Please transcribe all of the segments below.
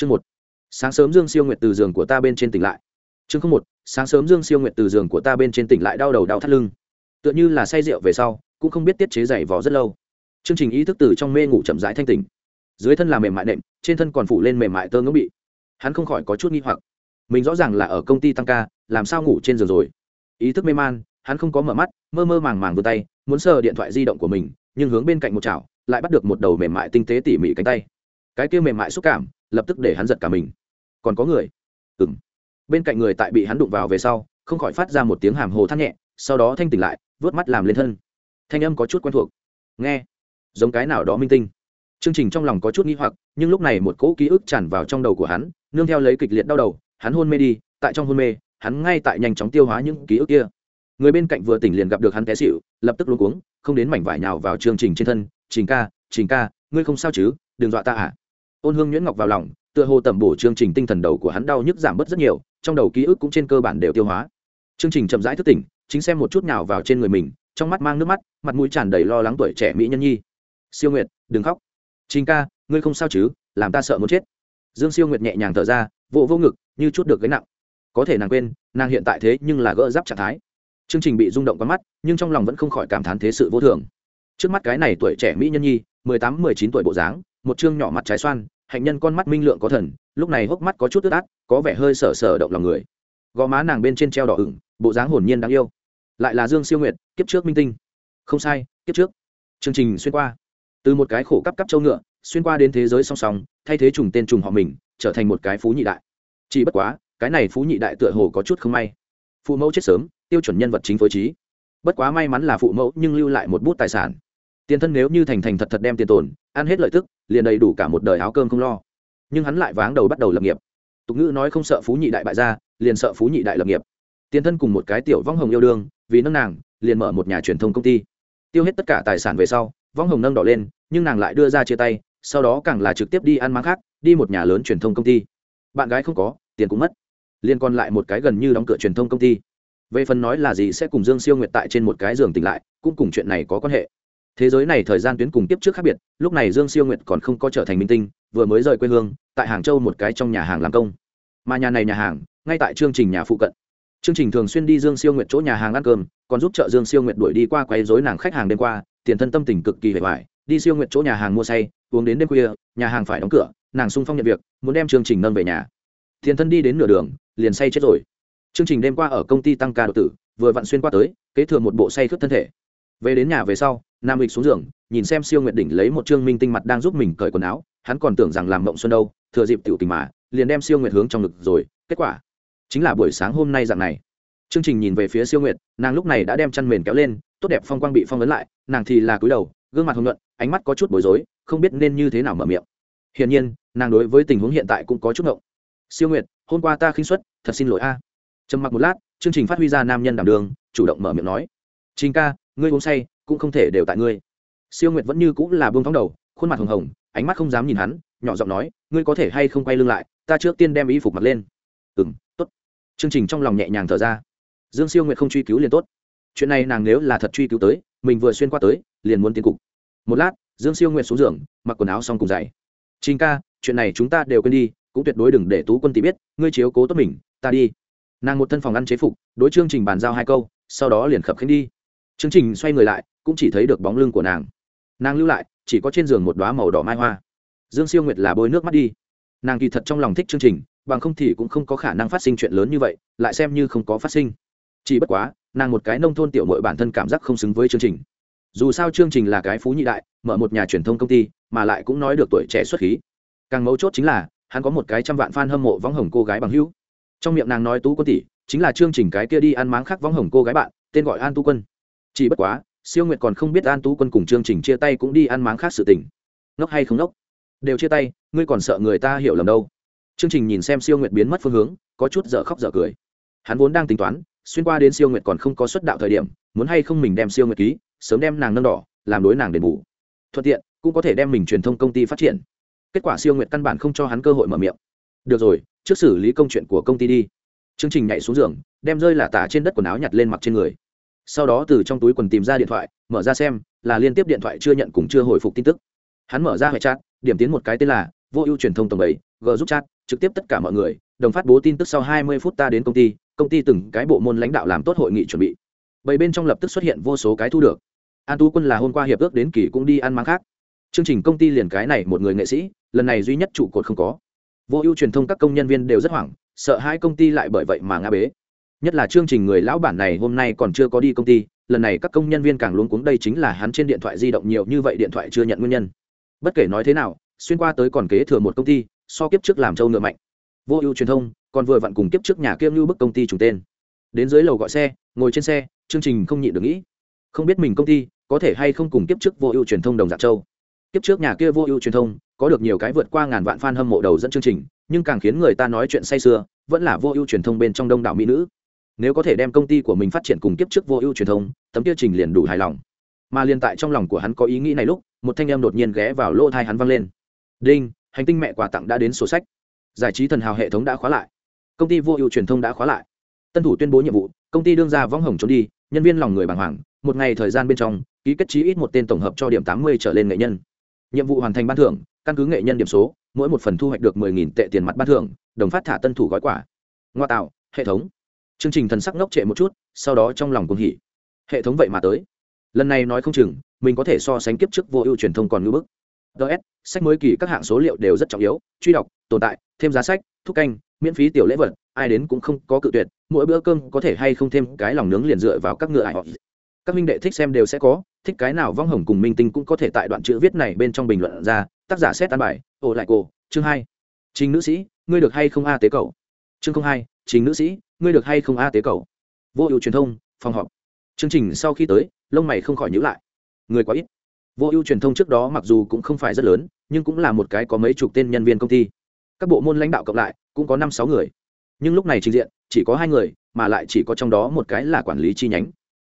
chương một. Sáng sớm dương siêu nguyệt từ giường của ta bên trên tỉnh lại. Chương không một. Sáng sớm dương siêu nguyệt từ giường của ta bên trên tỉnh lại đau đầu đau thắt lưng. Tựa như là say rượu về sau, cũng không biết tiết chế dày vò rất lâu. Chương trình ý thức từ trong mê ngủ chậm rãi thanh tỉnh. Dưới thân là mềm mại nệm, trên thân còn phủ lên mềm mại tơ ngưỡng bị. Hắn không khỏi có chút nghi hoặc. Mình rõ ràng là ở công ty tăng ca, làm sao ngủ trên giường rồi? Ý thức mê man, hắn không có mở mắt, mơ mơ màng màng vươn tay, muốn sờ điện thoại di động của mình, nhưng hướng bên cạnh một chảo, lại bắt được một đầu mềm mại tinh tế tỉ mỉ cánh tay. Cái kia mềm mại xúc cảm lập tức để hắn giật cả mình. Còn có người? Ừng bên cạnh người tại bị hắn đụng vào về sau, không khỏi phát ra một tiếng hàm hồ thắt nhẹ, sau đó thanh tỉnh lại, vớt mắt làm lên thân. Thanh âm có chút quen thuộc. Nghe. Giống cái nào đó minh tinh. Chương trình trong lòng có chút n g h i hoặc, nhưng lúc này một cỗ ký ức tràn vào trong đầu của hắn, nương theo lấy kịch liệt đau đầu, hắn hôn mê đi, tại trong hôn mê, hắn ngay tại nhanh chóng tiêu hóa những ký ức kia. Người bên cạnh vừa tỉnh liền gặp được hắn té xịu lập tức luôn cuống, không đến mảnh vải nào vào chương trình trên thân. Trình ca trình ca, ngươi không sao chứ? Đừng dọa ta à? Ôn hương nhuyễn ngọc vào lòng, tựa hồ tẩm bổ chương trình tinh thần đầu của hắn đau nhức giảm bớt rất nhiều, trong đầu ký ức cũng trên cơ bản đều tiêu hóa. Chương trình chậm rãi thức tỉnh, chính xem một chút nào vào trên người mình, trong mắt mang nước mắt, mặt mũi tràn đầy lo lắng tuổi trẻ mỹ nhân nhi. Siêu nguyệt, đừng khóc. Trình ca, ngươi không sao chứ, làm ta sợ muốn chết. Dương siêu nguyệt nhẹ nhàng thở ra, vỗ vô ngực, như chút được gánh nặng. Có thể nàng quên, nàng hiện tại thế nhưng là gỡ giáp trạng thái. Chương trình bị rung động qua mắt, nhưng trong lòng vẫn không khỏi cảm thán thế sự vô thường. Trước mắt cái này tuổi trẻ mỹ nhân nhi, mười tám, mười chín tuổi bộ dáng, một chương nhỏ mặt trái xoan hạnh nhân con mắt minh lượng có thần, lúc này hốc mắt có chút ướt át, có vẻ hơi sở sở động lòng người. Gò má nàng bên trên treo đỏ ửng, bộ dáng hồn nhiên đáng yêu. Lại là dương siêu nguyệt, kiếp trước minh tinh. Không sai, kiếp trước. Chương trình xuyên qua. Từ một cái khổ cấp cấp châu ngựa, xuyên qua đến thế giới song song, thay thế trùng tên trùng họ mình, trở thành một cái phú nhị đại. Chỉ bất quá, cái này phú nhị đại tựa hồ có chút không may. Phụ mẫu chết sớm, tiêu chuẩn nhân vật chính phối trí. Bất quá may mắn là phụ mẫu nhưng lưu lại một bút tài sản tiền thân nếu như thành thành thật thật đem tiền tồn, ăn hết lợi tức, liền đầy đủ cả một đời áo cơm không lo. Nhưng hắn lại váng đầu bắt đầu lập nghiệp. Tục ngữ nói không sợ phú nhị đại bại gia liền sợ phú nhị đại lập nghiệp. Tiền thân cùng một cái tiểu vong hồng yêu đương, vì nâng nàng, liền mở một nhà truyền thông công ty. Tiêu hết tất cả tài sản về sau, vong hồng nâng đỏ lên, nhưng nàng lại đưa ra chia tay, sau đó càng là trực tiếp đi ăn máng khác, đi một nhà lớn truyền thông công ty. Bạn gái không có, tiền cũng mất. Liên còn lại một cái gần như đóng cửa truyền thông công ty. Về phần nói là gì sẽ cùng dương siêu nguyệt tại trên một cái giường tỉnh lại, cũng cùng chuyện này có quan hệ thế giới này thời gian tuyến cùng tiếp trước khác biệt, lúc này dương siêu nguyệt còn không có trở thành minh tinh, vừa mới rời quê hương, tại hàng châu một cái trong nhà hàng làm công. Mà nhà này nhà hàng, ngay tại chương trình nhà phụ cận. Chương trình thường xuyên đi dương siêu nguyệt chỗ nhà hàng ăn cơm, còn giúp trợ dương siêu nguyệt đuổi đi qua quấy dối nàng khách hàng đêm qua, tiền thân tâm tình cực kỳ hề hoài, đi siêu nguyệt chỗ nhà hàng mua say, uống đến đêm khuya, nhà hàng phải đóng cửa, nàng sung phong nhận việc, muốn đem chương trình nâng về nhà. Tiền thân đi đến nửa đường, liền say chết rồi. Chương trình đêm qua ở công ty tăng ca đột tử, vừa vặn xuyên qua tới, kế thừa một bộ say khướt thân thể. Về đến nhà về sau nam lịch xuống giường, nhìn xem siêu nguyệt đỉnh lấy một trương minh tinh mặt đang giúp mình cởi quần áo, hắn còn tưởng rằng làm mộng xuân đâu, thừa dịp tiểu tình mà, liền đem siêu nguyệt hướng trong ngực rồi, kết quả chính là buổi sáng hôm nay dạng này. Chương trình nhìn về phía siêu nguyệt, nàng lúc này đã đem chăn mền kéo lên, tốt đẹp phong quang bị phong vấn lại, nàng thì là cúi đầu, gương mặt hồng nhuận, ánh mắt có chút bối rối, không biết nên như thế nào mở miệng. Hiển nhiên, nàng đối với tình huống hiện tại cũng có chút ngộng. Siêu nguyệt, hôm qua ta khinh xuất thật xin lỗi a. Trầm mặc một lát, chương trình phát huy ra nam nhân đảm đường, chủ động mở miệng nói. Trình ca, ngươi uống say cũng không thể đều tại ngươi. Siêu nguyệt vẫn như cũng là buông thóng đầu, khuôn mặt hồng hồng, ánh mắt không dám nhìn hắn, nhỏ giọng nói, ngươi có thể hay không quay lưng lại? Ta trước tiên đem y phục mặc lên. Ừ m t ố t chương trình trong lòng nhẹ nhàng thở ra. Dương siêu nguyệt không truy cứu liền tốt. Chuyện này nàng nếu là thật truy cứu tới, mình vừa xuyên qua tới, liền muốn tiến cục. Một lát, dương siêu nguyệt xuống giường, mặc quần áo xong cùng giày. Trình ca, chuyện này chúng ta đều quên đi, cũng tuyệt đối đừng để tú quân tỷ biết, ngươi chiếu cố tốt mình, ta đi. Nàng một thân phòng ăn chế phục, đối chương trình bàn giao hai câu, sau đó liền khập khánh đi. Chương trình xoay người lại cũng chỉ thấy được bóng lưng của nàng. Nàng lưu lại, chỉ có trên giường một đoá màu đỏ mai hoa. Dương siêu nguyệt là bôi nước mắt đi. Nàng kỳ thật trong lòng thích chương trình, bằng không thì cũng không có khả năng phát sinh chuyện lớn như vậy, lại xem như không có phát sinh. Chỉ bất quá, nàng một cái nông thôn tiểu mội bản thân cảm giác không xứng với chương trình. Dù sao chương trình là cái phú nhị đại, mở một nhà truyền thông công ty, mà lại cũng nói được tuổi trẻ xuất khí. Càng mấu chốt chính là, hắn có một cái trăm vạn f a n hâm mộ võng hồng cô gái bằng hữu. Trong miệng nàng nói tú quân tỷ, chính là chương trình cái kia đi ăn máng khác võng hồng cô gái bạn, tên gọi an tu quân. Chỉ bất quá siêu nguyệt còn không biết an tú quân cùng chương trình chia tay cũng đi ăn máng khác sự tình. Ngốc hay không ngốc? Đều chia tay, ngươi còn sợ người ta hiểu lầm đâu? Chương trình nhìn xem siêu nguyệt biến mất phương hướng, có chút dở khóc dở cười. Hắn vốn đang tính toán, xuyên qua đến siêu nguyệt còn không có xuất đạo thời điểm, muốn hay không mình đem siêu nguyệt ký, sớm đem nàng nâng đỏ, làm đối nàng đền bù. Thuận tiện, cũng có thể đem mình truyền thông công ty phát triển. Kết quả siêu nguyệt căn bản không cho hắn cơ hội mở miệng. Được rồi, trước xử lý công chuyện của công ty đi. Chương trình nhảy xuống giường, đem rơi là tả trên đất quần áo nhặt lên mặc trên người sau đó từ trong túi quần tìm ra điện thoại, mở ra xem, là liên tiếp điện thoại chưa nhận cùng chưa hồi phục tin tức. Hắn mở ra hệ chat, điểm tiến một cái tên là vô ưu truyền thông tổng bảy g giúp chat, trực tiếp tất cả mọi người, đồng phát bố tin tức sau 20 phút ta đến công ty công ty từng cái bộ môn lãnh đạo làm tốt hội nghị chuẩn bị. Bảy bên trong lập tức xuất hiện vô số cái thu được. An tú quân là hôm qua hiệp ước đến kỳ cũng đi ăn mang khác. Chương trình công ty liền cái này một người nghệ sĩ, lần này duy nhất trụ cột không có. Vô ưu truyền thông các công nhân viên đều rất hoảng, sợ hai công ty lại bởi vậy mà ngã bế nhất là chương trình người lão bản này hôm nay còn chưa có đi công ty, lần này các công nhân viên càng luống cuống, đây chính là hắn trên điện thoại di động nhiều như vậy điện thoại chưa nhận nguyên nhân. Bất kể nói thế nào, xuyên qua tới còn kế thừa một công ty, so kiếp trước làm trâu ngựa mạnh. Vô ưu truyền thông, còn vừa vặn cùng kiếp trước nhà kiêm như bức công ty trùng tên. Đến dưới lầu gọi xe, ngồi trên xe, chương trình không nhịn được nghĩ. Không biết mình công ty có thể hay không cùng kiếp trước vô ưu truyền thông đồng dạng châu kiếp trước nhà kia vô ưu truyền thông có được nhiều cái vượt qua ngàn vạn fan hâm mộ đầu dẫn chương trình, nhưng càng khiến người ta nói chuyện say sưa, vẫn là vô ưu truyền thông bên trong đông đảo mỹ nữ nếu có thể đem công ty của mình phát triển cùng kiếp trước vô ưu truyền thông, tấm tiêu trình liền đủ hài lòng. Mà liền tại trong lòng của hắn có ý nghĩ này lúc, một thanh em đột nhiên ghé vào lỗ thai hắn văng lên. Đinh, hành tinh mẹ quà tặng đã đến sổ sách. Giải trí thần hào hệ thống đã khóa lại. Công ty vô ưu truyền thông đã khóa lại. Tân thủ tuyên bố nhiệm vụ, công ty đương ra võng hồng trốn đi, nhân viên lòng người bàng hoàng, một ngày thời gian bên trong, ký kết chí ít một tên tổng hợp cho điểm tám mươi trở lên nghệ nhân. Nhiệm vụ hoàn thành ban thưởng, căn cứ nghệ nhân điểm số, mỗi một phần thu hoạch được mười nghìn tệ tiền mặt ban thưởng, đồng phát thả tân thủ gói quả ngoa tạo, hệ thống chương trình thần sắc ngốc trệ một chút, sau đó trong lòng cũng hỉ. Hệ thống vậy mà tới. Lần này nói không chừng, mình có thể so sánh kiếp trước vô ưu truyền thông còn ngưỡng bức. Ts sách mới kỳ các hạng số liệu đều rất trọng yếu, truy đọc, tồn tại, thêm giá sách, thúc canh, miễn phí tiểu lễ vật, ai đến cũng không có cự tuyệt, mỗi bữa cơm có thể hay không thêm cái lòng nướng liền dựa vào các ngựa ải. Họ các minh đệ thích xem đều sẽ có, thích cái nào vong hồng cùng minh tinh cũng có thể tại đoạn chữ viết này bên trong bình luận ra, tác giả xét tan bài ồ lại cô chương hai. Chính nữ sĩ, ngươi được hay không a tế cầu? Chương không hai chính nữ sĩ ngươi được hay không a tế cầu? Vô ưu truyền thông, phòng họp. Chương trình sau khi tới, lông mày không khỏi nhữ lại. Người quá ít. Vô ưu truyền thông trước đó mặc dù cũng không phải rất lớn, nhưng cũng là một cái có mấy chục tên nhân viên công ty. Các bộ môn lãnh đạo cộng lại, cũng có năm sáu người. Nhưng lúc này trình diện, chỉ có hai người, mà lại chỉ có trong đó một cái là quản lý chi nhánh.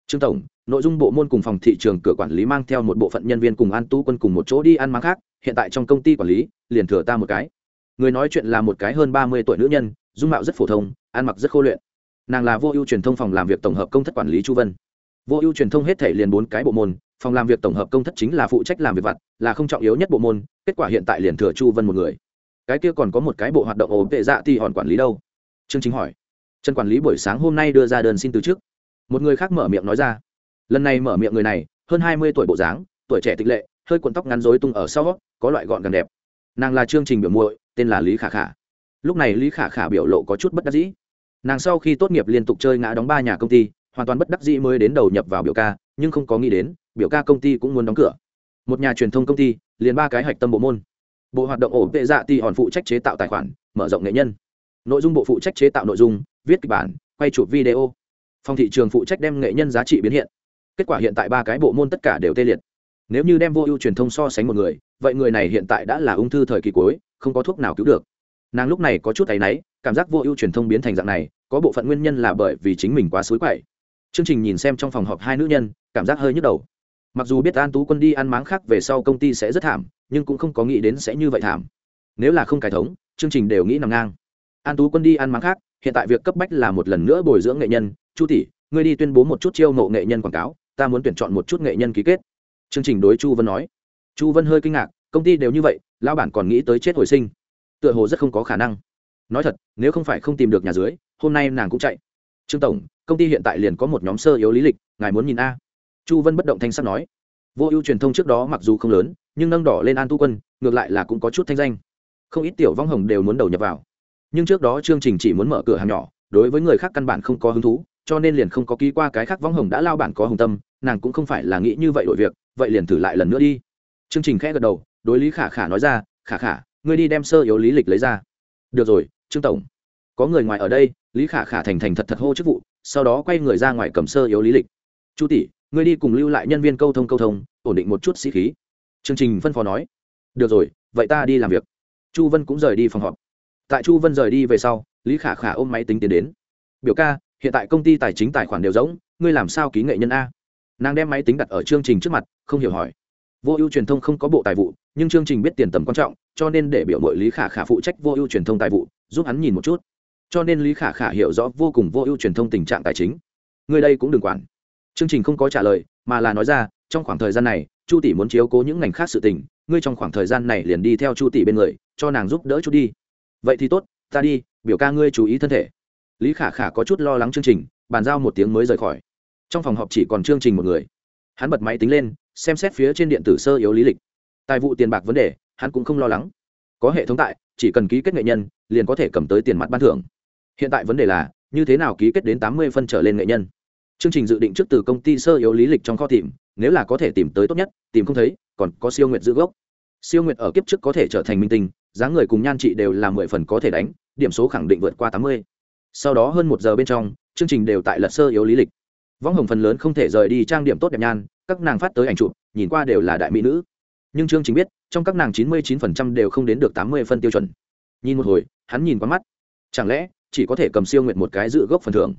Trương tổng, nội dung bộ môn cùng phòng thị trường cửa quản lý mang theo một bộ phận nhân viên cùng an tu quân cùng một chỗ đi ăn máng khác, hiện tại trong công ty quản lý, liền thừa ta một cái. Người nói chuyện là một cái hơn ba mươi tuổi nữ nhân dung mạo rất phổ thông, ăn mặc rất khô luyện. Nàng là vô ưu truyền thông phòng làm việc tổng hợp công thất quản lý chu vân. Vô ưu truyền thông hết thể liền bốn cái bộ môn, phòng làm việc tổng hợp công thất chính là phụ trách làm việc vặt, là không trọng yếu nhất bộ môn, kết quả hiện tại liền thừa chu vân một người. Cái kia còn có một cái bộ hoạt động ổn tệ dạ thì hòn quản lý đâu? Chương chính hỏi. Trần quản lý buổi sáng hôm nay đưa ra đơn xin từ chức. Một người khác mở miệng nói ra. Lần này mở miệng người này, hơn hai mươi tuổi bộ dáng, tuổi trẻ tịch lệ, hơi cuộn tóc ngắn rối tung ở sau, có loại gọn gần đẹp. Nàng là chương trình biểu muội, tên là lý khả khả lúc này lý khả khả biểu lộ có chút bất đắc dĩ. Nàng sau khi tốt nghiệp liên tục chơi ngã đóng ba nhà công ty, hoàn toàn bất đắc dĩ mới đến đầu nhập vào biểu ca, nhưng không có nghĩ đến, biểu ca công ty cũng muốn đóng cửa. Một nhà truyền thông công ty, liền ba cái hạch tâm bộ môn. Bộ hoạt động ổ vệ dạ thì hòn phụ trách chế tạo tài khoản, mở rộng nghệ nhân. Nội dung bộ phụ trách chế tạo nội dung, viết kịch bản, quay chụp video. Phòng thị trường phụ trách đem nghệ nhân giá trị biến hiện. Kết quả hiện tại ba cái bộ môn tất cả đều tê liệt. Nếu như đem vô ưu truyền thông so sánh một người, vậy người này hiện tại đã là ung thư thời kỳ cuối, không có thuốc nào cứu được nàng lúc này có chút tay náy, cảm giác vô ưu truyền thông biến thành dạng này, có bộ phận nguyên nhân là bởi vì chính mình quá xối quậy. Chương trình nhìn xem trong phòng họp hai nữ nhân, cảm giác hơi nhức đầu. Mặc dù biết an tú quân đi ăn máng khác về sau công ty sẽ rất thảm, nhưng cũng không có nghĩ đến sẽ như vậy thảm. Nếu là không cải thống, chương trình đều nghĩ nằm ngang. An tú quân đi ăn máng khác, hiện tại việc cấp bách là một lần nữa bồi dưỡng nghệ nhân. Chu tỷ, ngươi đi tuyên bố một chút chiêu mộ nghệ nhân quảng cáo, ta muốn tuyển chọn một chút nghệ nhân ký kết. Chương trình đối chu vân nói. Chu vân hơi kinh ngạc, công ty đều như vậy, lão bản còn nghĩ tới chết hồi sinh tựa hồ rất không có khả năng. Nói thật, nếu không phải không tìm được nhà dưới, hôm nay nàng cũng chạy. Trương tổng, công ty hiện tại liền có một nhóm sơ yếu lý lịch, ngài muốn nhìn a. Chu vân bất động thanh sắc nói. Vô ưu truyền thông trước đó mặc dù không lớn, nhưng nâng đỏ lên an tu quân, ngược lại là cũng có chút thanh danh. Không ít tiểu vong hồng đều muốn đầu nhập vào. Nhưng trước đó chương trình chỉ muốn mở cửa hàng nhỏ, đối với người khác căn bản không có hứng thú, cho nên liền không có ký qua cái khác vong hồng đã lao bản có hồng tâm, nàng cũng không phải là nghĩ như vậy đổi việc, vậy liền thử lại lần nữa đi. Chương trình khẽ gật đầu, đối lý khả khả nói ra, khả khả ngươi đi đem sơ yếu lý lịch lấy ra. Được rồi, trương tổng. Có người ngoài ở đây, lý khả khả thành thành thật thật hô chức vụ, sau đó quay người ra ngoài cầm sơ yếu lý lịch. Chu tỷ, ngươi đi cùng lưu lại nhân viên câu thông câu thông, ổn định một chút sĩ khí. Chương trình phân phó nói. Được rồi, vậy ta đi làm việc. Chu vân cũng rời đi phòng họp. Tại chu vân rời đi về sau, lý khả khả ôm máy tính tiến đến. Biểu ca, hiện tại công ty tài chính tài khoản đều rỗng, ngươi làm sao ký nghệ nhân a? Nàng đem máy tính đặt ở chương trình trước mặt, không hiểu hỏi vô ưu truyền thông không có bộ tài vụ, nhưng chương trình biết tiền tầm quan trọng, cho nên để biểu mội lý khả khả phụ trách vô ưu truyền thông tài vụ, giúp hắn nhìn một chút. Cho nên lý khả khả hiểu rõ vô cùng vô ưu truyền thông tình trạng tài chính. Người đây cũng đừng quản. Chương trình không có trả lời, mà là nói ra, trong khoảng thời gian này, chu tỷ muốn chiếu cố những ngành khác sự tình, ngươi trong khoảng thời gian này liền đi theo chu tỷ bên người, cho nàng giúp đỡ chút đi. Vậy thì tốt, ta đi, biểu ca ngươi chú ý thân thể. Lý khả khả có chút lo lắng chương trình, bàn giao một tiếng mới rời khỏi. Trong phòng họp chỉ còn chương trình một người. Hắn bật máy tính lên xem xét phía trên điện tử sơ yếu lý lịch. Tài vụ tiền bạc vấn đề, hắn cũng không lo lắng. Có hệ thống tại, chỉ cần ký kết nghệ nhân, liền có thể cầm tới tiền mặt ban thưởng. Hiện tại vấn đề là, như thế nào ký kết đến tám mươi phân trở lên nghệ nhân? Chương trình dự định trước từ công ty sơ yếu lý lịch trong kho tìm, nếu là có thể tìm tới tốt nhất, tìm không thấy, còn có siêu nguyệt giữ gốc. Siêu nguyệt ở kiếp trước có thể trở thành minh tinh, dáng người cùng nhan trị đều là mười phần có thể đánh, điểm số khẳng định vượt qua tám mươi. Sau đó hơn một giờ bên trong, chương trình đều tại lật sơ yếu lý lịch. Võng hồng phần lớn không thể rời đi trang điểm tốt đẹp nhan các nàng phát tới ảnh chụp, nhìn qua đều là đại mỹ nữ. Nhưng trương trình biết, trong các nàng chín mươi chín phần trăm đều không đến được tám mươi phân tiêu chuẩn. Nhìn một hồi, hắn nhìn qua mắt. Chẳng lẽ, chỉ có thể cầm siêu nguyện một cái dự gốc phần thưởng?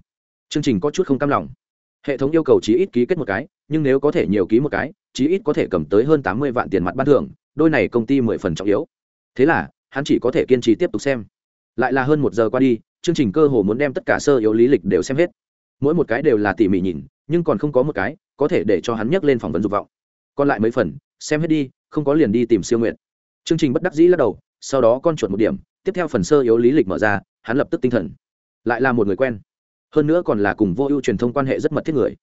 Chương trình có chút không cam lòng. Hệ thống yêu cầu chí ít ký kết một cái, nhưng nếu có thể nhiều ký một cái, chí ít có thể cầm tới hơn tám mươi vạn tiền mặt ban thưởng, đôi này công ty mười phần trọng yếu. Thế là, hắn chỉ có thể kiên trì tiếp tục xem. Lại là hơn một giờ qua đi, chương trình cơ hồ muốn đem tất cả sơ yếu lý lịch đều xem hết. Mỗi một cái đều là tỉ mỉ nhìn, nhưng còn không có một cái có thể để cho hắn nhắc lên phỏng vấn dục vọng. Còn lại mấy phần, xem hết đi, không có liền đi tìm siêu nguyện chương trình bất đắc dĩ lắc đầu, sau đó con chuột một điểm, tiếp theo phần sơ yếu lý lịch mở ra, hắn lập tức tinh thần. Lại là một người quen. Hơn nữa còn là cùng vô ưu truyền thông quan hệ rất mật thiết người.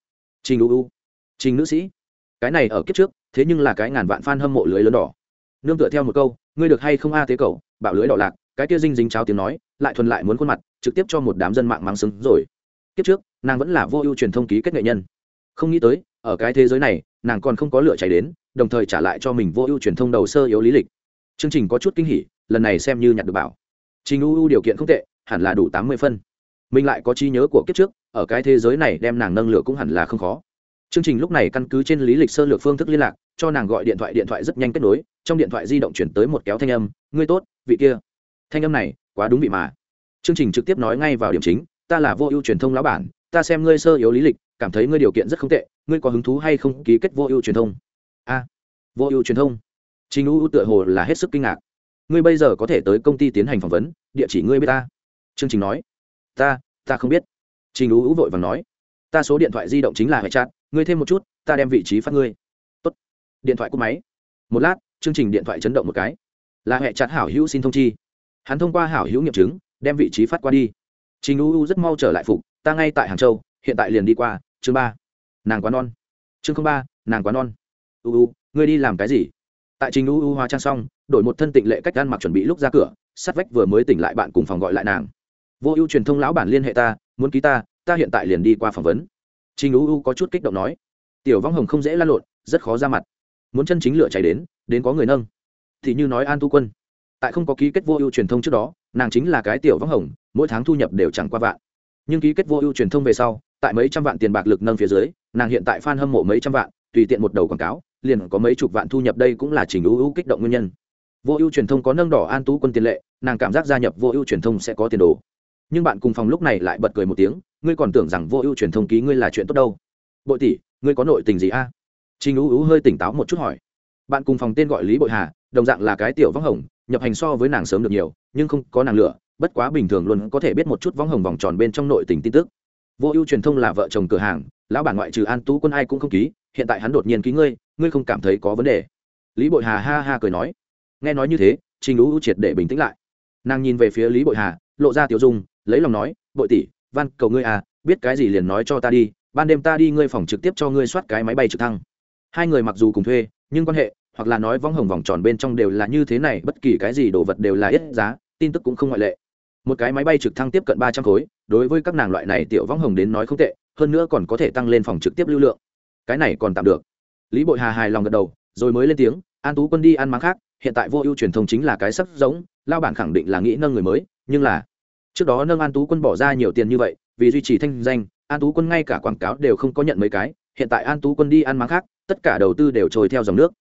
Trình ưu trình nữ sĩ. Cái này ở kiếp trước, thế nhưng là cái ngàn vạn f a n hâm mộ lưới lớn đỏ. Nương tựa theo một câu, ngươi được hay không a tế cầu bạo lưới đỏ lạc, cái kia dinh dính cháo tiếng nói, lại thuần lại muốn khuôn mặt, trực tiếp cho một đám dân mạng mắng xứng rồi. Kiếp trước, nàng vẫn là vô ưu truyền thông ký kết nghệ nhân. Không nghĩ tới ở cái thế giới này, nàng còn không có lựa cháy đến, đồng thời trả lại cho mình vô ưu truyền thông đầu sơ yếu lý lịch. Chương trình có chút kinh hỉ, lần này xem như nhặt được bảo. Trình ưu điều kiện không tệ, hẳn là đủ tám mươi phân. Mình lại có trí nhớ của kiếp trước, ở cái thế giới này đem nàng nâng lửa cũng hẳn là không khó. Chương trình lúc này căn cứ trên lý lịch sơ lược phương thức liên lạc, cho nàng gọi điện thoại điện thoại rất nhanh kết nối, trong điện thoại di động chuyển tới một kéo thanh âm, ngươi tốt, vị kia. Thanh âm này, quá đúng vị mà. Chương trình trực tiếp nói ngay vào điểm chính, ta là vô ưu truyền thông lão bản, ta xem ngươi sơ yếu lý lịch, cảm thấy ngươi điều kiện rất không tệ ngươi có hứng thú hay không ký kết vô ưu truyền thông? A, vô ưu truyền thông? Trình u tựa hồ là hết sức kinh ngạc. Ngươi bây giờ có thể tới công ty tiến hành phỏng vấn, địa chỉ ngươi biết ta? Chương trình nói. Ta ta không biết. Trình u vội vàng nói. Ta số điện thoại di động chính là hệ chat, ngươi thêm một chút, ta đem vị trí phát ngươi. Tốt. điện thoại cúp máy. Một lát, chương trình điện thoại chấn động một cái. Là hệ chặt hảo hữu xin thông chi. Hắn thông qua hảo hữu nghiệm chứng, đem vị trí phát qua đi. Trình u rất mau trở lại phục, ta ngay tại hàng châu, hiện tại liền đi qua, chương ba nàng quá non. Chương ba, nàng quá non. U u, ngươi đi làm cái gì? Tại trình u u hóa trang xong, đổi một thân tịnh lệ cách ăn mặc chuẩn bị lúc ra cửa, sát vách vừa mới tỉnh lại bạn cùng phòng gọi lại nàng. Vô ưu truyền thông lão bản liên hệ ta, muốn ký ta ta hiện tại liền đi qua phỏng vấn. Trình u u có chút kích động nói. Tiểu vong hồng không dễ lan lộn, rất khó ra mặt. Muốn chân chính lửa cháy đến đến có người nâng. Thì như nói an tu quân. Tại không có ký kết vô ưu truyền thông trước đó, nàng chính là cái tiểu vong hồng, mỗi tháng thu nhập đều chẳng qua vạn nhưng ký kết vô ưu truyền thông về sau, tại mấy trăm vạn tiền bạc lực nâng phía dưới, nàng hiện tại f a n hâm mộ mấy trăm vạn, tùy tiện một đầu quảng cáo, liền có mấy chục vạn thu nhập đây cũng là trình ưu ưu kích động nguyên nhân. Vô ưu truyền thông có nâng đỏ an tú quân tiền lệ, nàng cảm giác gia nhập vô ưu truyền thông sẽ có tiền đồ. Nhưng bạn cùng phòng lúc này lại bật cười một tiếng, ngươi còn tưởng rằng vô ưu truyền thông ký ngươi là chuyện tốt đâu. Bội tỷ, ngươi có nội tình gì a? Trình ưu ưu hơi tỉnh táo một chút hỏi. Bạn cùng phòng tên gọi lý bội hà, đồng dạng là cái tiểu vắng hồng, nhập hành so với nàng sớm được nhiều, nhưng không có nàng lửa bất quá bình thường luôn có thể biết một chút vong hồng vòng tròn bên trong nội tình tin tức. Vô ưu truyền thông là vợ chồng cửa hàng, lão bản ngoại trừ an tú quân ai cũng không ký, hiện tại hắn đột nhiên ký ngươi ngươi không cảm thấy có vấn đề. Lý bội hà ha ha cười nói. Nghe nói như thế, trình ưu ưu triệt để bình tĩnh lại. Nàng nhìn về phía lý bội hà, lộ ra tiểu dung, lấy lòng nói, bội tỷ, van, cầu ngươi à biết cái gì liền nói cho ta đi, ban đêm ta đi ngươi phòng trực tiếp cho ngươi soát cái máy bay trực thăng. Hai người mặc dù cùng thuê, nhưng quan hệ, hoặc là nói vong hồng vòng tròn bên trong đều là như thế này, bất kỳ cái gì đồ vật đều là ít giá, tin tức cũng không ngoại lệ một cái máy bay trực thăng tiếp cận ba trăm khối, đối với các nàng loại này tiểu vong hồng đến nói không tệ, hơn nữa còn có thể tăng lên phòng trực tiếp lưu lượng. Cái này còn tạm được. Lý bội hà hài lòng gật đầu, rồi mới lên tiếng, an tú quân đi ăn mắng khác, hiện tại vô ưu truyền thông chính là cái sắc giống lao bản khẳng định là nghĩ nâng người mới, nhưng là trước đó nâng an tú quân bỏ ra nhiều tiền như vậy, vì duy trì thanh danh, an tú quân ngay cả quảng cáo đều không có nhận mấy cái, hiện tại an tú quân đi ăn mắng khác, tất cả đầu tư đều trôi theo dòng nước.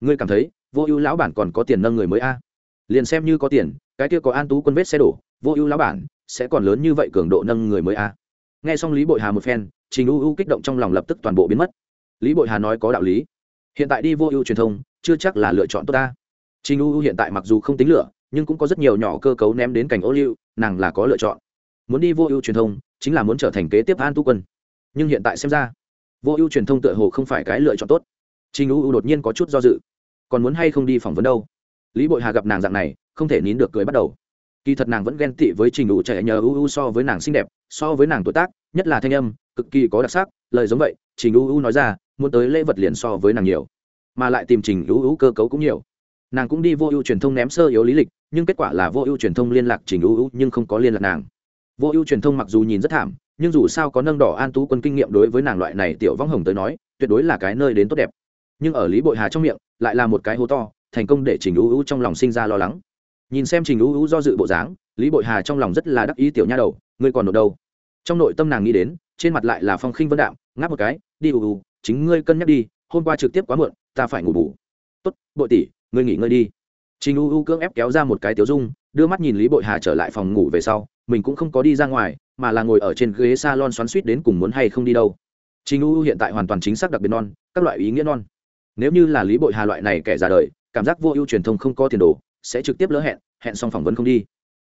Ngươi cảm thấy vô ưu lão bản còn có tiền nâng người mới a? Liền xem như có tiền, cái kia có an tú quân vết xe đổ vô ưu lão bản, sẽ còn lớn như vậy cường độ nâng người mới a. Nghe xong lý bội hà một phen, trình u u kích động trong lòng lập tức toàn bộ biến mất. Lý bội hà nói có đạo lý. Hiện tại đi vô ưu truyền thông, chưa chắc là lựa chọn tốt ta. Trình u u hiện tại mặc dù không tính lựa nhưng cũng có rất nhiều nhỏ cơ cấu ném đến cảnh ô liu, nàng là có lựa chọn. Muốn đi vô ưu truyền thông, chính là muốn trở thành kế tiếp an tu quân. Nhưng hiện tại xem ra, vô ưu truyền thông tựa hồ không phải cái lựa chọn tốt. Trình u u đột nhiên có chút do dự. Còn muốn hay không đi phỏng vấn đâu? Lý bội hà gặp nàng dạng này, không thể nín được cười bắt đầu kỳ thật nàng vẫn ghen tị với trình đủ trẻ nhờ uu so với nàng xinh đẹp, so với nàng tuổi tác, nhất là thanh âm, cực kỳ có đặc sắc, lời giống vậy, trình uu nói ra, muốn tới lễ vật liền so với nàng nhiều, mà lại tìm trình uu cơ cấu cũng nhiều. Nàng cũng đi vô ưu truyền thông ném sơ yếu lý lịch, nhưng kết quả là vô ưu truyền thông liên lạc trình ưu nhưng không có liên lạc nàng. Vô ưu truyền thông mặc dù nhìn rất thảm, nhưng dù sao có nâng đỏ an tú quân kinh nghiệm đối với nàng loại này tiểu vong hồng tới nói, tuyệt đối là cái nơi đến tốt đẹp. Nhưng ở lý bội hà trong miệng, lại là một cái hố to, thành công để trình ưu trong lòng sinh ra lo lắng nhìn xem trình ưu do dự bộ dáng, lý bội hà trong lòng rất là đắc ý tiểu nha đầu, ngươi còn nộp đâu? Trong nội tâm nàng nghĩ đến, trên mặt lại là phong khinh vân đạm, ngáp một cái, đi ưu chính ngươi cân nhắc đi, hôm qua trực tiếp quá muộn, ta phải ngủ bù. Tốt, bội tỷ, ngươi nghỉ ngơi đi. Trình u u cưỡng ép kéo ra một cái tiểu dung, đưa mắt nhìn lý bội hà trở lại phòng ngủ về sau, mình cũng không có đi ra ngoài, mà là ngồi ở trên ghế s a lon xoắn suýt đến cùng muốn hay không đi đâu. Trình u u hiện tại hoàn toàn chính xác đặc biệt non, các loại ý nghĩa non. Nếu như là lý bội hà loại này kẻ ra đời, cảm giác vô ưu truyền thông không có tiền đồ sẽ trực tiếp lỡ hẹn hẹn xong phỏng vấn không đi.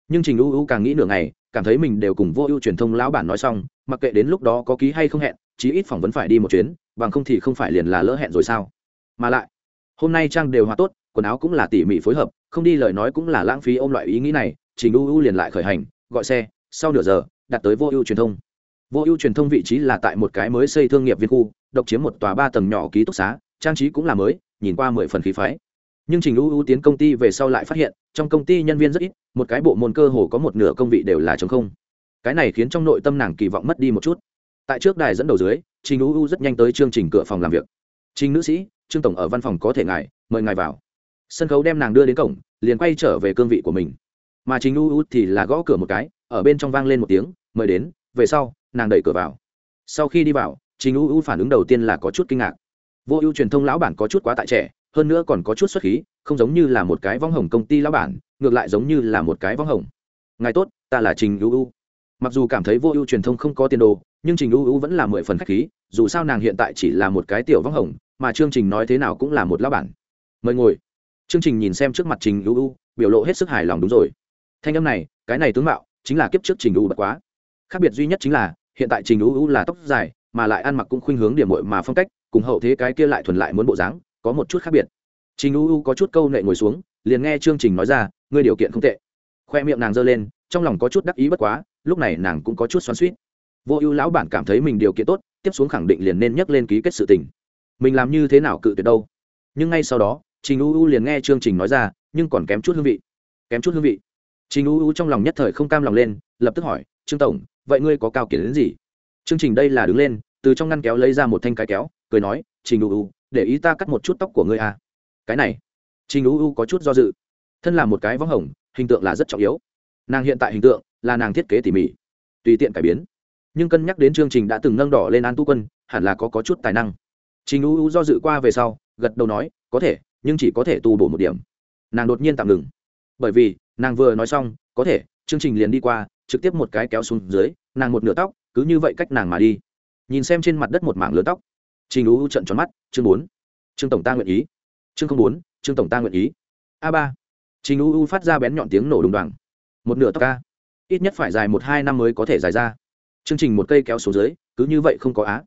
Nhưng trình u u càng nghĩ nửa ngày, cảm thấy mình đều cùng vô ưu truyền thông lão bản nói xong, mặc kệ đến lúc đó có ký hay không hẹn, chí ít phỏng vấn phải đi một chuyến, bằng không thì không phải liền là lỡ hẹn rồi sao? Mà lại, hôm nay trang đều hóa tốt, quần áo cũng là tỉ mỉ phối hợp, không đi lời nói cũng là lãng phí ôm loại ý nghĩ này, trình u u liền lại khởi hành, gọi xe, sau nửa giờ, đặt tới vô ưu truyền thông. Vô ưu truyền thông vị trí là tại một cái mới xây thương nghiệp viên khu, độc chiếm một tòa ba tầng nhỏ ký túc xá, trang trí cũng là mới, nhìn qua mười phần khí phái nhưng trình u u tiến công ty về sau lại phát hiện, trong công ty nhân viên rất ít, một cái bộ môn cơ hồ có một nửa công vị đều là chống không. Cái này khiến trong nội tâm nàng kỳ vọng mất đi một chút. Tại trước đài dẫn đầu dưới, trình u u rất nhanh tới chương trình cửa phòng làm việc. Trình nữ sĩ, trương tổng ở văn phòng có thể ngài, mời ngài vào. Sân khấu đem nàng đưa đến cổng, liền quay trở về cương vị của mình. Mà trình u u thì là gõ cửa một cái, ở bên trong vang lên một tiếng, mời đến, về sau, nàng đẩy cửa vào. Sau khi đi vào, trình u u phản ứng đầu tiên là có chút kinh ngạc. Vô ưu truyền thông lão bản có chút quá tại trẻ hơn nữa còn có chút xuất khí, không giống như là một cái vong hồng công ty lão bản, ngược lại giống như là một cái vong hồng. Ngài tốt, ta là trình u u mặc dù cảm thấy vô ưu truyền thông không có tiền đồ, nhưng trình u u vẫn là mười phần khách khí, dù sao nàng hiện tại chỉ là một cái tiểu vong hồng, mà chương trình nói thế nào cũng là một lão bản. Mời ngồi. Chương trình nhìn xem trước mặt trình u u biểu lộ hết sức hài lòng đúng rồi. Thanh âm này, cái này tướng mạo, chính là kiếp trước trình u bật quá. Khác biệt duy nhất chính là, hiện tại trình u u là tóc dài, mà lại ăn mặc cũng khuynh hướng điểm mội mà phong cách, cùng hậu thế cái kia lại thuần lại muốn bộ dáng có một chút khác biệt. Trình u u có chút câu nệ ngồi xuống, liền nghe chương trình nói ra, ngươi điều kiện không tệ. Khoe miệng nàng giơ lên, trong lòng có chút đắc ý bất quá, lúc này nàng cũng có chút xoắn suýt vô ưu lão bản cảm thấy mình điều kiện tốt, tiếp xuống khẳng định liền nên nhắc lên ký kết sự tình. Mình làm như thế nào cự tuyệt đâu? Nhưng ngay sau đó, trình u u liền nghe chương trình nói ra, nhưng còn kém chút hương vị. Kém chút hương vị. Trình u u trong lòng nhất thời không cam lòng lên, lập tức hỏi, trương tổng, vậy ngươi có cao kiến đến gì? Chương trình đây là đứng lên, từ trong ngăn kéo lấy ra một thanh cái kéo, cười nói, trình u u để ý ta cắt một chút tóc của ngươi à. cái này trình u u có chút do dự. Thân là một cái võng hồng hình tượng là rất trọng yếu. Nàng hiện tại hình tượng là nàng thiết kế tỉ mỉ tùy tiện cải biến. Nhưng cân nhắc đến chương trình đã từng nâng đỏ lên an tu quân hẳn là có, có chút tài năng. Trình u u do dự qua về sau gật đầu nói có thể nhưng chỉ có thể tu bổ một điểm. Nàng đột nhiên tạm ngừng. Bởi vì nàng vừa nói xong có thể chương trình liền đi qua trực tiếp một cái kéo xuống dưới nàng một nửa tóc cứ như vậy cách nàng mà đi. Nhìn xem trên mặt đất một mảng lớn tóc trình u trận tròn mắt, chương bốn. Trương tổng ta nguyện ý. Chương không bốn trương tổng ta nguyện ý. A ba. Trình u phát ra bén nhọn tiếng nổ đùng đoàng. Một nửa tóc ca. Ít nhất phải dài một hai năm mới có thể dài ra. Chương trình một cây kéo xuống dưới, cứ như vậy không có á.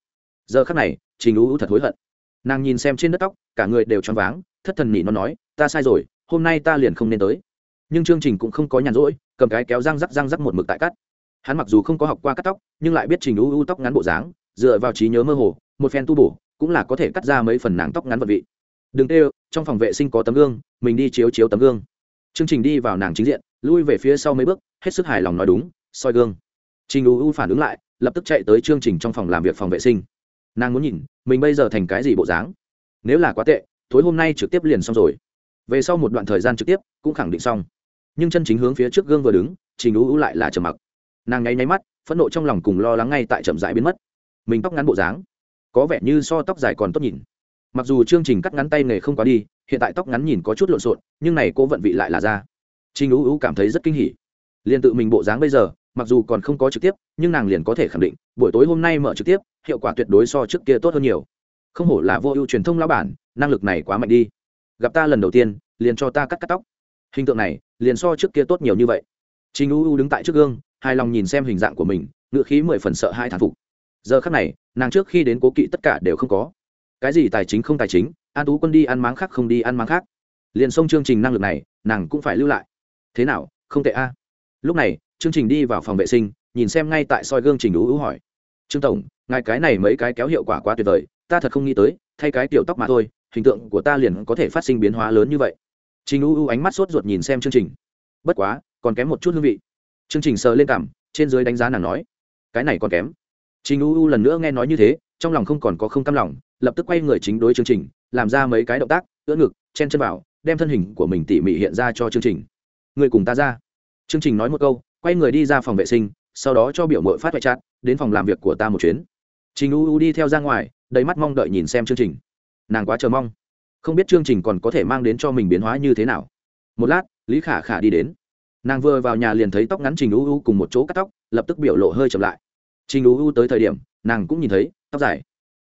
Giờ khắc này, trình u thật hối hận. Nàng nhìn xem trên đất tóc, cả người đều choáng váng, thất thần nỉ nó nói, ta sai rồi, hôm nay ta liền không nên tới. Nhưng chương trình cũng không có nhàn rỗi, cầm cái kéo răng rắc răng rắc một mực tại cắt. Hắn mặc dù không có học qua cắt tóc, nhưng lại biết trình u u tóc ngắn bộ dáng, dựa vào trí nhớ mơ hồ một phen tu bổ, cũng là có thể cắt ra mấy phần nàng tóc ngắn vật vị. Đừng tê trong phòng vệ sinh có tấm gương, mình đi chiếu chiếu tấm gương. Chương trình đi vào nàng chính diện, lui về phía sau mấy bước, hết sức hài lòng nói đúng, soi gương. Trình u u phản ứng lại, lập tức chạy tới chương trình trong phòng làm việc phòng vệ sinh. Nàng muốn nhìn, mình bây giờ thành cái gì bộ dáng. Nếu là quá tệ, tối hôm nay trực tiếp liền xong rồi. Về sau một đoạn thời gian trực tiếp, cũng khẳng định xong. Nhưng chân chính hướng phía trước gương vừa đứng, trình u u lại là trầm mặc. Nàng nháy nháy mắt, phẫn nộ trong lòng cùng lo lắng ngay tại chậm rãi biến mất. Mình tóc ngắn bộ dáng có vẻ như so tóc dài còn tốt nhìn. Mặc dù chương trình cắt ngắn tay nghề không quá đi, hiện tại tóc ngắn nhìn có chút lộn xộn, nhưng này cô vận vị lại là ra. Trinh u u cảm thấy rất kinh hỉ. Liền tự mình bộ dáng bây giờ, mặc dù còn không có trực tiếp, nhưng nàng liền có thể khẳng định, buổi tối hôm nay mở trực tiếp, hiệu quả tuyệt đối so trước kia tốt hơn nhiều. Không hổ là vô ưu truyền thông lão bản, năng lực này quá mạnh đi. Gặp ta lần đầu tiên, liền cho ta cắt cắt tóc. Hình tượng này, liền so trước kia tốt nhiều như vậy. Trinh u u đứng tại trước gương, hài lòng nhìn xem hình dạng của mình ngựa khí mười phần sợ hai thản phục giờ khắc này, nàng trước khi đến cố kỵ tất cả đều không có. Cái gì tài chính không tài chính, an tú quân đi ăn máng khác không đi ăn máng khác. Liền xông chương trình năng lực này, nàng cũng phải lưu lại. Thế nào, không tệ a. Lúc này, chương trình đi vào phòng vệ sinh, nhìn xem ngay tại soi gương trình ú ú hỏi. Trương tổng, ngài cái này mấy cái kéo hiệu quả quá tuyệt vời, ta thật không nghĩ tới, thay cái tiểu tóc mà thôi, hình tượng của ta liền có thể phát sinh biến hóa lớn như vậy. Trình ú ú ánh mắt sốt ruột nhìn xem chương trình. Bất quá, còn kém một chút hương vị. Chương trình sờ lên cảm, trên dưới đánh giá nàng nói. Cái này còn kém trình U U lần nữa nghe nói như thế, trong lòng không còn có không cam lòng, lập tức quay người chính đối chương trình, làm ra mấy cái động tác, ưỡn ngực, chen chân vào, đem thân hình của mình tỉ mỉ hiện ra cho chương trình. Người cùng ta ra. Chương trình nói một câu, quay người đi ra phòng vệ sinh, sau đó cho biểu mội phát vệ chặt đến phòng làm việc của ta một chuyến. Trình u u đi theo ra ngoài, đầy mắt mong đợi nhìn xem chương trình. Nàng quá chờ mong. Không biết chương trình còn có thể mang đến cho mình biến hóa như thế nào. Một lát, lý khả khả đi đến. Nàng vừa vào nhà liền thấy tóc ngắn trình u u cùng một chỗ cắt tóc, lập tức biểu lộ hơi chậm lại trình u u tới thời điểm, nàng cũng nhìn thấy, tóc dài.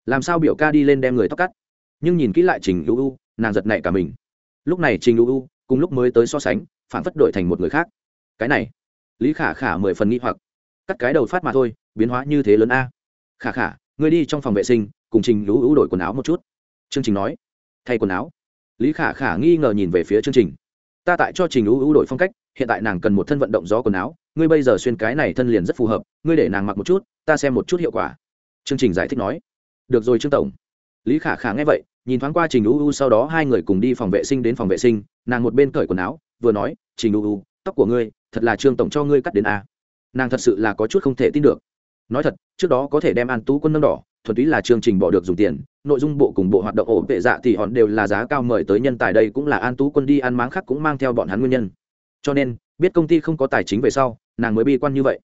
Làm sao biểu ca đi lên đem người tóc cắt? Nhưng nhìn kỹ lại trình u u nàng giật nảy cả mình. Lúc này trình u u cùng lúc mới tới so sánh, phản phất đổi thành một người khác. Cái này, lý khả khả mười phần nghĩ hoặc. Cắt cái đầu phát mà thôi, biến hóa như thế lớn a. Khả khả, ngươi đi trong phòng vệ sinh, cùng trình lũ đổi quần áo một chút. Chương trình nói, thay quần áo. Lý khả khả nghi ngờ nhìn về phía chương trình. Ta tại cho trình lũ đổi phong cách, hiện tại nàng cần một thân vận động gió quần áo ngươi bây giờ xuyên cái này thân liền rất phù hợp, ngươi để nàng mặc một chút, ta xem một chút hiệu quả. Chương trình giải thích nói. Được rồi trương tổng. Lý khả khả nghe vậy, nhìn thoáng qua trình u u, sau đó hai người cùng đi phòng vệ sinh đến phòng vệ sinh, nàng một bên cởi quần áo, vừa nói, trình u u, tóc của ngươi, thật là trương tổng cho ngươi cắt đến a. Nàng thật sự là có chút không thể tin được. Nói thật, trước đó có thể đem an tú quân nâng đỏ, thuần túy là chương trình bỏ được dùng tiền, nội dung bộ cùng bộ hoạt động ổn vệ dạ thì hòn đều là giá cao mời tới nhân tài đây cũng là an tú quân đi ăn máng khác cũng mang theo bọn hắn nguyên nhân cho nên, biết công ty không có tài chính về sau, nàng mới bi quan như vậy.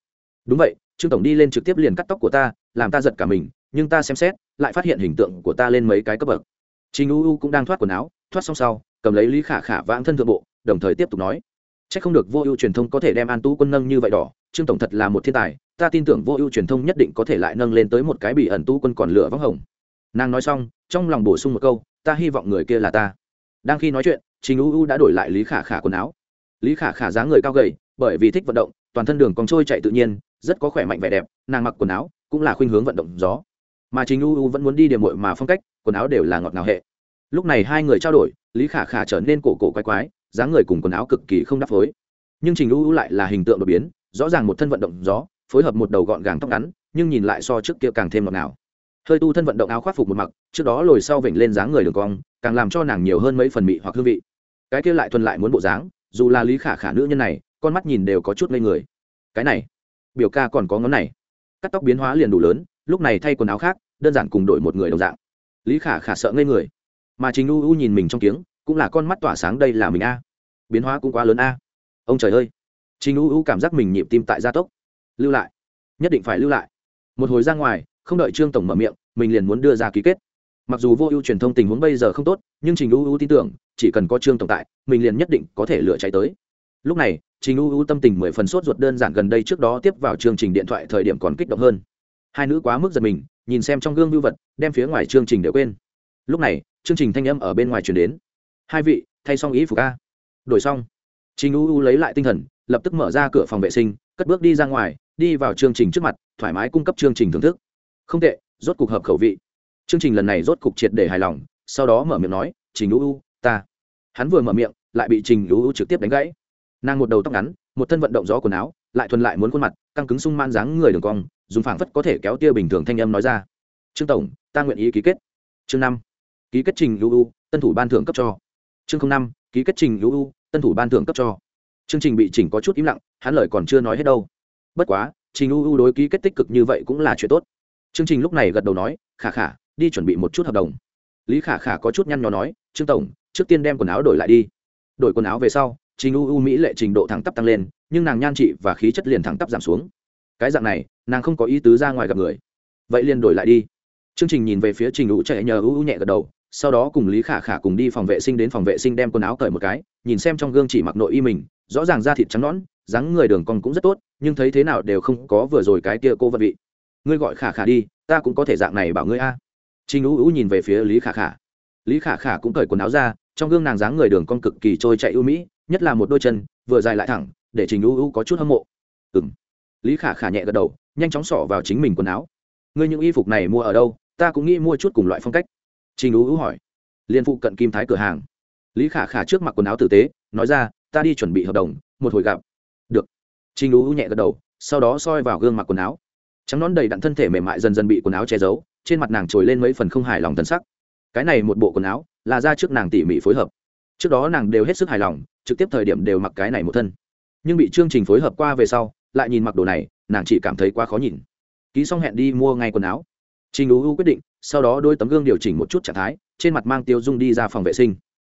Đúng vậy, trương tổng đi lên trực tiếp liền cắt tóc của ta, làm ta giật cả mình, nhưng ta xem xét, lại phát hiện hình tượng của ta lên mấy cái cấp bậc. Trình u u cũng đang thoát quần áo, thoát xong sau, cầm lấy lý khả khả vãng thân thượng bộ, đồng thời tiếp tục nói. C h ắ c không được vô ưu truyền thông có thể đem an tú quân nâng như vậy đỏ, trương tổng thật là một thiên tài, ta tin tưởng vô ưu truyền thông nhất định có thể lại nâng lên tới một cái bị ẩn tu quân còn lửa vắng hồng. Nàng nói xong, trong lòng bổ sung một câu, ta hy vọng người kia là ta. Đang khi nói chuyện, trình u u đã đổi lại lý khả khả quần áo lý khả khả dáng người cao gầy, bởi vì thích vận động, toàn thân đường còn trôi chạy tự nhiên, rất có khỏe mạnh vẻ đẹp, nàng mặc quần áo cũng là khuynh hướng vận động gió. Mà chính u u vẫn muốn đi điểm mội mà phong cách, quần áo đều là ngọt ngào hệ. Lúc này hai người trao đổi, lý khả khả trở nên cổ cổ quái quái, dáng người cùng quần áo cực kỳ không đắp phối. Nhưng trình u u lại là hình tượng đột biến, rõ ràng một thân vận động gió, phối hợp một đầu gọn gàng tóc ngắn, nhưng nhìn lại so trước kia càng thêm ngọt ngào. Hơi tu thân vận động áo khoác phục một mặc, trước đó lồi sau vểnh lên dáng người đường cong, càng làm cho nàng nhiều hơn mấy phần mị hoặc hương vị. Cái kia lại thuần lại muốn bộ dáng dù là lý khả khả nữ nhân này, con mắt nhìn đều có chút ngây người. Cái này, biểu ca còn có ngón này. Cắt tóc biến hóa liền đủ lớn, lúc này thay quần áo khác, đơn giản cùng đổi một người đồng dạng. Lý khả khả sợ ngây người. Mà trình u u nhìn mình trong kiếng, cũng là con mắt tỏa sáng đây là mình a. Biến hóa cũng quá lớn a. Ông trời ơi. Trình u u cảm giác mình nhịp tim tại gia tốc. Lưu lại. Nhất định phải lưu lại. Một hồi ra ngoài, không đợi trương tổng mở miệng, mình liền muốn đưa ra ký kết mặc dù vô ưu truyền thông tình huống bây giờ không tốt, nhưng trình u u tin tưởng, chỉ cần có trương tổng tại, mình liền nhất định có thể lựa cháy tới. Lúc này, trình u u tâm tình mười phần sốt ruột đơn giản gần đây trước đó tiếp vào chương trình điện thoại thời điểm còn kích động hơn. Hai nữ quá mức giật mình, nhìn xem trong gương vưu vật, đem phía ngoài chương trình đều quên. Lúc này, chương trình thanh âm ở bên ngoài chuyển đến. Hai vị, thay xong ý phục a. Đổi xong. Trình u u lấy lại tinh thần, lập tức mở ra cửa phòng vệ sinh, cất bước đi ra ngoài, đi vào chương trình trước mặt, thoải mái cung cấp chương trình thưởng thức. Không tệ, rốt cục hợp khẩu vị chương trình lần này rốt cục triệt để hài lòng, sau đó mở miệng nói, trình u u ta. Hắn vừa mở miệng, lại bị trình u u trực tiếp đánh gãy. Nàng một đầu tóc ngắn, một thân vận động gió quần áo, lại thuần lại muốn khuôn mặt, căng cứng sung man dáng người đường cong, dùng phảng phất có thể kéo tia bình thường thanh âm nói ra. Trương tổng, ta nguyện ý ký kết. Chương năm. Ký kết trình uu tân thủ ban thưởng cấp cho. Chương năm. Ký kết trình uu tân thủ ban thưởng cấp cho. Chương trình bị chỉnh có chút im lặng, hắn lời còn chưa nói hết đâu. Bất quá, trình uu đối ký kết tích cực như vậy cũng là chuyện tốt. Chương trình lúc này gật đầu nói, khả khả đi chuẩn bị một chút hợp đồng. Lý khả khả có chút nhăn nhó nói, trương tổng, trước tiên đem quần áo đổi lại đi. Đổi quần áo về sau, trình uu mỹ lệ trình độ thẳng tắp tăng lên, nhưng nàng nhan trị và khí chất liền thẳng tắp giảm xuống. Cái dạng này, nàng không có ý tứ ra ngoài gặp người. Vậy liền đổi lại đi. Chương trình nhìn về phía trình ủ chạy nhờ ưu nhẹ gật đầu, sau đó cùng lý khả khả cùng đi phòng vệ sinh đến phòng vệ sinh đem quần áo cởi một cái, nhìn xem trong gương chỉ mặc nội y mình, rõ ràng da thịt trắng nõn, dáng người đường cong cũng rất tốt, nhưng thấy thế nào đều không có vừa rồi cái kia cô vật vị. Ngươi gọi khả khả đi, ta cũng có thể dạng này bảo ngươi a trình ưu ưu nhìn về phía lý khả khả. Lý khả khả cũng cởi quần áo ra trong gương nàng dáng người đường cong cực kỳ trôi chạy ưu mỹ nhất là một đôi chân vừa dài lại thẳng để trình ưu ưu có chút hâm mộ. Ừm, lý khả khả nhẹ gật đầu nhanh chóng xỏ vào chính mình quần áo. Ngươi những y phục này mua ở đâu? Ta cũng nghĩ mua chút cùng loại phong cách. Trình ú ú hỏi. Liên phụ cận kim thái cửa hàng. Lý khả khả trước mặc quần áo tử tế nói ra ta đi chuẩn bị hợp đồng một hồi gặp. Được. Trình ú nhẹ gật đầu sau đó soi vào gương mặc quần áo. Trắng nón đầy đặn thân thể mềm mại dần dần bị quần áo che giấu trên mặt nàng trồi lên mấy phần không hài lòng thân sắc. Cái này một bộ quần áo, là ra trước nàng tỉ mỉ phối hợp. Trước đó nàng đều hết sức hài lòng, trực tiếp thời điểm đều mặc cái này một thân. Nhưng bị chương trình phối hợp qua về sau, lại nhìn mặc đồ này, nàng chỉ cảm thấy quá khó nhìn. Ký xong hẹn đi mua ngay quần áo. Trình ú u quyết định, sau đó đôi tấm gương điều chỉnh một chút trạng thái, trên mặt mang tiêu dung đi ra phòng vệ sinh.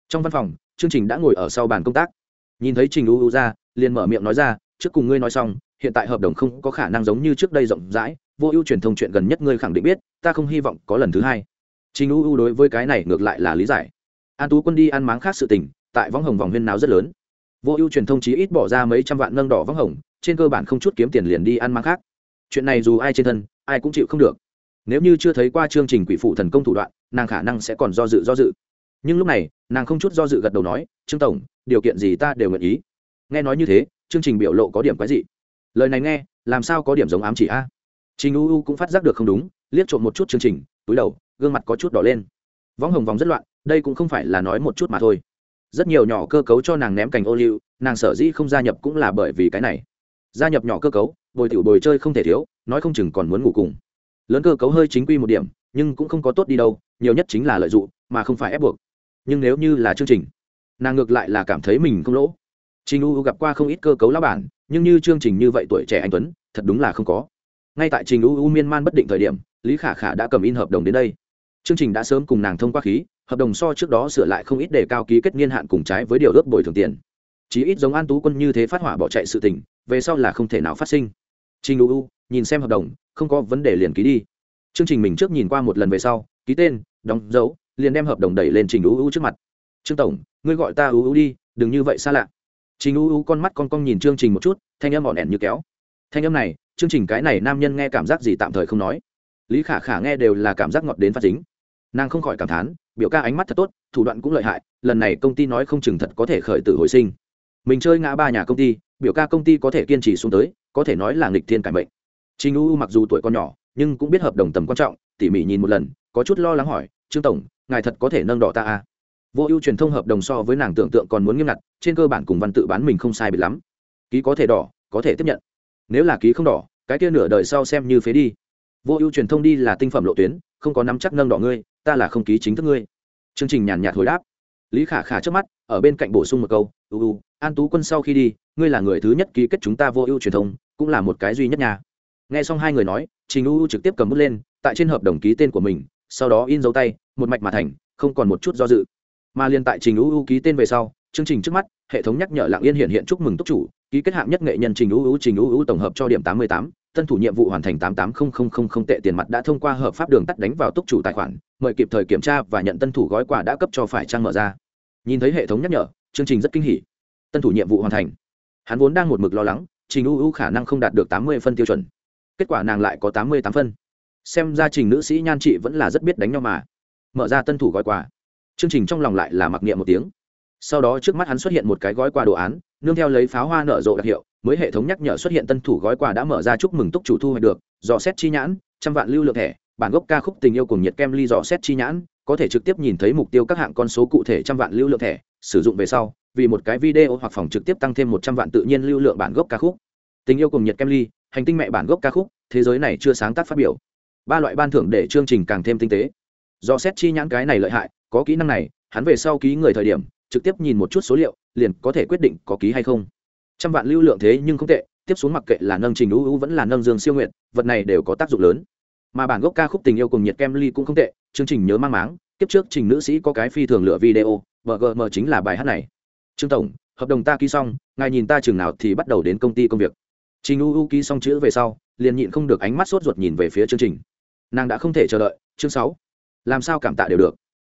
Trong văn phòng, chương trình đã ngồi ở sau bàn công tác. Nhìn thấy trình u u ra, liền mở miệng nói ra, trước cùng ngươi nói xong, hiện tại hợp đồng không có khả năng giống như trước đây rộng rãi vô ưu truyền thông chuyện gần nhất ngươi khẳng định biết, ta không hy vọng có lần thứ hai. Trình u u đối với cái này ngược lại là lý giải. An tú quân đi ăn máng khác sự tình, tại võng hồng vòng huyên náo rất lớn. Vô ưu truyền thông chí ít bỏ ra mấy trăm vạn nâng đỏ võng hồng, trên cơ bản không chút kiếm tiền liền đi ăn máng khác. Chuyện này dù ai trên thân, ai cũng chịu không được. Nếu như chưa thấy qua chương trình quỷ phụ thần công thủ đoạn, nàng khả năng sẽ còn do dự do dự. Nhưng lúc này, nàng không chút do dự gật đầu nói, trương tổng, điều kiện gì ta đều nguyện ý. Nghe nói như thế, chương trình biểu lộ có điểm quái dị. Lời này nghe, làm sao có điểm giống ám chỉ a? Trình u u cũng phát giác được không đúng, liếc trộm một chút chương trình, túi đầu, gương mặt có chút đỏ lên. Võng hồng vòng rất loạn, đây cũng không phải là nói một chút mà thôi. Rất nhiều nhỏ cơ cấu cho nàng ném cành ô liu, nàng sở dĩ không gia nhập cũng là bởi vì cái này. Gia nhập nhỏ cơ cấu, bồi tiểu bồi chơi không thể thiếu, nói không chừng còn muốn ngủ cùng. Lớn cơ cấu hơi chính quy một điểm, nhưng cũng không có tốt đi đâu, nhiều nhất chính là lợi dụng, mà không phải ép buộc. Nhưng nếu như là chương trình, nàng ngược lại là cảm thấy mình không lỗ. Trình u gặp qua không ít cơ cấu lao bản, nhưng như chương trình như vậy tuổi trẻ anh tuấn, thật đúng là không có ngay tại trình u miên man bất định thời điểm, lý khả khả đã cầm in hợp đồng đến đây. Chương trình đã sớm cùng nàng thông qua khí, hợp đồng so trước đó sửa lại không ít để cao ký kết niên hạn cùng trái với điều ước bồi thường tiền. Chí ít giống an tú quân như thế phát hỏa bỏ chạy sự tình, về sau là không thể nào phát sinh. Trình u nhìn xem hợp đồng, không có vấn đề liền ký đi. Chương trình mình trước nhìn qua một lần về sau, ký tên, đóng dấu, liền đem hợp đồng đẩy lên trình u u trước mặt. Trương tổng, ngươi gọi ta u u đi, đừng như vậy xa lạ. Trình u u con mắt con con nhìn chương trình một chút, thanh âm ỏn ẻn như kéo. Thanh âm này chương trình cái này nam nhân nghe cảm giác gì tạm thời không nói. Lý khả khả nghe đều là cảm giác ngọt đến phát chính nàng không khỏi cảm thán, biểu ca ánh mắt thật tốt, thủ đoạn cũng lợi hại, lần này công ty nói không chừng thật có thể khởi tử hồi sinh. Mình chơi ngã ba nhà công ty, biểu ca công ty có thể kiên trì xuống tới, có thể nói là nghịch thiên cải mệnh. Trình u mặc dù tuổi còn nhỏ, nhưng cũng biết hợp đồng tầm quan trọng, tỉ mỉ nhìn một lần, có chút lo lắng hỏi, trương tổng, ngài thật có thể nâng đỏ ta à? vô ưu truyền thông hợp đồng so với nàng tưởng tượng còn muốn nghiêm ngặt, trên cơ bản cùng văn tự bán mình không sai biệt lắm. Ký có thể đỏ, có thể tiếp nhận nếu là ký không đỏ, cái kia nửa đời sau xem như phế đi. Vô ưu truyền thông đi là tinh phẩm lộ tuyến, không có nắm chắc nâng đỏ ngươi, ta là không ký chính thức ngươi. Chương trình nhàn nhạt hồi đáp. Lý khả khả trước mắt, ở bên cạnh bổ sung một câu ưu ưu an tú quân sau khi đi, ngươi là người thứ nhất ký kết chúng ta vô ưu truyền thông, cũng là một cái duy nhất nhà. Nghe xong hai người nói, trình ưu trực tiếp cầm bút lên, tại trên hợp đồng ký tên của mình, sau đó in dấu tay, một mạch mà thành, không còn một chút do dự. Mà liên tại trình ưu ký tên về sau, chương trình trước mắt, hệ thống nhắc nhở lặng yên hiện hiện chúc mừng túc chủ ký kết hạng nhất nghệ nhân trình ưu trình ưu tổng hợp cho điểm tám mươi tám, tân thủ nhiệm vụ hoàn thành tám tám không không không không tệ tiền mặt đã thông qua hợp pháp đường tắt đánh vào túc chủ tài khoản, mời kịp thời kiểm tra và nhận tân thủ gói quà đã cấp cho phải trang mở ra. Nhìn thấy hệ thống nhắc nhở, chương trình rất kinh hỉ. Tân thủ nhiệm vụ hoàn thành. Hắn vốn đang một mực lo lắng, trình ưu ưu khả năng không đạt được tám mươi phân tiêu chuẩn. Kết quả nàng lại có tám mươi tám phân. Xem ra trình nữ sĩ nhan chị vẫn là rất biết đánh nhau mà. Mở ra tân thủ gói quà. Chương trình trong lòng lại là mặc niệm một tiếng. Sau đó trước mắt hắn xuất hiện một cái gói quà đồ án nương theo lấy pháo hoa nở rộ đặc hiệu, mới hệ thống nhắc nhở xuất hiện tân thủ gói quà đã mở ra chúc mừng túc chủ thu hoạch được, dò xét chi nhãn, trăm vạn lưu lượng thẻ, bản gốc ca khúc tình yêu cùng nhiệt kem ly dò xét chi nhãn, có thể trực tiếp nhìn thấy mục tiêu các hạng con số cụ thể trăm vạn lưu lượng thẻ, sử dụng về sau, vì một cái video hoặc phòng trực tiếp tăng thêm một trăm vạn tự nhiên lưu lượng bản gốc ca khúc. Tình yêu cùng nhiệt kem ly, hành tinh mẹ bản gốc ca khúc, thế giới này chưa sáng tác phát biểu. Ba loại ban thưởng để chương trình càng thêm tinh tế. Do xét chi nhãn cái này lợi hại, có kỹ năng này, hắn về sau ký người thời điểm trực tiếp nhìn một chút số liệu, liền có thể quyết định có ký hay không. Trăm vạn lưu lượng thế nhưng không tệ, tiếp xuống mặc kệ là nâng trình ưu ưu vẫn là nâng dương siêu nguyện vật này đều có tác dụng lớn. Mà bản gốc ca khúc tình yêu cùng nhiệt kem ly cũng không tệ, chương trình nhớ mang máng tiếp trước trình nữ sĩ có cái phi thường lựa video bgm chính là bài hát này. Trương tổng, hợp đồng ta ký xong, ngài nhìn ta chừng nào thì bắt đầu đến công ty công việc. Trình u u ký xong chữ về sau, liền nhịn không được ánh mắt sốt ruột nhìn về phía chương trình. Nàng đã không thể chờ đợi, chương sáu, làm sao cảm tạ đều được.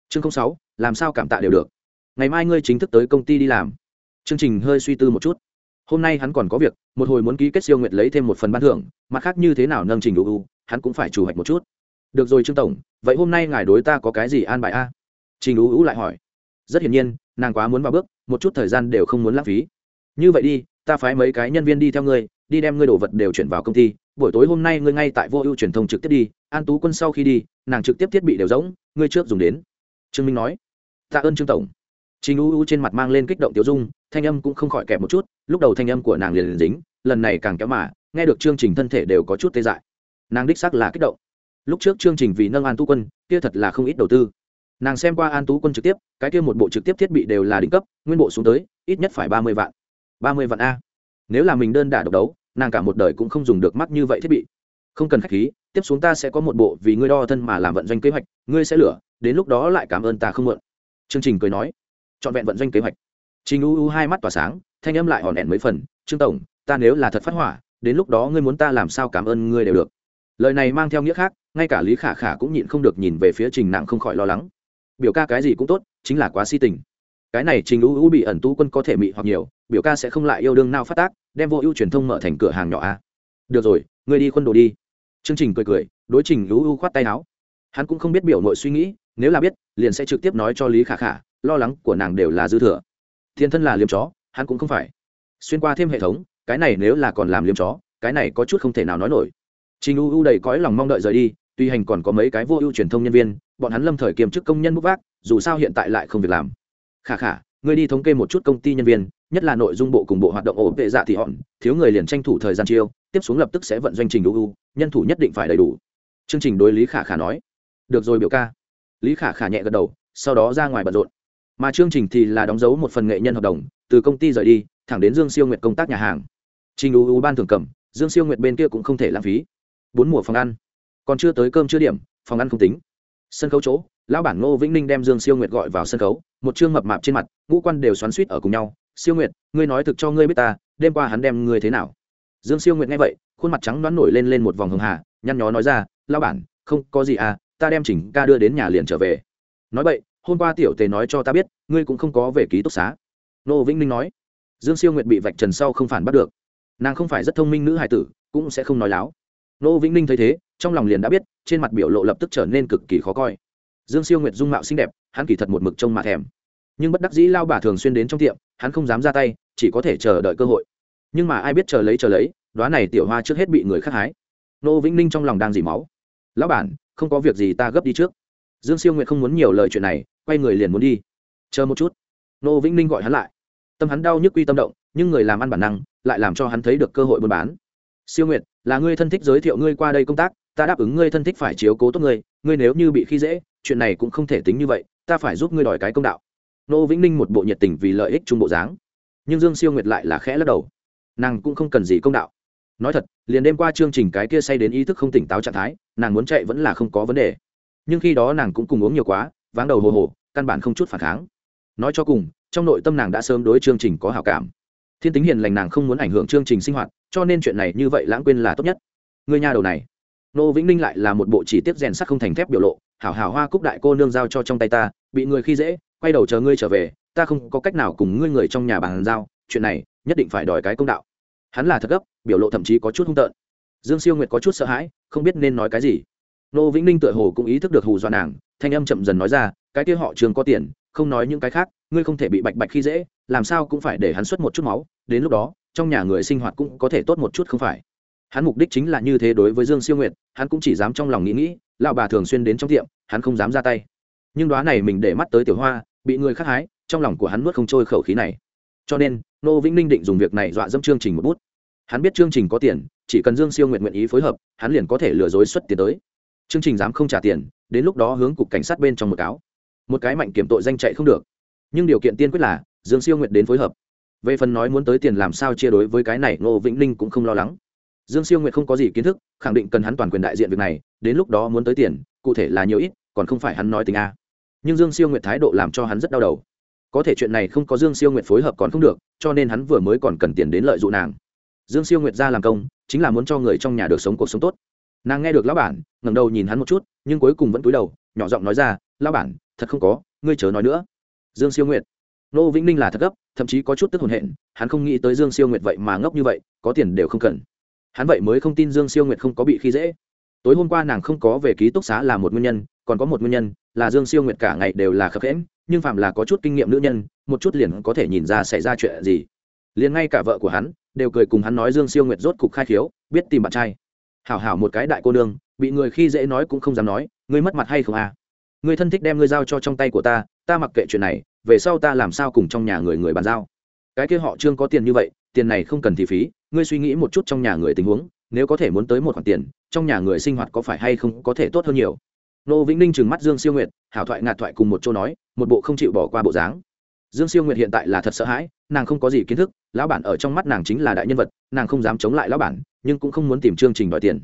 Chương sáu, làm sao cảm tạ đều được ngày mai ngươi chính thức tới công ty đi làm. Chương trình hơi suy tư một chút. Hôm nay hắn còn có việc, một hồi muốn ký kết siêu nguyện lấy thêm một phần ban thưởng, mặt khác như thế nào nâng trình u u hắn cũng phải chủ hoạch một chút. Được rồi trương tổng, vậy hôm nay ngài đối ta có cái gì an bài a? Trình u u lại hỏi. Rất hiển nhiên, nàng quá muốn vào bước, một chút thời gian đều không muốn lãng phí. Như vậy đi, ta phái mấy cái nhân viên đi theo ngươi, đi đem ngươi đồ vật đều chuyển vào công ty. Buổi tối hôm nay ngươi ngay tại vô ưu truyền thông trực tiếp đi, an tú quân sau khi đi, nàng trực tiếp thiết bị đều rỗng, ngươi trước dùng đến. Trương minh nói. Tạ ơn trương tổng. Trình U U trên mặt mang lên kích động tiểu dung, thanh âm cũng không khỏi kẹp một chút, lúc đầu thanh âm của nàng liền liền dính, lần này càng kéo mà, nghe được chương trình thân thể đều có chút tê dại. Nàng đích xác là kích động. Lúc trước chương trình vì nâng An Tú Quân, kia thật là không ít đầu tư. Nàng xem qua An Tú Quân trực tiếp, cái kia một bộ trực tiếp thiết bị đều là đỉnh cấp, nguyên bộ xuống tới, ít nhất phải ba mươi vạn. ba mươi vạn a. Nếu là mình đơn đả độc đấu, nàng cả một đời cũng không dùng được mắt như vậy thiết bị. Không cần khách khí, tiếp xuống ta sẽ có một bộ vì ngươi đo thân mà làm vận doanh kế hoạch, ngươi sẽ lửa, đến lúc đó lại cảm ơn ta không mượn. Chương trình cười nói trọn vẹn vận doanh kế hoạch. Trình u u hai mắt tỏa sáng, thanh âm lại hòn hẹn mấy phần, trương tổng, ta nếu là thật phát hỏa, đến lúc đó ngươi muốn ta làm sao cảm ơn ngươi đều được. Lời này mang theo nghĩa khác, ngay cả lý khả khả cũng nhịn không được nhìn về phía trình nặng không khỏi lo lắng. Biểu ca cái gì cũng tốt, chính là quá si tình. Cái này trình u u bị ẩn tu quân có thể mị hoặc nhiều, biểu ca sẽ không lại yêu đương nào phát tác, đem vô ưu truyền thông mở thành cửa hàng nhỏ a. Được rồi, ngươi đi quân đồ đi. Chương trình cười cười, đối trình u u khoát tay áo. Hắn cũng không biết biểu nội suy nghĩ, nếu là biết, liền sẽ trực tiếp nói cho lý khả khả lo lắng của nàng đều là dư thừa. Thiên thân là liêm chó, hắn cũng không phải. Xuyên qua thêm hệ thống, cái này nếu là còn làm liêm chó, cái này có chút không thể nào nói nổi. Trình u u đầy cõi lòng mong đợi rời đi, tuy hành còn có mấy cái vô ưu truyền thông nhân viên, bọn hắn lâm thời kiềm chức công nhân bút vác, dù sao hiện tại lại không việc làm. Khả khả người đi thống kê một chút công ty nhân viên, nhất là nội dung bộ cùng bộ hoạt động ổn vệ dạ thì họn thiếu người liền tranh thủ thời gian chiêu, tiếp xuống lập tức sẽ vận doanh trình u u, nhân thủ nhất định phải đầy đủ. Chương trình đối lý khả khả nói. Được rồi biểu ca. Lý khả khả nhẹ gật đầu, sau đó ra ngoài bận rộn mà chương trình thì là đóng dấu một phần nghệ nhân hợp đồng, từ công ty rời đi, thẳng đến dương siêu nguyệt công tác nhà hàng. Trình u u ban thường cầm, dương siêu nguyệt bên kia cũng không thể lãng phí. Bốn mùa phòng ăn. Còn chưa tới cơm chưa điểm, phòng ăn không tính. Sân khấu chỗ, lão bản ngô vĩnh ninh đem dương siêu nguyệt gọi vào sân khấu, một chương mập mạp trên mặt, ngũ quan đều xoắn suýt ở cùng nhau. Siêu nguyệt, ngươi nói thực cho ngươi biết ta, đêm qua hắn đem ngươi thế nào? Dương siêu nguyệt nghe vậy, khuôn mặt trắng đoán nổi lên lên một vòng hường hà, nhăn nhó nói ra, lão bản, không có gì à ta đem chỉnh ca đưa đến nhà liền trở về. Nói vậy hôm qua tiểu tề nói cho ta biết, ngươi cũng không có về ký túc xá. Nô vĩnh ninh nói. Dương siêu nguyệt bị vạch trần sau không phản bắt được. Nàng không phải rất thông minh nữ hải tử, cũng sẽ không nói láo. Nô vĩnh ninh thấy thế, trong lòng liền đã biết, trên mặt biểu lộ lập tức trở nên cực kỳ khó coi. Dương siêu nguyệt dung mạo xinh đẹp, hắn kỳ thật một mực trông mà thèm. Nhưng bất đắc dĩ lao bà thường xuyên đến trong tiệm, hắn không dám ra tay, chỉ có thể chờ đợi cơ hội. Nhưng mà ai biết chờ lấy chờ lấy đoá này tiểu hoa trước hết bị người khác hái. Nô vĩnh ninh trong lòng đang dỉ máu. Lão bản, không có việc gì ta gấp đi trước. Dương siêu nguyệt không muốn nhiều lời chuyện này quay người liền muốn đi. Chờ một chút. Nô vĩnh ninh gọi hắn lại. Tâm hắn đau nhức quy tâm động, nhưng người làm ăn bản năng, lại làm cho hắn thấy được cơ hội buôn bán. Siêu nguyệt, là ngươi thân thích giới thiệu ngươi qua đây công tác, ta đáp ứng ngươi thân thích phải chiếu cố tốt ngươi ngươi nếu như bị khi dễ, chuyện này cũng không thể tính như vậy, ta phải giúp ngươi đòi cái công đạo. Nô vĩnh ninh một bộ nhiệt tình vì lợi ích chung bộ dáng. Nhưng dương siêu nguyệt lại là khẽ lắc đầu. Nàng cũng không cần gì công đạo. Nói thật, liền đêm qua chương trình cái kia say đến ý thức không tỉnh táo trạng thái, nàng muốn chạy vẫn là không có vấn đề. Nhưng khi đó nàng cũng cùng uống nhiều quá váng đầu hồ hồ, căn bản không chút phản kháng. Nói cho cùng, trong nội tâm nàng đã sớm đối chương trình có hào cảm. Thiên tính hiền lành nàng không muốn ảnh hưởng chương trình sinh hoạt, cho nên chuyện này như vậy lãng quên là tốt nhất. Người nhà đầu này. Nô vĩnh ninh lại là một bộ chỉ tiếp rèn sắc không thành thép biểu lộ, hảo hảo hoa cúc đại cô nương giao cho trong tay ta, bị người khi dễ, quay đầu chờ ngươi trở về, ta không có cách nào cùng ngươi người trong nhà bàn giao, chuyện này nhất định phải đòi cái công đạo. Hắn là thật gấp, biểu lộ thậm chí có chút hung tợn. Dương siêu nguyệt có chút sợ hãi, không biết nên nói cái gì. Nô vĩnh ninh tựa hồ cũng ý thức được hù dọa nàng thanh âm chậm dần nói ra, cái kia họ trường có tiền, không nói những cái khác, ngươi không thể bị bạch bạch khi dễ, làm sao cũng phải để hắn xuất một chút máu, đến lúc đó, trong nhà người sinh hoạt cũng có thể tốt một chút không phải? Hắn mục đích chính là như thế đối với dương siêu nguyệt, hắn cũng chỉ dám trong lòng nghĩ nghĩ, lão bà thường xuyên đến trong tiệm, hắn không dám ra tay. Nhưng đoá này mình để mắt tới tiểu hoa, bị người khác hái, trong lòng của hắn nuốt không trôi khẩu khí này. Cho nên, nô vĩnh ninh định dùng việc này dọa dẫm chương trình một bút. Hắn biết chương trình có tiền, chỉ cần dương siêu nguyện nguyện ý phối hợp, hắn liền có thể lừa dối xuất tiền tới chương trình dám không trả tiền, đến lúc đó hướng cục cảnh sát bên trong một cáo. Một cái mạnh kiểm tội danh chạy không được. Nhưng điều kiện tiên quyết là, dương siêu nguyện đến phối hợp. Về phần nói muốn tới tiền làm sao chia đối với cái này, ngô vĩnh ninh cũng không lo lắng. Dương siêu nguyện không có gì kiến thức, khẳng định cần hắn toàn quyền đại diện việc này, đến lúc đó muốn tới tiền, cụ thể là nhiều ít, còn không phải hắn nói tình a. Nhưng dương siêu nguyện thái độ làm cho hắn rất đau đầu. Có thể chuyện này không có dương siêu nguyện phối hợp còn không được, cho nên hắn vừa mới còn cần tiền đến lợi dụng nàng. Dương siêu nguyệt ra làm công, chính là muốn cho người trong nhà được sống cuộc sống tốt nàng nghe được lão bản, ngẩng đầu nhìn hắn một chút, nhưng cuối cùng vẫn cúi đầu, nhỏ giọng nói ra, lão bản, thật không có, ngươi chớ nói nữa. Dương siêu nguyệt. Nô vĩnh ninh là thật gấp, thậm chí có chút tức hồn hện, hắn không nghĩ tới dương siêu nguyệt vậy mà ngốc như vậy, có tiền đều không cần. Hắn vậy mới không tin dương siêu nguyệt không có bị khi dễ. Tối hôm qua nàng không có về ký túc xá là một nguyên nhân, còn có một nguyên nhân, là dương siêu nguyệt cả ngày đều là khập khẽm nhưng phạm là có chút kinh nghiệm nữ nhân, một chút liền có thể nhìn ra xảy ra chuyện gì. Liền ngay cả vợ của hắn, đều cười cùng hắn nói dương siêu nguyệt rốt cục khai khiếu, biết tìm bạn trai hảo hảo một cái đại cô nương, bị người khi dễ nói cũng không dám nói, ngươi mất mặt hay không à? Ngươi thân thích đem ngươi giao cho trong tay của ta ta mặc kệ chuyện này, về sau ta làm sao cùng trong nhà người người bàn giao? Cái kia họ trương có tiền như vậy, tiền này không cần thì phí, ngươi suy nghĩ một chút trong nhà người tình huống, nếu có thể muốn tới một khoản tiền, trong nhà người sinh hoạt có phải hay không có thể tốt hơn nhiều? Nô vĩnh ninh trừng mắt dương siêu nguyệt, hảo thoại ngạt thoại cùng một chỗ nói, một bộ không chịu bỏ qua bộ dáng. Dương siêu nguyệt hiện tại là thật sợ hãi, nàng không có gì kiến thức, lão bản ở trong mắt nàng chính là đại nhân vật, nàng không dám chống lại lão bản nhưng cũng không muốn tìm chương trình đòi tiền.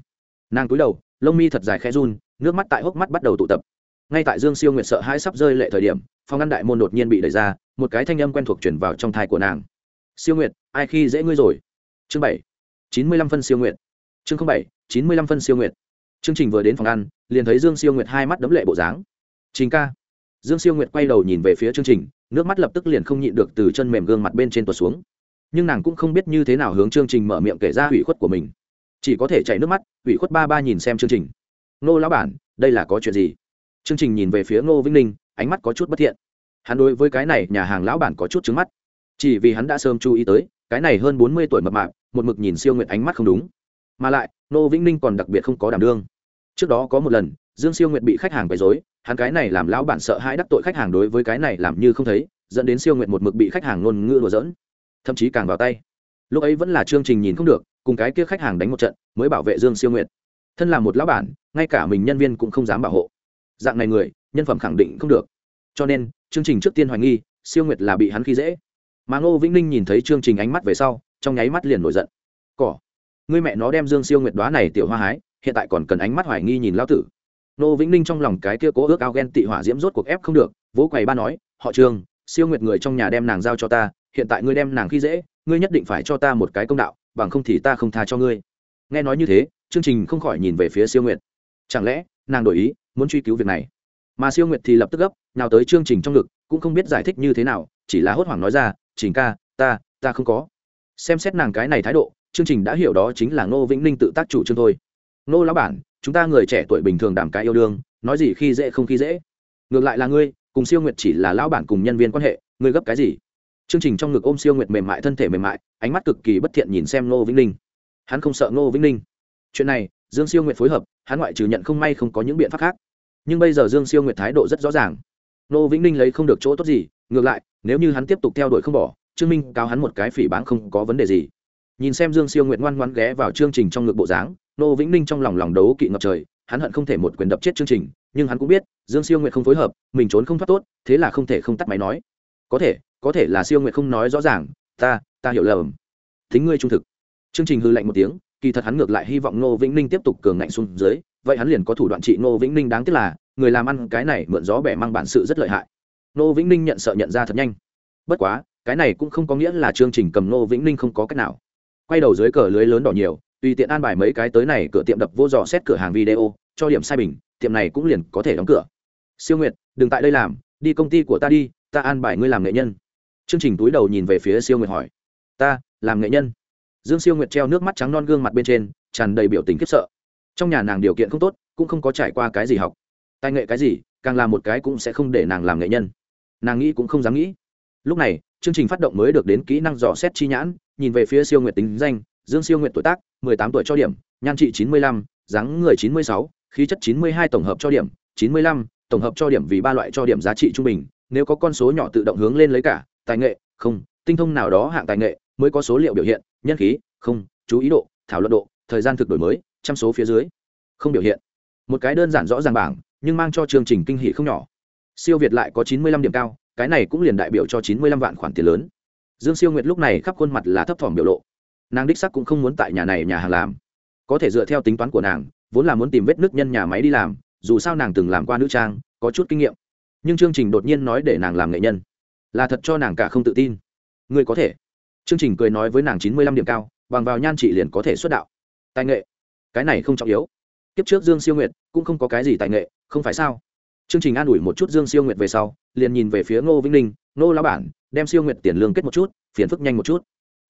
Nàng cúi đầu, lông mi thật dài khẽ run, nước mắt tại hốc mắt bắt đầu tụ tập. Ngay tại dương siêu nguyệt sợ hãi sắp rơi lệ thời điểm, phòng ngăn đại môn đột nhiên bị đẩy ra, một cái thanh âm quen thuộc chuyển vào trong thai của nàng. Siêu nguyệt, ai khi dễ ngươi rồi? Chương bảy, chín mươi lăm phân siêu nguyệt. Chương bảy, chín mươi lăm phân siêu nguyệt. Chương trình vừa đến phòng ăn, liền thấy dương siêu nguyệt hai mắt đấm lệ bộ dáng. Trình ca. Dương siêu nguyệt quay đầu nhìn về phía chương trình, nước mắt lập tức liền không nhịn được từ chân mềm gương mặt bên trên tuột xuống nhưng nàng cũng không biết như thế nào hướng chương trình mở miệng kể ra hủy khuất của mình. Chỉ có thể chảy nước mắt hủy khuất ba ba nhìn xem chương trình. Nô lão bản, đây là có chuyện gì? Chương trình nhìn về phía ngô vĩnh ninh, ánh mắt có chút bất thiện. Hắn đối với cái này, nhà hàng lão bản có chút trứng mắt. Chỉ vì hắn đã sớm chú ý tới, cái này hơn bốn mươi tuổi mập mạp, một mực nhìn siêu nguyện ánh mắt không đúng. Mà lại, ngô vĩnh ninh còn đặc biệt không có đảm đương. Trước đó có một lần, dương siêu nguyệt bị khách hàng quấy dối hắn cái này làm lão bản sợ hãi đắc tội khách hàng đối với cái này làm như không thấy, dẫn đến siêu nguyệt một mực bị khách hàng ngôn ngữ đùa dỡn thậm chí càng vào tay. Lúc ấy vẫn là chương trình nhìn không được, cùng cái kia khách hàng đánh một trận, mới bảo vệ dương siêu nguyệt. Thân là một lão bản, ngay cả mình nhân viên cũng không dám bảo hộ. Dạng này người, nhân phẩm khẳng định không được. Cho nên chương trình trước tiên hoài nghi, siêu nguyệt là bị hắn khi dễ. Mà ngô vĩnh ninh nhìn thấy chương trình ánh mắt về sau, trong nháy mắt liền nổi giận. Cỏ người mẹ nó đem dương siêu nguyệt đoá này tiểu hoa hái, hiện tại còn cần ánh mắt hoài nghi nhìn lão tử. Ngô vĩnh ninh trong lòng cái kia cố ước ao ghen tị hỏa diễm rốt cuộc ép không được, vỗ quầy ba nói, họ trường siêu nguyệt người trong nhà đem nàng giao cho ta hiện tại ngươi đem nàng khi dễ, ngươi nhất định phải cho ta một cái công đạo, bằng không thì ta không tha cho ngươi. Nghe nói như thế chương trình không khỏi nhìn về phía siêu nguyệt. Chẳng lẽ, nàng đổi ý, muốn truy cứu việc này? Mà siêu nguyệt thì lập tức gấp, nào tới chương trình trong ngực, cũng không biết giải thích như thế nào, chỉ là hốt hoảng nói ra, trình ca, ta ta không có. Xem xét nàng cái này thái độ chương trình đã hiểu đó chính là ngô vĩnh ninh tự tác chủ trương thôi. Ngô lão bản, chúng ta người trẻ tuổi bình thường đảm cái yêu đương, nói gì khi dễ không khi dễ. Ngược lại là ngươi, cùng siêu nguyệt chỉ là lão bản cùng nhân viên quan hệ, ngươi gấp cái gì? Chương trình trong ngực ôm siêu nguyệt mềm mại, thân thể mềm mại, ánh mắt cực kỳ bất thiện nhìn xem ngô vĩnh ninh. Hắn không sợ ngô vĩnh ninh. Chuyện này, dương siêu nguyệt phối hợp, hắn ngoại trừ nhận không may không có những biện pháp khác. Nhưng bây giờ dương siêu nguyệt thái độ rất rõ ràng. Ngô vĩnh ninh lấy không được chỗ tốt gì, ngược lại, nếu như hắn tiếp tục theo đuổi không bỏ, trương minh cáo hắn một cái phỉ báng không có vấn đề gì. Nhìn xem dương siêu nguyệt ngoan ngoan ghé vào chương trình trong ngực bộ dáng nô vĩnh ninh trong lòng lòng đấu kỵ ngập trời, hắn hận không thể một quyền đập chết chương trình, nhưng hắn cũng biết, dương siêu nguyệt không phối hợp, mình trốn không thoát tốt, thế là không thể không tắt máy nói. Có thể có thể là siêu nguyệt không nói rõ ràng, ta ta hiểu lầm. Thính ngươi trung thực. Chương trình hư lạnh một tiếng, kỳ thật hắn ngược lại hy vọng ngô vĩnh ninh tiếp tục cường ngạnh xuống dưới, vậy hắn liền có thủ đoạn trị ngô vĩnh ninh đáng tiếc là, người làm ăn cái này mượn gió bẻ mang bản sự rất lợi hại. Ngô vĩnh ninh nhận sợ nhận ra thật nhanh. Bất quá, cái này cũng không có nghĩa là chương trình cầm ngô vĩnh ninh không có cách nào. Quay đầu dưới cờ lưới lớn đỏ nhiều, tùy tiện an bài mấy cái tới này cửa tiệm đập vô dò xét cửa hàng video, cho điểm sai bình, tiệm này cũng liền có thể đóng cửa. Siêu nguyệt, đừng tại đây làm, đi công ty của ta đi, ta an bài ngươi làm nghệ nhân chương trình túi đầu nhìn về phía siêu nguyệt hỏi, ta, làm nghệ nhân. Dương siêu nguyệt treo nước mắt trắng non gương mặt bên trên, tràn đầy biểu tình khiếp sợ. Trong nhà nàng điều kiện không tốt, cũng không có trải qua cái gì học. Tài nghệ cái gì, càng làm một cái cũng sẽ không để nàng làm nghệ nhân. Nàng nghĩ cũng không dám nghĩ. Lúc này, chương trình phát động mới được đến kỹ năng dò xét chi nhãn, nhìn về phía siêu nguyệt tính danh, dương siêu nguyệt tuổi tác, mười tám tuổi cho điểm, nhan trị chín mươi lăm, dáng người chín mươi sáu, khí chất chín mươi hai tổng hợp cho điểm, chín mươi lăm, tổng hợp cho điểm vì ba loại cho điểm giá trị trung bình, nếu có con số nhỏ tự động hướng lên lấy cả tài nghệ, không, tinh thông nào đó hạng tài nghệ mới có số liệu biểu hiện, nhân khí, không, chú ý độ, thảo luận độ, thời gian thực đổi mới, trăm số phía dưới, không biểu hiện. Một cái đơn giản rõ ràng bảng, nhưng mang cho chương trình kinh hỷ không nhỏ. Siêu việt lại có chín mươi lăm điểm cao, cái này cũng liền đại biểu cho chín mươi lăm vạn khoản tiền lớn. Dương siêu nguyệt lúc này khắp khuôn mặt là thấp thỏm biểu lộ. Nàng đích sắc cũng không muốn tại nhà này nhà hàng làm. Có thể dựa theo tính toán của nàng, vốn là muốn tìm vết nước nhân nhà máy đi làm, dù sao nàng từng làm qua nữ trang, có chút kinh nghiệm. Nhưng chương trình đột nhiên nói để nàng làm nghệ nhân là thật cho nàng cả không tự tin. Ngươi có thể. Chương trình cười nói với nàng chín mươi lăm điểm cao, bằng vào nhan trị liền có thể xuất đạo. Tài nghệ. Cái này không trọng yếu. Kiếp trước dương siêu nguyệt cũng không có cái gì tài nghệ, không phải sao? Chương trình an ủi một chút dương siêu nguyệt về sau, liền nhìn về phía ngô vĩnh ninh, ngô lao bản, đem siêu nguyệt tiền lương kết một chút, phiền phức nhanh một chút.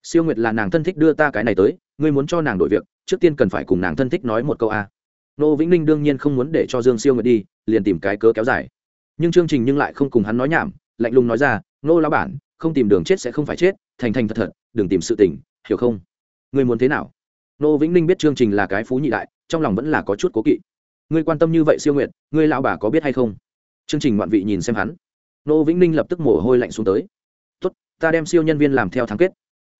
Siêu nguyệt là nàng thân thích đưa ta cái này tới, ngươi muốn cho nàng đổi việc, trước tiên cần phải cùng nàng thân thích nói một câu a. Ngô vĩnh ninh đương nhiên không muốn để cho dương siêu nguyệt đi, liền tìm cái cớ kéo dài. Nhưng chương trình nhưng lại không cùng hắn nói nhảm, lạnh lùng nói ra nô lão bản, không tìm đường chết sẽ không phải chết, thành thành thật thật, đừng tìm sự tình, hiểu không? Ngươi muốn thế nào? Nô vĩnh ninh biết chương trình là cái phú nhị đại, trong lòng vẫn là có chút cố kỵ. Ngươi quan tâm như vậy siêu nguyệt, ngươi lão bà có biết hay không? Chương trình ngoạn vị nhìn xem hắn. Nô vĩnh ninh lập tức mồ hôi lạnh xuống tới. Tốt, ta đem siêu nhân viên làm theo thắng kết.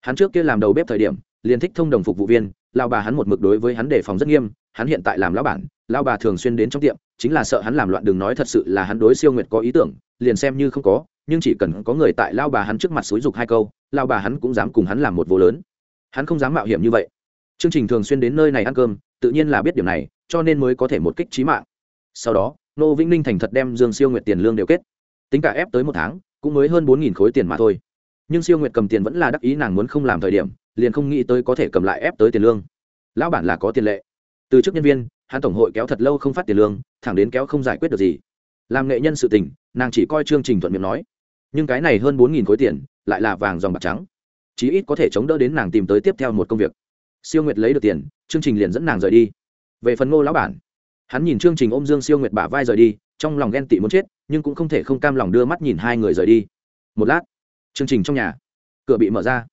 Hắn trước kia làm đầu bếp thời điểm, liền thích thông đồng phục vụ viên lao bà hắn một mực đối với hắn đề phòng rất nghiêm, hắn hiện tại làm lão bản lao bà thường xuyên đến trong tiệm, chính là sợ hắn làm loạn đừng nói thật sự là hắn đối siêu nguyệt có ý tưởng, liền xem như không có nhưng chỉ cần có người tại lao bà hắn trước mặt xúi dục hai câu, lao bà hắn cũng dám cùng hắn làm một vô lớn. Hắn không dám mạo hiểm như vậy. Chương trình thường xuyên đến nơi này ăn cơm, tự nhiên là biết điểm này, cho nên mới có thể một kích trí mạng. Sau đó, nô vĩnh ninh thành thật đem dương siêu nguyệt tiền lương đều kết. Tính cả ép tới một tháng, cũng mới hơn bốn khối tiền mà thôi. Nhưng siêu nguyệt cầm tiền vẫn là đắc ý nàng muốn không làm thời điểm, liền không nghĩ tới có thể cầm lại ép tới tiền lương. Lão bản là có tiền lệ. Từ chức nhân viên, hắn tổng hội kéo thật lâu không phát tiền lương, thẳng đến kéo không giải quyết được gì. Làm nghệ nhân sự tình, nàng chỉ coi chương trình thuận miệng nói nhưng cái này hơn bốn nghìn khối tiền lại là vàng dòng bạc trắng. Chí ít có thể chống đỡ đến nàng tìm tới tiếp theo một công việc. Siêu nguyệt lấy được tiền, chương trình liền dẫn nàng rời đi. Về phần ngô lão bản, hắn nhìn chương trình ôm dương siêu nguyệt bả vai rời đi, trong lòng ghen tị muốn chết, nhưng cũng không thể không cam lòng đưa mắt nhìn hai người rời đi. Một lát, chương trình trong nhà, cửa bị mở ra.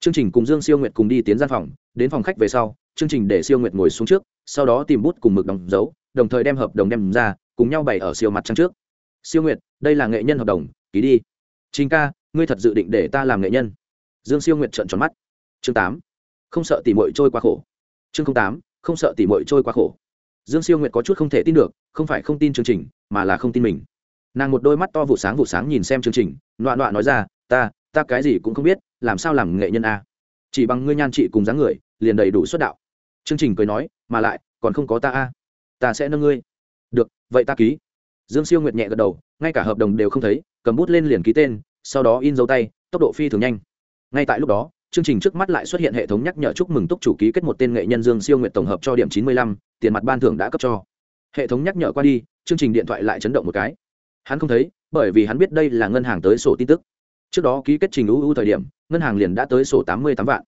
Chương trình cùng dương siêu nguyệt cùng đi tiến gian phòng, đến phòng khách về sau, chương trình để siêu nguyệt ngồi xuống trước, sau đó tìm bút cùng mực đóng dấu, đồng thời đem hợp đồng đem ra, cùng nhau bày ở siêu mặt trăng trước. Siêu nguyệt, đây là nghệ nhân hợp đồng, ký đi trình ca, ngươi thật dự định để ta làm nghệ nhân? Dương siêu nguyệt trợn tròn mắt. Chương tám, không sợ tỉ mội trôi qua khổ. Chương tám, không sợ tỉ mội trôi qua khổ. Dương siêu nguyệt có chút không thể tin được, không phải không tin chương trình, mà là không tin mình. Nàng một đôi mắt to vụ sáng vụ sáng nhìn xem chương trình loạn loạn nói ra, ta ta cái gì cũng không biết, làm sao làm nghệ nhân a? Chỉ bằng ngươi nhan trị cùng dáng người, liền đầy đủ xuất đạo. Chương trình cười nói, mà lại, còn không có ta a. Ta sẽ nâng ngươi. Được, vậy ta ký dương siêu nguyệt nhẹ gật đầu, ngay cả hợp đồng đều không thấy, cầm bút lên liền ký tên, sau đó in dấu tay, tốc độ phi thường nhanh. Ngay tại lúc đó, chương trình trước mắt lại xuất hiện hệ thống nhắc nhở chúc mừng túc chủ ký kết một tên nghệ nhân dương siêu nguyệt tổng hợp cho điểm chín mươi lăm, tiền mặt ban thưởng đã cấp cho. Hệ thống nhắc nhở qua đi, chương trình điện thoại lại chấn động một cái. Hắn không thấy, bởi vì hắn biết đây là ngân hàng tới sổ tin tức. Trước đó ký kết trình ưu thời điểm, ngân hàng liền đã tới sổ tám mươi tám vạn,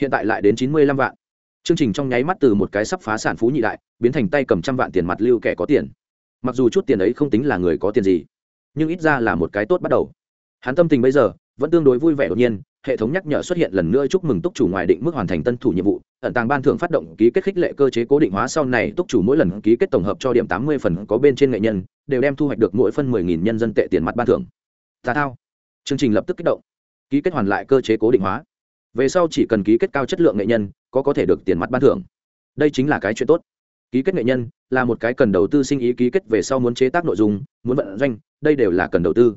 hiện tại lại đến chín mươi lăm vạn. Chương trình trong nháy mắt từ một cái sắp phá sản phú nhị đại, biến thành tay cầm trăm vạn tiền mặt lưu kẻ có tiền mặc dù chút tiền ấy không tính là người có tiền gì, nhưng ít ra là một cái tốt bắt đầu. Hắn tâm tình bây giờ vẫn tương đối vui vẻ đột nhiên, hệ thống nhắc nhở xuất hiện lần nữa chúc mừng túc chủ ngoài định mức hoàn thành tân thủ nhiệm vụ, ẩn tàng ban thưởng phát động ký kết khích lệ cơ chế cố định hóa sau này túc chủ mỗi lần ký kết tổng hợp cho điểm tám mươi phần có bên trên nghệ nhân, đều đem thu hoạch được mỗi phân mười nghìn nhân dân tệ tiền mặt ban thưởng. Tà thao. Chương trình lập tức kích động. Ký kết hoàn lại cơ chế cố định hóa. Về sau chỉ cần ký kết cao chất lượng nghệ nhân, có có thể được tiền mặt ban thưởng. Đây chính là cái chuyện tốt ký kết nghệ nhân là một cái cần đầu tư sinh ý ký kết về sau muốn chế tác nội dung, muốn vận doanh, đây đều là cần đầu tư.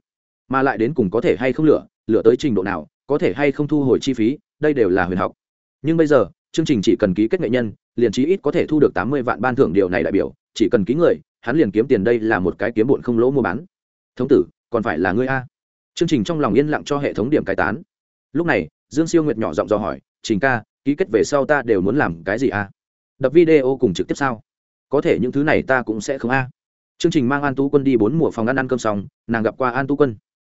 Mà lại đến cùng có thể hay không lựa lựa tới trình độ nào, có thể hay không thu hồi chi phí, đây đều là huyền học. Nhưng bây giờ, chương trình chỉ cần ký kết nghệ nhân, liền chí ít có thể thu được tám mươi vạn ban thưởng điều này đại biểu, chỉ cần ký người, hắn liền kiếm tiền đây là một cái kiếm bụn không lỗ mua bán. Thống tử, còn phải là ngươi a. Chương trình trong lòng yên lặng cho hệ thống điểm cải tán. Lúc này, dương siêu nguyệt nhỏ giọng dò hỏi, trình ca, ký kết về sau ta đều muốn làm cái gì a? Đập video cùng trực tiếp sao? Có thể những thứ này ta cũng sẽ không a. Chương trình mang an tú quân đi bốn mùa phòng ăn ăn cơm xong, nàng gặp qua an tú quân.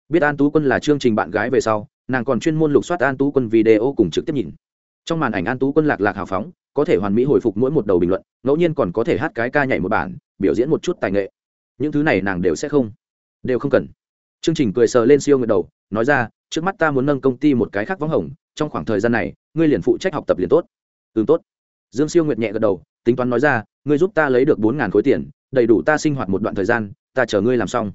Biết an tú quân là chương trình bạn gái về sau, nàng còn chuyên môn lục soát an tú quân video cùng trực tiếp nhìn. Trong màn ảnh an tú quân lạc lạc hào phóng, có thể hoàn mỹ hồi phục mỗi một đầu bình luận, ngẫu nhiên còn có thể hát cái ca nhảy một bản, biểu diễn một chút tài nghệ. Những thứ này nàng đều sẽ không, đều không cần. Chương trình cười sờ lên siêu người đầu, nói ra, trước mắt ta muốn nâng công ty một cái khác võng hồng, trong khoảng thời gian này, ngươi liền phụ trách học tập liền tốt. Ừ tốt dương siêu nguyệt nhẹ gật đầu, tính toán nói ra, ngươi giúp ta lấy được bốn ngàn khối tiền, đầy đủ ta sinh hoạt một đoạn thời gian, ta chờ ngươi làm xong.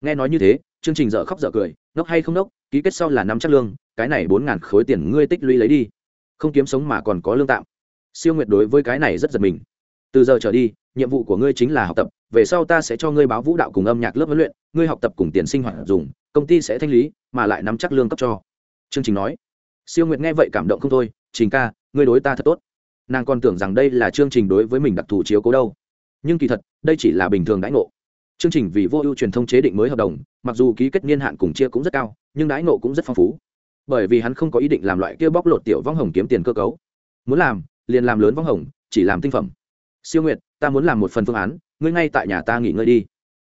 Nghe nói như thế, chương trình dở khóc dở cười, ngốc hay không ngốc, ký kết sau là năm chắc lương, cái này bốn ngàn khối tiền ngươi tích lũy lấy đi. Không kiếm sống mà còn có lương tạm. Siêu nguyệt đối với cái này rất giật mình. Từ giờ trở đi, nhiệm vụ của ngươi chính là học tập, về sau ta sẽ cho ngươi báo vũ đạo cùng âm nhạc lớp huấn luyện, ngươi học tập cùng tiền sinh hoạt dùng, công ty sẽ thanh lý, mà lại nắm chắc lương cấp cho. Chương trình nói. Siêu nguyệt nghe vậy cảm động không thôi, trình ca, ngươi đối ta thật tốt nàng còn tưởng rằng đây là chương trình đối với mình đặc thù chiếu cố đâu. Nhưng kỳ thật, đây chỉ là bình thường đãi ngộ. Chương trình vì vô ưu truyền thông chế định mới hợp đồng, mặc dù ký kết niên hạn cùng chia cũng rất cao, nhưng đãi ngộ cũng rất phong phú. Bởi vì hắn không có ý định làm loại kia bóc lột tiểu vong hồng kiếm tiền cơ cấu. Muốn làm, liền làm lớn vong hồng, chỉ làm tinh phẩm. Siêu nguyệt, ta muốn làm một phần phương án, ngươi ngay tại nhà ta nghỉ ngơi đi.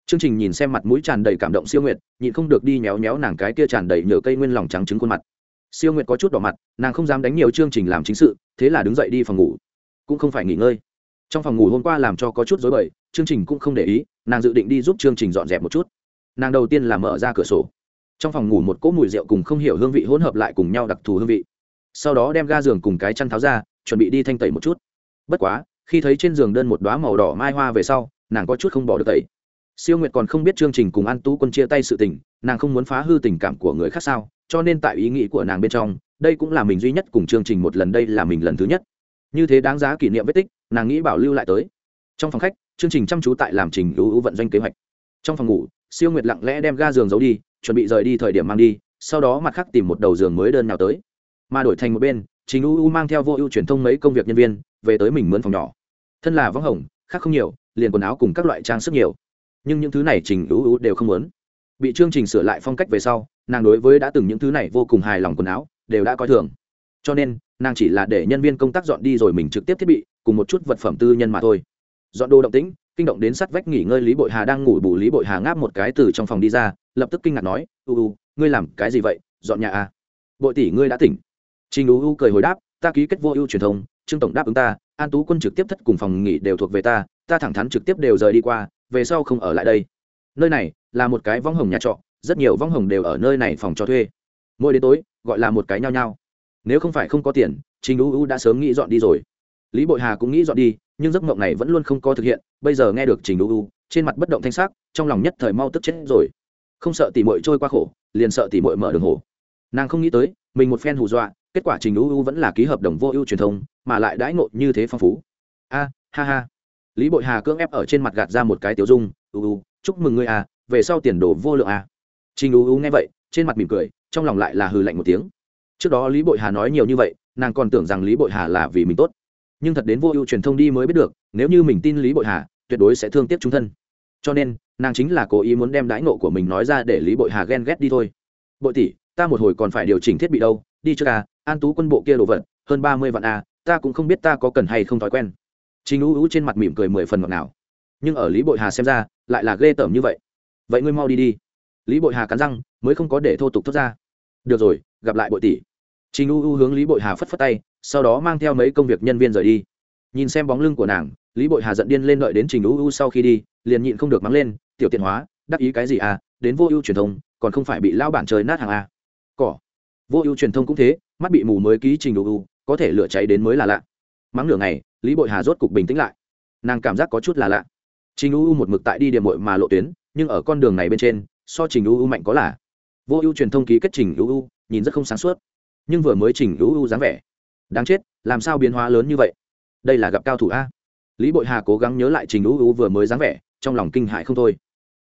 Chương trình nhìn xem mặt mũi tràn đầy cảm động siêu nguyệt, nhịn không được đi nhéo nhéo nàng cái kia tràn đầy nhựa cây nguyên lòng trắng trứng khuôn mặt. Siêu nguyệt có chút đỏ mặt, nàng không dám đánh nhiều chương trình làm chính sự thế là đứng dậy đi phòng ngủ. Cũng không phải nghỉ ngơi. Trong phòng ngủ hôm qua làm cho có chút dối bời, chương trình cũng không để ý, nàng dự định đi giúp chương trình dọn dẹp một chút. Nàng đầu tiên là mở ra cửa sổ. Trong phòng ngủ một cỗ mùi rượu cùng không hiểu hương vị hỗn hợp lại cùng nhau đặc thù hương vị. Sau đó đem ga giường cùng cái chăn tháo ra, chuẩn bị đi thanh tẩy một chút. Bất quá, khi thấy trên giường đơn một đoá màu đỏ mai hoa về sau, nàng có chút không bỏ được tẩy. Siêu nguyệt còn không biết chương trình cùng an tú quân chia tay sự tình, nàng không muốn phá hư tình cảm của người khác sao, cho nên tại ý nghĩ của nàng bên trong đây cũng là mình duy nhất cùng chương trình một lần, đây là mình lần thứ nhất. Như thế đáng giá kỷ niệm vết tích, nàng nghĩ bảo lưu lại tới. Trong phòng khách, chương trình chăm chú tại làm trình ưu ưu vận doanh kế hoạch. Trong phòng ngủ, siêu nguyệt lặng lẽ đem ga giường giấu đi, chuẩn bị rời đi thời điểm mang đi, sau đó mặt khác tìm một đầu giường mới đơn nào tới. Mà đổi thành một bên, trình ưu ưu mang theo vô ưu truyền thông mấy công việc nhân viên, về tới mình mướn phòng nhỏ. Thân là võng hồng, khác không nhiều, liền quần áo cùng các loại trang sức nhiều. Nhưng những thứ này trình ưu ưu đều không muốn. Bị chương trình sửa lại phong cách về sau, nàng đối với đã từng những thứ này vô cùng hài lòng quần áo đều đã coi thường. Cho nên, nàng chỉ là để nhân viên công tác dọn đi rồi mình trực tiếp thiết bị, cùng một chút vật phẩm tư nhân mà thôi. Dọn đồ động tĩnh, kinh động đến sắt vách nghỉ ngơi lý bội hà đang ngủ bù lý bội hà ngáp một cái từ trong phòng đi ra, lập tức kinh ngạc nói, u u, ngươi làm cái gì vậy? Dọn nhà à? Bội tỷ ngươi đã tỉnh. Trình u u cười hồi đáp, ta ký kết vô ưu truyền thông, trương tổng đáp ứng ta, an tú quân trực tiếp thất cùng phòng nghỉ đều thuộc về ta ta thẳng thắn trực tiếp đều rời đi qua, về sau không ở lại đây. Nơi này là một cái vong hồng nhà trọ, rất nhiều vong hồng đều ở nơi này phòng cho thuê mỗi đến tối, gọi là một cái nhao nhao. Nếu không phải không có tiền, trình u u đã sớm nghĩ dọn đi rồi. Lý bội hà cũng nghĩ dọn đi, nhưng giấc mộng này vẫn luôn không có thực hiện. Bây giờ nghe được trình u u, trên mặt bất động thanh sắc, trong lòng nhất thời mau tức chết rồi. Không sợ tỉ mội trôi qua khổ, liền sợ tỉ mội mở đường hồ. Nàng không nghĩ tới, mình một phen hù dọa, kết quả trình u u vẫn là ký hợp đồng vô ưu truyền thông, mà lại đãi ngộ như thế phong phú. A, ha ha. Lý bội hà cưỡng ép ở trên mặt gạt ra một cái tiểu dung. U u, chúc mừng ngươi à về sau tiền đồ vô lượng à. Trình u u nghe vậy trên mặt mỉm cười, trong lòng lại là hừ lạnh một tiếng. Trước đó lý bội hà nói nhiều như vậy, nàng còn tưởng rằng lý bội hà là vì mình tốt. Nhưng thật đến vô ưu truyền thông đi mới biết được, nếu như mình tin lý bội hà, tuyệt đối sẽ thương tiếc chúng thân. Cho nên, nàng chính là cố ý muốn đem đãi nộ của mình nói ra để lý bội hà ghen ghét đi thôi. Bội tỷ, ta một hồi còn phải điều chỉnh thiết bị đâu, đi trước à an tú quân bộ kia đồ vật, hơn ba mươi vạn à ta cũng không biết ta có cần hay không thói quen. Chính ú ú trên mặt mỉm cười mười phần ngọt nào nhưng ở lý bội hà xem ra, lại là ghê tởm như vậy. Vậy ngươi mau đi đi lý bội hà cắn răng, mới không có để thô tục thốt ra. Được rồi, gặp lại bội tỷ. Trình u u hướng lý bội hà phất phất tay, sau đó mang theo mấy công việc nhân viên rời đi. Nhìn xem bóng lưng của nàng, lý bội hà giận điên lên đợi đến trình u u sau khi đi, liền nhịn không được mắng lên, tiểu tiện hóa, đắc ý cái gì à đến vô ưu truyền thông, còn không phải bị lao bản trời nát hàng à. cỏ. Vô ưu truyền thông cũng thế, mắt bị mù mới ký trình u u, có thể lửa cháy đến mới là lạ. Mắng nửa ngày, lý bội hà rốt cục bình tĩnh lại. Nàng cảm giác có chút là lạ. Trình u u một mực tại đi điểm mội mà lộ tuyến, nhưng ở con đường này bên trên so trình u u mạnh có là. Vô ưu truyền thông ký kết trình u u, nhìn rất không sáng suốt. Nhưng vừa mới trình u u dáng vẻ. Đáng chết, làm sao biến hóa lớn như vậy? Đây là gặp cao thủ a. Lý bội hà cố gắng nhớ lại trình u u vừa mới dáng vẻ, trong lòng kinh hại không thôi.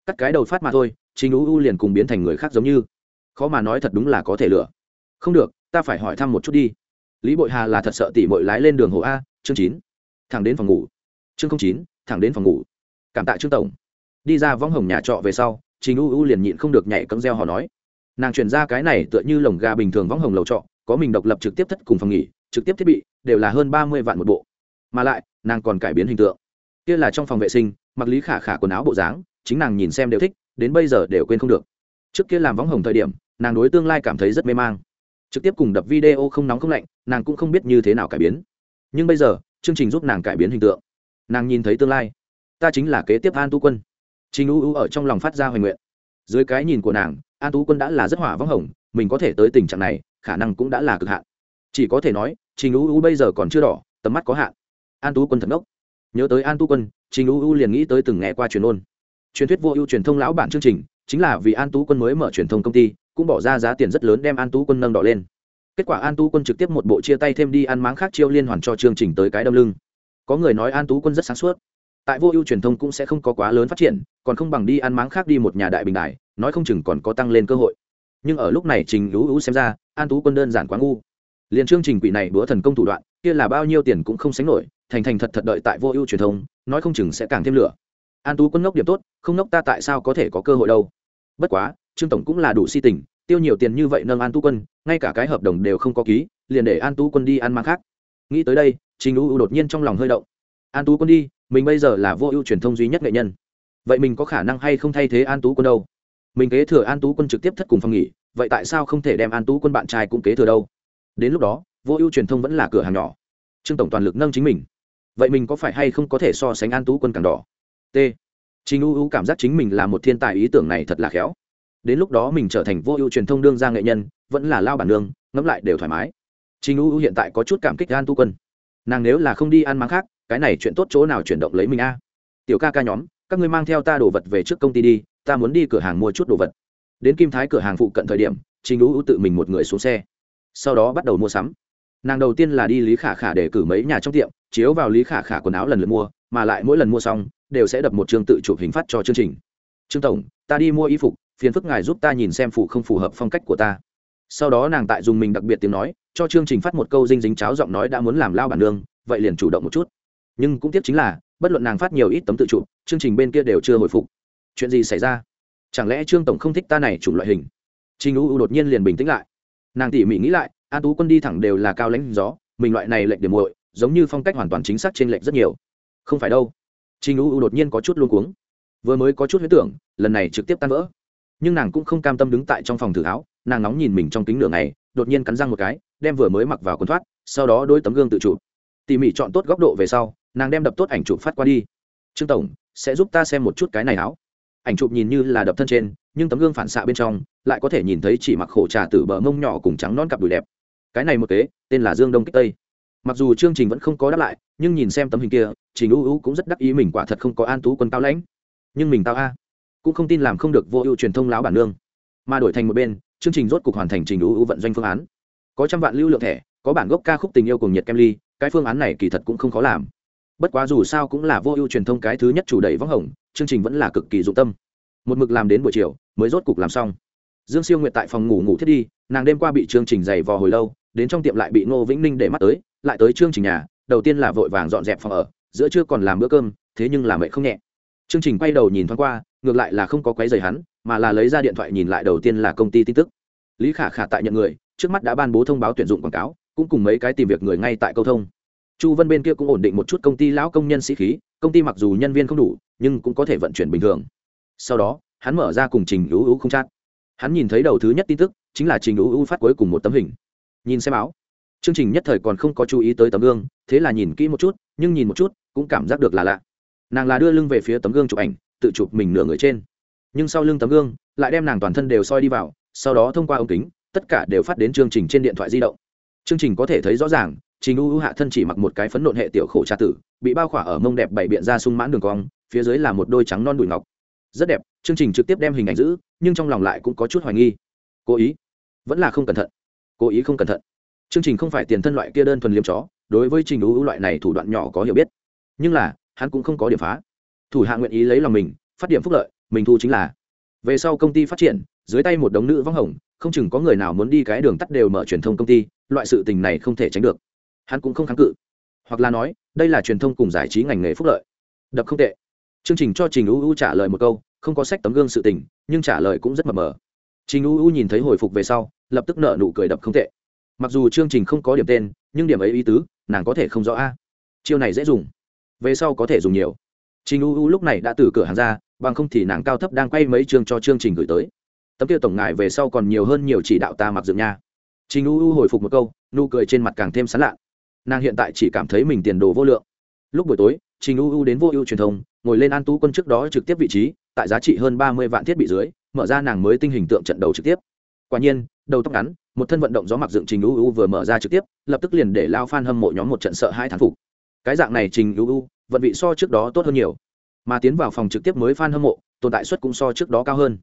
Cắt cái đầu phát mà thôi, trình u u liền cùng biến thành người khác giống như. Khó mà nói thật đúng là có thể lựa không được, ta phải hỏi thăm một chút đi. Lý bội hà là thật sợ tỉ mội lái lên đường hồ a, chương chín. Thẳng đến phòng ngủ. Chương chín, thẳng đến phòng ngủ. Cảm tạ trương tổng. Đi ra võng hồng nhà trọ về sau trình u u liền nhịn không được nhảy cấm reo hò nói. Nàng chuyển ra cái này tựa như lồng gà bình thường võng hồng lầu trọ, có mình độc lập trực tiếp thất cùng phòng nghỉ, trực tiếp thiết bị, đều là hơn ba mươi vạn một bộ. Mà lại, nàng còn cải biến hình tượng. Kia là trong phòng vệ sinh, mặc lý khả khả quần áo bộ dáng, chính nàng nhìn xem đều thích, đến bây giờ đều quên không được. Trước kia làm võng hồng thời điểm, nàng đối tương lai cảm thấy rất mê mang. Trực tiếp cùng đập video không nóng không lạnh, nàng cũng không biết như thế nào cải biến. Nhưng bây giờ, chương trình giúp nàng cải biến hình tượng. Nàng nhìn thấy tương lai. Ta chính là kế tiếp an tu quân trình u u ở trong lòng phát ra hoài nguyện. Dưới cái nhìn của nàng, an tú quân đã là rất hỏa vắng hồng, mình có thể tới tình trạng này, khả năng cũng đã là cực hạn. Chỉ có thể nói, trình u u bây giờ còn chưa đỏ, tầm mắt có hạn. An tú quân thật ngốc nhớ tới an tú quân, trình u u liền nghĩ tới từng nghe qua truyền ngôn. truyền thuyết vô ưu truyền thông lão bản chương trình, chính là vì an tú quân mới mở truyền thông công ty, cũng bỏ ra giá tiền rất lớn đem an tú quân nâng đỏ lên. Kết quả an tú quân trực tiếp một bộ chia tay thêm đi ăn máng khác chiêu liên hoàn cho chương trình tới cái đâm lưng. Có người nói an tú quân rất sáng suốt tại vô ưu truyền thông cũng sẽ không có quá lớn phát triển, còn không bằng đi ăn máng khác đi một nhà đại bình đại nói không chừng còn có tăng lên cơ hội. Nhưng ở lúc này trình lũ lũ xem ra, an tú quân đơn giản quá ngu. Liền chương trình quỷ này bữa thần công thủ đoạn, kia là bao nhiêu tiền cũng không sánh nổi, thành thành thật thật đợi tại vô ưu truyền thông, nói không chừng sẽ càng thêm lửa. An tú quân ngốc điểm tốt, không ngốc ta tại sao có thể có cơ hội đâu. Bất quá, trương tổng cũng là đủ si tình, tiêu nhiều tiền như vậy nâng an tú quân, ngay cả cái hợp đồng đều không có ký, liền để an tú quân đi ăn mang khác. Nghĩ tới đây, trình lũ đột nhiên trong lòng hơi động. An tú quân đi mình bây giờ là vô ưu truyền thông duy nhất nghệ nhân. Vậy mình có khả năng hay không thay thế an tú quân đâu? Mình kế thừa an tú quân trực tiếp thất cùng phòng nghỉ, vậy tại sao không thể đem an tú quân bạn trai cũng kế thừa đâu? Đến lúc đó, vô ưu truyền thông vẫn là cửa hàng nhỏ. Trương tổng toàn lực nâng chính mình. Vậy mình có phải hay không có thể so sánh an tú quân càng đỏ? T. Trình u u cảm giác chính mình là một thiên tài ý tưởng này thật là khéo. Đến lúc đó mình trở thành vô ưu truyền thông đương ra nghệ nhân, vẫn là lao bản nương, ngẫm lại đều thoải mái. Trình u u hiện tại có chút cảm kích an tú quân. Nàng nếu là không đi ăn máng khác cái này chuyện tốt chỗ nào chuyển động lấy mình a? Tiểu ca ca nhóm, các ngươi mang theo ta đồ vật về trước công ty đi, ta muốn đi cửa hàng mua chút đồ vật. Đến kim thái cửa hàng phụ cận thời điểm, trình ú tự mình một người xuống xe. Sau đó bắt đầu mua sắm. Nàng đầu tiên là đi lý khả khả để cử mấy nhà trong tiệm, chiếu vào lý khả khả quần áo lần lượt mua, mà lại mỗi lần mua xong, đều sẽ đập một chương tự chụp hình phát cho chương trình. Trương tổng, ta đi mua y phục, phiền phức ngài giúp ta nhìn xem phụ không phù hợp phong cách của ta. Sau đó nàng tại dùng mình đặc biệt tiếng nói, cho chương trình phát một câu dinh dính cháo giọng nói đã muốn làm lao bản nương, vậy liền chủ động một chút nhưng cũng tiếc chính là, bất luận nàng phát nhiều ít tấm tự chụp, chương trình bên kia đều chưa hồi phục. Chuyện gì xảy ra? Chẳng lẽ trương tổng không thích ta này chủng loại hình? Trình u u đột nhiên liền bình tĩnh lại. Nàng tỉ mỉ nghĩ lại an tú quân đi thẳng đều là cao lãnh gió, mình loại này lệnh điểm muội, giống như phong cách hoàn toàn chính xác trên lệnh rất nhiều. Không phải đâu. Trình u u đột nhiên có chút luôn cuống. Vừa mới có chút huyết tưởng, lần này trực tiếp tan vỡ. Nhưng nàng cũng không cam tâm đứng tại trong phòng thử áo nàng nóng nhìn mình trong kính nửa ngày, đột nhiên cắn răng một cái, đem vừa mới mặc vào quần thoát, sau đó đôi tấm gương tự chụp. Tỉ mỉ chọn tốt góc độ về sau nàng đem đập tốt ảnh chụp phát qua đi. Trương tổng, sẽ giúp ta xem một chút cái này áo. Ảnh chụp nhìn như là đập thân trên, nhưng tấm gương phản xạ bên trong, lại có thể nhìn thấy chỉ mặc khổ trà từ bờ mông nhỏ cùng trắng non cặp đùi đẹp. Cái này một kế, tên là dương đông kích tây. Mặc dù chương trình vẫn không có đáp lại, nhưng nhìn xem tấm hình kia, trình u u cũng rất đắc ý mình quả thật không có an tú quân tao lãnh. Nhưng mình tao a, cũng không tin làm không được vô ưu truyền thông lão bản nương. Mà đổi thành một bên, chương trình rốt cục hoàn thành trình u u vận doanh phương án. Có trăm vạn lưu lượng thẻ, có bản gốc ca khúc tình yêu cùng nhiệt kem ly, cái phương án này kỳ thật cũng không khó làm bất quá dù sao cũng là vô ưu truyền thông cái thứ nhất chủ đẩy vắng hồng, chương trình vẫn là cực kỳ dụng tâm. Một mực làm đến buổi chiều, mới rốt cục làm xong. Dương siêu nguyệt tại phòng ngủ ngủ thiết đi, nàng đêm qua bị chương trình dày vò hồi lâu, đến trong tiệm lại bị ngô vĩnh ninh để mắt tới, lại tới chương trình nhà, đầu tiên là vội vàng dọn dẹp phòng ở, giữa chưa còn làm bữa cơm, thế nhưng làm mẹ không nhẹ. Chương trình quay đầu nhìn thoáng qua, ngược lại là không có quấy giày hắn, mà là lấy ra điện thoại nhìn lại đầu tiên là công ty tin tức. Lý khả khả tại nhận người, trước mắt đã ban bố thông báo tuyển dụng quảng cáo, cũng cùng mấy cái tìm việc người ngay tại câu thông chu vân bên kia cũng ổn định một chút công ty lão công nhân sĩ khí, công ty mặc dù nhân viên không đủ, nhưng cũng có thể vận chuyển bình thường. Sau đó, hắn mở ra cùng trình ưu ưu không chat. Hắn nhìn thấy đầu thứ nhất tin tức, chính là trình ưu ưu phát cuối cùng một tấm hình. Nhìn xem áo chương trình nhất thời còn không có chú ý tới tấm gương, thế là nhìn kỹ một chút, nhưng nhìn một chút, cũng cảm giác được là lạ. Nàng là đưa lưng về phía tấm gương chụp ảnh, tự chụp mình nửa người trên. Nhưng sau lưng tấm gương, lại đem nàng toàn thân đều soi đi vào, sau đó thông qua ống kính, tất cả đều phát đến chương trình trên điện thoại di động. Chương trình có thể thấy rõ ràng trình u u hạ thân chỉ mặc một cái phấn nộn hệ tiểu khổ tra tử, bị bao khỏa ở mông đẹp bảy biện ra sung mãn đường cong, phía dưới là một đôi trắng non đùi ngọc. Rất đẹp, chương trình trực tiếp đem hình ảnh giữ, nhưng trong lòng lại cũng có chút hoài nghi. Cố ý? Vẫn là không cẩn thận. Cố ý không cẩn thận. Chương trình không phải tiền thân loại kia đơn thuần liêm chó, đối với trình u u loại này thủ đoạn nhỏ có hiểu biết. Nhưng là, hắn cũng không có điểm phá. Thủ hạ nguyện ý lấy lòng mình, phát điểm phúc lợi, mình thu chính là. Về sau công ty phát triển, dưới tay một đống nữ vắng hồng, không chừng có người nào muốn đi cái đường tắt đều mở truyền thông công ty, loại sự tình này không thể tránh được hắn cũng không kháng cự. Hoặc là nói, đây là truyền thông cùng giải trí ngành nghề phúc lợi. Đập không tệ. Chương trình cho trình uu trả lời một câu, không có sách tấm gương sự tình, nhưng trả lời cũng rất mập mờ. Trình uu nhìn thấy hồi phục về sau, lập tức nợ nụ cười đập không tệ. Mặc dù chương trình không có điểm tên, nhưng điểm ấy ý tứ, nàng có thể không rõ a. Chiêu này dễ dùng. Về sau có thể dùng nhiều. Trình uu lúc này đã từ cửa hàng ra, bằng không thì nàng cao thấp đang quay mấy chương cho chương trình gửi tới. Tấm kia tổng ngài về sau còn nhiều hơn nhiều chỉ đạo ta mặc dựng nha. Trình uu hồi phục một câu, nụ cười trên mặt càng thêm sán lạ nàng hiện tại chỉ cảm thấy mình tiền đồ vô lượng. Lúc buổi tối, trình u u đến vô ưu truyền thông, ngồi lên an tú quân trước đó trực tiếp vị trí, tại giá trị hơn ba mươi vạn thiết bị dưới, mở ra nàng mới tinh hình tượng trận đầu trực tiếp. Quả nhiên, đầu tóc ngắn, một thân vận động gió mặc dựng trình u u vừa mở ra trực tiếp, lập tức liền để lao f a n hâm mộ nhóm một trận sợ hai thán phục. Cái dạng này trình u u, vận vị so trước đó tốt hơn nhiều. Mà tiến vào phòng trực tiếp mới f a n hâm mộ, tồn tại suất cũng so trước đó cao hơn.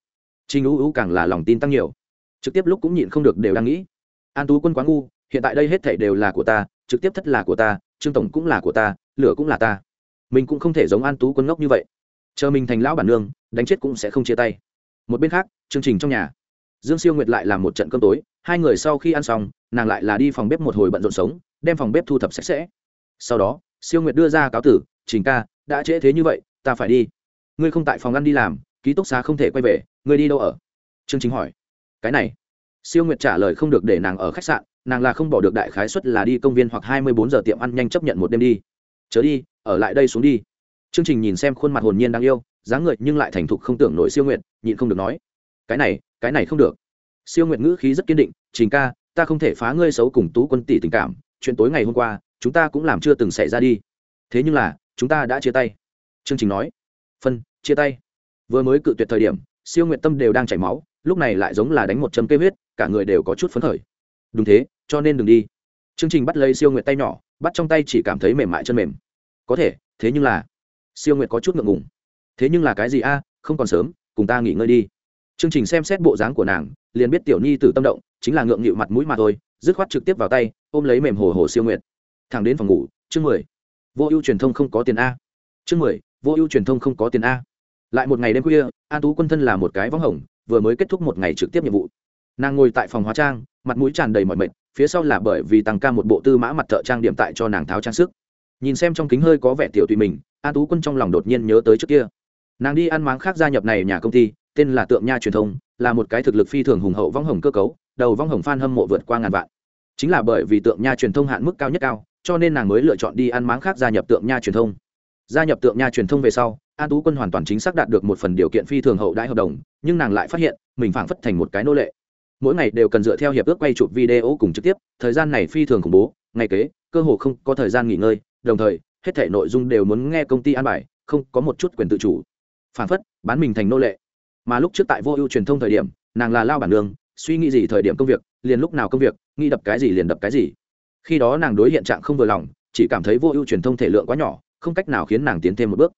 Trình u u càng là lòng tin tăng nhiều. Trực tiếp lúc cũng nhịn không được đều đang nghĩ. An tú quân quá ngu, hiện tại đây hết thảy đều là của ta trực tiếp thất là của ta, trương tổng cũng là của ta, lửa cũng là ta. Mình cũng không thể giống an tú quân ngốc như vậy. Chờ mình thành lão bản nương, đánh chết cũng sẽ không chia tay. Một bên khác, chương trình trong nhà. Dương siêu nguyệt lại làm một trận cơm tối, hai người sau khi ăn xong, nàng lại là đi phòng bếp một hồi bận rộn sống, đem phòng bếp thu thập sạch sẽ. Sau đó, siêu nguyệt đưa ra cáo tử, trình ca, đã trễ thế như vậy, ta phải đi. Ngươi không tại phòng ăn đi làm, ký túc xá không thể quay về, ngươi đi đâu ở? Chương trình hỏi. Cái này. Siêu nguyệt trả lời không được để nàng ở khách sạn nàng là không bỏ được đại khái suất là đi công viên hoặc hai mươi bốn giờ tiệm ăn nhanh chấp nhận một đêm đi. Chớ đi, ở lại đây xuống đi. Chương trình nhìn xem khuôn mặt hồn nhiên đang yêu, dáng người nhưng lại thành thục không tưởng nổi siêu nguyệt, nhịn không được nói. Cái này cái này không được. Siêu nguyệt ngữ khí rất kiên định, trình ca, ta không thể phá ngươi xấu cùng tú quân tỷ tình cảm, chuyện tối ngày hôm qua, chúng ta cũng làm chưa từng xảy ra đi. Thế nhưng là, chúng ta đã chia tay. Chương trình nói. Phân, chia tay. Vừa mới cự tuyệt thời điểm, siêu nguyện tâm đều đang chảy máu, lúc này lại giống là đánh một châm cây huyết, cả người đều có chút phấn khởi. Đúng thế cho nên đừng đi. Chương trình bắt lấy siêu Nguyệt tay nhỏ, bắt trong tay chỉ cảm thấy mềm mại chân mềm. Có thể, thế nhưng là, siêu Nguyệt có chút ngượng ngùng. Thế nhưng là cái gì a, không còn sớm, cùng ta nghỉ ngơi đi. Chương trình xem xét bộ dáng của nàng, liền biết tiểu nhi tử tâm động, chính là ngượng nghịu mặt mũi mà thôi, dứt khoát trực tiếp vào tay, ôm lấy mềm hồ hồ siêu Nguyệt. thẳng đến phòng ngủ, chương mười. Vô ưu truyền thông không có tiền a. Chương mười, vô ưu truyền thông không có tiền a. Lại một ngày đêm khuya, an tú quân thân là một cái võng hồng, vừa mới kết thúc một ngày trực tiếp nhiệm vụ. Nàng ngồi tại phòng hóa trang, mặt mũi tràn đầy mọi mệt phía sau là bởi vì tăng ca một bộ tư mã mặt thợ trang điểm tại cho nàng tháo trang sức. Nhìn xem trong kính hơi có vẻ tiểu tùy mình, an tú quân trong lòng đột nhiên nhớ tới trước kia. Nàng đi ăn máng khác gia nhập này nhà công ty, tên là tượng nha truyền thông, là một cái thực lực phi thường hùng hậu vong hồng cơ cấu, đầu vong hồng f hâm mộ vượt qua ngàn vạn. Chính là bởi vì tượng nha truyền thông hạn mức cao nhất cao, cho nên nàng mới lựa chọn đi ăn máng khác gia nhập tượng nha truyền thông. Gia nhập tượng nha truyền thông về sau, an tú quân hoàn toàn chính xác đạt được một phần điều kiện phi thường hậu đãi hợp đồng, nhưng nàng lại phát hiện, mình phảng phất thành một cái nô lệ mỗi ngày đều cần dựa theo hiệp ước quay chụp video cùng trực tiếp thời gian này phi thường khủng bố ngày kế cơ hồ không có thời gian nghỉ ngơi đồng thời hết thể nội dung đều muốn nghe công ty an bài không có một chút quyền tự chủ. Phản phất bán mình thành nô lệ. Mà lúc trước tại vô ưu truyền thông thời điểm nàng là lao bản đường, suy nghĩ gì thời điểm công việc liền lúc nào công việc nghĩ đập cái gì liền đập cái gì. Khi đó nàng đối hiện trạng không vừa lòng chỉ cảm thấy vô ưu truyền thông thể lượng quá nhỏ không cách nào khiến nàng tiến thêm một bước.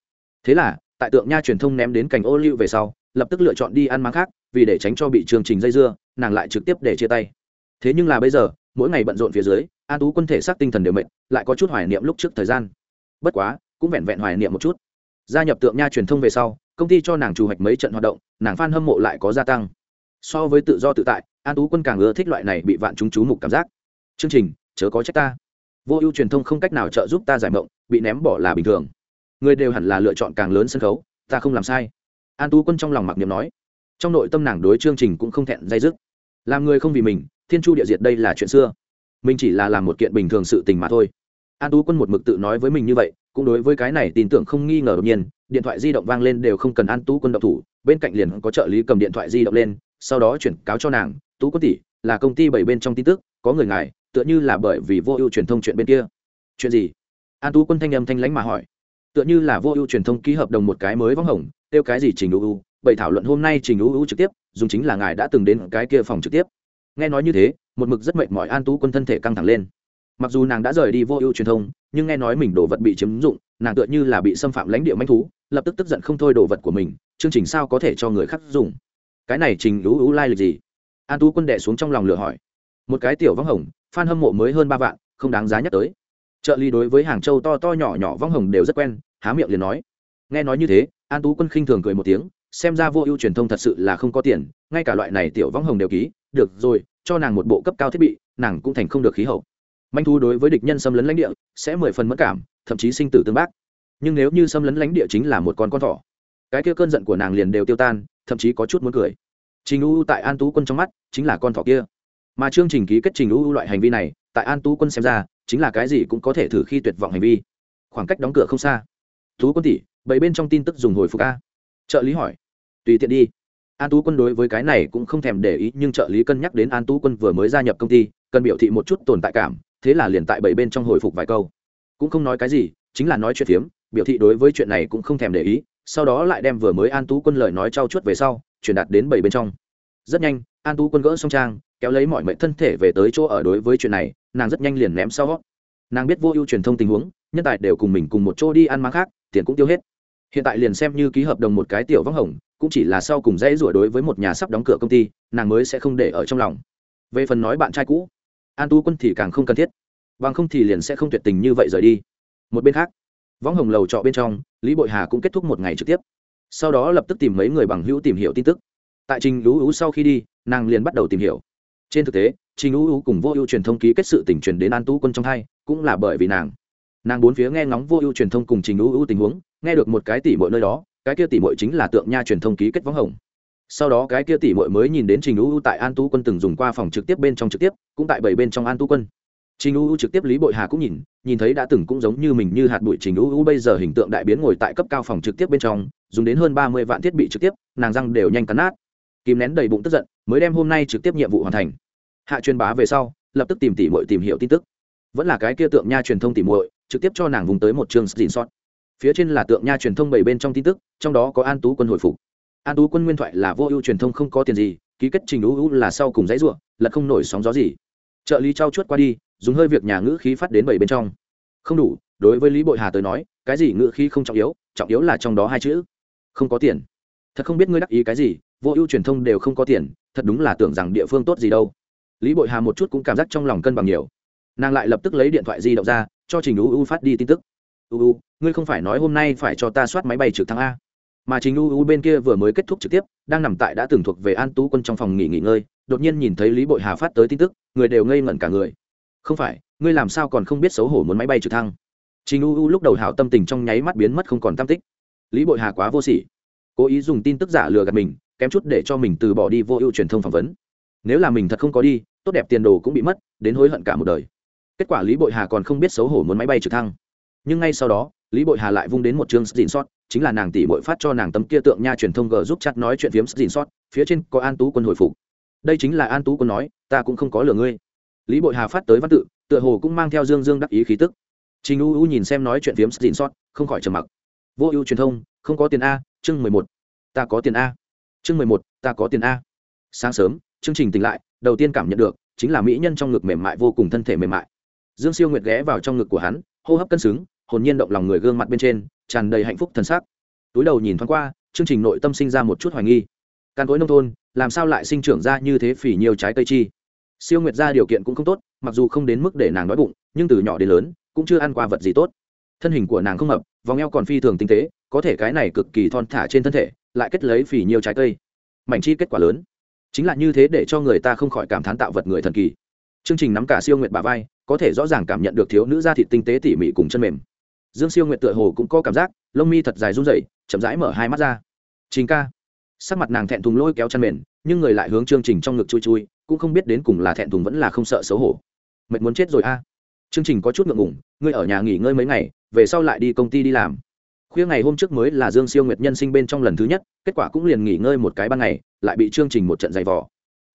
Thế là tại tượng nha truyền thông ném đến cành ô liu về sau lập tức lựa chọn đi ăn máng khác vì để tránh cho bị chương trình dây dưa, nàng lại trực tiếp để chia tay. Thế nhưng là bây giờ, mỗi ngày bận rộn phía dưới an tú quân thể xác tinh thần đều mệt, lại có chút hoài niệm lúc trước thời gian. Bất quá, cũng vẹn vẹn hoài niệm một chút. Gia nhập tượng nha truyền thông về sau, công ty cho nàng chủ hoạch mấy trận hoạt động, nàng f a n hâm mộ lại có gia tăng. So với tự do tự tại an tú quân càng ưa thích loại này bị vạn chúng chú mục cảm giác. Chương trình, chớ có trách ta. Vô ưu truyền thông không cách nào trợ giúp ta giải mộng, bị ném bỏ là bình thường. Người đều hẳn là lựa chọn càng lớn sân khấu, ta không làm sai. An tú quân trong lòng mặc niệm nói trong nội tâm nàng đối chương trình cũng không thẹn dây dứt. Làm người không vì mình, thiên chu địa diệt đây là chuyện xưa. Mình chỉ là làm một kiện bình thường sự tình mà thôi. An tú quân một mực tự nói với mình như vậy, cũng đối với cái này tin tưởng không nghi ngờ đột nhiên, điện thoại di động vang lên đều không cần an tú quân độc thủ, bên cạnh liền có trợ lý cầm điện thoại di động lên, sau đó chuyển cáo cho nàng, tú quân tỷ, là công ty bảy bên trong tin tức, có người ngài tựa như là bởi vì vô ưu truyền thông chuyện bên kia. Chuyện gì? An tú quân thanh âm thanh lãnh mà hỏi. Tựa như là vô ưu truyền thông ký hợp đồng một cái mới vắng hồng tiêu cái gì trình ưu bảy thảo luận hôm nay trình ưu ưu trực tiếp, dùng chính là ngài đã từng đến cái kia phòng trực tiếp. Nghe nói như thế, một mực rất mệt mỏi an tú quân thân thể căng thẳng lên. Mặc dù nàng đã rời đi vô ưu truyền thông, nhưng nghe nói mình đồ vật bị chiếm dụng, nàng tựa như là bị xâm phạm lãnh địa manh thú, lập tức tức giận không thôi đồ vật của mình, chương trình sao có thể cho người khác dùng? Cái này trình ưu ưu lai、like、lịch gì? An tú quân đệ xuống trong lòng lửa hỏi. Một cái tiểu vong hồng f a n hâm mộ mới hơn ba vạn, không đáng giá nhắc tới. Trợ lý đối với hàng châu to to nhỏ nhỏ vong hồng đều rất quen, há miệng liền nói. Nghe nói như thế, an tú quân khinh thường cười một tiếng xem ra vô ưu truyền thông thật sự là không có tiền, ngay cả loại này tiểu võng hồng đều ký, được rồi, cho nàng một bộ cấp cao thiết bị, nàng cũng thành không được khí hậu. Manh thu đối với địch nhân xâm lấn lãnh địa, sẽ mười phần mất cảm, thậm chí sinh tử tương bác. Nhưng nếu như xâm lấn lãnh địa chính là một con con thỏ, cái kia cơn giận của nàng liền đều tiêu tan, thậm chí có chút muốn cười. Trình u tại an tú quân trong mắt, chính là con thỏ kia. Mà chương trình ký kết trình u loại hành vi này, tại an tú quân xem ra, chính là cái gì cũng có thể thử khi tuyệt vọng hành vi. Khoảng cách đóng cửa không xa. Tú quân tỷ bảy bên trong tin tức dùng hồi phục a trợ lý hỏi. Tùy tiện đi. An tú quân đối với cái này cũng không thèm để ý, nhưng trợ lý cân nhắc đến an tú quân vừa mới gia nhập công ty, cần biểu thị một chút tồn tại cảm, thế là liền tại bảy bên trong hồi phục vài câu. Cũng không nói cái gì, chính là nói chuyện phiếm, biểu thị đối với chuyện này cũng không thèm để ý, sau đó lại đem vừa mới an tú quân lời nói trao chuốt về sau, truyền đạt đến bảy bên trong. Rất nhanh, an tú quân gỡ xong trang, kéo lấy mọi mệnh thân thể về tới chỗ ở đối với chuyện này, nàng rất nhanh liền ném sau. Nàng biết vô ưu truyền thông tình huống, nhân tài đều cùng mình cùng một chỗ đi ăn mang khác, tiền cũng tiêu hết hiện tại liền xem như ký hợp đồng một cái tiểu vắng hồng, cũng chỉ là sau cùng dễ rủa đối với một nhà sắp đóng cửa công ty, nàng mới sẽ không để ở trong lòng. Về phần nói bạn trai cũ, an tu quân thì càng không cần thiết. Bằng không thì liền sẽ không tuyệt tình như vậy rời đi. Một bên khác, võng hồng lầu trọ bên trong, lý bội hà cũng kết thúc một ngày trực tiếp. Sau đó lập tức tìm mấy người bằng hữu tìm hiểu tin tức. Tại trình lũ ú sau khi đi, nàng liền bắt đầu tìm hiểu. Trên thực tế, trình lũ ú cùng vô ưu truyền thông ký kết sự tỉnh truyền đến an tu quân trong hai, cũng là bởi vì nàng nàng bốn phía nghe ngóng vô ưu truyền thông cùng trình ưu ưu tình huống, nghe được một cái tỷ mọi nơi đó, cái kia tỷ muội chính là tượng nha truyền thông ký kết võng hồng. Sau đó cái kia tỷ muội mới nhìn đến trình ưu tại an tú quân từng dùng qua phòng trực tiếp bên trong trực tiếp, cũng tại bảy bên trong an tú quân. Trình ưu trực tiếp lý bội hà cũng nhìn nhìn thấy đã từng cũng giống như mình như hạt bụi trình ưu bây giờ hình tượng đại biến ngồi tại cấp cao phòng trực tiếp bên trong, dùng đến hơn ba mươi vạn thiết bị trực tiếp, nàng răng đều nhanh cắn nát. Kìm nén đầy bụng tức giận, mới đem hôm nay trực tiếp nhiệm vụ hoàn thành. Hạ truyền bá về sau, lập tức tìm tỷ muội tìm hiểu tin tức. Vẫn là cái kia tượng nha truyền thông tỷ muội trực tiếp cho nàng vùng tới một trường xin sót phía trên là tượng nha truyền thông bảy bên trong tin tức, trong đó có an tú quân hồi phục. An tú quân nguyên thoại là vô ưu truyền thông không có tiền gì, ký kết trình ưu là sau cùng dãy ruộng lật không nổi sóng gió gì. Trợ lý trao chuốt qua đi, dùng hơi việc nhà ngữ khí phát đến bảy bên trong. Không đủ, đối với lý bội hà tới nói, cái gì ngữ khí không trọng yếu trọng yếu là trong đó hai chữ, không có tiền. Thật không biết ngươi đắc ý cái gì, vô ưu truyền thông đều không có tiền, thật đúng là tưởng rằng địa phương tốt gì đâu. Lý bội hà một chút cũng cảm giác trong lòng cân bằng nhiều nàng lại lập tức lấy điện thoại di động ra, cho trình u u phát đi tin tức. U u, ngươi không phải nói hôm nay phải cho ta soát máy bay trực thăng a? Mà trình u u bên kia vừa mới kết thúc trực tiếp, đang nằm tại đã từng thuộc về an tú quân trong phòng nghỉ nghỉ ngơi, đột nhiên nhìn thấy lý bội hà phát tới tin tức, người đều ngây ngẩn cả người. Không phải, ngươi làm sao còn không biết xấu hổ muốn máy bay trực thăng? Trình u u lúc đầu hảo tâm tình trong nháy mắt biến mất không còn tam tích. Lý bội hà quá vô sỉ, cố ý dùng tin tức giả lừa gạt mình, kém chút để cho mình từ bỏ đi vô ưu truyền thông phỏng vấn. Nếu là mình thật không có đi, tốt đẹp tiền đồ cũng bị mất, đến hối hận cả một đời kết quả lý bội hà còn không biết xấu hổ muốn máy bay trực thăng. Nhưng ngay sau đó, lý bội hà lại vung đến một chương xin sót chính là nàng tỷ bội phát cho nàng tấm kia tượng nha truyền thông g giúp chặt nói chuyện phiếm xin sót phía trên có an tú quân hồi phục. Đây chính là an tú quân nói, ta cũng không có lừa ngươi. Lý bội hà phát tới văn tự, tựa hồ cũng mang theo dương dương đắc ý khí tức. Trình u u nhìn xem nói chuyện phiếm xin sót không khỏi trầm mặc. Vô ưu truyền thông, không có tiền a, chương mười một. Ta có tiền a. Chương mười một, ta có tiền a. Sáng sớm, chương trình tỉnh lại, đầu tiên cảm nhận được, chính là mỹ nhân trong ngực mềm mại vô cùng thân thể mềm mại dương siêu nguyệt ghé vào trong ngực của hắn, hô hấp cân xứng, hồn nhiên động lòng người gương mặt bên trên, tràn đầy hạnh phúc thần sắc. túi đầu nhìn thoáng qua, chương trình nội tâm sinh ra một chút hoài nghi. Căn cối nông thôn, làm sao lại sinh trưởng ra như thế phỉ nhiều trái cây chi? Siêu nguyệt ra điều kiện cũng không tốt, mặc dù không đến mức để nàng đói bụng, nhưng từ nhỏ đến lớn, cũng chưa ăn qua vật gì tốt. Thân hình của nàng không mập, vòng eo còn phi thường tinh tế, có thể cái này cực kỳ thon thả trên thân thể, lại kết lấy phỉ nhiều trái cây. Mảnh chi kết quả lớn. Chính là như thế để cho người ta không khỏi cảm thán tạo vật người thần kỳ chương trình nắm cả siêu nguyệt bà vai, có thể rõ ràng cảm nhận được thiếu nữ da thịt tinh tế tỉ mỉ cùng chân mềm. Dương siêu nguyệt tựa hồ cũng có cảm giác, lông mi thật dài run rẩy, chậm rãi mở hai mắt ra. Chính ca. Sắc mặt nàng thẹn thùng lôi kéo chân mềm, nhưng người lại hướng chương trình trong ngực chui chui, cũng không biết đến cùng là thẹn thùng vẫn là không sợ xấu hổ. Mệt muốn chết rồi a. Chương trình có chút ngượng ngủng ngươi ở nhà nghỉ ngơi mấy ngày, về sau lại đi công ty đi làm. Khuya ngày hôm trước mới là dương siêu nguyệt nhân sinh bên trong lần thứ nhất, kết quả cũng liền nghỉ ngơi một cái ban ngày, lại bị chương trình một trận giày vò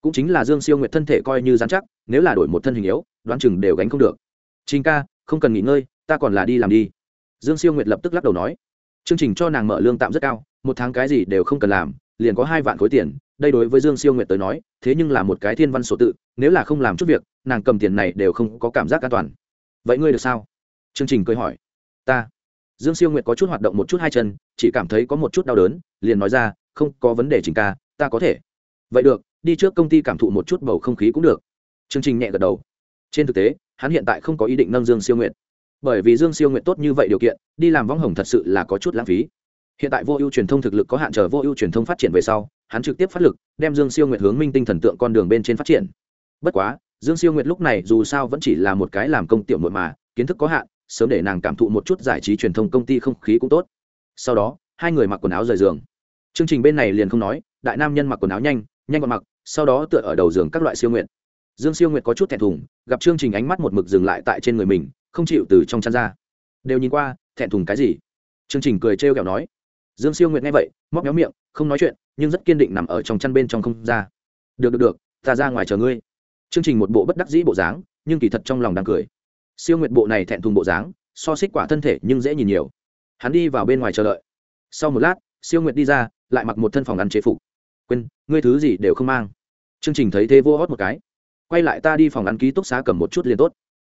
cũng chính là dương siêu nguyệt thân thể coi như dán chắc, nếu là đổi một thân hình yếu, đoán chừng đều gánh không được. Trình ca, không cần nghỉ ngơi, ta còn là đi làm đi. Dương siêu nguyệt lập tức lắc đầu nói. Chương trình cho nàng mở lương tạm rất cao, một tháng cái gì đều không cần làm, liền có hai vạn khối tiền. Đây đối với dương siêu nguyệt tới nói, thế nhưng là một cái thiên văn số tự, nếu là không làm chút việc, nàng cầm tiền này đều không có cảm giác an toàn. Vậy ngươi được sao? Chương trình cười hỏi. Ta. Dương siêu nguyệt có chút hoạt động một chút hai chân, chỉ cảm thấy có một chút đau đớn, liền nói ra, không có vấn đề trình ca, ta có thể. Vậy được đi trước công ty cảm thụ một chút bầu không khí cũng được. Chương trình nhẹ gật đầu. Trên thực tế, hắn hiện tại không có ý định nâng dương siêu nguyện bởi vì dương siêu nguyện tốt như vậy điều kiện, đi làm võng hồng thật sự là có chút lãng phí. Hiện tại vô ưu truyền thông thực lực có hạn chờ vô ưu truyền thông phát triển về sau, hắn trực tiếp phát lực, đem dương siêu nguyện hướng minh tinh thần tượng con đường bên trên phát triển. Bất quá, dương siêu nguyện lúc này dù sao vẫn chỉ là một cái làm công tiểu nội mà, kiến thức có hạn, sớm để nàng cảm thụ một chút giải trí truyền thông công ty không khí cũng tốt. Sau đó, hai người mặc quần áo rời giường. Chương trình bên này liền không nói, đại nam nhân mặc quần áo nhanh nhanh gọn mặc sau đó tựa ở đầu giường các loại siêu nguyện dương siêu nguyệt có chút thẹn thùng, gặp chương trình ánh mắt một mực dừng lại tại trên người mình, không chịu từ trong chăn ra. Đều nhìn qua, thẹn thùng cái gì? Chương trình cười trêu kẹo nói. Dương siêu nguyệt nghe vậy, móc méo miệng, không nói chuyện, nhưng rất kiên định nằm ở trong chăn bên trong không ra. Được được được, ta ra ngoài chờ ngươi. Chương trình một bộ bất đắc dĩ bộ dáng, nhưng kỳ thật trong lòng đang cười. Siêu nguyệt bộ này thẹn thùng bộ dáng, so xích quả thân thể nhưng dễ nhìn nhiều. Hắn đi vào bên ngoài chờ đợi. Sau một lát, siêu nguyệt đi ra, lại mặc một thân phòng ăn chế phục quên, ngươi thứ gì đều không mang. Chương trình thấy thế vô hót một cái. Quay lại ta đi phòng ăn ký túc xá cầm một chút liền tốt.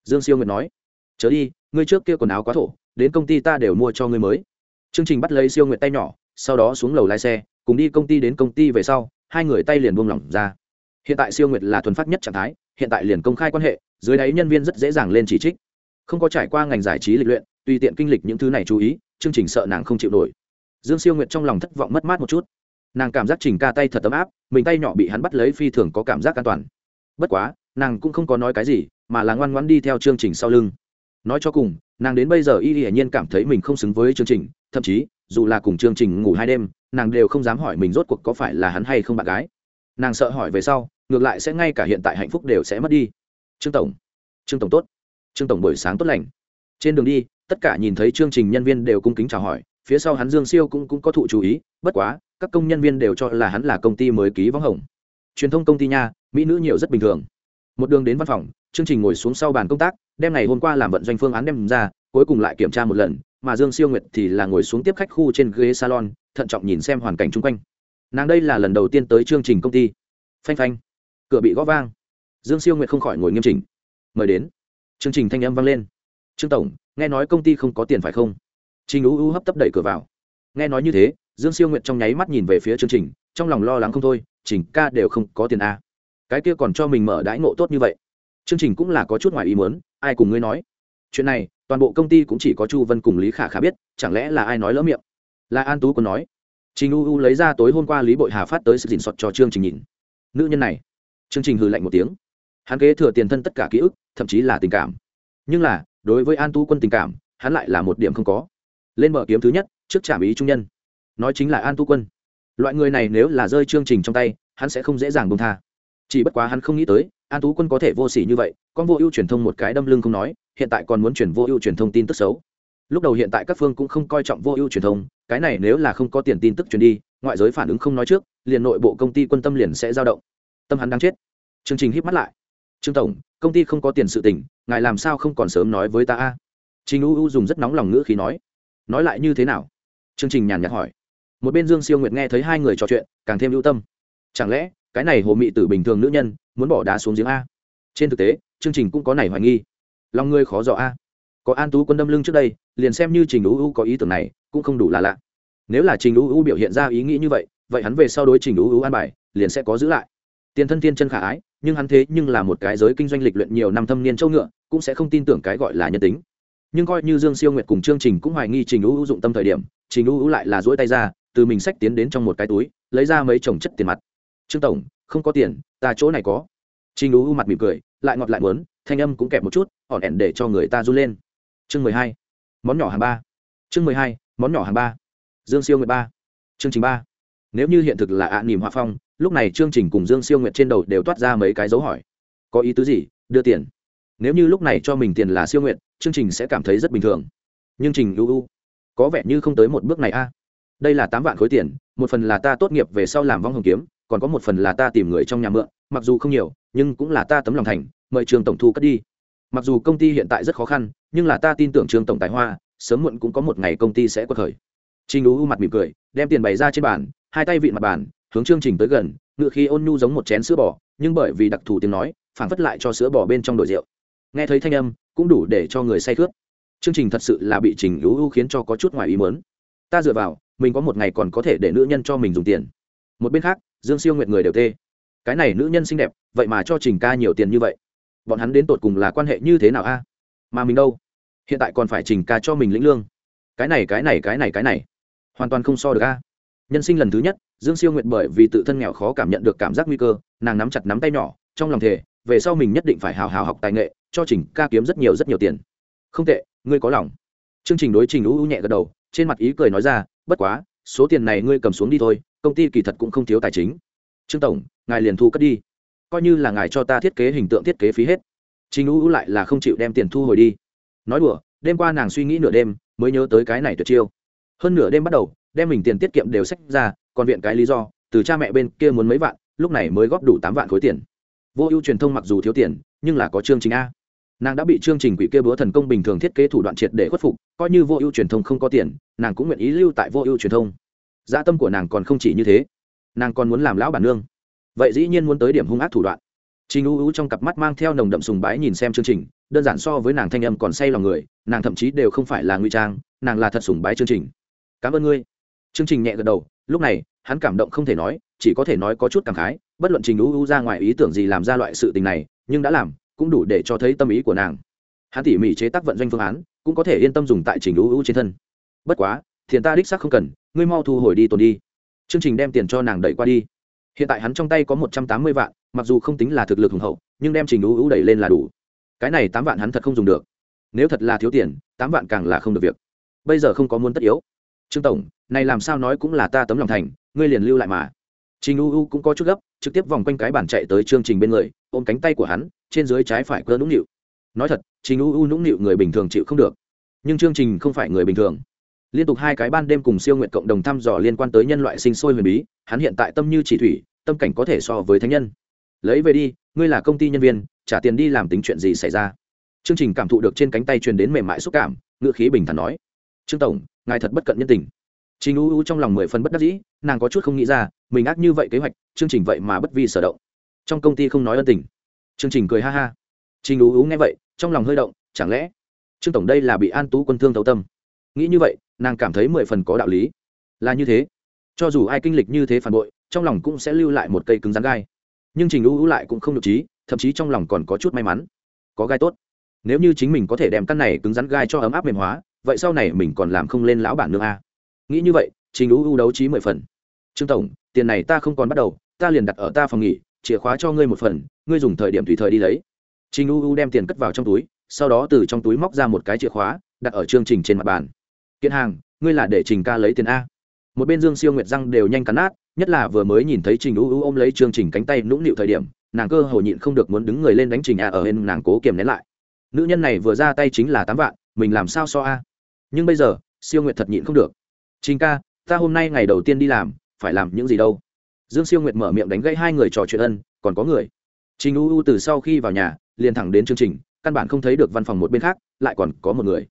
Dương siêu nguyệt nói. Chớ đi, ngươi trước kia quần áo quá thổ, đến công ty ta đều mua cho ngươi mới. Chương trình bắt lấy siêu nguyệt tay nhỏ, sau đó xuống lầu lái xe, cùng đi công ty đến công ty về sau, hai người tay liền buông lỏng ra. Hiện tại siêu nguyệt là thuần phát nhất trạng thái, hiện tại liền công khai quan hệ, dưới đáy nhân viên rất dễ dàng lên chỉ trích. Không có trải qua ngành giải trí lịch luyện, tùy tiện kinh lịch những thứ này chú ý, chương trình sợ nàng không chịu nổi. Dương siêu nguyệt trong lòng thất vọng mất mát một chút nàng cảm giác trình ca tay thật ấm áp, mình tay nhỏ bị hắn bắt lấy phi thường có cảm giác an toàn. Bất quá, nàng cũng không có nói cái gì, mà là ngoan ngoan đi theo chương trình sau lưng. Nói cho cùng, nàng đến bây giờ y hiển nhiên cảm thấy mình không xứng với chương trình, thậm chí, dù là cùng chương trình ngủ hai đêm, nàng đều không dám hỏi mình rốt cuộc có phải là hắn hay không bạn gái. Nàng sợ hỏi về sau, ngược lại sẽ ngay cả hiện tại hạnh phúc đều sẽ mất đi. Trương tổng. Trương tổng tốt. Trương tổng buổi sáng tốt lành. Trên đường đi, tất cả nhìn thấy chương trình nhân viên đều cung kính chào hỏi phía sau hắn dương siêu cũng, cũng có thụ chú ý bất quá các công nhân viên đều cho là hắn là công ty mới ký võng hồng. Truyền thông công ty nha mỹ nữ nhiều rất bình thường. Một đường đến văn phòng chương trình ngồi xuống sau bàn công tác đem ngày hôm qua làm vận doanh phương án đem ra cuối cùng lại kiểm tra một lần mà dương siêu nguyệt thì là ngồi xuống tiếp khách khu trên ghế salon thận trọng nhìn xem hoàn cảnh chung quanh. Nàng đây là lần đầu tiên tới chương trình công ty. Phanh phanh. Cửa bị gõ vang. Dương siêu nguyệt không khỏi ngồi nghiêm chỉnh. Mời đến. Chương trình thanh âm vang lên. Trương tổng nghe nói công ty không có tiền phải không? Trình U u hấp tấp đẩy cửa vào. Nghe nói như thế, dương siêu nguyệt trong nháy mắt nhìn về phía chương trình, trong lòng lo lắng không thôi, trình ca đều không có tiền a. Cái kia còn cho mình mở đãi ngộ tốt như vậy. Chương trình cũng là có chút ngoài ý muốn, ai cùng ngươi nói? Chuyện này, toàn bộ công ty cũng chỉ có chu vân cùng lý khả khả biết, chẳng lẽ là ai nói lỡ miệng? Là an tú còn nói. Trình u u lấy ra tối hôm qua lý bội hà phát tới sự dình sọt cho chương trình nhìn. Nữ nhân này. Chương trình hừ lạnh một tiếng. Hắn kế thừa tiền thân tất cả ký ức, thậm chí là tình cảm. Nhưng là, đối với an tú quân tình cảm, hắn lại là một điểm không có lên mở kiếm thứ nhất, trước trạm ý trung nhân. Nói chính là an tu quân. Loại người này nếu là rơi chương trình trong tay, hắn sẽ không dễ dàng bông tha. Chỉ bất quá hắn không nghĩ tới, an tú quân có thể vô s ỉ như vậy, con vô ưu truyền thông một cái đâm lưng không nói, hiện tại còn muốn chuyển vô ưu truyền thông tin tức xấu. Lúc đầu hiện tại các phương cũng không coi trọng vô ưu truyền thông, cái này nếu là không có tiền tin tức truyền đi, ngoại giới phản ứng không nói trước, liền nội bộ công ty quân tâm liền sẽ dao động. Tâm hắn đang chết. Chương trình hít mắt lại. Trương tổng, công ty không có tiền sự tỉnh ngài làm sao không còn sớm nói với ta a? Trình u u dùng rất nóng lòng ngữ khí nói nói lại như thế nào? Chương trình nhàn nhạt hỏi. Một bên dương siêu nguyệt nghe thấy hai người trò chuyện, càng thêm lưu tâm. Chẳng lẽ, cái này hồ mị tử bình thường nữ nhân, muốn bỏ đá xuống giếng a? Trên thực tế, chương trình cũng có này hoài nghi. Lòng ngươi khó dò a. Có an tú quân đâm lưng trước đây, liền xem như trình u u có ý tưởng này, cũng không đủ là lạ. Nếu là trình u u biểu hiện ra ý nghĩ như vậy vậy hắn về sau đối trình u u an bài, liền sẽ có giữ lại. Tiền thân tiên chân khả ái, nhưng hắn thế nhưng là một cái giới kinh doanh lịch luyện nhiều năm thâm niên châu ngựa, cũng sẽ không tin tưởng cái gọi là nhân tính nhưng coi như dương siêu nguyệt cùng chương trình cũng hoài nghi trình ưu dụng tâm thời điểm, trình ưu lại là dỗi tay ra, từ mình sách tiến đến trong một cái túi, lấy ra mấy chồng chất tiền mặt. Trương tổng, không có tiền, ta chỗ này có. Trình ưu mặt mỉm cười, lại ngọt lại mớn thanh âm cũng kẹp một chút ỏn ẻn để cho người ta run lên. Chương mười hai, món nhỏ hàng ba. Chương mười hai, món nhỏ hàng ba. Dương siêu nguyệt ba. Chương trình ba. Nếu như hiện thực là ạ à nỉm hòa phong, lúc này chương trình cùng dương siêu nguyệt trên đầu đều toát ra mấy cái dấu hỏi. Có ý tứ gì? Đưa tiền. Nếu như lúc này cho mình tiền là siêu nguyện chương trình sẽ cảm thấy rất bình thường. Nhưng trình ưu ưu, có vẻ như không tới một bước này a. Đây là tám vạn khối tiền, một phần là ta tốt nghiệp về sau làm vong hồng kiếm, còn có một phần là ta tìm người trong nhà mượn, mặc dù không nhiều, nhưng cũng là ta tấm lòng thành, mời trường tổng thu cất đi. Mặc dù công ty hiện tại rất khó khăn, nhưng là ta tin tưởng trường tổng tài hoa, sớm muộn cũng có một ngày công ty sẽ quật khởi. Trình ưu mặt mỉm cười, đem tiền bày ra trên bàn, hai tay vịn mặt bàn, hướng chương trình tới gần, ngựa khi ôn nhu giống một chén sữa bò, nhưng bởi vì đặc thù tiếng nói phản phất lại cho sữa bò bên trong đồi rượu. Nghe thấy thanh âm cũng đủ để cho người say khướt. Chương trình thật sự là bị trình ưu ưu khiến cho có chút ngoài ý mớn ta dựa vào, mình có một ngày còn có thể để nữ nhân cho mình dùng tiền. Một bên khác, dương siêu nguyệt người đều tê. Cái này nữ nhân xinh đẹp, vậy mà cho trình ca nhiều tiền như vậy. Bọn hắn đến tột cùng là quan hệ như thế nào a? Mà mình đâu? Hiện tại còn phải trình ca cho mình lĩnh lương. Cái này cái này cái này cái này. Hoàn toàn không so được a. Nhân sinh lần thứ nhất, dương siêu nguyệt bởi vì tự thân nghèo khó cảm nhận được cảm giác nguy cơ, nàng nắm chặt nắm tay nhỏ, trong lòng thề về sau mình nhất định phải hào hào học tài nghệ, cho trình ca kiếm rất nhiều rất nhiều tiền. Không tệ, ngươi có lòng. Chương trình đối trình u u nhẹ gật đầu, trên mặt ý cười nói ra, bất quá, số tiền này ngươi cầm xuống đi thôi, công ty kỳ thật cũng không thiếu tài chính. Trương tổng, ngài liền thu cất đi. Coi như là ngài cho ta thiết kế hình tượng thiết kế phí hết. Trình u u lại là không chịu đem tiền thu hồi đi. Nói đùa, đêm qua nàng suy nghĩ nửa đêm, mới nhớ tới cái này tuyệt chiêu. Hơn nửa đêm bắt đầu, đem mình tiền tiết kiệm đều sách ra, còn viện cái lý do, từ cha mẹ bên kia muốn mấy vạn, lúc này mới góp đủ tám vạn khối tiền vô ưu truyền thông mặc dù thiếu tiền nhưng là có chương trình a. Nàng đã bị chương trình quỷ kia búa thần công bình thường thiết kế thủ đoạn triệt để khuất phục coi như vô ưu truyền thông không có tiền nàng cũng nguyện ý lưu tại vô ưu truyền thông. Gia tâm của nàng còn không chỉ như thế. Nàng còn muốn làm lão bản nương. Vậy dĩ nhiên muốn tới điểm hung ác thủ đoạn. Trình ưu ưu trong cặp mắt mang theo nồng đậm sùng bái nhìn xem chương trình, đơn giản so với nàng thanh âm còn say lòng người, nàng thậm chí đều không phải là ngụy trang, nàng là thật sùng bái chương trình. Cảm ơn ngươi. Chương trình nhẹ gật đầu, lúc này, hắn cảm động không thể nói, chỉ có thể nói có chút cảm khái, bất luận Trình U U ra ngoài ý tưởng gì làm ra loại sự tình này, nhưng đã làm, cũng đủ để cho thấy tâm ý của nàng. Hắn tỉ mỉ chế tác vận doanh phương án cũng có thể yên tâm dùng tại trình U U trên thân. Bất quá thiền ta đích xác không cần ngươi mau thu hồi đi tồn đi. Chương trình đem tiền cho nàng đẩy qua đi. Hiện tại hắn trong tay có một trăm tám mươi vạn mặc dù không tính là thực lực hùng hậu nhưng đem trình U U đẩy lên là đủ. Cái này tám vạn hắn thật không dùng được. Nếu thật là thiếu tiền tám vạn càng là không được việc. Bây giờ không có muốn tất yếu. Trương tổng này làm sao nói cũng là ta tấm lòng thành ngươi liền lưu lại mà. Trình u u cũng có chút gấp trực tiếp vòng quanh cái bản chạy tới chương trình bên người, ôm cánh tay của hắn, trên dưới trái phải cơ nũng nịu. Nói thật, trình u u nũng nịu người bình thường chịu không được. Nhưng chương trình không phải người bình thường. Liên tục hai cái ban đêm cùng siêu nguyện cộng đồng thăm dò liên quan tới nhân loại sinh sôi huyền bí, hắn hiện tại tâm như chỉ thủy, tâm cảnh có thể so với thánh nhân. Lấy về đi, ngươi là công ty nhân viên, trả tiền đi làm tính chuyện gì xảy ra? Chương trình cảm thụ được trên cánh tay truyền đến mềm mại xúc cảm ngựa khí bình thản nói. Trương tổng, ngài thật bất cận nhân tình. Trình u u trong lòng mười phần bất đắc dĩ, nàng có chút không nghĩ ra, mình ác như vậy kế hoạch chương trình vậy mà bất vi sở động. Trong công ty không nói ân tình. Chương trình cười ha ha. Trình u u nghe vậy, trong lòng hơi động, chẳng lẽ trương tổng đây là bị an tú quân thương thấu tâm? Nghĩ như vậy, nàng cảm thấy mười phần có đạo lý. Là như thế. Cho dù ai kinh lịch như thế phản bội, trong lòng cũng sẽ lưu lại một cây cứng rắn gai. Nhưng trình u u lại cũng không được trí, thậm chí trong lòng còn có chút may mắn. Có gai tốt. Nếu như chính mình có thể đem căn này cứng rắn gai cho ấm áp mềm hóa, vậy sau này mình còn làm không lên lão bản nương a à? nghĩ như vậy, trình u u đấu trí mười phần. Trương tổng, tiền này ta không còn bắt đầu ta liền đặt ở ta phòng nghỉ, chìa khóa cho ngươi một phần, ngươi dùng thời điểm tùy thời đi lấy. Trình u u đem tiền cất vào trong túi, sau đó từ trong túi móc ra một cái chìa khóa, đặt ở chương trình trên mặt bàn. Kiện hàng, ngươi là để trình ca lấy tiền a. Một bên dương siêu nguyệt răng đều nhanh cắn nát, nhất là vừa mới nhìn thấy trình u u ôm lấy chương trình cánh tay nũng nịu thời điểm, nàng cơ hồ nhịn không được muốn đứng người lên đánh trình a ở bên nàng cố kiềm nén lại. Nữ nhân này vừa ra tay chính là tám vạn, mình làm sao so a? Nhưng bây giờ, siêu nguyệt thật nhịn không được. Trình ca, ta hôm nay ngày đầu tiên đi làm, phải làm những gì đâu? Dương siêu nguyệt mở miệng đánh gãy hai người trò chuyện ân, còn có người. Trình u u từ sau khi vào nhà, liền thẳng đến chương trình, căn bản không thấy được văn phòng một bên khác, lại còn có một người.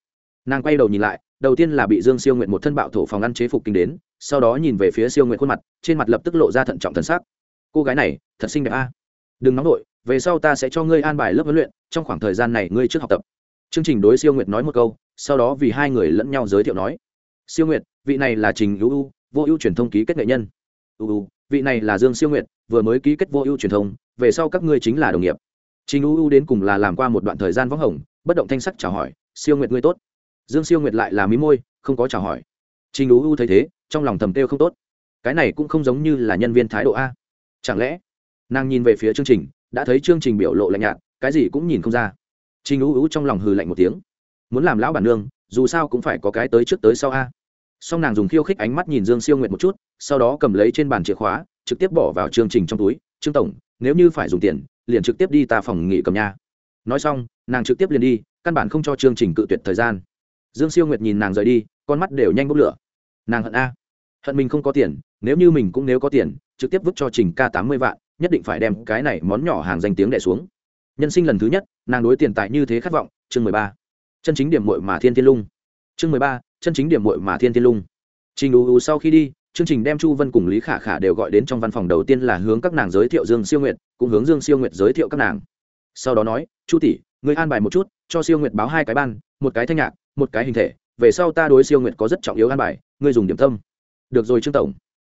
Nàng quay đầu nhìn lại, đầu tiên là bị dương siêu Nguyệt một thân bạo thổ phòng ăn chế phục kinh đến, sau đó nhìn về phía siêu Nguyệt khuôn mặt, trên mặt lập tức lộ ra thận trọng thân xác cô gái này, thật xinh đẹp a. Đừng nóng nổi về sau ta sẽ cho ngươi an bài lớp huấn luyện, trong khoảng thời gian này ngươi trước học tập. Chương trình đối siêu nguyệt nói một câu, sau đó vì hai người lẫn nhau giới thiệu nói, siêu nguyệt, vị này là trình ưu ưu vô ưu truyền thông ký kết nghệ nhân. Ưu ưu vị này là dương siêu nguyệt, vừa mới ký kết vô ưu truyền thông, về sau các ngươi chính là đồng nghiệp. Trình ưu ưu đến cùng là làm qua một đoạn thời gian võng hồng, bất động thanh sắc chào hỏi, siêu nguyệt ngươi tốt. Dương siêu nguyệt lại là mí môi, không có chào hỏi. Trình ưu ưu thấy thế, trong lòng thầm têu không tốt. Cái này cũng không giống như là nhân viên thái độ a. Chẳng lẽ, nàng nhìn về phía chương trình, đã thấy chương trình biểu lộ lạnh nhạt, cái gì cũng nhìn không ra. Trình ưu ưu trong lòng hừ lạnh một tiếng. Muốn làm lão bản nương, dù sao cũng phải có cái tới trước tới sau a. Song nàng dùng khiêu khích ánh mắt nhìn dương siêu nguyệt một chút sau đó cầm lấy trên bàn chìa khóa, trực tiếp bỏ vào chương trình trong túi. Trương tổng, nếu như phải dùng tiền, liền trực tiếp đi ta phòng nghỉ cầm nha. Nói xong, nàng trực tiếp liền đi, căn bản không cho chương trình cự tuyệt thời gian. Dương siêu nguyệt nhìn nàng rời đi, con mắt đều nhanh bốc lửa. Nàng hận a. Hận mình không có tiền, nếu như mình cũng nếu có tiền, trực tiếp vứt cho trình ca tám mươi vạn, nhất định phải đem cái này món nhỏ hàng danh tiếng đẻ xuống. Nhân sinh lần thứ nhất, nàng đối tiền tài như thế khát vọng, chương mười ba. Chân chính điểm muội mà thiên thiên lung. Chương mười ba, chân chính điểm muội mà thiên thiên lung. Trình u u sau khi đi chương trình đem chu vân cùng lý khả khả đều gọi đến trong văn phòng đầu tiên là hướng các nàng giới thiệu dương siêu nguyệt, cũng hướng dương siêu nguyệt giới thiệu các nàng. Sau đó nói, chu tỷ, ngươi an bài một chút, cho siêu nguyệt báo hai cái ban, một cái thanh nhạc, một cái hình thể, về sau ta đối siêu nguyệt có rất trọng yếu an bài, ngươi dùng điểm tâm. Được rồi trương tổng.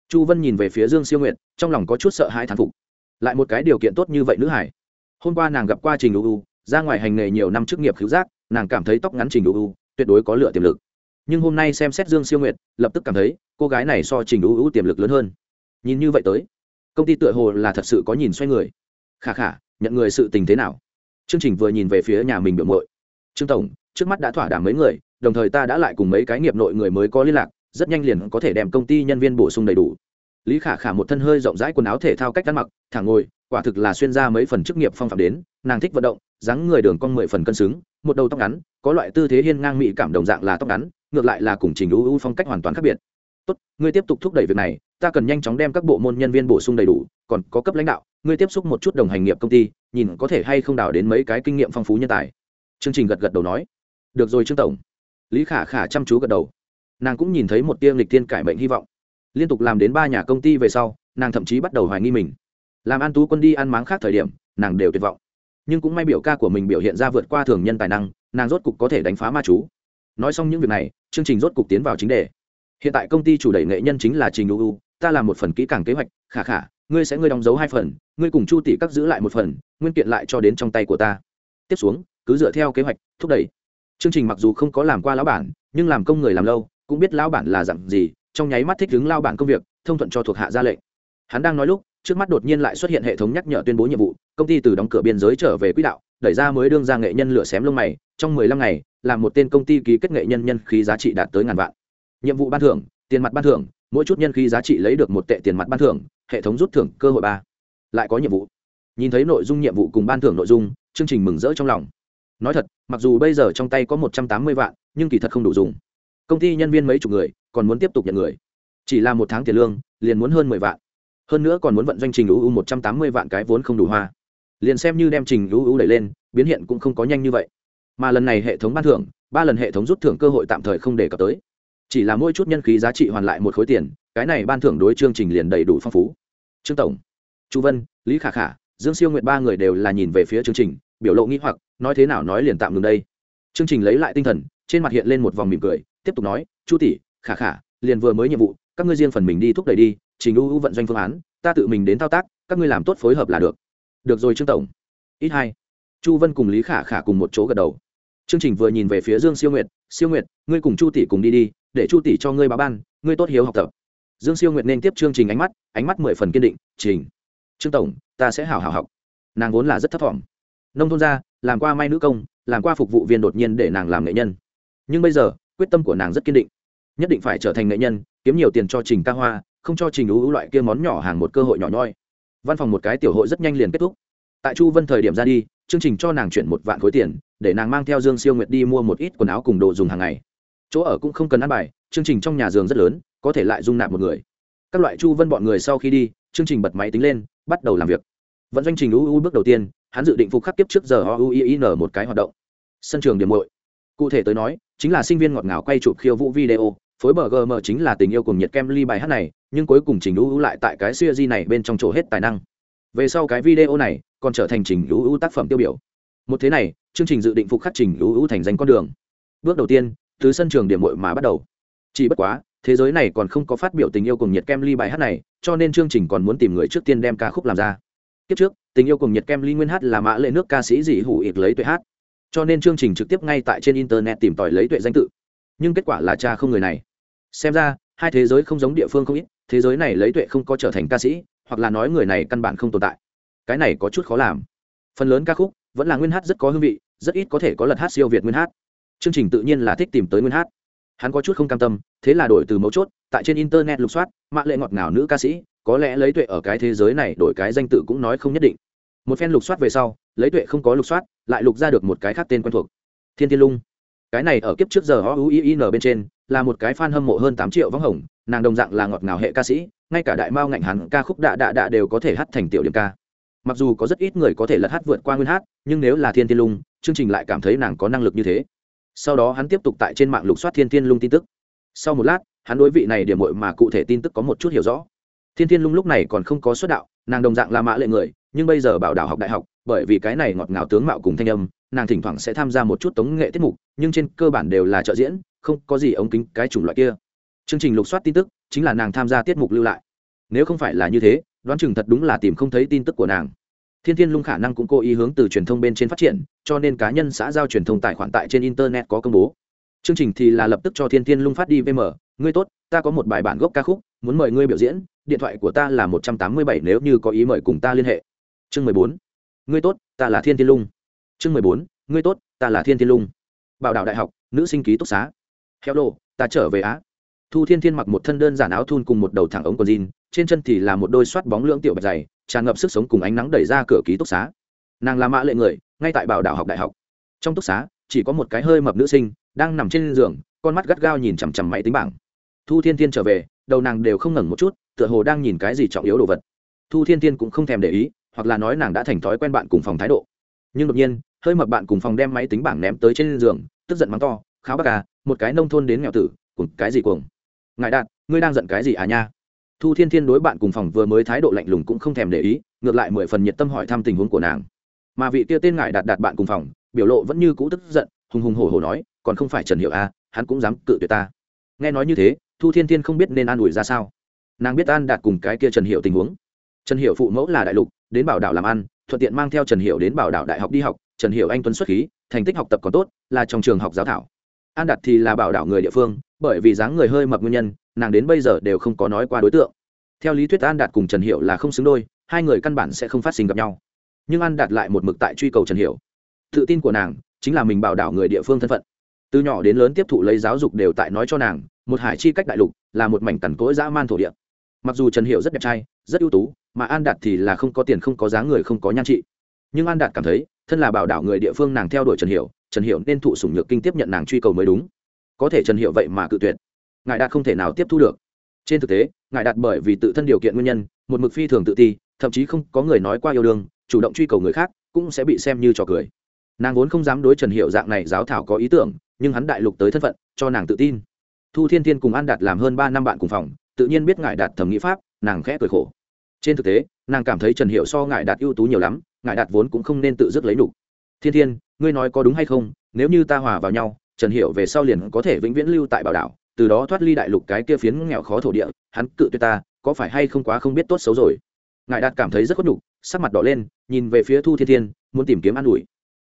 Chu vân nhìn về phía dương siêu nguyệt, trong lòng có chút sợ hãi thán phục. Lại một cái điều kiện tốt như vậy nữ hải. Hôm qua nàng gặp qua trình uu ra ngoài hành nghề nhiều năm chức nghiệp cứu giác, nàng cảm thấy tóc ngắn trình uu tuyệt đối có lựa tiềm lực. Nhưng hôm nay xem xét dương siêu nguyệt lập tức cảm thấy cô gái này so trình ưu ưu tiềm lực lớn hơn. Nhìn như vậy tới, công ty tựa hồ là thật sự có nhìn xoay người. Khả khả nhận người sự tình thế nào? Chương trình vừa nhìn về phía nhà mình biểu mội trương tổng, trước mắt đã thỏa đàm mấy người, đồng thời ta đã lại cùng mấy cái nghiệp nội người mới có liên lạc, rất nhanh liền có thể đem công ty nhân viên bổ sung đầy đủ. Lý khả khả một thân hơi rộng rãi quần áo thể thao cách ăn mặc thẳng ngồi, quả thực là xuyên ra mấy phần chức nghiệp phong phạm đến, nàng thích vận động, dáng người đường con mười phần cân xứng, một đầu tóc ngắn, có loại tư thế hiên ngang mỹ cảm đồng dạng là tóc ngắn ngược lại là cùng trình ưu ưu phong cách hoàn toàn khác biệt. Tốt, ngươi tiếp tục thúc đẩy việc này, ta cần nhanh chóng đem các bộ môn nhân viên bổ sung đầy đủ, còn có cấp lãnh đạo, ngươi tiếp xúc một chút đồng hành nghiệp công ty, nhìn có thể hay không đào đến mấy cái kinh nghiệm phong phú nhân tài. Chương trình gật gật đầu nói. Được rồi trương tổng. Lý khả khả chăm chú gật đầu. Nàng cũng nhìn thấy một tiêm lịch tiên cải mệnh hy vọng. Liên tục làm đến ba nhà công ty về sau, nàng thậm chí bắt đầu hoài nghi mình. Làm an tú quân đi ăn máng khác thời điểm, nàng đều tuyệt vọng. Nhưng cũng may biểu ca của mình biểu hiện ra vượt qua thường nhân tài năng, nàng rốt cục có thể đánh phá ma chú nói xong những việc này, chương trình rốt cục tiến vào chính đề. Hiện tại công ty chủ đẩy nghệ nhân chính là trình uu ta làm một phần kỹ càng kế hoạch, khả khả, ngươi sẽ ngươi đóng dấu hai phần, ngươi cùng chu tỷ các giữ lại một phần, nguyên kiện lại cho đến trong tay của ta. Tiếp xuống, cứ dựa theo kế hoạch, thúc đẩy. Chương trình mặc dù không có làm qua lão bản, nhưng làm công người làm lâu, cũng biết lão bản là dặn gì, trong nháy mắt thích ứng lao bản công việc, thông thuận cho thuộc hạ ra lệnh. Hắn đang nói lúc, trước mắt đột nhiên lại xuất hiện hệ thống nhắc nhở tuyên bố nhiệm vụ, công ty từ đóng cửa biên giới trở về quỹ đạo, đẩy ra mới đương ra nghệ nhân lửa xém lông mày, trong mười lăm ngày làm một tên công ty ký kết nghệ nhân nhân khí giá trị đạt tới ngàn vạn. Nhiệm vụ ban thưởng, tiền mặt ban thưởng, mỗi chút nhân khí giá trị lấy được một tệ tiền mặt ban thưởng, hệ thống rút thưởng, cơ hội ba. Lại có nhiệm vụ. Nhìn thấy nội dung nhiệm vụ cùng ban thưởng nội dung, chương trình mừng rỡ trong lòng. Nói thật, mặc dù bây giờ trong tay có một trăm tám mươi vạn, nhưng kỳ thật không đủ dùng. Công ty nhân viên mấy chục người, còn muốn tiếp tục nhận người. Chỉ là một tháng tiền lương, liền muốn hơn mười vạn. Hơn nữa còn muốn vận doanh trình uu một trăm tám mươi vạn cái vốn không đủ hoa. Liền xem như đem trình uu đẩy lên, biến hiện cũng không có nhanh như vậy mà lần này hệ thống ban thưởng, ba lần hệ thống rút thưởng cơ hội tạm thời không đề cập tới. Chỉ là mỗi chút nhân khí giá trị hoàn lại một khối tiền, cái này ban thưởng đối chương trình liền đầy đủ phong phú. Trương tổng, chu vân, lý khả khả, dương siêu nguyện ba người đều là nhìn về phía chương trình, biểu lộ nghĩ hoặc, nói thế nào nói liền tạm ngừng đây. Chương trình lấy lại tinh thần, trên mặt hiện lên một vòng mỉm cười, tiếp tục nói, chu tỷ, khả khả, liền vừa mới nhiệm vụ, các ngươi riêng phần mình đi thúc đẩy đi, trình ưu vận doanh phương án, ta tự mình đến thao tác, các ngươi làm tốt phối hợp là được. Được rồi trương tổng. Ít hai. Chu vân cùng lý khả khả cùng một chỗ gật đầu chương trình vừa nhìn về phía dương siêu nguyệt siêu nguyệt, ngươi cùng chu tỷ cùng đi đi, để chu tỷ cho ngươi báo ban, ngươi tốt hiếu học tập. Dương siêu nguyệt nên tiếp chương trình ánh mắt ánh mắt mười phần kiên định, trình, trương tổng, ta sẽ hào hào học. Nàng vốn là rất thấp t nông thôn ra làm qua may nữ công, làm qua phục vụ viên đột nhiên để nàng làm nghệ nhân. Nhưng bây giờ, quyết tâm của nàng rất kiên định. Nhất định phải trở thành nghệ nhân, kiếm nhiều tiền cho trình ca hoa, không cho trình ưu loại kia món nhỏ hàng một cơ hội nhỏ nhoi. Văn phòng một cái tiểu hội rất nhanh liền kết thúc. Tại chu vân thời điểm ra đi, chương trình cho nàng chuyển một vạn khối tiền để nàng mang theo dương siêu nguyệt đi mua một ít quần áo cùng đồ dùng hàng ngày. Chỗ ở cũng không cần ăn bài, chương trình trong nhà giường rất lớn, có thể lại dung nạp một người. Các loại chu vân bọn người sau khi đi, chương trình bật máy tính lên, bắt đầu làm việc. Vận doanh trình uu bước đầu tiên, hắn dự định phục khắc tiếp trước giờ o u i n một cái hoạt động. Sân trường điểm muội. Cụ thể tới nói, chính là sinh viên ngọt ngào quay chụp khiêu vũ video, phối bờ gm chính là tình yêu cùng nhiệt kem ly bài hát này, nhưng cuối cùng trình uu lại tại cái siêu di này bên trong chỗ hết tài năng. Về sau cái video này còn trở thành trình uu tác phẩm tiêu biểu. Một thế này chương trình dự định phục khắc trình uu thành danh con đường. Bước đầu tiên từ sân trường điểm mội mà bắt đầu. Chỉ bất quá, thế giới này còn không có phát biểu tình yêu cùng nhiệt kem ly bài hát này, cho nên chương trình còn muốn tìm người trước tiên đem ca khúc làm ra. Kiếp trước, tình yêu cùng nhiệt kem ly nguyên hát là mã lệ nước ca sĩ dị hủ ịp lấy tuệ hát. Cho nên chương trình trực tiếp ngay tại trên internet tìm tòi lấy tuệ danh tự. Nhưng kết quả là cha không người này. Xem ra, hai thế giới không giống địa phương không ít, thế giới này lấy tuệ không có trở thành ca sĩ, hoặc là nói người này căn bản không tồn tại. Cái này có chút khó làm. Phần lớn ca khúc vẫn là nguyên hát rất có hương vị rất ít có thể có lật hát siêu việt nguyên hát. Chương trình tự nhiên là thích tìm tới nguyên hát. Hắn có chút không cam tâm, thế là đổi từ mấu chốt, tại trên internet lục soát mạng lệ ngọt ngào nữ ca sĩ, có lẽ lấy tuệ ở cái thế giới này đổi cái danh tự cũng nói không nhất định. Một phen lục soát về sau, lấy tuệ không có lục soát, lại lục ra được một cái khác tên quen thuộc. Thiên thiên lung. Cái này ở kiếp trước giờ o u i n bên trên, là một cái fan hâm mộ hơn tám triệu vắng hồng, nàng đồng dạng là ngọt ngào hệ ca sĩ, ngay cả đại mao ngạnh hắn ca khúc đạ đạ đạ đều có thể hát thành tiểu điểm ca. Mặc dù có rất ít người có thể lật hát vượt qua nguyên hát, nhưng nếu là thiên thiên lung chương trình lại cảm thấy nàng có năng lực như thế. Sau đó hắn tiếp tục tại trên mạng lục soát thiên thiên lung tin tức. Sau một lát, hắn đối vị này điểm mội mà cụ thể tin tức có một chút hiểu rõ. Thiên thiên lung lúc này còn không có xuất đạo, nàng đồng dạng là mã lệ người, nhưng bây giờ bảo đảo học đại học, bởi vì cái này ngọt ngào tướng mạo cùng thanh âm, nàng thỉnh thoảng sẽ tham gia một chút tống nghệ tiết mục, nhưng trên cơ bản đều là trợ diễn, không có gì ống kính cái chủng loại kia. Chương trình lục soát tin tức chính là nàng tham gia tiết mục lưu lại. Nếu không phải là như thế, đoán chừng thật đúng là tìm không thấy tin tức của nàng thiên thiên lung khả năng cũng cố ý hướng từ truyền thông bên trên phát triển, cho nên cá nhân xã giao truyền thông tài khoản tại trên internet có công bố. Chương trình thì là lập tức cho thiên thiên lung phát đi vm ngươi tốt, ta có một bài bản gốc ca khúc, muốn mời ngươi biểu diễn, điện thoại của ta là một trăm tám mươi bảy nếu như có ý mời cùng ta liên hệ. Chương mười bốn. Ngươi tốt, ta là thiên thiên lung. Chương mười bốn. Ngươi tốt, ta là thiên thiên lung. Bảo đạo đại học, nữ sinh ký túc xá. Hello, ta trở về á. Thu thiên thiên mặc một thân đơn giản áo thun cùng một đầu thẳng ống quần jean, trên chân thì là một đôi soát bóng lưỡng tiểu bạch dày tràn ngập sức sống cùng ánh nắng đẩy ra cửa ký túc xá. Nàng là mã lệ người, ngay tại bảo đạo học đại học. Trong túc xá, chỉ có một cái hơi mập nữ sinh, đang nằm trên giường, con mắt gắt gao nhìn chằm chằm máy tính bảng. Thu thiên thiên trở về, đầu nàng đều không ngẩng một chút, tựa hồ đang nhìn cái gì trọng yếu đồ vật. Thu thiên thiên cũng không thèm để ý, hoặc là nói nàng đã thành thói quen bạn cùng phòng thái độ. Nhưng đột nhiên, hơi mập bạn cùng phòng đem máy tính bảng ném tới trên giường, tức giận mắng to kháo bác à một cái nông thôn đến nghèo tử, cùng cái gì cuồng? Ngài đạt, ngươi đang giận cái gì à nha? Thu thiên thiên đối bạn cùng phòng vừa mới thái độ lạnh lùng cũng không thèm để ý, ngược lại mười phần nhiệt tâm hỏi thăm tình huống của nàng. Mà vị kia tên ngài đạt đạt bạn cùng phòng, biểu lộ vẫn như cũ tức giận, hùng hùng hổ hổ nói, còn không phải trần hiệu a, hắn cũng dám cự tuyệt ta. Nghe nói như thế, thu thiên thiên không biết nên an ủi ra sao. Nàng biết an đạt cùng cái kia trần hiệu tình huống. Trần hiệu phụ mẫu là đại lục, đến bảo đảo làm ăn, thuận tiện mang theo trần hiệu đến bảo đảo đại học đi học, trần hiệu anh tuấn xuất khí, thành tích học tập còn tốt, là trong trường học giáo thảo. An đạt thì là bảo đảo người địa phương, bởi vì dáng người hơi mập nguyên nhân nàng đến bây giờ đều không có nói qua đối tượng. Theo lý thuyết an đạt cùng trần hiệu là không xứng đôi, hai người căn bản sẽ không phát sinh gặp nhau. Nhưng an đạt lại một mực tại truy cầu trần hiệu tự tin của nàng chính là mình bảo đảo người địa phương thân phận. Từ nhỏ đến lớn tiếp thụ lấy giáo dục đều tại nói cho nàng, một hải chi cách đại lục là một mảnh cằn cỗi dã man thổ địa. Mặc dù trần hiệu rất đẹp trai, rất ưu tú, mà an đạt thì là không có tiền, không có dáng người, không có nhan trị. Nhưng an đạt cảm thấy, thân là bảo đảo người địa phương nàng theo đuổi trần hiệu trần hiệu nên thụ sủng nhược kinh tiếp nhận nàng truy cầu mới đúng. Có thể trần hiệu vậy mà cự tuyệt ngài đạt không thể nào tiếp thu được. Trên thực tế, ngài đạt bởi vì tự thân điều kiện nguyên nhân, một mực phi thường tự ti, thậm chí không có người nói qua yêu đương, chủ động truy cầu người khác, cũng sẽ bị xem như trò cười. Nàng vốn không dám đối trần hiệu dạng này giáo thảo có ý tưởng, nhưng hắn đại lục tới thân phận, cho nàng tự tin. Thu thiên thiên cùng an đạt làm hơn ba năm bạn cùng phòng, tự nhiên biết ngài đạt thẩm nghĩ pháp, nàng khẽ cười khổ. Trên thực tế, nàng cảm thấy trần hiệu so ngài đạt ưu tú nhiều lắm, ngài đạt vốn cũng không nên tự dứt lấy đủ. thiên thiên, ngươi nói có đúng hay không? Nếu như ta hòa vào nhau, trần hiệu về sau liền có thể vĩnh viễn lưu tại bảo đảo từ đó thoát ly đại lục cái kia phiến nghèo khó thổ địa, hắn cự tuyệt ta, có phải hay không quá không biết tốt xấu rồi? Ngài đạt cảm thấy rất khuất nhục, sắc mặt đỏ lên, nhìn về phía thu thiên thiên, muốn tìm kiếm an ủi.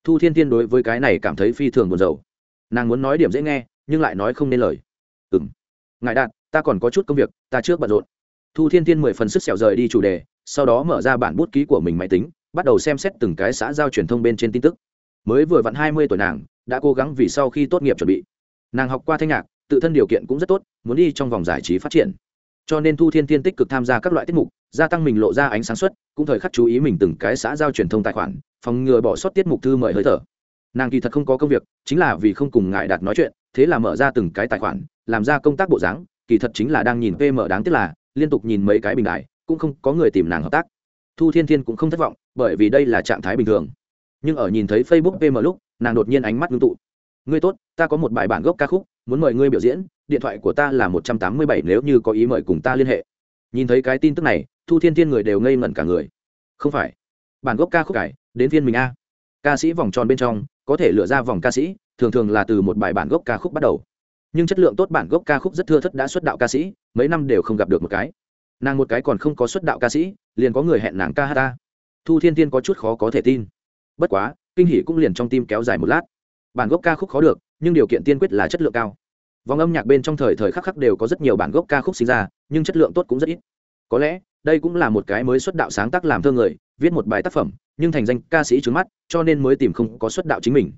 Thu thiên thiên đối với cái này cảm thấy phi thường buồn rầu. Nàng muốn nói điểm dễ nghe, nhưng lại nói không nên lời. Ừ m ngài đạt, ta còn có chút công việc, ta trước bận rộn. Thu thiên thiên mười phần sức xẻo rời đi chủ đề, sau đó mở ra bản bút ký của mình máy tính, bắt đầu xem xét từng cái xã giao truyền thông bên trên tin tức. Mới vừa vặn hai mươi tuổi nàng, đã cố gắng vì sau khi tốt nghiệp chuẩn bị. Nàng học qua thanh nhạc tự thân điều kiện cũng rất tốt muốn đi trong vòng giải trí phát triển. Cho nên thu thiên thiên tích cực tham gia các loại tiết mục gia tăng mình lộ ra ánh sáng xuất, cũng thời khắc chú ý mình từng cái xã giao truyền thông tài khoản phòng ngừa bỏ sót tiết mục thư mời hơi thở. Nàng kỳ thật không có công việc chính là vì không cùng ngại đạt nói chuyện thế là mở ra từng cái tài khoản làm ra công tác bộ dáng kỳ thật chính là đang nhìn pm đáng tiếc là liên tục nhìn mấy cái bình đại cũng không có người tìm nàng hợp tác. Thu thiên thiên cũng không thất vọng bởi vì đây là trạng thái bình thường. Nhưng ở nhìn thấy facebook pm lúc nàng đột nhiên ánh mắt ngưng tụ. Ngươi tốt ta có một bài bản gốc ca khúc muốn mời ngươi biểu diễn, điện thoại của ta là một trăm tám mươi bảy, nếu như có ý mời cùng ta liên hệ. Nhìn thấy cái tin tức này, thu thiên thiên người đều ngây ngẩn cả người. Không phải. Bản gốc ca khúc cải, đến phiên mình a. Ca sĩ vòng tròn bên trong, có thể lựa ra vòng ca sĩ, thường thường là từ một bài bản gốc ca khúc bắt đầu. Nhưng chất lượng tốt bản gốc ca khúc rất thưa thất đã xuất đạo ca sĩ, mấy năm đều không gặp được một cái. Nàng một cái còn không có xuất đạo ca sĩ, liền có người hẹn nàng ca hát ta. Thu thiên thiên có chút khó có thể tin. Bất quá, kinh hỷ cũng liền trong tim kéo dài một lát. Bản gốc ca khúc khó được nhưng điều kiện tiên quyết là chất lượng cao. Vòng âm nhạc bên trong thời thời khắc khắc đều có rất nhiều bản gốc ca khúc sinh ra, nhưng chất lượng tốt cũng rất ít. Có lẽ, đây cũng là một cái mới xuất đạo sáng tác làm thơ người, viết một bài tác phẩm, nhưng thành danh ca sĩ trứng mắt, cho nên mới tìm không có xuất đạo chính mình.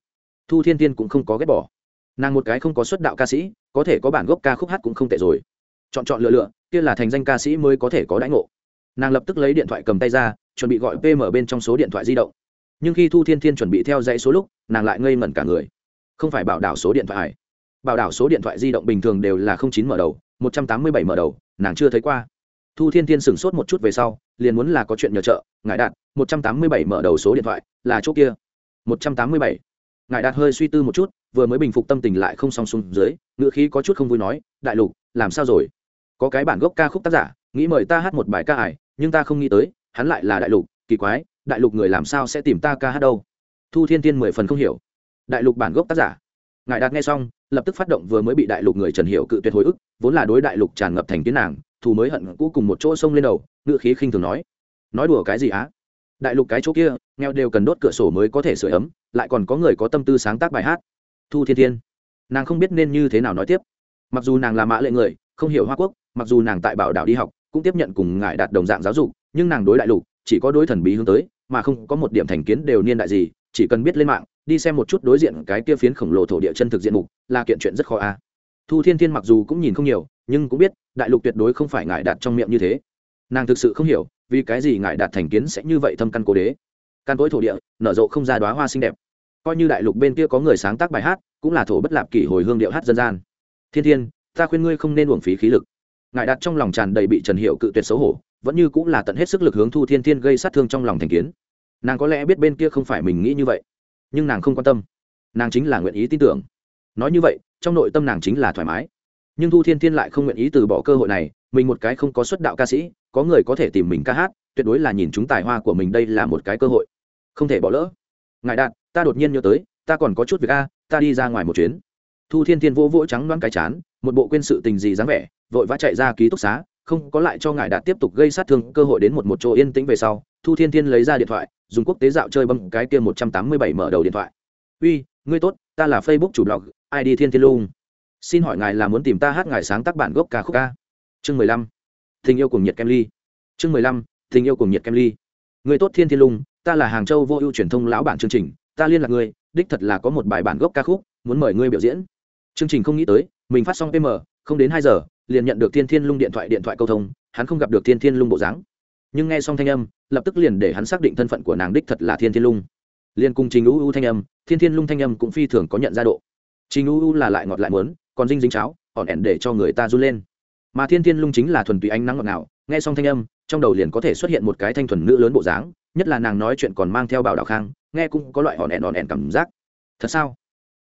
Thu thiên tiên cũng không có ghét bỏ. Nàng một cái không có xuất đạo ca sĩ, có thể có bản gốc ca khúc hát cũng không tệ rồi. Chọn chọn lựa lựa, kia là thành danh ca sĩ mới có thể có đãi ngộ. Nàng lập tức lấy điện thoại cầm tay ra, chuẩn bị gọi pm bên trong số điện thoại di động. Nhưng khi thu thiên thiên chuẩn bị theo dãy số lúc, nàng lại ngây ngẩn cả người không phải bảo đảo số điện thoại. Bảo đảo số điện thoại di động bình thường đều là chín mở đầu, một trăm tám mươi bảy mở đầu, nàng chưa thấy qua. Thu thiên thiên sửng sốt một chút về sau, liền muốn là có chuyện nhờ trợ ngài đạt, một trăm tám mươi bảy mở đầu số điện thoại, là chỗ kia. một trăm tám mươi bảy. Ngài đạt hơi suy tư một chút, vừa mới bình phục tâm tình lại không song xuống dưới ngựa khí có chút không vui nói, đại lục, làm sao rồi? Có cái bản gốc ca khúc tác giả, nghĩ mời ta hát một bài ca ải, nhưng ta không nghĩ tới, hắn lại là đại lục, kỳ quái, đại lục người làm sao sẽ tìm ta ca hát đâu? Thu thiên thiên mười phần không hiểu đại lục bản gốc tác giả. Ngài đạt nghe xong, lập tức phát động vừa mới bị đại lục người trần hiệu cự tuyệt hồi ức, vốn là đối đại lục tràn ngập thành kiến nàng, thù mới hận cũ cùng một chỗ sông lên đầu ngự khí khinh thường nói nói đùa cái gì á? Đại lục cái chỗ kia, nghèo đều cần đốt cửa sổ mới có thể sửa ấm, lại còn có người có tâm tư sáng tác bài hát. Thu thiên thiên, nàng không biết nên như thế nào nói tiếp. Mặc dù nàng là mã lệ người, không hiểu hoa quốc, mặc dù nàng tại bảo đảo đi học, cũng tiếp nhận cùng ngài đạt đồng dạng giáo dục, nhưng nàng đối đại lục, chỉ có đối thần bí hướng tới, mà không có một điểm thành kiến đều niên đại gì, chỉ cần biết lên mạng đi xem một chút đối diện cái kia phiến khổng lồ thổ địa chân thực diện mục, là kiện chuyện rất khó a. Thu thiên thiên mặc dù cũng nhìn không nhiều, nhưng cũng biết, đại lục tuyệt đối không phải ngại đạt trong miệng như thế. Nàng thực sự không hiểu, vì cái gì ngại đạt thành kiến sẽ như vậy thâm căn cố đế. Căn tối thổ địa, nở rộ không ra đoá hoa xinh đẹp. Coi như đại lục bên kia có người sáng tác bài hát, cũng là thổ bất lạp kỷ hồi hương điệu hát dân gian. Thiên thiên, ta khuyên ngươi không nên uổng phí khí lực. Ngại đạt trong lòng tràn đầy bị trần hiệu cự tuyệt xấu hổ, vẫn như cũng là tận hết sức lực hướng thu thiên thiên gây sát thương trong lòng thành kiến. Nàng có lẽ biết bên kia không phải mình nghĩ như vậy nhưng nàng không quan tâm. Nàng chính là nguyện ý tin tưởng. Nói như vậy, trong nội tâm nàng chính là thoải mái. Nhưng thu thiên thiên lại không nguyện ý từ bỏ cơ hội này, mình một cái không có xuất đạo ca sĩ, có người có thể tìm mình ca hát, tuyệt đối là nhìn chúng tài hoa của mình đây là một cái cơ hội. Không thể bỏ lỡ. Ngài đạt, ta đột nhiên nhớ tới, ta còn có chút việc a, ta đi ra ngoài một chuyến. Thu thiên thiên vô vỗ trắng đoán cái chán, một bộ quên sự tình gì dáng vẻ, vội vã chạy ra ký túc xá, không có lại cho ngài đạt tiếp tục gây sát thương, cơ hội đến một một chỗ yên tĩnh về sau thu thiên thiên lấy ra điện thoại, dùng quốc tế dạo chơi bấm cái kia một trăm tám mươi bảy mở đầu điện thoại. Uy, ngươi tốt, ta là facebook chủ blog id thiên thiên lung. Xin hỏi ngài là muốn tìm ta hát ngài sáng tác bản gốc ca khúc ca? Chương mười lăm, tình yêu cùng nhiệt kem ly. Chương mười lăm, tình yêu cùng nhiệt kem ly. Người tốt, thiên thiên lung, ta là hàng châu vô ưu truyền thông lão bản chương trình, ta liên lạc ngươi, đích thật là có một bài bản gốc ca khúc, muốn mời ngươi biểu diễn. Chương trình không nghĩ tới, mình phát xong pm, không đến hai giờ, liền nhận được thiên thiên lung điện thoại điện thoại câu thông, hắn không gặp được thiên thiên lung bộ dáng. Nhưng nghe xong thanh âm lập tức liền để hắn xác định thân phận của nàng đích thật là thiên thiên lung. Liền cùng trình u u thanh âm, thiên thiên lung thanh âm cũng phi thường có nhận ra độ. Trình u u là lại ngọt lại mớn còn dinh dính cháo ỏn ẻn để cho người ta run lên. Mà thiên thiên lung chính là thuần túy ánh nắng ngọt ngào, nghe xong thanh âm, trong đầu liền có thể xuất hiện một cái thanh thuần nữ lớn bộ dáng, nhất là nàng nói chuyện còn mang theo bảo đạo khang, nghe cũng có loại ỏn ẻn ỏn ẻn cảm giác. Thật sao?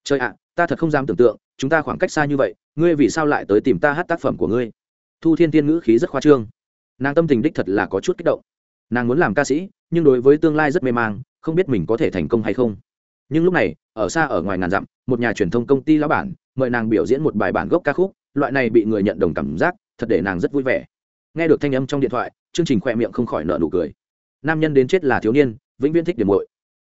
Trời ạ, ta thật không dám tưởng tượng, chúng ta khoảng cách xa như vậy, ngươi vì sao lại tới tìm ta hát tác phẩm của ngươi? Thu thiên thiên ngữ khí rất khoa trương. Nàng tâm tình đích thật là có chút kích động nàng muốn làm ca sĩ, nhưng đối với tương lai rất mê mang, không biết mình có thể thành công hay không. Nhưng lúc này, ở xa ở ngoài ngàn dặm, một nhà truyền thông công ty lão bản, mời nàng biểu diễn một bài bản gốc ca khúc, loại này bị người nhận đồng cảm giác, thật để nàng rất vui vẻ. Nghe được thanh âm trong điện thoại, chương trình khỏe miệng không khỏi nợ nụ cười. Nam nhân đến chết là thiếu niên, vĩnh viễn thích điểm muội.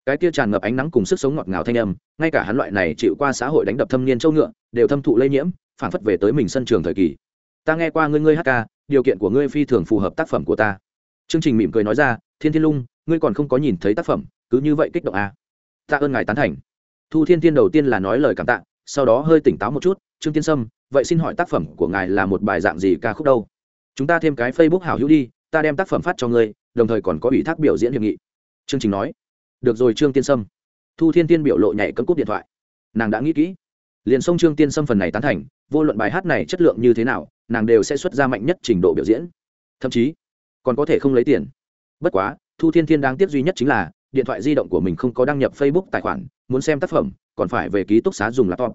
Cái kia tràn ngập ánh nắng cùng sức sống ngọt ngào thanh âm, ngay cả hắn loại này chịu qua xã hội đánh đập thâm niên châu ngựa, đều thâm thụ lây nhiễm, phản phất về tới mình sân trường thời kỳ. Ta nghe qua ngươi ngươi hát ca, điều kiện của ngươi phi thường phù hợp tác phẩm của ta chương trình mỉm cười nói ra, thiên thiên lung, ngươi còn không có nhìn thấy tác phẩm, cứ như vậy kích động à. tạ ơn ngài tán thành. Thu thiên thiên đầu tiên là nói lời cảm tạ, sau đó hơi tỉnh táo một chút, trương tiên sâm, vậy xin hỏi tác phẩm của ngài là một bài dạng gì ca khúc đâu? Chúng ta thêm cái facebook hảo hữu đi, ta đem tác phẩm phát cho ngươi, đồng thời còn có ủy thác biểu diễn hiệp nghị. Chương trình nói. Được rồi trương tiên sâm. Thu thiên tiên biểu lộ nhảy cấm cúp điện thoại. Nàng đã nghĩ kỹ. Liền sông trương tiên sâm phần này tán thành, vô luận bài hát này chất lượng như thế nào, nàng đều sẽ xuất ra mạnh nhất trình độ biểu diễn. Thậm chí còn có thể không lấy tiền. Bất quá, thu thiên thiên đáng tiếc duy nhất chính là, điện thoại di động của mình không có đăng nhập facebook tài khoản, muốn xem tác phẩm, còn phải về ký túc xá dùng laptop.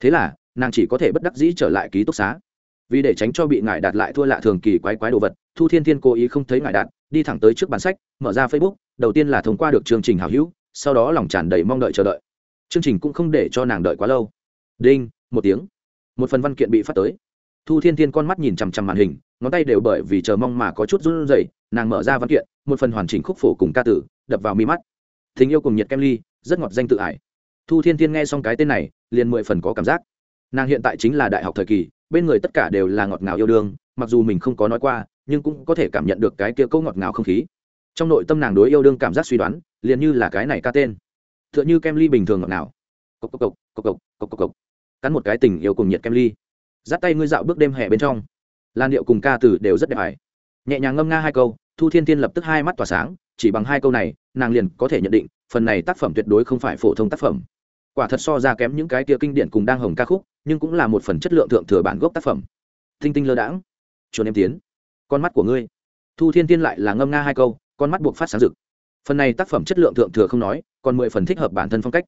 Thế là, nàng chỉ có thể bất đắc dĩ trở lại ký túc xá. Vì để tránh cho bị ngại đạt lại thua lạ thường kỳ quái quái đồ vật, thu thiên thiên cố ý không thấy ngại đạt đi thẳng tới trước bản sách, mở ra facebook, đầu tiên là thông qua được chương trình hào hữu, sau đó lòng tràn đầy mong đợi chờ đợi. Chương trình cũng không để cho nàng đợi quá lâu. Đinh, một tiếng. Một phần văn kiện bị phát tới thu thiên thiên con mắt nhìn chằm chằm màn hình, ngón tay đều bởi vì chờ mong mà có chút run rẩy, nàng mở ra văn kiện, một phần hoàn chỉnh khúc phổ cùng ca tử, đập vào mi mắt. Tình yêu cùng nhiệt kem ly, rất ngọt danh tự ải. Thu thiên thiên nghe xong cái tên này, liền mười phần có cảm giác. Nàng hiện tại chính là đại học thời kỳ, bên người tất cả đều là ngọt ngào yêu đương, mặc dù mình không có nói qua, nhưng cũng có thể cảm nhận được cái kia câu ngọt ngào không khí. Trong nội tâm nàng đối yêu đương cảm giác suy đoán, liền như là cái này ca tên. T h ư ợ n h ư kem ly bình thường ngọt ngào. Cộc cộc cộc cộc cộc cộc cộc cộc. Cắn một cái tình yêu cùng nhiệt kem ly dắt tay ngươi dạo bước đêm hè bên trong. Lan điệu cùng ca từ đều rất đẹp ải nhẹ nhàng ngâm nga hai câu, thu thiên tiên lập tức hai mắt tỏa sáng, chỉ bằng hai câu này, nàng liền có thể nhận định, phần này tác phẩm tuyệt đối không phải phổ thông tác phẩm. Quả thật so ra kém những cái tia kinh điển cùng đang hồng ca khúc, nhưng cũng là một phần chất lượng thượng thừa bản gốc tác phẩm. Tinh tinh lơ đãng. Chuồn em tiến. Con mắt của ngươi. Thu thiên tiên lại là ngâm nga hai câu, con mắt buộc phát sáng rực. Phần này tác phẩm chất lượng thượng thừa không nói, còn mười phần thích hợp bản thân phong cách.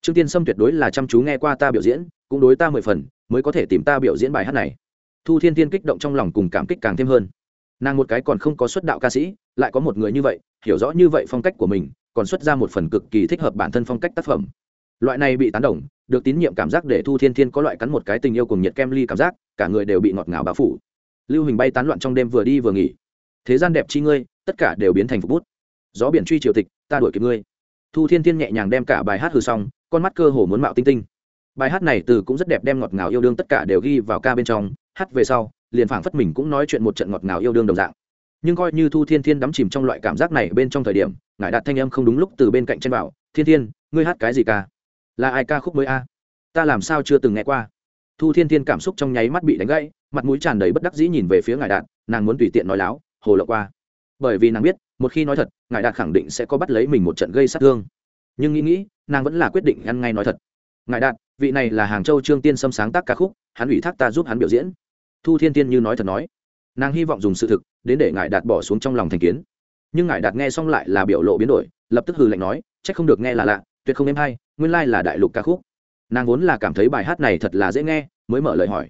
Trương tiên sâm tuyệt đối là chăm chú nghe qua ta biểu diễn, cũng đối ta mười phần mới có thể tìm ta biểu diễn bài hát này. Thu thiên tiên kích động trong lòng cùng cảm kích càng thêm hơn. Nàng một cái còn không có xuất đạo ca sĩ, lại có một người như vậy, hiểu rõ như vậy phong cách của mình, còn xuất ra một phần cực kỳ thích hợp bản thân phong cách tác phẩm. Loại này bị tán đồng, được tín nhiệm cảm giác để thu thiên thiên có loại cắn một cái tình yêu cùng nhiệt kem ly cảm giác, cả người đều bị ngọt ngào bao phủ. Lưu hình bay tán loạn trong đêm vừa đi vừa nghỉ. Thế gian đẹp chi ngươi, tất cả đều biến thành phục bút. Gió biển truy triều tịch, ta đuổi kịp ngươi. Thu thiên thiên nhẹ nhàng đem cả bài hát hư xong, con mắt cơ hồ muốn mạo tinh tinh bài hát này từ cũng rất đẹp đem ngọt ngào yêu đương tất cả đều ghi vào ca bên trong, hát về sau, liền phảng phất mình cũng nói chuyện một trận ngọt ngào yêu đương đồng dạng. Nhưng coi như thu thiên thiên đắm chìm trong loại cảm giác này bên trong thời điểm, ngài đạt thanh âm không đúng lúc từ bên cạnh trên bảo, thiên thiên, ngươi hát cái gì ca? Là ai ca khúc mới a? Ta làm sao chưa từng nghe qua. Thu thiên thiên cảm xúc trong nháy mắt bị đánh gãy, mặt mũi tràn đầy bất đắc dĩ nhìn về phía ngài đạt, nàng muốn tùy tiện nói láo, hồ lộ qua. Bởi vì nàng biết, một khi nói thật, ngài đạt khẳng định sẽ có bắt lấy mình một trận gây sát thương. Nhưng nghĩ nghĩ, nàng vẫn là quyết định ăn ngay nói thật. Ngài đạt vị này là hàng châu trương tiên xâm sáng tác ca khúc, hắn ủy thác ta giúp hắn biểu diễn. Thu thiên tiên như nói thật nói, nàng hy vọng dùng sự thực đến để ngài đạt bỏ xuống trong lòng thành kiến. Nhưng ngài đạt nghe xong lại là biểu lộ biến đổi, lập tức hừ lạnh nói c h ắ c không được nghe là lạ, tuyệt không êm hay, nguyên lai là đại lục ca khúc. Nàng vốn là cảm thấy bài hát này thật là dễ nghe, mới mở lời hỏi.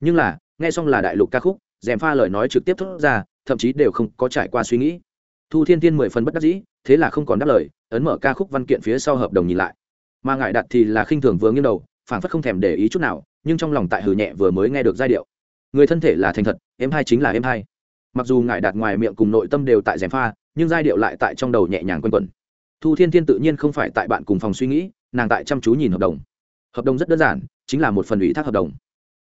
Nhưng là, nghe xong là đại lục ca khúc dèm pha lời nói trực tiếp thốt ra, thậm chí đều không có trải qua suy nghĩ. Thu thiên tiên mười phần bất đắc dĩ, thế là không còn đáp lời, ấn mở ca khúc văn kiện phía sau hợp đồng nhìn lại. Mà ngại đặt thì là khinh thường vừa nghiêng đầu phản phất không thèm để ý chút nào, nhưng trong lòng tại hử nhẹ vừa mới nghe được giai điệu. Người thân thể là thành thật, em hai chính là em hai. Mặc dù ngại đạt ngoài miệng cùng nội tâm đều tại dèm pha, nhưng giai điệu lại tại trong đầu nhẹ nhàng quanh quẩn. Thu thiên thiên tự nhiên không phải tại bạn cùng phòng suy nghĩ, nàng tại chăm chú nhìn hợp đồng. Hợp đồng rất đơn giản, chính là một phần ủy thác hợp đồng.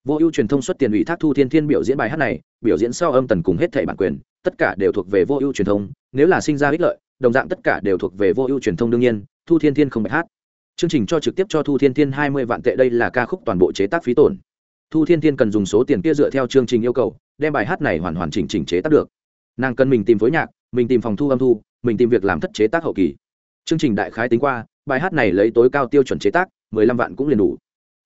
Vô ưu truyền thông xuất tiền ủy thác thu thiên thiên biểu diễn bài hát này, biểu diễn sau âm tần cùng hết thẻ bản quyền, tất cả đều thuộc về vô ưu truyền thông, nếu là sinh ra ích lợi, đồng dạng tất cả đều thuộc về vô ưu truyền thông đương nhiên, thu thiên thiên không bạch hát chương trình cho trực tiếp cho thu thiên thiên hai mươi vạn tệ, đây là ca khúc toàn bộ chế tác phí tổn. Thu thiên thiên cần dùng số tiền kia dựa theo chương trình yêu cầu, đem bài hát này hoàn hoàn chỉnh chỉnh chế tác được. Nàng cần mình tìm phối nhạc, mình tìm phòng thu âm thu, mình tìm việc làm thất chế tác hậu kỳ. Chương trình đại khái tính qua, bài hát này lấy tối cao tiêu chuẩn chế tác, mười lăm vạn cũng liền đủ.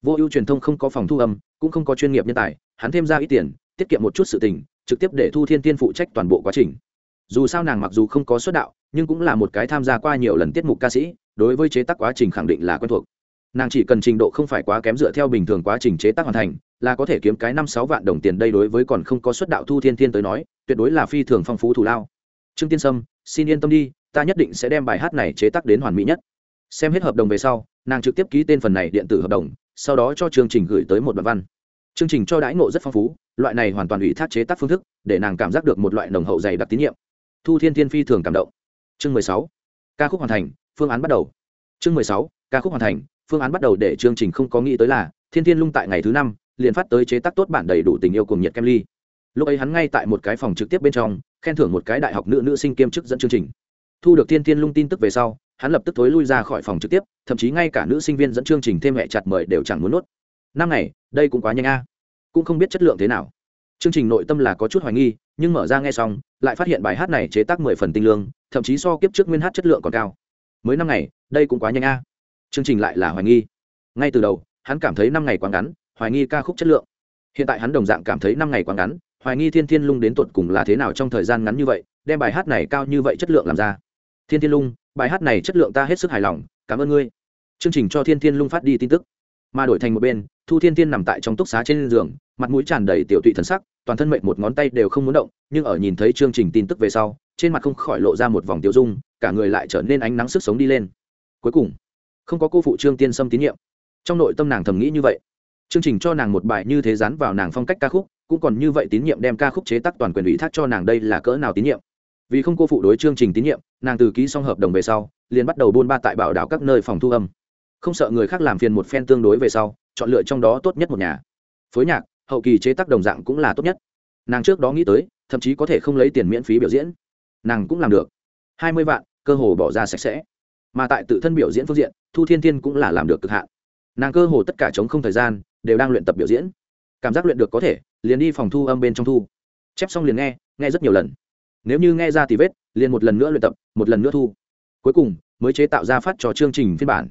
Vô ưu truyền thông không có phòng thu âm, cũng không có chuyên nghiệp nhân tài, hắn thêm ra ít tiền, tiết kiệm một chút sự tình, trực tiếp để thu thiên tiên phụ trách toàn bộ quá trình. Dù sao nàng mặc dù không có xuất đạo, nhưng cũng là một cái tham gia qua nhiều lần tiết mục ca sĩ đối với chế tác quá trình khẳng định là quen thuộc. Nàng chỉ cần trình độ không phải quá kém dựa theo bình thường quá trình chế tác hoàn thành, là có thể kiếm cái năm sáu vạn đồng tiền đây đối với còn không có xuất đạo thu thiên thiên tới nói, tuyệt đối là phi thường phong phú thù lao. Trương tiên sâm, xin yên tâm đi, ta nhất định sẽ đem bài hát này chế tác đến hoàn mỹ nhất. Xem hết hợp đồng về sau, nàng trực tiếp ký tên phần này điện tử hợp đồng, sau đó cho chương trình gửi tới một đoạn văn. Chương trình cho đãi ngộ rất phong phú, loại này hoàn toàn ủy thác chế tác phương thức, để nàng cảm giác được một loại nồng hậu dày đặc tín nhiệm. Thu thiên thiên phi thường cảm động. Chương mười sáu. Ca khúc hoàn thành phương án bắt đầu. Chương mười sáu, ca khúc hoàn thành, phương án bắt đầu để chương trình không có nghĩ tới là, thiên thiên lung tại ngày thứ năm, liền phát tới chế tác tốt bản đầy đủ tình yêu cùng nhiệt kem ly. Lúc ấy hắn ngay tại một cái phòng trực tiếp bên trong, khen thưởng một cái đại học nữ nữ sinh kiêm chức dẫn chương trình. Thu được thiên thiên lung tin tức về sau, hắn lập tức thối lui ra khỏi phòng trực tiếp, thậm chí ngay cả nữ sinh viên dẫn chương trình thêm mẹ chặt mời đều chẳng muốn nuốt. Năm ngày, đây cũng quá nhanh a. Cũng không biết chất lượng thế nào. Chương trình nội tâm là có chút hoài nghi, nhưng mở ra nghe xong, lại phát hiện bài hát này chế tác mười phần tinh lương, thậm chí so kiếp trước nguyên hát chất lượng còn cao mới năm ngày, đây cũng quá nhanh a. Chương trình lại là hoài nghi. Ngay từ đầu, hắn cảm thấy năm ngày quá ngắn, hoài nghi ca khúc chất lượng. Hiện tại hắn đồng dạng cảm thấy năm ngày quá ngắn, hoài nghi thiên thiên lung đến tột cùng là thế nào trong thời gian ngắn như vậy, đem bài hát này cao như vậy chất lượng làm ra. Thiên thiên lung, bài hát này chất lượng ta hết sức hài lòng, cảm ơn ngươi. Chương trình cho thiên thiên lung phát đi tin tức. Mà đổi thành một bên, thu thiên thiên nằm tại trong túc xá trên giường, mặt mũi tràn đầy tiểu tụy thần sắc, toàn thân mệnh một ngón tay đều không muốn động, nhưng ở nhìn thấy chương trình tin tức về sau, trên mặt không khỏi lộ ra một vòng tiêu dung cả người lại trở nên ánh nắng sức sống đi lên. Cuối cùng, không có cô phụ trương tiên sâm tín nhiệm. Trong nội tâm nàng thầm nghĩ như vậy. Chương trình cho nàng một bài như thế dán vào nàng phong cách ca khúc, cũng còn như vậy tín nhiệm đem ca khúc chế tác toàn quyền ủy thác cho nàng đây là cỡ nào tín nhiệm. Vì không cô phụ đối chương trình tín nhiệm, nàng từ ký xong hợp đồng về sau, liền bắt đầu buôn ba tại bảo đảo các nơi phòng thu âm. Không sợ người khác làm phiền một phen tương đối về sau, chọn lựa trong đó tốt nhất một nhà. Phối nhạc, hậu kỳ chế tác đồng dạng cũng là tốt nhất. Nàng trước đó nghĩ tới, thậm chí có thể không lấy tiền miễn phí biểu diễn. Nàng cũng làm được. Hai mươi vạn cơ hồ bỏ ra sạch sẽ. Mà tại tự thân biểu diễn phương diện, thu thiên thiên cũng là làm được cực hạn. Nàng cơ hồ tất cả chống không thời gian đều đang luyện tập biểu diễn. Cảm giác luyện được có thể, liền đi phòng thu âm bên trong thu. Chép xong liền nghe nghe rất nhiều lần. Nếu như nghe ra thì vết, liền một lần nữa luyện tập, một lần nữa thu. Cuối cùng, mới chế tạo ra phát cho chương trình phiên bản.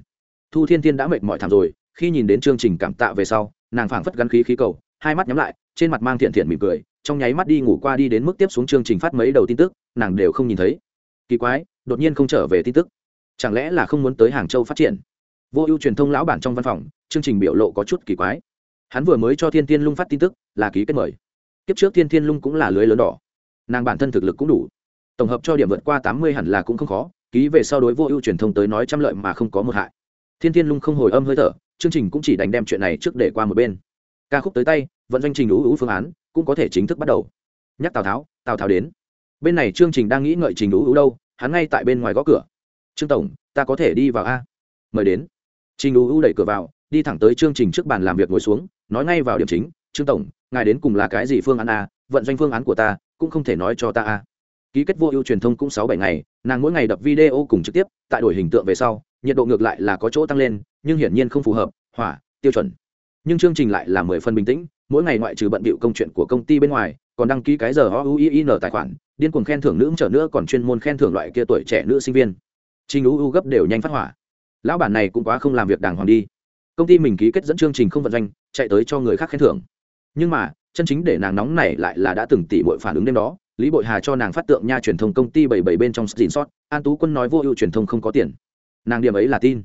Thu thiên thiên đã mệt mỏi thảm rồi, khi nhìn đến chương trình cảm tạ về sau, nàng phảng phất gắn khí khí cầu, hai mắt nhắm lại, trên mặt mang thiện thiện mỉm cười, trong nháy mắt đi ngủ qua đi đến mức tiếp xuống chương trình phát mấy đầu tin tức, nàng đều không nhìn thấy. Kỳ quái đột nhiên không trở về tin tức. Chẳng lẽ là không muốn tới hàng châu phát triển? Vô ưu truyền thông lão bản trong văn phòng, chương trình biểu lộ có chút kỳ quái. Hắn vừa mới cho thiên thiên lung phát tin tức, là ký kết mời. Kiếp trước thiên thiên lung cũng là lưới lớn đỏ. Nàng bản thân thực lực cũng đủ. Tổng hợp cho điểm vượt qua tám mươi hẳn là cũng không khó, ký về sau đối vô ưu truyền thông tới nói trăm lợi mà không có một hại. Thiên thiên lung không hồi âm hơi thở, chương trình cũng chỉ đánh đem chuyện này trước để qua một bên. Ca khúc tới tay, vận doanh trình ú ú phương án, cũng có thể chính thức bắt đầu. Nhắc tào tháo tào tháo đến. Bên này chương trình đang nghĩ ngợi trình ú ú đâu hắn ngay tại bên ngoài gõ cửa. Trương tổng, ta có thể đi vào a. Mời đến. Trình u u đẩy cửa vào, đi thẳng tới chương trình trước bàn làm việc ngồi xuống, nói ngay vào điểm chính, trương tổng, ngài đến cùng là cái gì phương án a? Vận doanh phương án của ta, cũng không thể nói cho ta a. Ký kết vô ưu truyền thông cũng sáu bảy ngày, nàng mỗi ngày đập video cùng trực tiếp, tại đổi hình tượng về sau, nhiệt độ ngược lại là có chỗ tăng lên, nhưng hiển nhiên không phù hợp, hỏa, tiêu chuẩn. Nhưng chương trình lại là mười phân bình tĩnh, mỗi ngày ngoại trừ bận bịu công chuyện của công ty bên ngoài, còn đăng ký cái giờ o u i n tài khoản điên cuồng khen thưởng nữ trở nữa còn chuyên môn khen thưởng loại kia tuổi trẻ nữ sinh viên. Trình u u gấp đều nhanh phát hỏa. Lão bản này cũng quá không làm việc đàng hoàng đi. Công ty mình ký kết dẫn chương trình không vận doanh, chạy tới cho người khác khen thưởng. Nhưng mà, chân chính để nàng nóng này lại là đã từng tỉ bội phản ứng đêm đó. Lý bội hà cho nàng phát tượng nha truyền thông công ty bảy bảy bên trong xin sót an tú quân nói vô ưu truyền thông không có tiền. Nàng điểm ấy là tin.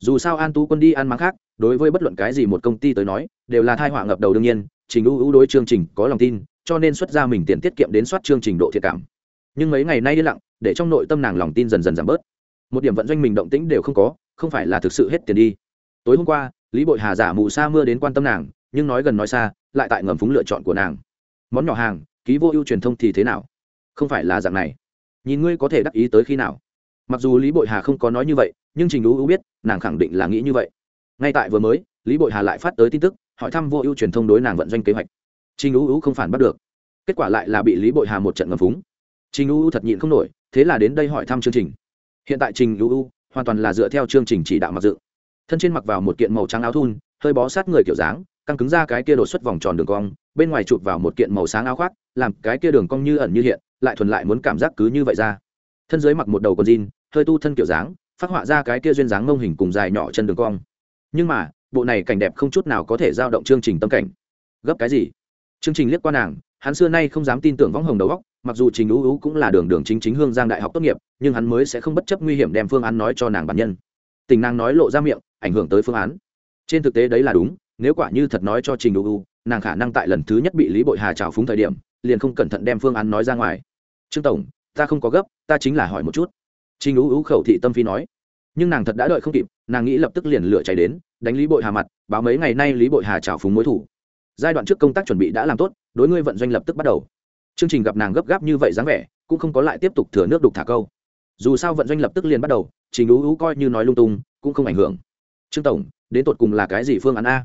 Dù sao an tú quân đi ăn mắng khác, đối với bất luận cái gì một công ty tới nói, đều là thai họa ngập đầu đương nhiên. Trình ưu ưu đối chương trình có lòng tin cho nên xuất ra mình tiền tiết kiệm đến soát chương trình độ thiệt cảm. Nhưng mấy ngày nay đi lặng, để trong nội tâm nàng lòng tin dần dần giảm bớt. Một điểm vận doanh mình động tĩnh đều không có, không phải là thực sự hết tiền đi. Tối hôm qua, lý bội hà giả mù sa mưa đến quan tâm nàng, nhưng nói gần nói xa, lại tại ngầm phúng lựa chọn của nàng. Món nhỏ hàng, ký vô ưu truyền thông thì thế nào? Không phải là dạng này. Nhìn ngươi có thể đắc ý tới khi nào? Mặc dù lý bội hà không có nói như vậy, nhưng trình ưu ưu biết, nàng khẳng định là nghĩ như vậy. Ngay tại vừa mới, lý bội hà lại phát tới tin tức, hỏi thăm vô ưu truyền thông đối nàng vận doanh kế hoạch trình Vũ không phản bắt được. Kết quả lại là bị lý bội hà một trận ngầm phúng. Trình Vũ thật nhịn không nổi, thế là đến đây hỏi thăm chương trình. Hiện tại trình Vũ hoàn toàn là dựa theo chương trình chỉ đạo mặc dự thân trên mặc vào một kiện màu trắng áo thun, hơi bó sát người kiểu dáng, căng cứng ra cái kia đột xuất vòng tròn đường cong, bên ngoài chụp vào một kiện màu sáng áo khoác, làm cái kia đường cong như ẩn như hiện, lại thuần lại muốn cảm giác cứ như vậy ra. Thân dưới mặc một đầu con jean, hơi tu thân kiểu dáng, phát họa ra cái kia duyên dáng mông hình cùng dài nhỏ chân đường cong. Nhưng mà, bộ này cảnh đẹp không chút nào có thể giao động chương trình tâm cảnh. Gấp cái gì? Chương trình liếc qua nàng, hắn xưa nay không dám tin tưởng võng hồng đầu góc mặc dù trình ú ú cũng là đường đường chính chính hương giang đại học tốt nghiệp, nhưng hắn mới sẽ không bất chấp nguy hiểm đem phương án nói cho nàng bản nhân. Tình nàng nói lộ ra miệng, ảnh hưởng tới phương án. Trên thực tế đấy là đúng, nếu quả như thật nói cho trình ú ú, nàng khả năng tại lần thứ nhất bị lý bội hà trào phúng thời điểm, liền không cẩn thận đem phương án nói ra ngoài. Trương tổng, ta không có gấp, ta chính là hỏi một chút. Trình ú ú khẩu thị tâm phi nói. Nhưng nàng thật đã đợi không kịp, nàng nghĩ lập tức liền lửa chạy đến, đánh lý bội hà mặt, báo mấy ngày nay lý bội hà trào phúng mối thủ giai đoạn trước công tác chuẩn bị đã làm tốt, đối ngươi vận doanh lập tức bắt đầu. Chương trình gặp nàng gấp gáp như vậy dáng vẻ, cũng không có lại tiếp tục thừa nước đục thả câu. Dù sao vận doanh lập tức liền bắt đầu, trình ú ú coi như nói lung tung, cũng không ảnh hưởng. Trương tổng, đến tột cùng là cái gì phương án a?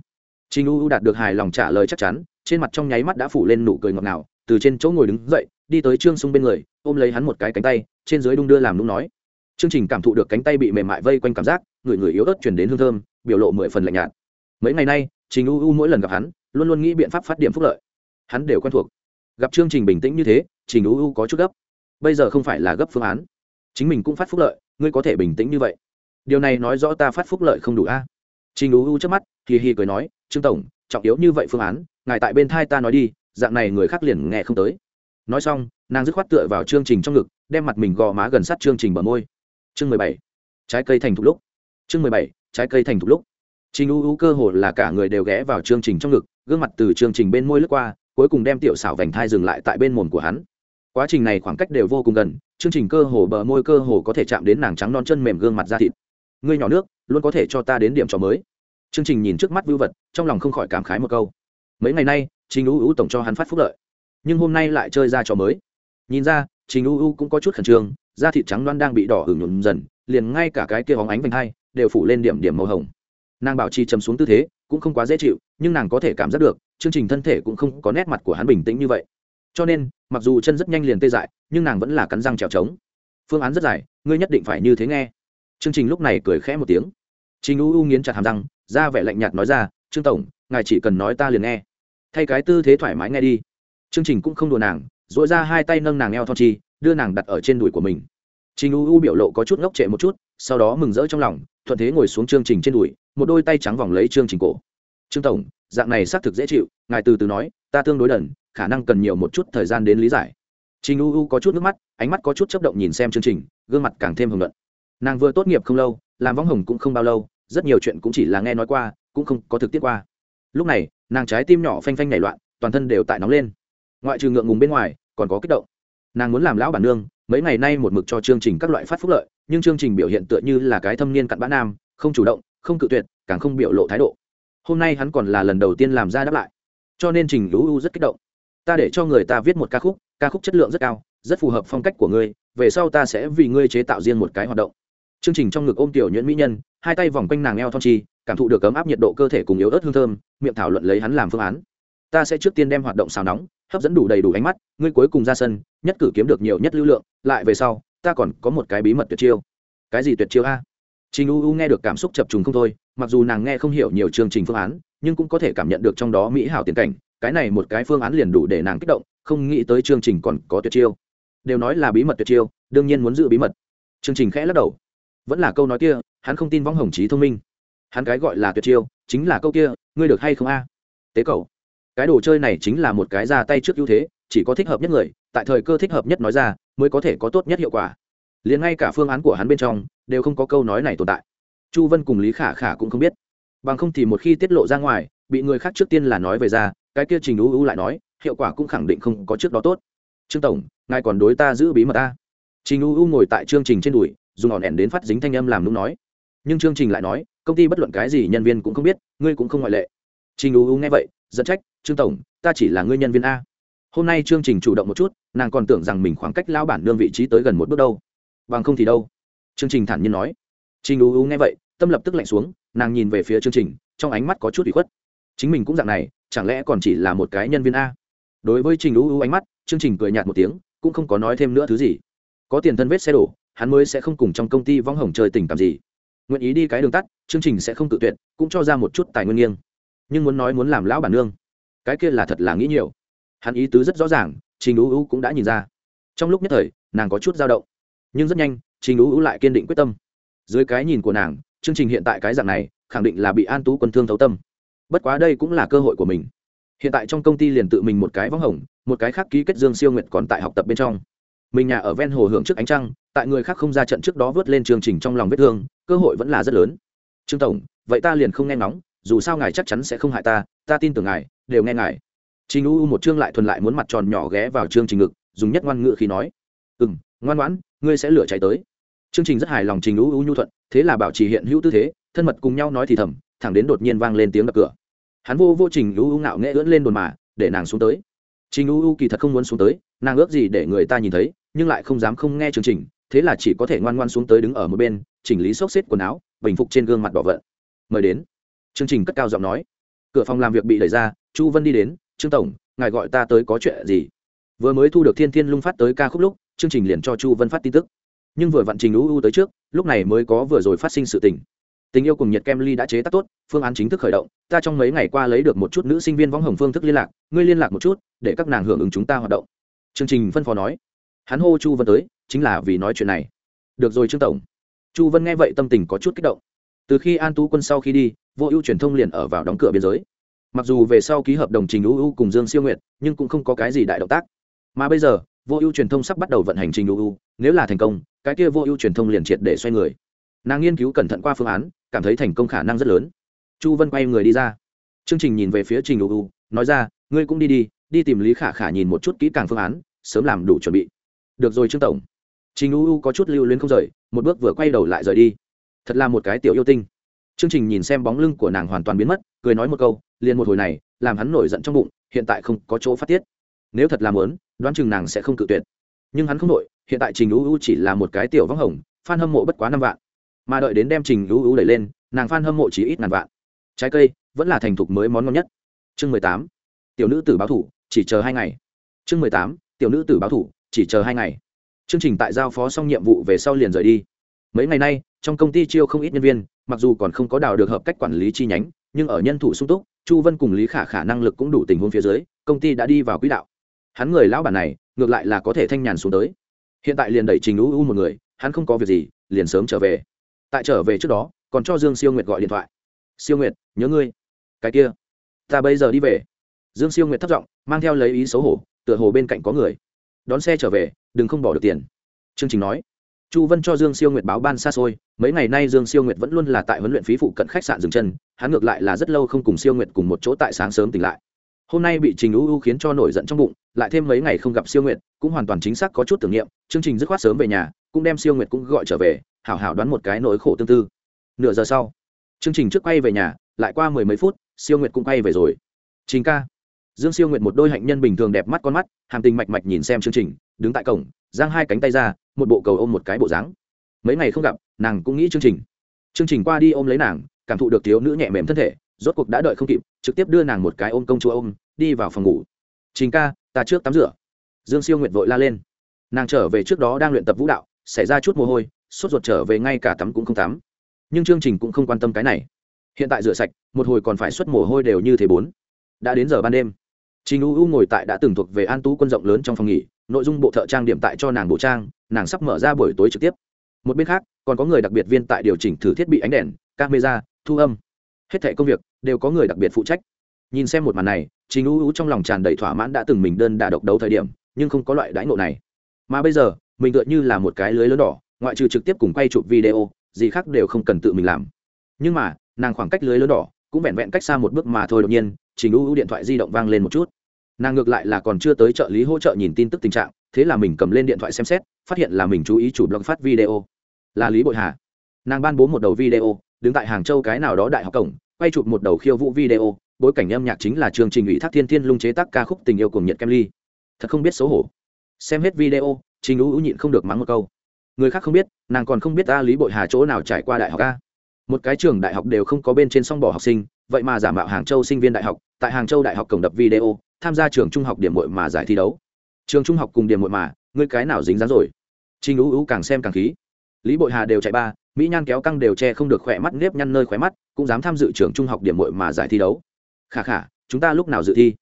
Trình ú ú đạt được hài lòng trả lời chắc chắn, trên mặt trong nháy mắt đã phủ lên nụ cười ngọt ngào, từ trên chỗ ngồi đứng dậy, đi tới trương sung bên người, ôm lấy hắn một cái cánh tay, trên dưới đung đưa làm đúng nói. Chương trình cảm thụ được cánh tay bị mềm mại vây quanh cảm giác, người người yếu ớt chuyển đến hương thơm, biểu lộ mười phần lạnh nhạt. Mấy ngày nay, trình u u mỗi lần gặp hắn luôn luôn nghĩ biện pháp phát điểm phúc lợi. Hắn đều quen thuộc. Gặp chương trình bình tĩnh như thế, trình u u có chút gấp. Bây giờ không phải là gấp phương án. Chính mình cũng phát phúc lợi, ngươi có thể bình tĩnh như vậy. Điều này nói rõ ta phát phúc lợi không đủ a. Trình u u trước mắt thì hì cười nói, trương tổng, trọng yếu như vậy phương án, ngài tại bên thai ta nói đi, dạng này người khác liền nghe không tới. Nói xong, nàng dứt khoát tựa vào chương trình trong ngực, đem mặt mình gò má gần sát chương trình bờ môi. Chương mười bảy, trái cây thành thục lúc. Chương mười bảy, trái cây thành thục lúc trình u u cơ hồ là cả người đều ghé vào chương trình trong ngực, gương mặt từ chương trình bên môi lướt qua, cuối cùng đem tiểu xảo vành thai dừng lại tại bên mồm của hắn. Quá trình này khoảng cách đều vô cùng gần, chương trình cơ hồ bờ môi cơ hồ có thể chạm đến nàng trắng non chân mềm gương mặt da thịt. Ngươi nhỏ nước, luôn có thể cho ta đến điểm trò mới. Chương trình nhìn trước mắt vưu vật, trong lòng không khỏi cảm khái một câu. Mấy ngày nay, trình u u tổng cho hắn phát phúc lợi, nhưng hôm nay lại chơi ra trò mới. Nhìn ra, trình u u cũng có chút khẩn trương, da thịt trắng non đang bị đỏ ửng nhuộm dần, liền ngay cả cái kia bóng ánh vành hai đều phủ lên điểm điểm màu hồng nàng bảo trì trầm xuống tư thế, cũng không quá dễ chịu, nhưng nàng có thể cảm giác được, chương trình thân thể cũng không có nét mặt của hắn bình tĩnh như vậy. Cho nên, mặc dù chân rất nhanh liền tê dại, nhưng nàng vẫn là cắn răng trèo trống. Phương án rất dài, ngươi nhất định phải như thế nghe. Chương trình lúc này cười khẽ một tiếng. Trình u u nghiến chặt hàm răng, ra vẻ lạnh nhạt nói ra, trương tổng, ngài chỉ cần nói ta liền nghe. Thay cái tư thế thoải mái nghe đi. Chương trình cũng không đùa nàng dội ra hai tay nâng nàng eo thon chi, đưa nàng đặt ở trên đùi của mình. Trình u u biểu lộ có chút ngốc trệ một chút, sau đó mừng rỡ trong lòng thuận thế ngồi xuống chương trình trên đùi, một đôi tay trắng vòng lấy chương trình cổ. Trương tổng, dạng này xác thực dễ chịu, ngài từ từ nói, ta tương đối đần, khả năng cần nhiều một chút thời gian đến lý giải. Trình u u có chút nước mắt, ánh mắt có chút chấp động nhìn xem chương trình, gương mặt càng thêm hưởng luận nàng vừa tốt nghiệp không lâu, làm võng hồng cũng không bao lâu, rất nhiều chuyện cũng chỉ là nghe nói qua, cũng không có thực tiết qua. Lúc này, nàng trái tim nhỏ phanh phanh nảy loạn, toàn thân đều tại nóng lên. Ngoại trừ ngượng ngùng bên ngoài, còn có kích động. Nàng muốn làm lão bản nương mấy ngày nay một mực cho chương trình các loại phát phúc lợi, nhưng chương trình biểu hiện tựa như là cái thâm niên cặn bã nam, không chủ động, không cự tuyệt, càng không biểu lộ thái độ. Hôm nay hắn còn là lần đầu tiên làm ra đáp lại. Cho nên trình lũ u rất kích động. Ta để cho người ta viết một ca khúc ca khúc chất lượng rất cao, rất phù hợp phong cách của ngươi, về sau ta sẽ vì ngươi chế tạo riêng một cái hoạt động. Chương trình trong ngực ôm tiểu nhuyễn mỹ nhân, hai tay vòng quanh nàng eo thon chi, cảm thụ được ấm áp nhiệt độ cơ thể cùng yếu ớt hương thơm, miệng thảo luận lấy hắn làm phương án ta sẽ trước tiên đem hoạt động xào nóng hấp dẫn đủ đầy đủ ánh mắt ngươi cuối cùng ra sân nhất cử kiếm được nhiều nhất lưu lượng lại về sau ta còn có một cái bí mật tuyệt chiêu cái gì tuyệt chiêu a Trình U U nghe được cảm xúc chập trùng không thôi, mặc dù nàng nghe không hiểu nhiều chương trình phương án, nhưng cũng có thể cảm nhận được trong đó mỹ hảo tiền cảnh, cái này một cái phương án liền đủ để nàng kích động, không nghĩ tới chương trình còn có tuyệt chiêu. Đều nói là bí mật tuyệt chiêu, đương nhiên muốn giữ bí mật. Chương trình khẽ lắc đầu. Vẫn là câu nói kia, hắn không tin võng hồng trí thông minh. Hắn cái gọi là tuyệt chiêu, chính là câu kia, ngươi được hay không a? Tế cậu. Cái đồ chơi này chính là một cái ra tay trước ưu thế, chỉ có thích hợp nhất người, tại thời cơ thích hợp nhất nói ra, mới có thể có tốt nhất hiệu quả. Liền ngay cả phương án của hắn bên trong, đều không có câu nói này tồn tại. Chu vân cùng lý khả khả cũng không biết. Bằng không thì một khi tiết lộ ra ngoài bị người khác trước tiên là nói về ra cái kia trình u u lại nói hiệu quả cũng khẳng định không có trước đó tốt. Trương tổng ngài còn đối ta giữ bí mật ta? Trình u u ngồi tại chương trình trên đùi dùng ngọn đèn đến phát dính thanh âm làm đúng nói. Nhưng chương trình lại nói công ty bất luận cái gì nhân viên cũng không biết ngươi cũng không ngoại lệ. Trình u u nghe vậy dẫn trách, trương tổng, ta chỉ là ngươi nhân viên a. Hôm nay chương trình chủ động một chút, nàng còn tưởng rằng mình khoảng cách lao bản đương vị trí tới gần một bước đâu. Bằng không thì đâu? Chương trình thản nhiên nói. Trình u u nghe vậy, tâm lập tức lạnh xuống, nàng nhìn về phía chương trình, trong ánh mắt có chút bị khuất. Chính mình cũng dạng này, chẳng lẽ còn chỉ là một cái nhân viên a? Đối với trình u u ánh mắt, chương trình cười nhạt một tiếng, cũng không có nói thêm nữa thứ gì. Có tiền thân vết xe đổ, hắn mới sẽ không cùng trong công ty vong hồng chơi tình cảm gì. Nguyện ý đi cái đường tắt, chương trình sẽ không tự tuyệt, cũng cho ra một chút tài nguyên nghiêng nhưng muốn nói muốn làm lão bản nương, cái kia là thật là nghĩ nhiều. Hắn ý tứ rất rõ ràng, trình u u cũng đã nhìn ra. Trong lúc nhất thời, nàng có chút dao động, nhưng rất nhanh, trình ú ú lại kiên định quyết tâm. Dưới cái nhìn của nàng, chương trình hiện tại cái dạng này, khẳng định là bị an tú quân thương thấu tâm. Bất quá đây cũng là cơ hội của mình. Hiện tại trong công ty liền tự mình một cái võng hồng, một cái khác ký kết dương siêu nguyệt còn tại học tập bên trong. Mình nhà ở ven hồ hưởng trước ánh trăng, tại người khác không ra trận trước đó vớt lên chương trình trong lòng vết thương, cơ hội vẫn là rất lớn. Trương tổng, vậy ta liền không nghe ngóng dù sao ngài chắc chắn sẽ không hại ta ta tin tưởng ngài, đều nghe ngài. Trình u một chương lại thuần lại muốn mặt tròn nhỏ ghé vào chương trình ngực, dùng nhất ngoan ngự khi nói. Ừ m ngoan ngoãn, ngươi sẽ lửa cháy tới. Chương trình rất hài lòng trình u u nhu thuận, thế là bảo trì hiện hữu tư thế, thân mật cùng nhau nói thì thầm, thẳng đến đột nhiên vang lên tiếng đập cửa. Hắn vô vô trình u u ngạo nghễ ưỡn lên đồn mà, để nàng xuống tới. Trình u u kỳ thật không muốn xuống tới, nàng ước gì để người ta nhìn thấy, nhưng lại không dám không nghe chương trình, thế là chỉ có thể ngoan ngoan xuống tới đứng ở một bên, chỉnh lý xốc xếp quần áo, bình phục trên gương mặt đỏ vận mời đến chương trình cất cao giọng nói, cửa phòng làm việc bị đẩy ra, chu vân đi đến, trương tổng, ngài gọi ta tới có chuyện gì? Vừa mới thu được thiên thiên lung phát tới ca khúc lúc chương trình liền cho chu vân phát tin tức. Nhưng vừa vặn trình u u tới trước, lúc này mới có vừa rồi phát sinh sự tình. Tình yêu cùng nhiệt kem ly đã chế tác tốt, phương án chính thức khởi động, ta trong mấy ngày qua lấy được một chút nữ sinh viên võng hồng phương thức liên lạc, ngươi liên lạc một chút, để các nàng hưởng ứng chúng ta hoạt động. Chương trình phân phó nói. Hắn hô chu vân tới, chính là vì nói chuyện này. Được rồi trương tổng. Chu vân nghe vậy tâm tình có chút kích động từ khi an tú quân sau khi đi, vô ưu truyền thông liền ở vào đóng cửa biên giới. Mặc dù về sau ký hợp đồng trình uu cùng dương siêu nguyện nhưng cũng không có cái gì đại động tác. Mà bây giờ, vô ưu truyền thông sắp bắt đầu vận hành trình uu nếu là thành công, cái kia vô ưu truyền thông liền triệt để xoay người. Nàng nghiên cứu cẩn thận qua phương án, cảm thấy thành công khả năng rất lớn. Chu vân quay người đi ra. Chương trình nhìn về phía trình uu nói ra, ngươi cũng đi đi đi tìm lý khả khả nhìn một chút kỹ càng phương án, sớm làm đủ chuẩn bị. Được rồi trương tổng. Trình uu có chút lưu luyến không rời, một bước vừa quay đầu lại rời đi thật là một cái tiểu yêu tinh. Chương trình nhìn xem bóng lưng của nàng hoàn toàn biến mất, cười nói một câu, liền một hồi này, làm hắn nổi giận trong bụng, hiện tại không có chỗ phát tiết. Nếu thật làm lớn đoán chừng nàng sẽ không cự tuyệt. Nhưng hắn không đội, hiện tại trình uu chỉ là một cái tiểu vắng hồng f a n hâm mộ bất quá năm vạn. Mà đợi đến đem trình uu đẩy lên, nàng f a n hâm mộ chỉ ít ngàn vạn. Trái cây, vẫn là thành thục mới món ngon nhất. Chương mười tám, tiểu nữ tử báo thủ, chỉ chờ hai ngày. Chương mười tám, tiểu nữ tử báo thủ, chỉ chờ hai ngày. Chương trình tại giao phó xong nhiệm vụ về sau liền rời đi. Mấy ngày nay trong công ty chiêu không ít nhân viên, mặc dù còn không có đào được hợp cách quản lý chi nhánh, nhưng ở nhân thủ sung túc, chu vân cùng lý khả khả năng lực cũng đủ tình huống phía dưới, công ty đã đi vào quỹ đạo. Hắn người lão bản này, ngược lại là có thể thanh nhàn xuống tới. Hiện tại liền đẩy trình u u một người, hắn không có việc gì, liền sớm trở về. Tại trở về trước đó, còn cho dương siêu nguyệt gọi điện thoại. Siêu nguyệt, nhớ ngươi. Cái kia, ta bây giờ đi về. Dương siêu nguyệt thất giọng, mang theo lấy ý xấu hổ, tựa hồ bên cạnh có người. Đón xe trở về, đừng không bỏ được tiền. Chương trình nói chu vân cho dương siêu nguyệt báo ban xa xôi, mấy ngày nay dương siêu nguyệt vẫn luôn là tại huấn luyện phí phụ cận khách sạn dừng chân, hắn ngược lại là rất lâu không cùng siêu nguyệt cùng một chỗ tại sáng sớm tỉnh lại. Hôm nay bị trình u u khiến cho nổi giận trong bụng, lại thêm mấy ngày không gặp siêu nguyệt, cũng hoàn toàn chính xác có chút tưởng niệm, chương trình dứt khoát sớm về nhà, cũng đem siêu nguyệt cũng gọi trở về, hảo hảo đoán một cái nỗi khổ tương tư. Nửa giờ sau, chương trình trước quay về nhà, lại qua mười mấy phút, siêu nguyệt cũng quay về rồi. Trình ca. Dương siêu nguyệt một đôi hạnh nhân bình thường đẹp mắt con mắt, hàm tình mạch mạch nhìn xem chương trình, đứng tại cổng, giang hai cánh tay ra một bộ cầu ôm một cái bộ dáng. Mấy ngày không gặp, nàng cũng nghĩ chương trình. Chương trình qua đi ôm lấy nàng, cảm thụ được thiếu nữ nhẹ mềm thân thể, rốt cuộc đã đợi không kịp, trực tiếp đưa nàng một cái ôm công chúa ôm, đi vào phòng ngủ. Trình ca, ta trước tắm rửa. Dương siêu nguyện vội la lên. Nàng trở về trước đó đang luyện tập vũ đạo, xảy ra chút mồ hôi, sốt ruột trở về ngay cả tắm cũng không tắm. Nhưng chương trình cũng không quan tâm cái này. Hiện tại rửa sạch, một hồi còn phải xuất mồ hôi đều như thế bốn. Đã đến giờ ban đêm. Trình u u ngồi tại đã từng thuộc về an tú quân rộng lớn trong phòng nghỉ nội dung bộ thợ trang điểm tại cho nàng bộ trang, nàng sắp mở ra buổi tối trực tiếp. Một bên khác, còn có người đặc biệt viên tại điều chỉnh thử thiết bị ánh đèn, camera, thu âm. Hết thẻ công việc đều có người đặc biệt phụ trách. Nhìn xem một màn này, trình u u trong lòng tràn đầy thỏa mãn đã từng mình đơn đà độc đấu thời điểm, nhưng không có loại đãi ngộ này. Mà bây giờ, mình tựa như là một cái lưới lớn đỏ, ngoại trừ trực tiếp cùng quay chụp video, gì khác đều không cần tự mình làm. Nhưng mà, nàng khoảng cách lưới lớn đỏ cũng vẹn vẹn cách xa một bước mà thôi đột nhiên, trình u u điện thoại di động vang lên một chút nàng ngược lại là còn chưa tới trợ lý hỗ trợ nhìn tin tức tình trạng, thế là mình cầm lên điện thoại xem xét, phát hiện là mình chú ý chủ blog phát video. Là lý bội hà. Nàng ban bố một đầu video, đứng tại hàng châu cái nào đó đại học cổng, quay chụp một đầu khiêu vũ video, bối cảnh âm nhạc chính là chương trình ủy thác thiên thiên lung chế tác ca khúc tình yêu cùng nhiệt kem ly. Thật không biết xấu hổ. Xem hết video, trình u nhịn không được mắng một câu. Người khác không biết, nàng còn không biết ta lý bội hà chỗ nào trải qua đại học ca. một cái trường đại học đều không có bên trên song bỏ học sinh vậy mà giả mạo hàng châu sinh viên đại học, tại hàng châu đại học cổng đập video, tham gia trường trung học điểm mội mà giải thi đấu. Trường trung học cùng điểm mội mà, ngươi cái nào dính dáng rồi? Trình ú ú càng xem càng khí. Lý bội hà đều chạy ba, mỹ nhan kéo căng đều che không được khỏe mắt, nếp nhăn nơi khóe mắt, cũng dám tham dự trường trung học điểm mội mà giải thi đấu. Khả khả, chúng ta lúc nào dự thi?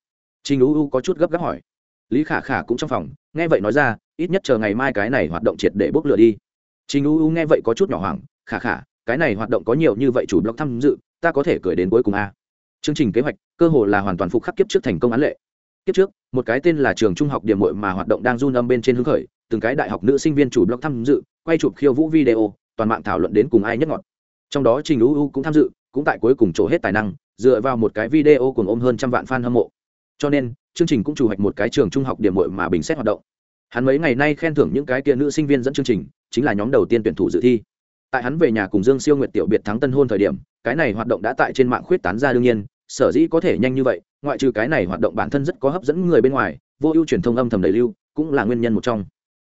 Trình ú ú có chút gấp gáp hỏi. Lý khả khả cũng trong phòng, nghe vậy nói ra, ít nhất chờ ngày mai cái này hoạt động triệt để bốc lửa đi. Trình ú ú nghe vậy có chút nhỏ hoảng, khả khả, cái này hoạt động có nhiều như vậy chủ blog tham dự ta có thể cười đến cuối cùng a. Chương trình kế hoạch, cơ hồ là hoàn toàn phục khắc kiếp trước thành công án lệ. Kiếp trước, một cái tên là trường trung học điểm mội mà hoạt động đang run âm bên trên hưng khởi, từng cái đại học nữ sinh viên chủ blog tham dự, quay chụp khiêu vũ video, toàn mạng thảo luận đến cùng ai nhất ngọt. Trong đó trình uu cũng tham dự, cũng tại cuối cùng trổ hết tài năng, dựa vào một cái video cùng ôm hơn trăm vạn fan hâm mộ. Cho nên, chương trình cũng chủ hoạch một cái trường trung học điểm mội mà bình xét hoạt động. Hắn mấy ngày nay khen thưởng những cái kia nữ sinh viên dẫn chương trình, chính là nhóm đầu tiên tuyển thủ dự thi. Tại hắn về nhà cùng dương siêu nguyệt tiểu biệt thắng tân hôn thời điểm cái này hoạt động đã tại trên mạng khuyết tán ra đương nhiên, sở dĩ có thể nhanh như vậy, ngoại trừ cái này hoạt động bản thân rất có hấp dẫn người bên ngoài, vô ưu truyền thông âm thầm đầy lưu, cũng là nguyên nhân một trong.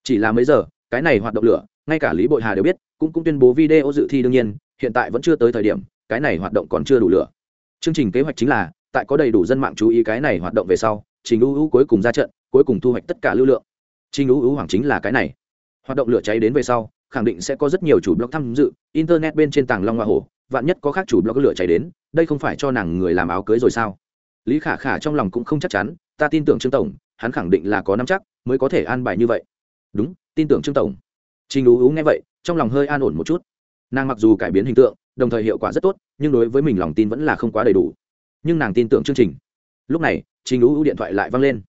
Chỉ là mấy giờ, cái này hoạt động lửa, ngay cả lý bội hà đều biết, cũng cũng tuyên bố video dự thi đương nhiên, hiện tại vẫn chưa tới thời điểm, cái này hoạt động còn chưa đủ lửa. Chương trình kế hoạch chính là, tại có đầy đủ dân mạng chú ý cái này hoạt động về sau, trình ưu ưu cuối cùng ra trận, cuối cùng thu hoạch tất cả lưu lượng. Trình ưu ưu hoàng chính là cái này. Hoạt động lửa cháy đến về sau, khẳng định sẽ có rất nhiều chủ blog tham dự, internet bên trên tàng long hoa hồ vạn nhất có khác chủ blog lửa cháy đến, đây không phải cho nàng người làm áo cưới rồi sao? Lý khả khả trong lòng cũng không chắc chắn, ta tin tưởng trương tổng, hắn khẳng định là có nắm chắc, mới có thể an bài như vậy. Đúng, tin tưởng trương tổng. Trình ú ú nghe vậy, trong lòng hơi an ổn một chút. Nàng mặc dù cải biến hình tượng, đồng thời hiệu quả rất tốt, nhưng đối với mình lòng tin vẫn là không quá đầy đủ. Nhưng nàng tin tưởng chương trình. Lúc này, trình ú ú điện thoại lại văng lên.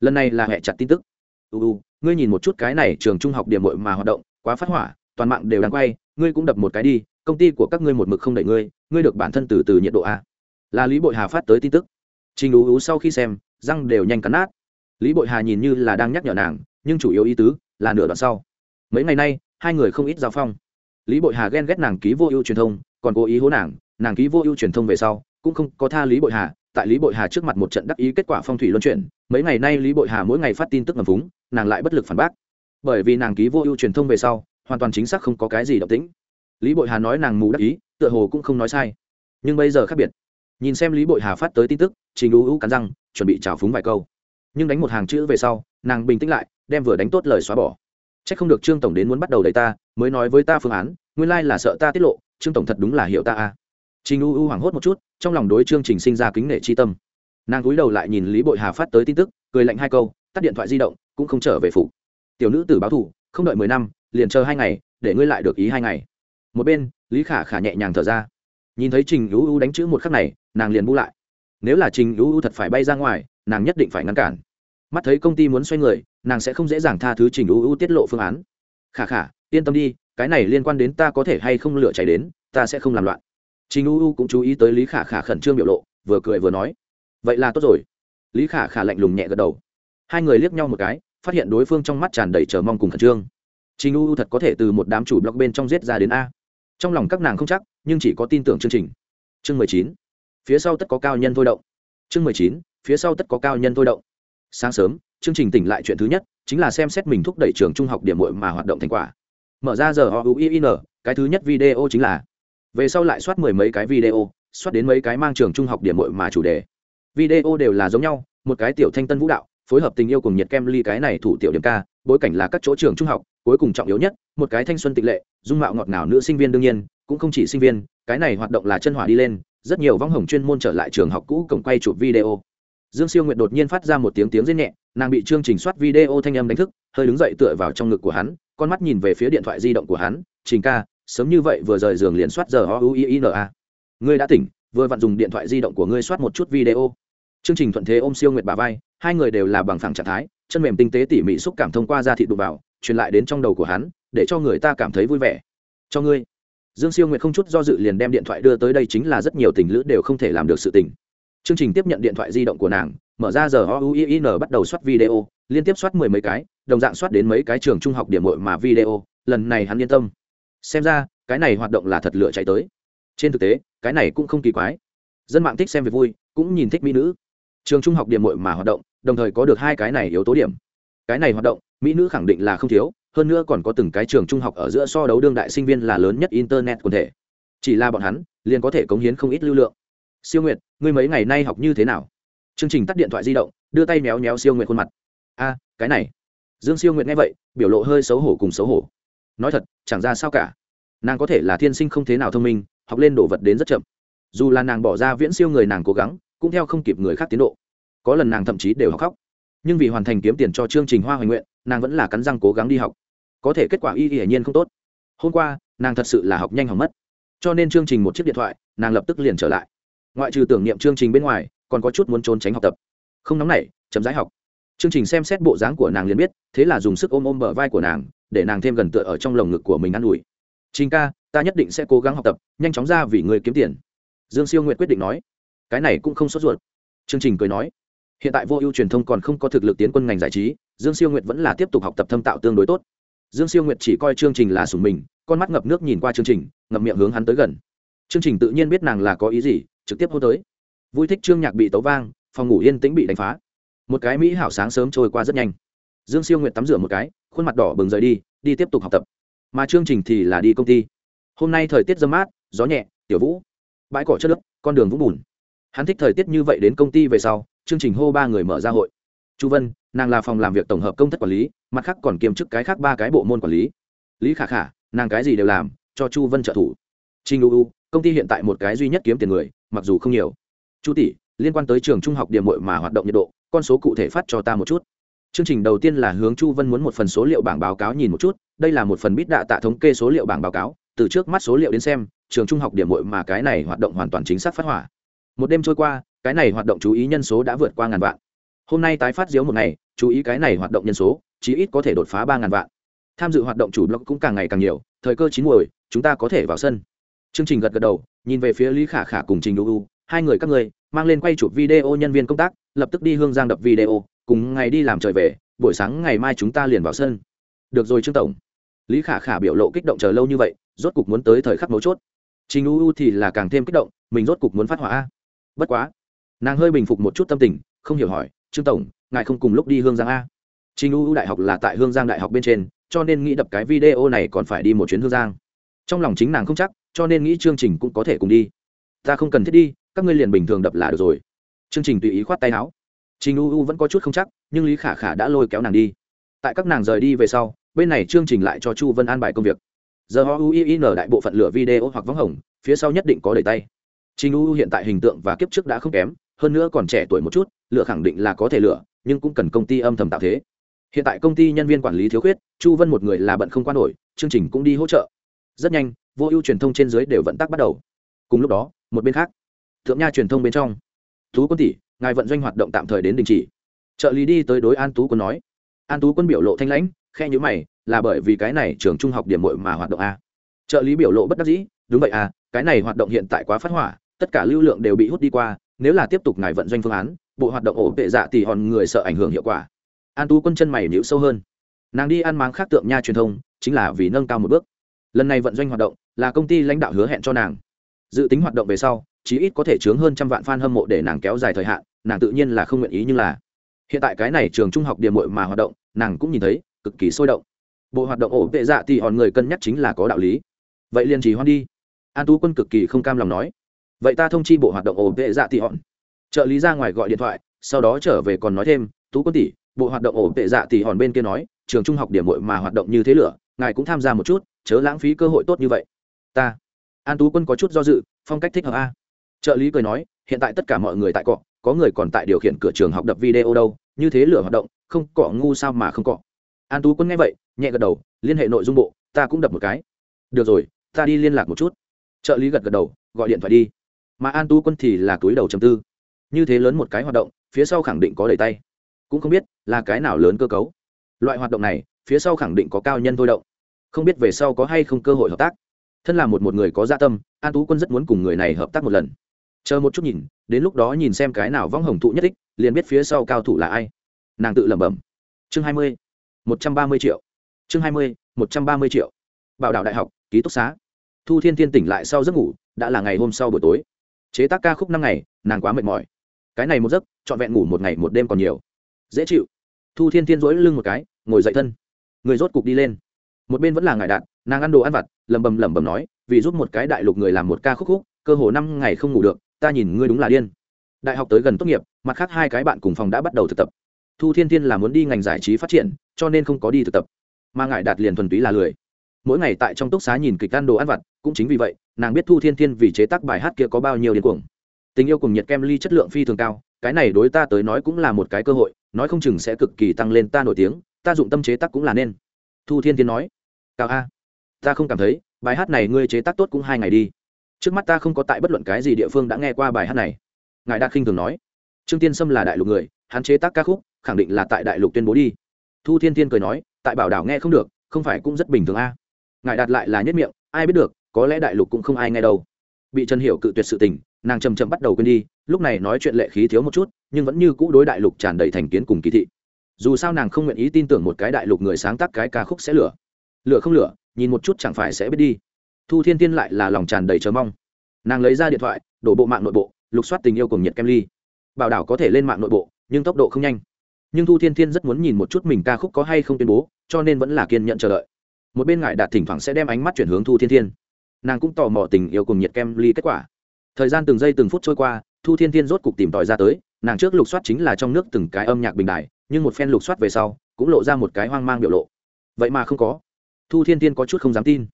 Lần này là hẹ chặt tin tức. Ú ú, ngươi nhìn một chút cái này trường trung học điểm mội mà hoạt động, quá phát hỏa toàn mạng đều đang quay, ngươi cũng đập một cái đi, công ty của các ngươi một mực không đẩy ngươi ngươi được bản thân từ từ nhiệt độ a là lý bội hà phát tới tin tức. Trình ú ú sau khi xem, răng đều nhanh cắn nát. Lý bội hà nhìn như là đang nhắc nhở nàng, nhưng chủ yếu ý tứ là nửa đoạn sau. Mấy ngày nay, hai người không ít giao phong. Lý bội hà ghen ghét nàng ký vô ưu truyền thông, còn cố ý hố nàng nàng ký vô ưu truyền thông về sau, cũng không có tha lý bội hà, tại lý bội hà trước mặt một trận đắc ý kết quả phong thủy luân chuyển, mấy ngày nay lý bội hà mỗi ngày phát tin tức ngầm vúng nàng lại bất lực phản bác. Bởi vì nàng ký vô ưu truyền thông về sau hoàn toàn chính xác không có cái gì động tĩnh. Lý bội hà nói nàng mù đắc ý, tựa hồ cũng không nói sai. Nhưng bây giờ khác biệt. Nhìn xem lý bội hà phát tới tin tức, trình ưu ưu cắn răng, chuẩn bị trào phúng vài câu. Nhưng đánh một hàng chữ về sau, nàng bình tĩnh lại, đem vừa đánh tốt lời xóa bỏ. C h ắ c không được trương tổng đến muốn bắt đầu đẩy ta, mới nói với ta phương án, nguyên lai là sợ ta tiết lộ, trương tổng thật đúng là hiểu ta a. Trình u u hoảng hốt một chút, trong lòng đối chương trình sinh ra kính nể chi tâm. Nàng cúi đầu lại nhìn lý bội hà phát tới tin tức, cười lạnh hai câu, tắt điện thoại di động, cũng không trở về phủ. Tiểu nữ tử báo thủ không đợi mười năm, liền chờ hai ngày, để ngươi lại được ý hai ngày. Một bên, lý khả khả nhẹ nhàng thở ra. Nhìn thấy trình u u đánh chữ một khắc này, nàng liền bu lại. Nếu là trình u u thật phải bay ra ngoài, nàng nhất định phải ngăn cản. Mắt thấy công ty muốn xoay người, nàng sẽ không dễ dàng tha thứ trình u u tiết lộ phương án. Khả khả, yên tâm đi, cái này liên quan đến ta có thể hay không lựa chạy đến, ta sẽ không làm loạn. Trình u u cũng chú ý tới lý khả khả khẩn trương biểu lộ, vừa cười vừa nói. Vậy là tốt rồi. Lý khả khả lạnh lùng nhẹ gật đầu. Hai người liếc nhau một cái phát hiện đối phương trong mắt tràn đầy chờ mong cùng khẩn trương. Trình u thật có thể từ một đám chủ blog bên trong giết ra đến a. Trong lòng các nàng không chắc, nhưng chỉ có tin tưởng chương trình. Chương mười chín. Phía sau tất có cao nhân thôi động. Chương mười chín. Phía sau tất có cao nhân thôi động. Sáng sớm, chương trình tỉnh lại chuyện thứ nhất, chính là xem xét mình thúc đẩy trường trung học điểm muội mà hoạt động thành quả. Mở ra giờ họ uin cái thứ nhất video chính là. Về sau lại soát mười mấy cái video, soát đến mấy cái mang trường trung học điểm muội mà chủ đề. Video đều là giống nhau, một cái tiểu thanh tân vũ đạo phối hợp tình yêu cùng nhiệt kem ly cái này thủ tiểu điểm ca, bối cảnh là các chỗ trường trung học, cuối cùng trọng yếu nhất, một cái thanh xuân tịch lệ, dung mạo ngọt ngào nữ sinh viên đương nhiên, cũng không chỉ sinh viên, cái này hoạt động là chân hỏa đi lên, rất nhiều vong hồng chuyên môn trở lại trường học cũ cổng quay chụp video. Dương siêu nguyện đột nhiên phát ra một tiếng tiếng rên nhẹ, nàng bị chương trình soát video thanh âm đánh thức, hơi đứng dậy tựa vào trong ngực của hắn, con mắt nhìn về phía điện thoại di động của hắn, trình ca, sớm như vậy vừa rời giường liền soát giờ o u i n a. Ngươi đã tỉnh, vừa vặn dùng điện thoại di động của ngươi soát một chút video. Chương trình thuận thế ôm siêu nguyệt bà vai hai người đều là bằng phẳng trạng thái, chân mềm tinh tế tỉ mỉ xúc cảm thông qua da thịt đụng vào, truyền lại đến trong đầu của hắn, để cho người ta cảm thấy vui vẻ. Cho ngươi. Dương siêu nguyệt không chút do dự liền đem điện thoại đưa tới đây chính là rất nhiều tình lữ đều không thể làm được sự tình. Chương trình tiếp nhận điện thoại di động của nàng, mở ra giờ o u i n bắt đầu soát video, liên tiếp soát mười mấy cái, đồng dạng soát đến mấy cái trường trung học điểm mội mà video, lần này hắn yên tâm. Xem ra, cái này hoạt động là thật lựa chạy tới. Trên thực tế, cái này cũng không kỳ quái. Dân mạng thích xem về vui, cũng nhìn thích mỹ nữ trường trung học điểm mội mà hoạt động, đồng thời có được hai cái này yếu tố điểm. Cái này hoạt động, mỹ nữ khẳng định là không thiếu, hơn nữa còn có từng cái trường trung học ở giữa so đấu đương đại sinh viên là lớn nhất internet quần thể. Chỉ là bọn hắn, liền có thể cống hiến không ít lưu lượng. Siêu nguyệt, ngươi mấy ngày nay học như thế nào? Chương trình tắt điện thoại di động, đưa tay méo méo siêu nguyệt khuôn mặt. A, cái này. Dương siêu nguyệt nghe vậy, biểu lộ hơi xấu hổ cùng xấu hổ. Nói thật, chẳng ra sao cả. Nàng có thể là thiên sinh không thế nào thông minh, học lên đồ vật đến rất chậm. Dù là nàng bỏ ra viễn siêu người nàng cố gắng cũng theo không kịp người khác tiến độ. Có lần nàng thậm chí đều học khóc. Nhưng vì hoàn thành kiếm tiền cho chương trình hoa hoành nguyện, nàng vẫn là cắn răng cố gắng đi học. Có thể kết quả y hiển nhiên không tốt. Hôm qua, nàng thật sự là học nhanh học mất. Cho nên chương trình một chiếc điện thoại, nàng lập tức liền trở lại. Ngoại trừ tưởng niệm chương trình bên ngoài, còn có chút muốn trốn tránh học tập. Không nóng nảy chấm dãi học. Chương trình xem xét bộ dáng của nàng liền biết, thế là dùng sức ôm ôm bờ vai của nàng, để nàng thêm gần tựa ở trong lồng ngực của mình ă n ủi. Trình ca, ta nhất định sẽ cố gắng học tập, nhanh chóng ra vì người kiếm tiền. Dương siêu nguyện quyết định nói cái này cũng không sốt ruột. Chương trình cười nói, hiện tại vô ưu truyền thông còn không có thực lực tiến quân ngành giải trí, dương siêu nguyệt vẫn là tiếp tục học tập thâm tạo tương đối tốt. Dương siêu nguyệt chỉ coi chương trình là sùng mình, con mắt ngập nước nhìn qua chương trình ngập miệng hướng hắn tới gần. Chương trình tự nhiên biết nàng là có ý gì, trực tiếp hô tới. Vui thích trương nhạc bị tấu vang, phòng ngủ yên tĩnh bị đánh phá. Một cái mỹ hảo sáng sớm trôi qua rất nhanh. Dương siêu nguyệt tắm rửa một cái, khuôn mặt đỏ bừng rời đi đi tiếp tục học tập. Mà chương trình thì là đi công ty. Hôm nay thời tiết dâm mát, gió nhẹ, tiểu vũ. Bãi cỏ chất nước con đường vũng bùn hắn thích thời tiết như vậy đến công ty về sau, chương trình hô ba người mở ra hội. Chu vân, nàng là phòng làm việc tổng hợp công thất quản lý, mặt khác còn kiêm chức cái khác ba cái bộ môn quản lý. Lý khả khả, nàng cái gì đều làm, cho chu vân trợ thủ. Trinh uu công ty hiện tại một cái duy nhất kiếm tiền người, mặc dù không nhiều. Chu tỷ, liên quan tới trường trung học điểm mội mà hoạt động nhiệt độ, con số cụ thể phát cho ta một chút. Chương trình đầu tiên là hướng chu vân muốn một phần số liệu bảng báo cáo nhìn một chút, đây là một phần bít đạ tạ thống kê số liệu bảng báo cáo, từ trước mắt số liệu đến xem, trường trung học điểm mội mà cái này hoạt động hoàn toàn chính xác phát hỏa một đêm trôi qua, cái này hoạt động chú ý nhân số đã vượt qua ngàn vạn. Hôm nay tái phát diếu một ngày, chú ý cái này hoạt động nhân số, chí ít có thể đột phá ba ngàn vạn. Tham dự hoạt động chủ blog cũng càng ngày càng nhiều, thời cơ chín muồi, chúng ta có thể vào sân. Chương trình gật gật đầu, nhìn về phía lý khả khả cùng trình đu hai người các người mang lên quay chụp video nhân viên công tác, lập tức đi hương giang đập video, cùng ngày đi làm trời về, buổi sáng ngày mai chúng ta liền vào sân. Được rồi trương tổng. Lý khả khả biểu lộ kích động chờ lâu như vậy, rốt cục muốn tới thời khắc mấu chốt. Trình u u thì là càng thêm kích động, mình rốt cục muốn phát hỏa bất quá. Nàng hơi bình phục một chút tâm tình, không hiểu hỏi, trương tổng, ngài không cùng lúc đi hương giang a? Trình u đại học là tại hương giang đại học bên trên, cho nên nghĩ đập cái video này còn phải đi một chuyến hương giang. Trong lòng chính nàng không chắc, cho nên nghĩ chương trình cũng có thể cùng đi. Ta không cần thiết đi, các ngươi liền bình thường đập là được rồi. Chương trình tùy ý khoát tay áo. Trình u u vẫn có chút không chắc, nhưng lý khả khả đã lôi kéo nàng đi. Tại các nàng rời đi về sau, bên này chương trình lại cho chu vân an bài công việc. Giờ họ uin đại bộ phận lửa video hoặc vắng hồng, phía sau nhất định có đầy tay trình u hiện tại hình tượng và kiếp trước đã không kém hơn nữa còn trẻ tuổi một chút lựa khẳng định là có thể lựa, nhưng cũng cần công ty âm thầm tạo thế. Hiện tại công ty nhân viên quản lý thiếu khuyết chu vân một người là bận không quan nổi chương trình cũng đi hỗ trợ. Rất nhanh vô ưu truyền thông trên dưới đều vận tác bắt đầu. Cùng lúc đó một bên khác thượng nha truyền thông bên trong tú quân tỷ ngài vận doanh hoạt động tạm thời đến đình chỉ. Trợ lý đi tới đối an tú quân nói. An tú quân biểu lộ thanh lãnh khe nhữ mày là bởi vì cái này trường trung học điểm muội mà hoạt động a trợ lý biểu lộ bất đắc dĩ đúng vậy à cái này hoạt động hiện tại quá phát hỏa, tất cả lưu lượng đều bị hút đi qua, nếu là tiếp tục ngài vận doanh phương án, bộ hoạt động ổ vệ dạ thì hòn người sợ ảnh hưởng hiệu quả. An tú quân chân mày nhịu sâu hơn. Nàng đi ăn máng khác tượng nha truyền thông, chính là vì nâng cao một bước. Lần này vận doanh hoạt động, là công ty lãnh đạo hứa hẹn cho nàng. Dự tính hoạt động về sau, chí ít có thể chướng hơn trăm vạn f a n hâm mộ để nàng kéo dài thời hạn, nàng tự nhiên là không nguyện ý nhưng là. Hiện tại cái này trường trung học điểm mội mà hoạt động, nàng cũng nhìn thấy, cực kỳ sôi động. Bộ hoạt động ổ vệ dạ thì hòn người cân nhắc chính là có đạo lý. Vậy liền chỉ hoan đi an tú quân cực kỳ không cam lòng nói, vậy ta thông chi bộ hoạt động ổ vệ dạ tị hòn trợ lý ra ngoài gọi điện thoại, sau đó trở về còn nói thêm, tú quân tỷ, bộ hoạt động ổ vệ dạ tị hòn bên kia nói, trường trung học điểm mội mà hoạt động như thế lửa, ngài cũng tham gia một chút, chớ lãng phí cơ hội tốt như vậy. Ta. An tú quân có chút do dự, phong cách thích hợp a. Trợ lý cười nói, hiện tại tất cả mọi người tại cọ, có người còn tại điều khiển cửa trường học đập video đâu, như thế lửa hoạt động, không cọ ngu sao mà không cọ. An tú quân nghe vậy, nhẹ gật đầu, liên hệ nội dung bộ, ta cũng đập một cái. Được rồi, ta đi liên lạc một chút trợ lý gật gật đầu, gọi điện thoại đi. Mà an tú quân thì là túi đầu chầm tư. Như thế lớn một cái hoạt động, phía sau khẳng định có đầy tay. Cũng không biết là cái nào lớn cơ cấu. Loại hoạt động này, phía sau khẳng định có cao nhân thôi động. Không biết về sau có hay không cơ hội hợp tác. Thân là một một người có gia dạ tâm, an tú quân rất muốn cùng người này hợp tác một lần. Chờ một chút nhìn, đến lúc đó nhìn xem cái nào vong hồng thụ nhất thích, liền biết phía sau cao thủ là ai. Nàng tự lẩm bẩm. Chương hai mươi, một trăm ba mươi triệu. Chương hai mươi, một trăm ba mươi triệu. Bảo đạo đại học, ký túc xá thu thiên thiên tỉnh lại sau giấc ngủ, đã là ngày hôm sau buổi tối. Chế tác ca khúc năm ngày, nàng quá mệt mỏi. Cái này một giấc, trọn vẹn ngủ một ngày một đêm còn nhiều. Dễ chịu. Thu thiên thiên rỗi lưng một cái, ngồi dậy thân. Người rốt cục đi lên. Một bên vẫn là ngại đạn nàng ăn đồ ăn vặt lầm bầm lầm bầm nói, vì giúp một cái đại lục người làm một ca khúc khúc, cơ hồ năm ngày không ngủ được, ta nhìn ngươi đúng là điên. Đại học tới gần tốt nghiệp, mặt khác hai cái bạn cùng phòng đã bắt đầu thực tập. Thu thiên thiên là muốn đi ngành giải trí phát triển, cho nên không có đi thực tập. Mà ngại đạt liền thuần túy là lười mỗi ngày tại trong túc xá nhìn kịch ăn đồ ăn vặt, cũng chính vì vậy, nàng biết thu thiên thiên vì chế tác bài hát kia có bao nhiêu điên cuồng. Tình yêu cùng nhiệt kem ly chất lượng phi thường cao, cái này đối ta tới nói cũng là một cái cơ hội, nói không chừng sẽ cực kỳ tăng lên ta nổi tiếng, ta dụng tâm chế tác cũng là nên. Thu thiên thiên nói, cao a, ta không cảm thấy, bài hát này ngươi chế tác tốt cũng hai ngày đi. Trước mắt ta không có tại bất luận cái gì địa phương đã nghe qua bài hát này. Ngài đạt khinh thường nói, trương tiên sâm là đại lục người, hắn chế tác ca khúc, khẳng định là tại đại lục tuyên bố đi. Thu thiên thiên cười nói, tại bảo đảo nghe không được, không phải cũng rất bình thường a ngài đạt lại là nhất miệng, ai biết được, có lẽ đại lục cũng không ai nghe đâu. Bị trần hiểu cự tuyệt sự tình, nàng chầm chậm bắt đầu quên đi, lúc này nói chuyện lệ khí thiếu một chút, nhưng vẫn như cũ đối đại lục tràn đầy thành kiến cùng kỳ thị. Dù sao nàng không nguyện ý tin tưởng một cái đại lục người sáng tác cái ca khúc sẽ lửa. Lửa không lửa, nhìn một chút chẳng phải sẽ biết đi. Thu thiên tiên lại là lòng tràn đầy chờ mong. Nàng lấy ra điện thoại, đổ bộ mạng nội bộ, lục soát tình yêu cùng nhiệt kem ly. Bảo đảo có thể lên mạng nội bộ, nhưng tốc độ không nhanh. Nhưng thu thiên thiên rất muốn nhìn một chút mình ca khúc có hay không tuyên bố, cho nên vẫn là kiên nhận chờ đợi một bên ngại đạt thỉnh thoảng sẽ đem ánh mắt chuyển hướng thu thiên thiên. Nàng cũng tò mò tình yêu cùng nhiệt kem ly kết quả. Thời gian từng giây từng phút trôi qua, thu thiên thiên rốt cục tìm tòi ra tới, nàng trước lục soát chính là trong nước từng cái âm nhạc bình đại nhưng một phen lục soát về sau, cũng lộ ra một cái hoang mang biểu lộ. Vậy mà không có. Thu thiên thiên có chút không dám tin.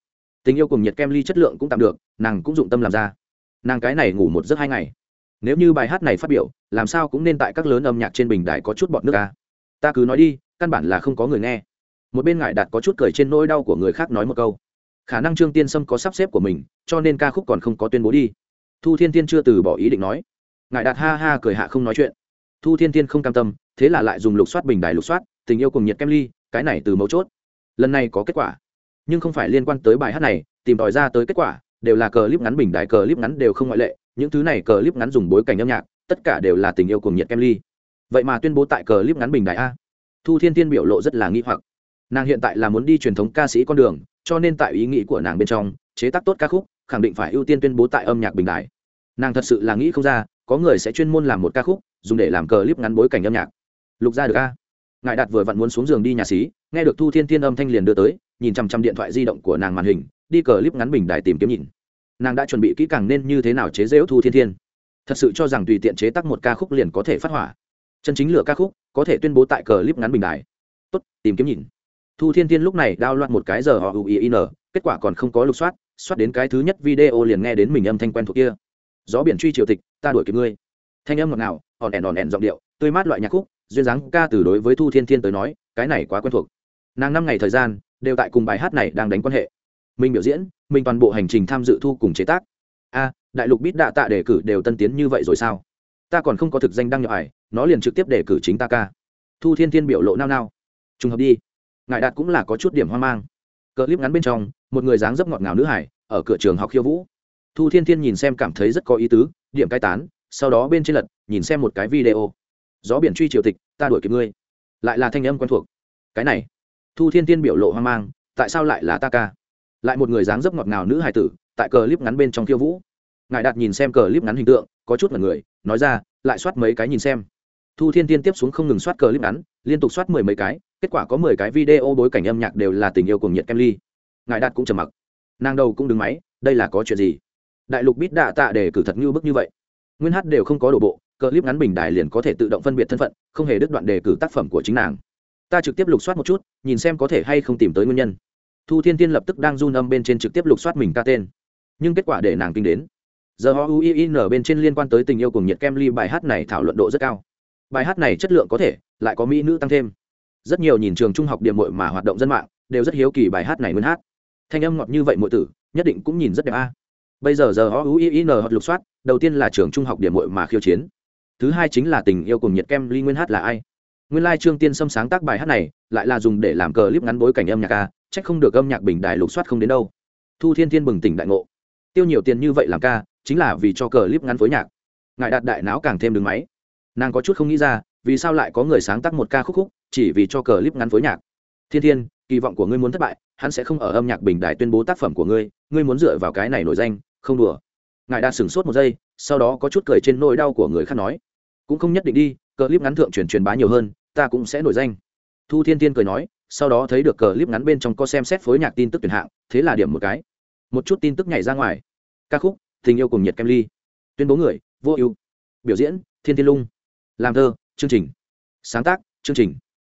Tình yêu cùng nhiệt kem ly chất lượng cũng tạm được, nàng cũng dụng tâm làm ra. Nàng cái này ngủ một giấc hai ngày. Nếu như bài hát này phát biểu, làm sao cũng nên tại các lớn âm nhạc trên bình đài có chút bọt nước ca ta cứ nói đi, căn bản là không có người nghe một bên ngại đạt có chút cười trên nỗi đau của người khác nói một câu. Khả năng trương tiên sâm có sắp xếp của mình, cho nên ca khúc còn không có tuyên bố đi. Thu thiên tiên chưa từ bỏ ý định nói. Ngại đạt ha ha cười hạ không nói chuyện. Thu thiên tiên không cam tâm, thế là lại dùng lục soát bình đài lục soát, tình yêu cùng nhiệt kem ly, cái này từ mấu chốt. Lần này có kết quả. Nhưng không phải liên quan tới bài hát này, tìm tòi ra tới kết quả, đều là cờ clip ngắn bình đài cờ clip ngắn đều không ngoại lệ, những thứ này cờ clip ngắn dùng bối cảnh âm nhạc, tất cả đều là tình yêu cùng nhiệt kem ly. Vậy mà tuyên bố tại cờ clip ngắn bình đài a. Thu thiên tiên biểu lộ rất là nghi hoặc nàng hiện tại là muốn đi truyền thống ca sĩ con đường, cho nên tại ý nghĩ của nàng bên trong, chế tác tốt ca khúc, khẳng định phải ưu tiên tuyên bố tại âm nhạc bình đại. nàng thật sự là nghĩ không ra, có người sẽ chuyên môn làm một ca khúc, dùng để làm cờ clip ngắn bối cảnh âm nhạc. Lục ra được a. Ngài đạt vừa vặn muốn xuống giường đi nhà xí, nghe được thu thiên thiên âm thanh liền đưa tới, nhìn chằm chằm điện thoại di động của nàng màn hình, đi cờ clip ngắn bình đài tìm kiếm nhìn. Nàng đã chuẩn bị kỹ càng nên như thế nào chế dễu thu thiên thiên. Thật sự cho rằng tùy tiện chế tác một ca khúc liền có thể phát hỏa. Chân chính lửa ca khúc, có thể tuyên bố tại cờ clip ngắn bình đài. Tốt, tìm kiếm nhìn thu thiên thiên lúc này đao loạn một cái giờ họ uin kết quả còn không có lục soát soát đến cái thứ nhất video liền nghe đến mình âm thanh quen thuộc kia. Gió biển truy triều tịch, ta đuổi kịp ngươi. Thanh âm ngọt ngào ỏn ẻn ỏn ẻn giọng điệu, tươi mát loại nhạc khúc, duyên dáng ca từ đối với thu thiên thiên tới nói, cái này quá quen thuộc. Nàng năm ngày thời gian, đều tại cùng bài hát này đang đánh quan hệ. Mình biểu diễn, mình toàn bộ hành trình tham dự thu cùng chế tác. A, đại lục bít đạ tạ đề cử đều tân tiến như vậy rồi sao? Ta còn không có thực danh đăng nhập ải, nó liền trực tiếp đề cử chính ta ca. Thu thiên thiên biểu lộ nao nao. Trùng hợp đi ngài đạt cũng là có chút điểm hoang mang. Cờ clip ngắn bên trong, một người dáng dấp ngọt ngào nữ hải, ở cửa trường học khiêu vũ. Thu thiên thiên nhìn xem cảm thấy rất có ý tứ, điểm cai tán, sau đó bên trên lật, nhìn xem một cái video. Gió biển truy triều tịch, ta đuổi kịp ngươi. Lại là thanh âm quen thuộc. Cái này. Thu thiên thiên biểu lộ hoang mang, tại sao lại là ta ca? Lại một người dáng dấp ngọt ngào nữ hải tử, tại cờ clip ngắn bên trong khiêu vũ. Ngài đạt nhìn xem cờ clip ngắn hình tượng, có chút mật người, nói ra, lại soát mấy cái nhìn xem. Thu thiên tiên tiếp xuống không ngừng soát cờ clip ngắn, liên tục soát mười mấy cái kết quả có mười cái video bối cảnh âm nhạc đều là tình yêu cùng nhiệt kem ly. Ngài đạt cũng trầm mặc. Nàng đầu cũng đứng máy, đây là có chuyện gì? Đại lục bít đạ tạ để cử thật như bức như vậy. Nguyên hát đều không có đổ bộ, clip ngắn bình đài liền có thể tự động phân biệt thân phận, không hề đứt đoạn đề cử tác phẩm của chính nàng. Ta trực tiếp lục soát một chút, nhìn xem có thể hay không tìm tới nguyên nhân. Thu thiên tiên lập tức đang run âm bên trên trực tiếp lục soát mình ca tên. Nhưng kết quả để nàng kinh đến. Giờ họ uin bên trên liên quan tới tình yêu cùng nhiệt kem ly bài hát này thảo luận độ rất cao. Bài hát này chất lượng có thể, lại có mỹ nữ tăng thêm rất nhiều nhìn trường trung học điểm mội mà hoạt động dân mạng, đều rất hiếu kỳ bài hát này nguyên hát. Thanh âm ngọt như vậy mọi tử, nhất định cũng nhìn rất đẹp a. Bây giờ giờ họ n hoặc lục soát, đầu tiên là trường trung học điểm mội mà khiêu chiến. Thứ hai chính là tình yêu cùng nhiệt kem ly nguyên hát là ai. Nguyên lai trương tiên xâm sáng tác bài hát này, lại là dùng để làm cờ clip ngắn bối cảnh âm nhạc ca trách không được âm nhạc bình đài lục soát không đến đâu. Thu thiên thiên bừng tỉnh đại ngộ. Tiêu nhiều tiền như vậy làm ca, chính là vì cho cờ clip ngắn phối nhạc. Ngài đạt đại não càng thêm đường máy. Nàng có chút không nghĩ ra, vì sao lại có người sáng tác một ca khúc khúc chỉ vì cho cờ clip ngắn phối nhạc. Thiên thiên, kỳ vọng của ngươi muốn thất bại, hắn sẽ không ở âm nhạc bình đài tuyên bố tác phẩm của ngươi ngươi muốn dựa vào cái này nổi danh, không đùa. Ngài đã sửng sốt một giây, sau đó có chút cười trên nỗi đau của người khác nói. Cũng không nhất định đi cờ clip ngắn thượng truyền truyền bá nhiều hơn, ta cũng sẽ nổi danh. Thu thiên thiên cười nói, sau đó thấy được cờ clip ngắn bên trong có xem xét phối nhạc tin tức tuyển hạng, thế là điểm một cái. Một chút tin tức nhảy ra ngoài. Ca khúc, tình yêu cùng nhiệt kem ly. Tuyên bố người, vô ưu. Biểu diễn, thiên thiên lung. Làm thơ, chương trình. Sáng tác, chương trình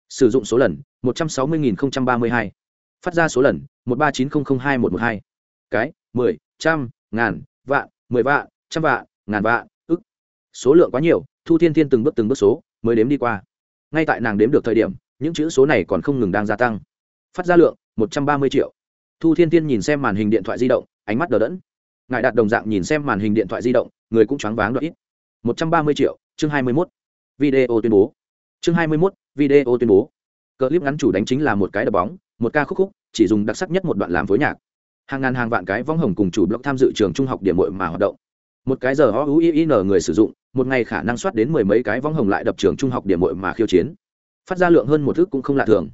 sử dụng số lần, một trăm sáu mươi ba mươi hai. Phát ra số lần, một ba chín không không hai một một hai. Cái, mười, trăm, ngàn, vạn, mười vạn, trăm vạn, ngàn vạn, ức. Số lượng quá nhiều, thu thiên thiên từng bước từng bước số, mới đếm đi qua. Ngay tại nàng đếm được thời điểm, những chữ số này còn không ngừng đang gia tăng. Phát ra lượng, một trăm ba mươi triệu. Thu thiên thiên nhìn xem màn hình điện thoại di động, ánh mắt đờ đẫn. Ngài đạt đồng dạng nhìn xem màn hình điện thoại di động, người cũng choáng váng đoạn ít. Một trăm ba mươi triệu, chương hai mươi mốt. Video tuyên bố chương hai mươi mốt, video tuyên bố. Clip ngắn chủ đánh chính là một cái đập bóng, một ca khúc khúc, chỉ dùng đặc sắc nhất một đoạn làm phối nhạc. Hàng ngàn hàng vạn cái vong hồng cùng chủ blog tham dự trường trung học điểm mội mà hoạt động. Một cái giờ o u i n người sử dụng, một ngày khả năng soát đến mười mấy cái vong hồng lại đập trường trung học điểm mội mà khiêu chiến. Phát ra lượng hơn một thước cũng không lạ thường.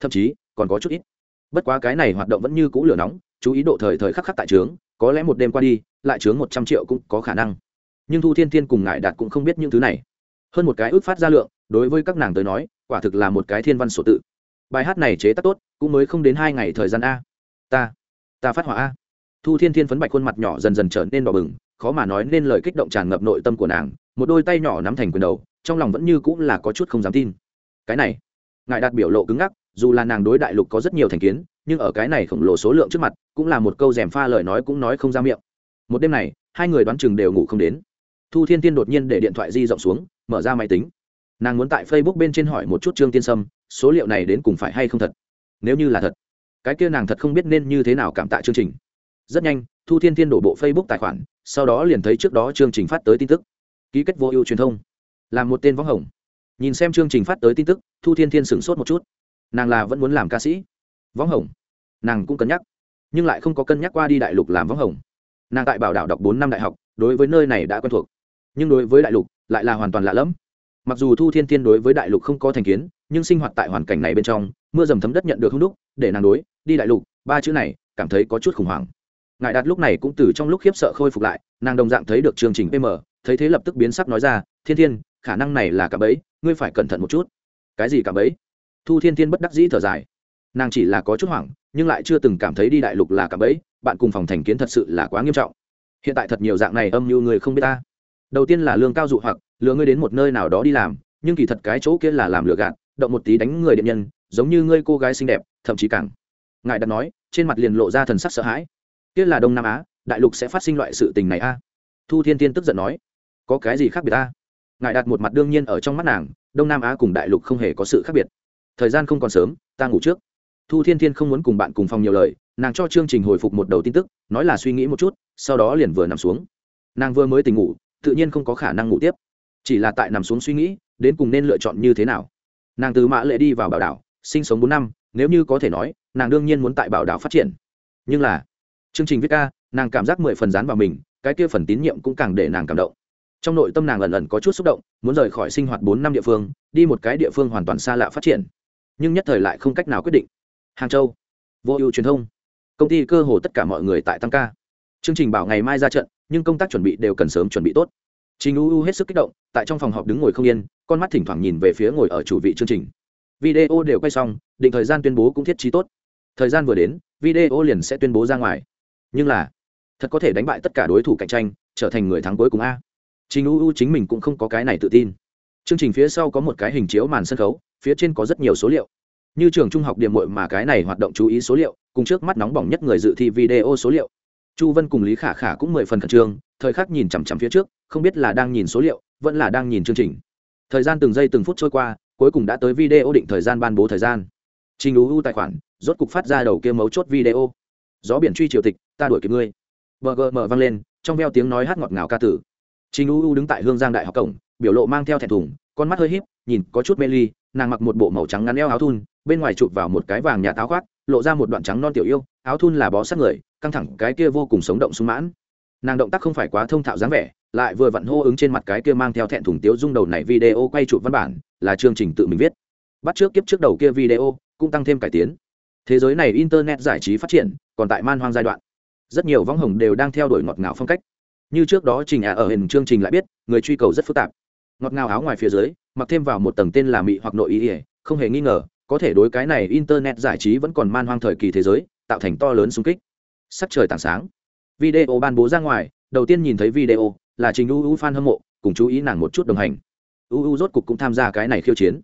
Thậm chí, còn có chút ít. Bất quá cái này hoạt động vẫn như cũ lửa nóng, chú ý độ thời thời khắc khắc tại trướng, có lẽ một đêm qua đi, lại trướng một trăm triệu cũng có khả năng. Nhưng thu thiên thiên cùng ngại đạt cũng không biết những thứ này. Hơn một cái ước phát ra lượng đối với các nàng tới nói, quả thực là một cái thiên văn sổ tự. Bài hát này chế tác tốt, cũng mới không đến hai ngày thời gian a. Ta ta phát hỏa a. Thu thiên thiên phấn bạch khuôn mặt nhỏ dần dần trở nên đỏ bừng, khó mà nói nên lời kích động tràn ngập nội tâm của nàng, một đôi tay nhỏ nắm thành quyền đầu, trong lòng vẫn như cũng là có chút không dám tin. Cái này, ngài đạt biểu lộ cứng ngắc, dù là nàng đối đại lục có rất nhiều thành kiến, nhưng ở cái này khổng lồ số lượng trước mặt, cũng là một câu rèm pha lời nói cũng nói không ra miệng. Một đêm này, hai người đoán chừng đều ngủ không đến. Thu thiên tiên đột nhiên để điện thoại di rộng xuống, mở ra máy tính nàng muốn tại facebook bên trên hỏi một chút trương tiên sâm, số liệu này đến cùng phải hay không thật? Nếu như là thật, cái kia nàng thật không biết nên như thế nào cảm tạ chương trình. Rất nhanh, thu thiên thiên đổ bộ facebook tài khoản, sau đó liền thấy trước đó chương trình phát tới tin tức. Ký kết vô ưu truyền thông. Là một tên võng hồng. Nhìn xem chương trình phát tới tin tức, thu thiên thiên sửng sốt một chút. Nàng là vẫn muốn làm ca sĩ. Võng hồng. Nàng cũng cân nhắc, nhưng lại không có cân nhắc qua đi đại lục làm võng hồng. Nàng tại bảo đảo đọc bốn năm đại học, đối với nơi này đã quen thuộc. Nhưng đối với đại lục, lại là hoàn toàn lạ lẫm mặc dù thu thiên thiên đối với đại lục không có thành kiến, nhưng sinh hoạt tại hoàn cảnh này bên trong, mưa dầm thấm đất nhận được hung đúc, để nàng đối, đi đại lục, ba chữ này, cảm thấy có chút khủng hoảng. Ngại đạt lúc này cũng từ trong lúc khiếp sợ khôi phục lại, nàng đồng dạng thấy được chương trình pm thấy thế lập tức biến sắc nói ra, thiên thiên, khả năng này là cả bấy ngươi phải cẩn thận một chút. Cái gì cả bấy thu thiên thiên bất đắc dĩ thở dài. Nàng chỉ là có chút hoảng, nhưng lại chưa từng cảm thấy đi đại lục là cả bấy bạn cùng phòng thành kiến thật sự là quá nghiêm trọng. Hiện tại thật nhiều dạng này âm như người không biết ta đầu tiên là lương cao dụ hoặc, lừa ngươi đến một nơi nào đó đi làm, nhưng kỳ thật cái chỗ kia là làm lừa gạt, động một tí đánh người điện nhân, giống như ngươi cô gái xinh đẹp, thậm chí càng. Ngài đặt nói, trên mặt liền lộ ra thần sắc sợ hãi. Kia là đông nam á, đại lục sẽ phát sinh loại sự tình này a. Thu thiên tiên tức giận nói, có cái gì khác biệt ta? ngài đặt một mặt đương nhiên ở trong mắt nàng, đông nam á cùng đại lục không hề có sự khác biệt. Thời gian không còn sớm, ta ngủ trước. Thu thiên thiên không muốn cùng bạn cùng phòng nhiều lời, nàng cho chương trình hồi phục một đầu tin tức, nói là suy nghĩ một chút, sau đó liền vừa nằm xuống. Nàng vừa mới tỉnh ngủ tự nhiên không có khả năng ngủ tiếp. Chỉ là tại nằm xuống suy nghĩ, đến cùng nên lựa chọn như thế nào. Nàng từ mã lệ đi vào bảo đảo, sinh sống bốn năm, nếu như có thể nói, nàng đương nhiên muốn tại bảo đảo phát triển. Nhưng là, chương trình viết ca, nàng cảm giác mười phần dán vào mình, cái kia phần tín nhiệm cũng càng để nàng cảm động. Trong nội tâm nàng lần lần có chút xúc động, muốn rời khỏi sinh hoạt bốn năm địa phương, đi một cái địa phương hoàn toàn xa lạ phát triển. Nhưng nhất thời lại không cách nào quyết định. Hàng châu, vô ưu truyền thông, công ty cơ hồ tất cả mọi người tại tăng ca. Chương trình bảo ngày mai ra trận nhưng công tác chuẩn bị đều cần sớm chuẩn bị tốt. Trình u u hết sức kích động, tại trong phòng họp đứng ngồi không yên, con mắt thỉnh thoảng nhìn về phía ngồi ở chủ vị chương trình. Video đều quay xong, định thời gian tuyên bố cũng thiết trí tốt. Thời gian vừa đến, video liền sẽ tuyên bố ra ngoài. Nhưng là, thật có thể đánh bại tất cả đối thủ cạnh tranh, trở thành người thắng cuối cùng a. Trình u u chính mình cũng không có cái này tự tin. Chương trình phía sau có một cái hình chiếu màn sân khấu, phía trên có rất nhiều số liệu. Như trường trung học điểm mội mà cái này hoạt động chú ý số liệu, cùng trước mắt nóng bỏng nhất người dự thi video số liệu chu vân cùng lý khả khả cũng mười phần khẩn trương, thời khắc nhìn chằm chằm phía trước, không biết là đang nhìn số liệu, vẫn là đang nhìn chương trình. Thời gian từng giây từng phút trôi qua, cuối cùng đã tới video định thời gian ban bố thời gian. Trình ưu tài khoản, rốt cục phát ra đầu kia mấu chốt video. Gió biển truy triều tịch, ta đuổi kịp ngươi. Bờ gờ mở vang lên, trong veo tiếng nói hát ngọt ngào ca tử. Trình ưu đứng tại hương giang đại học cổng, biểu lộ mang theo thẹn thùng, con mắt hơi híp, nhìn có chút mê ly, nàng mặc một bộ màu trắng ngắn eo áo thun, bên ngoài chụp vào một cái vàng nhà táo khoác, lộ ra một đoạn trắng non tiểu yêu áo thun là bó sát người, căng thẳng, cái kia vô cùng sống động sung mãn. Nàng động tác không phải quá thông thạo dáng vẻ, lại vừa vặn hô ứng trên mặt cái kia mang theo thẹn thùng tiếu dung đầu này video quay chụp văn bản, là chương trình tự mình viết. Bắt trước kiếp trước đầu kia video, cũng tăng thêm cải tiến. Thế giới này internet giải trí phát triển, còn tại man hoang giai đoạn. Rất nhiều võng hồng đều đang theo đuổi ngọt ngào phong cách. Như trước đó trình ả ở hình chương trình lại biết, người truy cầu rất phức tạp. Ngọt ngào áo ngoài phía dưới, mặc thêm vào một tầng tên là mị hoặc nội ý ỉa không hề nghi ngờ, có thể đối cái này internet giải trí vẫn còn man hoang thời kỳ thế giới tạo thành to lớn xung kích. Sắc trời tảng sáng. Video ban bố ra ngoài, đầu tiên nhìn thấy video là trình u u fan hâm mộ, cùng chú ý nàng một chút đồng hành. U u rốt cục cũng tham gia cái này khiêu chiến.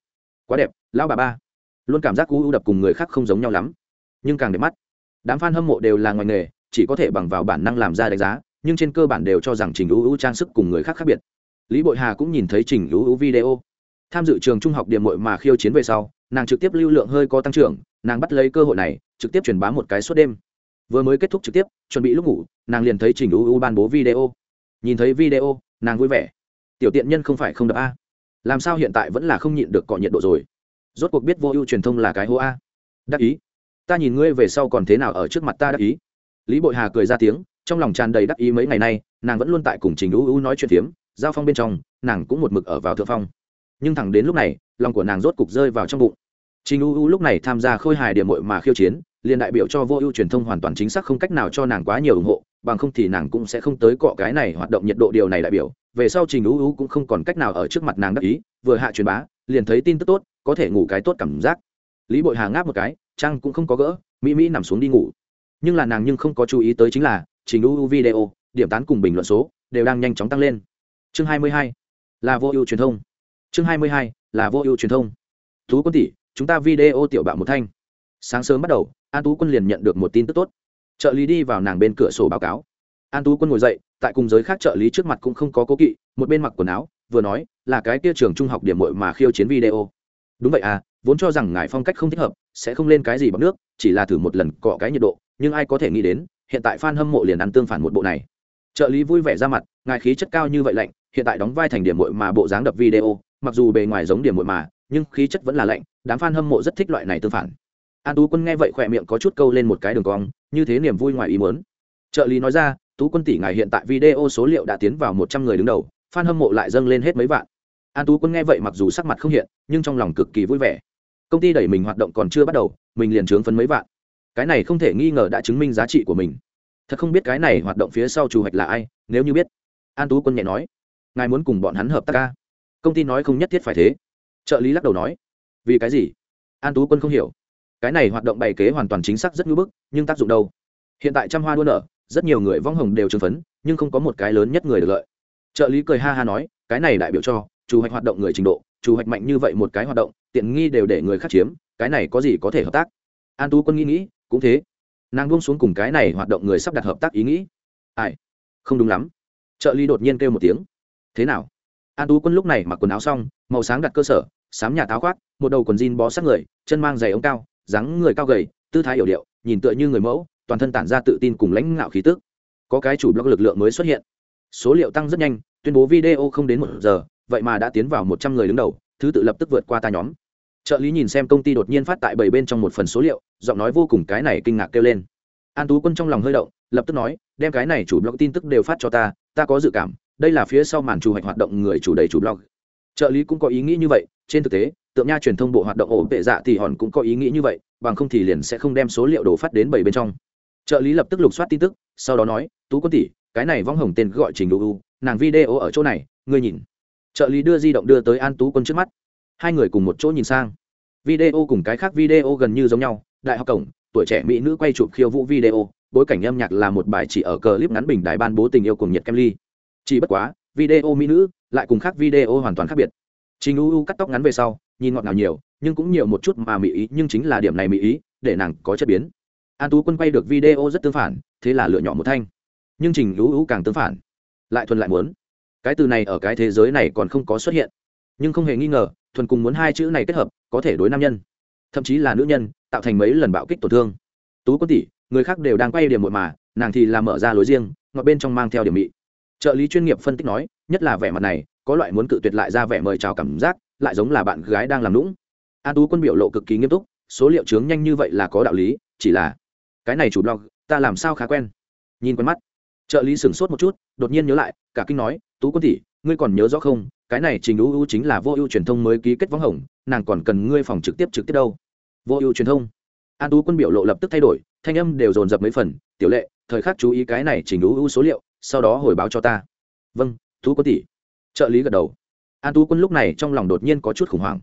Quá đẹp, lão bà ba. Luôn cảm giác u u đập cùng người khác không giống nhau lắm. Nhưng càng đẹp mắt, đám fan hâm mộ đều là ngoài nghề, chỉ có thể bằng vào bản năng làm ra đánh giá, nhưng trên cơ bản đều cho rằng trình u u trang sức cùng người khác khác biệt. Lý bội hà cũng nhìn thấy trình u u video. Tham dự trường trung học điểm mội mà khiêu chiến về sau nàng trực tiếp lưu lượng hơi có tăng trưởng, nàng bắt lấy cơ hội này, trực tiếp truyền bá một cái suốt đêm. Vừa mới kết thúc trực tiếp, chuẩn bị lúc ngủ, nàng liền thấy trình u u ban bố video. Nhìn thấy video, nàng vui vẻ. Tiểu tiện nhân không phải không đập a. Làm sao hiện tại vẫn là không nhịn được cọ nhiệt độ rồi? Rốt cuộc biết vô ưu truyền thông là cái hô a. Đắc ý. Ta nhìn ngươi về sau còn thế nào ở trước mặt ta đắc ý. Lý bội hà cười ra tiếng, trong lòng tràn đầy đắc ý mấy ngày nay, nàng vẫn luôn tại cùng trình u u nói chuyện phiếm, giao phong bên trong, nàng cũng một mực ở vào thượng phong nhưng thẳng đến lúc này, lòng của nàng rốt cục rơi vào trong bụng. Trình u u lúc này tham gia khôi hài điểm mội mà khiêu chiến, liền đại biểu cho vô ưu truyền thông hoàn toàn chính xác không cách nào cho nàng quá nhiều ủng hộ, bằng không thì nàng cũng sẽ không tới cọ cái này hoạt động nhiệt độ điều này đại biểu. Về sau trình U U cũng không còn cách nào ở trước mặt nàng đắc ý, vừa hạ truyền bá, liền thấy tin tức tốt, có thể ngủ cái tốt cảm giác. Lý bội hà ngáp một cái trang cũng không có gỡ, mỹ mỹ nằm xuống đi ngủ. Nhưng là nàng nhưng không có chú ý tới chính là trình U U video, điểm tán cùng bình luận số, đều đang nhanh chóng tăng lên. Chương 22 là vô ưu truyền thông chương 22 là vô ưu truyền thông. Tú quân tỷ, chúng ta video tiểu bạo một thanh. Sáng sớm bắt đầu, an tú quân liền nhận được một tin tức tốt. Trợ lý đi vào nàng bên cửa sổ báo cáo. An tú quân ngồi dậy, tại cùng giới khác trợ lý trước mặt cũng không có cố kỵ, một bên mặc quần áo, vừa nói, là cái kia trường trung học điểm muội mà khiêu chiến video. Đúng vậy à vốn cho rằng ngài phong cách không thích hợp, sẽ không lên cái gì bằng nước, chỉ là thử một lần cọ cái nhiệt độ, nhưng ai có thể nghĩ đến, hiện tại fan hâm mộ liền ăn tương phản một bộ này. Trợ lý vui vẻ ra mặt, ngài khí chất cao như vậy lạnh, hiện tại đóng vai thành điểm muội mà bộ dáng đập video mặc dù bề ngoài giống điểm muội mà, nhưng khí chất vẫn là lạnh, đám fan hâm mộ rất thích loại này tương phản. An tú quân nghe vậy khỏe miệng có chút câu lên một cái đường cong, như thế niềm vui ngoài ý muốn. Trợ lý nói ra, tú quân tỷ ngài hiện tại video số liệu đã tiến vào một trăm người đứng đầu, fan hâm mộ lại dâng lên hết mấy vạn. An tú quân nghe vậy mặc dù sắc mặt không hiện, nhưng trong lòng cực kỳ vui vẻ. Công ty đẩy mình hoạt động còn chưa bắt đầu, mình liền trướng phấn mấy vạn. Cái này không thể nghi ngờ đã chứng minh giá trị của mình. Thật không biết cái này hoạt động phía sau chủ hoạch là ai, nếu như biết. An tú quân nhẹ nói, ngài muốn cùng bọn hắn hợp tác à? Công ty nói không nhất thiết phải thế. Trợ lý lắc đầu nói, vì cái gì? An tú quân không hiểu. Cái này hoạt động bày kế hoàn toàn chính xác rất ngưỡng bức, nhưng tác dụng đâu? Hiện tại trăm hoa đua nở, rất nhiều người vong hồng đều trừng phấn, nhưng không có một cái lớn nhất người được lợi. Trợ lý cười ha ha nói, cái này đại biểu cho, chủ hoạch hoạt động người trình độ, chủ hoạch mạnh như vậy một cái hoạt động, tiện nghi đều để người khác chiếm, cái này có gì có thể hợp tác? An tú quân nghĩ nghĩ, cũng thế. Nàng buông xuống cùng cái này hoạt động người sắp đặt hợp tác ý nghĩ. Ai? Không đúng lắm. Trợ lý đột nhiên kêu một tiếng. Thế nào? An tú quân lúc này mặc quần áo xong, màu sáng đặt cơ sở, sám nhà táo khoác, một đầu quần jean bó sát người, chân mang giày ống cao, dáng người cao gầy, tư thái hiểu điệu, nhìn tựa như người mẫu, toàn thân tản ra tự tin cùng lãnh ngạo khí tức. Có cái chủ blog lực lượng mới xuất hiện. Số liệu tăng rất nhanh, tuyên bố video không đến một giờ, vậy mà đã tiến vào một trăm người đứng đầu, thứ tự lập tức vượt qua ta nhóm. Trợ lý nhìn xem công ty đột nhiên phát tại bảy bên trong một phần số liệu, giọng nói vô cùng cái này kinh ngạc kêu lên. An tú quân trong lòng hơi động, lập tức nói, đem cái này chủ blog tin tức đều phát cho ta ta có dự cảm đây là phía sau màn chủ hoạch hoạt động người chủ đầy chủ blog. Trợ lý cũng có ý nghĩ như vậy, trên thực tế, tượng nha truyền thông bộ hoạt động ổn vệ dạ thì hòn cũng có ý nghĩ như vậy, bằng không thì liền sẽ không đem số liệu đổ phát đến bảy bên trong. Trợ lý lập tức lục soát tin tức, sau đó nói, tú quân tỷ, cái này vong hồng tên gọi trình đu u, nàng video ở chỗ này, ngươi nhìn. Trợ lý đưa di động đưa tới an tú quân trước mắt. Hai người cùng một chỗ nhìn sang. Video cùng cái khác video gần như giống nhau, đại học cổng, tuổi trẻ mỹ nữ quay chụp khiêu vũ video, bối cảnh âm nhạc là một bài chỉ ở clip ngắn bình đài ban bố tình yêu cùng nhiệt kem ly chỉ bất quá, video mỹ nữ lại cùng khác video hoàn toàn khác biệt. Trình u u cắt tóc ngắn về sau, nhìn ngọt ngào nhiều, nhưng cũng nhiều một chút mà mỹ ý, nhưng chính là điểm này mỹ ý, để nàng có chất biến. An tú quân quay được video rất tương phản, thế là lựa nhỏ một thanh. Nhưng trình u u càng tương phản. Lại thuần lại muốn. Cái từ này ở cái thế giới này còn không có xuất hiện. Nhưng không hề nghi ngờ, thuần cùng muốn hai chữ này kết hợp, có thể đối nam nhân. Thậm chí là nữ nhân, tạo thành mấy lần bạo kích tổn thương. Tú quân tỷ, người khác đều đang quay điểm muội mà, nàng thì làm mở ra lối riêng, ngọt bên trong mang theo điểm mị trợ lý chuyên nghiệp phân tích nói, nhất là vẻ mặt này, có loại muốn cự tuyệt lại ra vẻ mời chào cảm giác, lại giống là bạn gái đang làm lũng an tú quân biểu lộ cực kỳ nghiêm túc, số liệu chướng nhanh như vậy là có đạo lý, chỉ là cái này chủ blog, ta làm sao khá quen? Nhìn quen mắt. Trợ lý sửng sốt một chút, đột nhiên nhớ lại, cả kinh nói, tú quân tỷ, ngươi còn nhớ rõ không? Cái này trình ưu ưu chính là vô ưu truyền thông mới ký kết võng hồng, nàng còn cần ngươi phòng trực tiếp trực tiếp đâu? Vô ưu truyền thông? An tú quân biểu lộ lập tức thay đổi, thanh âm đều dồn dập mấy phần, tiểu lệ, thời khắc chú ý cái này trình ưu ưu số liệu sau đó hồi báo cho ta. Vâng tú quân tỷ. Trợ lý gật đầu. An tú quân lúc này trong lòng đột nhiên có chút khủng hoảng.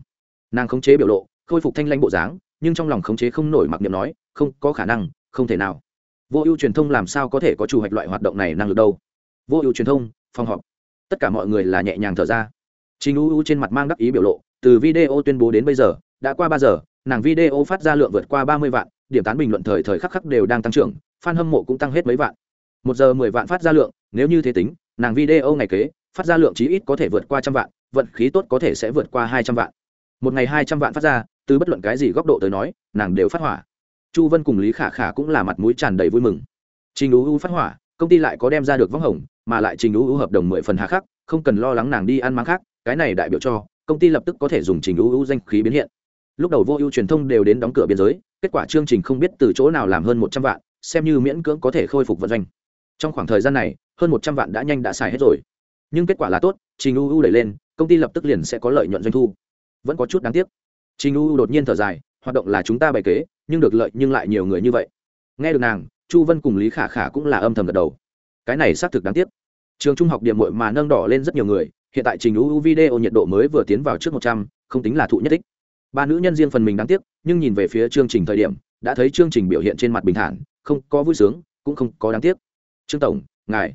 Nàng khống chế biểu lộ khôi phục thanh lanh bộ dáng nhưng trong lòng khống chế không nổi mặc niệm nói không có khả năng không thể nào. Vô ưu truyền thông làm sao có thể có chủ hoạch loại hoạt động này năng lực đâu? Vô ưu truyền thông phòng họp. Tất cả mọi người là nhẹ nhàng thở ra. Chính U U trên mặt mang đắc ý biểu lộ, từ video tuyên bố đến bây giờ, đã qua ba giờ, nàng video phát ra lượng vượt qua ba mươi vạn, điểm tán bình luận thời thời khắc khắc đều đang tăng trưởng, fan hâm mộ cũng tăng hết mấy vạn. Một giờ mười vạn phát ra lượng, nếu như thế tính, nàng video ngày kế, phát ra lượng chí ít có thể vượt qua trăm vạn, vận khí tốt có thể sẽ vượt qua hai trăm vạn. Một ngày hai trăm vạn phát ra, từ bất luận cái gì góc độ tới nói, nàng đều phát hỏa. Chu Vân cùng Lý Khả Khả cũng là mặt mũi tràn đầy vui mừng. Trình U U phát hỏa, công ty lại có đem ra được vắng hồng, mà lại Trình U U hợp đồng mười phần hạ khắc, không cần lo lắng nàng đi ăn mang khác, cái này đại biểu cho công ty lập tức có thể dùng trình ưu ưu danh khí biến hiện lúc đầu vô ưu truyền thông đều đến đóng cửa biên giới kết quả chương trình không biết từ chỗ nào làm hơn một trăm vạn xem như miễn cưỡng có thể khôi phục vận doanh trong khoảng thời gian này, hơn một trăm vạn đã nhanh đã xài hết rồi. Nhưng kết quả là tốt, trình U U đẩy lên, công ty lập tức liền sẽ có lợi nhuận doanh thu. Vẫn có chút đáng tiếc. Trình U U đột nhiên thở dài, hoạt động là chúng ta bày kế, nhưng được lợi nhưng lại nhiều người như vậy. Nghe được nàng, chu vân cùng lý khả khả cũng là âm thầm gật đầu. Cái này xác thực đáng tiếc. Trường trung học điểm mội mà nâng đỏ lên rất nhiều người, hiện tại trình uu video nhiệt độ mới vừa tiến vào trước một trăm, không tính là thụ nhất định ba nữ nhân riêng phần mình đáng tiếc, nhưng nhìn về phía chương trình thời điểm, đã thấy chương trình biểu hiện trên mặt bình thản, không có vui sướng, cũng không có đáng tiếc trương tổng, ngài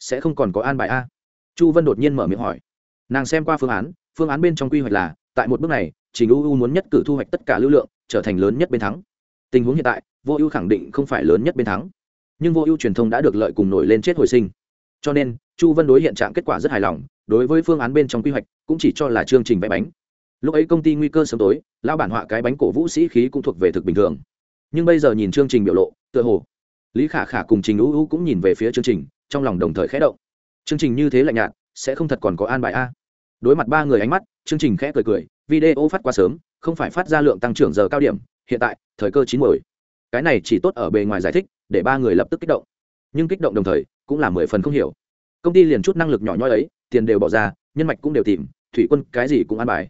sẽ không còn có an bài a? Chu vân đột nhiên mở miệng hỏi. Nàng xem qua phương án phương án bên trong quy hoạch là, tại một bước này, trình U muốn nhất cử thu hoạch tất cả lưu lượng, trở thành lớn nhất bên thắng. Tình huống hiện tại, vô ưu khẳng định không phải lớn nhất bên thắng. Nhưng vô ưu truyền thông đã được lợi cùng nổi lên chết hồi sinh. Cho nên, chu vân đối hiện trạng kết quả rất hài lòng, đối với phương án bên trong quy hoạch cũng chỉ cho là chương trình vẽ bánh. Lúc ấy công ty nguy cơ sớm tối lao bản họa cái bánh cổ vũ sĩ khí cũng thuộc về thực bình thường. Nhưng bây giờ nhìn chương trình biểu lộ, tựa hồ lý khả khả cùng trình ưu cũng nhìn về phía chương trình, trong lòng đồng thời khẽ động. Chương trình như thế lạnh nhạt, sẽ không thật còn có an bài a? Đối mặt ba người ánh mắt, chương trình khẽ cười cười, video phát qua sớm, không phải phát ra lượng tăng trưởng giờ cao điểm, hiện tại, thời cơ chín mồi cái này chỉ tốt ở bề ngoài giải thích, để ba người lập tức kích động. Nhưng kích động đồng thời, cũng là mười phần không hiểu. Công ty liền chút năng lực nhỏ nhoi ấy, tiền đều bỏ ra, nhân mạch cũng đều tìm, thủy quân cái gì cũng an bài.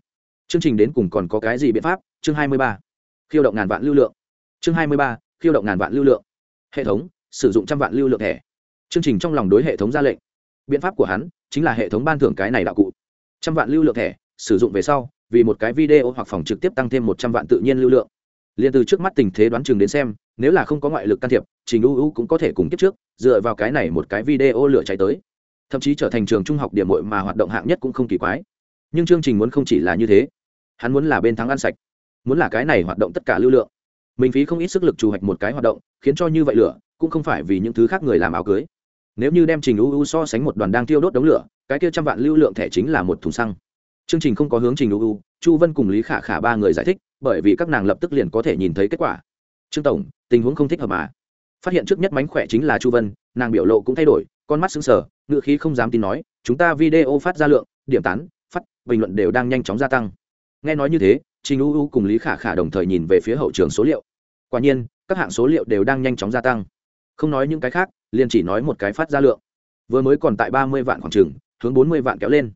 Chương trình đến cùng còn có cái gì biện pháp? Chương hai mươi ba. Khiêu động ngàn vạn lưu lượng. Chương hai mươi ba, khiêu động ngàn vạn lưu lượng hệ thống, sử dụng trăm vạn lưu lượng thẻ. Chương trình trong lòng đối hệ thống ra lệnh. Biện pháp của hắn chính là hệ thống ban thưởng cái này đạo cụ. Trăm vạn lưu lượng thẻ, sử dụng về sau, vì một cái video hoặc phòng trực tiếp tăng thêm một trăm vạn tự nhiên lưu lượng. Liền từ trước mắt tình thế đoán chừng đến xem, nếu là không có ngoại lực can thiệp, trình ưu cũng có thể cùng kiếp trước, dựa vào cái này một cái video lửa cháy tới. Thậm chí trở thành trường trung học điểm mội mà hoạt động hạng nhất cũng không kỳ quái. Nhưng chương trình muốn không chỉ là như thế, hắn muốn là bên thắng ăn sạch, muốn là cái này hoạt động tất cả lưu lượng mình phí không ít sức lực trù hoạch một cái hoạt động, khiến cho như vậy lửa, cũng không phải vì những thứ khác người làm áo cưới. Nếu như đem trình uu so sánh một đoàn đang tiêu đốt đống lửa, cái kia trăm vạn lưu lượng thẻ chính là một thùng xăng. Chương trình không có hướng trình uu chu vân cùng lý khả khả ba người giải thích, bởi vì các nàng lập tức liền có thể nhìn thấy kết quả. Trương tổng, tình huống không thích hợp mà. Phát hiện trước nhất mánh khỏe chính là chu vân, nàng biểu lộ cũng thay đổi, con mắt xứng sở ngựa khí không dám tin nói, chúng ta video phát ra lượng, điểm tán, phát, bình luận đều đang nhanh chóng gia tăng. Nghe nói như thế trình u u cùng lý khả khả đồng thời nhìn về phía hậu trường số liệu. Quả nhiên các hạng số liệu đều đang nhanh chóng gia tăng. Không nói những cái khác liền chỉ nói một cái phát ra lượng. Vừa mới còn tại ba mươi vạn khoảng trường, hướng bốn mươi vạn kéo lên.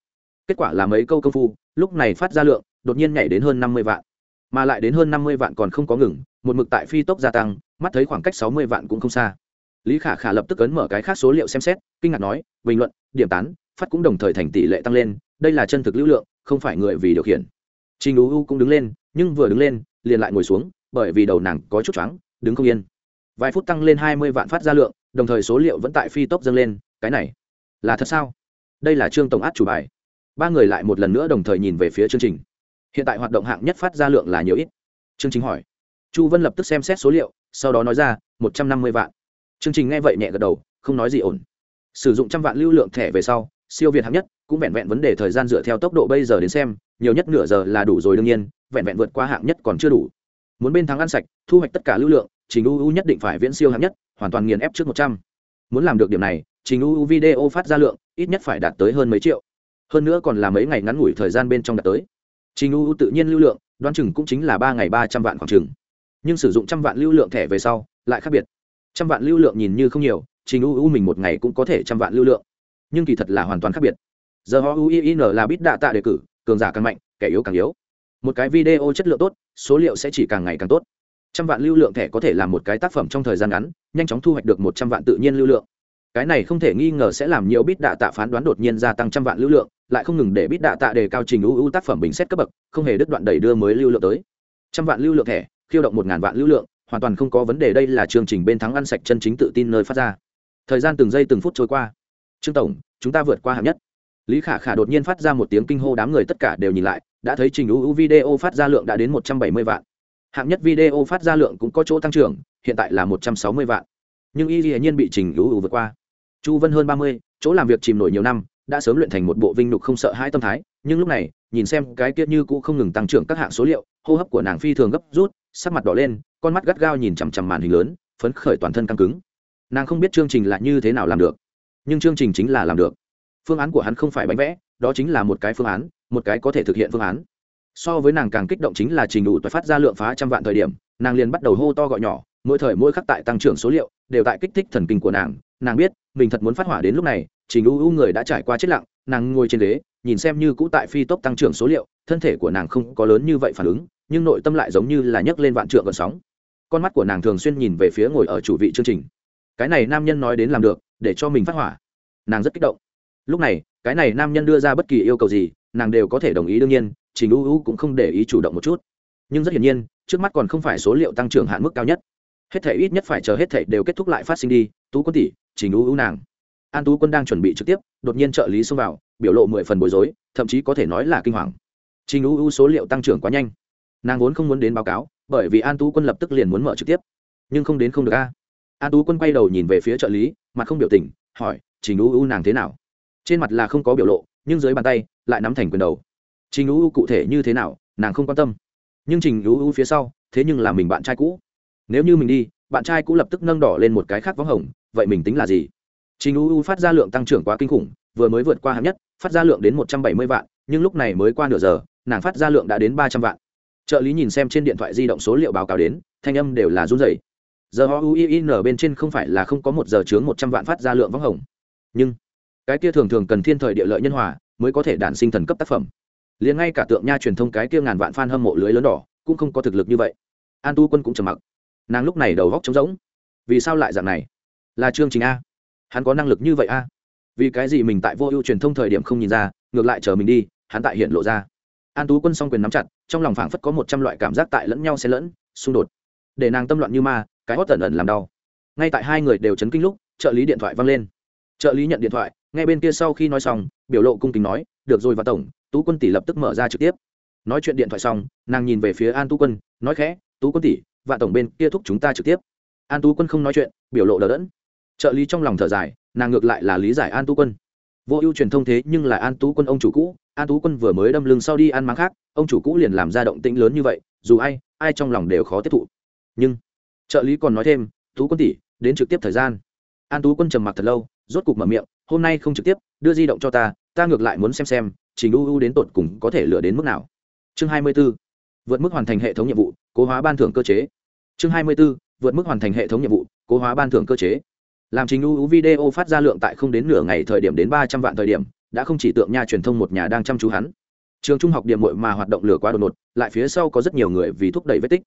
Kết quả là mấy câu công phu lúc này phát ra lượng đột nhiên nhảy đến hơn năm mươi vạn. Mà lại đến hơn năm mươi vạn còn không có ngừng một mực tại phi tốc gia tăng mắt thấy khoảng cách sáu mươi vạn cũng không xa. Lý khả khả lập tức ấn mở cái khác số liệu xem xét kinh ngạc nói bình luận điểm tán phát cũng đồng thời thành tỷ lệ tăng lên đây là chân thực lưu lượng không phải người vì điều khiển trình u u cũng đứng lên, nhưng vừa đứng lên, liền lại ngồi xuống, bởi vì đầu nàng có chút choáng, đứng không yên. Vài phút tăng lên hai mươi vạn phát ra lượng, đồng thời số liệu vẫn tại phi tốc dâng lên, cái này là thật sao? Đây là trương tổng át chủ bài. Ba người lại một lần nữa đồng thời nhìn về phía chương trình. Hiện tại hoạt động hạng nhất phát ra lượng là nhiều ít. Chương trình hỏi. Chu vân lập tức xem xét số liệu, sau đó nói ra, một trăm năm mươi vạn. Chương trình nghe vậy nhẹ gật đầu, không nói gì ổn. Sử dụng trăm vạn lưu lượng thẻ về sau, siêu việt hạng nhất cũng vẹn vẹn vấn đề thời gian dựa theo tốc độ bây giờ đến xem, nhiều nhất nửa giờ là đủ rồi đương nhiên, vẹn vẹn vượt qua hạng nhất còn chưa đủ. Muốn bên thắng ăn sạch, thu hoạch tất cả lưu lượng, trình uu nhất định phải viễn siêu hạng nhất, hoàn toàn nghiền ép trước một trăm. Muốn làm được điểm này, trình uu video phát ra lượng, ít nhất phải đạt tới hơn mấy triệu. Hơn nữa còn là mấy ngày ngắn ngủi thời gian bên trong đạt tới. Trình uu tự nhiên lưu lượng, đoán chừng cũng chính là ba ngày ba trăm vạn khoảng chừng. Nhưng sử dụng trăm vạn lưu lượng thẻ về sau, lại khác biệt. Trăm vạn lưu lượng nhìn như không nhiều, trình uu mình một ngày cũng có thể trăm vạn lưu lượng. Nhưng kỳ thật là hoàn toàn khác biệt giờ họ uin là bít đạ tạ đề cử, cường giả càng mạnh, kẻ yếu càng yếu. Một cái video chất lượng tốt, số liệu sẽ chỉ càng ngày càng tốt. Trăm vạn lưu lượng thẻ có thể làm một cái tác phẩm trong thời gian ngắn, nhanh chóng thu hoạch được một trăm vạn tự nhiên lưu lượng. Cái này không thể nghi ngờ sẽ làm nhiều bít đạ tạ phán đoán đột nhiên gia tăng trăm vạn lưu lượng, lại không ngừng để bít đạ tạ đề cao trình ưu tác phẩm bình xét cấp bậc, không hề đứt đoạn đẩy đưa mới lưu lượng tới. Trăm vạn lưu lượng thẻ, khiêu động một ngàn vạn lưu lượng, hoàn toàn không có vấn đề đây là chương trình bên thắng ăn sạch chân chính tự tin nơi phát ra. Thời gian từng giây từng phút trôi qua. Trương tổng, chúng ta vượt qua hạng nhất lý khả khả đột nhiên phát ra một tiếng kinh hô, đám người tất cả đều nhìn lại, đã thấy trình ưu video phát ra lượng đã đến một trăm bảy mươi vạn. Hạng nhất video phát ra lượng cũng có chỗ tăng trưởng, hiện tại là một trăm sáu mươi vạn. Nhưng y hiển nhiên bị trình ưu vượt qua. Chu vân hơn ba mươi, chỗ làm việc chìm nổi nhiều năm, đã sớm luyện thành một bộ vinh nhục không sợ hãi tâm thái, nhưng lúc này, nhìn xem cái kia như cũ không ngừng tăng trưởng các hạng số liệu, hô hấp của nàng phi thường gấp rút, sắc mặt đỏ lên, con mắt gắt gao nhìn chằm chằm màn hình lớn, phấn khởi toàn thân căng cứng. Nàng không biết chương trình là như thế nào làm được, nhưng chương trình chính là làm được phương án của hắn không phải bánh vẽ, đó chính là một cái phương án, một cái có thể thực hiện phương án. So với nàng càng kích động chính là trình đủ toại phát ra lượng phá trăm vạn thời điểm, nàng liền bắt đầu hô to gọi nhỏ, mỗi thời mỗi khắc tại tăng trưởng số liệu, đều tại kích thích thần kinh của nàng. Nàng biết, mình thật muốn phát hỏa đến lúc này, trình u u người đã trải qua chết lặng, nàng ngồi trên ghế, nhìn xem như cũ tại phi tốc tăng trưởng số liệu, thân thể của nàng không có lớn như vậy phản ứng, nhưng nội tâm lại giống như là nhấc lên vạn trượng gần sóng. Con mắt của nàng thường xuyên nhìn về phía ngồi ở chủ vị chương trình. Cái này nam nhân nói đến làm được, để cho mình phát hỏa. Nàng rất kích động lúc này, cái này nam nhân đưa ra bất kỳ yêu cầu gì, nàng đều có thể đồng ý đương nhiên, trình u u cũng không để ý chủ động một chút. Nhưng rất hiển nhiên, trước mắt còn không phải số liệu tăng trưởng hạn mức cao nhất. Hết thể ít nhất phải chờ hết thể đều kết thúc lại phát sinh đi, tú quân tỷ, trình u u nàng. An tú quân đang chuẩn bị trực tiếp, đột nhiên trợ lý xông vào, biểu lộ mười phần bối rối, thậm chí có thể nói là kinh hoàng. Trình u u số liệu tăng trưởng quá nhanh. Nàng vốn không muốn đến báo cáo, bởi vì an tú quân lập tức liền muốn mở trực tiếp. Nhưng không đến không được a. An tú quân quay đầu nhìn về phía trợ lý, mặt không biểu tình, hỏi, trình u u nàng thế nào? Trên mặt là không có biểu lộ, nhưng dưới bàn tay lại nắm thành quyền đầu. Trình u u cụ thể như thế nào, nàng không quan tâm. Nhưng trình u u phía sau, thế nhưng là mình bạn trai cũ. Nếu như mình đi, bạn trai cũ lập tức nâng đỏ lên một cái khác vắng hồng, vậy mình tính là gì? Trình u u phát ra lượng tăng trưởng quá kinh khủng, vừa mới vượt qua hạng nhất, phát ra lượng đến một trăm bảy mươi vạn, nhưng lúc này mới qua nửa giờ, nàng phát ra lượng đã đến ba trăm vạn. Trợ lý nhìn xem trên điện thoại di động số liệu báo cáo đến, thanh âm đều là run rẩy. Giờ họ uin bên trên không phải là không có một giờ chướng một trăm vạn phát ra lượng vắng hồng. Nhưng cái kia thường thường cần thiên thời địa lợi nhân hòa mới có thể đản sinh thần cấp tác phẩm. Liền ngay cả tượng nha truyền thông cái kia ngàn vạn fan hâm mộ lưới lớn đỏ cũng không có thực lực như vậy. An tu quân cũng trầm mặc. Nàng lúc này đầu góc trống rỗng. Vì sao lại dạng này? Là chương trình a. Hắn có năng lực như vậy a? Vì cái gì mình tại vô ưu truyền thông thời điểm không nhìn ra, ngược lại chờ mình đi, hắn tại hiện lộ ra. An tú quân s o n g quyền nắm chặt, trong lòng phảng phất có một trăm loại cảm giác tại lẫn nhau xen lẫn, xung đột. Để nàng tâm loạn như ma, cái hót tẩn ẩn làm đau. Ngay tại hai người đều chấn kinh lúc, trợ lý điện thoại văng lên trợ lý nhận điện thoại ngay bên kia sau khi nói xong, biểu lộ cung kính nói, được rồi và tổng, tú quân tỷ lập tức mở ra trực tiếp. Nói chuyện điện thoại xong, nàng nhìn về phía an tú quân, nói khẽ, tú quân tỷ, và tổng bên kia thúc chúng ta trực tiếp. An tú quân không nói chuyện, biểu lộ đờ đẫn. Trợ lý trong lòng thở dài, nàng ngược lại là lý giải an tú quân. Vô ưu truyền thông thế nhưng là an tú quân ông chủ cũ, an tú quân vừa mới đâm lưng sau đi ăn máng khác, ông chủ cũ liền làm ra động tĩnh lớn như vậy, dù ai ai trong lòng đều khó tiếp thụ. Nhưng, trợ lý còn nói thêm, tú quân tỷ, đến trực tiếp thời gian. An tú quân trầm mặc thật lâu rốt cục mở miệng, hôm nay không trực tiếp, đưa di động cho ta ta ngược lại muốn xem xem, trình u u đến tột cùng có thể lựa đến mức nào. Chương hai mươi 24. vượt mức hoàn thành hệ thống nhiệm vụ, cố hóa ban thưởng cơ chế. Chương hai mươi 24. vượt mức hoàn thành hệ thống nhiệm vụ, cố hóa ban thưởng cơ chế. Làm trình u u video phát ra lượng tại không đến nửa ngày thời điểm đến ba trăm vạn thời điểm, đã không chỉ tượng nha truyền thông một nhà đang chăm chú hắn. Trường trung học điểm mội mà hoạt động lửa quá đột ngột, lại phía sau có rất nhiều người vì thúc đẩy vết tích.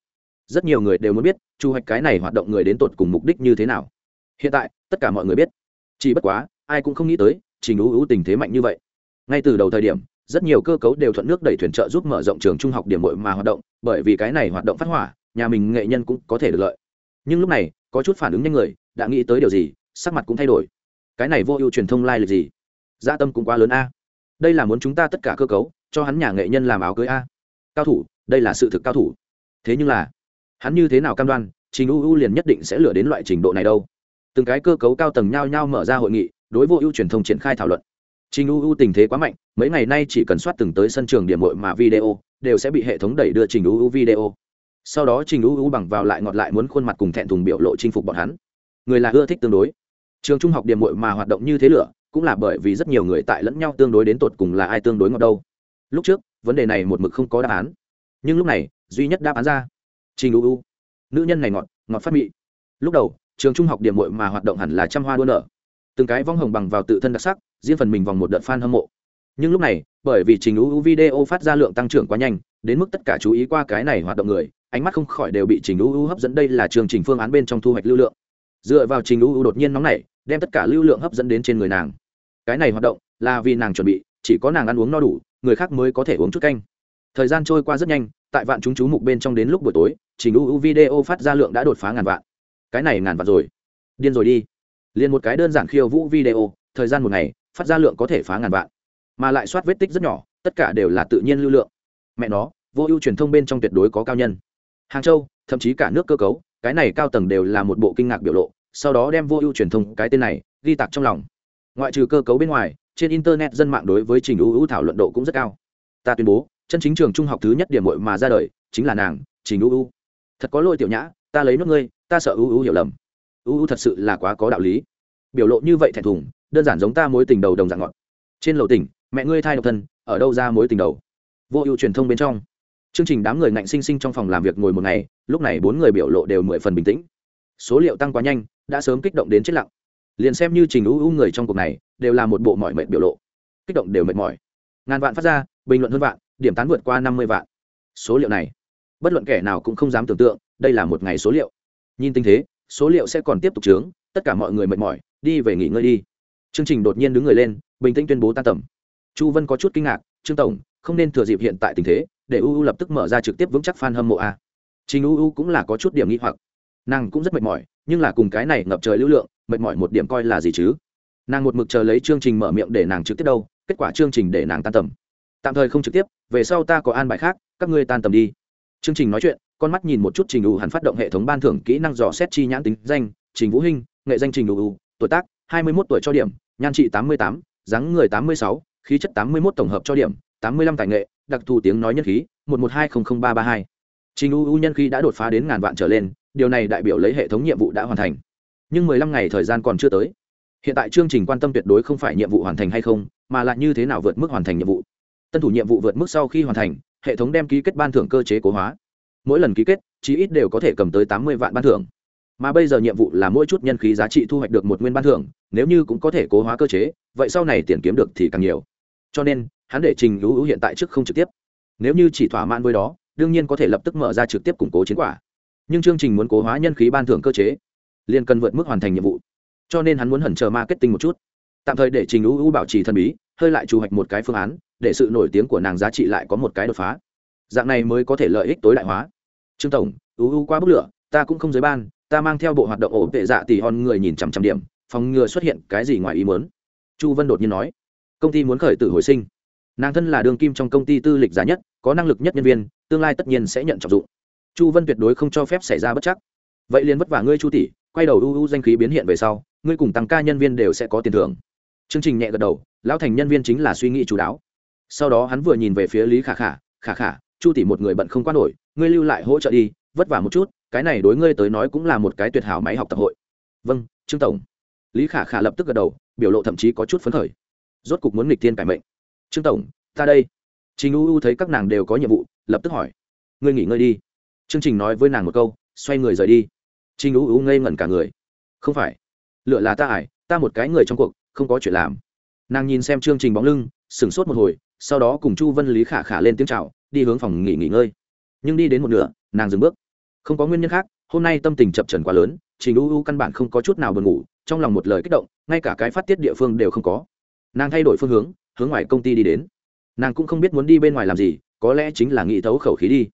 Rất nhiều người đều muốn biết, chu hoạch cái này hoạt động người đến tột cùng mục đích như thế nào. Hiện tại, tất cả mọi người biết chỉ bất quá, ai cũng không nghĩ tới, trình ưu ưu tình thế mạnh như vậy. Ngay từ đầu thời điểm, rất nhiều cơ cấu đều thuận nước đẩy thuyền trợ giúp mở rộng trường trung học điểm mội mà hoạt động, bởi vì cái này hoạt động phát hỏa, nhà mình nghệ nhân cũng có thể được lợi. Nhưng lúc này, có chút phản ứng nhanh người, đã nghĩ tới điều gì, sắc mặt cũng thay đổi. Cái này vô ưu truyền thông lai、like、lịch gì? Gia dạ tâm cũng quá lớn a. Đây là muốn chúng ta tất cả cơ cấu, cho hắn nhà nghệ nhân làm áo cưới a. Cao thủ, đây là sự thực cao thủ. Thế nhưng là, hắn như thế nào cam đoan, trình u u liền nhất định sẽ lựa đến loại trình độ này đâu? Từng cái cơ cấu cao tầng nhao nhao mở ra hội nghị, đối vô ưu truyền thông triển khai thảo luận. Trình u u tình thế quá mạnh, mấy ngày nay chỉ cần soát từng tới sân trường điểm mội mà video, đều sẽ bị hệ thống đẩy đưa trình u u video. Sau đó trình u u bằng vào lại ngọt lại muốn khuôn mặt cùng thẹn thùng biểu lộ chinh phục bọn hắn. Người là ưa thích tương đối. Trường trung học điểm mội mà hoạt động như thế lửa, cũng là bởi vì rất nhiều người tại lẫn nhau tương đối đến tột cùng là ai tương đối ngọt đâu. Lúc trước, vấn đề này một mực không có đáp án. Nhưng lúc này, duy nhất đáp án ra. Trình u u. Nữ nhân này ngọt ngọt phát mị. Lúc đầu trường trung học điểm mội mà hoạt động hẳn là trăm hoa đua nở. Từng cái vong hồng bằng vào tự thân đặc sắc, riêng phần mình vòng một đợt fan hâm mộ. Nhưng lúc này, bởi vì trình u video phát ra lượng tăng trưởng quá nhanh, đến mức tất cả chú ý qua cái này hoạt động người, ánh mắt không khỏi đều bị trình u hấp dẫn. Đây là chương trình phương án bên trong thu hoạch lưu lượng. Dựa vào trình u đột nhiên nóng nảy, đem tất cả lưu lượng hấp dẫn đến trên người nàng. Cái này hoạt động là vì nàng chuẩn bị, chỉ có nàng ăn uống no đủ, người khác mới có thể uống chút canh. Thời gian trôi qua rất nhanh, tại vạn chúng chú mục bên trong đến lúc buổi tối, trình u video phát ra lượng đã đột phá ngàn vạn cái này ngàn vạn rồi. Điên rồi đi. Liền một cái đơn giản khiêu vũ video, thời gian một ngày, phát ra lượng có thể phá ngàn vạn. Mà lại soát vết tích rất nhỏ, tất cả đều là tự nhiên lưu lượng. Mẹ nó, vô ưu truyền thông bên trong tuyệt đối có cao nhân. Hàng châu, thậm chí cả nước cơ cấu, cái này cao tầng đều là một bộ kinh ngạc biểu lộ, sau đó đem vô ưu truyền thông cái tên này, ghi tạc trong lòng. Ngoại trừ cơ cấu bên ngoài, trên internet dân mạng đối với trình ưu ưu thảo luận độ cũng rất cao. Ta tuyên bố, chân chính trường trung học thứ nhất điểm mội mà ra đời, chính là nàng, trình ưu ưu. Thật có lỗi tiểu nhã ta lấy nước ngươi, ta sợ ưu ưu hiểu lầm. Ưu ưu thật sự là quá có đạo lý. Biểu lộ như vậy thẹn thùng, đơn giản giống ta mối tình đầu đồng dạng ngọt. Trên lầu tỉnh, mẹ ngươi thai độc thân, ở đâu ra mối tình đầu? Vô ưu truyền thông bên trong. Chương trình đám người ngạnh sinh sinh trong phòng làm việc ngồi một ngày, lúc này bốn người biểu lộ đều mười phần bình tĩnh. Số liệu tăng quá nhanh, đã sớm kích động đến chết lặng. Liền xem như trình ưu ưu người trong cuộc này, đều là một bộ mọi mệt biểu lộ. Kích động đều mệt mỏi. Ngàn vạn phát ra, bình luận hơn vạn, điểm tán vượt qua năm mươi vạn. Số liệu này, bất luận kẻ nào cũng không dám tưởng tượng đây là một ngày số liệu. Nhìn tình thế, số liệu sẽ còn tiếp tục trướng, tất cả mọi người mệt mỏi, đi về nghỉ ngơi đi. Chương trình đột nhiên đứng người lên, bình tĩnh tuyên bố tan tầm. Chu vân có chút kinh ngạc, trương tổng, không nên thừa dịp hiện tại tình thế, để uu lập tức mở ra trực tiếp vững chắc fan hâm mộ a. Trình uu cũng là có chút điểm nghi hoặc. Nàng cũng rất mệt mỏi, nhưng là cùng cái này ngập trời lưu lượng, mệt mỏi một điểm coi là gì chứ? Nàng một mực chờ lấy chương trình mở miệng để nàng trực tiếp đâu, kết quả chương trình để nàng tan tầm. Tạm thời không trực tiếp, về sau ta có an bài khác, các ngươi tan tầm đi. Chương trình nói chuyện con mắt nhìn một chút trình ưu hẳn phát động hệ thống ban thưởng kỹ năng dò xét chi nhãn tính danh, trình vũ hinh, nghệ danh trình ưu tuổi tác, hai mươi 21 tuổi cho điểm, nhan trị tám mươi tám, dáng người tám mươi sáu, khí chất tám mươi 81 tổng hợp cho điểm, tám mươi lăm tài nghệ, đặc thù tiếng nói nhân khí, một một hai không không ba ba hai. Trình ưu nhân khí đã đột phá đến ngàn vạn trở lên, điều này đại biểu lấy hệ thống nhiệm vụ đã hoàn thành. Nhưng mười lăm ngày thời gian còn chưa tới. Hiện tại chương trình quan tâm tuyệt đối không phải nhiệm vụ hoàn thành hay không, mà là như thế nào vượt mức hoàn thành nhiệm vụ. Tân thủ nhiệm vụ vượt mức sau khi hoàn thành, hệ thống đem ký kết ban thưởng cơ chế cố hóa mỗi lần ký kết, chí ít đều có thể cầm tới tám mươi vạn ban thưởng. Mà bây giờ nhiệm vụ là mỗi chút nhân khí giá trị thu hoạch được một nguyên ban thưởng, nếu như cũng có thể cố hóa cơ chế, vậy sau này tiền kiếm được thì càng nhiều. Cho nên, hắn để trình hữu hiện tại trước không trực tiếp. Nếu như chỉ thỏa mãn với đó, đương nhiên có thể lập tức mở ra trực tiếp củng cố chiến quả. Nhưng chương trình muốn cố hóa nhân khí ban thưởng cơ chế, liền cần vượt mức hoàn thành nhiệm vụ. Cho nên hắn muốn hẩn chờ marketing một chút. Tạm thời để trình hữu bảo trì thần bí, hơi lại trù hoạch một cái phương án, để sự nổi tiếng của nàng giá trị lại có một cái đột phá dạng này mới có thể lợi ích tối đại hóa. Trương tổng u u qua bức lửa, ta cũng không giới ban, ta mang theo bộ hoạt động ổ tệ dạ tỷ hòn người nhìn chằm chằm điểm, phòng ngừa xuất hiện cái gì ngoài ý muốn. Chu vân đột nhiên nói, công ty muốn khởi tử hồi sinh. Nàng thân là đường kim trong công ty tư lịch giá nhất, có năng lực nhất nhân viên, tương lai tất nhiên sẽ nhận trọng dụng. Chu vân tuyệt đối không cho phép xảy ra bất chắc. Vậy liền vất vả ngươi chu tỷ, quay đầu u ưu danh khí biến hiện về sau, ngươi cùng tăng ca nhân viên đều sẽ có tiền thưởng. Chương trình nhẹ gật đầu, lão thành nhân viên chính là suy nghĩ chú đáo. Sau đó hắn vừa nhìn về phía lý khả khả khả khả chu tỷ một người bận không quan nổi, ngươi lưu lại hỗ trợ đi, vất vả một chút, cái này đối ngươi tới nói cũng là một cái tuyệt hảo máy học tập hội. Vâng trương tổng. Lý khả khả lập tức gật đầu, biểu lộ thậm chí có chút phấn khởi. Rốt cục muốn nghịch thiên cải mệnh. Trương tổng, ta đây. Trình u u thấy các nàng đều có nhiệm vụ, lập tức hỏi. Ngươi nghỉ ngơi đi. Chương trình nói với nàng một câu, xoay người rời đi. Trình u u ngây ngẩn cả người. Không phải. Lựa là ta ải, ta một cái người trong cuộc, không có chuyện làm. Nàng nhìn xem chương trình bóng lưng, sửng sốt một hồi, sau đó cùng chu vân lý khả khả lên tiếng c h à o đi hướng phòng nghỉ nghỉ ngơi. Nhưng đi đến một nửa, nàng dừng bước. Không có nguyên nhân khác, hôm nay tâm tình chập trần quá lớn, trình u u căn bản không có chút nào buồn ngủ, trong lòng một lời kích động, ngay cả cái phát tiết địa phương đều không có. Nàng thay đổi phương hướng hướng ngoài công ty đi đến. Nàng cũng không biết muốn đi bên ngoài làm gì, có lẽ chính là nghĩ thấu khẩu khí đi.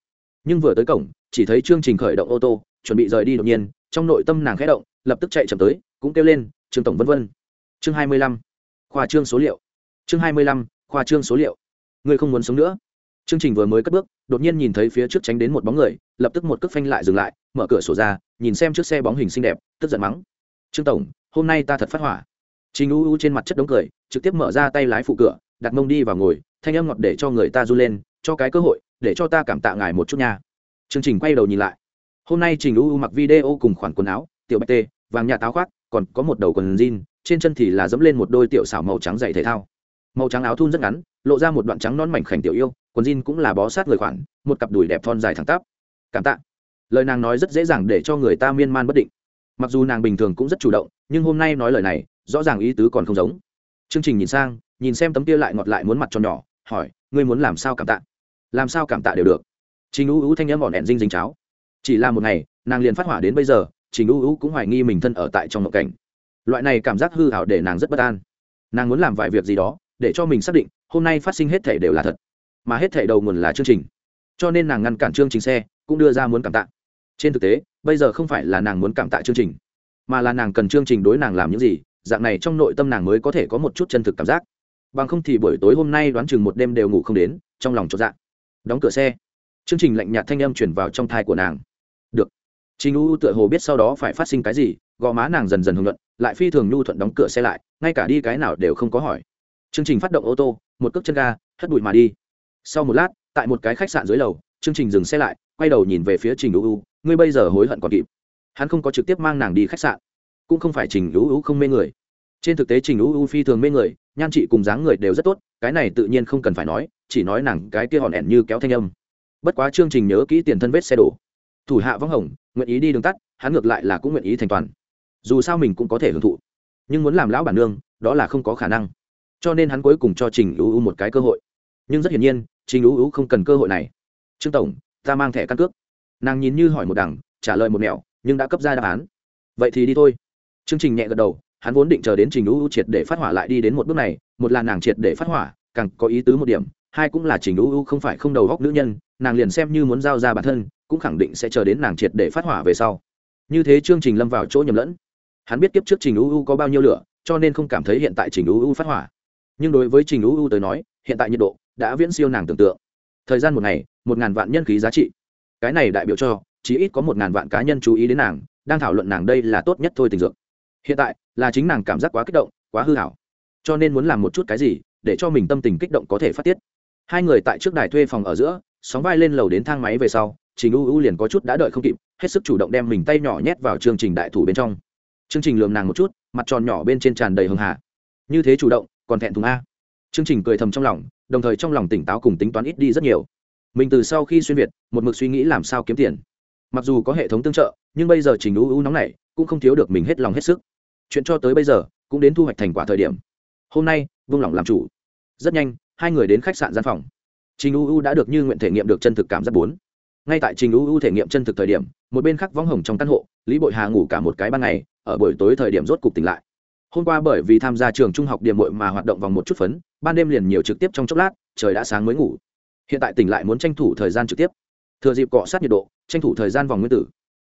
Nhưng vừa tới cổng, chỉ thấy chương trình khởi động ô tô, chuẩn bị rời đi đột nhiên, trong nội tâm nàng khẽ động, lập tức chạy chậm tới, cũng kêu lên, trương tổng vân vân. Chương hai mươi lăm. Khoa trương số liệu. Chương hai mươi lăm, khoa trương số liệu. Ngươi không muốn sống nữa chương trình vừa mới cất bước, đột nhiên nhìn thấy phía trước tránh đến một bóng người, lập tức một cước phanh lại dừng lại, mở cửa sổ ra, nhìn xem chiếc xe bóng hình xinh đẹp, tức giận mắng. Trương tổng, hôm nay ta thật phát hỏa. Trình u u trên mặt chất đống cười, trực tiếp mở ra tay lái phụ cửa, đặt mông đi vào ngồi, thanh âm ngọt để cho người ta r u lên, cho cái cơ hội, để cho ta cảm tạ ngài một chút nha. Chương trình quay đầu nhìn lại. Hôm nay trình u u mặc video cùng khoản quần áo, tiểu bạch tê, vàng nhà táo khoác, còn có một đầu quần jean, trên chân thì là dẫm lên một đôi tiểu xảo màu trắng dày thể thao. Màu trắng áo thun rất ngắn lộ ra một đoạn trắng non mảnh khảnh tiểu yêu, quần jean cũng là bó sát người khoản, một cặp đùi đẹp thon dài thẳng tắp. Cảm tạ. Lời nàng nói rất dễ dàng để cho người ta miên man bất định. Mặc dù nàng bình thường cũng rất chủ động, nhưng hôm nay nói lời này, rõ ràng ý tứ còn không giống. Chương trình nhìn sang, nhìn xem tấm kia lại ngọt lại muốn mặt cho nhỏ, hỏi, ngươi muốn làm sao cảm tạ? Làm sao cảm tạ đều được. Trình u u thanh nhãm bọn đèn dinh dính cháo. Chỉ là một ngày, nàng liền phát hỏa đến bây giờ, trình u u cũng hoài nghi mình thân ở tại trong ngộ cảnh. Loại này cảm giác hư hảo để nàng rất bất an. Nàng muốn làm vài việc gì đó, để cho mình xác định hôm nay phát sinh hết thể đều là thật, mà hết thể đầu nguồn là chương trình. Cho nên nàng ngăn cản chương trình xe, cũng đưa ra muốn cảm tạ. Trên thực tế, bây giờ không phải là nàng muốn cảm tạ chương trình, mà là nàng cần chương trình đối nàng làm những gì, dạng này trong nội tâm nàng mới có thể có một chút chân thực cảm giác. Bằng không thì buổi tối hôm nay đoán chừng một đêm đều ngủ không đến, trong lòng chột dạ. Đóng cửa xe, chương trình lạnh nhạt thanh âm chuyển vào trong thai của nàng. Được. Trình u tựa hồ biết sau đó phải phát sinh cái gì, gò má nàng dần dần hưởng luận lại phi thường nhu thuận đóng cửa xe lại, ngay cả đi cái nào đều không có hỏi. Chương trình phát động ô tô một cước chân ga, hất bụi mà đi. Sau một lát, tại một cái khách sạn dưới lầu chương trình dừng xe lại, quay đầu nhìn về phía trình u u ngươi bây giờ hối hận còn kịp. Hắn không có trực tiếp mang nàng đi khách sạn, cũng không phải trình u u không mê người. Trên thực tế trình u u phi thường mê người, nhan trị cùng dáng người đều rất tốt, cái này tự nhiên không cần phải nói, chỉ nói nàng cái kia hòn ẻn như kéo thanh âm. Bất quá chương trình nhớ kỹ tiền thân vết xe đổ. Thủ hạ vắng hồng, nguyện ý đi đường tắt, hắn ngược lại là cũng nguyện ý thành toàn. Dù sao mình cũng có thể hưởng thụ, nhưng muốn làm lão bản nương, đó là không có khả năng cho nên hắn cuối cùng cho trình ưu ưu một cái cơ hội. Nhưng rất hiển nhiên, trình ưu ưu không cần cơ hội này. Trương tổng, ta mang thẻ căn cước. Nàng nhìn như hỏi một đằng, trả lời một mẹo, nhưng đã cấp ra đáp án. Vậy thì đi thôi. Chương trình nhẹ gật đầu, hắn vốn định chờ đến trình ưu triệt để phát hỏa lại đi đến một bước này, một là nàng triệt để phát hỏa, càng có ý tứ một điểm, hai cũng là trình ưu không phải không đầu góc nữ nhân, nàng liền xem như muốn giao ra bản thân, cũng khẳng định sẽ chờ đến nàng triệt để phát hỏa về sau. Như thế chương trình lâm vào chỗ nhầm lẫn. Hắn biết kiếp trước trình ưu có bao nhiêu lửa, cho nên không cảm thấy hiện tại trình ưu phát hỏa nhưng đối với trình u u tới nói, hiện tại nhiệt độ đã viễn siêu nàng tưởng tượng. Thời gian một ngày, một ngàn vạn nhân khí giá trị. Cái này đại biểu cho chỉ ít có một ngàn vạn cá nhân chú ý đến nàng, đang thảo luận nàng đây là tốt nhất thôi tình dược. Hiện tại, là chính nàng cảm giác quá kích động, quá hư hảo cho nên muốn làm một chút cái gì, để cho mình tâm tình kích động có thể phát tiết. Hai người tại trước đài thuê phòng ở giữa, sóng vai lên lầu đến thang máy về sau, trình u u liền có chút đã đợi không kịp, hết sức chủ động đem mình tay nhỏ nhét vào chương trình đại thủ bên trong. Chương trình lườm nàng một chút, mặt tròn nhỏ bên trên tràn đầy hưng hà. Như thế chủ động còn thẹn thùng a. Chương trình cười thầm trong lòng, đồng thời trong lòng tỉnh táo cùng tính toán ít đi rất nhiều. Mình từ sau khi xuyên việt, một mực suy nghĩ làm sao kiếm tiền. Mặc dù có hệ thống tương trợ, nhưng bây giờ trình ưu ưu nóng này cũng không thiếu được mình hết lòng hết sức. Chuyện cho tới bây giờ cũng đến thu hoạch thành quả thời điểm. Hôm nay, vương lòng làm chủ. Rất nhanh, hai người đến khách sạn gian phòng. Trình u u đã được như nguyện thể nghiệm được chân thực cảm giác bốn. Ngay tại trình u u thể nghiệm chân thực thời điểm, một bên khác võng hồng trong căn hộ, lý bội hà ngủ cả một cái ban ngày, ở buổi tối thời điểm rốt cục tỉnh lại hôm qua bởi vì tham gia trường trung học điểm mội mà hoạt động vòng một chút phấn, ban đêm liền nhiều trực tiếp trong chốc lát, trời đã sáng mới ngủ. Hiện tại tỉnh lại muốn tranh thủ thời gian trực tiếp. Thừa dịp cọ sát nhiệt độ, tranh thủ thời gian vòng nguyên tử.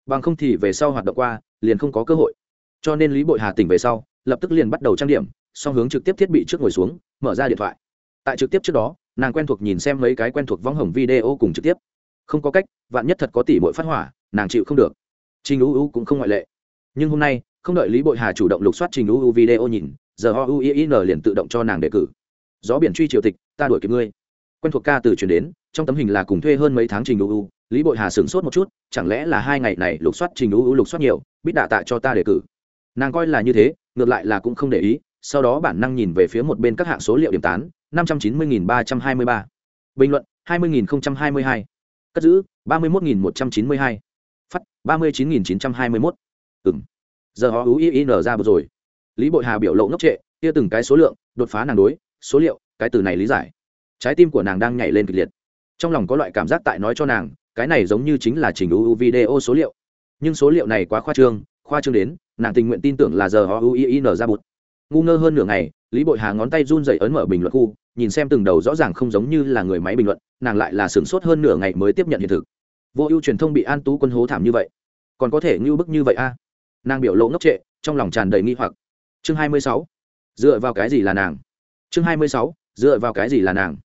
Bằng không thì về sau hoạt động qua, liền không có cơ hội. Cho nên lý bội hà tỉnh về sau, lập tức liền bắt đầu trang điểm, song hướng trực tiếp thiết bị trước ngồi xuống, mở ra điện thoại. Tại trực tiếp trước đó, nàng quen thuộc nhìn xem mấy cái quen thuộc võng hồng video cùng trực tiếp. Không có cách, vạn nhất thật có tỷ bội phát hỏa, nàng chịu không được. Trình ưu ưu cũng không ngoại lệ. Nhưng hôm nay không đợi lý bội hà chủ động lục soát trình uu u video nhìn, giờ o u i n liền tự động cho nàng đề cử. Gió biển truy triều tịch, ta đuổi kịp ngươi. Quen thuộc ca từ chuyển đến, trong tấm hình là cùng thuê hơn mấy tháng trình uu u, lý bội hà sửng sốt một chút, chẳng lẽ là hai ngày này lục soát trình uu u lục soát nhiều, biết đạ tạ cho ta đề cử. Nàng coi là như thế, ngược lại là cũng không để ý, sau đó bản năng nhìn về phía một bên các hạng số liệu điểm tán, năm trăm chín mươi ba trăm hai mươi ba. Bình luận, hai mươi hai mươi hai. Cất giữ, ba mươi một một trăm chín mươi hai. Phát, ba mươi chín chín trăm hai mươi một ừng giờ họ ú in ra rồi. Lý bội hà biểu lộ ngốc trệ, kia từng cái số lượng, đột phá nàng đối, số liệu, cái từ này lý giải. Trái tim của nàng đang nhảy lên kịch liệt. Trong lòng có loại cảm giác tại nói cho nàng, cái này giống như chính là trình uu video số liệu. Nhưng số liệu này quá khoa trương khoa trương đến, nàng tình nguyện tin tưởng là giờ họ uin ra bụt ngu ngơ hơn nửa ngày, lý bội hà ngón tay run dậy ấn mở bình luận khu, nhìn xem từng đầu rõ ràng không giống như là người máy bình luận, nàng lại là sửng sốt hơn nửa ngày mới tiếp nhận hiện thực. Vô ưu truyền thông bị an tú quân hố thảm như vậy. Còn có thể ngưu bức như vậy a? Nàng biểu lộ ngốc trệ, trong lòng tràn đầy nghi hoặc. Chương hai mươi sáu, dựa vào cái gì là nàng? Chương hai mươi sáu, dựa vào cái gì là nàng?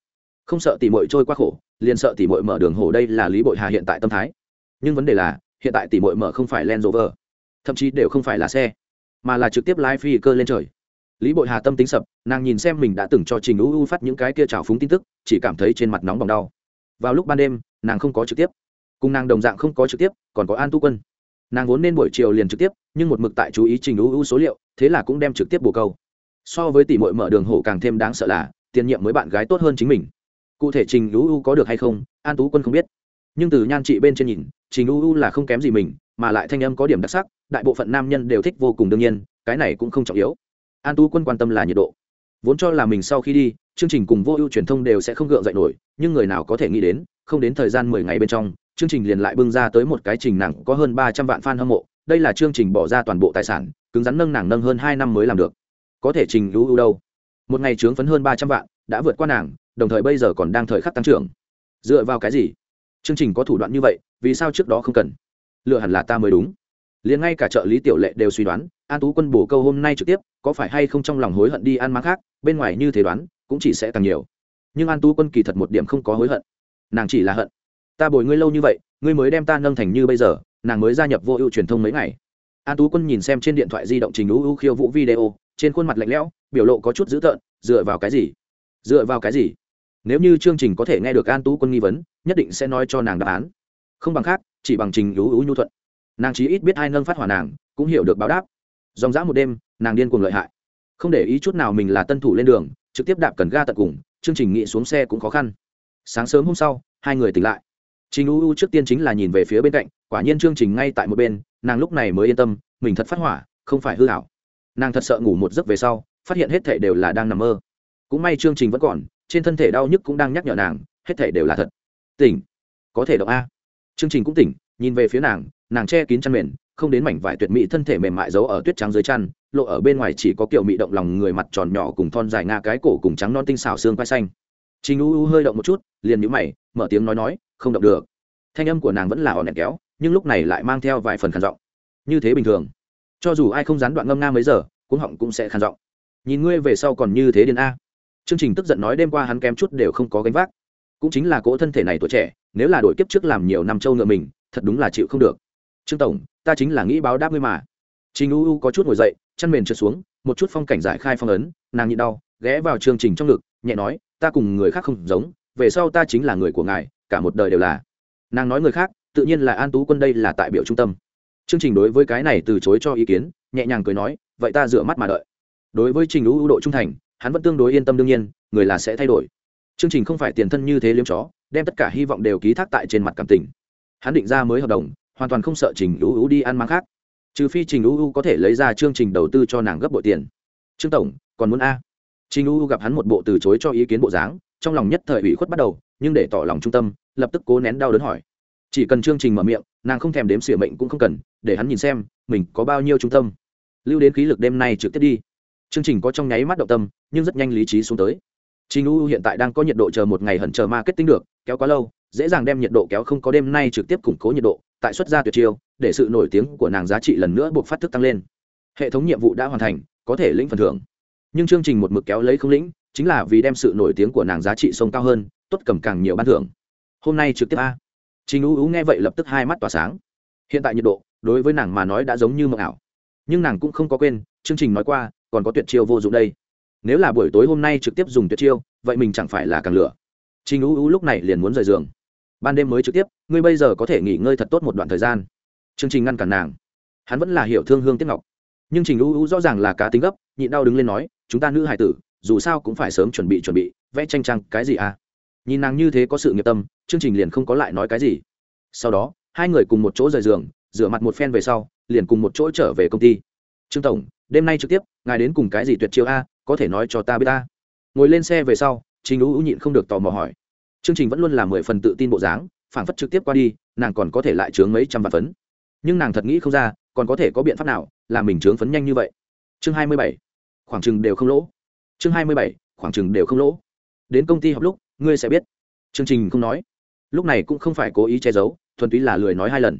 Không sợ tỉ mội trôi qua khổ, liền sợ tỉ mội mở đường hồ đây là lý bội hà hiện tại tâm thái. Nhưng vấn đề là, hiện tại tỉ mội mở không phải len Rover, thậm chí đều không phải là xe, mà là trực tiếp lái phi cơ lên trời. Lý bội hà tâm tính sập, nàng nhìn xem mình đã từng cho trình u u phát những cái kia trào phúng tin tức, chỉ cảm thấy trên mặt nóng bỏng đau. Vào lúc ban đêm, nàng không có trực tiếp. Cùng nàng đồng dạng không có trực tiếp, còn có an tu quân. Nàng vốn nên buổi chiều liền trực tiếp nhưng một mực tại chú ý trình u u số liệu, thế là cũng đem trực tiếp bồ câu. So với tỷ mội mở đường hổ càng thêm đáng sợ là, tiền nhiệm mới bạn gái tốt hơn chính mình. Cụ thể trình u u có được hay không, an tú quân không biết. Nhưng từ nhan trị bên trên nhìn, trình u u là không kém gì mình, mà lại thanh âm có điểm đặc sắc, đại bộ phận nam nhân đều thích vô cùng đương nhiên, cái này cũng không trọng yếu. An tú quân quan tâm là nhiệt độ. Vốn cho là mình sau khi đi, chương trình cùng vô ưu truyền thông đều sẽ không gượng dậy nổi, nhưng người nào có thể nghĩ đến, không đến thời gian mười ngày bên trong, chương trình liền lại bưng ra tới một cái trình nặng có hơn ba trăm vạn fan hâm mộ đây là chương trình bỏ ra toàn bộ tài sản, cứng rắn nâng nàng nâng hơn hai năm mới làm được. Có thể trình lũ ưu đâu? Một ngày trướng phấn hơn ba trăm vạn, đã vượt qua nàng, đồng thời bây giờ còn đang thời khắc tăng trưởng. Dựa vào cái gì? Chương trình có thủ đoạn như vậy, vì sao trước đó không cần? Lựa hẳn là ta mới đúng. Liền ngay cả trợ lý tiểu lệ đều suy đoán, an tú quân bổ câu hôm nay trực tiếp, có phải hay không trong lòng hối hận đi ăn máng khác, bên ngoài như thế đoán, cũng chỉ sẽ càng nhiều. Nhưng an tú quân kỳ thật một điểm không có hối hận. Nàng chỉ là hận. Ta bồi ngươi lâu như vậy, ngươi mới đem ta nâng thành như bây giờ nàng mới gia nhập vô ưu truyền thông mấy ngày. An tú quân nhìn xem trên điện thoại di động trình ưu ưu khiêu vũ video, trên khuôn mặt lạnh lẽo, biểu lộ có chút dữ tợn, dựa vào cái gì? Dựa vào cái gì? Nếu như chương trình có thể nghe được an tú quân nghi vấn, nhất định sẽ nói cho nàng đáp án. Không bằng khác, chỉ bằng trình ưu ưu nhu thuận. Nàng chí ít biết hai nâng phát hỏa nàng, cũng hiểu được báo đáp. Dòng dã một đêm, nàng điên cuồng lợi hại. Không để ý chút nào mình là tân thủ lên đường, trực tiếp đạp cần ga tận cùng, chương trình nghị xuống xe cũng khó khăn. Sáng sớm hôm sau, hai người tỉnh lại trình u u trước tiên chính là nhìn về phía bên cạnh, quả nhiên chương trình ngay tại một bên, nàng lúc này mới yên tâm, mình thật phát hỏa, không phải hư hảo nàng thật sợ ngủ một giấc về sau, phát hiện hết thể đều là đang nằm mơ. Cũng may chương trình vẫn còn, trên thân thể đau nhức cũng đang nhắc nhở nàng, hết thể đều là thật. Tỉnh. Có thể động a. Chương trình cũng tỉnh, nhìn về phía nàng nàng che kín chăn mền, không đến mảnh vải tuyệt mỹ thân thể mềm mại giấu ở tuyết trắng dưới chăn, lộ ở bên ngoài chỉ có kiểu mị động lòng người mặt tròn nhỏ cùng thon dài nga cái cổ cùng trắng non tinh xảo xương quai xanh. Trình u u hơi động một chút, liền nhũ mày, mở tiếng nói nói không động được. Thanh âm của nàng vẫn là ỏn đèn kéo, nhưng lúc này lại mang theo vài phần khàn giọng. Như thế bình thường, cho dù ai không gián đoạn ngâm nga mấy giờ cũng họng cũng sẽ khàn giọng. Nhìn ngươi về sau còn như thế điên a. Chương trình tức giận nói đêm qua hắn kém chút đều không có gánh vác. Cũng chính là cỗ thân thể này tuổi trẻ, nếu là đổi kiếp trước làm nhiều năm trâu ngựa mình, thật đúng là chịu không được. Trương tổng, ta chính là nghĩ báo đáp ngươi mà. Trình u u có chút ngồi dậy chăn mền trượt xuống, một chút phong cảnh giải khai phong ấn, nàng nhịn đau, ghé vào chương trình trong ngực, nhẹ nói, ta cùng người khác không giống, về sau ta chính là người của ngài cả một đời đều là. Nàng nói người khác, tự nhiên là an tú quân đây là tại biểu trung tâm. Chương trình đối với cái này từ chối cho ý kiến, nhẹ nhàng cười nói, vậy ta dựa mắt mà đợi. Đối với trình lũ ưu độ trung thành, hắn vẫn tương đối yên tâm đương nhiên, người là sẽ thay đổi. Chương trình không phải tiền thân như thế liếm chó, đem tất cả hy vọng đều ký thác tại trên mặt cảm tình. Hắn định ra mới hợp đồng, hoàn toàn không sợ trình lũ ưu đi ăn mang khác. Trừ phi trình lũ ưu có thể lấy ra chương trình đầu tư cho nàng gấp bội tiền. Trương tổng, còn muốn a? Trình lũ ưu gặp hắn một bộ từ chối cho ý kiến bộ dáng, trong lòng nhất thời ủy khuất bắt đầu, nhưng để tỏ lòng trung tâm lập tức cố nén đau đớn hỏi. Chỉ cần chương trình mở miệng, nàng không thèm đếm xỉa mệnh cũng không cần, để hắn nhìn xem, mình có bao nhiêu trung tâm. Lưu đến khí lực đêm nay trực tiếp đi. Chương trình có trong nháy mắt động tâm, nhưng rất nhanh lý trí xuống tới. Trình u hiện tại đang có nhiệt độ chờ một ngày hẩn chờ marketing được, kéo quá lâu, dễ dàng đem nhiệt độ kéo không có đêm nay trực tiếp củng cố nhiệt độ, tại xuất ra tuyệt chiêu, để sự nổi tiếng của nàng giá trị lần nữa buộc phát thức tăng lên. Hệ thống nhiệm vụ đã hoàn thành, có thể lĩnh phần thưởng. Nhưng chương trình một mực kéo lấy không lĩnh, chính là vì đem sự nổi tiếng của nàng giá trị sông cao hơn, tốt cầm càng nhiều ban thưởng hôm nay trực tiếp a. Trình ưu ưu nghe vậy lập tức hai mắt tỏa sáng. Hiện tại nhiệt độ, đối với nàng mà nói đã giống như mộng ảo. Nhưng nàng cũng không có quên, chương trình nói qua, còn có tuyệt chiêu vô dụng đây. Nếu là buổi tối hôm nay trực tiếp dùng tuyệt chiêu, vậy mình chẳng phải là càng lửa. Trình ưu ưu lúc này liền muốn rời giường. Ban đêm mới trực tiếp, ngươi bây giờ có thể nghỉ ngơi thật tốt một đoạn thời gian. Chương trình ngăn cản nàng. Hắn vẫn là hiểu thương hương tiết ngọc. Nhưng trình ưu ưu rõ ràng là cá tính gấp, nhịn đau đứng lên nói, chúng ta nữ hải tử, dù sao cũng phải sớm chuẩn bị chuẩn bị, vẽ tranh trăng cái gì à? Nhìn nàng như thế có sự nghiệp tâm, chương trình liền không có lại nói cái gì. Sau đó, hai người cùng một chỗ rời giường, rửa mặt một phen về sau, liền cùng một chỗ trở về công ty. Trương tổng, đêm nay trực tiếp, ngài đến cùng cái gì tuyệt chiêu a, có thể nói cho ta biết ta ngồi lên xe về sau, trình u nhịn không được tò mò hỏi. Chương trình vẫn luôn là mười phần tự tin bộ dáng, phảng phất trực tiếp qua đi, nàng còn có thể lại chướng mấy trăm vạn phấn. Nhưng nàng thật nghĩ không ra, còn có thể có biện pháp nào làm mình chướng phấn nhanh như vậy. Chương hai mươi bảy, khoảng chừng đều không lỗ. Chương hai mươi bảy, khoảng chừng đều không lỗ. Đến công ty học lúc ngươi sẽ biết. Chương trình không nói. Lúc này cũng không phải cố ý che giấu, thuần túy là lười nói hai lần.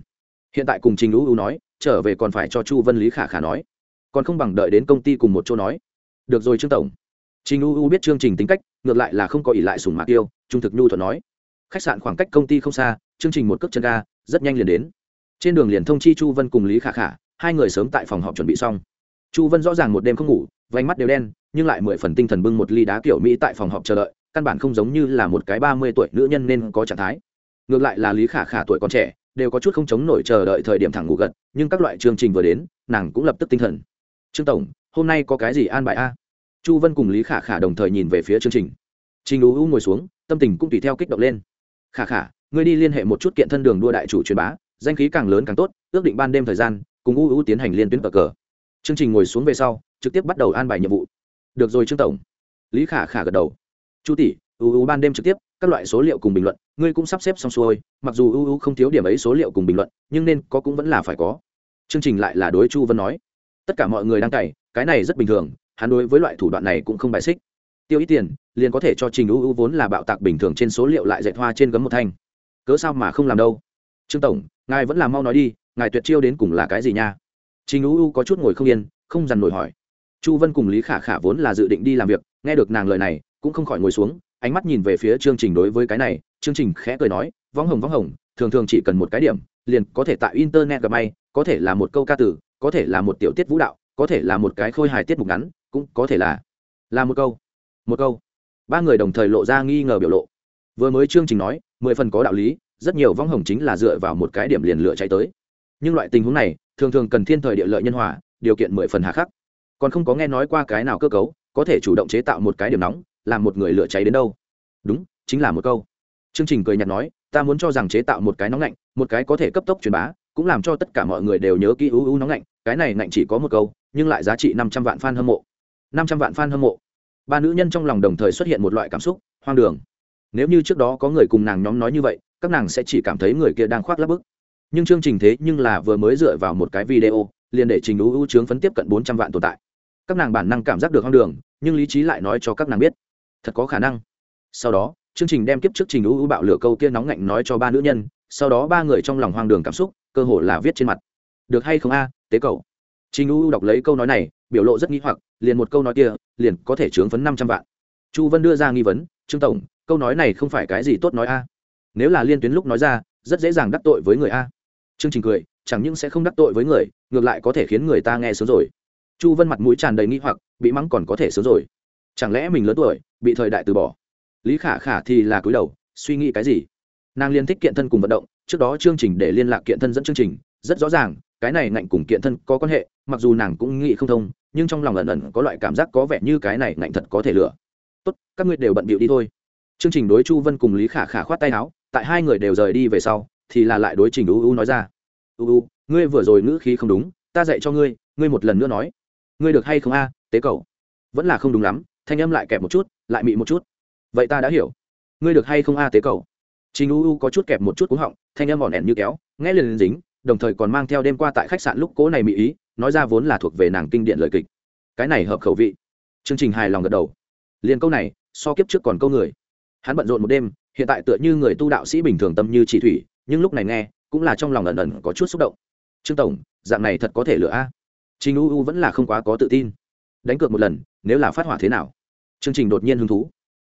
Hiện tại cùng trình u u nói, trở về còn phải cho chu vân lý khả khả nói. Còn không bằng đợi đến công ty cùng một chỗ nói. Được rồi, trương tổng. Trình u u biết chương trình tính cách, ngược lại là không có ỷ lại sùng mạc yêu, trung thực nhu thuận nói. Khách sạn khoảng cách công ty không xa chương trình một cước chân ga, rất nhanh liền đến. Trên đường liền thông chi chu vân cùng lý khả khả, hai người sớm tại phòng họp chuẩn bị xong. Chu vân rõ ràng một đêm không ngủ vánh mắt đều đen, nhưng lại mười phần tinh thần bưng một ly đá kiểu mỹ tại phòng họp chờ đợi căn bản không giống như là một cái ba mươi tuổi nữ nhân nên có trạng thái. Ngược lại là lý khả khả tuổi còn trẻ, đều có chút không chống nổi chờ đợi thời điểm thẳng ngủ gật, nhưng các loại chương trình vừa đến, nàng cũng lập tức tinh thần. Trương tổng, hôm nay có cái gì an bài a? Chu vân cùng lý khả khả đồng thời nhìn về phía chương trình. Trình u u ngồi xuống, tâm tình cũng tùy theo kích động lên. Khả khả, ngươi đi liên hệ một chút kiện thân đường đua đại chủ truyền bá, danh khí càng lớn càng tốt, ước định ban đêm thời gian, cùng u u tiến hành liên tuyến cờ cờ. Chương trình ngồi xuống về sau, trực tiếp bắt đầu an bài nhiệm vụ. Được rồi trương tổng. Lý khả khả gật đầu chu tỷ uu ban đêm trực tiếp, các loại số liệu cùng bình luận, ngươi cũng sắp xếp xong xuôi, mặc dù uu không thiếu điểm ấy số liệu cùng bình luận, nhưng nên có cũng vẫn là phải có. Chương trình lại là đối chu vân nói. Tất cả mọi người đang cày, cái này rất bình thường, hắn đối với loại thủ đoạn này cũng không bài xích. Tiêu ít tiền, liền có thể cho trình uu vốn là bạo tạc bình thường trên số liệu lại dạy hoa trên gấm một thanh. Cớ sao mà không làm đâu? Trương tổng, ngài vẫn là mau nói đi, ngài tuyệt chiêu đến cùng là cái gì nha? Trình uu có chút ngồi không yên, không dằn nổi hỏi. Chu vân cùng lý khả khả vốn là dự định đi làm việc, nghe được nàng lời này cũng không khỏi ngồi xuống, ánh mắt nhìn về phía chương trình đối với cái này, chương trình khẽ cười nói, võng hồng võng hồng, thường thường chỉ cần một cái điểm, liền có thể tại internet gặp may, có thể là một câu ca từ, có thể là một tiểu tiết vũ đạo, có thể là một cái khôi hài tiết mục ngắn, cũng có thể là là một câu một câu. Ba người đồng thời lộ ra nghi ngờ biểu lộ. Vừa mới chương trình nói, mười phần có đạo lý, rất nhiều võng hồng chính là dựa vào một cái điểm liền lựa chạy tới. Nhưng loại tình huống này, thường thường cần thiên thời địa lợi nhân hòa, điều kiện mười phần hà khắc. Còn không có nghe nói qua cái nào cơ cấu, có thể chủ động chế tạo một cái điểm nóng làm một người lửa cháy đến đâu? Đúng, chính là một câu. Chương trình cười nhạt nói, ta muốn cho rằng chế tạo một cái nóng lạnh, một cái có thể cấp tốc truyền bá, cũng làm cho tất cả mọi người đều nhớ kỹ ưu ưu nóng lạnh, cái này lạnh chỉ có một câu, nhưng lại giá trị năm trăm vạn fan hâm mộ. năm trăm vạn fan hâm mộ. Ba nữ nhân trong lòng đồng thời xuất hiện một loại cảm xúc, hoang đường. Nếu như trước đó có người cùng nàng nhóm nói như vậy, các nàng sẽ chỉ cảm thấy người kia đang khoác lắp bức. Nhưng chương trình thế nhưng là vừa mới dựa vào một cái video, liền để trình ưu ưu chướng phấn tiếp cận bốn trăm vạn tồn tại. Các nàng bản năng cảm giác được hoang đường, nhưng lý trí lại nói cho các nàng biết thật có khả năng. Sau đó, chương trình đem kiếp trước trình ưu ưu bạo lửa câu kia nóng ngạnh nói cho ba nữ nhân, sau đó ba người trong lòng hoang đường cảm xúc, cơ hồ là viết trên mặt. Được hay không a, tế cầu. Trình ưu đọc lấy câu nói này, biểu lộ rất nghĩ hoặc, liền một câu nói kia, liền có thể chướng phấn năm trăm vạn. Chu vân đưa ra nghi vấn, trương tổng, câu nói này không phải cái gì tốt nói a. Nếu là liên tuyến lúc nói ra, rất dễ dàng đắc tội với người a. Chương trình cười, chẳng những sẽ không đắc tội với người, ngược lại có thể khiến người ta nghe sớm rồi. Chu vân mặt mũi tràn đầy nghi hoặc, bị mắng còn có thể sớm rồi. Chẳng lẽ mình lớn tuổi bị thời đại từ bỏ. Lý khả khả thì là cúi đầu, suy nghĩ cái gì? Nàng liên thích kiện thân cùng vận động, trước đó chương trình để liên lạc kiện thân dẫn chương trình, rất rõ ràng, cái này ngạnh cùng kiện thân có quan hệ, mặc dù nàng cũng nghĩ không thông, nhưng trong lòng ẩn ẩn có loại cảm giác có vẻ như cái này ngạnh thật có thể lừa. Tốt, các ngươi đều bận bịu đi thôi. Chương trình đối chu vân cùng lý khả khả khoát tay áo, tại hai người đều rời đi về sau, thì là lại đối trình u u nói ra. U u, ngươi vừa rồi ngữ khí không đúng, ta dạy cho ngươi ngươi một lần nữa nói. Ngươi được hay không a, tế cầu? Vẫn là không đúng lắm thanh âm lại kẹp một chút, lại mị một chút. Vậy ta đã hiểu. Ngươi được hay không a à tế cầu? Trình u u có chút kẹp một chút cúng họng, thanh âm ỏn ẻn như kéo, nghe liền liền dính, đồng thời còn mang theo đêm qua tại khách sạn lúc cố này mỹ ý, nói ra vốn là thuộc về nàng kinh điện lời kịch. Cái này hợp khẩu vị. Chương trình hài lòng gật đầu. Liền câu này, so kiếp trước còn câu người. Hắn bận rộn một đêm, hiện tại tựa như người tu đạo sĩ bình thường tâm như chỉ thủy, nhưng lúc này nghe, cũng là trong lòng ẩn ẩn có chút xúc động. Trương tổng, dạng này thật có thể lựa a. Trình u u vẫn là không quá có tự tin. Đánh cược một lần, nếu là phát hỏa thế nào? Chương trình đột nhiên hứng thú.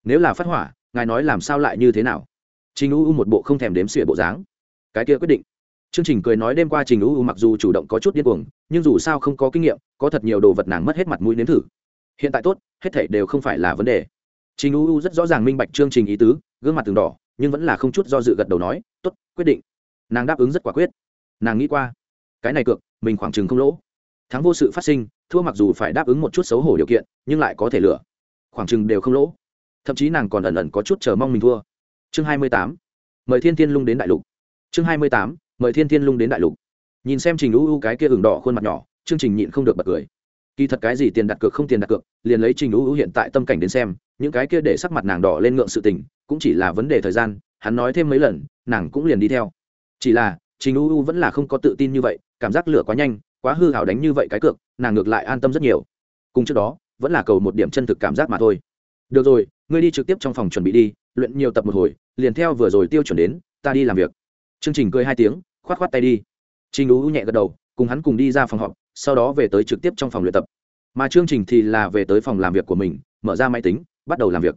Nếu là phát hỏa, ngài nói làm sao lại như thế nào? Trình u u một bộ không thèm đếm xỉa bộ dáng. Cái kia quyết định. Chương trình cười nói đêm qua trình u u mặc dù chủ động có chút điên cuồng, nhưng dù sao không có kinh nghiệm, có thật nhiều đồ vật nàng mất hết mặt mũi nếm thử. Hiện tại tốt, hết thảy đều không phải là vấn đề. Trình u u rất rõ ràng minh bạch chương trình ý tứ, gương mặt từng đỏ, nhưng vẫn là không chút do dự gật đầu nói, tốt, quyết định. Nàng đáp ứng rất quả quyết. Nàng nghĩ qua, cái này cược, mình khoảng chừng không lỗ. Thắng vô sự phát sinh, thua mặc dù phải đáp ứng một chút xấu hổ điều kiện, nhưng lại có thể lựa khoảng chừng đều không lỗ. Thậm chí nàng còn ẩn ẩn có chút chờ mong mình thua. Chương hai mươi tám, mời thiên thiên lung đến đại lục. Chương hai mươi tám, mời thiên thiên lung đến đại lục. Nhìn xem trình u u cái kia ửng đỏ khuôn mặt nhỏ chương trình nhịn không được bật cười. Kỳ thật cái gì tiền đặt cược không tiền đặt cược, liền lấy trình u u hiện tại tâm cảnh đến xem, những cái kia để sắc mặt nàng đỏ lên ngượng sự tình, cũng chỉ là vấn đề thời gian, hắn nói thêm mấy lần, nàng cũng liền đi theo. Chỉ là, trình u u vẫn là không có tự tin như vậy, cảm giác lửa quá nhanh, quá hư hảo đánh như vậy cái cược, nàng ngược lại an tâm rất nhiều. Cùng trước đó vẫn là cầu một điểm chân thực cảm giác mà thôi. Được rồi, ngươi đi trực tiếp trong phòng chuẩn bị đi, luyện nhiều tập một hồi, liền theo vừa rồi tiêu chuẩn đến, ta đi làm việc. Chương trình cười hai tiếng, khoát khoát tay đi. Trình u nhẹ gật đầu, cùng hắn cùng đi ra phòng họp, sau đó về tới trực tiếp trong phòng luyện tập. Mà chương trình thì là về tới phòng làm việc của mình, mở ra máy tính, bắt đầu làm việc.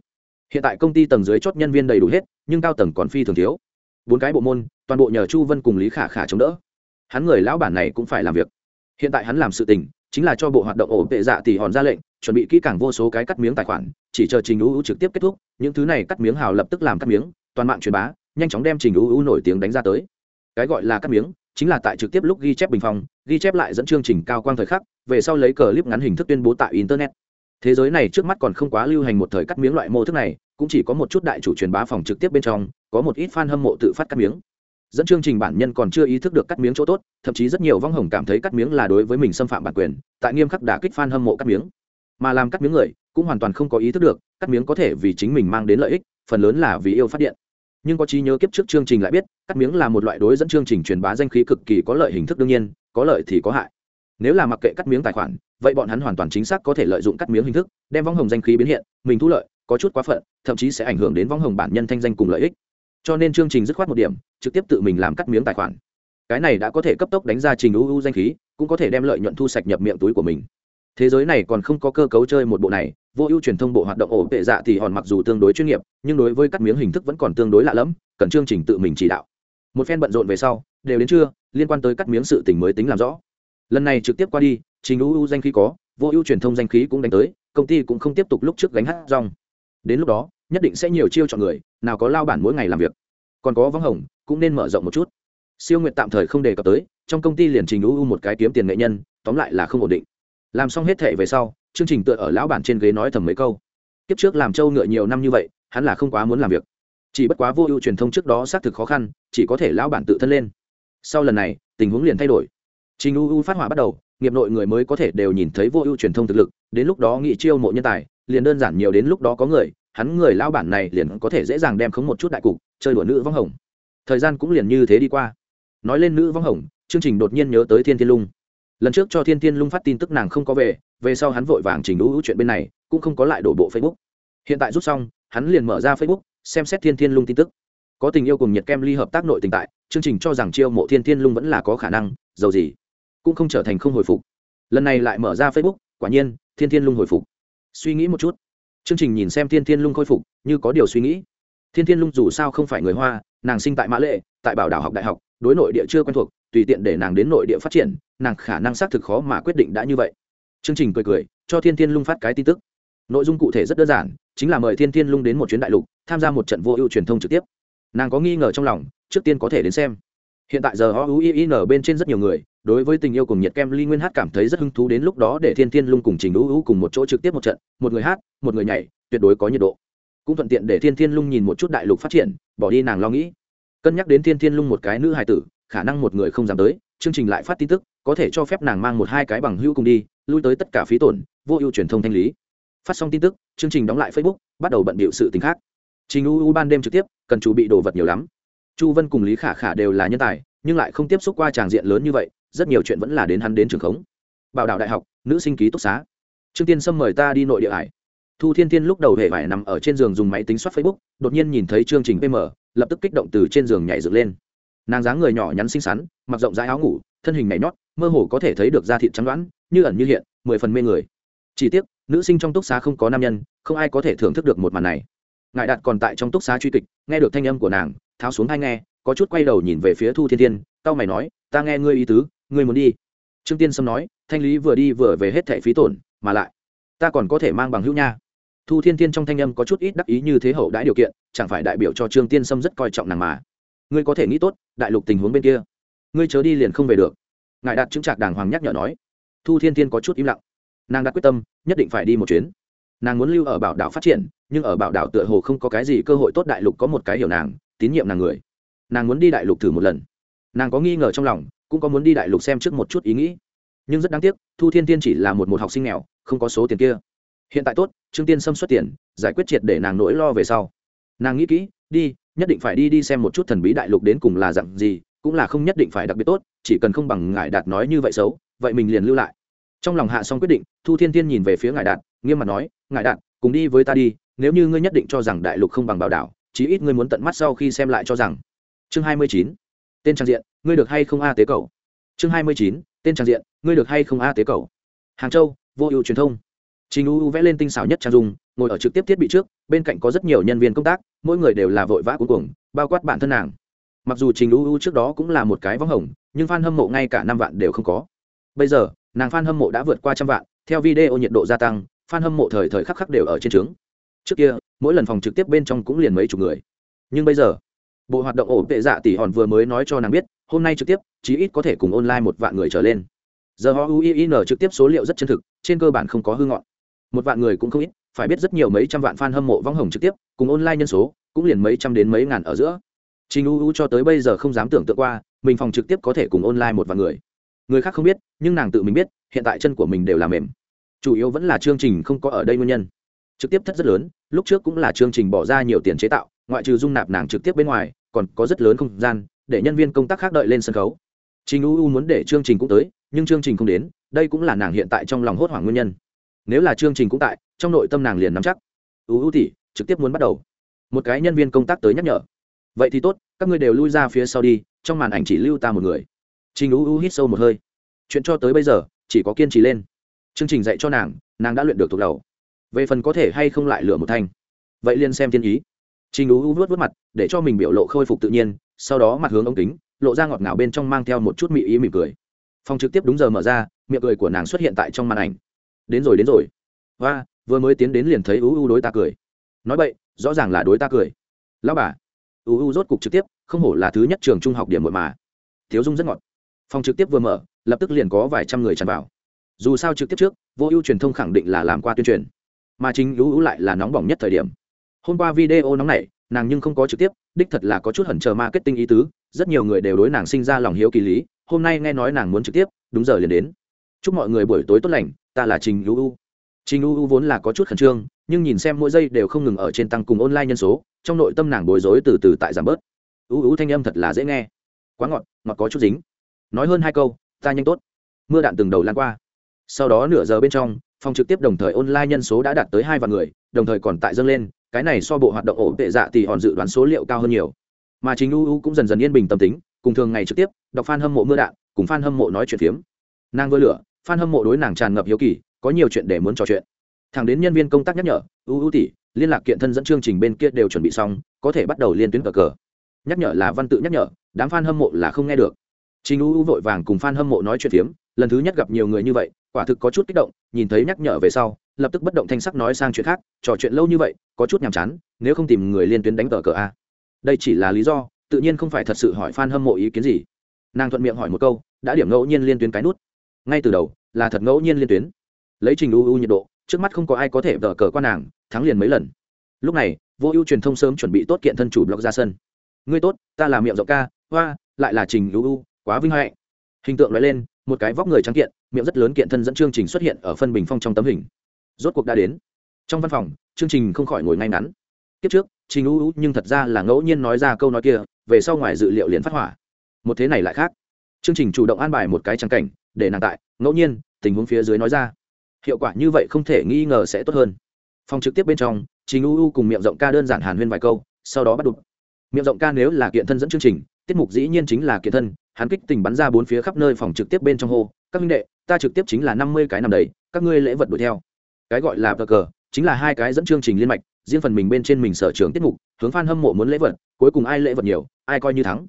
Hiện tại công ty tầng dưới chốt nhân viên đầy đủ hết, nhưng cao tầng còn phi thường thiếu. Bốn cái bộ môn, toàn bộ nhờ chu vân cùng lý khả khả chống đỡ. Hắn người lão bản này cũng phải làm việc. Hiện tại hắn làm sự tình chính là cho bộ hoạt động ổ tệ dạ tỷ hòn ra lệnh, chuẩn bị kỹ càng vô số cái cắt miếng tài khoản, chỉ chờ trình ưu trực tiếp kết thúc, những thứ này cắt miếng hào lập tức làm cắt miếng, toàn mạng truyền bá, nhanh chóng đem trình ưu nổi tiếng đánh ra tới. Cái gọi là cắt miếng, chính là tại trực tiếp lúc ghi chép bình phong, ghi chép lại dẫn chương trình cao quang thời khắc, về sau lấy clip ngắn hình thức tuyên bố tại internet. Thế giới này trước mắt còn không quá lưu hành một thời cắt miếng loại mô thức này, cũng chỉ có một chút đại chủ truyền bá phòng trực tiếp bên trong, có một ít fan hâm mộ tự phát cắt miếng dẫn chương trình bản nhân còn chưa ý thức được cắt miếng chỗ tốt, thậm chí rất nhiều vong hồng cảm thấy cắt miếng là đối với mình xâm phạm bản quyền, tại nghiêm khắc đả kích fan hâm mộ cắt miếng. Mà làm cắt miếng người, cũng hoàn toàn không có ý thức được, cắt miếng có thể vì chính mình mang đến lợi ích, phần lớn là vì yêu phát điện. Nhưng có trí nhớ kiếp trước chương trình lại biết, cắt miếng là một loại đối dẫn chương trình truyền bá danh khí cực kỳ có lợi hình thức đương nhiên, có lợi thì có hại. Nếu là mặc kệ cắt miếng tài khoản, vậy bọn hắn hoàn toàn chính xác có thể lợi dụng cắt miếng hình thức, đem vong hồng danh khí biến hiện, mình thu lợi, có chút quá phận, thậm chí sẽ ảnh hưởng đến vong hồng bản nhân thanh danh cùng lợi ích cho nên chương trình dứt khoát một điểm, trực tiếp tự mình làm cắt miếng tài khoản. Cái này đã có thể cấp tốc đánh ra trình uu danh khí, cũng có thể đem lợi nhuận thu sạch nhập miệng túi của mình. Thế giới này còn không có cơ cấu chơi một bộ này, vô ưu truyền thông bộ hoạt động ổ tệ dạ thì hòn mặc dù tương đối chuyên nghiệp, nhưng đối với cắt miếng hình thức vẫn còn tương đối lạ lẫm, cần chương trình tự mình chỉ đạo. Một phen bận rộn về sau, đều đến trưa, liên quan tới cắt miếng sự tình mới tính làm rõ. Lần này trực tiếp qua đi, trình ưu danh khí có, vô ưu truyền thông danh khí cũng đánh tới, công ty cũng không tiếp tục lúc trước gánh hát rong. Đến lúc đó nhất định sẽ nhiều chiêu chọn người, nào có lao bản mỗi ngày làm việc. Còn có vắng hồng, cũng nên mở rộng một chút. Siêu nguyện tạm thời không đề cập tới, trong công ty liền trình ưu một cái kiếm tiền nghệ nhân, tóm lại là không ổn định. Làm xong hết thệ về sau, chương trình tựa ở lão bản trên ghế nói thầm mấy câu. Kiếp trước làm trâu ngựa nhiều năm như vậy, hắn là không quá muốn làm việc. Chỉ bất quá vô ưu truyền thông trước đó xác thực khó khăn, chỉ có thể lão bản tự thân lên. Sau lần này, tình huống liền thay đổi. Trình u u phát hỏa bắt đầu, nghiệp nội người mới có thể đều nhìn thấy vô ưu truyền thông thực lực, đến lúc đó nghị chiêu mộ nhân tài, liền đơn giản nhiều đến lúc đó có người hắn người lao bản này liền có thể dễ dàng đem khống một chút đại cục, chơi đùa nữ vong hồng. Thời gian cũng liền như thế đi qua. Nói lên nữ vong hồng, chương trình đột nhiên nhớ tới thiên thiên lung. Lần trước cho thiên thiên lung phát tin tức nàng không có về về sau hắn vội vàng trình đũ chuyện bên này, cũng không có lại đổ bộ facebook. Hiện tại rút xong, hắn liền mở ra facebook, xem xét thiên thiên lung tin tức. Có tình yêu cùng nhiệt kem ly hợp tác nội tình tại, chương trình cho rằng chiêu mộ thiên thiên lung vẫn là có khả năng, dầu gì, cũng không trở thành không hồi phục. Lần này lại mở ra facebook, quả nhiên, thiên thiên lung hồi phục. Suy nghĩ một chút chương trình nhìn xem thiên thiên lung khôi phục, như có điều suy nghĩ. Thiên thiên lung dù sao không phải người hoa, nàng sinh tại mã lệ, tại bảo đảo học đại học, đối nội địa chưa quen thuộc, tùy tiện để nàng đến nội địa phát triển, nàng khả năng xác thực khó mà quyết định đã như vậy. Chương trình cười cười, cho thiên thiên lung phát cái tin tức. Nội dung cụ thể rất đơn giản, chính là mời thiên thiên lung đến một chuyến đại lục, tham gia một trận vô ưu truyền thông trực tiếp. Nàng có nghi ngờ trong lòng, trước tiên có thể đến xem. Hiện tại giờ o u i n bên trên rất nhiều người đối với tình yêu cùng nhiệt kem ly nguyên hát cảm thấy rất hứng thú đến lúc đó để thiên thiên lung cùng trình u u cùng một chỗ trực tiếp một trận, một người hát, một người nhảy, tuyệt đối có nhiệt độ. Cũng thuận tiện để thiên thiên lung nhìn một chút đại lục phát triển, bỏ đi nàng lo nghĩ. Cân nhắc đến thiên thiên lung một cái nữ hài tử, khả năng một người không dám tới, chương trình lại phát tin tức, có thể cho phép nàng mang một hai cái bằng hữu cùng đi, lui tới tất cả phí tổn, vô ưu truyền thông thanh lý. Phát xong tin tức, chương trình đóng lại facebook, bắt đầu bận bịu sự t khác. Trình u u ban đêm trực tiếp, cần chuẩn bị đồ vật nhiều lắm. Chu vân cùng lý khả khả đều là nhân tài, nhưng lại không tiếp xúc qua tràng diện lớn như vậy rất nhiều chuyện vẫn là đến hắn đến trường khống. Bảo đạo đại học, nữ sinh ký túc xá. Trương tiên sâm mời ta đi nội địa hải thu thiên thiên lúc đầu hề phải nằm ở trên giường dùng máy tính soát facebook, đột nhiên nhìn thấy chương trình pm lập tức kích động từ trên giường nhảy dựng lên. Nàng dáng người nhỏ nhắn xinh xắn, mặc rộng rãi áo ngủ, thân hình nhảy nhót, mơ hồ có thể thấy được da thịt trắng đoán, như ẩn như hiện, mười phần mê người. Chỉ tiếc, nữ sinh trong túc xá không có nam nhân, không ai có thể thưởng thức được một màn này. Ngài đạt còn tại trong túc xá truy kịch, nghe được thanh âm của nàng, tháo xuống hai nghe, có chút quay đầu nhìn về phía thu thiên thiên tao mày nói, ta nghe ngươi ý tứ ngươi muốn đi. Trương tiên sâm nói, thanh lý vừa đi vừa về hết thẻ phí tổn, mà lại, ta còn có thể mang bằng hữu nha. Thu thiên thiên trong thanh âm có chút ít đắc ý như thế hậu đãi điều kiện, chẳng phải đại biểu cho trương tiên sâm rất coi trọng nàng mà. Ngươi có thể nghĩ tốt, đại lục tình huống bên kia, ngươi chớ đi liền không về được. Ngài đạt chứng trạc đàng hoàng nhắc nhở nói. Thu thiên thiên có chút im lặng. Nàng đã quyết tâm, nhất định phải đi một chuyến. Nàng muốn lưu ở bảo đảo phát triển, nhưng ở bảo đảo tựa hồ không có cái gì cơ hội tốt đại lục có một cái hiểu nàng, tín nhiệm nàng người. Nàng muốn đi đại lục thử một lần. Nàng có nghi ngờ trong lòng cũng có muốn đi đại lục xem trước một chút ý nghĩ. Nhưng rất đáng tiếc, thu thiên tiên chỉ là một một học sinh nghèo, không có số tiền kia. Hiện tại tốt, trương tiên xâm xuất tiền, giải quyết triệt để nàng nỗi lo về sau. Nàng nghĩ kỹ, đi, nhất định phải đi đi xem một chút thần bí đại lục đến cùng là dặn gì, cũng là không nhất định phải đặc biệt tốt, chỉ cần không bằng ngải đạt nói như vậy xấu, vậy mình liền lưu lại. Trong lòng hạ xong quyết định, thu thiên tiên nhìn về phía ngài đạt, nghiêm mặt nói ngài đạt, cùng đi với ta đi, nếu như ngươi nhất định cho rằng đại lục không bằng bảo đảo, chí ít ngươi muốn tận mắt sau khi xem lại cho rằng. Chương hai mươi chín, tên trang diện ngươi được hay không a tế cầu? Chương hai mươi chín, tên trang diện, ngươi được hay không a tế cầu? Hàng châu, vô ưu truyền thông. Trình u vẽ lên tinh xảo nhất trang dung, ngồi ở trực tiếp thiết bị trước, bên cạnh có rất nhiều nhân viên công tác, mỗi người đều là vội vã cuối cùng bao quát bản thân nàng. Mặc dù trình u trước đó cũng là một cái võng hồng, nhưng f a n hâm mộ ngay cả năm vạn đều không có. Bây giờ, nàng f a n hâm mộ đã vượt qua trăm vạn, theo video nhiệt độ gia tăng f a n hâm mộ thời thời khắc khắc đều ở trên trướng. Trước kia, mỗi lần phòng trực tiếp bên trong cũng liền mấy chục người. Nhưng bây giờ bộ hoạt động ổn tệ dạ tỷ hòn vừa mới nói cho nàng biết, hôm nay trực tiếp, chí ít có thể cùng online một vạn người trở lên. Giờ họ uin trực tiếp số liệu rất chân thực, trên cơ bản không có hư ngọn. Một vạn người cũng không ít, phải biết rất nhiều mấy trăm vạn fan hâm mộ vong hồng trực tiếp, cùng online nhân số, cũng liền mấy trăm đến mấy ngàn ở giữa. Trình uu cho tới bây giờ không dám tưởng tượng qua, mình phòng trực tiếp có thể cùng online một vạn người. Người khác không biết, nhưng nàng tự mình biết, hiện tại chân của mình đều là mềm. Chủ yếu vẫn là chương trình không có ở đây nguyên nhân. Trực tiếp thất rất lớn, lúc trước cũng là chương trình bỏ ra nhiều tiền chế tạo, ngoại trừ dung nạp nàng trực tiếp bên ngoài còn có rất lớn không gian, để nhân viên công tác khác đợi lên sân khấu. Trình u U muốn để chương trình cũng tới, nhưng chương trình không đến, đây cũng là nàng hiện tại trong lòng hốt hoảng nguyên nhân. Nếu là chương trình cũng tại, trong nội tâm nàng liền nắm chắc. U u tỉ trực tiếp muốn bắt đầu. Một cái nhân viên công tác tới nhắc nhở. Vậy thì tốt, các ngươi đều lui ra phía sau đi, trong màn ảnh chỉ lưu ta một người. Trình u u hít sâu một hơi. Chuyện cho tới bây giờ, chỉ có kiên trì lên. Chương trình dạy cho nàng nàng đã luyện được thuộc đầu. Về phần có thể hay không lại lửa một thanh. Vậy liền xem thiên ý trình u u vuốt vuốt mặt để cho mình biểu lộ khôi phục tự nhiên sau đó mặt hướng ống kính lộ ra ngọt ngào bên trong mang theo một chút mị ý mỉm cười. Phòng trực tiếp đúng giờ mở ra miệng cười của nàng xuất hiện tại trong màn ảnh. Đến rồi đến rồi. Hoa, vừa mới tiến đến liền thấy u u đối ta cười. Nói vậy rõ ràng là đối ta cười. Lão bà. U u rốt cục trực tiếp không hổ là thứ nhất trường trung học điểm muội mà. Thiếu dung rất ngọt. Phòng trực tiếp vừa mở lập tức liền có vài trăm người tràn vào. Dù sao trực tiếp trước vô ưu truyền thông khẳng định là làm qua tuyên truyền. Mà chính u u lại là nóng bỏng nhất thời điểm hôm qua video nóng này nàng nhưng không có trực tiếp, đích thật là có chút hẩn chờ marketing ý tứ, rất nhiều người đều đối nàng sinh ra lòng hiếu kỳ lý, hôm nay nghe nói nàng muốn trực tiếp, đúng giờ liền đến. Chúc mọi người buổi tối tốt lành, ta là trình u u. Trình u u vốn là có chút khẩn trương, nhưng nhìn xem mỗi giây đều không ngừng ở trên tăng cùng online nhân số, trong nội tâm nàng bối rối từ từ tại giảm bớt. U u thanh âm thật là dễ nghe. Quá ngọt ngọt có chút dính. Nói hơn hai câu, ta nhanh tốt. Mưa đạn từng đầu lan qua. Sau đó nửa giờ bên trong, phòng trực tiếp đồng thời online nhân số đã đạt tới hai vạn người, đồng thời còn tại dâng lên cái này so bộ hoạt động ổn tệ dạ thì hòn dự đoán số liệu cao hơn nhiều. Mà chính uu cũng dần dần yên bình tâm tính cùng thường ngày trực tiếp đọc fan hâm mộ mưa đạn cùng fan hâm mộ nói chuyện phiếm. Nàng vừa lửa fan hâm mộ đối nàng tràn ngập hiếu kỳ có nhiều chuyện để muốn trò chuyện. Thẳng đến nhân viên công tác nhắc nhở uu tỷ liên lạc kiện thân dẫn chương trình bên kia đều chuẩn bị xong có thể bắt đầu liên tuyến cờ cờ. Nhắc nhở là văn tự nhắc nhở đám fan hâm mộ là không nghe được. Chính uu vội vàng cùng fan hâm mộ nói chuyện phiếm, lần thứ nhất gặp nhiều người như vậy, quả thực có chút kích động, nhìn thấy nhắc nhở về sau, lập tức bất động thanh sắc nói sang chuyện khác, trò chuyện lâu như vậy, có chút nhàm chán, nếu không tìm người liên tuyến đánh tờ cờ a. Đây chỉ là lý do, tự nhiên không phải thật sự hỏi fan hâm mộ ý kiến gì. Nàng thuận miệng hỏi một câu, đã điểm ngẫu nhiên liên tuyến cái nút. Ngay từ đầu, là thật ngẫu nhiên liên tuyến. Lấy Trình U nhiệt độ, trước mắt không có ai có thể tờ cờ qua nàng, thắng liền mấy lần. Lúc này, Vô Ưu truyền thông sớm chuẩn bị tốt kiện thân chủ blog ra sân. Ngươi tốt, ta là miệng rộng ca, hoa, lại là Trình U quá vinh hạnh hình tượng nói lên một cái vóc người trắng kiện miệng rất lớn kiện thân dẫn chương trình xuất hiện ở phân bình phong trong tấm hình rốt cuộc đã đến. Trong văn phòng, chương trình không khỏi ngồi ngay ngắn. Kiếp trước, trình u u nhưng thật ra là ngẫu nhiên nói ra câu nói kia, về sau ngoài dự liệu liền phát hỏa. Một thế này lại khác. Chương trình chủ động an bài một cái trang cảnh, để nàng tại, ngẫu nhiên, tình huống phía dưới nói ra. Hiệu quả như vậy không thể nghi ngờ sẽ tốt hơn. Phòng trực tiếp bên trong, trình u u cùng miệng rộng ca đơn giản hàn huyên vài câu, sau đó bắt đục miệng rộng ca nếu là kiện thân dẫn chương trình, tiết mục dĩ nhiên chính là kiện thân, hắn kích tình bắn ra bốn phía khắp nơi phòng trực tiếp bên trong hồ các minh đệ, ta trực tiếp chính là năm mươi cái nằm đầy, các ngươi lễ vật đuổi theo cái gọi là cờ cờ chính là hai cái dẫn chương trình liên mạch, riêng phần mình bên trên mình sở trường tiết mục, hướng f hâm mộ muốn lễ vật, cuối cùng ai lễ vật nhiều, ai coi như thắng.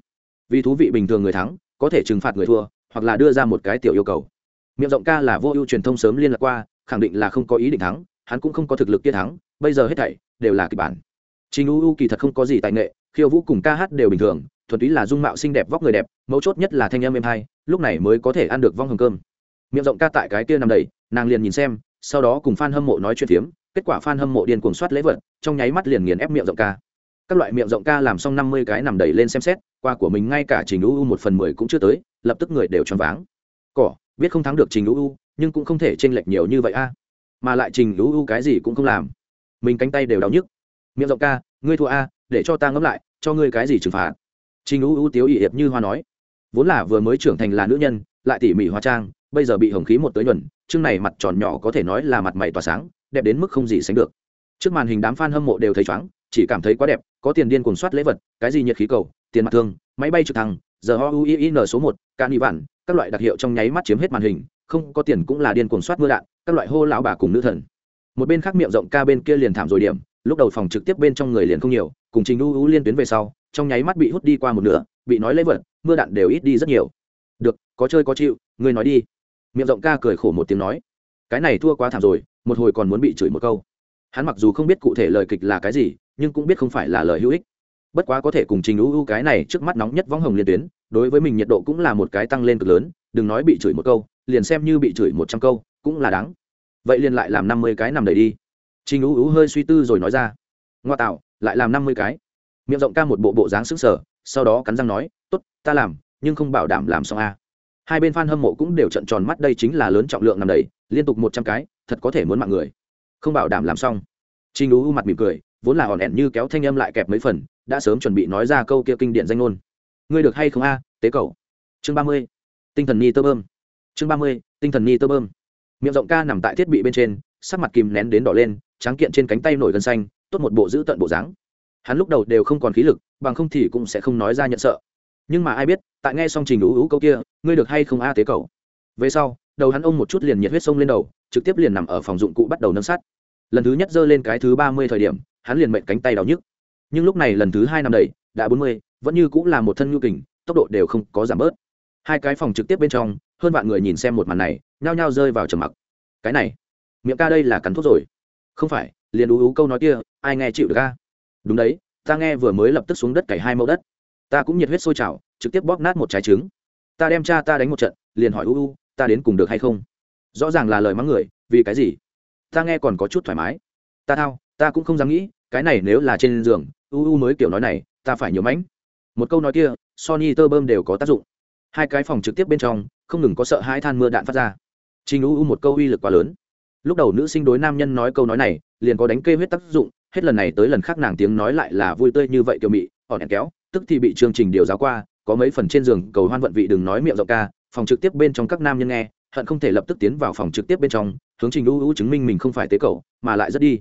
Vì thú vị bình thường người thắng, có thể trừng phạt người thua, hoặc là đưa ra một cái tiểu yêu cầu. Miệng rộng ca là vô ưu truyền thông sớm liên lạc qua, khẳng định là không có ý định thắng, hắn cũng không có thực lực kia thắng, bây giờ hết thảy đều là kịch bản. Trình u u kỳ thật không có gì tài nghệ, khiêu vũ cùng ca hát đều bình thường, thuần túy là dung mạo xinh đẹp vóc người đẹp, mấu chốt nhất là thanh âm êm hay, lúc này mới có thể ăn được vong hồng cơm. Miệng rộng ca tại cái kia nằm đầy, nàng liền nhìn xem sau đó cùng fan hâm mộ nói chuyện phiếm kết quả fan hâm mộ điên cuồng soát lễ vật trong nháy mắt liền nghiền ép miệng rộng ca. Các loại miệng rộng ca làm xong năm mươi cái nằm đầy lên xem xét qua của mình ngay cả trình u một phần mười cũng chưa tới lập tức người đều choáng váng. Cỏ biết không thắng được trình u nhưng cũng không thể chênh lệch nhiều như vậy a. À. Mà lại trình u cái gì cũng không làm. Mình cánh tay đều đau nhức. Miệng rộng ca ngươi thua a để cho ta ngẫm lại cho ngươi cái gì trừng phạt. Trình U U tiếu ỷ hiệp như hoa nói, vốn là vừa mới trưởng thành là nữ nhân, lại tỉ mỉ hóa trang, bây giờ bị hồng khí một tới nhuần, chương này mặt tròn nhỏ có thể nói là mặt mày tỏa sáng, đẹp đến mức không gì sánh được. Trước màn hình đám fan hâm mộ đều thấy chóng, chỉ cảm thấy quá đẹp, có tiền điên cuồng soát lễ vật, cái gì nhiệt khí cầu, tiền mặt thương, máy bay trực thăng, giờ HUIN số một can vạn, các loại đặc hiệu trong nháy mắt chiếm hết màn hình, không có tiền cũng là điên cuồng soát mưa đạn, các loại hô lão bà cùng nữ thần. Một bên khác miệng rộng ca bên kia liền thảm rồi điểm, lúc đầu phòng trực tiếp bên trong người liền không nhiều, cùng Trình U U liên tuyến về sau, trong nháy mắt bị hút đi qua một nửa bị nói lấy vật mưa đạn đều ít đi rất nhiều được có chơi có chịu ngươi nói đi miệng rộng ca cười khổ một tiếng nói, cái này thua quá thảm rồi, một hồi còn muốn bị chửi một câu. Hắn mặc dù không biết cụ thể lời kịch là cái gì, nhưng cũng biết không phải là lời hữu ích. Bất quá có thể cùng trình ưu cái này trước mắt nóng nhất võng hồng liên tuyến, đối với mình nhiệt độ cũng là một cái tăng lên cực lớn, đừng nói bị chửi một câu, liền xem như bị chửi một trăm câu, cũng là đáng. Vậy liền lại làm năm mươi cái nằm đầy đi. Trình ưu hơi suy tư rồi nói ra, ngoa tạo, lại làm năm mươi cái. Miệng rộng ca một bộ bộ dáng sững sở sau đó cắn răng nói, tốt, ta làm, nhưng không bảo đảm làm xong a hai bên fan hâm mộ cũng đều trận tròn mắt, đây chính là lớn trọng lượng nằm đầy, liên tục một trăm cái, thật có thể muốn mạng người. Không bảo đảm làm xong. Trinh ú mặt mỉm cười, vốn là hòn ẻn như kéo thanh âm lại kẹp mấy phần, đã sớm chuẩn bị nói ra câu kia kinh điển danh ngôn. Ngươi được hay không a, tế cầu? Chương ba mươi, tinh thần ni tơ bơm. Chương ba mươi, tinh thần ni tơ bơm. Miệng rộng ca nằm tại thiết bị bên trên, sắc mặt kìm nén đến đỏ lên, tráng kiện trên cánh tay nổi gân xanh, tốt một bộ giữ tận bộ dáng. Hắn lúc đầu đều không còn khí lực, bằng không thì cũng sẽ không nói ra nhận sợ nhưng mà ai biết, tại nghe xong trình ú ú câu kia, ngươi được hay không a tế cầu? Về sau, đầu hắn ông một chút liền nhiệt huyết sông lên đầu, trực tiếp liền nằm ở phòng dụng cụ bắt đầu nâng sắt lần thứ nhất giơ lên cái thứ ba mươi thời điểm, hắn liền mệnh cánh tay đau nhức. Nhưng lúc này lần thứ hai năm đầy, đã bốn mươi, vẫn như cũng là một thân nhu kình, tốc độ đều không có giảm bớt. Hai cái phòng trực tiếp bên trong, hơn vạn người nhìn xem một màn này, nhao nhao rơi vào trầm mặc. Cái này, miệng ca đây là cắn thuốc rồi. Không phải, liền ú ú câu nói kia, ai nghe chịu được ca đúng đấy, ta nghe vừa mới lập tức xuống đất cày hai mẫu đất ta cũng nhiệt huyết sôi trào, trực tiếp bóp nát một trái trứng. Ta đem cha ta đánh một trận, liền hỏi u u, ta đến cùng được hay không? Rõ ràng là lời mắng người, vì cái gì? Ta nghe còn có chút thoải mái. Ta thao, ta cũng không dám nghĩ, cái này nếu là trên giường, u u mới kiểu nói này, ta phải nhiều mánh. một câu nói kia, sony tơ bơm đều có tác dụng. Hai cái phòng trực tiếp bên trong, không ngừng có sợ hai than mưa đạn phát ra. Trình u u một câu uy lực quá lớn. Lúc đầu nữ sinh đối nam nhân nói câu nói này, liền có đánh kê huyết tác dụng, hết lần này tới lần khác nàng tiếng nói lại là vui tươi như vậy kiểu mị họ đèn kéo tức thì bị chương trình điều giáo qua, có mấy phần trên giường cầu hoan vận vị đừng nói miệng rộng ca, phòng trực tiếp bên trong các nam nhân nghe, hận không thể lập tức tiến vào phòng trực tiếp bên trong, hướng trình u u chứng minh mình không phải tế cầu mà lại rất đi.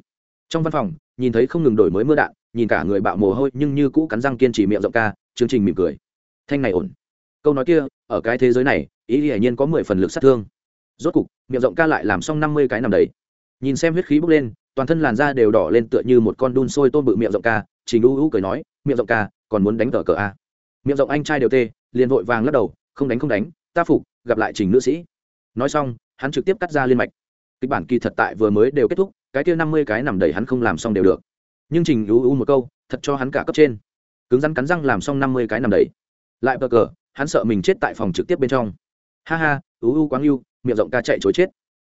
Trong văn phòng, nhìn thấy không ngừng đổi mới mưa đạn, nhìn cả người bạo mồ hôi, nhưng như cũ cắn răng kiên trì miệng rộng ca, chương trình mỉm cười. Thanh này ổn. Câu nói kia, ở cái thế giới này, ý hiển nhiên có mười phần lực sát thương. Rốt cục, miệng rộng ca lại làm xong năm mươi cái nằm đấy nhìn xem huyết khí bốc lên, toàn thân làn da đều đỏ lên tựa như một con đun sôi tôm bự miệng rộng ca, trình u u cười nói, miệng rộng ca còn muốn đánh tờ cờ a. Miệng rộng anh trai đều tê, liền vội vàng lắc đầu, không đánh không đánh, ta phục, gặp lại trình nữ sĩ. Nói xong, hắn trực tiếp cắt ra liên mạch. Kịch bản kỳ thật tại vừa mới đều kết thúc, cái kia năm mươi cái nằm đầy hắn không làm xong đều được. Nhưng trình ưu ưu một câu, thật cho hắn cả cấp trên. Cứng rắn cắn răng làm xong năm mươi cái nằm đầy. Lại bờ cờ, hắn sợ mình chết tại phòng trực tiếp bên trong. Ha ha ưu ưu quáng yêu miệng rộng ca chạy chối chết.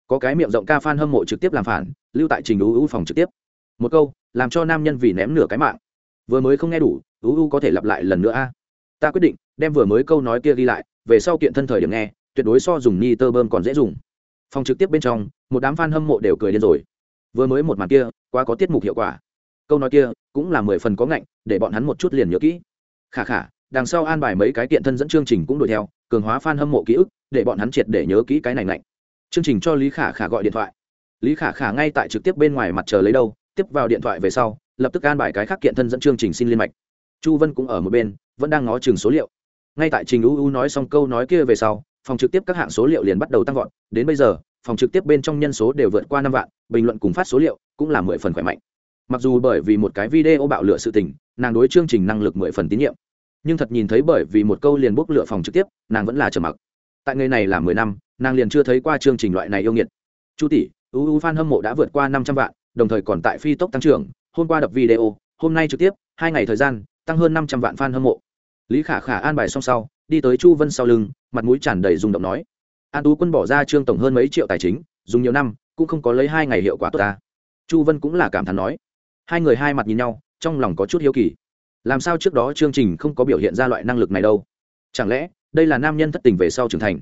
Có cái miệng rộng ca f hâm mộ trực tiếp làm phản, lưu tại trình ưu ưu phòng trực tiếp. Một câu, làm cho nam nhân vì ném nửa cái mạng. Vừa mới không nghe đủ u u có thể lặp lại lần nữa a. Ta quyết định, đem vừa mới câu nói kia ghi lại, về sau kiện thân thời điểm nghe, tuyệt đối so dùng ni tơ bơm còn dễ dùng. Phòng trực tiếp bên trong, một đám f a n hâm mộ đều cười lên rồi. Vừa mới một màn kia, quá có tiết mục hiệu quả. Câu nói kia, cũng là mười phần có ngạnh, để bọn hắn một chút liền nhớ kỹ. Khả khả, đằng sau an bài mấy cái kiện thân dẫn chương trình cũng đuổi theo, cường hóa f a n hâm mộ ký ức, để bọn hắn triệt để nhớ kỹ cái này ngạnh. Chương trình cho lý khả khả gọi điện thoại. Lý khả khả ngay tại trực tiếp bên ngoài mặt chờ lấy đâu, tiếp vào điện thoại về sau, lập tức an bài cái khác kiện thân dẫn chương trình xin liên mạch chu vân cũng ở một bên, vẫn đang ngó chừng số liệu. Ngay tại trình u u nói xong câu nói kia về sau, phòng trực tiếp các hạng số liệu liền bắt đầu tăng vọt. Đến bây giờ, phòng trực tiếp bên trong nhân số đều vượt qua năm vạn, bình luận cùng phát số liệu cũng là mười phần khỏe mạnh. Mặc dù bởi vì một cái video bạo lửa sự tình, nàng đối chương trình năng lực mười phần tín nhiệm. Nhưng thật nhìn thấy bởi vì một câu liền bốc lửa phòng trực tiếp, nàng vẫn là trầm mặc. Tại nghề này là mười năm, nàng liền chưa thấy qua chương trình loại này yêu nghiệt. Chu tỷ uu fan hâm mộ đã vượt qua năm trăm vạn, đồng thời còn tại phi tốc tăng trưởng. Hôm qua đập video, hôm nay trực tiếp, hai ngày thời gian tăng hơn năm trăm vạn fan hâm mộ. Lý khả khả an bài xong sau, đi tới chu vân sau lưng, mặt mũi tràn đầy rung động nói, an tú quân bỏ ra trương tổng hơn mấy triệu tài chính, dùng nhiều năm, cũng không có lấy hai ngày hiệu quả tốt ta. Chu vân cũng là cảm thán nói. Hai người hai mặt nhìn nhau, trong lòng có chút hiếu kỳ. Làm sao trước đó chương trình không có biểu hiện ra loại năng lực này đâu? Chẳng lẽ, đây là nam nhân thất tình về sau trưởng thành?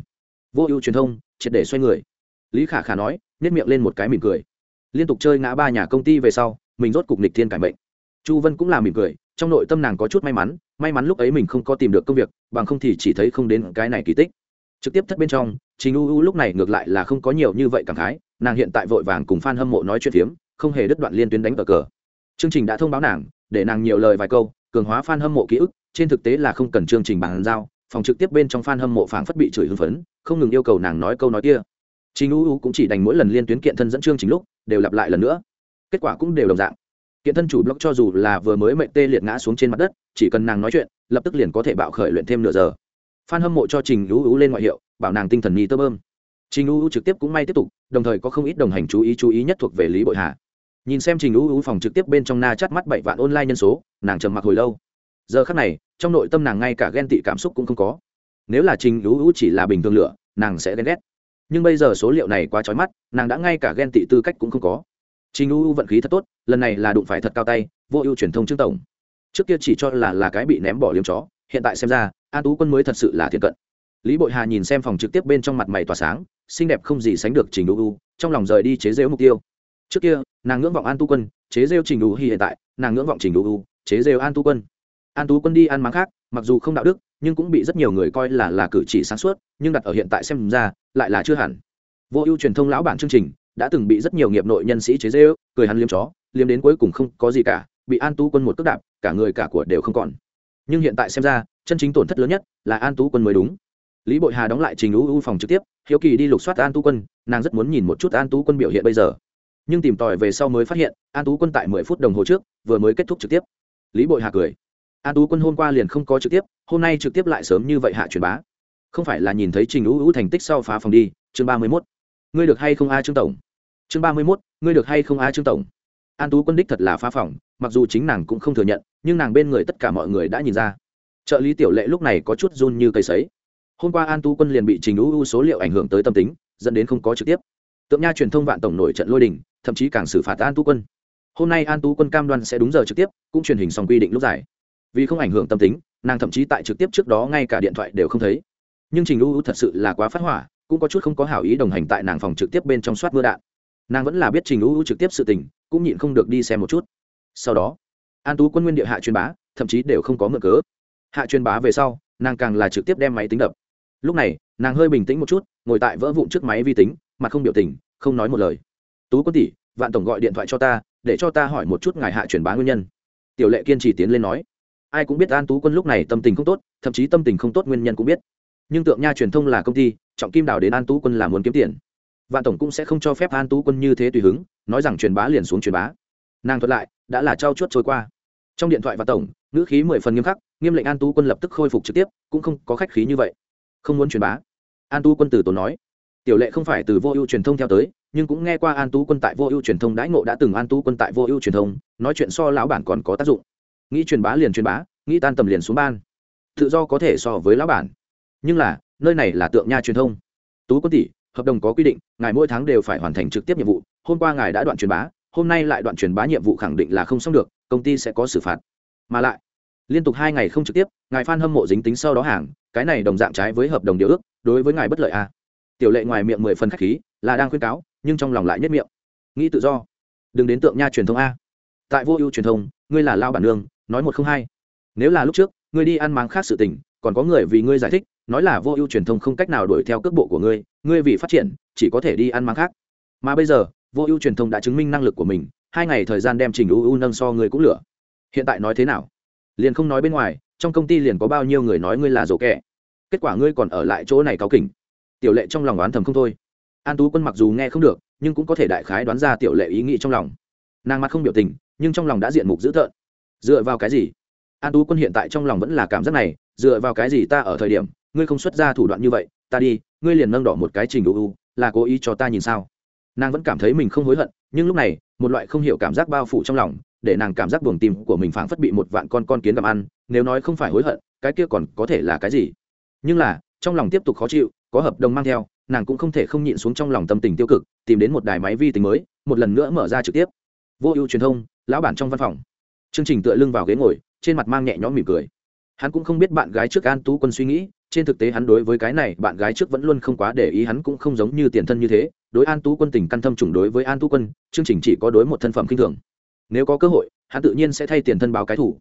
Vô ưu truyền thông, triệt để xoay người. Lý khả khả nói nếp miệng lên một cái mỉm cười. Liên tục chơi ngã ba nhà công ty về sau, mình rốt cục nịch thiên cải mệnh chu vân cũng là mỉm cười, trong nội tâm nàng có chút may mắn may mắn lúc ấy mình không có tìm được công việc, bằng không thì chỉ thấy không đến cái này kỳ tích. Trực tiếp thất bên trong, trình u u lúc này ngược lại là không có nhiều như vậy cảm khái, nàng hiện tại vội vàng cùng f a n hâm mộ nói chuyện phiếm, không hề đứt đoạn liên tuyến đánh cờ cờ. Chương trình đã thông báo nàng, để nàng nhiều lời vài câu, cường hóa f a n hâm mộ ký ức, trên thực tế là không cần chương trình bàn giao, phòng trực tiếp bên trong f a n hâm mộ phảng phất bị chửi hưng phấn, không ngừng yêu cầu nàng nói câu nói kia. Trình u u cũng chỉ đành mỗi lần liên tuyến kiện thân dẫn chương trình lúc, đều lặp lại lần nữa. Kết quả cũng đều đồng dạng kiện thân chủ blog cho dù là vừa mới mệnh tê liệt ngã xuống trên mặt đất, chỉ cần nàng nói chuyện, lập tức liền có thể bạo khởi luyện thêm nửa giờ. Phan hâm mộ cho trình lũ lũ lên ngoại hiệu, bảo nàng tinh thần nhi tơ bơm. Trình lũ lũ trực tiếp cũng may tiếp tục, đồng thời có không ít đồng hành chú ý chú ý nhất thuộc về lý bội hà. Nhìn xem trình lũ lũ phòng trực tiếp bên trong na chắt mắt bảy vạn online nhân số, nàng trầm mặc hồi lâu. Giờ khắc này, trong nội tâm nàng ngay cả ghen tị cảm xúc cũng không có. Nếu là trình lũ lũ chỉ là bình thường lửa, nàng sẽ ghen ghét. Nhưng bây giờ số liệu này quá trói mắt, nàng đã ngay cả ghen tị tư cách cũng không có trình u vận khí thật tốt, lần này là đụng phải thật cao tay, vô ưu truyền thông trương tổng. Trước kia chỉ cho là là cái bị ném bỏ liếm chó, hiện tại xem ra, an tú quân mới thật sự là thiện cận. Lý bội hà nhìn xem phòng trực tiếp bên trong mặt mày tỏa sáng, xinh đẹp không gì sánh được trình u u, trong lòng rời đi chế rêu mục tiêu. Trước kia, nàng ngưỡng vọng an tu quân, chế rêu trình u hiện tại, nàng ngưỡng vọng trình u u, chế rêu an tu quân. An tú quân đi ăn mắng khác, mặc dù không đạo đức, nhưng cũng bị rất nhiều người coi là là cử chỉ sáng suốt, nhưng đặt ở hiện tại xem ra, lại là chưa hẳn. Vô ưu truyền thông lão bản chương trình đã từng bị rất nhiều nghiệp nội nhân sĩ chế dễ cười hắn liếm chó, liếm đến cuối cùng không có gì cả, bị an tú quân một cước đạp, cả người cả của đều không còn. Nhưng hiện tại xem ra, chân chính tổn thất lớn nhất là an tú quân mới đúng. Lý bội hà đóng lại trình u u phòng trực tiếp, hiếu kỳ đi lục soát an tú quân, nàng rất muốn nhìn một chút an tú quân biểu hiện bây giờ. Nhưng tìm tòi về sau mới phát hiện, an tú quân tại mười phút đồng hồ trước, vừa mới kết thúc trực tiếp. Lý bội hà cười. An tú quân hôm qua liền không có trực tiếp, hôm nay trực tiếp lại sớm như vậy hạ truyền bá. Không phải là nhìn thấy trình u u thành tích sau phá phòng đi, chương ba mươi mốt. Ngươi được hay không a trương tổng? Chương ba mươi mốt, ngươi được hay không a trương tổng? An tú quân đích thật là phá phỏng mặc dù chính nàng cũng không thừa nhận, nhưng nàng bên người tất cả mọi người đã nhìn ra. Trợ lý tiểu lệ lúc này có chút run như cây sấy. Hôm qua an tú quân liền bị trình uu u số liệu ảnh hưởng tới tâm tính, dẫn đến không có trực tiếp. Tượng nha truyền thông vạn tổng nổi trận lôi đình, thậm chí càng xử phạt an tú quân. Hôm nay an tú quân cam đoan sẽ đúng giờ trực tiếp, cũng truyền hình xong quy định lúc giải. vì không ảnh hưởng tâm tính, nàng thậm chí tại trực tiếp trước đó ngay cả điện thoại đều không thấy. Nhưng trình uu u thật sự là quá phát hỏa, cũng có chút không có hảo ý đồng hành tại nàng phòng trực tiếp bên trong soát mưa đạn nàng vẫn là biết trình ưu trực tiếp sự tình, cũng nhịn không được đi xem một chút. Sau đó, an tú quân nguyên địa hạ truyền bá, thậm chí đều không có mượn cớ. Hạ truyền bá về sau, nàng càng là trực tiếp đem máy tính đập. Lúc này, nàng hơi bình tĩnh một chút, ngồi tại vỡ vụn trước máy vi tính, mặt không biểu tình, không nói một lời. Tú quân tỷ, vạn tổng gọi điện thoại cho ta, để cho ta hỏi một chút ngài hạ truyền bá nguyên nhân. Tiểu lệ kiên trì tiến lên nói. Ai cũng biết an tú quân lúc này tâm tình không tốt, thậm chí tâm tình không tốt nguyên nhân cũng biết. Nhưng tượng nha truyền thông là công ty, trọng kim đào đến an tú quân là muốn kiếm tiền vạn tổng cũng sẽ không cho phép an tú quân như thế tùy hứng, nói rằng truyền bá liền xuống truyền bá. Nàng thuật lại, đã là trao chuốt trôi qua. Trong điện thoại và tổng, ngữ khí mười phần nghiêm khắc, nghiêm lệnh an tú quân lập tức khôi phục trực tiếp, cũng không có khách khí như vậy. Không muốn truyền bá. An tú quân từ tốn nói. Tiểu lệ không phải từ vô ưu truyền thông theo tới, nhưng cũng nghe qua an tú quân tại vô ưu truyền thông đãi ngộ đã từng an tú quân tại vô ưu truyền thông, nói chuyện so lão bản còn có tác dụng. Nghĩ truyền bá liền truyền bá, nghĩ tan tầm liền xuống ban. Tự do có thể so với lão bản. Nhưng là, nơi này là tượng nha truyền thông. Tú quân tỷ hợp đồng có quy định, ngài mỗi tháng đều phải hoàn thành trực tiếp nhiệm vụ, hôm qua ngài đã đoạn truyền bá, hôm nay lại đoạn truyền bá nhiệm vụ khẳng định là không xong được, công ty sẽ có xử phạt. Mà lại, liên tục hai ngày không trực tiếp, ngài f hâm mộ dính tính sau đó hàng, cái này đồng dạng trái với hợp đồng điều ước, đối với ngài bất lợi a à. tiểu lệ ngoài miệng mười phần khách khí, là đang khuyên cáo, nhưng trong lòng lại nhất miệng. Nghĩ tự do. Đừng đến tượng nha truyền thông a. Tại vô ưu truyền thông, ngươi là lao bản nương, nói một không hai. Nếu là lúc trước, ngươi đi ăn máng khác sự tình, còn có người vì ngươi giải thích, nói là vô ưu truyền thông không cách nào đuổi theo cước bộ của ngươi ngươi vì phát triển, chỉ có thể đi ăn mang khác. Mà bây giờ, vô ưu truyền thông đã chứng minh năng lực của mình, hai ngày thời gian đem trình ưu nâng so ngươi cũng lửa. Hiện tại nói thế nào? Liền không nói bên ngoài, trong công ty liền có bao nhiêu người nói ngươi là rổ kẹ. Kết quả ngươi còn ở lại chỗ này cáo kỉnh. Tiểu lệ trong lòng oán thầm không thôi. An tú quân mặc dù nghe không được, nhưng cũng có thể đại khái đoán ra tiểu lệ ý nghĩ trong lòng. Nàng mặt không biểu tình, nhưng trong lòng đã diện mục dữ tợn. Dựa vào cái gì? An tú quân hiện tại trong lòng vẫn là cảm giác này, dựa vào cái gì ta ở thời điểm, ngươi không xuất ra thủ đoạn như vậy, ta đi ngươi liền nâng đỏ một cái trình ưu là cố ý cho ta nhìn sao? Nàng vẫn cảm thấy mình không hối hận, nhưng lúc này, một loại không hiểu cảm giác bao phủ trong lòng, để nàng cảm giác buồng tim của mình phảng phất bị một vạn con con kiến gặm ăn, nếu nói không phải hối hận, cái kia còn có thể là cái gì? Nhưng là, trong lòng tiếp tục khó chịu, có hợp đồng mang theo, nàng cũng không thể không nhịn xuống trong lòng tâm tình tiêu cực, tìm đến một đài máy vi tính mới, một lần nữa mở ra trực tiếp. Vô ưu truyền thông, lão bản trong văn phòng. Chương trình tựa lưng vào ghế ngồi, trên mặt mang nhẹ nhõm mỉm cười hắn cũng không biết bạn gái trước an tú quân suy nghĩ, trên thực tế hắn đối với cái này bạn gái trước vẫn luôn không quá để ý, hắn cũng không giống như tiền thân như thế, đối an tú quân tình căn thâm trùng đối với an tú quân, chương trình chỉ có đối một thân phẩm kinh thường. Nếu có cơ hội, hắn tự nhiên sẽ thay tiền thân báo cái thủ.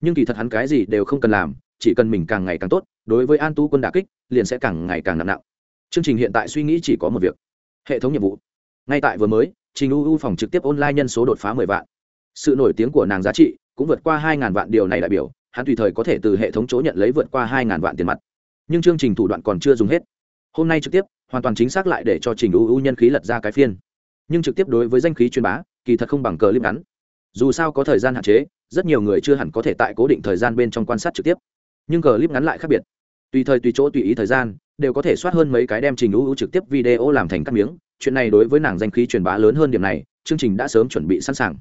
Nhưng kỳ thật hắn cái gì đều không cần làm, chỉ cần mình càng ngày càng tốt, đối với an tú quân đà kích, liền sẽ càng ngày càng nặng nặng. Chương trình hiện tại suy nghĩ chỉ có một việc. Hệ thống nhiệm vụ. Ngay tại vừa mới, trình uu phòng trực tiếp online nhân số đột phá mười vạn. Sự nổi tiếng của nàng giá trị cũng vượt qua hai ngàn vạn điều này đại biểu hắn tùy thời có thể từ hệ thống chỗ nhận lấy vượt qua hai ngàn vạn tiền mặt. Nhưng chương trình thủ đoạn còn chưa dùng hết. Hôm nay trực tiếp, hoàn toàn chính xác lại để cho trình ưu nhân khí lật ra cái phiên. Nhưng trực tiếp đối với danh khí truyền bá, kỳ thật không bằng cờ clip ngắn. Dù sao có thời gian hạn chế, rất nhiều người chưa hẳn có thể tại cố định thời gian bên trong quan sát trực tiếp. Nhưng cờ clip ngắn lại khác biệt. Tùy thời tùy chỗ tùy ý thời gian, đều có thể soát hơn mấy cái đem trình ưu trực tiếp video làm thành các miếng. Chuyện này đối với nàng danh khí truyền bá lớn hơn điểm này, chương trình đã sớm chuẩn bị sẵn sàng.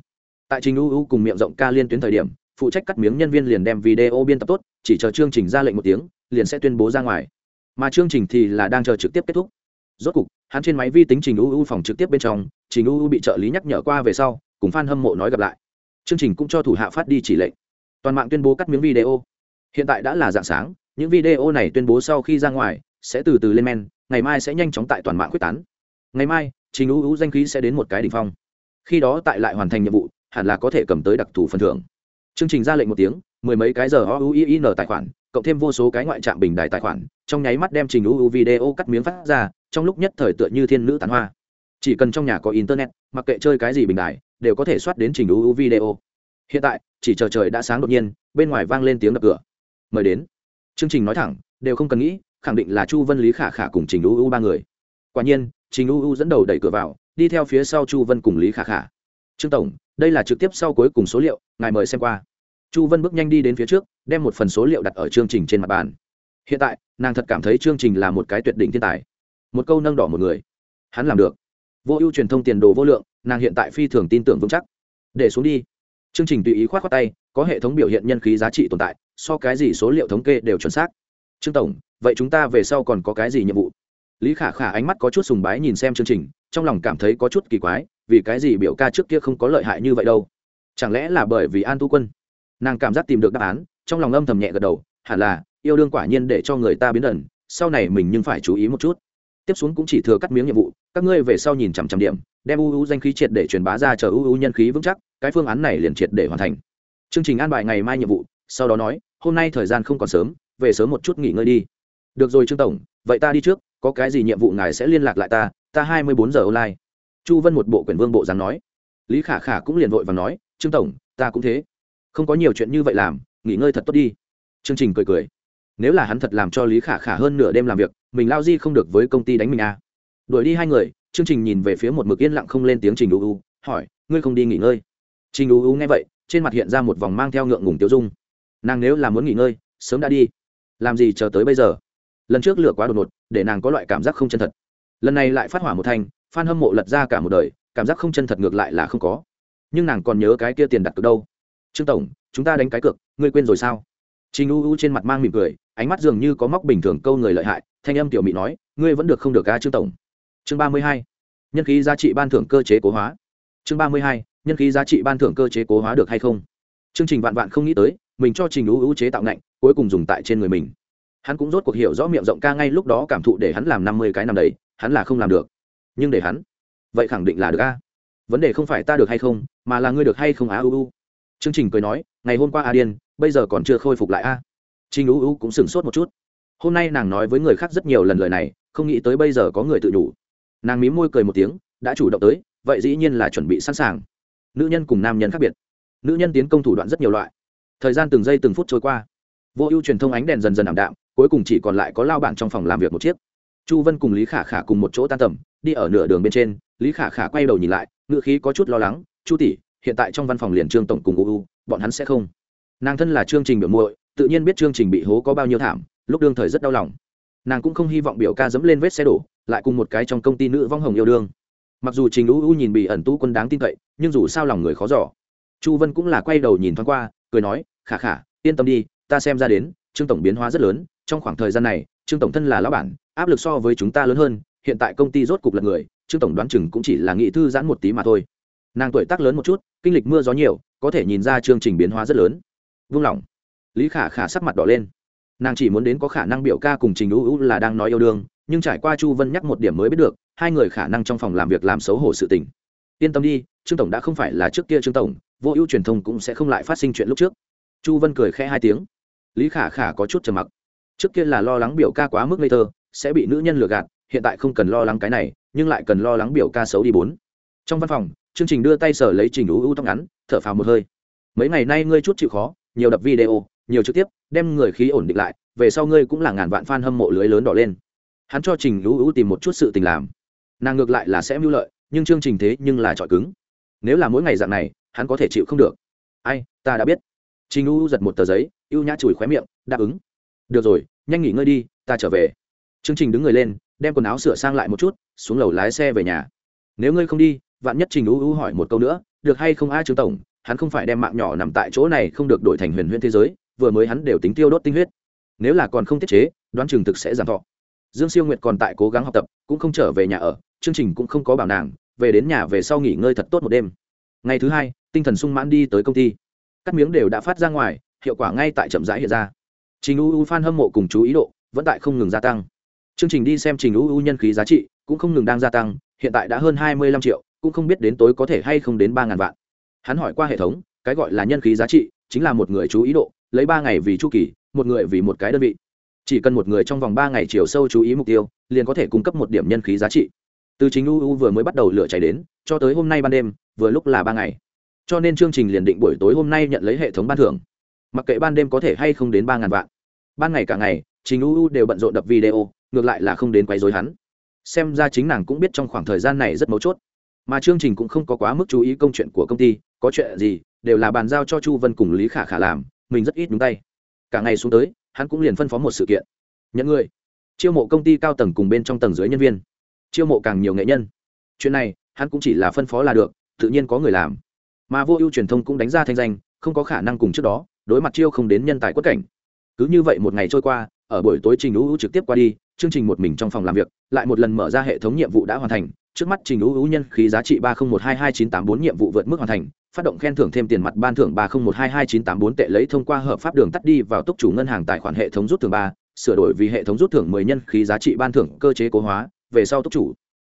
Tại trình ưu cùng miệng rộng ca liên tuyến thời điểm phụ trách cắt miếng nhân viên liền đem video biên tập tốt, chỉ chờ chương trình ra lệnh một tiếng, liền sẽ tuyên bố ra ngoài. Mà chương trình thì là đang chờ trực tiếp kết thúc. Rốt cục, hắn trên máy vi tính trình uu phòng trực tiếp bên trong, trình uu bị trợ lý nhắc nhở qua về sau, cùng f a n hâm mộ nói gặp lại. Chương trình cũng cho thủ hạ phát đi chỉ lệnh. Toàn mạng tuyên bố cắt miếng video. Hiện tại đã là dạng sáng, những video này tuyên bố sau khi ra ngoài, sẽ từ từ lên men, ngày mai sẽ nhanh chóng tại toàn mạng quyết tán. Ngày mai, trình UU danh khí sẽ đến một cái đ ỉ n h phong. Khi đó tại lại hoàn thành nhiệm vụ, hẳn là có thể cầm tới đặc thù phần thưởng chương trình ra lệnh một tiếng, mười mấy cái giờ o u i n tài khoản, cộng thêm vô số cái ngoại trạm bình đài tài khoản, trong nháy mắt đem trình uu video cắt miếng phát ra, trong lúc nhất thời tựa như thiên nữ tán hoa. Chỉ cần trong nhà có internet, mặc kệ chơi cái gì bình đài, đều có thể soát đến trình uu video. Hiện tại, chỉ chờ trời đã sáng đột nhiên, bên ngoài vang lên tiếng đập cửa. Mời đến. Chương trình nói thẳng, đều không cần nghĩ, khẳng định là chu vân lý khả khả cùng trình u u ba người. Quả nhiên, trình u u dẫn đầu đẩy cửa vào, đi theo phía sau chu vân cùng lý khả khả. Trương tổng, đây là trực tiếp sau cuối cùng số liệu, ngài mời xem qua chu vân bước nhanh đi đến phía trước, đem một phần số liệu đặt ở chương trình trên mặt bàn. Hiện tại, nàng thật cảm thấy chương trình là một cái tuyệt đỉnh thiên tài. Một câu nâng đỏ một người. Hắn làm được. Vô ưu truyền thông tiền đồ vô lượng, nàng hiện tại phi thường tin tưởng vững chắc. Để xuống đi. Chương trình tùy ý k h o á t khoác tay, có hệ thống biểu hiện nhân khí giá trị tồn tại, so cái gì số liệu thống kê đều chuẩn xác. Trương tổng, vậy chúng ta về sau còn có cái gì nhiệm vụ? Lý khả khả ánh mắt có chút sùng bái nhìn xem chương trình, trong lòng cảm thấy có chút kỳ quái, vì cái gì biểu ca trước kia không có lợi hại như vậy đâu? Chẳng lẽ là bởi vì an tu quân? Nàng cảm giác tìm được đáp án, trong lòng âm thầm nhẹ gật đầu, hẳn là, yêu đương quả nhiên để cho người ta biến đần sau này mình nhưng phải chú ý một chút. Tiếp xuống cũng chỉ thừa cắt miếng nhiệm vụ, các ngươi về sau nhìn chằm chằm điểm, đem uu danh khí triệt để truyền bá ra chờ uu nhân khí vững chắc, cái phương án này liền triệt để hoàn thành. Chương trình an bài ngày mai nhiệm vụ, sau đó nói, hôm nay thời gian không còn sớm, về sớm một chút nghỉ ngơi đi. Được rồi trương tổng, vậy ta đi trước, có cái gì nhiệm vụ ngài sẽ liên lạc lại ta ta hai mươi bốn giờ online. Chu vân một bộ quyển vương bộ dáng nói. Lý khả khả cũng liền vội và nói, trương tổng, ta cũng thế không có nhiều chuyện như vậy làm, nghỉ ngơi thật tốt đi. Chương trình cười cười. Nếu là hắn thật làm cho lý khả khả hơn nửa đêm làm việc, mình lao di không được với công ty đánh mình à. đuổi đi hai người chương trình nhìn về phía một mực yên lặng không lên tiếng trình u u, hỏi, ngươi không đi nghỉ ngơi? Trình u u nghe vậy, trên mặt hiện ra một vòng mang theo ngượng ngùng tiêu dung. Nàng nếu là muốn nghỉ ngơi, sớm đã đi. Làm gì chờ tới bây giờ? Lần trước lửa quá đột ngột, để nàng có loại cảm giác không chân thật. Lần này lại phát hỏa một thanh, phan hâm mộ lật ra cả một đời, cảm giác không chân thật ngược lại là không có. Nhưng nàng còn nhớ cái kia tiền đặt từ đâu trương tổng, chúng ta đánh cái cược, ngươi quên rồi sao? Trình u u trên mặt mang mỉm cười, ánh mắt dường như có móc bình thường câu người lợi hại, thanh âm tiểu mỹ nói, ngươi vẫn được không được ca trương tổng? Chương ba mươi hai, nhân khí giá trị ban thưởng cơ chế cố hóa. Chương ba mươi hai, nhân khí giá trị ban thưởng cơ chế cố hóa được hay không? Chương trình vạn vạn không nghĩ tới, mình cho trình u u chế tạo ngạnh, cuối cùng dùng tại trên người mình. Hắn cũng rốt cuộc hiểu rõ miệng rộng ca ngay lúc đó cảm thụ để hắn làm năm mươi cái năm đấy hắn là không làm được. Nhưng để hắn, vậy khẳng định là được a. Vấn đề không phải ta được hay không, mà là ngươi được hay không á, u u? Chương trình cười nói, ngày hôm qua a điên, bây giờ còn chưa khôi phục lại a. Trình u u cũng sửng sốt một chút. Hôm nay nàng nói với người khác rất nhiều lần lời này, không nghĩ tới bây giờ có người tự đủ. Nàng mím môi cười một tiếng, đã chủ động tới, vậy dĩ nhiên là chuẩn bị sẵn sàng. Nữ nhân cùng nam nhân khác biệt. Nữ nhân tiến công thủ đoạn rất nhiều loại. Thời gian từng giây từng phút trôi qua. Vô ưu truyền thông ánh đèn dần dần ảm đạm, cuối cùng chỉ còn lại có lao bản trong phòng làm việc một chiếc. Chu vân cùng lý khả khả cùng một chỗ tan tầm, đi ở nửa đường bên trên, lý khả khả quay đầu nhìn lại ngựa khí có chút lo lắng, chu tỷ hiện tại trong văn phòng liền trương tổng cùng uu bọn hắn sẽ không. Nàng thân là chương trình biểu muội, tự nhiên biết chương trình bị hố có bao nhiêu thảm, lúc đương thời rất đau lòng. Nàng cũng không hy vọng biểu ca dẫm lên vết xe đổ, lại cùng một cái trong công ty nữ vong hồng yêu đương. Mặc dù trình uu nhìn bị ẩn tu quân đáng tin cậy, nhưng dù sao lòng người khó giỏ chu vân cũng là quay đầu nhìn thoáng qua, cười nói, khả khả, yên tâm đi, ta xem ra đến, trương tổng biến hóa rất lớn, trong khoảng thời gian này, trương tổng thân là lão bản, áp lực so với chúng ta lớn hơn, hiện tại công ty rốt cục lật người, trương tổng đoán chừng cũng chỉ là nghị thư giãn một tí mà thôi nàng tuổi tác lớn một chút, kinh lịch mưa gió nhiều, có thể nhìn ra chương trình biến hóa rất lớn. Vung lòng. Lý khả khả sắc mặt đỏ lên. Nàng chỉ muốn đến có khả năng biểu ca cùng trình ưu ưu là đang nói yêu đương, nhưng trải qua chu vân nhắc một điểm mới biết được, hai người khả năng trong phòng làm việc làm xấu hổ sự tình. Yên tâm đi, trương tổng đã không phải là trước kia trương tổng, vô ưu truyền thông cũng sẽ không lại phát sinh chuyện lúc trước. Chu vân cười khẽ hai tiếng. Lý khả khả có chút trầm mặc. Trước kia là lo lắng biểu ca quá mức ngây thơ, sẽ bị nữ nhân lừa gạt, hiện tại không cần lo lắng cái này, nhưng lại cần lo lắng biểu ca xấu đi bốn. Trong văn phòng chương trình đưa tay sở lấy trình ú ưu tóc ngắn, thở phào một hơi. Mấy ngày nay ngươi chút chịu khó, nhiều đập video, nhiều trực tiếp, đem người khí ổn định lại, về sau ngươi cũng là ngàn vạn fan hâm mộ lưới lớn đỏ lên. Hắn cho trình ú ưu tìm một chút sự tình làm. Nàng ngược lại là sẽ mưu lợi, nhưng chương trình thế nhưng là trọi cứng. Nếu là mỗi ngày dạng này, hắn có thể chịu không được. Ai, ta đã biết. Trình u giật một tờ giấy, ưu nhã chùi khóe miệng, đáp ứng. Được rồi, nhanh nghỉ ngơi đi, ta trở về. Chương trình đứng người lên, đem quần áo sửa sang lại một chút, xuống lầu lái xe về nhà. Nếu ngươi không đi vạn nhất trình ưu ưu hỏi một câu nữa, được hay không a trương tổng, hắn không phải đem mạng nhỏ nằm tại chỗ này không được đổi thành huyền huyễn thế giới, vừa mới hắn đều tính tiêu đốt tinh huyết. Nếu là còn không tiết chế, đoán chừng thực sẽ giảm thọ. Dương siêu nguyệt còn tại cố gắng học tập, cũng không trở về nhà ở, chương trình cũng không có bảo nàng, về đến nhà về sau nghỉ ngơi thật tốt một đêm. Ngày thứ hai, tinh thần sung mãn đi tới công ty. Cắt miếng đều đã phát ra ngoài, hiệu quả ngay tại chậm rãi hiện ra. Trình u u fan hâm mộ cùng chú ý độ vẫn tại không ngừng gia tăng. Chương trình đi xem trình u u nhân khí giá trị cũng không ngừng đang gia tăng, hiện tại đã hơn hai mươi lăm triệu cũng không biết đến tối có thể hay không đến ba ngàn vạn. Hắn hỏi qua hệ thống, cái gọi là nhân khí giá trị, chính là một người chú ý độ, lấy ba ngày vì chu kỳ, một người vì một cái đơn vị. Chỉ cần một người trong vòng ba ngày chiều sâu chú ý mục tiêu, liền có thể cung cấp một điểm nhân khí giá trị. Từ chính UU vừa mới bắt đầu lửa cháy đến, cho tới hôm nay ban đêm, vừa lúc là ba ngày. Cho nên chương trình liền định buổi tối hôm nay nhận lấy hệ thống ban thưởng. Mặc kệ ban đêm có thể hay không đến ba ngàn vạn. Ban ngày cả ngày trình UU đều bận rộn đập video, ngược lại là không đến quấy dối hắn. Xem ra chính nàng cũng biết trong khoảng thời gian này rất mấu chốt mà chương trình cũng không có quá mức chú ý công chuyện của công ty, có chuyện gì, đều là bàn giao cho chu vân cùng lý khả khả làm, mình rất ít đúng tay. Cả ngày xuống tới, hắn cũng liền phân phó một sự kiện. Nhận người. Chiêu mộ công ty cao tầng cùng bên trong tầng dưới nhân viên. Chiêu mộ càng nhiều nghệ nhân. Chuyện này, hắn cũng chỉ là phân phó là được, tự nhiên có người làm. Mà vô ưu truyền thông cũng đánh ra thanh danh, không có khả năng cùng trước đó, đối mặt chiêu không đến nhân tài quất cảnh. Cứ như vậy một ngày trôi qua, ở buổi tối trình ưu trực tiếp qua đi chương trình một mình trong phòng làm việc, lại một lần mở ra hệ thống nhiệm vụ đã hoàn thành, trước mắt trình ưu nhân khí giá trị ba không một hai hai chín tám bốn nhiệm vụ vượt mức hoàn thành, phát động khen thưởng thêm tiền mặt ban thưởng ba không một hai hai chín tám bốn tệ lấy thông qua hợp pháp đường tắt đi vào túc chủ ngân hàng tài khoản hệ thống rút thưởng ba, sửa đổi vì hệ thống rút thưởng mười nhân khí giá trị ban thưởng cơ chế cố hóa, về sau túc chủ.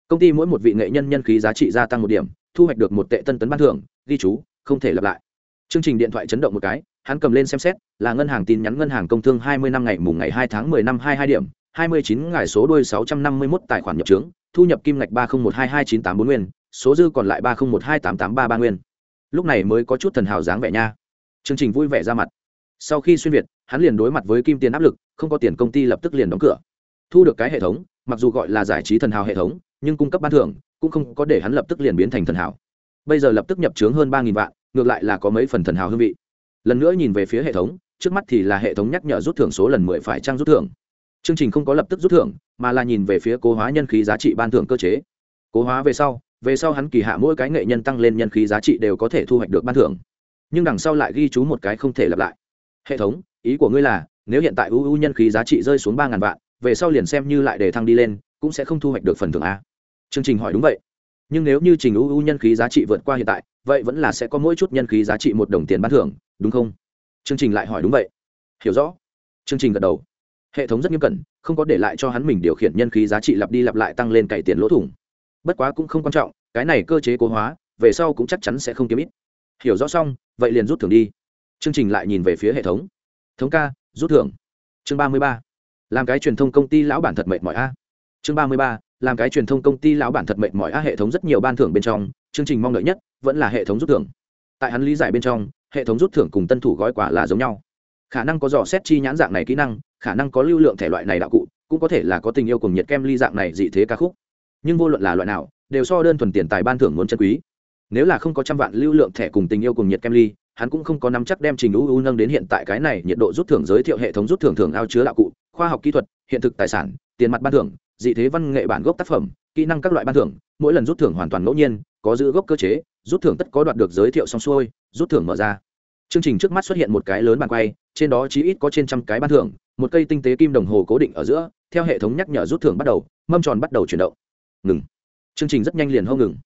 Công ty mỗi một vị nghệ nhân nhân khí giá trị gia tăng một điểm, thu hoạch được một tệ tân tấn ban thưởng, ghi chú, không thể lặp lại. Chương trình điện thoại chấn động một cái, hắn cầm lên xem xét, là ngân hàng tin nhắn ngân hàng công thương hai mươi năm ngày mùng ngày hai tháng mười năm hai hai điểm hai mươi chín ngày số đuôi sáu trăm năm mươi mốt tài khoản nhập trướng, thu nhập kim ngạch ba không một hai hai chín tám bốn nguyên, số dư còn lại ba không một hai tám tám ba ba nguyên. Lúc này mới có chút thần hào dáng vẻ nha. Chương trình vui vẻ ra mặt. Sau khi xuyên việt, hắn liền đối mặt với kim tiền áp lực, không có tiền công ty lập tức liền đóng cửa. Thu được cái hệ thống, mặc dù gọi là giải trí thần hào hệ thống, nhưng cung cấp ban thưởng cũng không có để hắn lập tức liền biến thành thần hào. Bây giờ lập tức nhập trướng hơn ba vạn, ngược lại là có mấy phần thần hào hương vị. Lần nữa nhìn về phía hệ thống, trước mắt thì là hệ thống nhắc nhở rút thưởng số lần mười phải trang rút thưởng chương trình không có lập tức rút thưởng, mà là nhìn về phía cố hóa nhân khí giá trị ban thưởng cơ chế. Cố hóa về sau về sau hắn kỳ hạ mỗi cái nghệ nhân tăng lên nhân khí giá trị đều có thể thu hoạch được ban thưởng. Nhưng đằng sau lại ghi chú một cái không thể lặp lại. Hệ thống, ý của ngươi là, nếu hiện tại uu nhân khí giá trị rơi xuống ba ngàn vạn, về sau liền xem như lại để thăng đi lên, cũng sẽ không thu hoạch được phần thưởng a. Chương trình hỏi đúng vậy. Nhưng nếu như trình uu nhân khí giá trị vượt qua hiện tại, vậy vẫn là sẽ có mỗi chút nhân khí giá trị một đồng tiền ban thưởng, đúng không? Chương trình lại hỏi đúng vậy. Hiểu rõ. Chương trình gật đầu hệ thống rất nghiêm cẩn, không có để lại cho hắn mình điều khiển nhân khí giá trị lặp đi lặp lại tăng lên cày tiền lỗ thủng. Bất quá cũng không quan trọng, cái này cơ chế cố hóa, về sau cũng chắc chắn sẽ không kiếm ít. Hiểu rõ xong, vậy liền rút thưởng đi. Chương trình lại nhìn về phía hệ thống. Thống ca, rút thưởng. Chương ba mươi ba. Làm cái truyền thông công ty lão bản thật mệt mỏi a. Chương ba mươi ba, làm cái truyền thông công ty lão bản thật mệt mỏi a, hệ thống rất nhiều ban thưởng bên trong, chương trình mong đợi nhất vẫn là hệ thống rút thưởng. Tại hắn lý giải bên trong, hệ thống rút thưởng cùng tân thủ gói quả là giống nhau. Khả năng có dò xét chi nhãn dạng này kỹ năng khả năng có lưu lượng thể loại này đạo cụ, cũng có thể là có tình yêu cùng nhiệt kem ly dạng này dị thế ca khúc. Nhưng vô luận là loại nào, đều so đơn thuần tiền tài ban thưởng muốn chân quý. Nếu là không có trăm vạn lưu lượng thẻ cùng tình yêu cùng nhiệt kem ly, hắn cũng không có nắm chắc đem trình uu nâng đến hiện tại cái này nhiệt độ rút thưởng giới thiệu hệ thống rút thưởng thưởng ao chứa đạo cụ, khoa học kỹ thuật, hiện thực tài sản, tiền mặt ban thưởng, dị thế văn nghệ bản gốc tác phẩm, kỹ năng các loại ban thưởng, mỗi lần rút thưởng hoàn toàn ngẫu nhiên, có giữ gốc cơ chế, rút thưởng tất có đoạt được giới thiệu xong xuôi, rút thưởng mở ra. Chương trình trước mắt xuất hiện một cái lớn bàn quay, trên đó chí ít có trên trăm cái ban thưởng một cây tinh tế kim đồng hồ cố định ở giữa, theo hệ thống nhắc nhở rút thưởng bắt đầu, mâm tròn bắt đầu chuyển động. Ngừng. Chương trình rất nhanh liền hô ngừng.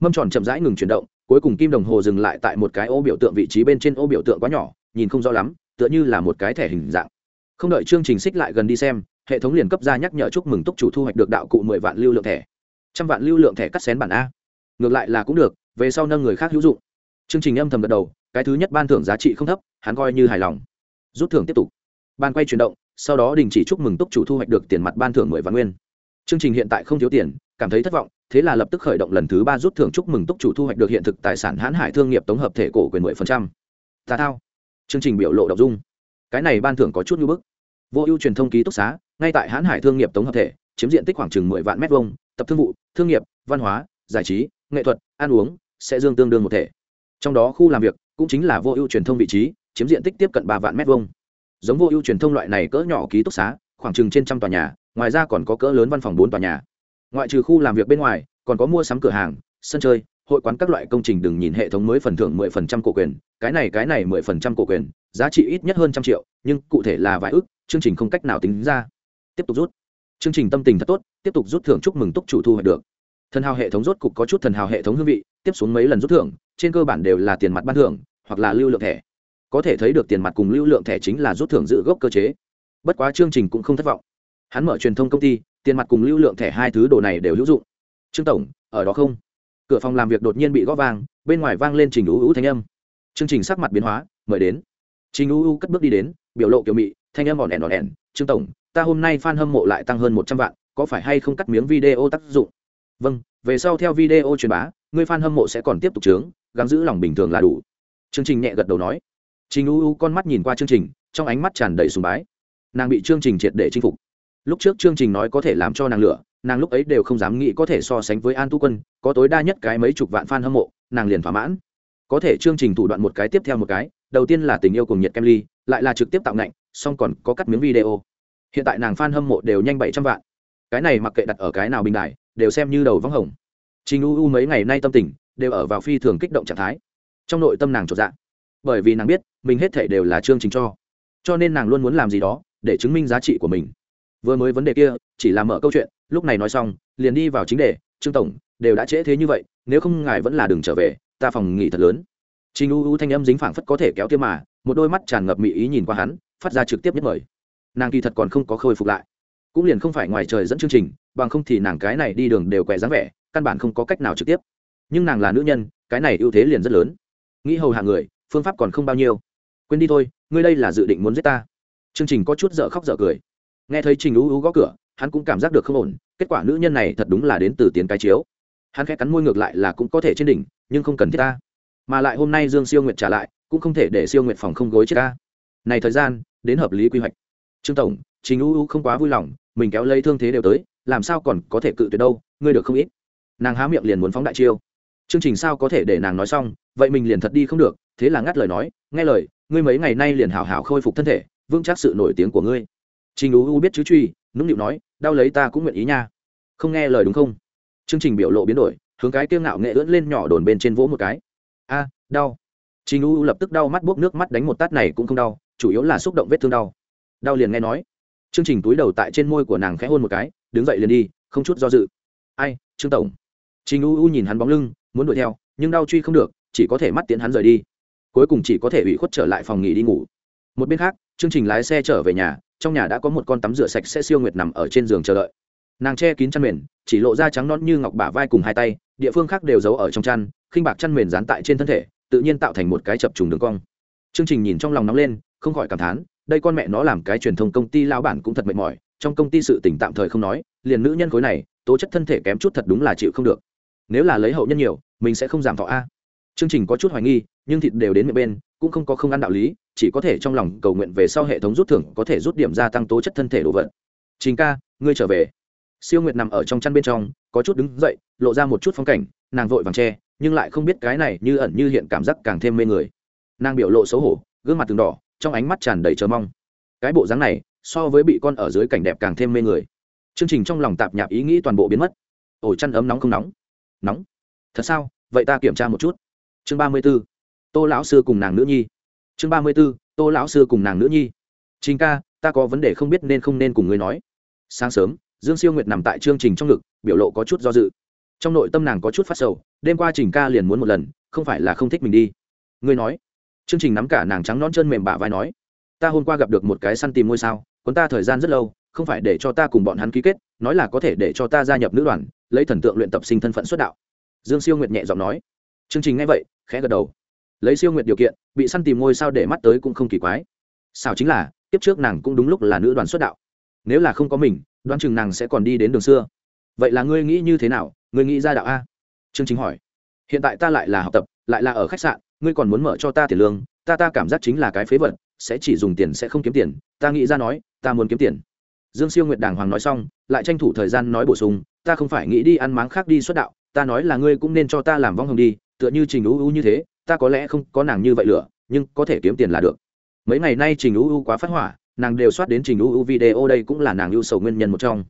Mâm tròn chậm rãi ngừng chuyển động, cuối cùng kim đồng hồ dừng lại tại một cái ô biểu tượng vị trí bên trên ô biểu tượng quá nhỏ, nhìn không rõ lắm, tựa như là một cái thẻ hình dạng. Không đợi chương trình xích lại gần đi xem, hệ thống liền cấp ra nhắc nhở chúc mừng túc chủ thu hoạch được đạo cụ mười vạn lưu lượng thẻ. Trăm vạn lưu lượng thẻ cắt xén bản a. Ngược lại là cũng được, về sau nâng người khác hữu dụng. Chương trình âm thầm gật đầu, cái thứ nhất ban thưởng giá trị không thấp, hắn coi như hài lòng. Rút thưởng tiếp tục ban quay chuyển động, sau đó đình chỉ chúc mừng túc chủ thu hoạch được tiền mặt ban thưởng mười vạn nguyên. Chương trình hiện tại không thiếu tiền, cảm thấy thất vọng, thế là lập tức khởi động lần thứ ba rút thưởng chúc mừng túc chủ thu hoạch được hiện thực tài sản hãn hải thương nghiệp tổng hợp thể cổ quyền mười phần trăm. Tà thao. Chương trình biểu lộ đọc dung. Cái này ban thưởng có chút như bức. Vô ưu truyền thông ký túc xá, ngay tại hãn hải thương nghiệp tổng hợp thể, chiếm diện tích khoảng chừng mười vạn m hai tập thương vụ, thương nghiệp, văn hóa, giải trí, nghệ thuật, ăn uống sẽ dương tương đương một thể. Trong đó khu làm việc cũng chính là vô ưu truyền thông vị trí, chiếm diện tích tiếp cận ba vạn m hai giống vô ưu truyền thông loại này cỡ nhỏ ký túc xá, khoảng chừng trên trăm tòa nhà, ngoài ra còn có cỡ lớn văn phòng bốn tòa nhà. Ngoại trừ khu làm việc bên ngoài, còn có mua sắm cửa hàng, sân chơi, hội quán các loại công trình đừng nhìn hệ thống mới phần thưởng mười phần trăm cổ quyền, cái này cái này mười phần trăm cổ quyền, giá trị ít nhất hơn trăm triệu, nhưng cụ thể là vài ước chương trình không cách nào tính ra. Tiếp tục rút. Chương trình tâm tình thật tốt, tiếp tục rút thưởng chúc mừng túc chủ thu hoạch được. Thần hào hệ thống rốt cục có chút thần hào hệ thống hương vị, tiếp xuống mấy lần rút thưởng, trên cơ bản đều là tiền mặt ban thưởng, hoặc là lưu lượng thẻ có thể thấy được tiền mặt cùng lưu lượng thẻ chính là rút thưởng giữ gốc cơ chế. Bất quá chương trình cũng không thất vọng. Hắn mở truyền thông công ty, tiền mặt cùng lưu lượng thẻ hai thứ đồ này đều hữu dụng. Trương tổng, ở đó không? Cửa phòng làm việc đột nhiên bị gõ vang, bên ngoài vang lên trình ú ú thanh âm. Chương trình sắc mặt biến hóa, mời đến. Trình ú ú cất bước đi đến, biểu lộ kiểu mị, thanh âm ỏn ẻn ỏn ẻn. Trương tổng, ta hôm nay f a n hâm mộ lại tăng hơn một trăm vạn, có phải hay không cắt miếng video tác dụng? Vâng về sau theo video truyền bá, người f a n hâm mộ sẽ còn tiếp tục trướng gắng giữ lòng bình thường là đủ. Chương trình nhẹ gật đầu nói trình u u con mắt nhìn qua chương trình, trong ánh mắt tràn đầy sùng bái. Nàng bị chương trình triệt để chinh phục. Lúc trước chương trình nói có thể làm cho nàng lửa, nàng lúc ấy đều không dám nghĩ có thể so sánh với an tu quân, có tối đa nhất cái mấy chục vạn f a n hâm mộ, nàng liền thỏa mãn. Có thể chương trình thủ đoạn một cái tiếp theo một cái, đầu tiên là tình yêu cùng nhiệt kem ly, lại là trực tiếp tạo ngạnh song còn có cắt miếng video. Hiện tại nàng f a n hâm mộ đều nhanh bảy trăm vạn. Cái này mặc kệ đặt ở cái nào bình đại đều xem như đầu vắng hồng. Trình u u mấy ngày nay tâm tình, đều ở vào phi thường kích động trạng thái. Trong nội tâm nàng trột dạ bởi vì nàng biết mình hết thể đều là chương trình cho. Cho nên nàng luôn muốn làm gì đó để chứng minh giá trị của mình. Vừa mới vấn đề kia, chỉ là mở câu chuyện, lúc này nói xong, liền đi vào chính đề, trương tổng, đều đã trễ thế như vậy, nếu không ngài vẫn là đừng trở về, ta phòng nghỉ thật lớn. Trình u u thanh âm dính phảng phất có thể kéo tiêm mà, một đôi mắt tràn ngập mị ý nhìn qua hắn, phát ra trực tiếp nhất mời. Nàng kỳ thật còn không có khôi phục lại. Cũng liền không phải ngoài trời dẫn chương trình, bằng không thì nàng cái này đi đường đều què dáng vẻ, căn bản không có cách nào trực tiếp. Nhưng nàng là nữ nhân, cái này ưu thế liền rất lớn. Nghĩ hầu hạ người phương pháp còn không bao nhiêu. Quên đi thôi, ngươi đây là dự định muốn giết ta. Chương trình có chút dở khóc dở cười. Nghe thấy trình ú ú gõ cửa, hắn cũng cảm giác được không ổn, kết quả nữ nhân này thật đúng là đến từ tiến cái chiếu. Hắn khẽ cắn môi ngược lại là cũng có thể trên đỉnh, nhưng không cần thiết ta. Mà lại hôm nay dương siêu nguyệt trả lại, cũng không thể để siêu nguyệt phòng không gối chết ta. Này thời gian, đến hợp lý quy hoạch. Trương tổng, trình u u không quá vui lòng, mình kéo lấy thương thế đều tới, làm sao còn có thể cự tuyệt đâu, ngươi được không ít. Nàng há miệng liền muốn phóng đại chiêu. Chương trình sao có thể để nàng nói xong, vậy mình liền thật đi không được thế là ngắt lời nói, nghe lời, ngươi mấy ngày nay liền hảo hảo khôi phục thân thể, vững chắc sự nổi tiếng của ngươi. Trình u u biết chứ truy, nũng nịu nói, đau lấy ta cũng nguyện ý nha. Không nghe lời đúng không? Chương trình biểu lộ biến đổi, hướng cái kiêng ngạo nghệ ưỡn lên nhỏ đồn bên trên vỗ một cái. A, đau. Trình u lập tức đau mắt bốc nước mắt đánh một tát này cũng không đau, chủ yếu là xúc động vết thương đau. Đau liền nghe nói. Chương trình túi đầu tại trên môi của nàng khẽ hôn một cái, đứng dậy liền đi, không chút do dự. Ai, trương tổng. Trình u u nhìn hắn bóng lưng, muốn đuổi theo, nhưng đau truy không được, chỉ có thể mắt tiến hắn rời đi cuối cùng chỉ có thể ủy khuất trở lại phòng nghỉ đi ngủ. Một bên khác, chương trình lái xe trở về nhà, trong nhà đã có một con tắm rửa sạch sẽ siêu nguyệt nằm ở trên giường chờ đợi. Nàng che kín chăn mền, chỉ lộ ra trắng non như ngọc bả vai cùng hai tay, địa phương khác đều giấu ở trong chăn, khinh bạc chăn mền dán tại trên thân thể, tự nhiên tạo thành một cái chập trùng đường cong. Chương trình nhìn trong lòng nóng lên, không khỏi cảm thán, đây con mẹ nó làm cái truyền thông công ty lao bản cũng thật mệt mỏi, trong công ty sự tỉnh tạm thời không nói, liền nữ nhân khối này, tố chất thân thể kém chút thật đúng là chịu không được. Nếu là lấy hậu nhân nhiều, mình sẽ không giảm thọ a chương trình có chút hoài nghi, nhưng thịt đều đến miệng bên, cũng không có không ăn đạo lý, chỉ có thể trong lòng cầu nguyện về sau hệ thống rút thưởng có thể rút điểm gia tăng tố chất thân thể đồ vật. Chính ca, ngươi trở về. Siêu nguyệt nằm ở trong chăn bên trong, có chút đứng dậy, lộ ra một chút phong cảnh, nàng vội vàng che, nhưng lại không biết cái này như ẩn như hiện cảm giác càng thêm mê người. Nàng biểu lộ xấu hổ, gương mặt từng đỏ, trong ánh mắt tràn đầy chờ mong. Cái bộ dáng này, so với bị con ở dưới cảnh đẹp càng thêm mê người. Chương trình trong lòng tạp nhạp ý nghĩ toàn bộ biến mất. Ổ chăn ấm nóng không nóng? Nóng. Thật sao? Vậy ta kiểm tra một chút chương ba mươi b ố tô lão sư cùng nàng nữ nhi. Chương ba mươi b ố tô lão sư cùng nàng nữ nhi. Trình ca, ta có vấn đề không biết nên không nên cùng ngươi nói. Sáng sớm, dương siêu nguyệt nằm tại chương trình trong ngực, biểu lộ có chút do dự. Trong nội tâm nàng có chút phát sầu, đêm qua trình ca liền muốn một lần, không phải là không thích mình đi. Ngươi nói. Chương trình nắm cả nàng trắng non chân mềm bả vai nói. Ta hôm qua gặp được một cái săn tìm ngôi sao quấn ta thời gian rất lâu, không phải để cho ta cùng bọn hắn ký kết, nói là có thể để cho ta gia nhập nữ đoàn, lấy thần tượng luyện tập sinh thân phận xuất đạo. Dương siêu nguyệt nhẹ giọng nói chương trình nghe vậy, khẽ gật đầu. Lấy siêu nguyệt điều kiện, bị săn tìm ngôi sao để mắt tới cũng không kỳ quái. Sao chính là tiếp trước nàng cũng đúng lúc là nữ đoàn xuất đạo. Nếu là không có mình, đoán chừng nàng sẽ còn đi đến đường xưa. Vậy là ngươi nghĩ như thế nào? Ngươi nghĩ ra đạo a? Chương trình hỏi. Hiện tại ta lại là học tập, lại là ở khách sạn, ngươi còn muốn mở cho ta tiền lương, ta ta cảm giác chính là cái phế vật, sẽ chỉ dùng tiền sẽ không kiếm tiền, ta nghĩ ra nói, ta muốn kiếm tiền. Dương siêu nguyệt đàng hoàng nói xong, lại tranh thủ thời gian nói bổ sung, ta không phải nghĩ đi ăn máng khác đi xuất đạo, ta nói là ngươi cũng nên cho ta làm vong hồng đi tựa như trình u u như thế, ta có lẽ không có nàng như vậy lửa, nhưng có thể kiếm tiền là được. Mấy ngày nay trình u u quá phát hỏa, nàng đều soát đến trình u u video đây cũng là nàng ưu sầu nguyên nhân một trong.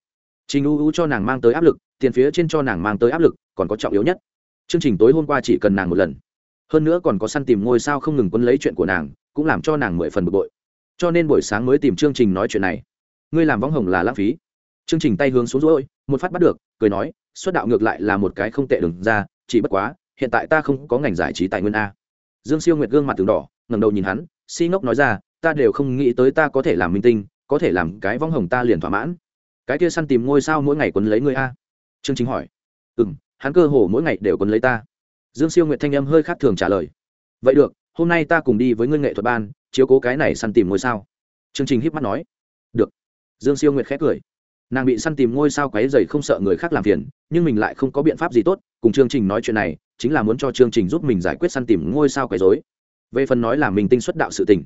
Trình u u cho nàng mang tới áp lực, tiền phía trên cho nàng mang tới áp lực, còn có trọng yếu nhất, chương trình tối hôm qua chỉ cần nàng một lần. Hơn nữa còn có săn tìm ngôi sao không ngừng quấn lấy chuyện của nàng, cũng làm cho nàng mười phần bực bội. Cho nên buổi sáng mới tìm chương trình nói chuyện này. Ngươi làm võng hồng là lãng phí. Chương trình tay hướng xuống rỗi một phát bắt được, cười nói, xuất đạo ngược lại là một cái không tệ đừng ra, chỉ bất quá hiện tại ta không có ngành giải trí tài nguyên a. Dương siêu nguyệt gương mặt từng đỏ ngầm đầu nhìn hắn, si ngốc nói ra, ta đều không nghĩ tới ta có thể làm minh tinh, có thể làm cái vong hồng ta liền thỏa mãn. Cái kia săn tìm ngôi sao mỗi ngày quấn lấy ngươi a? Chương Chính hỏi. Ừ m hắn cơ hồ mỗi ngày đều quấn lấy ta. Dương siêu nguyệt thanh âm hơi khác thường trả lời. Vậy được, hôm nay ta cùng đi với ngươi nghệ thuật ban, chiếu cố cái này săn tìm ngôi sao. Chương trình híp mắt nói. Được. Dương siêu nguyệt khét cười. Nàng bị săn tìm ngôi sao quáy dày không sợ người khác làm phiền, nhưng mình lại không có biện pháp gì tốt cùng chương trình nói chuyện này, chính là muốn cho chương trình giúp mình giải quyết săn tìm ngôi sao quấy dối về phần nói là mình tinh xuất đạo sự tình,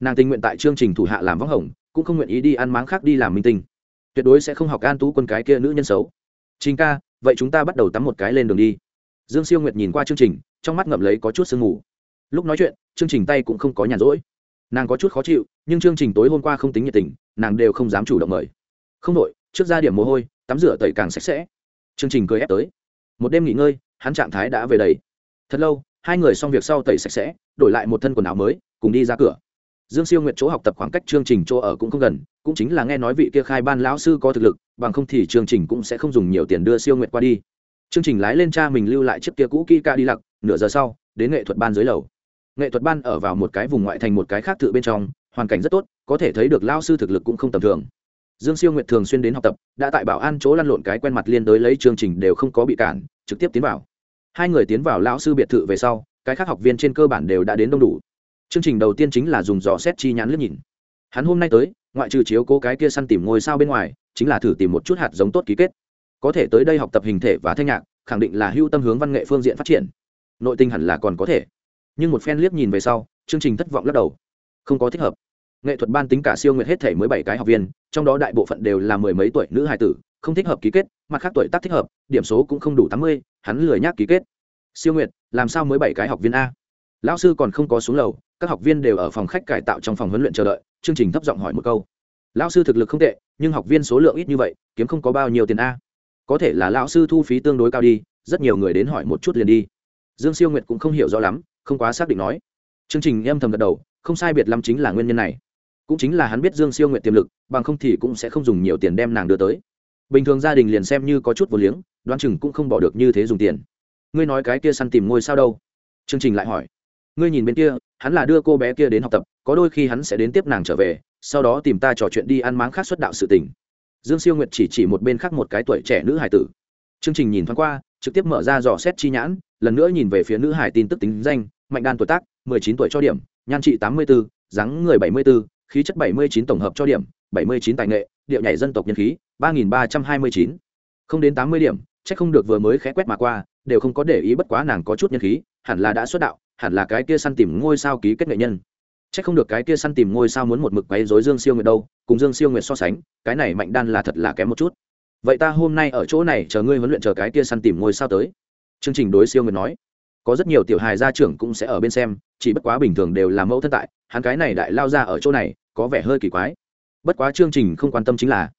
nàng tình nguyện tại chương trình thủ hạ làm vắng hồng, cũng không nguyện ý đi ăn máng khác đi làm minh tinh. Tuyệt đối sẽ không học an tú quân cái kia nữ nhân xấu. Chính ca, vậy chúng ta bắt đầu tắm một cái lên đường đi. Dương siêu nguyệt nhìn qua chương trình, trong mắt ngậm lấy có chút sương mù. Lúc nói chuyện, chương trình tay cũng không có nhàn rỗi. Nàng có chút khó chịu, nhưng chương trình tối hôm qua không tính nhiệt tình, nàng đều không dám chủ động mời. Không đội trước ra điểm mồ hôi, tắm rửa tẩy càng sạch sẽ. Chương trình cười ép tới một đêm nghỉ ngơi, hắn trạng thái đã về đầy. Thật lâu, hai người xong việc sau tẩy sạch sẽ, đổi lại một thân quần áo mới, cùng đi ra cửa. Dương siêu nguyện chỗ học tập khoảng cách chương trình chỗ ở cũng không gần, cũng chính là nghe nói vị kia khai ban lão sư có thực lực, bằng không thì chương trình cũng sẽ không dùng nhiều tiền đưa siêu nguyện qua đi. Chương trình lái lên cha mình lưu lại chiếc kia cũ kỹ ca đi lặc nửa giờ sau, đến nghệ thuật ban dưới lầu. Nghệ thuật ban ở vào một cái vùng ngoại thành một cái khác tự bên trong, hoàn cảnh rất tốt, có thể thấy được lao sư thực lực cũng không tầm thường dương siêu nguyệt thường xuyên đến học tập, đã tại bảo an chỗ lăn lộn cái quen mặt liên đối lấy chương trình đều không có bị cản, trực tiếp tiến vào. Hai người tiến vào lão sư biệt thự về sau, cái khác học viên trên cơ bản đều đã đến đông đủ. Chương trình đầu tiên chính là dùng dò xét chi nhãn liếc nhìn. Hắn hôm nay tới, ngoại trừ chiếu cố cái kia săn tìm ngôi sao bên ngoài, chính là thử tìm một chút hạt giống tốt ký kết. Có thể tới đây học tập hình thể và thanh nhạc, khẳng định là hưu tâm hướng văn nghệ phương diện phát triển. Nội tinh hẳn là còn có thể. Nhưng một phen liếc nhìn về sau, chương trình thất vọng lắc đầu. Không có thích hợp nghệ thuật ban tính cả siêu nguyện hết thể mới bảy cái học viên, trong đó đại bộ phận đều là mười mấy tuổi nữ hài tử, không thích hợp ký kết, mặt khác tuổi tác thích hợp, điểm số cũng không đủ tám mươi, hắn lười nhác ký kết. Siêu nguyện làm sao mới bảy cái học viên a? Lão sư còn không có xuống lầu, các học viên đều ở phòng khách cải tạo trong phòng huấn luyện chờ đợi, chương trình thấp giọng hỏi một câu. Lão sư thực lực không tệ, nhưng học viên số lượng ít như vậy, kiếm không có bao nhiêu tiền a. Có thể là lão sư thu phí tương đối cao đi, rất nhiều người đến hỏi một chút liền đi. Dương siêu nguyệt cũng không hiểu rõ lắm, không quá xác định nói. Chương trình em thầm gật đầu, không sai biệt lắm chính là nguyên nhân này cũng chính là hắn biết dương siêu nguyện tiềm lực bằng không thì cũng sẽ không dùng nhiều tiền đem nàng đưa tới. Bình thường gia đình liền xem như có chút vô liếng đoán chừng cũng không bỏ được như thế dùng tiền. Ngươi nói cái kia săn tìm ngôi sao đâu? Chương trình lại hỏi. Ngươi nhìn bên kia hắn là đưa cô bé kia đến học tập có đôi khi hắn sẽ đến tiếp nàng trở về sau đó tìm ta trò chuyện đi ăn máng khác xuất đạo sự tình. Dương siêu nguyệt chỉ chỉ một bên khác một cái tuổi trẻ nữ hải tử. Chương trình nhìn thoáng qua trực tiếp mở ra dò xét chi nhãn lần nữa nhìn về phía nữ hải tin tức tính danh mạnh đan tuổi tác mười chín tuổi cho điểm nhan trị tám mươi 84, dáng người bảy mươi 74, khí chất bảy mươi chín tổng hợp cho điểm bảy mươi chín tài nghệ điệu nhảy dân tộc nhân khí ba nghìn ba trăm hai mươi chín không đến tám mươi điểm chắc không được vừa mới khẽ quét mà qua đều không có để ý bất quá nàng có chút nhân khí hẳn là đã xuất đạo hẳn là cái kia săn tìm ngôi sao ký kết nghệ nhân chắc không được cái kia săn tìm ngôi sao muốn một mực quấy rối Dương Siêu Nguyệt đâu, cùng Dương Siêu Nguyệt so sánh, cái này mạnh đan là thật là kém một chút. Vậy ta hôm nay ở chỗ này chờ ngươi huấn luyện chờ cái kia săn tìm ngôi sao tới. Chương trình đối Siêu Nguyệt nói, có rất nhiều tiểu hài gia trưởng cũng sẽ ở bên xem, chỉ bất quá bình thường đều là mẫu thân tại, hắn cái này đại lao ra ở chỗ này, có vẻ hơi kỳ quái. Bất quá chương trình không quan tâm chính là,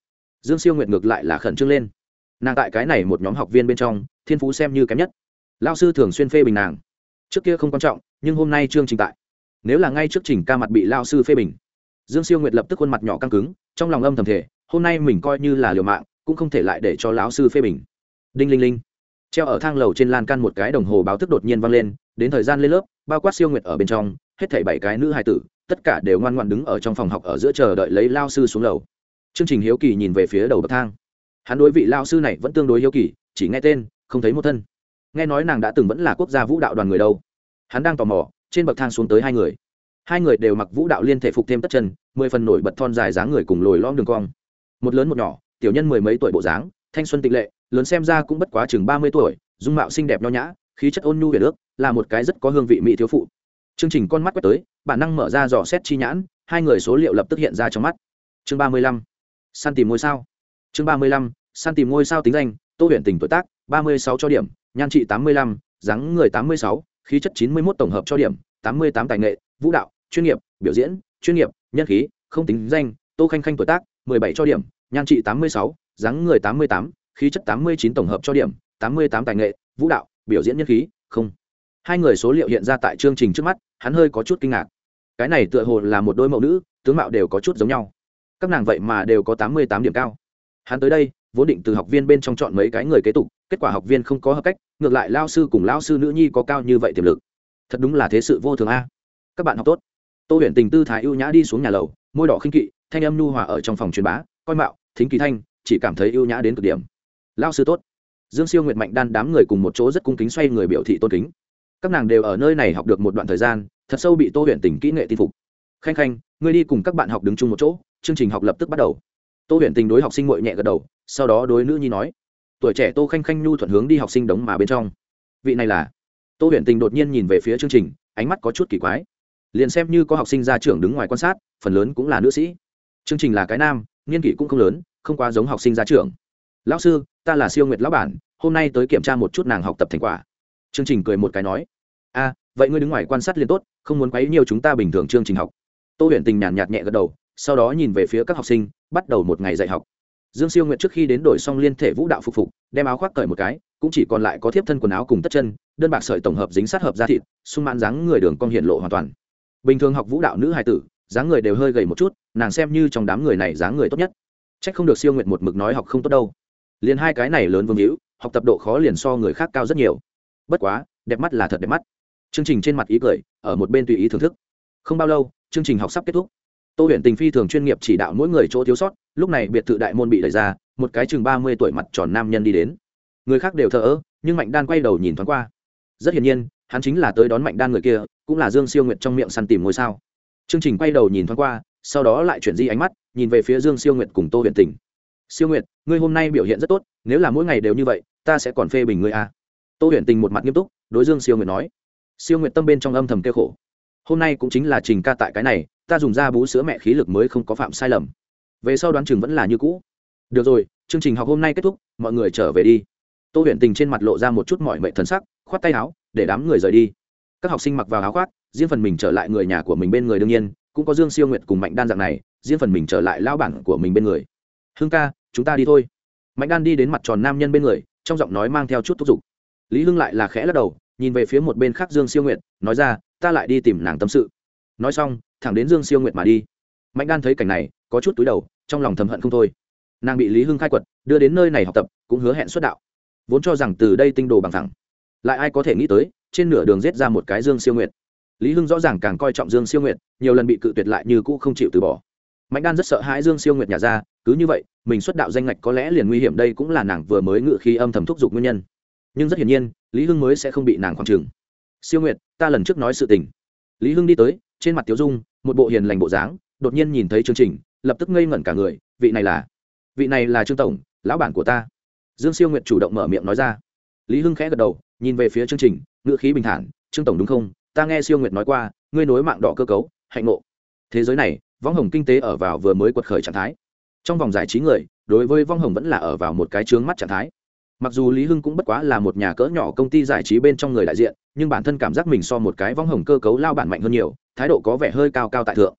Dương Siêu nguyện ngược lại là khẩn trương lên. Nàng tại cái này một nhóm học viên bên trong, thiên phú xem như kém nhất. Lão sư thường xuyên phê bình nàng. Trước kia không quan trọng, nhưng hôm nay chương trình tại nếu là ngay trước trình ca mặt bị lao sư phê bình dương siêu nguyệt lập tức khuôn mặt nhỏ căng cứng trong lòng âm thầm thể hôm nay mình coi như là liều mạng cũng không thể lại để cho lão sư phê bình đinh linh linh treo ở thang lầu trên lan can một cái đồng hồ báo thức đột nhiên vang lên, đến thời gian lên lớp, bao quát siêu nguyệt ở bên trong, hết thảy bảy cái nữ hài tử, tất cả đều ngoan ngoan đứng ở trong phòng học ở giữa chờ đợi lấy lao sư xuống lầu. Chương trình hiếu kỳ nhìn về phía đầu bậc thang. Hắn đối vị lao sư này vẫn tương đối hiếu kỳ, chỉ nghe tên, không thấy một thân. Nghe nói nàng đã từng vẫn là quốc gia vũ đạo đoàn người đâu. Hắn đang tò mò, trên bậc thang xuống tới hai người. Hai người đều mặc vũ đạo liên thể phục thêm tất chân, mười phần nổi bật thon dài dáng người cùng lồi lom đường cong. Một lớn một nhỏ, tiểu nhân mười mấy tuổi bộ dáng, thanh xuân tịnh lệ lớn xem ra cũng bất quá chừng ba mươi tuổi, dung mạo xinh đẹp nho nhã, khí chất ôn nhu về nước là một cái rất có hương vị mỹ thiếu phụ. Chương trình con mắt quét tới, bản năng mở ra dò xét chi nhãn, hai người số liệu lập tức hiện ra trong mắt. Chương ba mươi lăm, săn tìm ngôi sao. Chương ba mươi lăm, săn tìm ngôi sao tính danh, tô huyện tỉnh tuổi tác, ba mươi sáu cho điểm, nhan trị tám mươi lăm, dáng người tám mươi sáu, khí chất chín mươi một tổng hợp cho điểm, tám mươi tám tài nghệ, vũ đạo, chuyên nghiệp, biểu diễn, chuyên nghiệp, nhân khí, không tính danh, tô khanh khanh tuổi tác, mười bảy cho điểm, nhan trị tám mươi sáu, dáng người tám mươi tám khí chất tám mươi chín tổng hợp cho điểm, tám mươi tám tài nghệ, vũ đạo, biểu diễn nhân khí, không. Hai người số liệu hiện ra tại chương trình trước mắt, hắn hơi có chút kinh ngạc. Cái này tựa hồ là một đôi mẫu nữ, tướng mạo đều có chút giống nhau. Các nàng vậy mà đều có tám mươi tám điểm cao. Hắn tới đây, vốn định từ học viên bên trong chọn mấy cái người kế tục, kết quả học viên không có hợp cách, ngược lại lao sư cùng lao sư nữ nhi có cao như vậy tiềm lực. Thật đúng là thế sự vô thường a. Các bạn học tốt. Tô huyền tình tư thái ưu nhã đi xuống nhà lầu, môi đỏ khinh kỵ, thanh âm nhu hòa ở trong phòng truyền bá, coi mạo, thính kỳ thanh, chỉ cảm thấy ưu nhã đến cực điểm lao sư tốt. Dương siêu nguyệt mạnh đan đám người cùng một chỗ rất cung kính xoay người biểu thị tôn kính. Các nàng đều ở nơi này học được một đoạn thời gian, thật sâu bị tô huyện tình kỹ nghệ tin phục. Khanh khanh, ngươi đi cùng các bạn học đứng chung một chỗ, chương trình học lập tức bắt đầu. Tô huyện tình đối học sinh ngội nhẹ gật đầu, sau đó đối nữ nhi nói, tuổi trẻ tô khanh khanh nhu thuận hướng đi học sinh đống mà bên trong. Vị này là? Tô huyện tình đột nhiên nhìn về phía chương trình, ánh mắt có chút kỳ quái. Liền xem như có học sinh ra trưởng đứng ngoài quan sát, phần lớn cũng là nữ sĩ. Chương trình là cái nam nghiên kỷ cũng không lớn, không quá giống học sinh ra trưởng lão sư, ta là siêu nguyệt lão bản, hôm nay tới kiểm tra một chút nàng học tập thành quả. Chương trình cười một cái nói, a, vậy ngươi đứng ngoài quan sát liền tốt, không muốn quấy nhiều chúng ta bình thường chương trình học. Tô huyền tình nhàn nhạt nhẹ gật đầu, sau đó nhìn về phía các học sinh, bắt đầu một ngày dạy học. Dương siêu nguyệt trước khi đến đổi xong liên thể vũ đạo phục phục, đem áo khoác cởi một cái, cũng chỉ còn lại có thiếp thân quần áo cùng tất chân, đơn bạc sợi tổng hợp dính sát hợp da thịt, sung mãn dáng người đường cong hiện lộ hoàn toàn. Bình thường học vũ đạo nữ hài tử, dáng người đều hơi gầy một chút, nàng xem như trong đám người này dáng người tốt nhất. Trách không được siêu nguyệt một mực nói học không tốt đâu liền hai cái này lớn vương hữu, học tập độ khó liền so người khác cao rất nhiều. Bất quá, đẹp mắt là thật đẹp mắt. Chương trình trên mặt ý cười, ở một bên tùy ý thưởng thức. Không bao lâu, chương trình học sắp kết thúc. Tô huyện tình phi thường chuyên nghiệp chỉ đạo mỗi người chỗ thiếu sót, lúc này biệt thự đại môn bị đẩy ra, một cái chừng ba mươi tuổi mặt tròn nam nhân đi đến. Người khác đều thờ ơ, nhưng mạnh đan quay đầu nhìn thoáng qua. Rất hiển nhiên, hắn chính là tới đón mạnh đan người kia, cũng là dương siêu nguyệt trong miệng săn tìm ngôi sao. Chương trình quay đầu nhìn thoáng qua, sau đó lại chuyển di ánh mắt, nhìn về phía dương siêu nguyệt cùng tô huyện tỉnh siêu nguyệt, ngươi hôm nay biểu hiện rất tốt, nếu là mỗi ngày đều như vậy, ta sẽ còn phê bình ngươi à. tô Huyền tình một mặt nghiêm túc, đối dương siêu nguyệt nói. Siêu nguyệt tâm bên trong âm thầm kêu khổ. Hôm nay cũng chính là trình ca tại cái này, ta dùng da bú sữa mẹ khí lực mới không có phạm sai lầm. Về sau đoán chừng vẫn là như cũ. Được rồi, chương trình học hôm nay kết thúc, mọi người trở về đi. Tô Huyền tình trên mặt lộ ra một chút mọi mệnh thần sắc, khoát tay áo, để đám người rời đi. Các học sinh mặc vào áo khoác, riêng phần mình trở lại người nhà của mình bên người đương nhiên, cũng có dương siêu nguyệt cùng mạnh đan dạng này, riêng phần mình trở lại lao bản của mình bên người hương ca, chúng ta đi thôi. Mạnh đan đi đến mặt tròn nam nhân bên người, trong giọng nói mang theo chút thúc giục. Lý hưng lại là khẽ lắc đầu, nhìn về phía một bên khác dương siêu nguyệt, nói ra, ta lại đi tìm nàng tâm sự. Nói xong, thẳng đến dương siêu nguyệt mà đi. Mạnh đan thấy cảnh này, có chút túi đầu, trong lòng thầm hận không thôi. Nàng bị lý hưng khai quật, đưa đến nơi này học tập, cũng hứa hẹn xuất đạo. Vốn cho rằng từ đây tinh đồ bằng thẳng. Lại ai có thể nghĩ tới, trên nửa đường rết ra một cái dương siêu nguyệt. Lý hưng rõ ràng càng coi trọng dương siêu nguyệt, nhiều lần bị cự tuyệt lại như cũ không chịu từ bỏ mạnh đan rất sợ hãi dương siêu nguyệt nhà ra, cứ như vậy, mình xuất đạo danh ngạch có lẽ liền nguy hiểm đây cũng là nàng vừa mới ngự khi âm thầm thúc giục nguyên nhân. Nhưng rất hiển nhiên, lý hưng mới sẽ không bị nàng khoảng trừng. Siêu nguyệt, ta lần trước nói sự tình. Lý hưng đi tới, trên mặt tiếu dung, một bộ hiền lành bộ dáng, đột nhiên nhìn thấy chương trình, lập tức ngây ngẩn cả người, vị này là, vị này là trương tổng, lão bản của ta. Dương siêu nguyệt chủ động mở miệng nói ra. Lý hưng khẽ gật đầu, nhìn về phía chương trình ngữ khí bình thản, trương tổng đúng không? Ta nghe siêu nguyệt nói qua, ngươi nối mạng đỏ cơ cấu, hạnh ngộ. Thế giới này vong hồng kinh tế ở vào vừa mới quật khởi trạng thái. Trong vòng giải trí người, đối với vong hồng vẫn là ở vào một cái trướng mắt trạng thái. Mặc dù lý hưng cũng bất quá là một nhà cỡ nhỏ công ty giải trí bên trong người đại diện, nhưng bản thân cảm giác mình so một cái vong hồng cơ cấu lao bản mạnh hơn nhiều, thái độ có vẻ hơi cao cao tại thượng.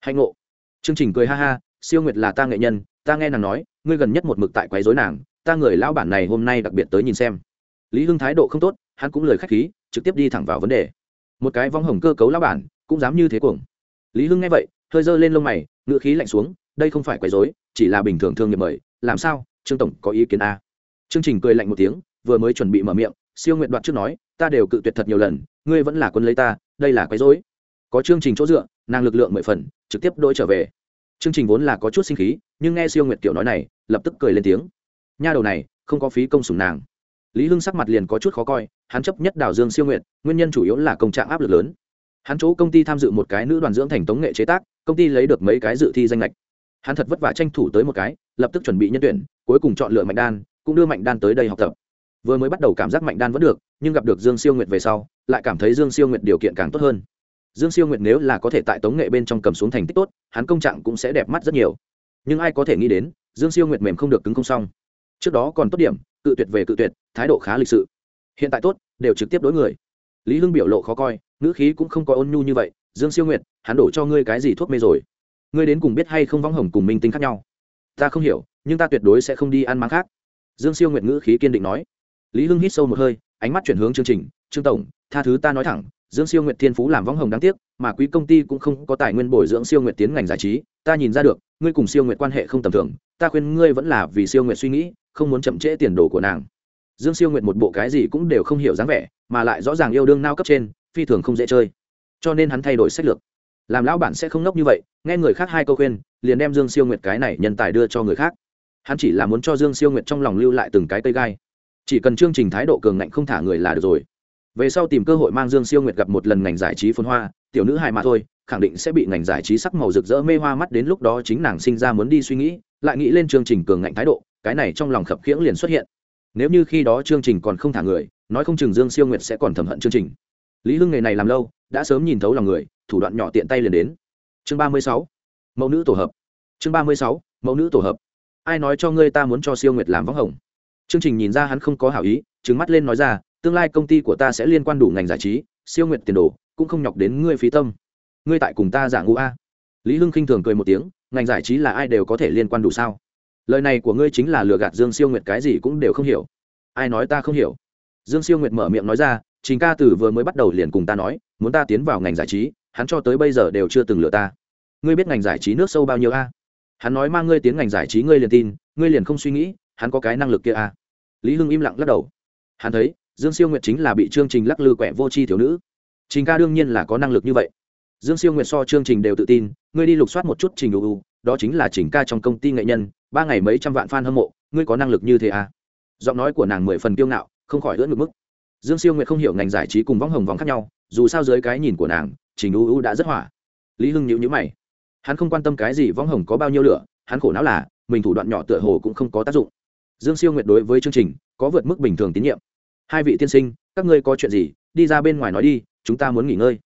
Hạnh ngộ. Chương trình cười ha ha, siêu nguyệt là ta nghệ nhân, ta nghe nàng nói, ngươi gần nhất một mực tại quấy dối nàng, ta người lao bản này hôm nay đặc biệt tới nhìn xem. Lý hưng thái độ không tốt, hắn cũng lời k h á c h khí, trực tiếp đi thẳng vào vấn đề. Một cái vong hồng cơ cấu lao bản, cũng dám như thế cuồng. Lý hưng nghe vậy hơi giơ lên lông mày ngựa khí lạnh xuống, đây không phải quấy dối chỉ là bình thường thương nghiệp mời, làm sao, trương tổng có ý kiến a. Chương trình cười lạnh một tiếng, vừa mới chuẩn bị mở miệng, siêu nguyện đoạt trước nói, ta đều cự tuyệt thật nhiều lần, ngươi vẫn là quân lấy ta, đây là quấy dối có chương trình chỗ dựa, nàng lực lượng mười phần, trực tiếp đôi trở về. Chương trình vốn là có chút sinh khí, nhưng nghe siêu nguyệt tiểu nói này, lập tức cười lên tiếng. Nha đầu này, không có phí công sủng nàng. Lý hưng sắc mặt liền có chút khó coi, hắn chấp nhất đào dương siêu nguyệt, nguyên nhân chủ yếu là công trạng áp lực lớn hắn chỗ công ty tham dự một cái nữ đoàn dưỡng thành tống nghệ chế tác, công ty lấy được mấy cái dự thi danh lệch hắn thật vất vả tranh thủ tới một cái, lập tức chuẩn bị nhân tuyển, cuối cùng chọn lựa mạnh đan, cũng đưa mạnh đan tới đây học tập. Vừa mới bắt đầu cảm giác mạnh đan vẫn được, nhưng gặp được dương siêu nguyệt về sau, lại cảm thấy dương siêu nguyệt điều kiện càng tốt hơn. Dương siêu nguyệt nếu là có thể tại tống nghệ bên trong cầm xuống thành tích tốt, hắn công trạng cũng sẽ đẹp mắt rất nhiều. Nhưng ai có thể nghĩ đến, dương siêu nguyệt mềm không được cứng không xong. Trước đó còn tốt điểm, cự tuyệt về cự tuyệt, thái độ khá lịch sự. Hiện tại tốt, đều trực tiếp đối người lý hưng biểu lộ khó coi, ngữ khí cũng không có ôn nhu như vậy, dương siêu nguyệt, hắn đổ cho ngươi cái gì thuốc mê rồi? Ngươi đến cùng biết hay không vong hồng cùng minh tinh khác nhau? Ta không hiểu, nhưng ta tuyệt đối sẽ không đi ăn máng khác. Dương siêu nguyệt ngữ khí kiên định nói. Lý hưng hít sâu một hơi, ánh mắt chuyển hướng chương trình, trương tổng, tha thứ ta nói thẳng, dương siêu nguyệt thiên phú làm vong hồng đáng tiếc, mà quý công ty cũng không có tài nguyên bồi dưỡng siêu nguyệt tiến ngành giải trí, ta nhìn ra được, ngươi cùng siêu nguyệt quan hệ không tầm thường, ta khuyên ngươi vẫn là vì siêu nguyệt suy nghĩ, không muốn chậm trễ tiền đồ của nàng dương siêu nguyệt một bộ cái gì cũng đều không hiểu dáng vẻ, mà lại rõ ràng yêu đương nao cấp trên, phi thường không dễ chơi. Cho nên hắn thay đổi sách lược. Làm lão bản sẽ không ngốc như vậy, nghe người khác hai câu khuyên, liền đem dương siêu nguyệt cái này nhân tài đưa cho người khác. Hắn chỉ là muốn cho dương siêu nguyệt trong lòng lưu lại từng cái cây gai. Chỉ cần chương trình thái độ cường ngạnh không thả người là được rồi. Về sau tìm cơ hội mang dương siêu nguyệt gặp một lần ngành giải trí phun hoa, tiểu nữ hài mà thôi, khẳng định sẽ bị ngành giải trí sắc màu rực rỡ mê hoa mắt đến lúc đó chính nàng sinh ra muốn đi suy nghĩ, lại nghĩ lên chương trình cường ngạnh thái độ, cái này trong lòng khập khiễng liền xuất hiện nếu như khi đó chương trình còn không thả người, nói không chừng dương siêu nguyệt sẽ còn thầm hận chương trình. Lý hưng nghề này làm lâu, đã sớm nhìn thấu lòng người, thủ đoạn nhỏ tiện tay liền đến. Chương ba mươi sáu, mẫu nữ tổ hợp. Chương ba mươi sáu, mẫu nữ tổ hợp. Ai nói cho ngươi ta muốn cho siêu nguyệt làm võng hồng? Chương trình nhìn ra hắn không có hảo ý trứng mắt lên nói ra, tương lai công ty của ta sẽ liên quan đủ ngành giải trí, siêu nguyệt tiền đồ, cũng không nhọc đến ngươi phí tâm. Ngươi tại cùng ta giả ngu a. Lý hưng khinh thường cười một tiếng, ngành giải trí là ai đều có thể liên quan đủ sao? Lời này của ngươi chính là lừa gạt dương siêu nguyệt cái gì cũng đều không hiểu. Ai nói ta không hiểu? Dương siêu nguyệt mở miệng nói ra chính ca tử vừa mới bắt đầu liền cùng ta nói, muốn ta tiến vào ngành giải trí, hắn cho tới bây giờ đều chưa từng lừa ta. Ngươi biết ngành giải trí nước sâu bao nhiêu a? Hắn nói mang ngươi tiến ngành giải trí ngươi liền tin, ngươi liền không suy nghĩ, hắn có cái năng lực kia a? Lý hưng im lặng lắc đầu. Hắn thấy, dương siêu nguyệt chính là bị chương trình lắc lư quẹ vô tri thiếu nữ. Trình ca đương nhiên là có năng lực như vậy. Dương siêu nguyệt so chương trình đều tự tin, ngươi đi lục soát một chút trình ưu đó chính là trình ca trong công ty nghệ nhân ba ngày mấy trăm vạn f a n hâm mộ, ngươi có năng lực như thế à? Giọng nói của nàng mười phần kiêu ngạo, không khỏi lưỡn ngược mức. Dương siêu nguyệt không hiểu ngành giải trí cùng võng hồng vòng khác nhau, dù sao dưới cái nhìn của nàng, trình u u đã rất hỏa. Lý hưng nhíu nhữ mày. Hắn không quan tâm cái gì võng hồng có bao nhiêu lửa, hắn khổ não là, mình thủ đoạn nhỏ tựa hồ cũng không có tác dụng. Dương siêu nguyệt đối với chương trình, có vượt mức bình thường tín nhiệm. Hai vị tiên sinh, các ngươi có chuyện gì, đi ra bên ngoài nói đi, chúng ta muốn nghỉ ngơi.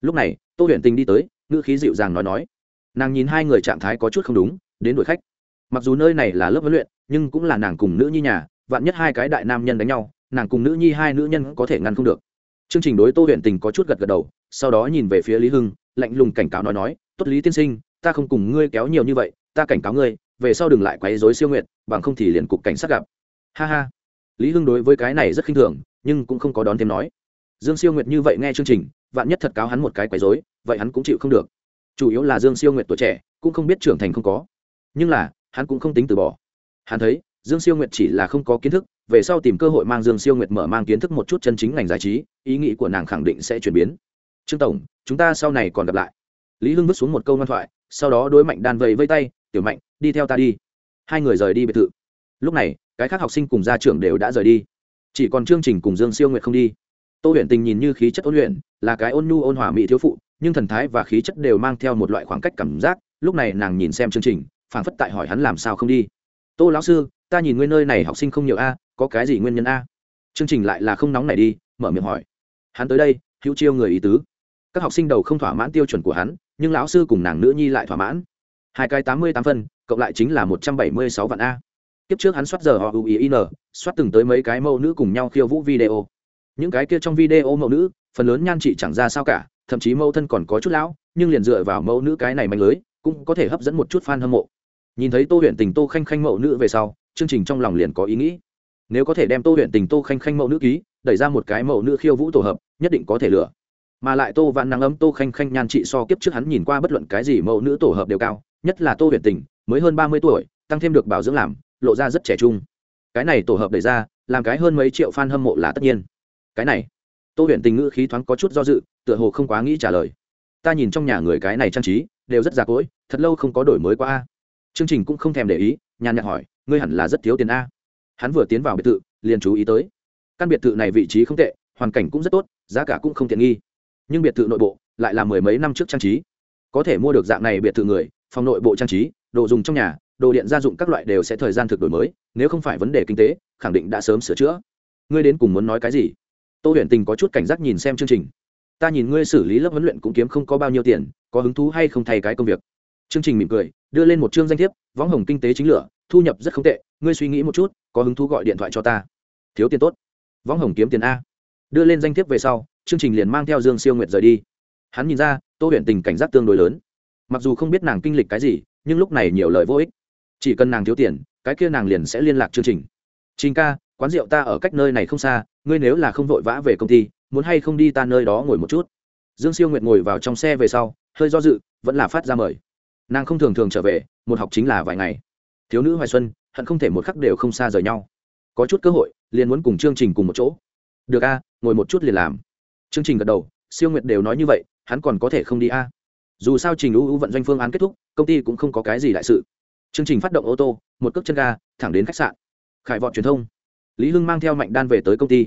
Lúc này, tô huyền tình đi tới, ngữ khí dịu dàng nói nói. Nàng nhìn hai người trạng thái có chút không đúng, đến đuổi khách mặc dù nơi này là lớp huấn luyện, nhưng cũng là nàng cùng nữ nhi nhà, vạn nhất hai cái đại nam nhân đánh nhau, nàng cùng nữ nhi hai nữ nhân có thể ngăn không được. Chương trình đối tô huyện tình có chút gật gật đầu, sau đó nhìn về phía lý hưng, lạnh lùng cảnh cáo nói nói, tốt lý tiên sinh, ta không cùng ngươi kéo nhiều như vậy, ta cảnh cáo ngươi, về sau đừng lại quấy dối siêu nguyện bằng không thì liền cục cảnh sát gặp. Ha ha. Lý hưng đối với cái này rất khinh thường, nhưng cũng không có đón thêm nói. Dương siêu nguyệt như vậy nghe chương trình, vạn nhất thật cáo hắn một cái quấy dối vậy hắn cũng chịu không được. Chủ yếu là dương siêu nguyệt tuổi trẻ, cũng không biết trưởng thành không có. Nhưng là hắn cũng không tính từ bỏ. Hắn thấy, dương siêu nguyệt chỉ là không có kiến thức, về sau tìm cơ hội mang dương siêu nguyệt mở mang kiến thức một chút chân chính ngành giải trí, ý nghĩ của nàng khẳng định sẽ chuyển biến. Trương tổng, chúng ta sau này còn gặp lại. Lý hưng vứt xuống một câu ngoan thoại, sau đó đối mạnh đan vẫy vây tay, tiểu mạnh, đi theo ta đi. Hai người rời đi biệt thự. Lúc này, cái khác học sinh cùng gia trưởng đều đã rời đi. Chỉ còn chương trình cùng dương siêu nguyệt không đi. Tô huyền tình nhìn như khí chất ôn luyện, là cái ôn nhu ôn hòa mỹ thiếu phụ, nhưng thần thái và khí chất đều mang theo một loại khoảng cách cảm giác, lúc này nàng nhìn xem chương trình phảng phất tại hỏi hắn làm sao không đi. Tô lão sư, ta nhìn nguyên nơi này học sinh không nhiều a, có cái gì nguyên nhân a? Chương trình lại là không nóng này đi, mở miệng hỏi. Hắn tới đây, hữu chiêu người ý tứ. Các học sinh đầu không thỏa mãn tiêu chuẩn của hắn, nhưng lão sư cùng nàng nữ nhi lại thỏa mãn. Hai cái tám mươi tám phân, cộng lại chính là một trăm bảy mươi sáu vạn a. Kiếp trước hắn soát giờ họ uin soát từng tới mấy cái mẫu nữ cùng nhau khiêu vũ video. Những cái kia trong video mẫu nữ, phần lớn nhan chị chẳng ra sao cả, thậm chí mẫu thân còn có chút lão, nhưng liền dựa vào mẫu nữ cái này mạnh lưới, cũng có thể hấp dẫn một chút fan hâm mộ nhìn thấy tô huyện tình, tô khanh khanh mẫu nữ về sau, chương trình trong lòng liền có ý nghĩ. Nếu có thể đem tô huyện tình, tô khanh khanh mẫu nữ ký, đẩy ra một cái mẫu nữ khiêu vũ tổ hợp, nhất định có thể lửa mà lại tô vạn nắng ấm, tô khanh khanh nhan trị so kiếp trước hắn nhìn qua bất luận cái gì mẫu nữ tổ hợp đều cao, nhất là tô huyện tình, mới hơn ba mươi tuổi, tăng thêm được bảo dưỡng làm, lộ ra rất trẻ trung. Cái này tổ hợp đẩy ra, làm cái hơn mấy triệu fan hâm mộ là tất nhiên. Cái này, tô huyện tình ngữ khí thoáng có chút do dự, tựa hồ không quá nghĩ trả lời. Ta nhìn trong nhà người cái này trang trí, đều rất già cỗi, thật lâu không có đổi mới qua a chương trình cũng không thèm để ý, nhàn nhạt hỏi, ngươi hẳn là rất thiếu tiền a? Hắn vừa tiến vào biệt thự, liền chú ý tới. Căn biệt thự này vị trí không tệ, hoàn cảnh cũng rất tốt, giá cả cũng không tiện nghi. Nhưng biệt thự nội bộ lại là mười mấy năm trước trang trí. Có thể mua được dạng này biệt thự người, phòng nội bộ trang trí, đồ dùng trong nhà, đồ điện gia dụng các loại đều sẽ thời gian thực đổi mới, nếu không phải vấn đề kinh tế, khẳng định đã sớm sửa chữa. Ngươi đến cùng muốn nói cái gì? Tô huyền tình có chút cảnh giác nhìn xem chương trình. Ta nhìn ngươi xử lý lớp huấn luyện cũng kiếm không có bao nhiêu tiền, có hứng thú hay không thay cái công việc? Chương trình mỉm cười, đưa lên một chương danh thiếp, võng hồng kinh tế chính lửa, thu nhập rất không tệ, ngươi suy nghĩ một chút, có hứng thú gọi điện thoại cho ta. Thiếu tiền tốt. Võng hồng kiếm tiền a. Đưa lên danh thiếp về sau, chương trình liền mang theo dương siêu nguyệt rời đi. Hắn nhìn ra, tô huyện tình cảnh giác tương đối lớn. Mặc dù không biết nàng kinh lịch cái gì, nhưng lúc này nhiều lời vô ích. Chỉ cần nàng thiếu tiền, cái kia nàng liền sẽ liên lạc chương trình. Trình ca, quán rượu ta ở cách nơi này không xa, ngươi nếu là không vội vã về công ty, muốn hay không đi ta nơi đó ngồi một chút? Dương siêu nguyệt ngồi vào trong xe về sau, hơi do dự, vẫn là phát ra mời nàng không thường thường trở về, một học chính là vài ngày. Thiếu nữ hoài xuân, hận không thể một khắc đều không xa rời nhau. Có chút cơ hội, liền muốn cùng chương trình cùng một chỗ. Được a, ngồi một chút liền làm. Chương trình gật đầu, siêu nguyệt đều nói như vậy, hắn còn có thể không đi a. Dù sao trình ưu vận doanh phương án kết thúc, công ty cũng không có cái gì đại sự. Chương trình phát động ô tô, một cước chân ga, thẳng đến khách sạn. Khải vọt truyền thông. Lý hưng mang theo mạnh đan về tới công ty.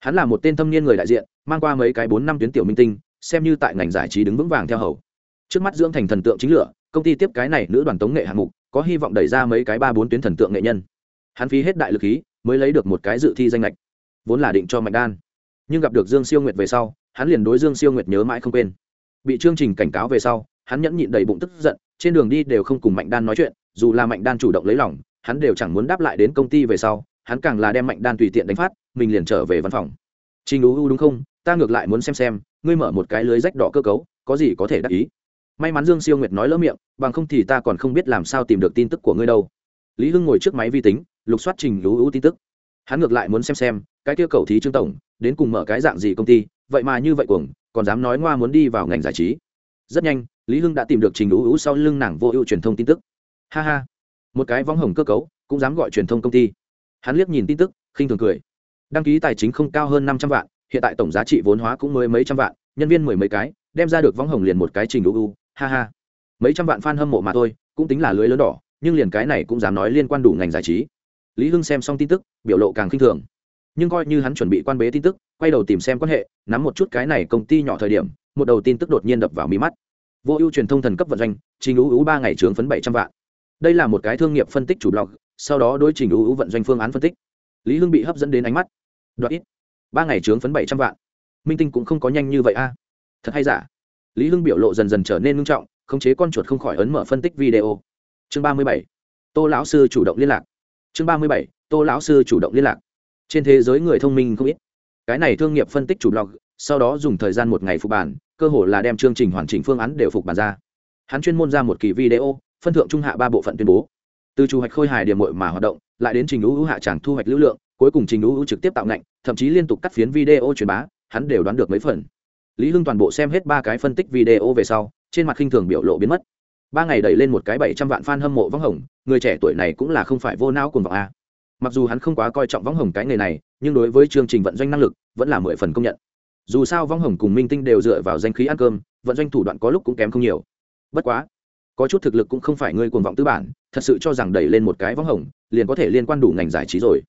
Hắn là một tên thâm niên người đại diện, mang qua mấy cái bốn năm tuyến tiểu minh tinh, xem như tại ngành giải trí đứng vững vàng theo hầu. Trước mắt dưỡng thành thần tượng chính lửa công ty tiếp cái này nữ đoàn tống nghệ hạng mục, có hy vọng đẩy ra mấy cái ba bốn tuyến thần tượng nghệ nhân. Hắn phí hết đại lực khí, mới lấy được một cái dự thi danh lệch vốn là định cho mạnh đan. Nhưng gặp được dương siêu nguyệt về sau, hắn liền đối dương siêu nguyệt nhớ mãi không quên. Bị chương trình cảnh cáo về sau, hắn nhẫn nhịn đầy bụng tức giận, trên đường đi đều không cùng mạnh đan nói chuyện, dù là mạnh đan chủ động lấy lòng, hắn đều chẳng muốn đáp lại đến công ty về sau, hắn càng là đem mạnh đan tùy tiện đánh phát, mình liền trở về văn phòng. Trình ú đúng không? Ta ngược lại muốn xem xem, ngươi mở một cái lưới rách đỏ cơ cấu, có gì có thể đắc ý? May mắn dương siêu nguyệt nói lỡ miệng, bằng không thì ta còn không biết làm sao tìm được tin tức của ngươi đâu. Lý hưng ngồi trước máy vi tính, lục soát trình lú ưu tin tức. Hắn ngược lại muốn xem xem, cái kia cầu thí trương tổng, đến cùng mở cái dạng gì công ty, vậy mà như vậy cuồng, còn dám nói ngoa muốn đi vào ngành giải trí. Rất nhanh, lý hưng đã tìm được trình lú ưu sau lưng nàng vô ưu truyền thông tin tức. Ha ha, một cái võng hồng cơ cấu, cũng dám gọi truyền thông công ty. Hắn liếc nhìn tin tức, khinh thường cười. Đăng ký tài chính không cao hơn năm trăm vạn, hiện tại tổng giá trị vốn hóa cũng mới mấy trăm vạn, nhân viên mười mấy cái, đem ra được võng hồng liền một cái trình ưu ha ha. Mấy trăm vạn fan hâm mộ mà thôi, cũng tính là lưới lớn đỏ, nhưng liền cái này cũng dám nói liên quan đủ ngành giải trí. Lý hưng xem xong tin tức, biểu lộ càng khinh thường. Nhưng coi như hắn chuẩn bị quan bế tin tức, quay đầu tìm xem quan hệ, nắm một chút cái này công ty nhỏ thời điểm, một đầu tin tức đột nhiên đập vào mí mắt. Vô ưu truyền thông thần cấp vận doanh, trình ưu ưu ba ngày trướng phấn bảy trăm vạn. Đây là một cái thương nghiệp phân tích chủ blog, sau đó đối trình ưu ưu vận doanh phương án phân tích. Lý hưng bị hấp dẫn đến ánh mắt. Đoạn ít. Ba ngày trướng phấn bảy trăm vạn. Minh tinh cũng không có nhanh như vậy a. Thật hay giả? Lý hưng biểu lộ dần dần trở nên nghiêm trọng, khống chế con chuột không khỏi ấn mở phân tích video. Chương ba mươi bảy, tô lão sư chủ động liên lạc. Chương ba mươi bảy, tô lão sư chủ động liên lạc. Trên thế giới người thông minh không ít. Cái này thương nghiệp phân tích chủ blog, sau đó dùng thời gian một ngày phục bản, cơ hội là đem chương trình hoàn chỉnh phương án đều phục bản ra. Hắn chuyên môn ra một kỳ video, phân thượng trung hạ ba bộ phận tuyên bố. Từ chủ hoạch khôi hài điểm mội mà hoạt động, lại đến trình ưu hạ tràng thu hoạch lưu lượng, cuối cùng trình ưu trực tiếp tạo ngạnh, thậm chí liên tục cắt phiến video truyền bá, hắn đều đoán được mấy phần lý hưng toàn bộ xem hết ba cái phân tích video về sau, trên mặt khinh thường biểu lộ biến mất. Ba ngày đẩy lên một cái bảy trăm vạn fan hâm mộ võng hồng, người trẻ tuổi này cũng là không phải vô não cùng vọng a. Mặc dù hắn không quá coi trọng võng hồng cái nghề này, nhưng đối với chương trình vận doanh năng lực, vẫn là mười phần công nhận. Dù sao võng hồng cùng minh tinh đều dựa vào danh khí ăn cơm, vận doanh thủ đoạn có lúc cũng kém không nhiều. Bất quá, có chút thực lực cũng không phải ngươi cuồng vọng tư bản, thật sự cho rằng đẩy lên một cái võng hồng, liền có thể liên quan đủ ngành giải trí rồi.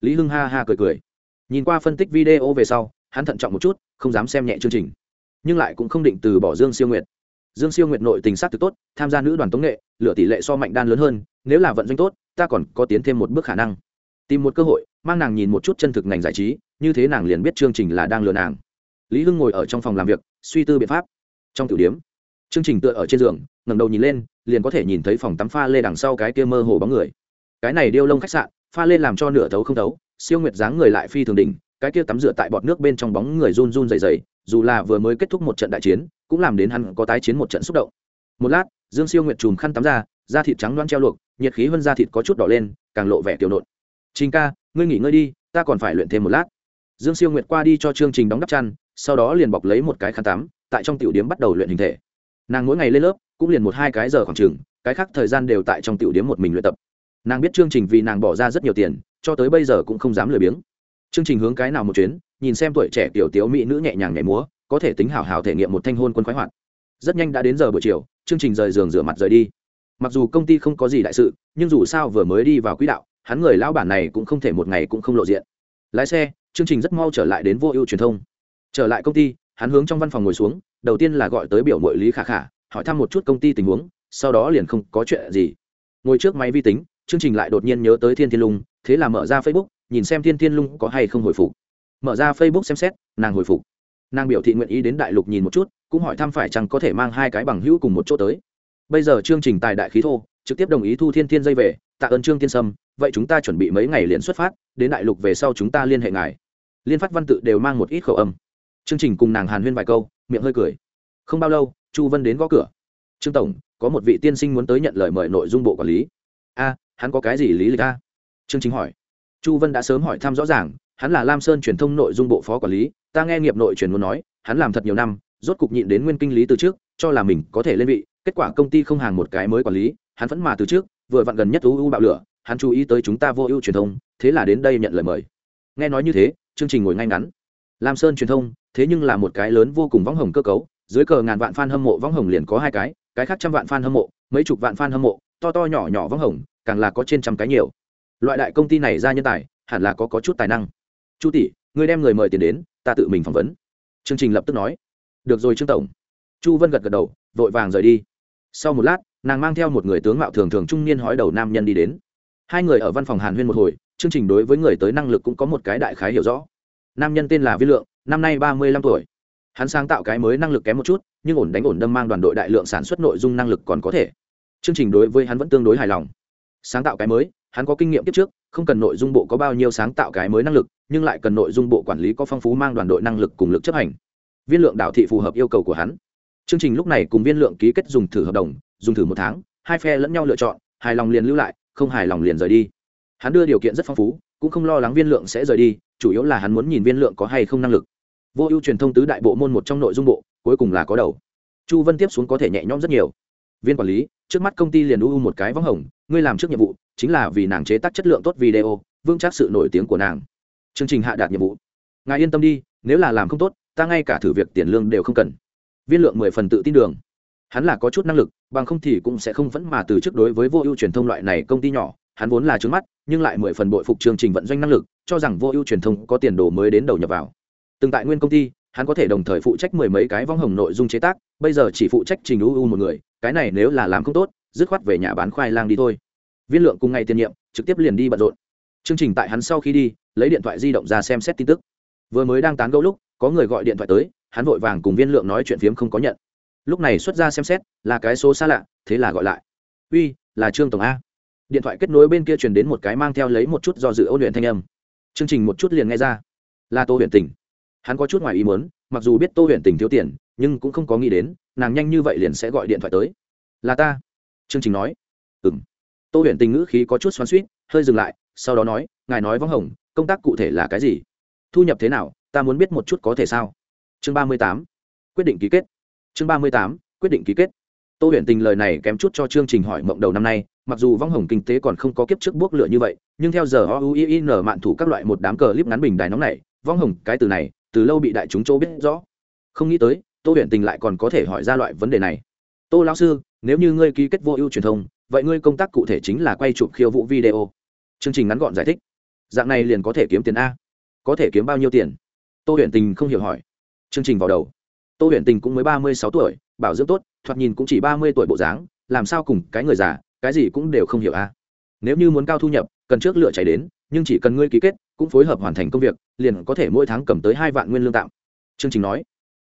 Lý hưng ha ha cười cười. Nhìn qua phân tích video về sau hắn thận trọng một chút, không dám xem nhẹ chương trình. Nhưng lại cũng không định từ bỏ dương siêu nguyệt. Dương siêu nguyệt nội tình sát thực tốt, tham gia nữ đoàn tống nghệ, lựa tỷ lệ so mạnh đan lớn hơn, nếu là vận doanh tốt, ta còn có tiến thêm một bước khả năng. Tìm một cơ hội, mang nàng nhìn một chút chân thực ngành giải trí, như thế nàng liền biết chương trình là đang lừa nàng. Lý hưng ngồi ở trong phòng làm việc, suy tư biện pháp. Trong tiểu điếm chương trình tựa ở trên giường, ngẩng đầu nhìn lên, liền có thể nhìn thấy phòng tắm pha lê đằng sau cái kia mơ hồ bóng người. Cái này điêu lông khách sạn, pha lên làm cho nửa thấu không thấu, siêu nguyệt dáng người lại phi thường đỉnh cái kia tắm rửa tại bọt nước bên trong bóng người run run dày dày dù là vừa mới kết thúc một trận đại chiến, cũng làm đến hắn có tái chiến một trận xúc động. Một lát, dương siêu nguyệt chùm khăn tắm ra, da thịt trắng loan treo luộc, nhiệt khí hơn da thịt có chút đỏ lên, càng lộ vẻ tiểu nộn. Trình ca, ngươi nghỉ ngơi đi, ta còn phải luyện thêm một lát. Dương siêu nguyệt qua đi cho chương trình đóng đắp chăn, sau đó liền bọc lấy một cái khăn tắm, tại trong tiểu điếm bắt đầu luyện hình thể. Nàng mỗi ngày lên lớp, cũng liền một hai cái giờ khoảng chừng, cái khác thời gian đều tại trong tiểu điếm một mình luyện tập. Nàng biết chương trình vì nàng bỏ ra rất nhiều tiền, cho tới bây giờ cũng không dám lười biếng chương trình hướng cái nào một chuyến, nhìn xem tuổi trẻ tiểu tiếu mỹ nữ nhẹ nhàng nhảy múa, có thể tính hào hào thể nghiệm một thanh hôn quân khoái hoạt. Rất nhanh đã đến giờ buổi chiều, chương trình rời giường rửa mặt rời đi. Mặc dù công ty không có gì đại sự, nhưng dù sao vừa mới đi vào quỹ đạo, hắn người lão bản này cũng không thể một ngày cũng không lộ diện. Lái xe, chương trình rất mau trở lại đến vô ưu truyền thông. Trở lại công ty, hắn hướng trong văn phòng ngồi xuống, đầu tiên là gọi tới biểu mội lý khả khả, hỏi thăm một chút công ty tình huống, sau đó liền không có chuyện gì. Ngồi trước máy vi tính, chương trình lại đột nhiên nhớ tới thiên thiên lung, thế là mở ra facebook nhìn xem thiên thiên lung có hay không hồi phục. Mở ra facebook xem xét, nàng hồi phục. Nàng biểu thị nguyện ý đến đại lục nhìn một chút, cũng hỏi thăm phải chăng có thể mang hai cái bằng hữu cùng một chỗ tới. Bây giờ chương trình tài đại khí thô, trực tiếp đồng ý thu thiên thiên dây về, tạ ơn trương tiên sâm, vậy chúng ta chuẩn bị mấy ngày liền xuất phát, đến đại lục về sau chúng ta liên hệ ngài. Liên phát văn tự đều mang một ít khẩu âm. Chương trình cùng nàng hàn huyên vài câu, miệng hơi cười. Không bao lâu, chu vân đến gõ cửa. Trương tổng, có một vị tiên sinh muốn tới nhận lời mời nội dung bộ quản lý. A, hắn có cái gì lý lịch a? Chương trình hỏi chu vân đã sớm hỏi thăm rõ ràng, hắn là lam sơn truyền thông nội dung bộ phó quản lý, ta nghe nghiệp nội truyền muốn nói, hắn làm thật nhiều năm, rốt cục nhịn đến nguyên kinh lý từ trước, cho là mình có thể lên vị, kết quả công ty không hàng một cái mới quản lý, hắn vẫn mà từ trước, vừa vặn gần nhất u u bạo lửa, hắn chú ý tới chúng ta vô ưu truyền thông, thế là đến đây nhận lời mời. Nghe nói như thế, chương trình ngồi ngay ngắn. Lam sơn truyền thông, thế nhưng là một cái lớn vô cùng võng hồng cơ cấu, dưới cờ ngàn vạn fan hâm mộ võng hồng liền có hai cái cái khác trăm vạn fan hâm mộ, mấy chục vạn fan hâm mộ, to to nhỏ nhỏ võng hồng, càng là có trên trăm cái nhiều loại đại công ty này ra nhân tài, hẳn là có có chút tài năng. Chu tỷ, ngươi đem người mời tiền đến, ta tự mình phỏng vấn. Chương trình lập tức nói. Được rồi trương tổng. Chu vân gật gật đầu, vội vàng rời đi. Sau một lát, nàng mang theo một người tướng mạo thường thường trung niên hói đầu nam nhân đi đến. Hai người ở văn phòng hàn huyên một hồi, chương trình đối với người tới năng lực cũng có một cái đại khái hiểu rõ. Nam nhân tên là vi lượng, năm nay ba mươi lăm tuổi. Hắn sáng tạo cái mới năng lực kém một chút, nhưng ổn đánh ổn đâm mang đoàn đội đại lượng sản xuất nội dung năng lực còn có thể. Chương trình đối với hắn vẫn tương đối hài lòng. Sáng tạo cái mới hắn có kinh nghiệm kiếp trước, không cần nội dung bộ có bao nhiêu sáng tạo cái mới năng lực, nhưng lại cần nội dung bộ quản lý có phong phú mang đoàn đội năng lực cùng lực chấp hành. Viên lượng đảo thị phù hợp yêu cầu của hắn. Chương trình lúc này cùng viên lượng ký kết dùng thử hợp đồng, dùng thử một tháng, hai phe lẫn nhau lựa chọn, hài lòng liền lưu lại, không hài lòng liền rời đi. Hắn đưa điều kiện rất phong phú, cũng không lo lắng viên lượng sẽ rời đi, chủ yếu là hắn muốn nhìn viên lượng có hay không năng lực. Vô ưu truyền thông tứ đại bộ môn một trong nội dung bộ, cuối cùng là có đầu. Chu vân tiếp xuống có thể nhẹ nhõm rất nhiều. Viên quản lý, trước mắt công ty liền u một cái võng hồng, ngươi làm trước nhiệm vụ chính là vì nàng chế tác chất lượng tốt video, vững chắc sự nổi tiếng của nàng. Chương trình hạ đạt nhiệm vụ. Ngài yên tâm đi, nếu là làm không tốt, ta ngay cả thử việc tiền lương đều không cần. Viên lượng mười phần tự tin đường. Hắn là có chút năng lực, bằng không thì cũng sẽ không vẫn mà từ trước đối với vô ưu truyền thông loại này công ty nhỏ. Hắn vốn là trướng mắt, nhưng lại mười phần bội phục chương trình vận doanh năng lực, cho rằng vô ưu truyền thông có tiền đồ mới đến đầu nhập vào. Từng tại nguyên công ty, hắn có thể đồng thời phụ trách mười mấy cái vong hồng nội dung chế tác, bây giờ chỉ phụ trách trình ưu một người, cái này nếu là làm không tốt, dứt khoát về nhà bán khoai lang đi thôi viên lượng cùng ngày tiền nhiệm, trực tiếp liền đi bận rộn. Chương trình tại hắn sau khi đi, lấy điện thoại di động ra xem xét tin tức. Vừa mới đang tán gẫu lúc, có người gọi điện thoại tới, hắn vội vàng cùng viên lượng nói chuyện phiếm không có nhận. Lúc này xuất ra xem xét, là cái số xa lạ, thế là gọi lại. Uy, là trương tổng a. Điện thoại kết nối bên kia truyền đến một cái mang theo lấy một chút do dự ôn luyện thanh âm. Chương trình một chút liền nghe ra. Là tô huyền tình. Hắn có chút ngoài ý muốn, mặc dù biết tô huyền tình thiếu tiền, nhưng cũng không có nghĩ đến, nàng nhanh như vậy liền sẽ gọi điện thoại tới. Là ta. Chương trình nói. Ừng tô huyền tình ngữ khí có chút xoắn suýt hơi dừng lại, sau đó nói, ngài nói vắng hồng, công tác cụ thể là cái gì? Thu nhập thế nào? Ta muốn biết một chút có thể sao? Chương ba mươi tám, quyết định ký kết. Chương ba mươi tám, quyết định ký kết. Tô huyền tình lời này kém chút cho chương trình hỏi mộng đầu năm nay, mặc dù vong hồng kinh tế còn không có kiếp trước bước lửa như vậy, nhưng theo giờ o u i n mạn thủ các loại một đám cờ clip ngắn bình đài nóng này, vong hồng, cái từ này, từ lâu bị đại chúng chỗ biết rõ. Không nghĩ tới, tô huyền tình lại còn có thể hỏi ra loại vấn đề này. Tô lão sư, nếu như ngươi ký kết vô ưu truyền thông vậy ngươi công tác cụ thể chính là quay chụp khiêu vũ video. Chương trình ngắn gọn giải thích. Dạng này liền có thể kiếm tiền a. Có thể kiếm bao nhiêu tiền? Tô huyền tình không hiểu hỏi. Chương trình vào đầu. Tô huyền tình cũng mới ba mươi sáu tuổi, bảo dưỡng tốt, thoạt nhìn cũng chỉ ba mươi tuổi bộ dáng, làm sao cùng cái người già, cái gì cũng đều không hiểu a. Nếu như muốn cao thu nhập, cần trước lựa chạy đến, nhưng chỉ cần ngươi ký kết, cũng phối hợp hoàn thành công việc, liền có thể mỗi tháng cầm tới hai vạn nguyên lương tạm. Chương trình nói.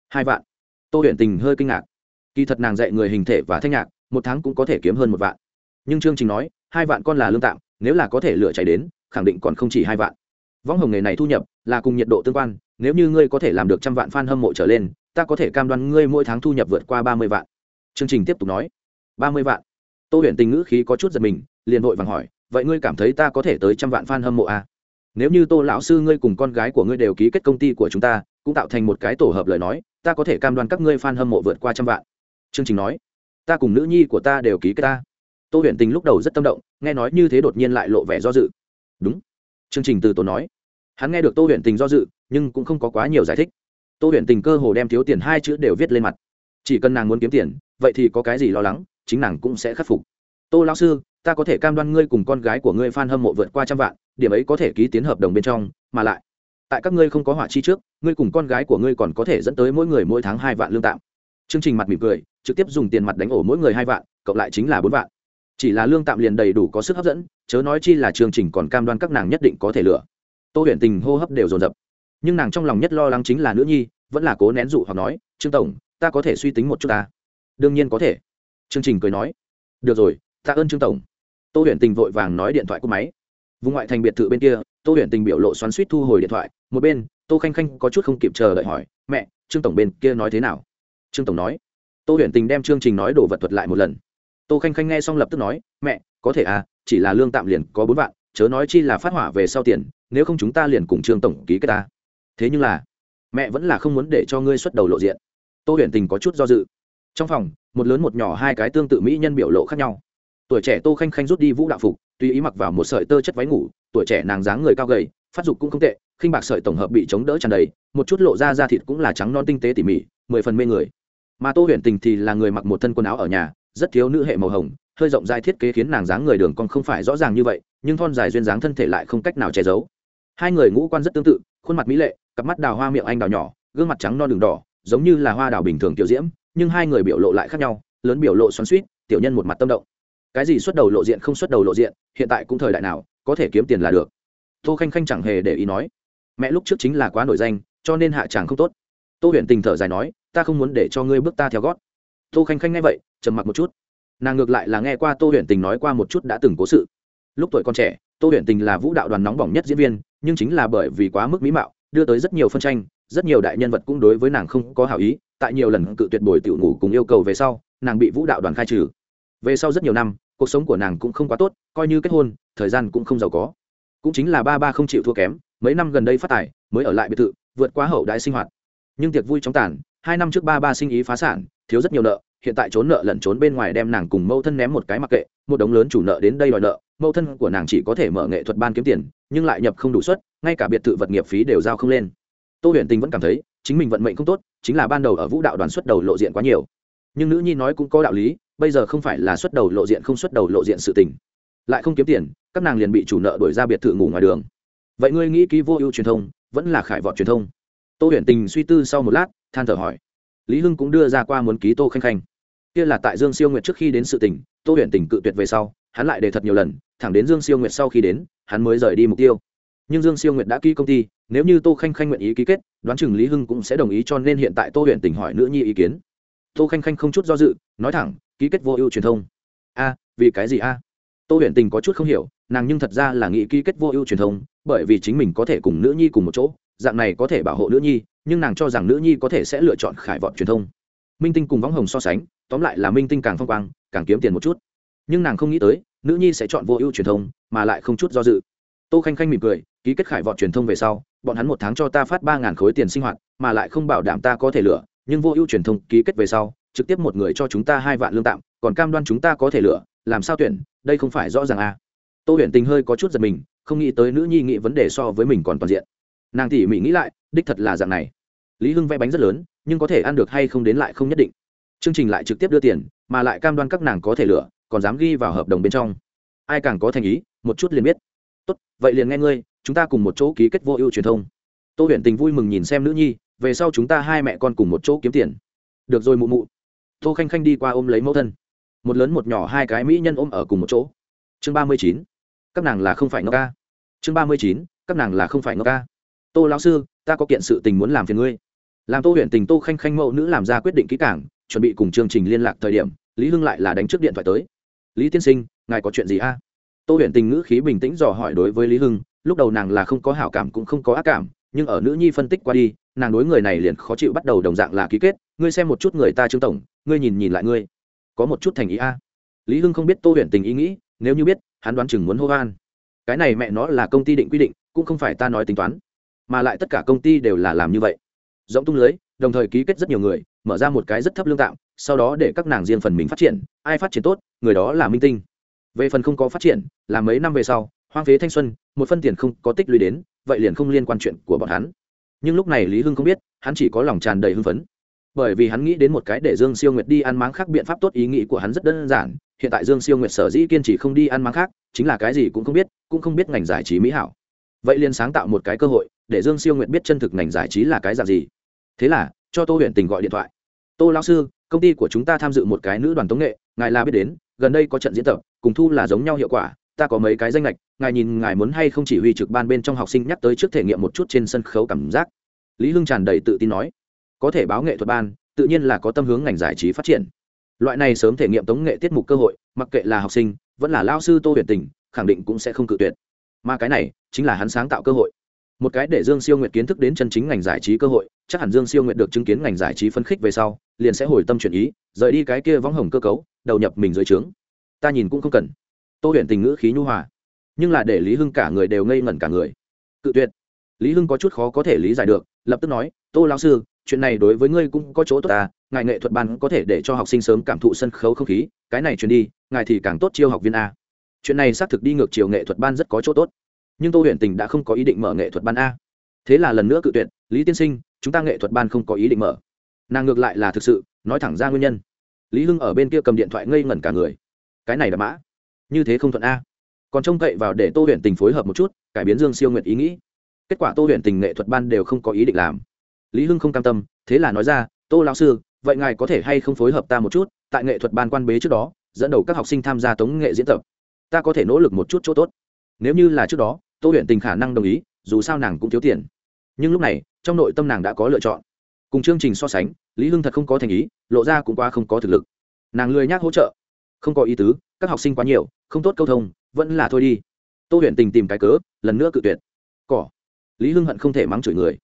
Hai vạn. Tô huyền tình hơi kinh ngạc. Kỳ thật nàng dạy người hình thể và thanh nhạc, một tháng cũng có thể kiếm hơn một vạn nhưng chương trình nói, hai vạn con là lương tạm, nếu là có thể lựa chạy đến, khẳng định còn không chỉ hai vạn. Võng hồng nghề này thu nhập là cùng nhiệt độ tương quan, nếu như ngươi có thể làm được trăm vạn f a n hâm mộ trở lên, ta có thể cam đoan ngươi mỗi tháng thu nhập vượt qua ba mươi vạn. Chương trình tiếp tục nói, ba mươi vạn. Tô huyền tình ngữ khí có chút giật mình, liền vội vàng hỏi, vậy ngươi cảm thấy ta có thể tới trăm vạn f a n hâm mộ à? nếu như tô lão sư ngươi cùng con gái của ngươi đều ký kết công ty của chúng ta, cũng tạo thành một cái tổ hợp lời nói, ta có thể cam đoan các ngươi f a n hâm mộ vượt qua trăm vạn. Chương trình nói, ta cùng nữ nhi của ta đều ký kết ta tô huyền tình lúc đầu rất tâm động, nghe nói như thế đột nhiên lại lộ vẻ do dự. Đúng. Chương trình từ tốn nói. Hắn nghe được tô huyền tình do dự, nhưng cũng không có quá nhiều giải thích. Tô huyền tình cơ hồ đem thiếu tiền hai chữ đều viết lên mặt. Chỉ cần nàng muốn kiếm tiền, vậy thì có cái gì lo lắng, chính nàng cũng sẽ khắc phục. Tô lão sư, ta có thể cam đoan ngươi cùng con gái của ngươi f a n hâm mộ vượt qua trăm vạn, điểm ấy có thể ký tiến hợp đồng bên trong, mà lại, tại các ngươi không có hỏa chi trước, ngươi cùng con gái của ngươi còn có thể dẫn tới mỗi người mỗi tháng hai vạn lương tạm. Chương trình mặt mỉm cười, trực tiếp dùng tiền mặt đánh ổ mỗi người hai vạn, cộng lại chính là bốn vạn chỉ là lương tạm liền đầy đủ có sức hấp dẫn, chớ nói chi là chương trình còn cam đoan các nàng nhất định có thể lựa. Tô huyền tình hô hấp đều dồn dập. Nhưng nàng trong lòng nhất lo lắng chính là nữ nhi, vẫn là cố nén dụ hoặc nói, trương tổng, ta có thể suy tính một chút ta. Đương nhiên có thể. Chương trình cười nói. Được rồi tạ ơn trương tổng. Tô huyền tình vội vàng nói điện thoại của máy. Vùng ngoại thành biệt thự bên kia, tô huyền tình biểu lộ xoắn suýt thu hồi điện thoại, một bên, tô khanh khanh có chút không kịp chờ đợi hỏi, mẹ, trương tổng bên kia nói thế nào? Trương tổng nói. Tô huyền tình đem chương trình nói đồ vật thuật lại một lần tô khanh khanh nghe xong lập tức nói, mẹ, có thể à chỉ là lương tạm liền có bốn vạn, chớ nói chi là phát hỏa về sau tiền, nếu không chúng ta liền cùng trương tổng ký kết ta. Thế nhưng là, mẹ vẫn là không muốn để cho ngươi xuất đầu lộ diện. Tô huyền tình có chút do dự. Trong phòng, một lớn một nhỏ hai cái tương tự mỹ nhân biểu lộ khác nhau. Tuổi trẻ tô khanh khanh rút đi vũ đạo phục, tùy ý mặc vào một sợi tơ chất váy ngủ, tuổi trẻ nàng dáng người cao gầy, phát dục cũng không tệ, khinh bạc sợi tổng hợp bị chống đỡ tràn đầy, một chút lộ ra da thịt cũng là trắng non tinh tế tỉ mỉ, mười phần mê người. Mà tô huyền tình thì là người mặc một thân quần áo ở nhà rất thiếu nữ hệ màu hồng, hơi rộng dài thiết kế khiến nàng dáng người đường cong không phải rõ ràng như vậy, nhưng thon dài duyên dáng thân thể lại không cách nào che giấu. Hai người ngũ quan rất tương tự, khuôn mặt mỹ lệ, cặp mắt đào hoa miệng anh đào nhỏ, gương mặt trắng non đường đỏ, giống như là hoa đào bình thường tiểu diễm, nhưng hai người biểu lộ lại khác nhau, lớn biểu lộ xoắn suýt tiểu nhân một mặt tâm động. Cái gì xuất đầu lộ diện không xuất đầu lộ diện, hiện tại cũng thời đại nào, có thể kiếm tiền là được. Tô khanh khanh chẳng hề để ý nói, mẹ lúc trước chính là quá nổi danh, cho nên hạ chàng không tốt. Tô huyền tình thở dài nói, ta không muốn để cho ngươi bước ta theo gót tô khanh khanh nghe vậy, trầm mặc một chút. Nàng ngược lại là nghe qua tô huyền tình nói qua một chút đã từng cố sự. Lúc tuổi con trẻ, tô huyền tình là vũ đạo đoàn nóng bỏng nhất diễn viên, nhưng chính là bởi vì quá mức mỹ mạo, đưa tới rất nhiều phân tranh, rất nhiều đại nhân vật cũng đối với nàng không có hảo ý, tại nhiều lần cự tuyệt bồi tiểu ngủ cùng yêu cầu về sau, nàng bị vũ đạo đoàn khai trừ. Về sau rất nhiều năm, cuộc sống của nàng cũng không quá tốt, coi như kết hôn, thời gian cũng không giàu có. Cũng chính là ba ba không chịu thua kém, mấy năm gần đây phát tài, mới ở lại biệt thự, vượt quá hậu đại sinh hoạt. Nhưng tiệc vui chóng tàn, hai năm trước ba ba sinh ý phá sản thiếu rất nhiều nợ, hiện tại trốn nợ lẩn trốn bên ngoài đem nàng cùng mâu thân ném một cái mặc kệ, một đống lớn chủ nợ đến đây đòi nợ mâu thân của nàng chỉ có thể mở nghệ thuật ban kiếm tiền, nhưng lại nhập không đủ suất, ngay cả biệt thự vật nghiệp phí đều giao không lên. Tô huyền tình vẫn cảm thấy, chính mình vận mệnh không tốt, chính là ban đầu ở vũ đạo đoàn xuất đầu lộ diện quá nhiều. Nhưng nữ nhi nói cũng có đạo lý, bây giờ không phải là xuất đầu lộ diện không xuất đầu lộ diện sự tình. Lại không kiếm tiền, các nàng liền bị chủ nợ đuổi ra biệt thự ngủ ngoài đường. Vậy ngươi nghĩ ký vô ưu truyền thông, vẫn là khải vọt truyền thông? Tô huyền tình suy tư sau một lát, than thở hỏi lý hưng cũng đưa ra qua muốn ký tô khanh khanh. Kia là tại dương siêu nguyệt trước khi đến sự tỉnh tô huyền Tỉnh cự tuyệt về sau, hắn lại đề thật nhiều lần, thẳng đến dương siêu nguyệt sau khi đến, hắn mới rời đi mục tiêu. Nhưng dương siêu nguyệt đã ký công ty, nếu như tô khanh khanh nguyện ý ký kết, đoán chừng lý hưng cũng sẽ đồng ý cho nên hiện tại tô huyền Tỉnh hỏi nữ nhi ý kiến. Tô khanh khanh không chút do dự, nói thẳng, ký kết vô ưu truyền thông. A, vì cái gì a? Tô huyền tình có chút không hiểu, nàng nhưng thật ra là nghĩ ký kết vô ưu truyền thông, bởi vì chính mình có thể cùng nữ nhi cùng một chỗ, dạng này có thể bảo hộ nữ nhi nhưng nàng cho rằng nữ nhi có thể sẽ lựa chọn khải vọt truyền thông. Minh tinh cùng võng hồng so sánh, tóm lại là minh tinh càng phong quang, càng kiếm tiền một chút. Nhưng nàng không nghĩ tới, nữ nhi sẽ chọn vô ưu truyền thông, mà lại không chút do dự. Tô khanh khanh mỉm cười, ký kết khải vọt truyền thông về sau, bọn hắn một tháng cho ta phát ba ngàn khối tiền sinh hoạt, mà lại không bảo đảm ta có thể lựa, nhưng vô ưu truyền thông ký kết về sau, trực tiếp một người cho chúng ta hai vạn lương tạm, còn cam đoan chúng ta có thể lựa, làm sao tuyển, đây không phải rõ ràng à. tô huyền tình hơi có chút giật mình, không nghĩ tới nữ nhi nghĩ vấn đề so với mình còn toàn diện nàng tỉ mỉ nghĩ lại, đích thật là dạng này. Lý hưng vẽ bánh rất lớn, nhưng có thể ăn được hay không đến lại không nhất định. Chương trình lại trực tiếp đưa tiền, mà lại cam đoan các nàng có thể lựa, còn dám ghi vào hợp đồng bên trong. Ai càng có thành ý, một chút liền biết. Tốt, vậy liền nghe ngươi, chúng ta cùng một chỗ ký kết vô ưu truyền thông. Tô huyền tình vui mừng nhìn xem nữ nhi, về sau chúng ta hai mẹ con cùng một chỗ kiếm tiền. Được rồi mụ mụ. Tô khanh khanh đi qua ôm lấy mẫu thân. Một lớn một nhỏ hai cái mỹ nhân ôm ở cùng một chỗ. Chương ba mươi chín. Các nàng là không phải ngốc ca. Chương ba mươi chín. Các nàng là không phải ngốc ca tô lão sư, ta có kiện sự tình muốn làm phiền ngươi. Làm tô huyện tình tô khanh khanh mẫu nữ làm ra quyết định kỹ cảng chuẩn bị cùng chương trình liên lạc thời điểm, lý hưng lại là đánh trước điện thoại tới. Lý tiên sinh, ngài có chuyện gì a? Tô huyện tình ngữ khí bình tĩnh dò hỏi đối với lý hưng, lúc đầu nàng là không có hảo cảm cũng không có ác cảm, nhưng ở nữ nhi phân tích qua đi, nàng đối người này liền khó chịu bắt đầu đồng dạng là ký kết, ngươi xem một chút người ta trương tổng, ngươi nhìn nhìn lại ngươi. Có một chút thành ý a. Lý hưng không biết tô huyện tình ý nghĩ, nếu như biết, hắn đoán chừng muốn hô van cái này mẹ nó là công ty định quy định, cũng không phải ta nói tính toán mà lại tất cả công ty đều là làm như vậy. Rộng tung lưới, đồng thời ký kết rất nhiều người, mở ra một cái rất thấp lương tạm, sau đó để các nàng riêng phần mình phát triển, ai phát triển tốt, người đó là minh tinh. Về phần không có phát triển, là mấy năm về sau, hoang phế thanh xuân, một phân tiền không có tích lũy đến, vậy liền không liên quan chuyện của bọn hắn. Nhưng lúc này lý hưng không biết, hắn chỉ có lòng tràn đầy hưng phấn. Bởi vì hắn nghĩ đến một cái để dương siêu nguyệt đi ăn máng khác biện pháp tốt, ý nghĩ của hắn rất đơn giản, hiện tại dương siêu nguyệt sở dĩ kiên trì không đi ăn máng khác, chính là cái gì cũng không biết, cũng không biết ngành giải trí mỹ hảo vậy liền sáng tạo một cái cơ hội để dương siêu nguyệt biết chân thực ngành giải trí là cái dạng gì. Thế là, cho tô huyện tình gọi điện thoại. Tô lão sư, công ty của chúng ta tham dự một cái nữ đoàn tống nghệ, ngài là biết đến, gần đây có trận diễn tập, cùng thu là giống nhau hiệu quả, ta có mấy cái danh lệch, ngài nhìn ngài muốn hay không chỉ huy trực ban bên trong học sinh nhắc tới trước thể nghiệm một chút trên sân khấu cảm giác. Lý hưng tràn đầy tự tin nói. Có thể báo nghệ thuật ban, tự nhiên là có tâm hướng ngành giải trí phát triển. Loại này sớm thể nghiệm tống nghệ tiết mục cơ hội, mặc kệ là học sinh, vẫn là lao sư tô huyền tình, khẳng định cũng sẽ không cự tuyệt mà cái này chính là hắn sáng tạo cơ hội. Một cái để dương siêu nguyệt kiến thức đến chân chính ngành giải trí cơ hội, chắc hẳn dương siêu nguyệt được chứng kiến ngành giải trí phấn khích về sau, liền sẽ hồi tâm chuyển ý, rời đi cái kia võng hồng cơ cấu, đầu nhập mình dưới trướng. Ta nhìn cũng không cần. Tô huyền tình ngữ khí nhu hòa. Nhưng là để lý hưng cả người đều ngây ngẩn cả người. Cự tuyệt. Lý hưng có chút khó có thể lý giải được, lập tức nói, tô lao sư, chuyện này đối với ngươi cũng có chỗ tốt ta, ngài nghệ thuật ban có thể để cho học sinh sớm cảm thụ sân khấu không khí, cái này truyền đi, ngài thì càng tốt chiêu học viên a chuyện này xác thực đi ngược chiều nghệ thuật ban rất có chỗ tốt. Nhưng tô huyền tình đã không có ý định mở nghệ thuật ban a. Thế là lần nữa cự tuyệt, lý tiên sinh, chúng ta nghệ thuật ban không có ý định mở. Nàng ngược lại là thực sự, nói thẳng ra nguyên nhân. Lý hưng ở bên kia cầm điện thoại ngây ngẩn cả người. Cái này là mã. Như thế không thuận a. Còn trông cậy vào để tô huyền tình phối hợp một chút, cải biến dương siêu nguyện ý nghĩ. Kết quả tô huyền tình nghệ thuật ban đều không có ý định làm. Lý hưng không cam tâm, thế là nói ra, tô lão sư, vậy ngài có thể hay không phối hợp ta một chút? Tại nghệ thuật ban quan bế trước đó, dẫn đầu các học sinh tham gia tống nghệ diễn tập ta có thể nỗ lực một chút chỗ tốt. Nếu như là trước đó, tô huyện tình khả năng đồng ý, dù sao nàng cũng thiếu tiền. Nhưng lúc này, trong nội tâm nàng đã có lựa chọn. Cùng chương trình so sánh, lý hưng thật không có thành ý, lộ ra cũng qua không có thực lực. Nàng lười nhác hỗ trợ. Không có ý tứ, các học sinh quá nhiều, không tốt câu thông, vẫn là thôi đi. Tô huyện tình tìm cái cớ, lần nữa cự tuyệt. Cỏ. Lý hưng hận không thể mắng chửi người.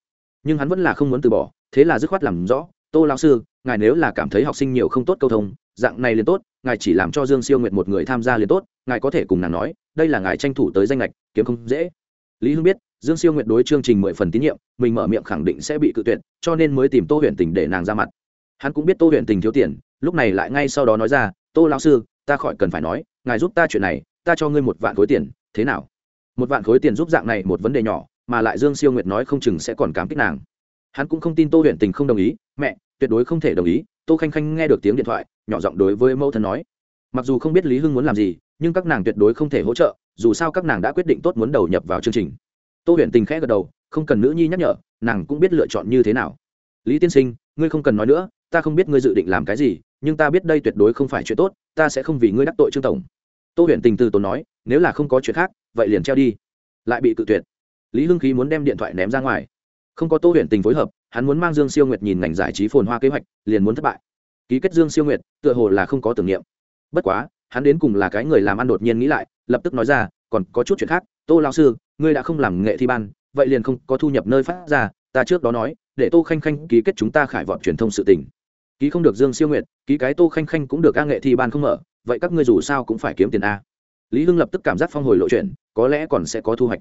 Nhưng hắn vẫn là không muốn từ bỏ, thế là dứt khoát làm rõ, tô lão sư ngài nếu là cảm thấy học sinh nhiều không tốt câu thông, dạng này liền tốt, ngài chỉ làm cho dương siêu nguyệt một người tham gia liền tốt, ngài có thể cùng nàng nói, đây là ngài tranh thủ tới danh lệch kiếm không dễ. Lý hưng biết, dương siêu nguyệt đối chương trình mười phần tín nhiệm, mình mở miệng khẳng định sẽ bị cự tuyệt, cho nên mới tìm tô huyện tình để nàng ra mặt. Hắn cũng biết tô huyện tình thiếu tiền, lúc này lại ngay sau đó nói ra, tô lão sư, ta khỏi cần phải nói, ngài giúp ta chuyện này, ta cho ngươi một vạn khối tiền, thế nào? Một vạn khối tiền giúp dạng này một vấn đề nhỏ, mà lại dương siêu nguyệt nói không chừng sẽ còn cảm kích nàng. Hắn cũng không tin tô huyện tình không đồng ý, mẹ tuyệt đối không thể đồng ý, tô khanh khanh nghe được tiếng điện thoại, nhỏ giọng đối với mẫu thân nói. Mặc dù không biết lý hưng muốn làm gì, nhưng các nàng tuyệt đối không thể hỗ trợ, dù sao các nàng đã quyết định tốt muốn đầu nhập vào chương trình. Tô huyền tình khẽ gật đầu, không cần nữ nhi nhắc nhở, nàng cũng biết lựa chọn như thế nào. Lý tiên sinh, ngươi không cần nói nữa, ta không biết ngươi dự định làm cái gì, nhưng ta biết đây tuyệt đối không phải chuyện tốt, ta sẽ không vì ngươi đắc tội trương tổng. Tô huyền tình từ tốn nói, nếu là không có chuyện khác, vậy liền treo đi. Lại bị cự tuyệt. Lý hưng khí muốn đem điện thoại ném ra ngoài không có tô huyền tình phối hợp, hắn muốn mang dương siêu nguyệt nhìn ngành giải trí phồn hoa kế hoạch, liền muốn thất bại. Ký kết dương siêu nguyệt, tựa hồ là không có tưởng niệm. Bất quá, hắn đến cùng là cái người làm ăn đột nhiên nghĩ lại, lập tức nói ra, còn có chút chuyện khác, tô lao sư, ngươi đã không làm nghệ thi ban, vậy liền không có thu nhập nơi phát ra, ta trước đó nói, để tô khanh khanh ký kết chúng ta khải vọt truyền thông sự tình. Ký không được dương siêu nguyệt, ký cái tô khanh khanh cũng được ca nghệ thi ban không mở, vậy các ngươi dù sao cũng phải kiếm tiền a. Lý hưng lập tức cảm giác phong hồi lộ chuyện có lẽ còn sẽ có thu hoạch.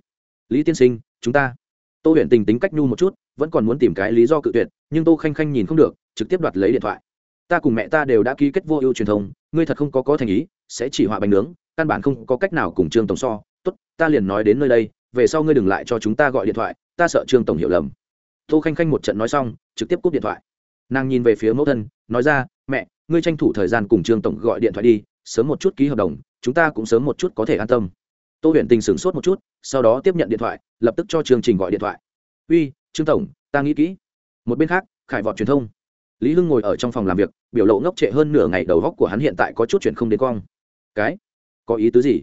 Lý tiên sinh, chúng ta tô huyền tình tính cách nhu một chút, vẫn còn muốn tìm cái lý do cự tuyệt, nhưng tô khanh khanh nhìn không được, trực tiếp đoạt lấy điện thoại. Ta cùng mẹ ta đều đã ký kết vô ưu truyền thông, ngươi thật không có có thành ý, sẽ chỉ họa bánh nướng, căn bản không có cách nào cùng trương tổng so. Tốt, ta liền nói đến nơi đây, về sau ngươi đừng lại cho chúng ta gọi điện thoại, ta sợ trương tổng hiểu lầm. Tô khanh khanh một trận nói xong, trực tiếp cúp điện thoại. Nàng nhìn về phía mẫu thân, nói ra, mẹ, ngươi tranh thủ thời gian cùng trương tổng gọi điện thoại đi, sớm một chút ký hợp đồng, chúng ta cũng sớm một chút có thể an tâm. Tô huyền tình sửng sốt một chút sau đó tiếp nhận điện thoại, lập tức cho chương trình gọi điện thoại. Uy, trương tổng, ta nghĩ kỹ. Một bên khác, khải vọt truyền thông. Lý hưng ngồi ở trong phòng làm việc, biểu lộ ngốc trệ hơn nửa ngày đầu góc của hắn hiện tại có chút chuyện không đến cong cái? Có ý tứ gì?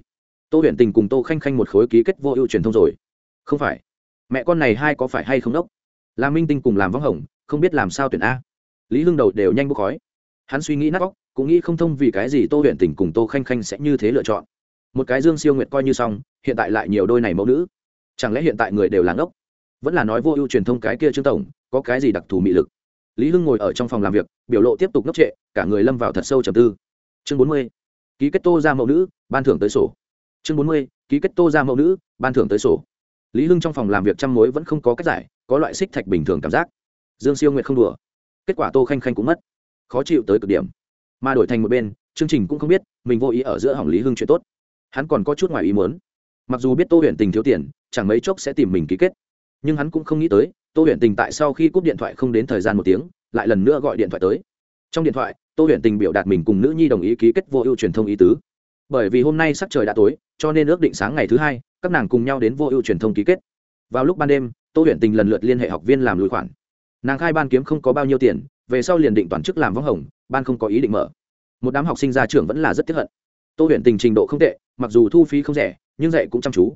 Tô Huyền tình cùng tô khanh khanh một khối ký kết vô ưu truyền thông rồi. Không phải. Mẹ con này hai có phải hay không đốc? Làm minh tinh cùng làm vắng hồng, không biết làm sao tuyển a. Lý hưng đầu đều nhanh bốc khói. Hắn suy nghĩ nát vóc cũng nghĩ không thông vì cái gì tô Huyền tình cùng tô khanh khanh sẽ như thế lựa chọn một cái dương siêu nguyệt coi như xong, hiện tại lại nhiều đôi này mẫu nữ. Chẳng lẽ hiện tại người đều là ngốc? Vẫn là nói vô ưu truyền thông cái kia trương tổng, có cái gì đặc thù mị lực? Lý hưng ngồi ở trong phòng làm việc, biểu lộ tiếp tục ngốc trệ, cả người lâm vào thật sâu trầm tư. Chương bốn mươi, ký kết tô ra mẫu nữ, ban thưởng tới sổ. Chương bốn mươi, ký kết tô ra mẫu nữ, ban thưởng tới sổ. Lý hưng trong phòng làm việc chăm mối vẫn không có cách giải, có loại xích thạch bình thường cảm giác. Dương siêu nguyệt không đùa. Kết quả tô khanh khanh cũng mất. Khó chịu tới cực điểm. Mà đổi thành một bên, chương trình cũng không biết, mình vô ý ở giữa hỏng lý hưng chuyện tốt hắn còn có chút ngoài ý muốn. Mặc dù biết tô huyện tình thiếu tiền, chẳng mấy chốc sẽ tìm mình ký kết. Nhưng hắn cũng không nghĩ tới, tô huyện tình tại sau khi cúp điện thoại không đến thời gian một tiếng, lại lần nữa gọi điện thoại tới. Trong điện thoại, tô huyện tình biểu đạt mình cùng nữ nhi đồng ý ký kết vô ưu truyền thông ý tứ. Bởi vì hôm nay sắc trời đã tối, cho nên ước định sáng ngày thứ hai, các nàng cùng nhau đến vô ưu truyền thông ký kết. Vào lúc ban đêm, tô huyện tình lần lượt liên hệ học viên làm lùi khoản. Nàng khai ban kiếm không có bao nhiêu tiền, về sau liền định toàn chức làm võng hồng, ban không có ý định mở. Một đám học sinh ra trường vẫn là rất tiếp hận tô Huyền tình trình độ không tệ, mặc dù thu phí không rẻ, nhưng dạy cũng chăm chú.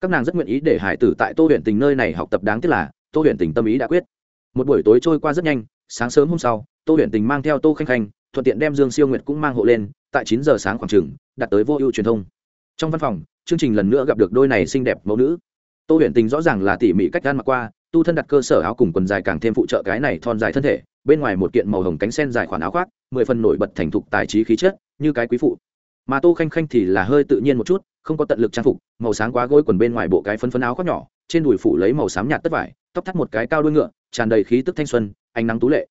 Các nàng rất nguyện ý để hải tử tại tô Huyền tình nơi này học tập đáng tiếc là, tô Huyền tình tâm ý đã quyết. Một buổi tối trôi qua rất nhanh, sáng sớm hôm sau, tô Huyền tình mang theo tô khanh khanh, thuận tiện đem dương siêu nguyệt cũng mang hộ lên, tại chín giờ sáng khoảng trường, đặt tới vô ưu truyền thông. Trong văn phòng, chương trình lần nữa gặp được đôi này xinh đẹp mẫu nữ. Tô Huyền tình rõ ràng là tỉ mỉ cách gan mặc qua, tu thân đặt cơ sở áo cùng quần dài càng thêm phụ trợ cái này thon dài thân thể, bên ngoài một kiện màu hồng cánh sen dài khoản áo khoác, mười phần nổi bật thành thục tài trí khí chất, như cái quý phụ mà tô khanh khanh thì là hơi tự nhiên một chút, không có tận lực trang phục, màu sáng quá gối quần bên ngoài bộ cái phân phấn áo khoác nhỏ, trên đùi phủ lấy màu xám nhạt tất vải, tóc thắt một cái cao đuôi ngựa, tràn đầy khí tức thanh xuân, ánh nắng tú lệ.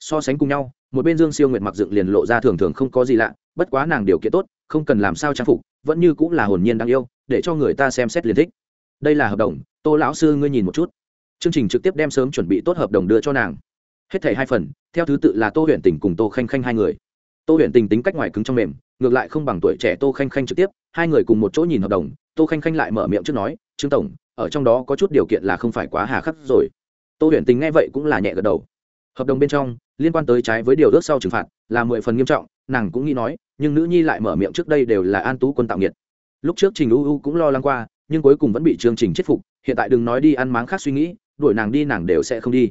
So sánh cùng nhau, một bên dương siêu nguyệt mặc dựng liền lộ ra thường thường không có gì lạ, bất quá nàng điều kiện tốt, không cần làm sao trang phục, vẫn như cũng là hồn nhiên đáng yêu, để cho người ta xem xét liền thích. Đây là hợp đồng, tô lão sư ngươi nhìn một chút. Chương trình trực tiếp đem sớm chuẩn bị tốt hợp đồng đưa cho nàng. Hết thảy hai phần, theo thứ tự là tô huyện Tỉnh cùng tô khanh khanh hai người tô Huyền tình tính cách ngoài cứng trong mềm, ngược lại không bằng tuổi trẻ tô khanh khanh trực tiếp, hai người cùng một chỗ nhìn hợp đồng, tô khanh khanh lại mở miệng trước nói, trương tổng, ở trong đó có chút điều kiện là không phải quá hà khắc rồi. Tô Huyền tình nghe vậy cũng là nhẹ gật đầu. Hợp đồng bên trong, liên quan tới trái với điều ước sau trừng phạt, là mười phần nghiêm trọng, nàng cũng nghĩ nói, nhưng nữ nhi lại mở miệng trước đây đều là an tú quân tạo nghiệt. Lúc trước trình u u cũng lo lắng qua, nhưng cuối cùng vẫn bị chương trình chết phục, hiện tại đừng nói đi ăn máng khác suy nghĩ, đuổi nàng đi nàng đều sẽ không đi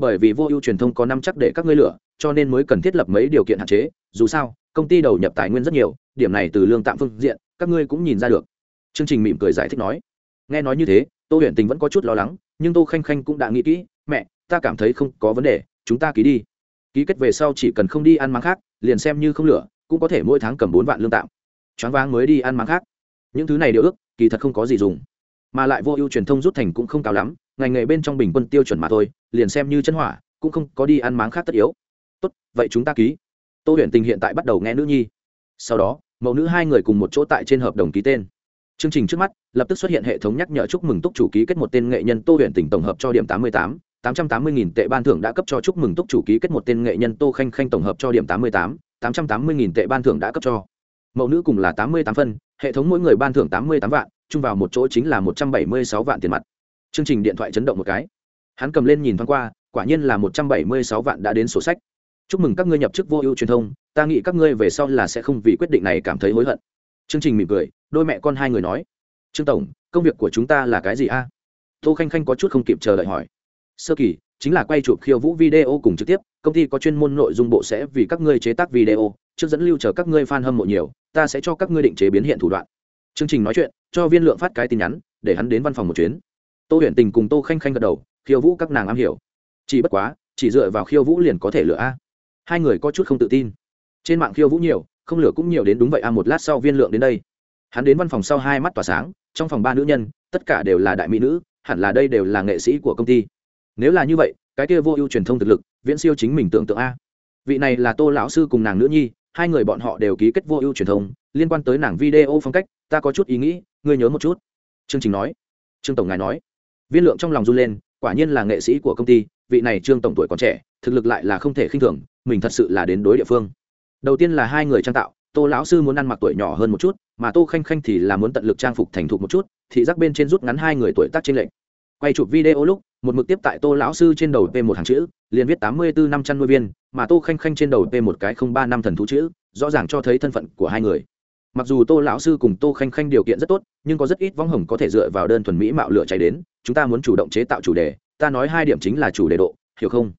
bởi vì vô ưu truyền thông có năm chắc để các ngươi lựa, cho nên mới cần thiết lập mấy điều kiện hạn chế. Dù sao, công ty đầu nhập tài nguyên rất nhiều, điểm này từ lương tạm phương diện, các ngươi cũng nhìn ra được. Chương trình mỉm cười giải thích nói. Nghe nói như thế, tô huyền tình vẫn có chút lo lắng, nhưng tô khanh khanh cũng đã nghĩ kỹ, mẹ, ta cảm thấy không có vấn đề, chúng ta ký đi. Ký kết về sau chỉ cần không đi ăn máng khác, liền xem như không lửa cũng có thể mỗi tháng cầm bốn vạn lương tạm. Choáng váng mới đi ăn máng khác. Những thứ này đều ước, kỳ thật không có gì dùng. Mà lại vô ưu truyền thông rút thành cũng không cao lắm ngành nghề bên trong bình quân tiêu chuẩn mà thôi, liền xem như chân hỏa, cũng không có đi ăn máng khác tất yếu. Tốt, vậy chúng ta ký. Tô huyền tình hiện tại bắt đầu nghe nữ nhi. Sau đó, mẫu nữ hai người cùng một chỗ tại trên hợp đồng ký tên. Chương trình trước mắt, lập tức xuất hiện hệ thống nhắc nhở chúc mừng túc chủ ký kết một tên nghệ nhân tô huyền Tỉnh tổng hợp cho điểm tám mươi tám tám trăm tám mươi nghìn tệ ban thưởng đã cấp cho chúc mừng túc chủ ký kết một tên nghệ nhân tô khanh khanh tổng hợp cho điểm tám mươi tám tám trăm tám mươi nghìn tệ ban thưởng đã cấp cho. Mẫu nữ cùng là tám mươi tám phân, hệ thống mỗi người ban thưởng tám mươi tám vạn, chung vào một chỗ chính là một trăm bảy mươi sáu vạn tiền mặt chương trình điện thoại chấn động một cái. Hắn cầm lên nhìn thoáng qua, quả nhiên là một trăm bảy mươi sáu vạn đã đến sổ sách. Chúc mừng các ngươi nhập chức vô ưu truyền thông, ta nghĩ các ngươi về sau là sẽ không vì quyết định này cảm thấy hối hận. Chương trình mỉm cười, đôi mẹ con hai người nói. Trương tổng, công việc của chúng ta là cái gì a? Tô khanh khanh có chút không kịp chờ đợi hỏi. Sơ kỳ, chính là quay chụp khiêu vũ video cùng trực tiếp, công ty có chuyên môn nội dung bộ sẽ vì các ngươi chế tác video, trước dẫn lưu chờ các ngươi fan hâm mộ nhiều, ta sẽ cho các ngươi định chế biến hiện thủ đoạn. Chương trình nói chuyện, cho viên lượng phát cái tin nhắn, để hắn đến văn phòng một chuyến tô huyền tình cùng tô khanh khanh gật đầu, khiêu vũ các nàng am hiểu. Chỉ bất quá, chỉ dựa vào khiêu vũ liền có thể lựa a. Hai người có chút không tự tin. Trên mạng khiêu vũ nhiều, không lửa cũng nhiều đến đúng vậy a, một lát sau viên lượng đến đây. Hắn đến văn phòng sau hai mắt tỏa sáng, trong phòng ba nữ nhân, tất cả đều là đại mỹ nữ, hẳn là đây đều là nghệ sĩ của công ty. Nếu là như vậy, cái kia vô ưu truyền thông thực lực, viễn siêu chính mình tưởng tượng a. Vị này là tô lão sư cùng nàng nữ nhi, hai người bọn họ đều ký kết vô ưu truyền thông, liên quan tới nàng video phong cách, ta có chút ý nghĩ, ngươi nhớ một chút. Chương trình nói. Trương tổng ngài nói viên lượng trong lòng run lên, quả nhiên là nghệ sĩ của công ty, vị này trương tổng tuổi còn trẻ, thực lực lại là không thể khinh thường, mình thật sự là đến đối địa phương. Đầu tiên là hai người trang tạo, tô lão sư muốn ăn mặc tuổi nhỏ hơn một chút, mà tô khanh khanh thì là muốn tận lực trang phục thành thục một chút, thị giác bên trên rút ngắn hai người tuổi tác trên lệnh quay chụp video lúc, một mực tiếp tại tô lão sư trên đầu p một hàng chữ, liền viết tám mươi bốn năm chăn nuôi viên, mà tô khanh khanh trên đầu p một cái không ba năm thần thú chữ, rõ ràng cho thấy thân phận của hai người mặc dù tô lão sư cùng tô khanh khanh điều kiện rất tốt, nhưng có rất ít võng hồng có thể dựa vào đơn thuần mỹ mạo lựa cháy đến, chúng ta muốn chủ động chế tạo chủ đề, ta nói hai điểm chính là chủ đề độ, hiểu không?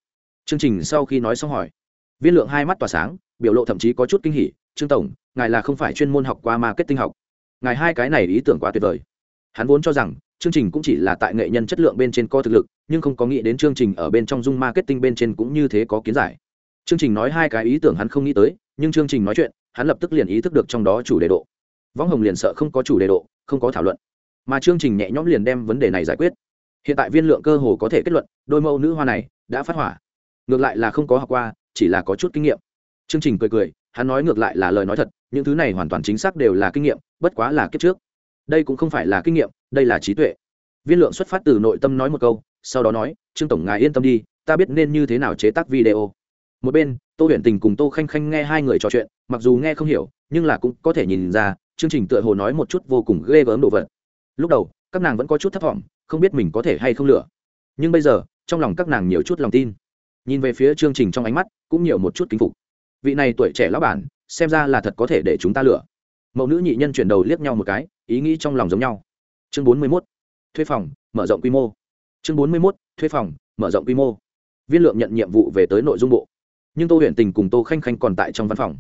Chương trình sau khi nói xong hỏi. Viên lượng hai mắt tỏa sáng, biểu lộ thậm chí có chút kinh hỉ, trương tổng, ngài là không phải chuyên môn học qua marketing học. Ngài hai cái này ý tưởng quá tuyệt vời. Hắn vốn cho rằng, chương trình cũng chỉ là tại nghệ nhân chất lượng bên trên co thực lực, nhưng không có nghĩ đến chương trình ở bên trong dung marketing bên trên cũng như thế có kiến giải. Chương trình nói hai cái ý tưởng hắn không nghĩ tới, nhưng chương trình nói chuyện hắn lập tức liền ý thức được trong đó chủ đề độ. Võng hồng liền sợ không có chủ đề độ, không có thảo luận. Mà chương trình nhẹ nhõm liền đem vấn đề này giải quyết. Hiện tại viên lượng cơ hồ có thể kết luận, đôi mẫu nữ hoa này đã phát hỏa. Ngược lại là không có học qua, chỉ là có chút kinh nghiệm. Chương trình cười cười, hắn nói ngược lại là lời nói thật, những thứ này hoàn toàn chính xác đều là kinh nghiệm, bất quá là kiếp trước. Đây cũng không phải là kinh nghiệm, đây là trí tuệ. Viên lượng xuất phát từ nội tâm nói một câu, sau đó nói, trương tổng ngài yên tâm đi, ta biết nên như thế nào chế tác video. Một bên tô huyền tình cùng tô khanh khanh nghe hai người trò chuyện, mặc dù nghe không hiểu, nhưng là cũng có thể nhìn ra, chương trình tựa hồ nói một chút vô cùng ghê gớm đồ vật. Lúc đầu, các nàng vẫn có chút thấp t không biết mình có thể hay không lựa. Nhưng bây giờ, trong lòng các nàng nhiều chút lòng tin. Nhìn về phía chương trình trong ánh mắt, cũng nhiều một chút kính phục. Vị này tuổi trẻ lão bản, xem ra là thật có thể để chúng ta lựa. Mẫu nữ nhị nhân chuyển đầu liếc nhau một cái, ý nghĩ trong lòng giống nhau. Chương bốn mươi mốt, thuê phòng, mở rộng quy mô. Chương bốn mươi mốt, thuê phòng, mở rộng quy mô. Viên lượng nhận nhiệm vụ về tới nội dung bộ nhưng tô huyện tình cùng tô khanh khanh còn tại trong văn phòng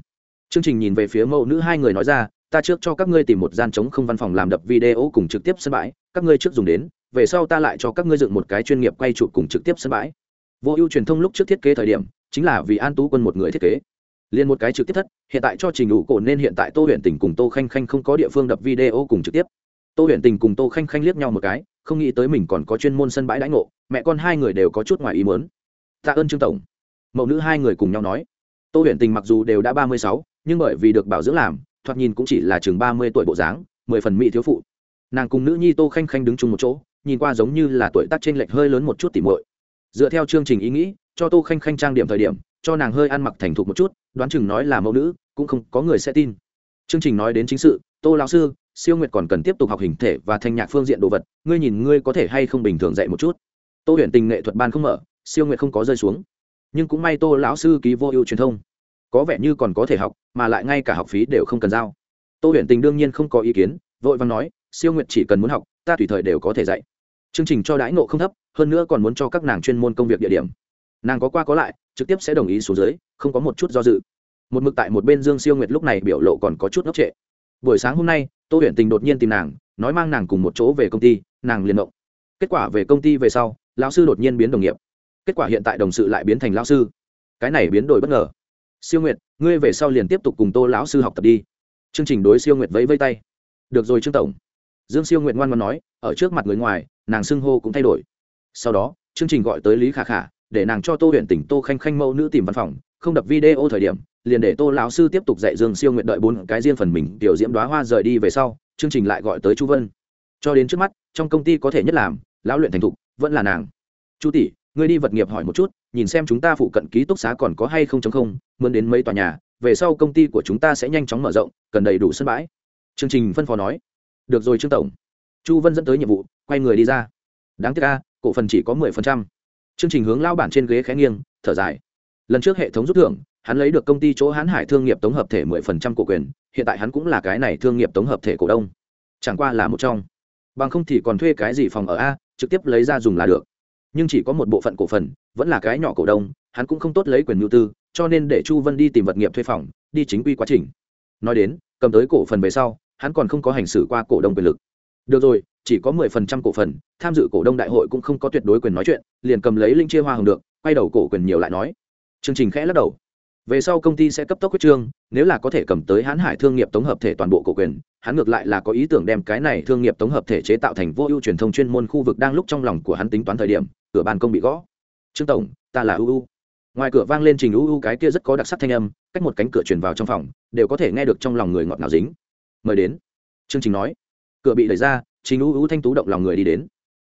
chương trình nhìn về phía mẫu nữ hai người nói ra ta trước cho các ngươi tìm một gian trống không văn phòng làm đập video cùng trực tiếp sân bãi các ngươi trước dùng đến về sau ta lại cho các ngươi dựng một cái chuyên nghiệp quay chụp cùng trực tiếp sân bãi vô ưu truyền thông lúc trước thiết kế thời điểm chính là vì an tú quân một người thiết kế liền một cái trực tiếp thất hiện tại cho trình đủ cổ nên hiện tại tô huyện tình cùng tô khanh khanh không có địa phương đập video cùng trực tiếp tô huyện tình cùng tô khanh khanh liếc nhau một cái không nghĩ tới mình còn có chuyên môn sân bãi đãi ngộ mẹ con hai người đều có chút ngoài ý muốn tạ ơn trương tổng mẫu nữ hai người cùng nhau nói. Tô huyền tình mặc dù đều đã ba mươi sáu, nhưng bởi vì được bảo dưỡng làm, thoạt nhìn cũng chỉ là chừng ba mươi tuổi bộ dáng, mười phần mỹ thiếu phụ. Nàng cùng nữ nhi tô khanh khanh đứng chung một chỗ, nhìn qua giống như là tuổi tác t r ê n lệch hơi lớn một chút tỉ muội. Dựa theo chương trình ý nghĩ, cho tô khanh khanh trang điểm thời điểm, cho nàng hơi ăn mặc thành thục một chút, đoán chừng nói là mẫu nữ, cũng không có người sẽ tin. Chương trình nói đến chính sự, tô lão sư, siêu nguyệt còn cần tiếp tục học hình thể và thanh nhạc phương diện đồ vật, ngươi nhìn ngươi có thể hay không bình thường dạy một chút. Tô huyền tình nghệ thuật ban không mở, siêu nguyệt không có rơi xuống nhưng cũng may tô lão sư ký vô ưu truyền thông. Có vẻ như còn có thể học, mà lại ngay cả học phí đều không cần giao. Tô huyện tình đương nhiên không có ý kiến, vội vàng nói, siêu nguyệt chỉ cần muốn học, ta tùy thời đều có thể dạy. Chương trình cho đãi ngộ không thấp, hơn nữa còn muốn cho các nàng chuyên môn công việc địa điểm. Nàng có qua có lại, trực tiếp sẽ đồng ý xuống dưới, không có một chút do dự. Một mực tại một bên dương siêu nguyệt lúc này biểu lộ còn có chút ngốc trệ. Buổi sáng hôm nay, tô huyện tình đột nhiên tìm nàng, nói mang nàng cùng một chỗ về công ty, nàng liền động. Kết quả về công ty về sau, lão sư đột nhiên biến đồng nghiệp kết quả hiện tại đồng sự lại biến thành lão sư. Cái này biến đổi bất ngờ. Siêu nguyệt, ngươi về sau liền tiếp tục cùng tô lão sư học tập đi. Chương trình đối siêu nguyệt vẫy vây tay. Được rồi trương tổng. Dương siêu nguyệt ngoan ngoan nói, ở trước mặt người ngoài, nàng xưng hô cũng thay đổi. Sau đó, chương trình gọi tới lý khả khả, để nàng cho tô huyện tỉnh, tô khanh khanh mẫu nữ tìm văn phòng, không đập video thời điểm, liền để tô lão sư tiếp tục dạy dương siêu nguyện đợi bốn cái riêng phần mình, tiểu diễm đoá hoa rời đi về sau, chương trình lại gọi tới chu vân. Cho đến trước mắt, trong công ty có thể nhất làm, lão luyện thành thục, vẫn là nàng. Chu tỷ ngươi đi vật nghiệp hỏi một chút, nhìn xem chúng ta phụ cận ký túc xá còn có hay không chống không mượn đến mấy tòa nhà, về sau công ty của chúng ta sẽ nhanh chóng mở rộng, cần đầy đủ sân bãi. Chương trình phân phó nói. Được rồi, trương tổng. Chu vân dẫn tới nhiệm vụ, quay người đi ra. Đáng tiếc a, cổ phần chỉ có mười phần trăm. Chương trình hướng lao bản trên ghế khẽ nghiêng, thở dài. Lần trước hệ thống rút thưởng, hắn lấy được công ty chỗ hãn hải thương nghiệp tổng hợp thể mười phần trăm cổ quyền, hiện tại hắn cũng là cái này thương nghiệp tổng hợp thể cổ đông. Chẳng qua là một trong. Bằng không thì còn thuê cái gì phòng ở a, trực tiếp lấy ra dùng là được nhưng chỉ có một bộ phận cổ phần, vẫn là cái nhỏ cổ đông, hắn cũng không tốt lấy quyền nhu tư, cho nên để chu vân đi tìm vật nghiệp thuê phòng, đi chính quy quá trình. Nói đến, cầm tới cổ phần về sau, hắn còn không có hành xử qua cổ đông quyền lực. Được rồi, chỉ có mười phần trăm cổ phần, tham dự cổ đông đại hội cũng không có tuyệt đối quyền nói chuyện, liền cầm lấy linh chia hoa hồng được, quay đầu cổ quyền nhiều lại nói. Chương trình khẽ lắc đầu về sau công ty sẽ cấp tốc quyết trương, nếu là có thể cầm tới hãn hải thương nghiệp tổng hợp thể toàn bộ cổ quyền, hắn ngược lại là có ý tưởng đem cái này thương nghiệp tổng hợp thể chế tạo thành vô ưu truyền thông chuyên môn khu vực đang lúc trong lòng của hắn tính toán thời điểm, cửa ban công bị gõ. Trương tổng, ta là uu ngoài cửa vang lên trình uu cái kia rất có đặc sắc thanh âm, cách một cánh cửa truyền vào trong phòng, đều có thể nghe được trong lòng người ngọt ngào dính. Mời đến. Chương trình nói. Cửa bị đẩy ra, trình uu thanh tú động lòng người đi đến.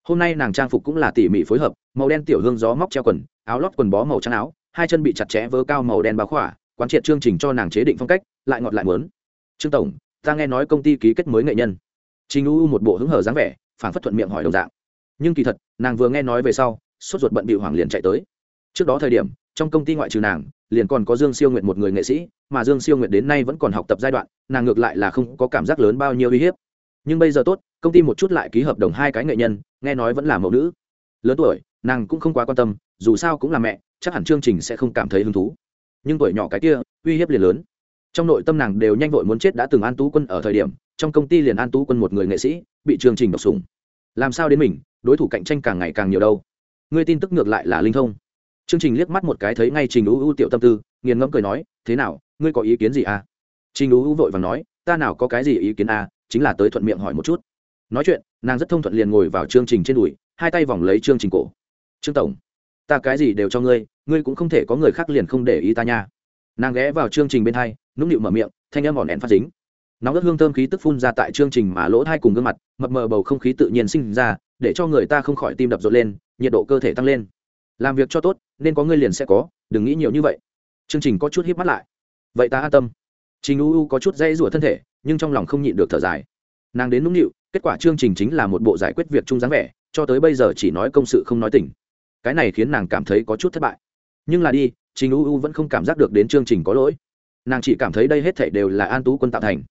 Hôm nay nàng trang phục cũng là tỉ mỉ phối hợp, màu đen tiểu hương gió móc treo quần, áo lót quần bó màu trắng áo hai chân bị chặt chẽ vớ cao màu đen báo khỏa, quán triệt chương trình cho nàng chế định phong cách, lại ngọt lại mớn trương tổng, ta nghe nói công ty ký kết mới nghệ nhân. Trình u một bộ hứng hở dáng vẻ phản phất thuận miệng hỏi đồng dạng. Nhưng kỳ thật, nàng vừa nghe nói về sau, sốt ruột bận bị hoàng liền chạy tới. Trước đó thời điểm, trong công ty ngoại trừ nàng, liền còn có dương siêu nguyệt một người nghệ sĩ, mà dương siêu nguyệt đến nay vẫn còn học tập giai đoạn, nàng ngược lại là không có cảm giác lớn bao nhiêu uy hiếp. Nhưng bây giờ tốt, công ty một chút lại ký hợp đồng hai cái nghệ nhân, nghe nói vẫn là mẫu nữ. Lớn tuổi, nàng cũng không quá quan tâm dù sao cũng là mẹ, chắc hẳn chương trình sẽ không cảm thấy hứng thú. Nhưng tuổi nhỏ cái kia, uy hiếp liền lớn. Trong nội tâm nàng đều nhanh vội muốn chết đã từng an tú quân ở thời điểm, trong công ty liền an tú quân một người nghệ sĩ, bị chương trình độc sùng làm sao đến mình, đối thủ cạnh tranh càng ngày càng nhiều đâu. Ngươi tin tức ngược lại là linh thông. Chương trình liếc mắt một cái thấy ngay trình ưu ưu tiểu tâm tư, nghiền ngẫm cười nói, thế nào, ngươi có ý kiến gì à? Trình ưu ưu vội và nói, ta nào có cái gì ý kiến à chính là tới thuận miệng hỏi một chút. Nói chuyện, nàng rất thông thuận liền ngồi vào chương trình trên đùi, hai tay vòng lấy chương trình cổ. Trương tổng ta cái gì đều cho ngươi ngươi cũng không thể có người khác liền không để ý ta nha. Nàng ghé vào chương trình bên hai, nũng nịu mở miệng, thanh âm ỏn ẻn phát dính. Nóng đất hương thơm khí tức phun ra tại chương trình mà lỗ hai cùng gương mặt, mập mờ bầu không khí tự nhiên sinh ra, để cho người ta không khỏi tim đập rộn lên, nhiệt độ cơ thể tăng lên. Làm việc cho tốt, nên có ngươi liền sẽ có, đừng nghĩ nhiều như vậy. Chương trình có chút híp mắt lại. Vậy ta an tâm. Trình u u có chút dây rủa thân thể, nhưng trong lòng không nhịn được thở dài. Nàng đến nũng nịu, kết quả chương trình chính là một bộ giải quyết việc chung dáng vẻ, cho tới bây giờ chỉ nói công sự không nói tình cái này khiến nàng cảm thấy có chút thất bại. Nhưng là đi, trình u u vẫn không cảm giác được đến chương trình có lỗi. Nàng chỉ cảm thấy đây hết thảy đều là an tú quân tạo thành.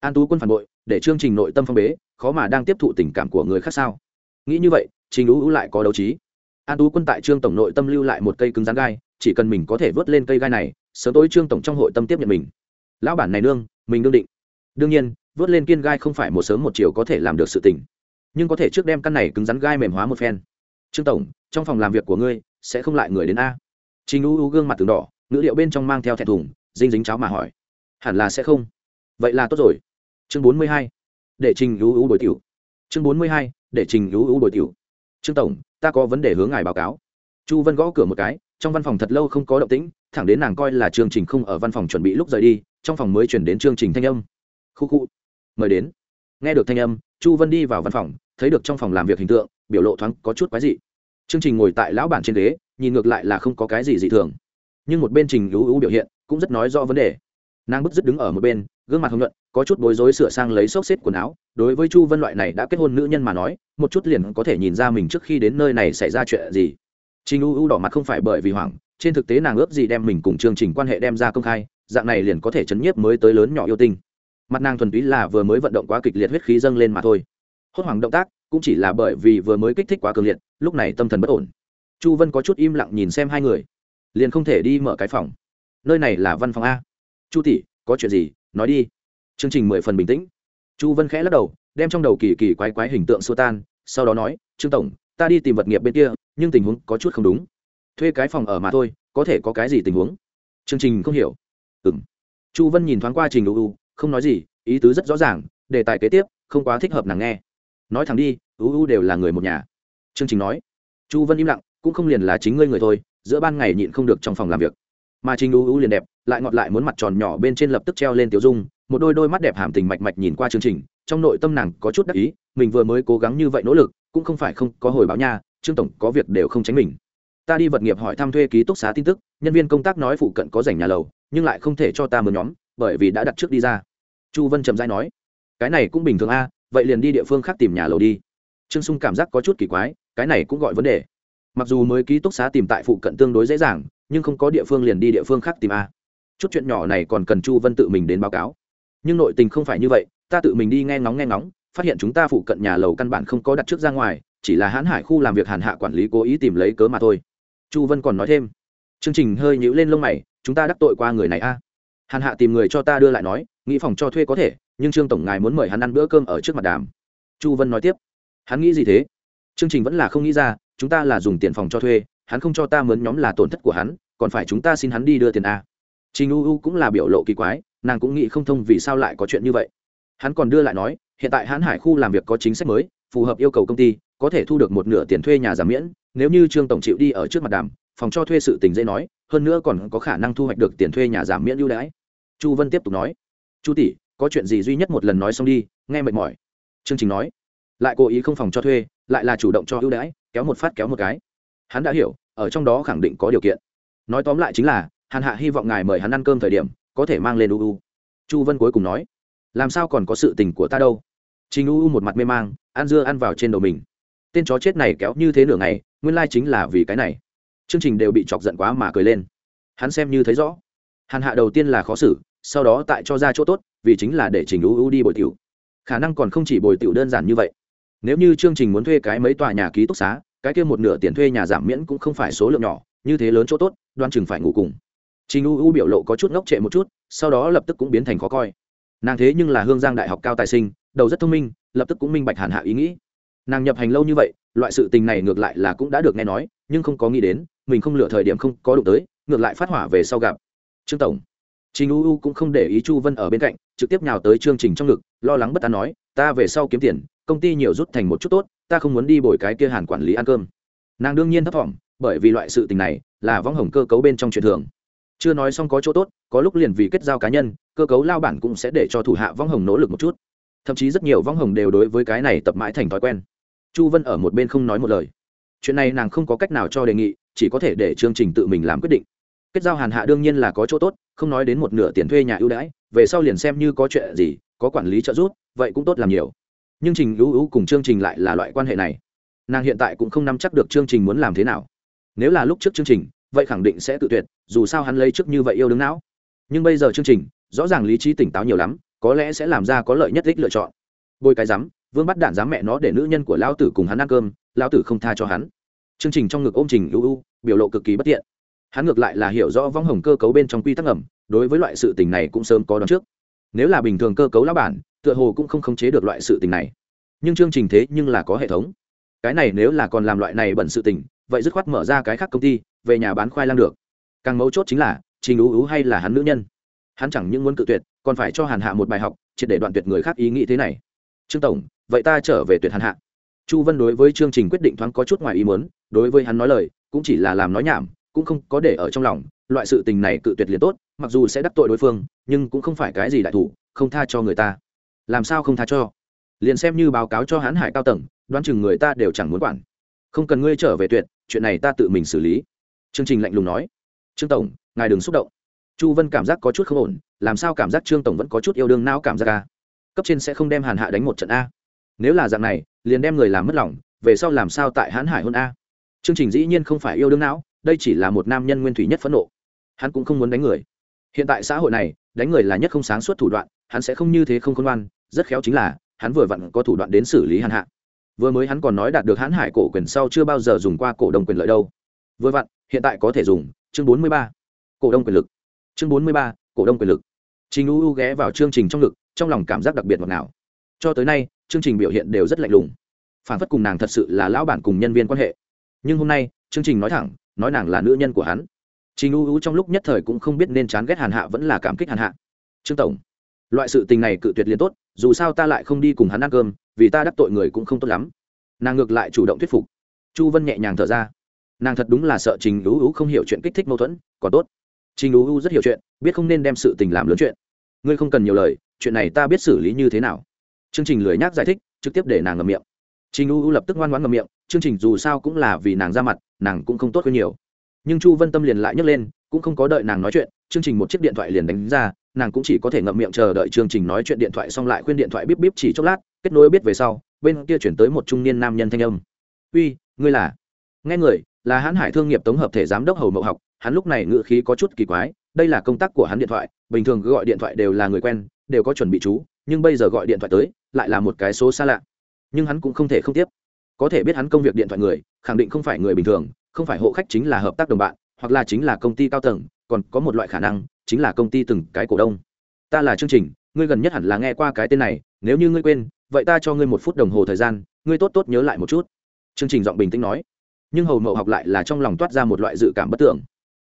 An tú quân phản bội, để chương trình nội tâm phong bế, khó mà đang tiếp thụ tình cảm của người khác sao? Nghĩ như vậy, trình u u lại có đấu trí. An tú quân tại trương tổng nội tâm lưu lại một cây cứng rắn gai, chỉ cần mình có thể vớt lên cây gai này, sớm tối trương tổng trong hội tâm tiếp nhận mình. Lão bản này nương, mình đương định. Đương nhiên, vớt lên kiên gai không phải một sớm một chiều có thể làm được sự tình. Nhưng có thể trước đem căn này cứng rắn gai mềm hóa một phen. Trương tổng trong phòng làm việc của ngươi, sẽ không lại người đến a. Trình u u gương mặt từng đỏ, ngữ liệu bên trong mang theo thẹn thùng dinh dính cháo mà hỏi. Hẳn là sẽ không. Vậy là tốt rồi. Chương bốn mươi hai. Để trình u u bồi tiểu. Chương bốn mươi hai. Để trình u u bồi tiểu. Trương tổng, ta có vấn đề hướng ngài báo cáo. Chu vân gõ cửa một cái, trong văn phòng thật lâu không có động tĩnh, thẳng đến nàng coi là chương trình không ở văn phòng chuẩn bị lúc rời đi, trong phòng mới chuyển đến chương trình thanh âm. Khu khu. Mời đến. Nghe được thanh âm, chu vân đi vào văn phòng, thấy được trong phòng làm việc hình tượng, biểu lộ thoáng có chút quái dị chương trình ngồi tại lão bản trên ghế, nhìn ngược lại là không có cái gì dị thường. Nhưng một bên trình lú ưu biểu hiện cũng rất nói rõ vấn đề. Nàng bức dứt đứng ở một bên, gương mặt hồng nhuận, có chút bối rối sửa sang lấy xốc xếp quần áo. Đối với chu vân loại này đã kết hôn nữ nhân mà nói, một chút liền có thể nhìn ra mình trước khi đến nơi này xảy ra chuyện gì. Trình u u đỏ mặt không phải bởi vì hoảng, trên thực tế nàng ướp gì đem mình cùng chương trình quan hệ đem ra công khai, dạng này liền có thể chấn nhiếp mới tới lớn nhỏ yêu tinh. Mặt nàng thuần túy là vừa mới vận động quá kịch liệt huyết khí dâng lên mà thôi. Hốt hoảng động tác cũng chỉ là bởi vì vừa mới kích thích quá cường liệt, lúc này tâm thần bất ổn. Chu vân có chút im lặng nhìn xem hai người. Liền không thể đi mở cái phòng. Nơi này là văn phòng a. Chu tỷ, có chuyện gì? Nói đi. Chương trình mười phần bình tĩnh. Chu vân khẽ lắc đầu, đem trong đầu kỳ kỳ quái quái hình tượng xua tan, sau đó nói, trương tổng, ta đi tìm vật nghiệp bên kia, nhưng tình huống có chút không đúng. Thuê cái phòng ở mà thôi, có thể có cái gì tình huống? Chương trình không hiểu. Ừ m chu vân nhìn thoáng qua trình uu không nói gì, ý tứ rất rõ ràng, đề tài kế tiếp, không quá thích hợp nàng nghe nói thẳng đi uu đều là người một nhà. Chương trình nói. Chu vân im lặng, cũng không liền là chính ngươi người thôi, giữa ban ngày nhịn không được trong phòng làm việc. Mà trình uu liền đẹp, lại ngọt lại muốn mặt tròn nhỏ bên trên lập tức treo lên tiểu dung, một đôi đôi mắt đẹp hàm tình mạch mạch nhìn qua chương trình, trong nội tâm nàng có chút đắc ý, mình vừa mới cố gắng như vậy nỗ lực, cũng không phải không có hồi báo nha, trương tổng có việc đều không tránh mình. Ta đi vật nghiệp hỏi thăm thuê ký túc xá tin tức, nhân viên công tác nói phụ cận có rảnh nhà lầu, nhưng lại không thể cho ta mượn nhóm, bởi vì đã đặt trước đi ra. Chu vân trầm dai nói. Cái này cũng bình thường a vậy liền đi địa phương khác tìm nhà lầu đi. Trương sung cảm giác có chút kỳ quái, cái này cũng gọi vấn đề. Mặc dù mới ký túc xá tìm tại phụ cận tương đối dễ dàng, nhưng không có địa phương liền đi địa phương khác tìm a. Chút chuyện nhỏ này còn cần chu vân tự mình đến báo cáo. Nhưng nội tình không phải như vậy, ta tự mình đi nghe ngóng nghe ngóng, phát hiện chúng ta phụ cận nhà lầu căn bản không có đặt trước ra ngoài, chỉ là hãn hải khu làm việc hàn hạ quản lý cố ý tìm lấy cớ mà thôi. Chu vân còn nói thêm. Chương trình hơi nhíu lên lông mày, chúng ta đắc tội qua người này a. Hàn hạ tìm người cho ta đưa lại nói nghĩ phòng cho thuê có thể, nhưng trương tổng ngài muốn mời hắn ăn bữa cơm ở trước mặt đàm. Chu vân nói tiếp. Hắn nghĩ gì thế? Chương trình vẫn là không nghĩ ra, chúng ta là dùng tiền phòng cho thuê, hắn không cho ta mướn nhóm là tổn thất của hắn, còn phải chúng ta xin hắn đi đưa tiền a. Trình u u cũng là biểu lộ kỳ quái, nàng cũng nghĩ không thông vì sao lại có chuyện như vậy. Hắn còn đưa lại nói, hiện tại hãn hải khu làm việc có chính sách mới, phù hợp yêu cầu công ty, có thể thu được một nửa tiền thuê nhà giảm miễn, nếu như trương tổng chịu đi ở trước mặt đàm, phòng cho thuê sự tình dễ nói, hơn nữa còn có khả năng thu hoạch được tiền thuê nhà giảm miễn ưu đãi. Chu vân tiếp tục nói chu tỷ, có chuyện gì duy nhất một lần nói xong đi, nghe mệt mỏi. Chương trình nói. Lại cố ý không phòng cho thuê, lại là chủ động cho ưu đãi, kéo một phát kéo một cái. Hắn đã hiểu, ở trong đó khẳng định có điều kiện. Nói tóm lại chính là, hàn hạ hy vọng ngài mời hắn ăn cơm thời điểm, có thể mang lên u u. Chu vân cuối cùng nói. Làm sao còn có sự tình của ta đâu? Trình u u một mặt mê mang, ăn dưa ăn vào trên đầu mình. Tên chó chết này kéo như thế nửa ngày, nguyên lai chính là vì cái này. Chương trình đều bị chọc giận quá mà cười lên. Hắn xem như thấy rõ. Hàn hạ đầu tiên là khó xử sau đó tại cho ra chỗ tốt, vì chính là để trình u u đi bồi tiểu. Khả năng còn không chỉ bồi tiểu đơn giản như vậy. Nếu như chương trình muốn thuê cái mấy tòa nhà ký túc xá, cái kia một nửa tiền thuê nhà giảm miễn cũng không phải số lượng nhỏ, như thế lớn chỗ tốt, đoan chừng phải ngủ cùng. Trình u u biểu lộ có chút ngốc trệ một chút, sau đó lập tức cũng biến thành khó coi. Nàng thế nhưng là hương giang đại học cao tài sinh, đầu rất thông minh, lập tức cũng minh bạch hàn hạ ý nghĩ. Nàng nhập hành lâu như vậy, loại sự tình này ngược lại là cũng đã được nghe nói, nhưng không có nghĩ đến, mình không lựa thời điểm không có đụng tới, ngược lại phát hỏa về sau gặp. Trương tổng trình u u cũng không để ý chu vân ở bên cạnh, trực tiếp nhào tới chương trình trong ngực, lo lắng bất an nói, ta về sau kiếm tiền, công ty nhiều rút thành một chút tốt, ta không muốn đi bồi cái kia hàn quản lý ăn cơm. Nàng đương nhiên thấp thỏm, bởi vì loại sự tình này là vong hồng cơ cấu bên trong truyền thường. Chưa nói xong có chỗ tốt, có lúc liền vì kết giao cá nhân, cơ cấu lao bản cũng sẽ để cho thủ hạ vong hồng nỗ lực một chút. Thậm chí rất nhiều vong hồng đều đối với cái này tập mãi thành thói quen. Chu vân ở một bên không nói một lời. Chuyện này nàng không có cách nào cho đề nghị, chỉ có thể để chương trình tự mình làm quyết định kết giao hàn hạ đương nhiên là có chỗ tốt, không nói đến một nửa tiền thuê nhà ưu đãi, về sau liền xem như có chuyện gì, có quản lý trợ giúp, vậy cũng tốt làm nhiều. Nhưng trình ưu ưu cùng chương trình lại là loại quan hệ này. Nàng hiện tại cũng không nắm chắc được chương trình muốn làm thế nào. Nếu là lúc trước chương trình, vậy khẳng định sẽ tự tuyệt, dù sao hắn lấy trước như vậy yêu đứng não. Nhưng bây giờ chương trình, rõ ràng lý trí tỉnh táo nhiều lắm, có lẽ sẽ làm ra có lợi nhất đích lựa chọn. Bôi cái rắm vương bắt đạn dám mẹ nó để nữ nhân của lão tử cùng hắn ăn cơm, lão tử không tha cho hắn. Chương trình trong ngực ôm trình ưu ưu, biểu lộ cực kỳ bất tiện hắn ngược lại là hiểu rõ vong hồng cơ cấu bên trong quy tắc ẩm đối với loại sự tình này cũng sớm có đón trước. Nếu là bình thường cơ cấu lão bản, tựa hồ cũng không khống chế được loại sự tình này. Nhưng chương trình thế nhưng là có hệ thống. Cái này nếu là còn làm loại này bẩn sự tình, vậy dứt khoát mở ra cái khác công ty, về nhà bán khoai lang được. Càng mấu chốt chính là, trình ú ú hay là hắn nữ nhân? Hắn chẳng những muốn cự tuyệt, còn phải cho hàn hạ một bài học, triệt để đoạn tuyệt người khác ý nghĩ thế này. Trương tổng, vậy ta trở về tuyệt hàn hạ. Chu vân đối với chương trình quyết định thoáng có chút ngoài ý muốn, đối với hắn nói lời, cũng chỉ là làm nói nhảm cũng không có để ở trong lòng, loại sự tình này cự tuyệt liền tốt, mặc dù sẽ đắc tội đối phương, nhưng cũng không phải cái gì đại thủ, không tha cho người ta. Làm sao không tha cho? Liền xem như báo cáo cho hãn hải cao tầng, đoán chừng người ta đều chẳng muốn quản. Không cần ngươi trở về tuyệt, chuyện này ta tự mình xử lý. Chương trình lạnh lùng nói. Trương tổng, ngài đừng xúc động. Chu vân cảm giác có chút không ổn, làm sao cảm giác trương tổng vẫn có chút yêu đương não cảm giác ca cấp trên sẽ không đem hàn hạ đánh một trận a? Nếu là dạng này, liền đem người làm mất lòng, về sau làm sao tại hãn hải hôn a? Chương trình dĩ nhiên không phải yêu đương não đây chỉ là một nam nhân nguyên thủy nhất phẫn nộ. Hắn cũng không muốn đánh người. Hiện tại xã hội này, đánh người là nhất không sáng suốt thủ đoạn, hắn sẽ không như thế không khôn ngoan, rất khéo chính là, hắn vừa vặn có thủ đoạn đến xử lý hàn hạ. Vừa mới hắn còn nói đạt được hãn hải cổ quyền sau chưa bao giờ dùng qua cổ đông quyền lợi đâu. Vừa vặn, hiện tại có thể dùng, chương bốn mươi ba, cổ đông quyền lực. Chương bốn mươi ba, cổ đông quyền lực. Trình u u ghé vào chương trình trong lực, trong lòng cảm giác đặc biệt ngọt ngào. Cho tới nay, chương trình biểu hiện đều rất lạnh lùng. Phản phất cùng nàng thật sự là lão bản cùng nhân viên quan hệ. Nhưng hôm nay, chương trình nói thẳng nói nàng là nữ nhân của hắn. Trình u u trong lúc nhất thời cũng không biết nên chán ghét hàn hạ vẫn là cảm kích hàn hạ. Trương tổng, loại sự tình này cự tuyệt liền tốt, dù sao ta lại không đi cùng hắn ăn cơm, vì ta đắc tội người cũng không tốt lắm. Nàng ngược lại chủ động thuyết phục. Chu vân nhẹ nhàng thở ra. Nàng thật đúng là sợ trình u u không hiểu chuyện kích thích mâu thuẫn, còn tốt. Trình u u rất hiểu chuyện, biết không nên đem sự tình làm lớn chuyện. Ngươi không cần nhiều lời, chuyện này ta biết xử lý như thế nào. Chương trình lười nhác giải thích, trực tiếp để nàng ngậm miệng. Trình u u lập tức ngoan ngoãn ngậm miệng chương trình dù sao cũng là vì nàng ra mặt, nàng cũng không tốt hơn nhiều. Nhưng chu vân tâm liền lại nhấc lên, cũng không có đợi nàng nói chuyện, chương trình một chiếc điện thoại liền đánh ra, nàng cũng chỉ có thể ngậm miệng chờ đợi chương trình nói chuyện điện thoại xong lại khuyên điện thoại bíp bíp chỉ chốc lát, kết nối biết về sau, bên kia chuyển tới một trung niên nam nhân thanh âm. Uy, ngươi là? Nghe người, là hãn hải thương nghiệp tổng hợp thể giám đốc hầu mậu học, hắn lúc này ngự khí có chút kỳ quái, đây là công tác của hắn điện thoại, bình thường gọi điện thoại đều là người quen, đều có chuẩn bị chú, nhưng bây giờ gọi điện thoại tới, lại là một cái số xa lạ. Nhưng hắn cũng không thể không tiếp có thể biết hắn công việc điện thoại người, khẳng định không phải người bình thường, không phải hộ khách chính là hợp tác đồng bạn, hoặc là chính là công ty cao tầng, còn có một loại khả năng, chính là công ty từng cái cổ đông. Ta là chương trình, ngươi gần nhất hẳn là nghe qua cái tên này, nếu như ngươi quên, vậy ta cho ngươi một phút đồng hồ thời gian, ngươi tốt tốt nhớ lại một chút. Chương trình giọng bình tĩnh nói. Nhưng hầu mậu học lại là trong lòng toát ra một loại dự cảm bất tưởng.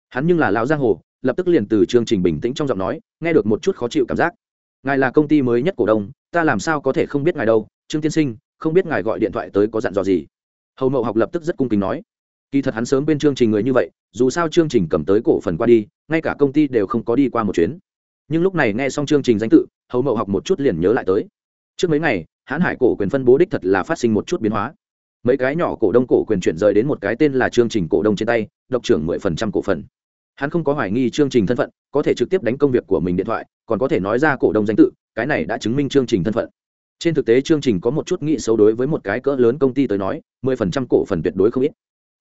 Hắn nhưng là lão giang hồ, lập tức liền từ chương trình bình tĩnh trong giọng nói, nghe được một chút khó chịu cảm giác. Ngài là công ty mới nhất cổ đông, ta làm sao có thể không biết ngài đâu, trương tiên sinh không biết ngài gọi điện thoại tới có dặn dò gì. Hầu mậu học lập tức rất cung kính nói. Kỳ thật hắn sớm bên chương trình người như vậy, dù sao chương trình cầm tới cổ phần qua đi, ngay cả công ty đều không có đi qua một chuyến. Nhưng lúc này nghe xong chương trình danh tự, hầu mậu học một chút liền nhớ lại tới. Trước mấy ngày, hãn hải cổ quyền phân bố đích thật là phát sinh một chút biến hóa. Mấy cái nhỏ cổ đông cổ quyền chuyển rời đến một cái tên là chương trình cổ đông trên tay, độc trưởng mười phần trăm cổ phần. Hắn không có hoài nghi chương trình thân phận, có thể trực tiếp đánh công việc của mình điện thoại, còn có thể nói ra cổ đông danh tự, cái này đã chứng minh chương trình thân phận trên thực tế chương trình có một chút nghĩ xấu đối với một cái cỡ lớn công ty tới nói, mười phần trăm cổ phần tuyệt đối không ít.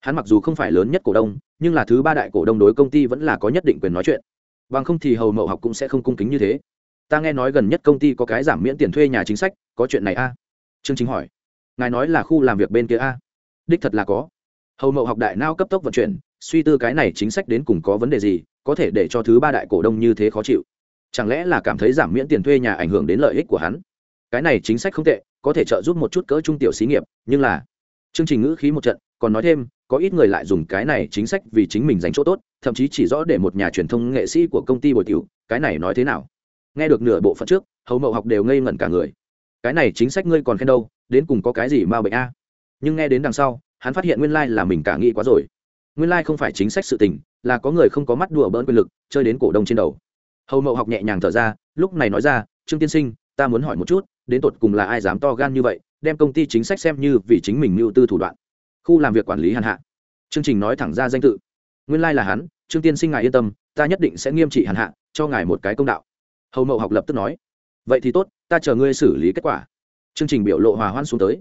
Hắn mặc dù không phải lớn nhất cổ đông, nhưng là thứ ba đại cổ đông đối công ty vẫn là có nhất định quyền nói chuyện. Bằng không thì hầu mậu học cũng sẽ không cung kính như thế. Ta nghe nói gần nhất công ty có cái giảm miễn tiền thuê nhà chính sách, có chuyện này a? À? chương chính hỏi. Ngài nói là khu làm việc bên kia a? À? đích thật là có. Hầu mậu học đại nao cấp tốc vận chuyển, suy tư cái này chính sách đến cùng có vấn đề gì, có thể để cho thứ ba đại cổ đông như thế khó chịu. Chẳng lẽ là cảm thấy giảm miễn tiền thuê nhà ảnh hưởng đến lợi ích của hắn? Cái này chính sách không tệ, có thể trợ giúp một chút cỡ trung tiểu xí nghiệp, nhưng là, chương trình ngữ khí một trận, còn nói thêm, có ít người lại dùng cái này chính sách vì chính mình dành chỗ tốt, thậm chí chỉ rõ để một nhà truyền thông nghệ sĩ của công ty bồi tiểu, cái này nói thế nào? Nghe được nửa bộ phận trước, hầu mậu học đều ngây ngẩn cả người. Cái này chính sách ngươi còn khen đâu, đến cùng có cái gì mà bệnh a? Nhưng nghe đến đằng sau, hắn phát hiện nguyên lai là mình cả nghĩ quá rồi. Nguyên lai không phải chính sách sự tình, là có người không có mắt đùa bỡn quyền lực, chơi đến cổ đông trên đầu. Hầu mậu học nhẹ nhàng thở ra, lúc này nói ra, trương tiên sinh, ta muốn hỏi một chút đến tột cùng là ai dám to gan như vậy, đem công ty chính sách xem như vì chính mình mưu tư thủ đoạn. Khu làm việc quản lý hàn hạ. Chương trình nói thẳng ra danh tự. Nguyên lai là hắn, trương tiên sinh ngài yên tâm, ta nhất định sẽ nghiêm trị hàn hạ, cho ngài một cái công đạo. Hầu mậu học lập tức nói. Vậy thì tốt, ta chờ ngươi xử lý kết quả. Chương trình biểu lộ hòa hoan xuống tới.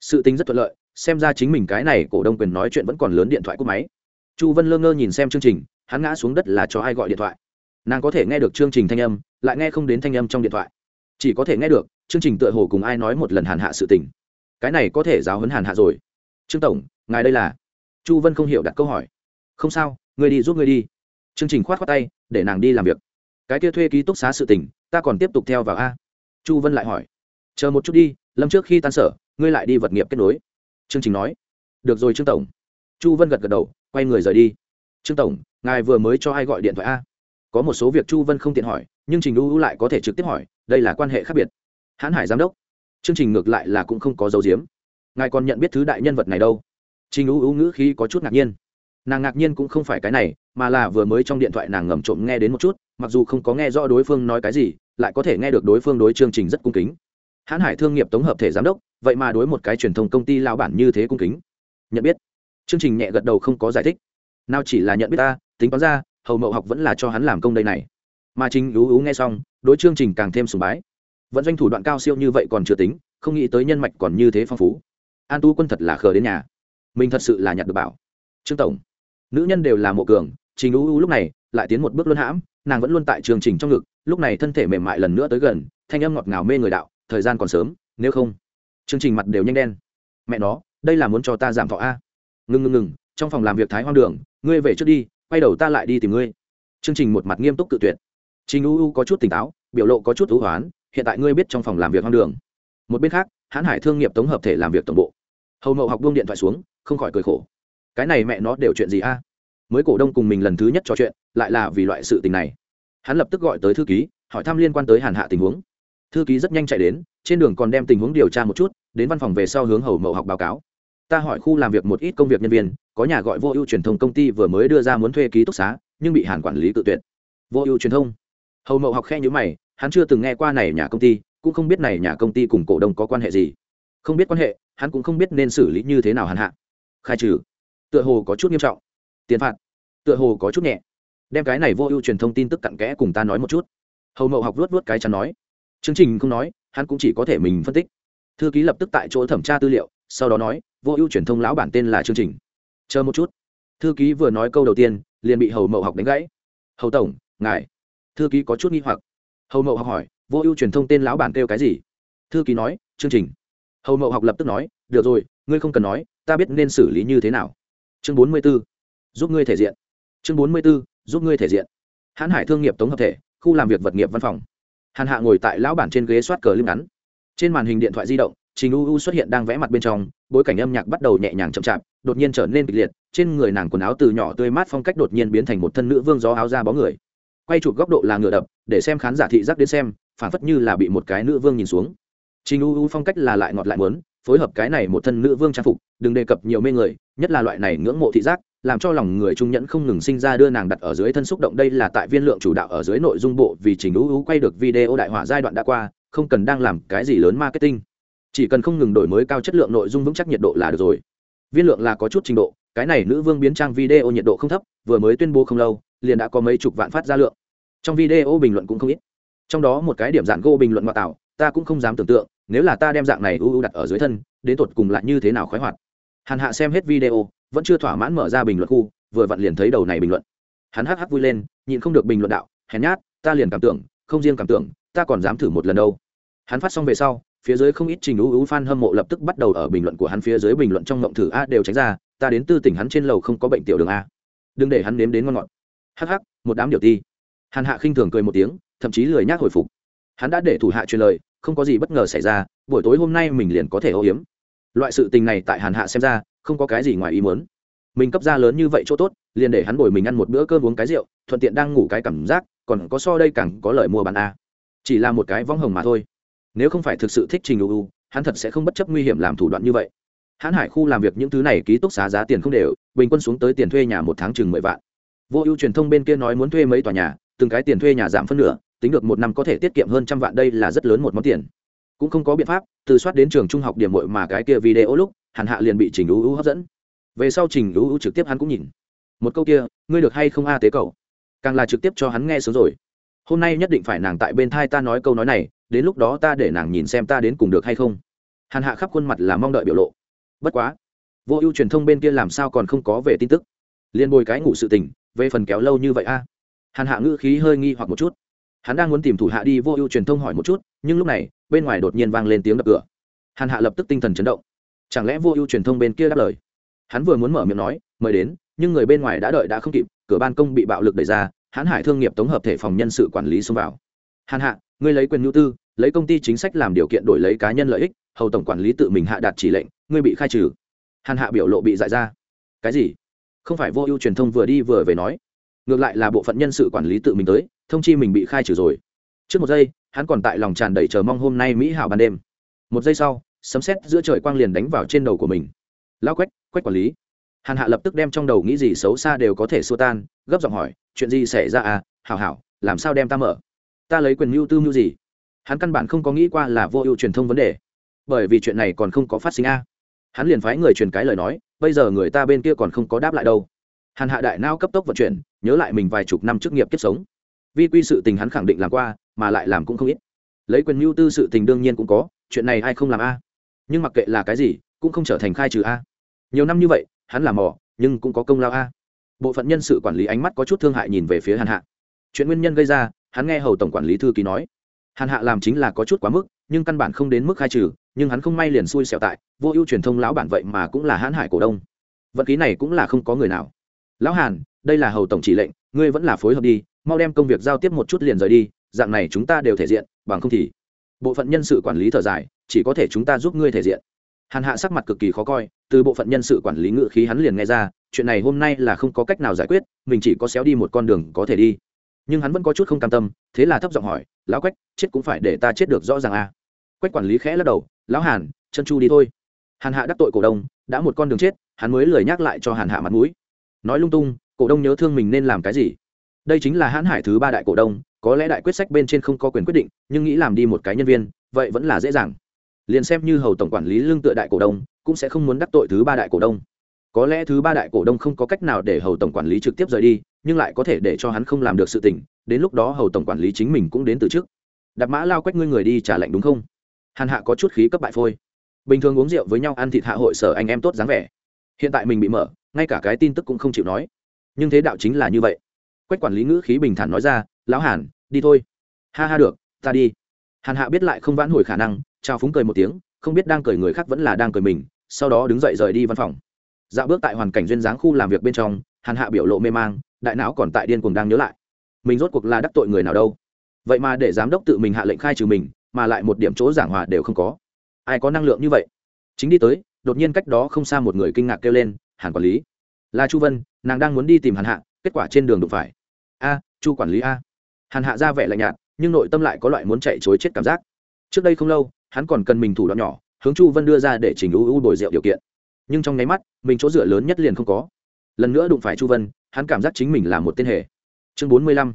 Sự tính rất thuận lợi, xem ra chính mình cái này cổ đông quyền nói chuyện vẫn còn lớn điện thoại cúp máy. Chu vân lơ ngơ nhìn xem chương trình, hắn ngã xuống đất là cho ai gọi điện thoại? Nàng có thể nghe được chương trình thanh âm, lại nghe không đến thanh âm trong điện thoại chỉ có thể nghe được, chương trình tựa hồ cùng ai nói một lần hàn hạ sự tình. Cái này có thể giáo hấn hàn hạ rồi. Trương tổng, ngài đây là? Chu vân không hiểu đặt câu hỏi. Không sao, người đi giúp người đi. Chương trình khoát khoát tay, để nàng đi làm việc. Cái kia thuê ký túc xá sự tình, ta còn tiếp tục theo vào a. Chu vân lại hỏi. Chờ một chút đi, lâm trước khi tan sở, ngươi lại đi vật nghiệp kết nối. Chương trình nói. Được rồi trương tổng. Chu vân gật gật đầu, quay người rời đi. Trương tổng, ngài vừa mới cho ai gọi điện thoại a? Có một số việc chu vân không tiện hỏi, nhưng trình u lại có thể trực tiếp hỏi đây là quan hệ khác biệt. Hãn hải giám đốc, chương trình ngược lại là cũng không có dấu diếm. Ngài còn nhận biết thứ đại nhân vật này đâu? Trình ưu ưu ngữ khí có chút ngạc nhiên. Nàng ngạc nhiên cũng không phải cái này, mà là vừa mới trong điện thoại nàng ngầm trộm nghe đến một chút, mặc dù không có nghe rõ đối phương nói cái gì, lại có thể nghe được đối phương đối chương trình rất cung kính. Hãn hải thương nghiệp tổng hợp thể giám đốc, vậy mà đối một cái truyền thông công ty lao bản như thế cung kính. Nhận biết. Chương trình nhẹ gật đầu không có giải thích. Nào chỉ là nhận biết ta, tính toán ra, hầu mậu học vẫn là cho hắn làm công đây này. Mà chính ưu ú nghe xong đối chương trình càng thêm sùng bái. Vận doanh thủ đoạn cao siêu như vậy còn chưa tính, không nghĩ tới nhân mạch còn như thế phong phú. An tu quân thật là khờ đến nhà. Mình thật sự là nhặt được bảo. Trương tổng, nữ nhân đều là mộ cường, trình u u lúc này lại tiến một bước luân hãm, nàng vẫn luôn tại chương trình trong ngực, lúc này thân thể mềm mại lần nữa tới gần, thanh âm ngọt ngào mê người đạo, thời gian còn sớm, nếu không, chương trình mặt đều nhanh đen. Mẹ nó, đây là muốn cho ta giảm thọ a. Ngừng ngừng ngừng, trong phòng làm việc thái hoang đường, ngươi về trước đi, quay đầu ta lại đi tìm ngươi. Chương trình một mặt nghiêm túc tự tuyệt trình u u có chút tỉnh táo, biểu lộ có chút ưu hoán, hiện tại ngươi biết trong phòng làm việc hoang đường. Một bên khác, hãn hải thương nghiệp tổng hợp thể làm việc tổng bộ. Hầu mậu học buông điện thoại xuống, không khỏi cười khổ. Cái này mẹ nó đều chuyện gì a? Mới cổ đông cùng mình lần thứ nhất trò chuyện, lại là vì loại sự tình này. Hắn lập tức gọi tới thư ký, hỏi thăm liên quan tới hàn hạ tình huống. Thư ký rất nhanh chạy đến, trên đường còn đem tình huống điều tra một chút, đến văn phòng về sau hướng hầu mậu học báo cáo. Ta hỏi khu làm việc một ít công việc nhân viên, có nhà gọi vô ưu truyền thông công ty vừa mới đưa ra muốn thuê ký túc xá, nhưng bị hàn quản lý tự tuyệt. Vô ưu truyền thông hầu mậu học khe nhữ mày, hắn chưa từng nghe qua này nhà công ty, cũng không biết này nhà công ty cùng cổ đông có quan hệ gì. Không biết quan hệ, hắn cũng không biết nên xử lý như thế nào hạn hạ. Khai trừ. Tựa hồ có chút nghiêm trọng. Tiền phạt. Tựa hồ có chút nhẹ. Đem cái này vô ưu truyền thông tin tức cặn kẽ cùng ta nói một chút. Hầu mậu học vuốt vuốt cái chắn nói. Chương trình không nói, hắn cũng chỉ có thể mình phân tích. Thư ký lập tức tại chỗ thẩm tra tư liệu, sau đó nói, vô ưu truyền thông lão bản tên là chương trình. Chờ một chút. Thư ký vừa nói câu đầu tiên, liền bị hầu mậu học đánh gãy. Hầu tổng, ngài thư ký có chút nghi hoặc. Hầu mậu học hỏi, vô ưu truyền thông tên lão bản kêu cái gì? Thư ký nói, chương trình. Hầu mậu học lập tức nói, được rồi, ngươi không cần nói, ta biết nên xử lý như thế nào. Chương bốn mươi b ố giúp ngươi thể diện. Chương bốn mươi b ố giúp ngươi thể diện. Hãn hải thương nghiệp tống hợp thể, khu làm việc vật nghiệp văn phòng. Hàn hạ ngồi tại lão bản trên ghế soát cờ lim ngắn. Trên màn hình điện thoại di động, trình u u xuất hiện đang vẽ mặt bên trong, bối cảnh âm nhạc bắt đầu nhẹ nhàng chậm chạp, đột nhiên trở nên kịch liệt, trên người nàng quần áo từ nhỏ tươi mát phong cách đột nhiên biến thành một thân nữ vương gió áo ra bó người quay chụp góc độ là ngựa đập, để xem khán giả thị giác đến xem, phản phất như là bị một cái nữ vương nhìn xuống. Trình u u phong cách là lại ngọt lại mớn phối hợp cái này một thân nữ vương trang phục, đừng đề cập nhiều mê người, nhất là loại này ngưỡng mộ thị giác, làm cho lòng người trung nhẫn không ngừng sinh ra đưa nàng đặt ở dưới thân xúc động. Đây là tại viên lượng chủ đạo ở dưới nội dung bộ, vì trình u u quay được video đại hỏa giai đoạn đã qua, không cần đang làm cái gì lớn marketing. Chỉ cần không ngừng đổi mới cao chất lượng nội dung vững chắc nhiệt độ là được rồi. Viên lượng là có chút trình độ, cái này nữ vương biến trang video nhiệt độ không thấp, vừa mới tuyên bố không lâu liền đã có mấy chục vạn phát ra lượng. Trong video bình luận cũng không ít. Trong đó một cái điểm dạng gô bình luận ngoại tạo, ta cũng không dám tưởng tượng, nếu là ta đem dạng này ưu ưu đặt ở dưới thân, đến tột cùng lại như thế nào khoái hoạt. Hàn hạ xem hết video, vẫn chưa thỏa mãn mở ra bình luận khu, vừa vặn liền thấy đầu này bình luận. Hắn hắc hắc vui lên, nhịn không được bình luận đạo, hèn nhát, ta liền cảm tưởng, không riêng cảm tưởng, ta còn dám thử một lần đâu. Hắn phát xong về sau, phía dưới không ít trình ưu ưu fan hâm mộ lập tức bắt đầu ở bình luận của hắn phía dưới bình luận trong ngộng thử a đều tránh ra, ta đến tư tỉnh hắn trên lầu không có bệnh tiểu đường a. Đừng để hắn nếm đến ngon ngọt hắc hắc, một đám điều ti. Hàn hạ khinh thường cười một tiếng, thậm chí lười nhác hồi phục. Hắn đã để thủ hạ truyền lời, không có gì bất ngờ xảy ra, buổi tối hôm nay mình liền có thể ô hiếm loại sự tình này tại hàn hạ xem ra, không có cái gì ngoài ý muốn. Mình cấp ra lớn như vậy chỗ tốt, liền để hắn bồi mình ăn một bữa cơm uống cái rượu, thuận tiện đang ngủ cái cảm giác, còn có so đây càng có lợi mua bán a. Chỉ là một cái vong hồng mà thôi. Nếu không phải thực sự thích trình ưu hắn thật sẽ không bất chấp nguy hiểm làm thủ đoạn như vậy. Hãn hải khu làm việc những thứ này ký túc xá giá tiền không đều, bình quân xuống tới tiền thuê nhà một tháng chừng mười vạn vô ưu truyền thông bên kia nói muốn thuê mấy tòa nhà, từng cái tiền thuê nhà giảm phân nửa, tính được một năm có thể tiết kiệm hơn trăm vạn, đây là rất lớn một món tiền. Cũng không có biện pháp, từ soát đến trường trung học điểm mội mà cái kia video lúc, hàn hạ liền bị trình ưu ưu hấp dẫn. Về sau trình ưu ưu trực tiếp hắn cũng nhìn. Một câu kia, ngươi được hay không a tế cầu càng là trực tiếp cho hắn nghe sớm rồi. Hôm nay nhất định phải nàng tại bên thai ta nói câu nói này, đến lúc đó ta để nàng nhìn xem ta đến cùng được hay không. Hàn hạ khắp khuôn mặt là mong đợi biểu lộ. Bất quá, vô ưu truyền thông bên kia làm sao còn không có về tin tức? Liên bồi cái ngủ sự tình về phần kéo lâu như vậy a? Hàn hạ ngữ khí hơi nghi hoặc một chút. Hắn đang muốn tìm thủ hạ đi vô ưu truyền thông hỏi một chút, nhưng lúc này, bên ngoài đột nhiên vang lên tiếng đập cửa. Hàn hạ lập tức tinh thần chấn động. Chẳng lẽ vô ưu truyền thông bên kia đáp lời? Hắn vừa muốn mở miệng nói, mời đến, nhưng người bên ngoài đã đợi đã không kịp, cửa ban công bị bạo lực đẩy ra, hãn hải thương nghiệp tổng hợp thể phòng nhân sự quản lý xông vào. Hàn hạ, ngươi lấy quyền nhu tư, lấy công ty chính sách làm điều kiện đổi lấy cá nhân lợi ích, hầu tổng quản lý tự mình hạ đạt chỉ lệnh, ngươi bị khai trừ. Hàn hạ biểu lộ bị dại ra. Cái gì? Không phải vô ưu truyền thông vừa đi vừa về nói. Ngược lại là bộ phận nhân sự quản lý tự mình tới, thông chi mình bị khai trừ rồi. Trước một giây, hắn còn tại lòng tràn đầy chờ mong hôm nay mỹ hảo ban đêm. Một giây sau, sấm sét giữa trời quang liền đánh vào trên đầu của mình. Lao quách quách quản lý. Hàn hạ lập tức đem trong đầu nghĩ gì xấu xa đều có thể xua tan, gấp giọng hỏi, chuyện gì xảy ra à? Hảo hảo, làm sao đem ta mở? Ta lấy quyền mưu tư mưu gì? Hắn căn bản không có nghĩ qua là vô ưu truyền thông vấn đề. Bởi vì chuyện này còn không có phát sinh a. Hắn liền phái người truyền cái lời nói bây giờ người ta bên kia còn không có đáp lại đâu. Hàn hạ đại nao cấp tốc vận chuyển, nhớ lại mình vài chục năm trước nghiệp kiếp sống. Vi quy sự tình hắn khẳng định làm qua, mà lại làm cũng không ít. Lấy quyền mưu tư sự tình đương nhiên cũng có, chuyện này ai không làm a? Nhưng mặc kệ là cái gì, cũng không trở thành khai trừ a. Nhiều năm như vậy, hắn làm mỏ nhưng cũng có công lao a. Bộ phận nhân sự quản lý ánh mắt có chút thương hại nhìn về phía hàn hạ. Chuyện nguyên nhân gây ra, hắn nghe hầu tổng quản lý thư ký nói hàn hạ làm chính là có chút quá mức, nhưng căn bản không đến mức khai trừ, nhưng hắn không may liền xui xẻo tại, vô ưu truyền thông lão bản vậy mà cũng là hãn hải cổ đông. Vận khí này cũng là không có người nào. Lão hàn, đây là hầu tổng chỉ lệnh, ngươi vẫn là phối hợp đi, mau đem công việc giao tiếp một chút liền rời đi, dạng này chúng ta đều thể diện, bằng không thì bộ phận nhân sự quản lý thở dài, chỉ có thể chúng ta giúp ngươi thể diện. Hàn hạ sắc mặt cực kỳ khó coi, từ bộ phận nhân sự quản lý ngự khí hắn liền nghe ra, chuyện này hôm nay là không có cách nào giải quyết, mình chỉ có xéo đi một con đường có thể đi nhưng hắn vẫn có chút không cam tâm, thế là thấp giọng hỏi, lão quách, chết cũng phải để ta chết được rõ ràng à. quách quản lý khẽ lắc đầu, lão hàn, chân chu đi thôi. Hàn hạ đắc tội cổ đông, đã một con đường chết, hắn mới lời nhắc lại cho hàn hạ mặt mũi. Nói lung tung, cổ đông nhớ thương mình nên làm cái gì? Đây chính là hãn hải thứ ba đại cổ đông, có lẽ đại quyết sách bên trên không có quyền quyết định, nhưng nghĩ làm đi một cái nhân viên, vậy vẫn là dễ dàng. Liền xem như hầu tổng quản lý lương tựa đại cổ đông, cũng sẽ không muốn đắc tội thứ ba đại cổ đông. Có lẽ thứ ba đại cổ đông không có cách nào để hầu tổng quản lý trực tiếp rời đi nhưng lại có thể để cho hắn không làm được sự tình, đến lúc đó hầu tổng quản lý chính mình cũng đến từ trước. Đặt mã lao quách ngươi người đi trả lệnh đúng không? Hàn hạ có chút khí cấp bại phôi. Bình thường uống rượu với nhau ăn thịt hạ hội sở anh em tốt dáng vẻ. Hiện tại mình bị mở, ngay cả cái tin tức cũng không chịu nói. Nhưng thế đạo chính là như vậy. Quách quản lý ngữ khí bình thản nói ra, lão hàn, đi thôi. Ha ha, được, ta đi. Hàn hạ biết lại không vãn hồi khả năng trao phúng cười một tiếng, không biết đang cười người khác vẫn là đang cười mình, sau đó đứng dậy rời đi văn phòng. Dạo bước tại hoàn cảnh duyên dáng khu làm việc bên trong, hàn hạ biểu lộ mê mang đại não còn tại điên cuồng đang nhớ lại. Mình rốt cuộc là đắc tội người nào đâu? Vậy mà để giám đốc tự mình hạ lệnh khai trừ mình, mà lại một điểm chỗ giảng hòa đều không có. Ai có năng lượng như vậy? Chính đi tới, đột nhiên cách đó không xa một người kinh ngạc kêu lên, hàn quản lý. Là chu vân, nàng đang muốn đi tìm hàn hạ, kết quả trên đường đụng phải. A, chu quản lý a. Hàn hạ ra vẻ lạnh nhạt, nhưng nội tâm lại có loại muốn chạy chối chết cảm giác. Trước đây không lâu, hắn còn cần mình thủ đoạn nhỏ, hướng chu vân đưa ra để chỉnh ưu ưu bồi rượu điều kiện. Nhưng trong nháy mắt, mình chỗ dựa lớn nhất liền không có. Lần nữa đụng phải chu vân hắn cảm giác chính mình là một tên hề. Chương bốn mươi lăm,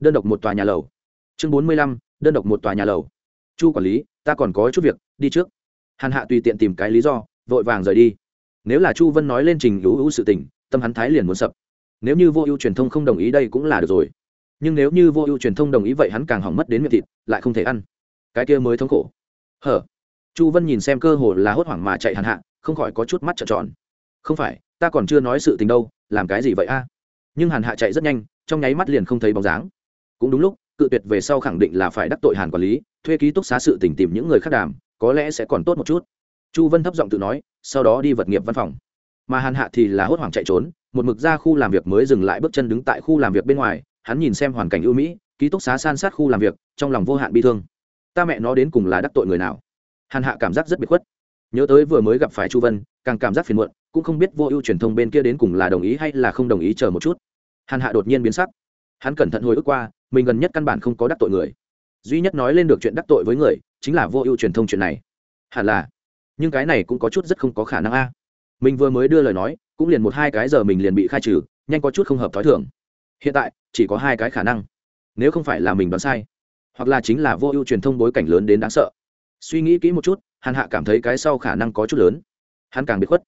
đơn độc một tòa nhà lầu. Chương bốn mươi lăm, đơn độc một tòa nhà lầu. Chu quản lý, ta còn có chút việc, đi trước. Hàn hạ tùy tiện tìm cái lý do, vội vàng rời đi. Nếu là chu vân nói lên trình hữu hữu sự tình, tâm hắn thái liền muốn sập. Nếu như vô ưu truyền thông không đồng ý đây cũng là được rồi. Nhưng nếu như vô ưu truyền thông đồng ý vậy hắn càng hỏng mất đến miệng thịt, lại không thể ăn. Cái kia mới thống khổ. Hở. Chu vân nhìn xem cơ hồ là hốt hoảng mà chạy hàn hạ, không khỏi có chút mắt trợn tròn. Không phải, ta còn chưa nói sự tình đâu làm cái gì vậy a? Nhưng hàn hạ chạy rất nhanh, trong nháy mắt liền không thấy bóng dáng. Cũng đúng lúc, cự tuyệt về sau khẳng định là phải đắc tội hàn quản lý, thuê ký túc xá sự tình tìm những người khác đàm, có lẽ sẽ còn tốt một chút. Chu vân thấp giọng tự nói, sau đó đi vật nghiệp văn phòng. Mà hàn hạ thì là hốt hoảng chạy trốn, một mực ra khu làm việc mới dừng lại bước chân đứng tại khu làm việc bên ngoài, hắn nhìn xem hoàn cảnh ưu mỹ, ký túc xá san sát khu làm việc, trong lòng vô hạn bi thương. Ta mẹ nó đến cùng là đắc tội người nào? Hàn hạ cảm giác rất biệt khuất. Nhớ tới vừa mới gặp phải chu vân, càng cảm giác phiền muộn cũng không biết vô ưu truyền thông bên kia đến cùng là đồng ý hay là không đồng ý chờ một chút. Hàn hạ đột nhiên biến sắc. Hắn cẩn thận hồi ức qua, mình gần nhất căn bản không có đắc tội người. Duy nhất nói lên được chuyện đắc tội với người, chính là vô ưu truyền thông chuyện này. Hẳn là, nhưng cái này cũng có chút rất không có khả năng a. Mình vừa mới đưa lời nói, cũng liền một hai cái giờ mình liền bị khai trừ, nhanh có chút không hợp t h ó i thưởng hiện tại, chỉ có hai cái khả năng. Nếu không phải là mình đoán sai, hoặc là chính là vô ưu truyền thông bối cảnh lớn đến đáng sợ. Suy nghĩ kỹ một chút, hàn hạ cảm thấy cái sau khả năng có chút lớn. Hắn càng bị khuất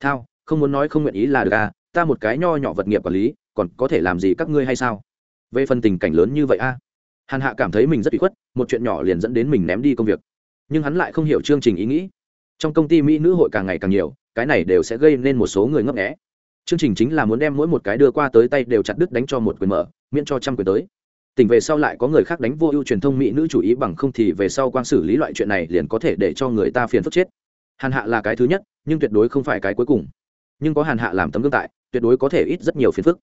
thao, không muốn nói không nguyện ý là được à ta một cái nho nhỏ vật nghiệp quản lý, còn có thể làm gì các ngươi hay sao? Về phần tình cảnh lớn như vậy a hàn hạ cảm thấy mình rất bị khuất, một chuyện nhỏ liền dẫn đến mình ném đi công việc. Nhưng hắn lại không hiểu chương trình ý nghĩ. Trong công ty mỹ nữ hội càng ngày càng nhiều, cái này đều sẽ gây nên một số người ngấp nghẽ chương trình chính là muốn đem mỗi một cái đưa qua tới tay đều chặt đứt đánh cho một quyền mở, miễn cho trăm quyền tới. Tỉnh về sau lại có người khác đánh vô ưu truyền thông mỹ nữ chủ ý bằng không thì về sau quan xử lý loại chuyện này liền có thể để cho người ta phiền phức chết hàn hạ là cái thứ nhất, nhưng tuyệt đối không phải cái cuối cùng. Nhưng có hàn hạ làm tấm gương tại, tuyệt đối có thể ít rất nhiều phiền phức.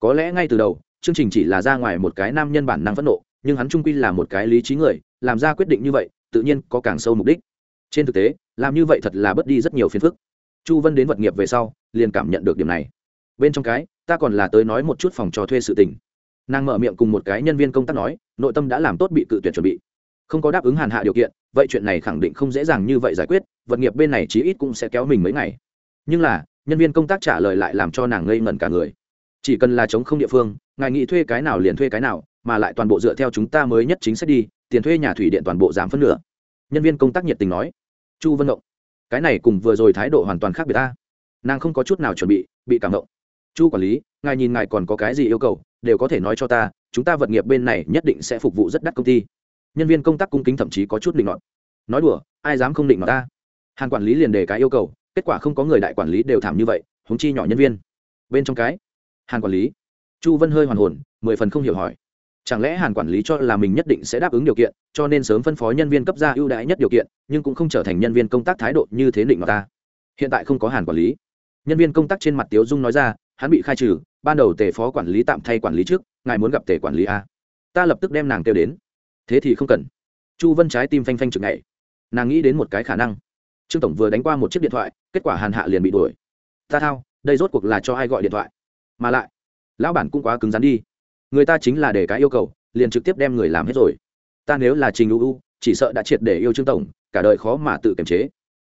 Có lẽ ngay từ đầu, chương trình chỉ là ra ngoài một cái nam nhân bản năng phẫn nộ, nhưng hắn trung quy là một cái lý trí người, làm ra quyết định như vậy, tự nhiên có càng sâu mục đích. Trên thực tế, làm như vậy thật là bớt đi rất nhiều phiền phức. Chu vân đến vật nghiệp về sau, liền cảm nhận được điểm này. Bên trong cái, ta còn là tới nói một chút phòng trò thuê sự tình. Nàng mở miệng cùng một cái nhân viên công tác nói, nội tâm đã làm tốt bị cự tuyệt chuẩn bị không có đáp ứng hàn hạ điều kiện, vậy chuyện này khẳng định không dễ dàng như vậy giải quyết, vật nghiệp bên này chí ít cũng sẽ kéo mình mấy ngày. Nhưng là, nhân viên công tác trả lời lại làm cho nàng ngây ngẩn cả người. Chỉ cần là chống không địa phương, ngài nghĩ thuê cái nào liền thuê cái nào, mà lại toàn bộ dựa theo chúng ta mới nhất chính sách đi, tiền thuê nhà thủy điện toàn bộ giảm phân nửa. Nhân viên công tác nhiệt tình nói. Chu vân động cái này cùng vừa rồi thái độ hoàn toàn khác biệt ta. Nàng không có chút nào chuẩn bị bị cảm động. Chu quản lý, ngài nhìn ngài còn có cái gì yêu cầu, đều có thể nói cho ta, chúng ta vật nghiệp bên này nhất định sẽ phục vụ rất đắt công ty nhân viên công tác cung kính thậm chí có chút định nọt. Nói đùa, ai dám không định nọt ta? Hàn quản lý liền đề cái yêu cầu, kết quả không có người đại quản lý đều thảm như vậy húng chi nhỏ nhân viên. Bên trong cái, hàn quản lý, chu vân hơi hoàn hồn, mười phần không hiểu hỏi. Chẳng lẽ hàn quản lý cho là mình nhất định sẽ đáp ứng điều kiện, cho nên sớm phân phó nhân viên cấp ra ưu đãi nhất điều kiện, nhưng cũng không trở thành nhân viên công tác thái độ như thế định mà ta. Hiện tại không có hàn quản lý. Nhân viên công tác trên mặt tiếu dung nói ra, hắn bị khai trừ, ban đầu tề phó quản lý tạm thay quản lý trước, ngài muốn gặp tề quản lý a. Ta lập tức đem nàng kêu đến thế thì không cần. Chu vân trái tim phanh phanh chừng ngày nàng nghĩ đến một cái khả năng. Trương tổng vừa đánh qua một chiếc điện thoại, kết quả hàn hạ liền bị đuổi. Ta thao, đây rốt cuộc là cho ai gọi điện thoại? Mà lại, lão bản cũng quá cứng rắn đi. Người ta chính là để cái yêu cầu, liền trực tiếp đem người làm hết rồi. Ta nếu là trình ưu chỉ sợ đã triệt để yêu trương tổng, cả đời khó mà tự kiềm chế.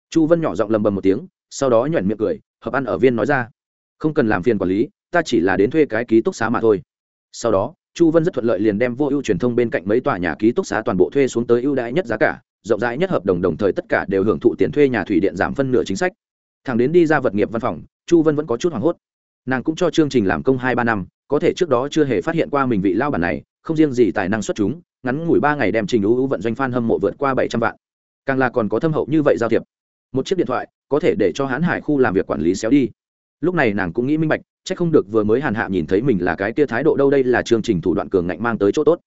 Chu vân nhỏ giọng lầm bầm một tiếng, sau đó nhoẻn miệng cười, hợp ăn ở viên nói ra. Không cần làm phiền quản lý, ta chỉ là đến thuê cái ký túc xá mà thôi. Sau đó chu vân rất thuận lợi liền đem vô ưu truyền thông bên cạnh mấy tòa nhà ký túc xá toàn bộ thuê xuống tới ưu đãi nhất giá cả, rộng rãi nhất hợp đồng đồng thời tất cả đều hưởng thụ tiền thuê nhà thủy điện giảm phân nửa chính sách. Thằng đến đi ra vật nghiệp văn phòng, chu vân vẫn có chút hoảng hốt. Nàng cũng cho chương trình làm công hai ba năm, có thể trước đó chưa hề phát hiện qua mình vị lao bản này, không riêng gì tài năng xuất chúng, ngắn ngủi ba ngày đem trình ưu vận doanh f hâm mộ vượt qua bảy trăm vạn. Càng là còn có thâm hậu như vậy giao thiệp. Một chiếc điện thoại, có thể để cho hãn hải khu làm việc quản lý xéo đi. Lúc này nàng cũng nghĩ minh bạch chắc không được vừa mới hàn hạ nhìn thấy mình là cái tia thái độ đâu đây là chương trình thủ đoạn cường ngạnh mang tới chỗ tốt.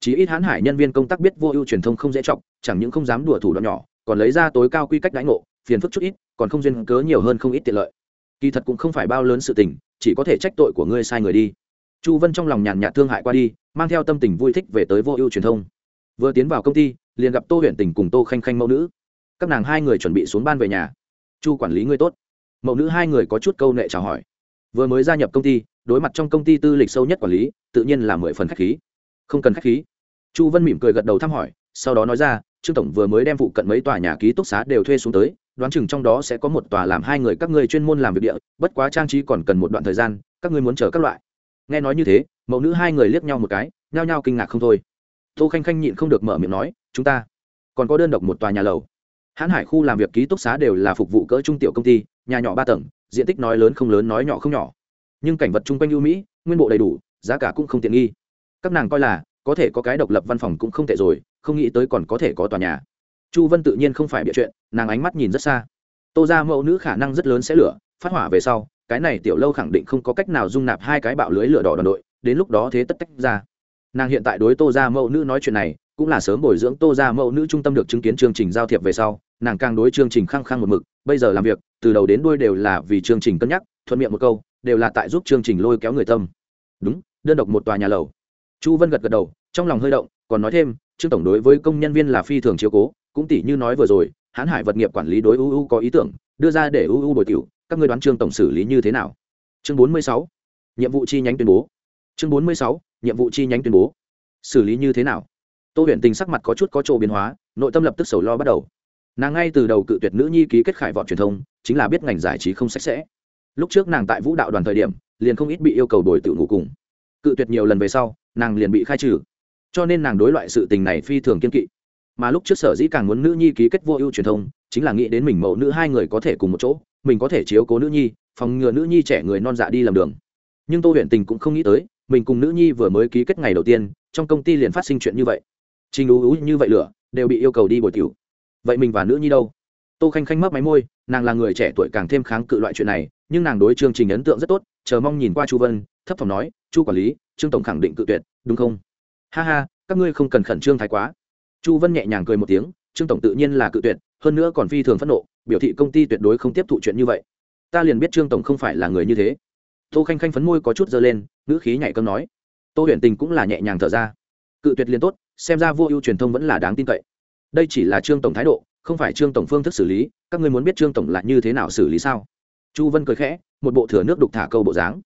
Chỉ ít hãn hải nhân viên công tác biết vô ưu truyền thông không dễ trọng chẳng những không dám đùa thủ đoạn nhỏ, còn lấy ra tối cao quy cách đãi ngộ, phiền phức chút ít, còn không duyên cớ nhiều hơn không ít tiện lợi. Kỳ thật cũng không phải bao lớn sự tình, chỉ có thể trách tội của ngươi sai người đi. Chu vân trong lòng nhàn nhạt thương hại qua đi, mang theo tâm tình vui thích về tới vô ưu truyền thông. Vừa tiến vào công ty, liền gặp tô huyện tình cùng tô khanh khanh mẫu nữ. Các nàng hai người chuẩn bị xuống ban về nhà. Chu quản lý ngươi tốt. Mẫu nữ hai người có chút câu nệ chào hỏi vừa mới gia nhập công ty, đối mặt trong công ty tư lịch sâu nhất quản lý, tự nhiên là mười phần khách khí. Không cần khách khí. Chu vân mỉm cười gật đầu thăm hỏi, sau đó nói ra, trương tổng vừa mới đem phụ cận mấy tòa nhà ký túc xá đều thuê xuống tới, đoán chừng trong đó sẽ có một tòa làm hai người các ngươi chuyên môn làm việc địa, bất quá trang trí còn cần một đoạn thời gian, các ngươi muốn chờ các loại. Nghe nói như thế, mẫu nữ hai người liếc nhau một cái, nhao nhao kinh ngạc không thôi. Tô khanh khanh nhịn không được mở miệng nói, chúng ta còn có đơn độc một tòa nhà lầu. Hãn hải khu làm việc ký túc xá đều là phục vụ cỡ trung tiểu công ty, nhà nhỏ ba tầng diện tích nói lớn không lớn nói nhỏ không nhỏ. Nhưng cảnh vật chung quanh ưu mỹ, nguyên bộ đầy đủ, giá cả cũng không tiện nghi. Các nàng coi là, có thể có cái độc lập văn phòng cũng không tệ rồi, không nghĩ tới còn có thể có tòa nhà. Chu vân tự nhiên không phải bịa chuyện, nàng ánh mắt nhìn rất xa. Tô ra mẫu nữ khả năng rất lớn sẽ lửa, phát hỏa về sau, cái này tiểu lâu khẳng định không có cách nào dung nạp hai cái bạo lưới lửa đỏ đoàn đội, đến lúc đó thế tất tách ra. Nàng hiện tại đối tô ra mẫu nữ nói chuyện này, cũng là sớm bồi dưỡng tô ra mẫu nữ trung tâm được chứng kiến chương trình giao thiệp về sau, nàng càng đối chương trình khăng khăng một mực, bây giờ làm việc từ đầu đến đuôi đều là vì chương trình cân nhắc, thuận miệng một câu, đều là tại giúp chương trình lôi kéo người tâm. Đúng, đơn độc một tòa nhà lầu. Chu vân gật gật đầu, trong lòng hơi động, còn nói thêm, trương tổng đối với công nhân viên là phi thường chiếu cố, cũng tỷ như nói vừa rồi, hãn hải vật nghiệp quản lý đối uu có ý tưởng, đưa ra để uu bồi cựu các ngươi đoán trương tổng xử lý như thế nào? Chương bốn mươi sáu, nhiệm vụ chi nhánh tuyên bố. Chương bốn mươi sáu, nhiệm vụ chi nhánh tuyên bố. Xử lý như thế nào? Tô huyền tình sắc mặt có chút có chỗ biến hóa, nội tâm lập tức sầu lo bắt đầu nàng ngay từ đầu cự tuyệt nữ nhi ký kết khải vọt truyền thông, chính là biết ngành giải trí không sạch sẽ. Lúc trước nàng tại vũ đạo đoàn thời điểm, liền không ít bị yêu cầu đổi tự ngủ cùng. Cự tuyệt nhiều lần về sau, nàng liền bị khai trừ. Cho nên nàng đối loại sự tình này phi thường kiên kỵ. Mà lúc trước sở dĩ càng muốn nữ nhi ký kết vô ưu truyền thông, chính là nghĩ đến mình mẫu nữ hai người có thể cùng một chỗ, mình có thể chiếu cố nữ nhi, phòng ngừa nữ nhi trẻ người non dạ đi làm đường. Nhưng tô huyện tình cũng không nghĩ tới, mình cùng nữ nhi vừa mới ký kết ngày đầu tiên, trong công ty liền phát sinh chuyện như vậy. Trình ú ú như vậy lửa, đều bị yêu cầu đi bồi tiểu vậy mình và nữ nhi đâu? Tô khanh khanh mấp máy môi, nàng là người trẻ tuổi càng thêm kháng cự loại chuyện này, nhưng nàng đối chương trình ấn tượng rất tốt, chờ mong nhìn qua chu vân, thấp thỏm nói, chu quản lý, trương tổng khẳng định cự tuyệt, đúng không? Ha ha, các ngươi không cần khẩn trương thái quá. Chu vân nhẹ nhàng cười một tiếng, trương tổng tự nhiên là cự tuyệt, hơn nữa còn phi thường phẫn nộ, biểu thị công ty tuyệt đối không tiếp thụ chuyện như vậy. Ta liền biết trương tổng không phải là người như thế. Tô khanh khanh phấn môi có chút dơ lên, ngữ khí nhảy cơm nói. Tô huyền tình cũng là nhẹ nhàng thở ra. Cự tuyệt liền tốt, xem ra vô ưu truyền thông vẫn là đáng tin cậy đây chỉ là trương tổng thái độ, không phải trương tổng phương thức xử lý, các ngươi muốn biết trương tổng là như thế nào xử lý sao? Chu vân cười khẽ, một bộ thừa nước đục thả câu bộ dáng.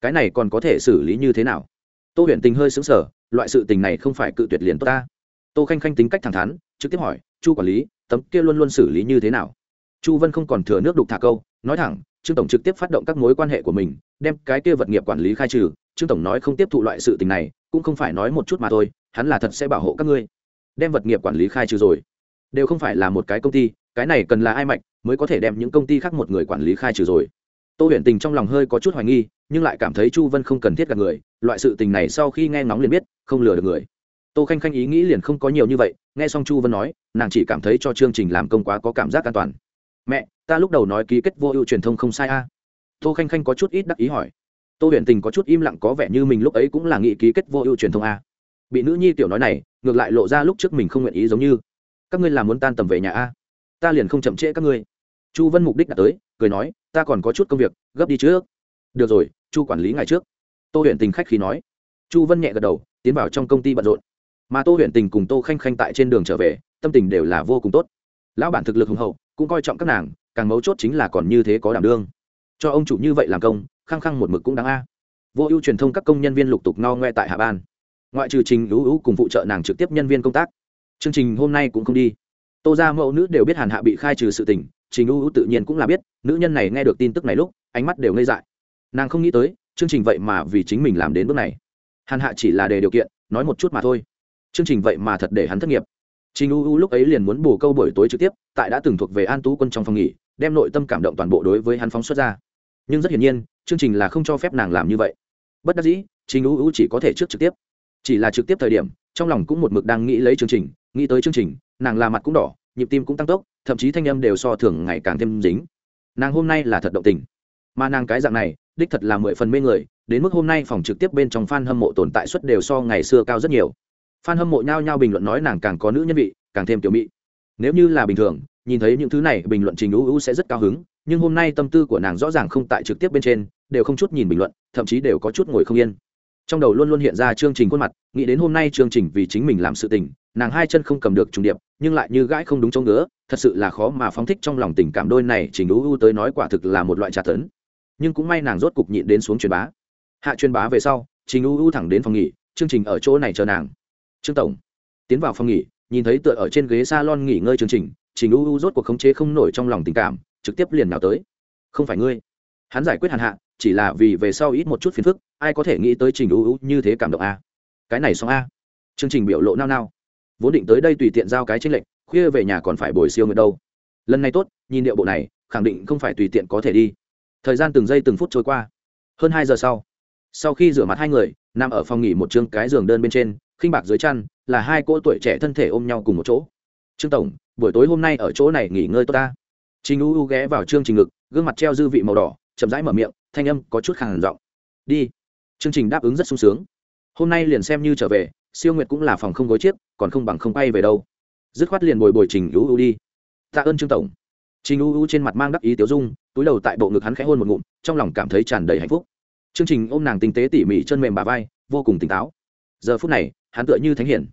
Cái này còn có thể xử lý như thế nào? Tô huyền tình hơi xứng sở loại sự tình này không phải cự tuyệt liền tốt ta. Tô khanh khanh tính cách thẳng thắn, trực tiếp hỏi, chu quản lý, tấm kia luôn luôn xử lý như thế nào? Chu vân không còn thừa nước đục thả câu, nói thẳng, trương tổng trực tiếp phát động các mối quan hệ của mình, đem cái kia vật nghiệp quản lý khai trừ, trương tổng nói không tiếp thụ loại sự tình này, cũng không phải nói một chút mà thôi, hắn là thật sẽ bảo hộ các ngươi đem vật nghiệp quản lý khai trừ rồi. Đều không phải là một cái công ty, cái này cần là ai mạnh mới có thể đem những công ty khác một người quản lý khai trừ rồi. Tô huyền tình trong lòng hơi có chút hoài nghi, nhưng lại cảm thấy chu vân không cần thiết gặp người, loại sự tình này sau khi nghe ngóng liền biết, không lừa được người. Tô khanh khanh ý nghĩ liền không có nhiều như vậy, nghe xong chu vân nói, nàng chỉ cảm thấy cho chương trình làm công quá có cảm giác an toàn. Mẹ, ta lúc đầu nói ký kết vô ưu truyền thông không sai a. Tô khanh khanh có chút ít đắc ý hỏi. Tô huyền tình có chút im lặng có vẻ như mình lúc ấy cũng là nghị ký kết vô ưu truyền thông a. Bị nữ nhi tiểu nói này ngược lại lộ ra lúc trước mình không nguyện ý giống như. Các ngươi làm muốn tan tầm về nhà a? Ta liền không chậm trễ các ngươi. Chu vân mục đích đã tới, cười nói, ta còn có chút công việc, gấp đi trước. Được rồi, chu quản lý ngày trước. Tô huyện tình khách khi nói. Chu vân nhẹ gật đầu, tiến vào trong công ty bận rộn. Mà tô huyện tình cùng tô khanh khanh tại trên đường trở về, tâm tình đều là vô cùng tốt. Lão bản thực lực hùng hậu, cũng coi trọng các nàng, càng mấu chốt chính là còn như thế có đảm đương. Cho ông chủ như vậy làm công, khăng khăng một mực cũng đáng a. Vô ưu truyền thông các công nhân viên lục tục no ngoe tại hạ ban ngoại trừ trình lũ ưu cùng phụ trợ nàng trực tiếp nhân viên công tác. Chương trình hôm nay cũng không đi. Tô ra mẫu nữ đều biết hàn hạ bị khai trừ sự tình, trình lũ ưu tự nhiên cũng là biết, nữ nhân này nghe được tin tức này lúc, ánh mắt đều ngây dại. Nàng không nghĩ tới, chương trình vậy mà vì chính mình làm đến bước này. Hàn hạ chỉ là đề điều kiện, nói một chút mà thôi. Chương trình vậy mà thật để hắn thất nghiệp. Trình u u lúc ấy liền muốn bù câu buổi tối trực tiếp, tại đã từng thuộc về an tú quân trong phòng nghỉ, đem nội tâm cảm động toàn bộ đối với hắn phóng xuất ra. Nhưng rất hiển nhiên, chương trình là không cho phép nàng làm như vậy. Bất đắc dĩ, trình u u chỉ có thể trước trực tiếp chỉ là trực tiếp thời điểm, trong lòng cũng một mực đang nghĩ lấy chương trình, nghĩ tới chương trình, nàng là mặt cũng đỏ, nhịp tim cũng tăng tốc, thậm chí thanh âm đều so thường ngày càng thêm dính. Nàng hôm nay là thật động tình. Mà nàng cái dạng này, đích thật là mười phần mê người, đến mức hôm nay phòng trực tiếp bên trong f a n hâm mộ tồn tại suất đều so ngày xưa cao rất nhiều. F a n hâm mộ nhao nhao bình luận nói nàng càng có nữ nhân vị, càng thêm tiểu mỹ nếu như là bình thường, nhìn thấy những thứ này, bình luận trình ưu ưu sẽ rất cao hứng, nhưng hôm nay tâm tư của nàng rõ ràng không tại trực tiếp bên trên, đều không chút nhìn bình luận, thậm chí đều có chút ngồi không yên trong đầu luôn luôn hiện ra chương trình khuôn mặt, nghĩ đến hôm nay chương trình vì chính mình làm sự tình, nàng hai chân không cầm được trùng điệp, nhưng lại như gãi không đúng chỗ ngứa, thật sự là khó mà phóng thích trong lòng tình cảm đôi này trình ưu ưu tới nói quả thực là một loại trà tấn. Nhưng cũng may nàng rốt cục nhịn đến xuống truyền bá. Hạ truyền bá về sau trình ưu ưu thẳng đến phòng nghỉ, chương trình ở chỗ này chờ nàng. Trương tổng, tiến vào phòng nghỉ, nhìn thấy tựa ở trên ghế salon nghỉ ngơi chương trình trình ưu ưu rốt cuộc khống chế không nổi trong lòng tình cảm, trực tiếp liền nào tới. Không phải ngươi. Hắn giải quyết hàn hạ chỉ là vì về sau ít một chút phiền phức, ai có thể nghĩ tới trình ưu ưu như thế cảm động a. Cái này xong a. Chương trình biểu lộ nao nao. Vốn định tới đây tùy tiện giao cái tranh lệch, khuya về nhà còn phải bồi siêu người đâu. Lần này tốt, nhìn điệu bộ này, khẳng định không phải tùy tiện có thể đi. Thời gian từng giây từng phút trôi qua. Hơn hai giờ sau sau khi rửa mặt hai người, nằm ở phòng nghỉ một chương cái giường đơn bên trên, khinh bạc dưới chăn, là hai cô tuổi trẻ thân thể ôm nhau cùng một chỗ. Trương tổng, buổi tối hôm nay ở chỗ này nghỉ ngơi tốt ta. Trình u u ghé vào trương trình ngực, gương mặt treo dư vị màu đỏ, chậm rãi mở miệng thanh âm có chút khàn giọng. Đi. Chương trình đáp ứng rất sung sướng. Hôm nay liền xem như trở về, siêu nguyệt cũng là phòng không gối chiếc, còn không bằng không bay về đâu. Dứt khoát liền bồi bồi trình u u đi. Tạ ơn trương tổng. Trình u u trên mặt mang đắc ý tiếu dung, túi đầu tại bộ ngực hắn khẽ hôn một ngụm, trong lòng cảm thấy tràn đầy hạnh phúc. Chương trình ôm nàng tinh tế tỉ mỉ chân mềm bà vai, vô cùng tỉnh táo. Giờ phút này, hắn tựa như thánh hiển.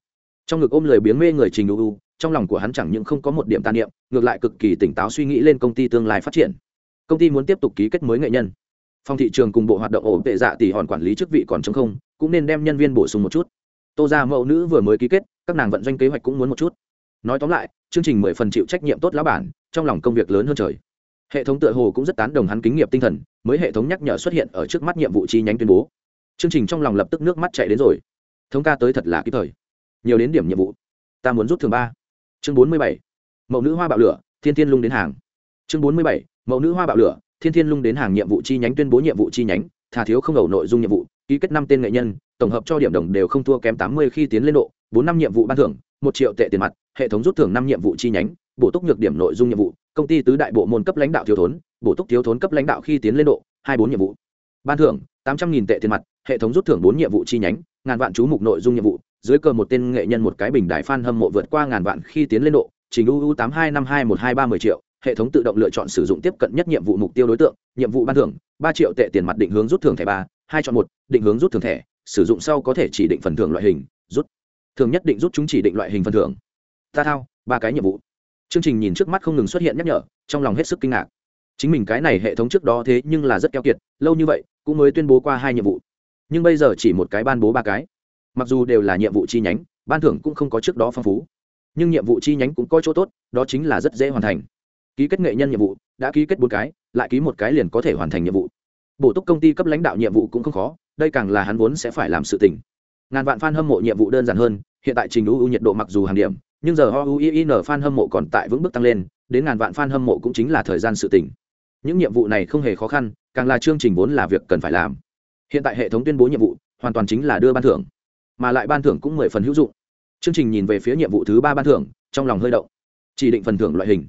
Trong ngực ôm lời biếng mê người trình u u, trong lòng của hắn chẳng những không có một điểm tàn niệm, ngược lại cực kỳ tỉnh táo suy nghĩ lên công ty tương lai phát triển. Công ty muốn tiếp tục ký kết mới nghệ nhân phòng thị trường cùng bộ hoạt động ổn tệ dạ tỷ hòn quản lý chức vị còn chống không, cũng nên đem nhân viên bổ sung một chút. Tô ra mẫu nữ vừa mới ký kết, các nàng vận doanh kế hoạch cũng muốn một chút. Nói tóm lại, chương trình mười phần chịu trách nhiệm tốt lá bản, trong lòng công việc lớn hơn trời. Hệ thống tựa hồ cũng rất tán đồng hắn kính nghiệp tinh thần, mới hệ thống nhắc nhở xuất hiện ở trước mắt nhiệm vụ chi nhánh tuyên bố. Chương trình trong lòng lập tức nước mắt chạy đến rồi. Thống ca tới thật là kịp thời. Nhiều đến điểm nhiệm vụ. Ta muốn rút thường ba. Chương bốn mươi bảy. Mẫu nữ hoa bạo lửa, thiên tiên lung đến hàng. Chương bốn mươi bảy. Mẫu nữ hoa bạo lửa thiên thiên lung đến hàng nhiệm vụ chi nhánh tuyên bố nhiệm vụ chi nhánh, thà thiếu không đầu nội dung nhiệm vụ, ký kết năm tên nghệ nhân, tổng hợp cho điểm đồng đều không thua kém tám mươi khi tiến lên độ, bốn năm nhiệm vụ ban thưởng, một triệu tệ tiền mặt, hệ thống rút thưởng năm nhiệm vụ chi nhánh, bổ túc nhược điểm nội dung nhiệm vụ, công ty tứ đại bộ môn cấp lãnh đạo thiếu thốn, bổ túc thiếu thốn cấp lãnh đạo khi tiến lên độ, hai bốn nhiệm vụ. Ban thưởng, tám trăm nghìn tệ tiền mặt, hệ thống rút thưởng bốn nhiệm vụ chi nhánh, ngàn vạn chú mục nội dung nhiệm vụ, dưới cờ một tên nghệ nhân một cái bình đại fan hâm mộ vượt qua ngàn vạn khi tiến lên độ, trình uu tám hai năm hai một hai ba mươi triệu hệ thống tự động lựa chọn sử dụng tiếp cận nhất nhiệm vụ mục tiêu đối tượng, nhiệm vụ ban thưởng, ba triệu tệ tiền mặt định hướng rút thưởng thẻ ba, hai chọn một, định hướng rút thưởng thẻ, sử dụng sau có thể chỉ định phần thưởng loại hình, rút. Thường nhất định rút chúng chỉ định loại hình phần thưởng. Ta thao, ba cái nhiệm vụ. Chương trình nhìn trước mắt không ngừng xuất hiện nhắc nhở, trong lòng hết sức kinh ngạc. Chính mình cái này hệ thống trước đó thế nhưng là rất keo kiệt, lâu như vậy, cũng mới tuyên bố qua hai nhiệm vụ. Nhưng bây giờ chỉ một cái ban bố ba cái. Mặc dù đều là nhiệm vụ chi nhánh, ban thưởng cũng không có trước đó phong phú. Nhưng nhiệm vụ chi nhánh cũng có chỗ tốt, đó chính là rất dễ hoàn thành ký kết nghệ nhân nhiệm vụ, đã ký kết bốn cái, lại ký một cái liền có thể hoàn thành nhiệm vụ. Bổ túc công ty cấp lãnh đạo nhiệm vụ cũng không khó, đây càng là hắn vốn sẽ phải làm sự tình. Ngàn vạn fan hâm mộ nhiệm vụ đơn giản hơn, hiện tại trình ưu nhiệt độ mặc dù hàng điểm, nhưng giờ ho uin fan hâm mộ còn tại vững bước tăng lên, đến ngàn vạn fan hâm mộ cũng chính là thời gian sự tỉnh những nhiệm vụ này không hề khó khăn, càng là chương trình vốn là việc cần phải làm. Hiện tại hệ thống tuyên bố nhiệm vụ, hoàn toàn chính là đưa ban thưởng, mà lại ban thưởng cũng mười phần hữu dụng. Chương trình nhìn về phía nhiệm vụ thứ ba ban thưởng, trong lòng hơi động. Chỉ định phần thưởng loại hình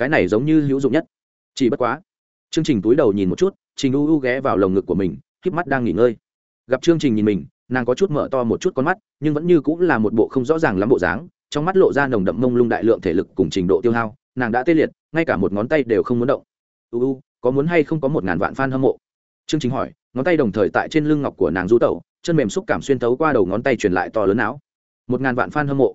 cái này giống như hữu dụng nhất. Chỉ bất quá chương trình túi đầu nhìn một chút, trình u u ghé vào lồng ngực của mình, híp mắt đang nghỉ ngơi. Gặp chương trình nhìn mình, nàng có chút mở to một chút con mắt, nhưng vẫn như cũng là một bộ không rõ ràng lắm bộ dáng, trong mắt lộ ra nồng đậm mông lung đại lượng thể lực cùng trình độ tiêu hao, nàng đã tê liệt, ngay cả một ngón tay đều không muốn động. U u, có muốn hay không có một ngàn vạn f a n hâm mộ? Chương trình hỏi, ngón tay đồng thời tại trên lưng ngọc của nàng du tẩu, chân mềm xúc cảm xuyên thấu qua đầu ngón tay truyền lại to lớn não. Một ngàn vạn fan a n hâm mộ.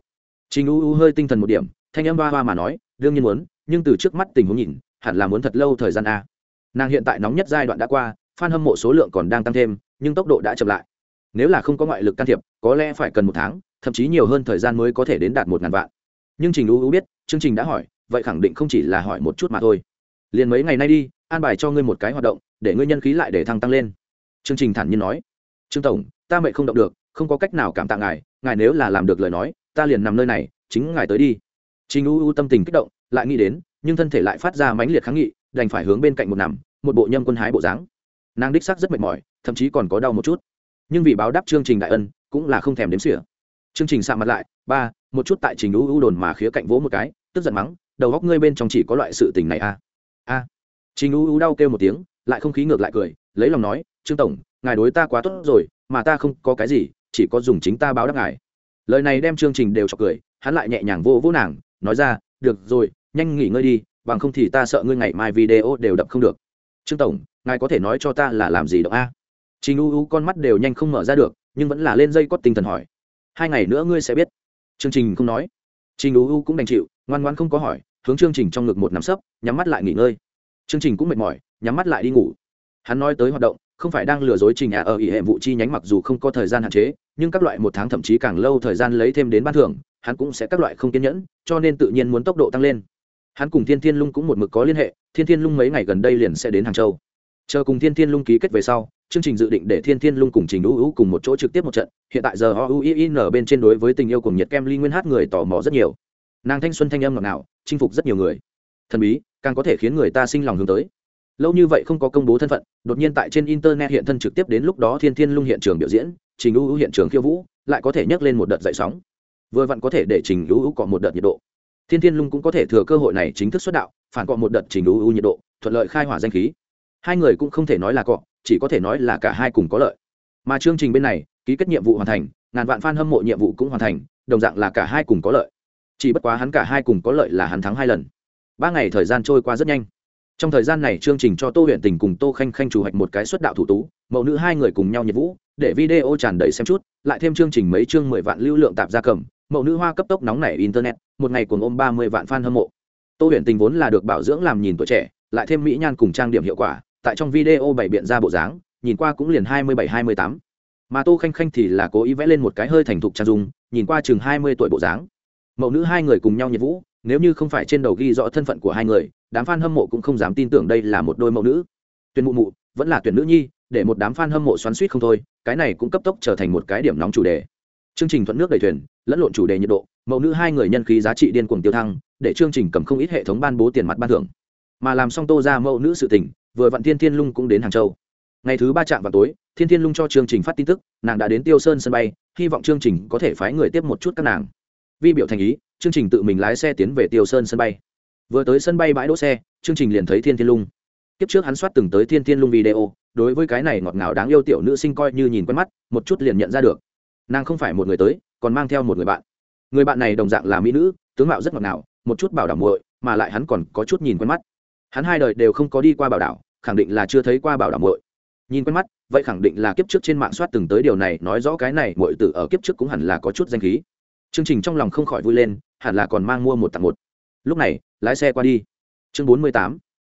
Trình u u hơi tinh thần một điểm, thanh âm ba hoa mà nói, đương nhiên muốn nhưng từ trước mắt tình huống nhìn, hẳn là muốn thật lâu thời gian a. Nàng hiện tại nóng nhất giai đoạn đã qua f a n hâm mộ số lượng còn đang tăng thêm, nhưng tốc độ đã chậm lại. Nếu là không có ngoại lực can thiệp, có lẽ phải cần một tháng, thậm chí nhiều hơn thời gian mới có thể đến đạt một ngàn vạn. Nhưng trình u u biết, chương trình đã hỏi, vậy khẳng định không chỉ là hỏi một chút mà thôi. Liền mấy ngày nay đi, an bài cho ngươi một cái hoạt động, để ngươi nhân khí lại để thăng tăng lên. Chương trình thản nhiên nói. Trương tổng, ta mẹ không động được, không có cách nào cảm tạ ngài ngài nếu là làm được lời nói, ta liền nằm nơi này, chính ngài tới đi. Trình u u tâm tình kích động lại nghĩ đến, nhưng thân thể lại phát ra mãnh liệt kháng nghị, đành phải hướng bên cạnh một nằm, một bộ nhâm quân hái bộ dáng. Nàng đích sắc rất mệt mỏi, thậm chí còn có đau một chút. Nhưng vì báo đáp chương trình đại ân, cũng là không thèm đếm xỉa. Chương trình sạ mặt lại, ba, một chút tại trình u u đồn mà khía cạnh vỗ một cái, tức giận mắng, đầu góc ngươi bên trong chỉ có loại sự tình này à? A. Trình u u đau kêu một tiếng, lại không khí ngược lại cười, lấy lòng nói, trương tổng, ngài đối ta quá tốt rồi, mà ta không có cái gì, chỉ có dùng chính ta báo đáp ngài. Lời này đem chương trình đều cho cười, hắn lại nhẹ nhàng vô vô nàng, nói ra được rồi, nhanh nghỉ ngơi đi, bằng không thì ta sợ ngươi ngày mai video đều đập không được. Trương tổng, ngài có thể nói cho ta là làm gì động a? Trình u u con mắt đều nhanh không mở ra được, nhưng vẫn là lên dây cót tinh thần hỏi. Hai ngày nữa ngươi sẽ biết. Chương trình không nói. Trình u u cũng đành chịu, ngoan ngoan không có hỏi, hướng chương trình trong ngực một nắm sấp, nhắm mắt lại nghỉ ngơi. Chương trình cũng mệt mỏi, nhắm mắt lại đi ngủ. Hắn nói tới hoạt động, không phải đang lừa dối trình à ở ỉ hệ vụ chi nhánh mặc dù không có thời gian hạn chế, nhưng các loại một tháng thậm chí càng lâu thời gian lấy thêm đến ban thưởng hắn cũng sẽ các loại không kiên nhẫn, cho nên tự nhiên muốn tốc độ tăng lên. Hắn cùng thiên thiên lung cũng một mực có liên hệ, thiên thiên lung mấy ngày gần đây liền sẽ đến hàng châu. Chờ cùng thiên thiên lung ký kết về sau, chương trình dự định để thiên thiên lung cùng trình U U cùng một chỗ trực tiếp một trận, hiện tại giờ o u i n bên trên đối với tình yêu cùng nhiệt kem ly nguyên hát người tò mò rất nhiều. Nàng thanh xuân thanh âm ngọt ngào, chinh phục rất nhiều người. Thần bí, càng có thể khiến người ta sinh lòng hướng tới. Lâu như vậy không có công bố thân phận, đột nhiên tại trên internet hiện thân trực tiếp đến lúc đó thiên thiên lung hiện trường biểu diễn, trình U U hiện trường khiêu vũ, lại có thể nhấc lên một đợt dậy sóng vừa vặn có thể để trình ưu ưu cọ một đợt nhiệt độ. Thiên thiên lung cũng có thể thừa cơ hội này chính thức xuất đạo, phản cọ một đợt trình ưu ưu nhiệt độ, thuận lợi khai hỏa danh khí. Hai người cũng không thể nói là cọ, chỉ có thể nói là cả hai cùng có lợi. Mà chương trình bên này, ký kết nhiệm vụ hoàn thành, ngàn vạn f a n hâm mộ nhiệm vụ cũng hoàn thành, đồng dạng là cả hai cùng có lợi. Chỉ bất quá hắn cả hai cùng có lợi là hắn thắng hai lần. Ba ngày thời gian trôi qua rất nhanh. Trong thời gian này chương trình cho tô huyện tình cùng tô khanh khanh chủ hoạch một cái xuất đạo thủ tú, mẫu nữ hai người cùng nhau nhiệt vũ, để video tràn đầy xem chút, lại thêm chương trình mấy chương mười vạn lưu lượng tạp gia cầm mẫu nữ hoa cấp tốc nóng nảy internet, một ngày cùng ôm ba mươi vạn fan hâm mộ. Tô Huyền tình vốn là được bảo dưỡng làm nhìn tuổi trẻ, lại thêm mỹ nhan cùng trang điểm hiệu quả, tại trong video bày biện ra bộ dáng, nhìn qua cũng liền hai mươi bảy, hai mươi tám. Mà tô khanh khanh thì là cố ý vẽ lên một cái hơi thành thục trang dung, nhìn qua chừng hai mươi tuổi bộ dáng. Mẫu nữ hai người cùng nhau nhiệt vũ nếu như không phải trên đầu ghi rõ thân phận của hai người, đám f a n hâm mộ cũng không dám tin tưởng đây là một đôi mẫu nữ. Tuyển mụ mụ, vẫn là tuyển nữ nhi, để một đám f a n hâm mộ xoắn suýt không thôi, cái này cũng cấp tốc trở thành một cái điểm nóng chủ đề chương trình thuận nước đầy thuyền, lẫn lộn chủ đề nhiệt độ, mẫu nữ hai người nhân khí giá trị điên cuồng tiêu thăng, để chương trình cầm không ít hệ thống ban bố tiền mặt ban thưởng. Mà làm xong tô ra mẫu nữ sự tình, vừa vặn thiên thiên lung cũng đến hàng châu. Ngày thứ ba chạm vào tối, thiên thiên lung cho chương trình phát tin tức, nàng đã đến tiêu sơn sân bay, hy vọng chương trình có thể phái người tiếp một chút các nàng. Vi biểu thành ý, chương trình tự mình lái xe tiến về tiêu sơn sân bay. Vừa tới sân bay bãi đỗ xe, chương trình liền thấy thiên thiên lung. Tiếp trước hắn soát từng tới thiên thiên lung video, đối với cái này ngọt ngào đáng yêu tiểu nữ sinh coi như nhìn quen mắt, một chút liền nhận ra được nàng không phải một người tới, còn mang theo một người bạn. Người bạn này đồng dạng là mỹ nữ, tướng mạo rất ngọt ngào, một chút bảo đảm muội, mà lại hắn còn có chút nhìn quen mắt. Hắn hai đời đều không có đi qua bảo đảo, khẳng định là chưa thấy qua bảo đảm muội. Nhìn quen mắt, vậy khẳng định là kiếp trước trên mạng soát từng tới điều này, nói rõ cái này muội tử ở kiếp trước cũng hẳn là có chút danh khí. Chương trình trong lòng không khỏi vui lên, hẳn là còn mang mua một tặng một. Lúc này, lái xe qua đi. Chương bốn mươi tám.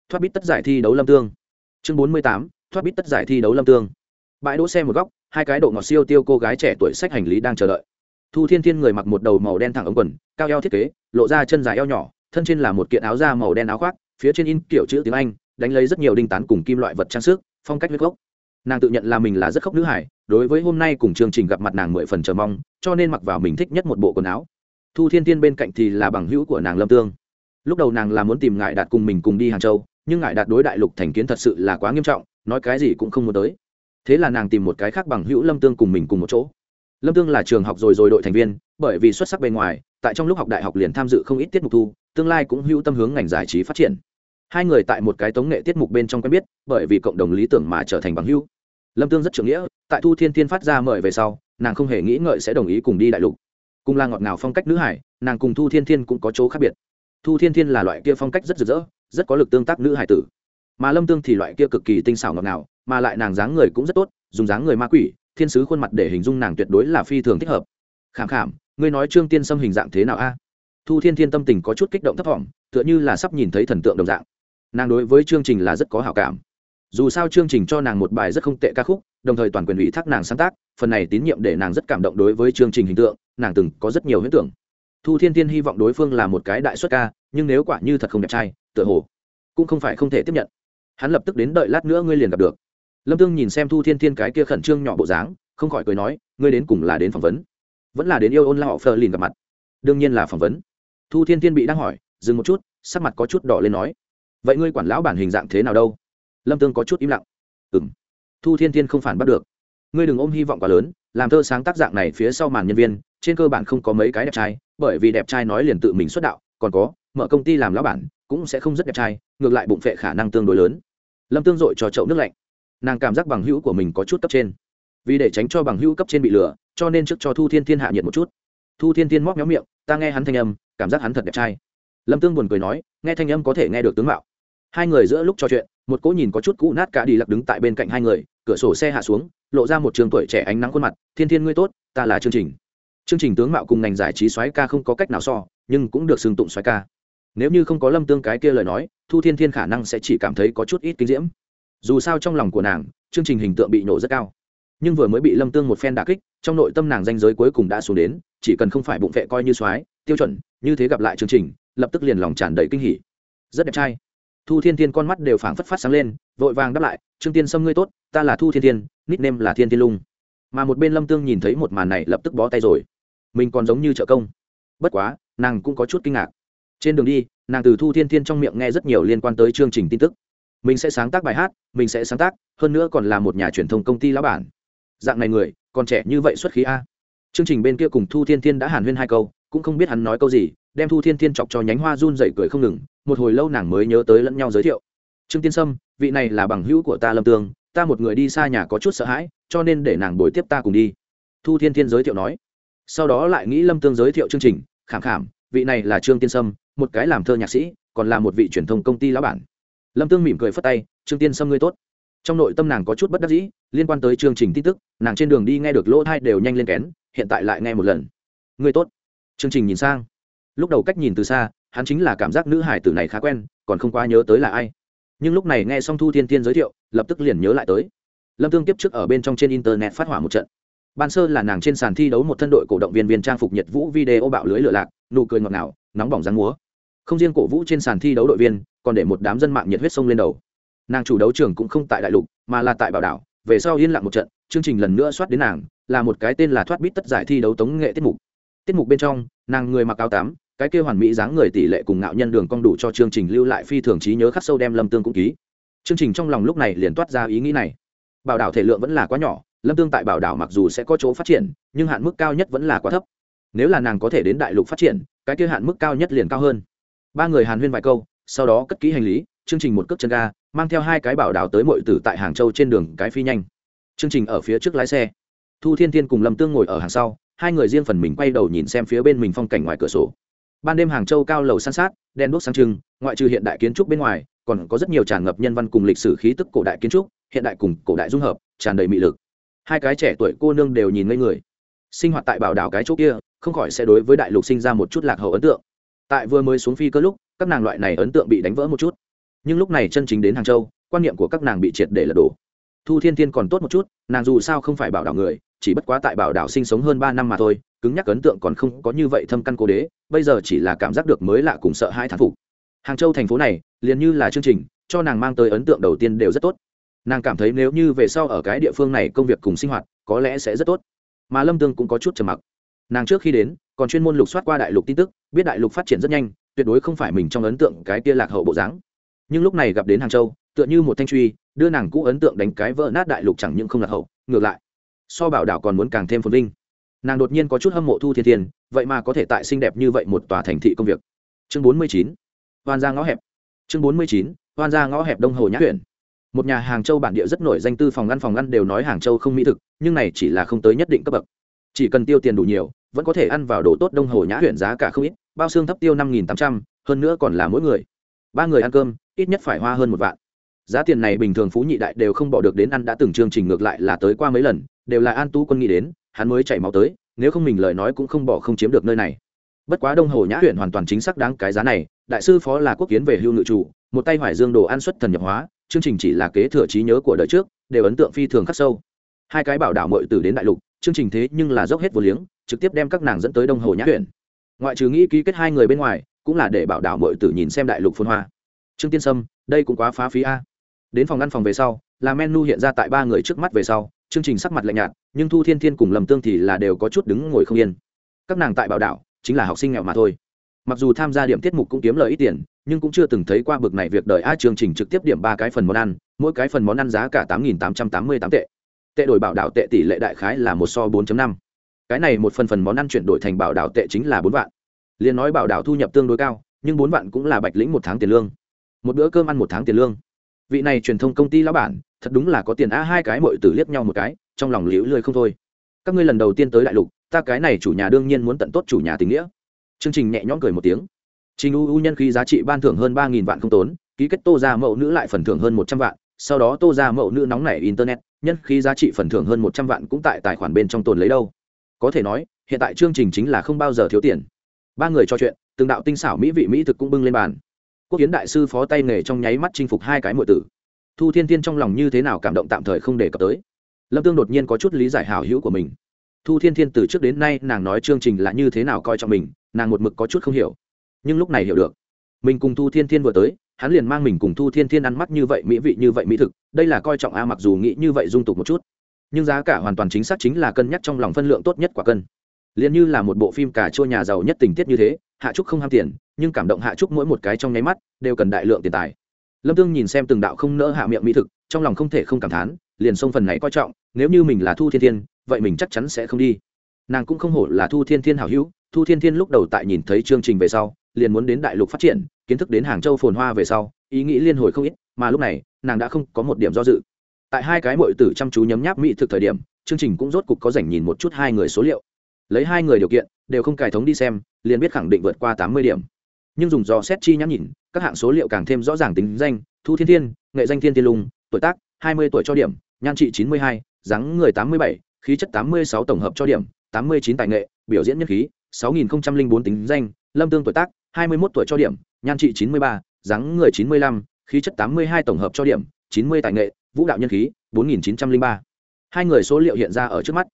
Thoát bít tất giải thi đấu lâm tương. Chương bốn mươi tám. Thoát bít tất giải thi đấu lâm tương. Bãi đỗ xe một góc hai cái độ ngọt siêu tiêu cô gái trẻ tuổi sách hành lý đang chờ đợi. Thu thiên thiên người mặc một đầu màu đen thẳng ống quần, cao eo thiết kế, lộ ra chân dài eo nhỏ, thân trên là một kiện áo da màu đen áo khoác, phía trên in kiểu chữ tiếng anh, đánh lấy rất nhiều đinh tán cùng kim loại vật trang sức, phong cách huyết gốc. Nàng tự nhận là mình là rất khóc nữ hải đối với hôm nay cùng chương trình gặp mặt nàng mười phần chờ mong, cho nên mặc vào mình thích nhất một bộ quần áo. Thu thiên Thiên bên cạnh thì là bằng hữu của nàng lâm tương. Lúc đầu nàng là muốn tìm ngại đạt cùng mình cùng đi hàng châu, nhưng ngại đạt đối đại lục thành kiến thật sự là quá nghiêm trọng, nói cái gì cũng không muốn tới thế là nàng tìm một cái khác bằng hữu lâm tương cùng mình cùng một chỗ. Lâm tương là trường học rồi rồi đội thành viên, bởi vì xuất sắc bên ngoài, tại trong lúc học đại học liền tham dự không ít tiết mục thu, tương lai cũng hữu tâm hướng ngành giải trí phát triển. Hai người tại một cái tống nghệ tiết mục bên trong quen biết, bởi vì cộng đồng lý tưởng mà trở thành bằng hữu. Lâm tương rất trưởng nghĩa, tại thu thiên thiên phát ra mời về sau, nàng không hề nghĩ ngợi sẽ đồng ý cùng đi đại lục. Cùng là ngọt ngào phong cách nữ hải, nàng cùng thu thiên thiên cũng có chỗ khác biệt. Thu thiên thiên là loại kia phong cách rất rực rỡ, rất có lực tương tác nữ hải tử. Mà lâm tương thì loại kia cực kỳ tinh xảo ngọt ngào mà lại nàng dáng người cũng rất tốt, dùng dáng người ma quỷ, thiên sứ khuôn mặt để hình dung nàng tuyệt đối là phi thường thích hợp. Khảm khảm, ngươi nói trương tiên xâm hình dạng thế nào a? Thu thiên thiên tâm tình có chút kích động thấp t tựa như là sắp nhìn thấy thần tượng đồng dạng. Nàng đối với chương trình là rất có hảo cảm. Dù sao chương trình cho nàng một bài rất không tệ ca khúc, đồng thời toàn quyền ủy thác nàng sáng tác, phần này tín nhiệm để nàng rất cảm động đối với chương trình hình tượng, nàng từng có rất nhiều huyết tưởng. Thu thiên Thiên hy vọng đối phương là một cái đại xuất ca, nhưng nếu quả như thật không đẹp trai, tựa hồ cũng không phải không thể tiếp nhận. Hắn lập tức đến đợi lát nữa ngươi liền gặp được lâm tương nhìn xem thu thiên thiên cái kia khẩn trương nhỏ bộ dáng, không khỏi cười nói, ngươi đến cùng là đến phỏng vấn, vẫn là đến yêu ôn la họ phờ lìn gặp mặt. Đương nhiên là phỏng vấn. Thu thiên thiên bị đang hỏi, dừng một chút, sắc mặt có chút đỏ lên nói, vậy ngươi quản lão bản hình dạng thế nào đâu? Lâm tương có chút im lặng. Ừ m thu thiên thiên không phản bắt được. Ngươi đừng ôm hy vọng quá lớn, làm thơ sáng tác dạng này phía sau màn nhân viên, trên cơ bản không có mấy cái đẹp trai, bởi vì đẹp trai nói liền tự mình xuất đạo, còn có, mở công ty làm lão bản, cũng sẽ không rất đẹp trai, ngược lại bụng phệ khả năng tương đối lớn. Lâm tương dội cho chậu nước lạnh nàng cảm giác bằng hữu của mình có chút cấp trên. Vì để tránh cho bằng hữu cấp trên bị lừa, cho nên trước cho thu thiên thiên hạ nhiệt một chút. Thu thiên thiên móc méo miệng, ta nghe hắn thanh âm, cảm giác hắn thật đẹp trai. Lâm tương buồn cười nói, nghe thanh âm có thể nghe được tướng mạo. Hai người giữa lúc trò chuyện, một cỗ nhìn có chút cũ nát cả đi lặc đứng tại bên cạnh hai người, cửa sổ xe hạ xuống, lộ ra một trường tuổi trẻ ánh nắng khuôn mặt, thiên thiên ngươi tốt, ta là chương trình. Chương trình tướng mạo cùng ngành giải trí soái ca không có cách nào so, nhưng cũng được xưng tụng soái ca. Nếu như không có lâm tương cái kia lời nói, thu thiên thiên khả năng sẽ chỉ cảm thấy có chút ít kinh diễm dù sao trong lòng của nàng, chương trình hình tượng bị nổ rất cao. Nhưng vừa mới bị lâm tương một phen đà kích, trong nội tâm nàng danh giới cuối cùng đã xuống đến, chỉ cần không phải bụng vệ coi như soái, tiêu chuẩn, như thế gặp lại chương trình, lập tức liền lòng tràn đầy kinh hỉ. Rất đẹp trai. Thu thiên thiên con mắt đều phảng phất phát sáng lên, vội vàng đáp lại, trương tiên sâm ngươi tốt, ta là thu thiên thiên nít nêm là thiên thiên lung. Mà một bên lâm tương nhìn thấy một màn này lập tức bó tay rồi. Mình còn giống như trợ công. Bất quá, nàng cũng có chút kinh ngạc. Trên đường đi, nàng từ thu thiên thiên trong miệng nghe rất nhiều liên quan tới chương trình tin tức mình sẽ sáng tác bài hát, mình sẽ sáng tác, hơn nữa còn là một nhà truyền thông công ty lão bản. Dạng này người, còn trẻ như vậy xuất khí a. Chương trình bên kia cùng thu thiên thiên đã hàn huyên hai câu, cũng không biết hắn nói câu gì, đem thu thiên thiên chọc cho nhánh hoa run dậy cười không ngừng, một hồi lâu nàng mới nhớ tới lẫn nhau giới thiệu. Trương tiên sâm, vị này là bằng hữu của ta lâm tương, ta một người đi xa nhà có chút sợ hãi, cho nên để nàng bồi tiếp ta cùng đi. Thu thiên thiên giới thiệu nói. Sau đó lại nghĩ lâm tương giới thiệu chương trình, khảm khảm, vị này là trương tiên sâm, một cái làm thơ nhạc sĩ, còn là một vị truyền thông công ty lão bản lâm tương mỉm cười phất tay, trương tiên sâm ngươi tốt. Trong nội tâm nàng có chút bất đắc dĩ, liên quan tới chương trình tin tức, nàng trên đường đi nghe được lỗ thai đều nhanh lên kén, hiện tại lại nghe một lần. Ngươi tốt. Chương trình nhìn sang. Lúc đầu cách nhìn từ xa, hắn chính là cảm giác nữ hải tử này khá quen, còn không quá nhớ tới là ai. Nhưng lúc này nghe xong thu thiên tiên giới thiệu, lập tức liền nhớ lại tới. Lâm tương tiếp trước ở bên trong trên internet phát hỏa một trận. Ban sơ là nàng trên sàn thi đấu một thân đội cổ động viên viên trang phục nhiệt vũ video bạo lưới lửa lạc, nụ cười ngọt ngào, nóng bỏng rắn múa. Không riêng cổ vũ trên sàn thi đấu đội viên còn để một đám dân mạng nhiệt huyết sông lên đầu. Nàng chủ đấu trường cũng không tại đại lục, mà là tại bảo đảo, về sau yên lặng một trận, chương trình lần nữa soát đến nàng, là một cái tên là thoát bít tất giải thi đấu tống nghệ tiết mục. Tiết mục bên trong, nàng người mặc áo tám, cái kêu hoàn mỹ dáng người tỷ lệ cùng ngạo nhân đường cong đủ cho chương trình lưu lại phi thường trí nhớ khắc sâu đem lâm tương cũng ký. Chương trình trong lòng lúc này liền toát ra ý nghĩ này. Bảo đảo thể lượng vẫn là quá nhỏ, lâm tương tại bảo đảo mặc dù sẽ có chỗ phát triển, nhưng hạn mức cao nhất vẫn là quá thấp. Nếu là nàng có thể đến đại lục phát triển, cái kia hạn mức cao nhất liền cao hơn. Ba người hàn huyên vài câu sau đó cất kỹ hành lý, chương trình một cước chân ga, mang theo hai cái bảo đảo tới mọi tử tại hàng châu trên đường cái phi nhanh. Chương trình ở phía trước lái xe. Thu thiên thiên cùng lâm tương ngồi ở hàng sau, hai người riêng phần mình quay đầu nhìn xem phía bên mình phong cảnh ngoài cửa sổ. Ban đêm hàng châu cao lầu san sát đen đuốc sáng trưng, ngoại trừ hiện đại kiến trúc bên ngoài, còn có rất nhiều tràn ngập nhân văn cùng lịch sử khí tức cổ đại kiến trúc, hiện đại cùng cổ đại dung hợp, tràn đầy mị lực. Hai cái trẻ tuổi cô nương đều nhìn ngây người. Sinh hoạt tại bảo đảo cái chỗ kia, không khỏi sẽ đối với đại lục sinh ra một chút lạc hậu ấn tượng. Tại vừa mới xuống phi cơ lúc các nàng loại này ấn tượng bị đánh vỡ một chút. Nhưng lúc này chân chính đến hàng châu, quan niệm của các nàng bị triệt để lật đổ. Thu thiên thiên còn tốt một chút, nàng dù sao không phải bảo đảo người, chỉ bất quá tại bảo đảo sinh sống hơn ba năm mà thôi, cứng nhắc ấn tượng còn không có như vậy thâm căn cố đế, bây giờ chỉ là cảm giác được mới lạ cùng sợ hai thán phục. Hàng châu thành phố này, liền như là chương trình, cho nàng mang tới ấn tượng đầu tiên đều rất tốt. Nàng cảm thấy nếu như về sau ở cái địa phương này công việc cùng sinh hoạt, có lẽ sẽ rất tốt. Mà lâm tương cũng có chút trầm mặc. Nàng trước khi đến, còn chuyên môn lục soát qua đại lục tin tức, biết đại lục phát triển rất nhanh tuyệt đối không phải mình trong ấn tượng cái kia lạc hậu bộ dáng. Nhưng lúc này gặp đến hàng châu, tựa như một thanh truy, đưa nàng cũ ấn tượng đánh cái vỡ nát đại lục chẳng những không lạc hậu, ngược lại, so bảo đảo còn muốn càng thêm phồn vinh. Nàng đột nhiên có chút hâm mộ thu thiên thiên, vậy mà có thể tại xinh đẹp như vậy một tòa thành thị công việc. Chương bốn mươi chín, hoan gia ngõ hẹp. Chương bốn mươi chín, hoan gia ngõ hẹp đông hồ nhã huyện. Một nhà hàng châu bản địa rất nổi danh tư phòng ngăn phòng ngăn đều nói hàng châu không mỹ thực, nhưng này chỉ là không tới nhất định cấp bậc. Chỉ cần tiêu tiền đủ nhiều, vẫn có thể ăn vào đồ tốt đông hồ nhã huyện giá cả không ít bao xương thấp tiêu năm nghìn tám trăm, hơn nữa còn là mỗi người. Ba người ăn cơm, ít nhất phải hoa hơn một vạn. Giá tiền này bình thường phú nhị đại đều không bỏ được đến ăn đã từng chương trình ngược lại là tới qua mấy lần, đều là an tu quân nghĩ đến, hắn mới chảy máu tới, nếu không mình lời nói cũng không bỏ không chiếm được nơi này. Bất quá đông hồ nhã huyện hoàn toàn chính xác đáng cái giá này, đại sư phó là quốc kiến về hưu ngự chủ, một tay hoài dương đồ ăn xuất thần nhập hóa, chương trình chỉ là kế thừa trí nhớ của đời trước, đều ấn tượng phi thường khắc sâu. Hai cái bảo đảo mội từ đến đại lục, chương trình thế nhưng là dốc hết vô liếng, trực tiếp đem các nàng dẫn tới đông hồ nhã huyện ngoại trừ nghĩ ký kết hai người bên ngoài, cũng là để bảo đảo mọi tử nhìn xem đại lục phôn hoa. Trương tiên sâm, đây cũng quá phá phí a. Đến phòng ngăn phòng về sau, là menu hiện ra tại ba người trước mắt về sau, chương trình sắc mặt lạnh nhạt, nhưng thu thiên thiên cùng lầm tương thì là đều có chút đứng ngồi không yên. Các nàng tại bảo đảo, chính là học sinh nghèo mà thôi. Mặc dù tham gia điểm tiết mục cũng kiếm lời ít tiền, nhưng cũng chưa từng thấy qua bực này việc đợi a, chương trình trực tiếp điểm ba cái phần món ăn, mỗi cái phần món ăn giá cả tám nghìn tám trăm tám mươi tám tệ. Tệ đổi bảo đảo tệ tỷ lệ đại khái là một so bốn năm cái này một phần phần món ăn chuyển đổi thành bảo đảo tệ chính là bốn vạn. Liền nói bảo đảo thu nhập tương đối cao, nhưng bốn vạn cũng là bạch lĩnh một tháng tiền lương. Một bữa cơm ăn một tháng tiền lương. Vị này truyền thông công ty lão bản, thật đúng là có tiền a hai cái mội tử liếc nhau một cái, trong lòng liễu lười không thôi. Các ngươi lần đầu tiên tới đại lục, ta cái này chủ nhà đương nhiên muốn tận tốt chủ nhà tình nghĩa. Chương trình nhẹ nhõm cười một tiếng. Trình u u nhân khí giá trị ban thưởng hơn ba nghìn vạn không tốn, ký kết tô ra mẫu nữ lại phần thưởng hơn một trăm vạn, sau đó tô ra mẫu nữ nóng nảy internet, nhân khí giá trị phần thưởng hơn một trăm vạn cũng tại tài khoản bên trong tồn lấy đâu có thể nói, hiện tại chương trình chính là không bao giờ thiếu tiền. Ba người trò chuyện, từng đạo tinh xảo mỹ vị mỹ thực cũng bưng lên bàn. Quốc kiến đại sư phó tay nghề trong nháy mắt chinh phục hai cái mọi tử. Thu thiên thiên trong lòng như thế nào cảm động tạm thời không đề cập tới. Lâm tương đột nhiên có chút lý giải hảo hữu của mình. Thu thiên thiên từ trước đến nay nàng nói chương trình là như thế nào coi trọng mình, nàng một mực có chút không hiểu. Nhưng lúc này hiểu được. Mình cùng thu thiên thiên vừa tới, hắn liền mang mình cùng thu thiên thiên ăn mắt như vậy mỹ vị như vậy mỹ thực. Đây là coi trọng a, mặc dù nghĩ như vậy dung tục một chút nhưng giá cả hoàn toàn chính xác chính là cân nhắc trong lòng phân lượng tốt nhất quả cân. Liền như là một bộ phim cà chua nhà giàu nhất tình tiết như thế, hạ trúc không ham tiền, nhưng cảm động hạ trúc mỗi một cái trong nháy mắt đều cần đại lượng tiền tài. Lâm tương nhìn xem từng đạo không nỡ hạ miệng mỹ thực, trong lòng không thể không cảm thán, liền xông phần này coi trọng, nếu như mình là thu thiên thiên, vậy mình chắc chắn sẽ không đi. Nàng cũng không hổ là thu thiên thiên hảo hữu, thu thiên thiên lúc đầu tại nhìn thấy chương trình về sau, liền muốn đến đại lục phát triển, kiến thức đến hàng châu phồn hoa về sau, ý nghĩ liên hồi không ít, mà lúc này, nàng đã không có một điểm do dự tại hai cái mội tử chăm chú nhấm nháp mỹ thực thời điểm, chương trình cũng rốt cục có dành nhìn một chút hai người số liệu. Lấy hai người điều kiện, đều không cài thống đi xem, liền biết khẳng định vượt qua tám mươi điểm. Nhưng dùng dò xét chi nhắm nhìn, các hạng số liệu càng thêm rõ ràng tính danh, thu thiên thiên, nghệ danh thiên tiên lùng tuổi tác, hai mươi tuổi cho điểm, nhan trị chín mươi hai, dáng người tám mươi bảy, khí chất tám mươi sáu tổng hợp cho điểm, tám mươi chín tài nghệ, biểu diễn nhân khí, sáu nghìn bốn tính danh, lâm tương tuổi tác, hai mươi một tuổi cho điểm, nhan trị chín mươi ba, dáng người chín mươi lăm, khí chất tám mươi hai tổng hợp cho điểm, chín mươi tài nghệ vũ đạo nhân khí, bốn nghìn chín trăm linh ba. Hai người số liệu hiện ra ở trước mắt.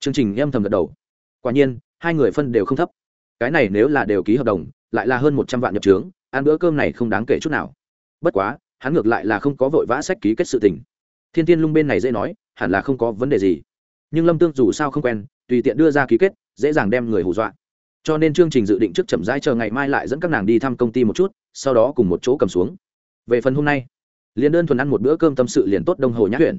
Chương trình em thầm gật đầu. Quả nhiên, hai người phân đều không thấp. Cái này nếu là đều ký hợp đồng, lại là hơn một trăm vạn nhập trướng, ăn bữa cơm này không đáng kể chút nào. Bất quá, hắn ngược lại là không có vội vã sách ký kết sự tình. Thiên tiên lung bên này dễ nói, hẳn là không có vấn đề gì. Nhưng lâm tương dù sao không quen, tùy tiện đưa ra ký kết, dễ dàng đem người hù dọa. Cho nên chương trình dự định trước chậm rãi chờ ngày mai lại dẫn các nàng đi thăm công ty một chút, sau đó cùng một chỗ cầm xuống. Về phần hôm nay liền đơn thuần ăn một bữa cơm tâm sự liền tốt đông hồ nhã huyện.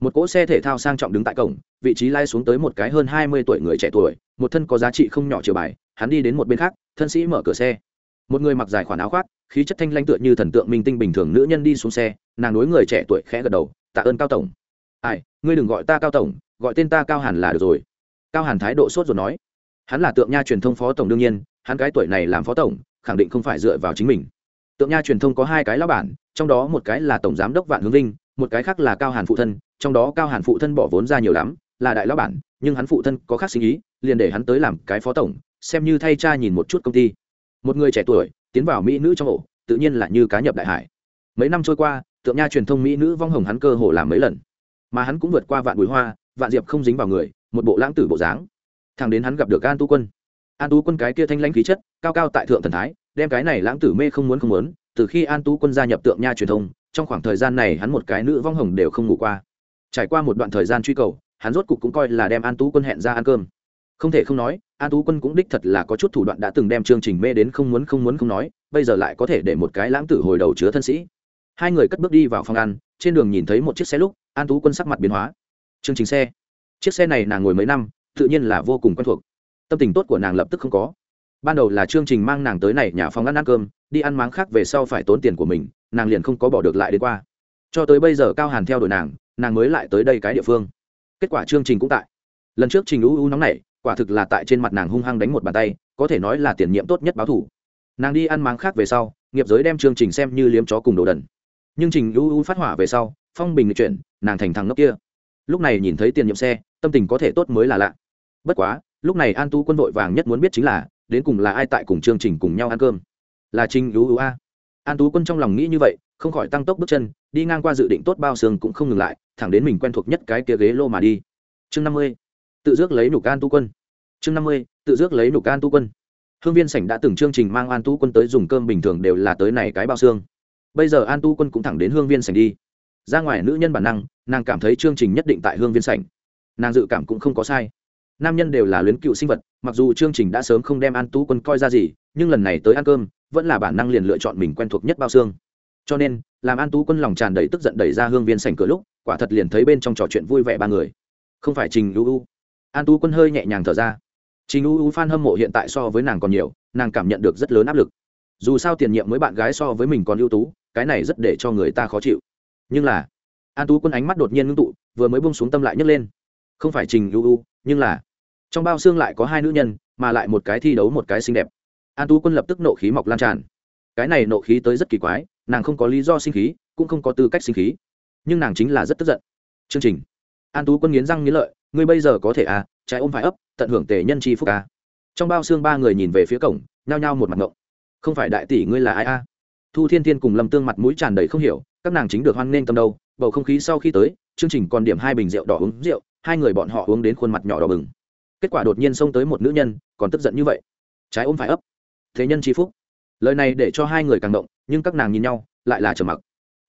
Một cỗ xe thể thao sang trọng đứng tại cổng, vị trí lai xuống tới một cái hơn hai mươi tuổi người trẻ tuổi, một thân có giá trị không nhỏ chiều bài, hắn đi đến một bên khác, thân sĩ mở cửa xe. Một người mặc dài khoản áo khoác, khí chất thanh lanh tựa như thần tượng minh tinh bình thường nữ nhân đi xuống xe, nàng đối người trẻ tuổi khẽ gật đầu, tạ ơn cao tổng. Ai, ngươi đừng gọi ta cao tổng, gọi tên ta cao hàn là được rồi. Cao hàn thái độ sốt rồi nói. Hắn là tượng nha truyền thông phó tổng đương nhiên, hắn cái tuổi này làm phó tổng, khẳng định không phải dựa vào chính mình tượng nha truyền thông có hai cái lão bản, trong đó một cái là tổng giám đốc vạn hướng linh, một cái khác là cao hàn phụ thân, trong đó cao hàn phụ thân bỏ vốn ra nhiều lắm, là đại lão bản, nhưng hắn phụ thân có khác sinh ý, liền để hắn tới làm cái phó tổng, xem như thay cha nhìn một chút công ty. Một người trẻ tuổi, tiến vào mỹ nữ trong ổ, tự nhiên là như cá nhập đại hải. Mấy năm trôi qua, tượng nha truyền thông mỹ nữ vong hồng hắn cơ hồ làm mấy lần. Mà hắn cũng vượt qua vạn bùi hoa, vạn diệp không dính vào người, một bộ lãng tử bộ dáng. Thằng đến hắn gặp được an tu quân. An Tu quân cái kia thanh lãnh khí chất, cao cao tại thượng thần thái đem cái này lãng tử mê không muốn không muốn, từ khi an tú quân gia nhập tượng nha truyền thông, trong khoảng thời gian này hắn một cái nữ vong hồng đều không ngủ qua. Trải qua một đoạn thời gian truy cầu, hắn rốt cục cũng coi là đem an tú quân hẹn ra ăn cơm. Không thể không nói, an tú quân cũng đích thật là có chút thủ đoạn đã từng đem chương trình mê đến không muốn không muốn không nói, bây giờ lại có thể để một cái lãng tử hồi đầu chứa thân sĩ. Hai người cất bước đi vào phòng ăn, trên đường nhìn thấy một chiếc xe lúc, an tú quân sắc mặt biến hóa. Chương trình xe. Chiếc xe này nàng ngồi mấy năm, tự nhiên là vô cùng quen thuộc. Tâm tình tốt của nàng lập tức không có ban đầu là chương trình mang nàng tới này nhà phòng ăn ăn cơm, đi ăn máng khác về sau phải tốn tiền của mình, nàng liền không có bỏ được lại đến qua. Cho tới bây giờ cao hàn theo đuổi nàng nàng mới lại tới đây cái địa phương. Kết quả chương trình cũng tại. Lần trước trình u u nóng này quả thực là tại trên mặt nàng hung hăng đánh một bàn tay, có thể nói là tiền nhiệm tốt nhất báo thủ. Nàng đi ăn máng khác về sau, nghiệp giới đem chương trình xem như liếm chó cùng đồ đần. Nhưng trình u u phát hỏa về sau, phong bình chuyển, nàng thành thằng ngốc kia. Lúc này nhìn thấy tiền nhiệm xe, tâm tình có thể tốt mới là lạ. Bất quá, lúc này an tu quân vội vàng nhất muốn biết chính là đến cùng là ai tại cùng chương trình cùng nhau ăn cơm? Là trình u u a. An tú quân trong lòng nghĩ như vậy, không khỏi tăng tốc bước chân, đi ngang qua dự định tốt bao xương cũng không ngừng lại, thẳng đến mình quen thuộc nhất cái kia ghế lô mà đi. Chương năm mươi, tự dước lấy nục an tu quân. Chương năm mươi, tự dước lấy nục an tu quân. Hương viên sảnh đã từng chương trình mang an tu quân tới dùng cơm bình thường đều là tới này cái bao xương. Bây giờ an tu quân cũng thẳng đến hương viên sảnh đi. Ra ngoài nữ nhân bản năng, nàng cảm thấy chương trình nhất định tại hương viên sảnh. Nàng dự cảm cũng không có sai nam nhân đều là luyến cựu sinh vật, mặc dù chương trình đã sớm không đem an tú quân coi ra gì, nhưng lần này tới ăn cơm, vẫn là bản năng liền lựa chọn mình quen thuộc nhất bao xương. Cho nên, làm an tú quân lòng tràn đầy tức giận đẩy ra hương viên sành cửa lúc, quả thật liền thấy bên trong trò chuyện vui vẻ ba người. Không phải trình u u. An tú quân hơi nhẹ nhàng thở ra. Trình u u f a n hâm mộ hiện tại so với nàng còn nhiều, nàng cảm nhận được rất lớn áp lực. Dù sao tiền nhiệm mới bạn gái so với mình còn ưu tú, cái này rất để cho người ta khó chịu. Nhưng là, an tú quân ánh mắt đột nhiên ngưng tụ, vừa mới bông xuống tâm lại nhấc lên. Không phải trình ưu ưu nhưng là trong bao xương lại có hai nữ nhân, mà lại một cái thi đấu một cái xinh đẹp. An tú quân lập tức nộ khí mọc lan tràn. Cái này nộ khí tới rất kỳ quái, nàng không có lý do sinh khí, cũng không có tư cách sinh khí. Nhưng nàng chính là rất tức giận. Chương trình. An tú quân nghiến răng nghiến lợi, ngươi bây giờ có thể à trái ôm phải ấp, tận hưởng tề nhân chi phúc à. trong bao xương ba người nhìn về phía cổng, nhao nhao một mặt ngộng. Không phải đại tỷ ngươi là ai à? thu thiên thiên cùng lâm tương mặt mũi tràn đầy không hiểu, các nàng chính được hoan nghênh tâm đâu, bầu không khí sau khi tới, chương trình còn điểm hai bình rượu đỏ uống rượu, hai người bọn họ uống đến khuôn mặt nhỏ đỏ bừng kết quả đột nhiên xông tới một nữ nhân, còn tức giận như vậy. Trái ôm phải ấp. Thế nhân chi phúc. Lời này để cho hai người càng động, nhưng các nàng nhìn nhau, lại là trầm mặc.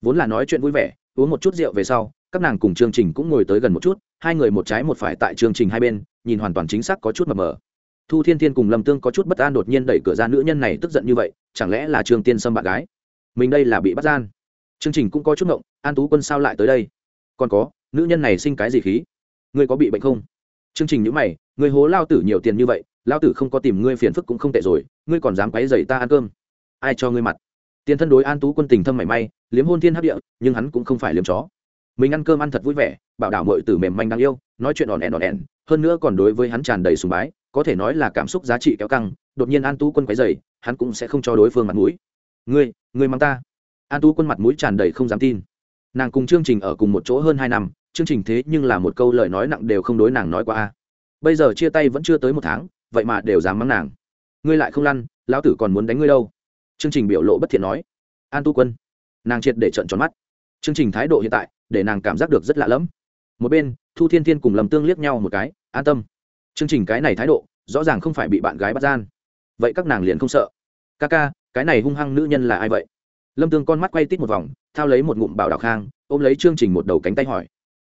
Vốn là nói chuyện vui vẻ, uống một chút rượu về sau, các nàng cùng chương trình cũng ngồi tới gần một chút, hai người một trái một phải tại chương trình hai bên, nhìn hoàn toàn chính xác có chút mờ mờ. Thu thiên thiên cùng lâm tương có chút bất an đột nhiên đẩy cửa ra nữ nhân này tức giận như vậy, chẳng lẽ là trương tiên sâm bạn gái? Mình đây là bị bắt gian. Chương trình cũng có chút ngộng, an tú quân sao lại tới đây? Còn có, nữ nhân này sinh cái gì khí? Ngươi có bị bệnh không? Chương trình nhữ mày người hố lao tử nhiều tiền như vậy, lao tử không có tìm ngươi phiền phức cũng không tệ rồi, ngươi còn dám quấy dày ta ăn cơm. Ai cho ngươi mặt? Tiền thân đối an tú quân tình thâm mảy may, liếm hôn thiên hấp địa, nhưng hắn cũng không phải liếm chó. Mình ăn cơm ăn thật vui vẻ, bảo đảo mọi tử mềm manh đáng yêu, nói chuyện ỏn ẻn ỏn ẻn, hơn nữa còn đối với hắn tràn đầy sùng bái, có thể nói là cảm xúc giá trị kéo căng, đột nhiên an tú quân quấy dày hắn cũng sẽ không cho đối phương mặt mũi. Ngươi ngươi mang ta. An tú quân mặt mũi tràn đầy không dám tin. Nàng cùng chương trình ở cùng một chỗ hơn hai năm chương trình thế nhưng là một câu lời nói nặng đều không đối nàng nói qua a. Bây giờ chia tay vẫn chưa tới một tháng, vậy mà đều dám mắng nàng. Ngươi lại không lăn, lão tử còn muốn đánh ngươi đâu. Chương trình biểu lộ bất thiện nói. An tu quân. Nàng triệt để trận tròn mắt. Chương trình thái độ hiện tại, để nàng cảm giác được rất lạ lẫm. Một bên, thu thiên thiên cùng lầm tương liếc nhau một cái, an tâm. Chương trình cái này thái độ, rõ ràng không phải bị bạn gái bắt gian. Vậy các nàng liền không sợ. Ca ca, cái này hung hăng nữ nhân là ai vậy? Lâm tương con mắt quay tít một vòng, thao lấy một ngụm bảo đạo khang, ôm lấy chương trình một đầu cánh tay hỏi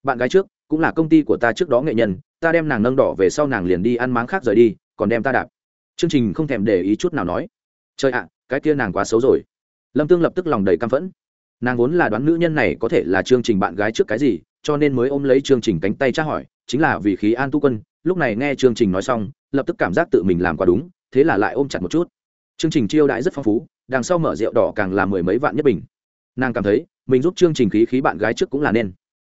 bạn gái trước, cũng là công ty của ta trước đó nghệ nhân, ta đem nàng nâng đỏ về sau nàng liền đi ăn máng khác rời đi, còn đem ta đạp. Chương trình không thèm để ý chút nào nói. Trời ạ, cái kia nàng quá xấu rồi. Lâm tương lập tức lòng đầy căm phẫn. Nàng vốn là đoán nữ nhân này có thể là chương trình bạn gái trước cái gì, cho nên mới ôm lấy chương trình cánh tay tra hỏi, chính là vì khí an tu quân, lúc này nghe chương trình nói xong, lập tức cảm giác tự mình làm quá đúng, thế là lại ôm chặt một chút. Chương trình chiêu đãi rất phong phú, đằng sau mở rượu đỏ càng là mười mấy vạn nhất bình. Nàng cảm thấy, mình giúp chương trình khí khí bạn gái trước cũng là nên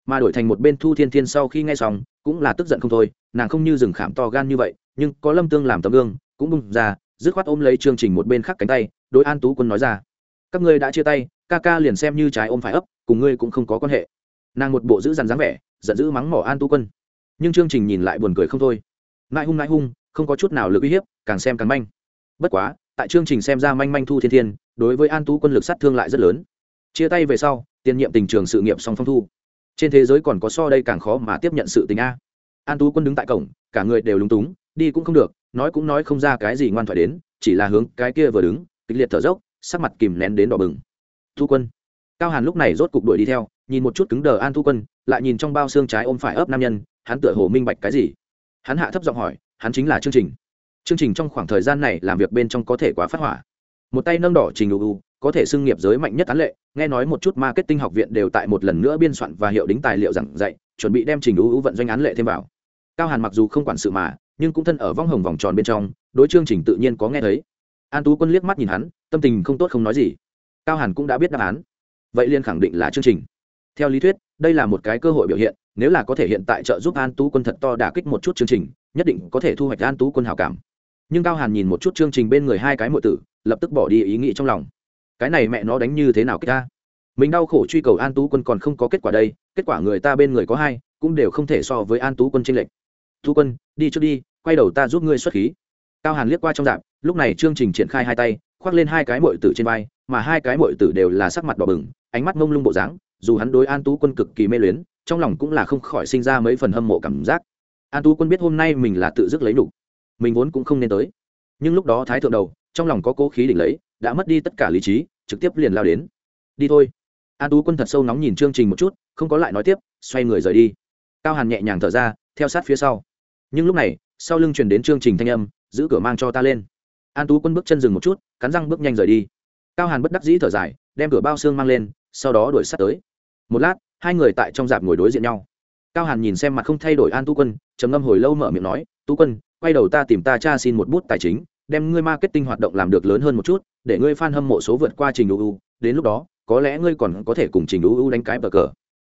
mà đổi thành một bên thu thiên thiên sau khi nghe xong, cũng là tức giận không thôi, nàng không như rừng khảm to gan như vậy, nhưng có lâm tương làm tấm gương, cũng bung ra, dứt khoát ôm lấy chương trình một bên khác cánh tay, đối an tú quân nói ra, các ngươi đã chia tay, ca ca liền xem như trái ôm phải ấp, cùng ngươi cũng không có quan hệ. Nàng một bộ giữ dằn dáng vẻ, giận dữ mắng mỏ an tú quân. Nhưng chương trình nhìn lại buồn cười không thôi. Ngại hung ngại hung, không có chút nào lực uy hiếp, càng xem càng manh. Bất quá, tại chương trình xem ra manh manh thu thiên thiên, đối với an tú quân lực sát thương lại rất lớn. Chia tay về sau, tiền nhiệm tình trường sự nghiệp song phong thu trên thế giới còn có so đây càng khó mà tiếp nhận sự tình a. An tú quân đứng tại cổng, cả người đều lúng túng, đi cũng không được, nói cũng nói không ra cái gì ngoan thoại đến, chỉ là hướng cái kia vừa đứng, kịch liệt thở dốc, sắc mặt kìm nén đến đỏ bừng. Thu quân. Cao hàn lúc này rốt cục đuổi đi theo, nhìn một chút cứng đờ an thu quân, lại nhìn trong bao xương trái ôm phải ấp nam nhân, hắn tựa hồ minh bạch cái gì. Hắn hạ thấp giọng hỏi, hắn chính là chương trình. Chương trình trong khoảng thời gian này làm việc bên trong có thể quá phát hỏa. Một tay nâng đỏ trình ưu có thể xưng nghiệp giới mạnh nhất án lệ, nghe nói một chút marketing học viện đều tại một lần nữa biên soạn và hiệu đính tài liệu giảng dạy, chuẩn bị đem trình ưu ưu vận doanh án lệ thêm vào. Cao hàn mặc dù không quản sự mà, nhưng cũng thân ở vong hồng vòng tròn bên trong, đối chương trình tự nhiên có nghe thấy. An tú quân liếc mắt nhìn hắn, tâm tình không tốt không nói gì. Cao hàn cũng đã biết đáp án. Vậy liên khẳng định là chương trình. Theo lý thuyết, đây là một cái cơ hội biểu hiện, nếu là có thể hiện tại trợ giúp an tú quân thật to đả kích một chút chương trình, nhất định có thể thu hoạch an tú quân hào cảm. Nhưng cao hàn nhìn một chút chương trình bên người hai cái mọi tử, lập tức bỏ đi ý nghĩ trong lòng cái này mẹ nó đánh như thế nào kích ta? Mình đau khổ truy cầu an tú quân còn không có kết quả đây, kết quả người ta bên người có hai, cũng đều không thể so với an tú quân tranh lệch. Tú quân, đi trước đi, quay đầu ta giúp ngươi xuất khí. Cao hàn liếc qua trong dạp, lúc này chương trình triển khai hai tay, khoác lên hai cái mội tử trên vai, mà hai cái mội tử đều là sắc mặt đỏ bừng, ánh mắt mông lung bộ dáng, dù hắn đối an tú quân cực kỳ mê luyến, trong lòng cũng là không khỏi sinh ra mấy phần hâm mộ cảm giác. An tú quân biết hôm nay mình là tự dứt lấy đủ, mình vốn cũng không nên tới. Nhưng lúc đó thái thượng đầu, trong lòng có cố khí đỉnh lấy đã mất đi tất cả lý trí, trực tiếp liền lao đến. Đi thôi. An tú quân thật sâu nóng nhìn chương trình một chút, không có lại nói tiếp, xoay người rời đi. Cao hàn nhẹ nhàng thở ra, theo sát phía sau. Nhưng lúc này, sau lưng truyền đến chương trình thanh âm, giữ cửa mang cho ta lên. An tú quân bước chân dừng một chút, cắn răng bước nhanh rời đi. Cao hàn bất đắc dĩ thở dài, đem cửa bao xương mang lên, sau đó đuổi sát tới. Một lát, hai người tại trong dạp ngồi đối diện nhau. Cao hàn nhìn xem mặt không thay đổi an tú quân, trầm ngâm hồi lâu mở miệng nói, tú quân, quay đầu ta tìm ta cha xin một bút tài chính, đem ngươi marketing hoạt động làm được lớn hơn một chút để ngươi f hâm mộ số vượt qua trình uu đến lúc đó có lẽ ngươi còn có thể cùng trình uu đánh cái bờ cờ.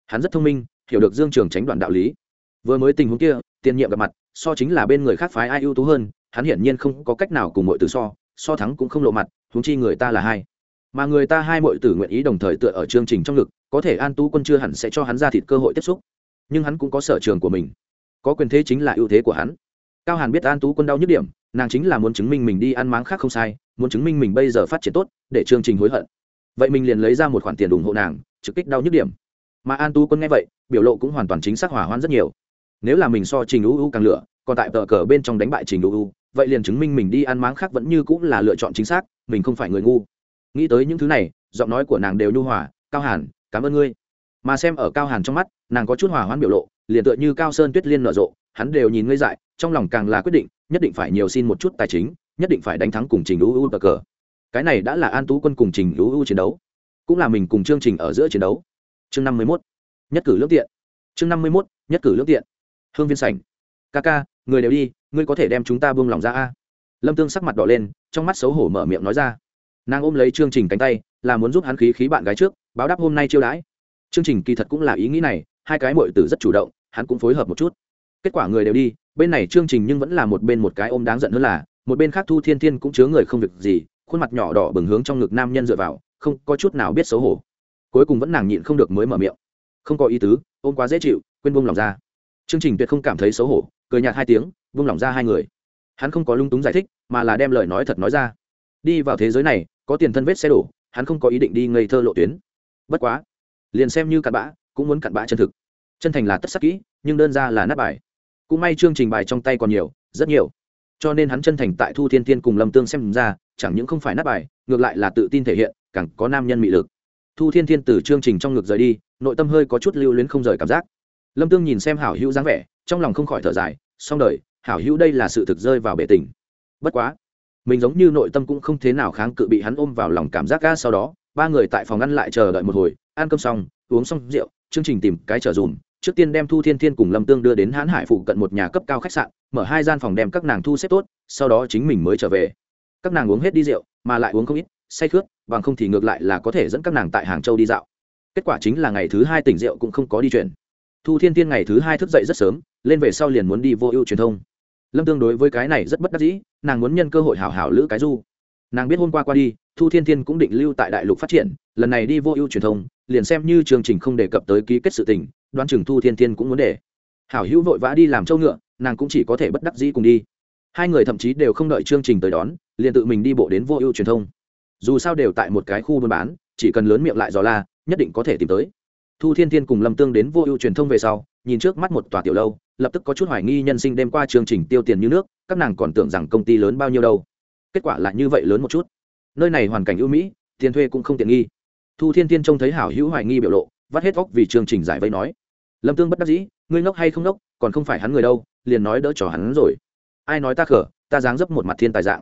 Hắn rất thông minh hiểu được dương trường tránh đoạn đạo lý. Vừa mới tình huống kia tiền nhiệm gặp mặt so chính là bên người khác phái ai ưu tú hơn hắn hiển nhiên không có cách nào cùng mọi từ so so thắng cũng không lộ mặt huống chi người ta là hai. Mà người ta hai mọi tử nguyện ý đồng thời tựa ở chương trình trong lực, có thể an tú quân chưa hẳn sẽ cho hắn ra thịt cơ hội tiếp xúc. Nhưng hắn cũng có sở trường của mình. Có quyền thế chính là ưu thế của hắn. Cao hàn biết an tú quân đau nhức điểm nàng chính là muốn chứng minh mình đi ăn máng khác không sai, muốn chứng minh mình bây giờ phát triển tốt, để chương trình hối hận. Vậy mình liền lấy ra một khoản tiền ủng hộ nàng, trực kích đau nhức điểm. Mà an Tu quân nghe vậy, biểu lộ cũng hoàn toàn chính xác hỏa hoạn rất nhiều. Nếu là mình so trình uu càng lửa, còn tại tờ cờ bên trong đánh bại trình uu vậy liền chứng minh mình đi ăn máng khác vẫn như cũng là lựa chọn chính xác, mình không phải người ngu. Nghĩ tới những thứ này, giọng nói của nàng đều nhu hòa, cao hàn, cảm ơn ngươi. Mà xem ở cao hàn trong mắt, nàng có chút hòa hoãn biểu lộ, liền tựa như cao sơn tuyết liên nở rộ hắn đều nhìn ngây dại, trong lòng càng là quyết định, nhất định phải nhiều xin một chút tài chính, nhất định phải đánh thắng cùng trình uu và cờ cái này đã là an tú quân cùng trình uu chiến đấu, cũng là mình cùng chương trình ở giữa chiến đấu. Chương năm mươi mốt, nhất cử lương tiện. Chương năm mươi mốt, nhất cử lương tiện. Hương viên sảnh. Ca ca, người đều đi, ngươi có thể đem chúng ta buông lòng ra a. Lâm tương sắc mặt đỏ lên, trong mắt xấu hổ mở miệng nói ra. Nàng ôm lấy chương trình cánh tay, là muốn giúp hắn khí khí bạn gái trước, báo đáp hôm nay chiêu đãi. Chương trình kỳ thật cũng là ý nghĩ này, hai cái mội tử rất chủ động, hắn cũng phối hợp một chút kết quả người đều đi, bên này chương trình nhưng vẫn là một bên một cái ôm đáng giận hơn là, một bên khác thu thiên thiên cũng chứa người không việc gì, khuôn mặt nhỏ đỏ bừng hướng trong ngực nam nhân dựa vào, không có chút nào biết xấu hổ. Cuối cùng vẫn nàng nhịn không được mới mở miệng. Không có ý tứ, ôm quá dễ chịu, quên buông lòng ra. Chương trình tuyệt không cảm thấy xấu hổ, cười nhạt hai tiếng, buông lòng ra hai người. Hắn không có lung túng giải thích, mà là đem lời nói thật nói ra. Đi vào thế giới này, có tiền thân vết xe đổ, hắn không có ý định đi ngây thơ lộ tuyến. Bất quá, liền xem như cặn bã, cũng muốn cặn bã chân thực. Chân thành là tất sắc kỹ, nhưng đơn ra là nát bài cũng may chương trình bài trong tay còn nhiều, rất nhiều. Cho nên hắn chân thành tại thu thiên Thiên cùng lâm tương xem ra, chẳng những không phải nát bài, ngược lại là tự tin thể hiện, càng có nam nhân mị lực. Thu thiên thiên từ chương trình trong ngực rời đi, nội tâm hơi có chút lưu luyến không rời cảm giác. Lâm tương nhìn xem hảo hữu dáng vẻ, trong lòng không khỏi thở dài Song đời, hảo hữu đây là sự thực rơi vào bể tình. Bất quá, mình giống như nội tâm cũng không thế nào kháng cự bị hắn ôm vào lòng cảm giác ga sau đó, ba người tại phòng ăn lại chờ đợi một hồi, ăn cơm xong, uống xong rượu, chương trình tìm cái trở dùm trước tiên đem thu thiên thiên cùng lâm tương đưa đến hãn hải phụ cận một nhà cấp cao khách sạn, mở hai gian phòng đem các nàng thu xếp tốt, sau đó chính mình mới trở về. Các nàng uống hết đi rượu, mà lại uống không ít, say khướt, bằng không thì ngược lại là có thể dẫn các nàng tại hàng châu đi dạo. Kết quả chính là ngày thứ hai tỉnh rượu cũng không có đi chuyển. Thu thiên tiên ngày thứ hai thức dậy rất sớm, lên về sau liền muốn đi vô ưu truyền thông. Lâm tương đối với cái này rất bất đắc dĩ, nàng muốn nhân cơ hội hảo hảo lữ cái du. Nàng biết hôm qua qua đi, thu thiên thiên cũng định lưu tại đại lục phát triển, lần này đi vô ưu truyền thông, liền xem như chương trình không đề cập tới ký kết sự tình đoán chừng thu thiên thiên cũng muốn để. Hảo hữu vội vã đi làm trâu ngựa, nàng cũng chỉ có thể bất đắc dĩ cùng đi. Hai người thậm chí đều không đợi chương trình tới đón, liền tự mình đi bộ đến vô ưu truyền thông. Dù sao đều tại một cái khu buôn bán, chỉ cần lớn miệng lại dò la, nhất định có thể tìm tới. Thu thiên thiên cùng lâm tương đến vô ưu truyền thông về sau, nhìn trước mắt một tòa tiểu lâu, lập tức có chút hoài nghi nhân sinh đêm qua chương trình tiêu tiền như nước, các nàng còn tưởng rằng công ty lớn bao nhiêu đâu. Kết quả là như vậy lớn một chút. Nơi này hoàn cảnh ưu mỹ, tiền thuê cũng không tiện nghi. Thu thiên thiên trông thấy hảo hữu hoài nghi biểu lộ, vắt hết óc vì chương trình giải vây nói lâm tương bất đắc dĩ, ngươi ngốc hay không ngốc, còn không phải hắn người đâu, liền nói đỡ trò hắn rồi. Ai nói ta khở ta dáng dấp một mặt thiên tài dạng.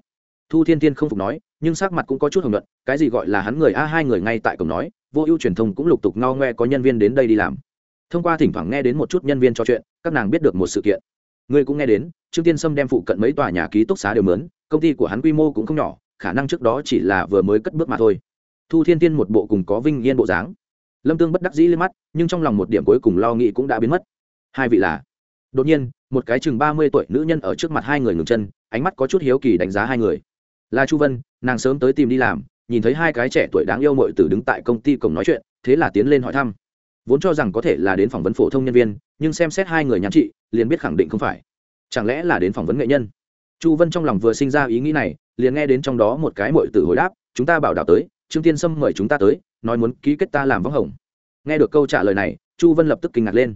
Thu thiên thiên không phục nói, nhưng sắc mặt cũng có chút hồng luận cái gì gọi là hắn người a, hai người ngay tại cổng nói, vô ưu truyền thông cũng lục tục ngao ngoe có nhân viên đến đây đi làm. Thông qua thỉnh thoảng nghe đến một chút nhân viên trò chuyện, các nàng biết được một sự kiện. Ngươi cũng nghe đến, trương tiên sâm đem phụ cận mấy tòa nhà ký túc xá đều mướn, công ty của hắn quy mô cũng không nhỏ, khả năng trước đó chỉ là vừa mới cất bước mà thôi. Thu thiên tiên một bộ cùng có vinh yên bộ dáng lâm tương bất đắc dĩ lên mắt, nhưng trong lòng một điểm cuối cùng lo nghĩ cũng đã biến mất. Hai vị là? Đột nhiên, một cái chừng ba mươi tuổi nữ nhân ở trước mặt hai người ngừng chân, ánh mắt có chút hiếu kỳ đánh giá hai người. Là chu vân, nàng sớm tới tìm đi làm, nhìn thấy hai cái trẻ tuổi đáng yêu mội tử đứng tại công ty cổng nói chuyện, thế là tiến lên hỏi thăm. Vốn cho rằng có thể là đến phỏng vấn phổ thông nhân viên, nhưng xem xét hai người nhắn chị, liền biết khẳng định không phải. Chẳng lẽ là đến phỏng vấn nghệ nhân? Chu vân trong lòng vừa sinh ra ý nghĩ này, liền nghe đến trong đó một cái mội tử hồi đáp, chúng ta bảo đảo tới, trương tiên sâm mời chúng ta tới nói muốn ký kết ta làm võng hồng. Nghe được câu trả lời này, chu vân lập tức kinh ngạc lên.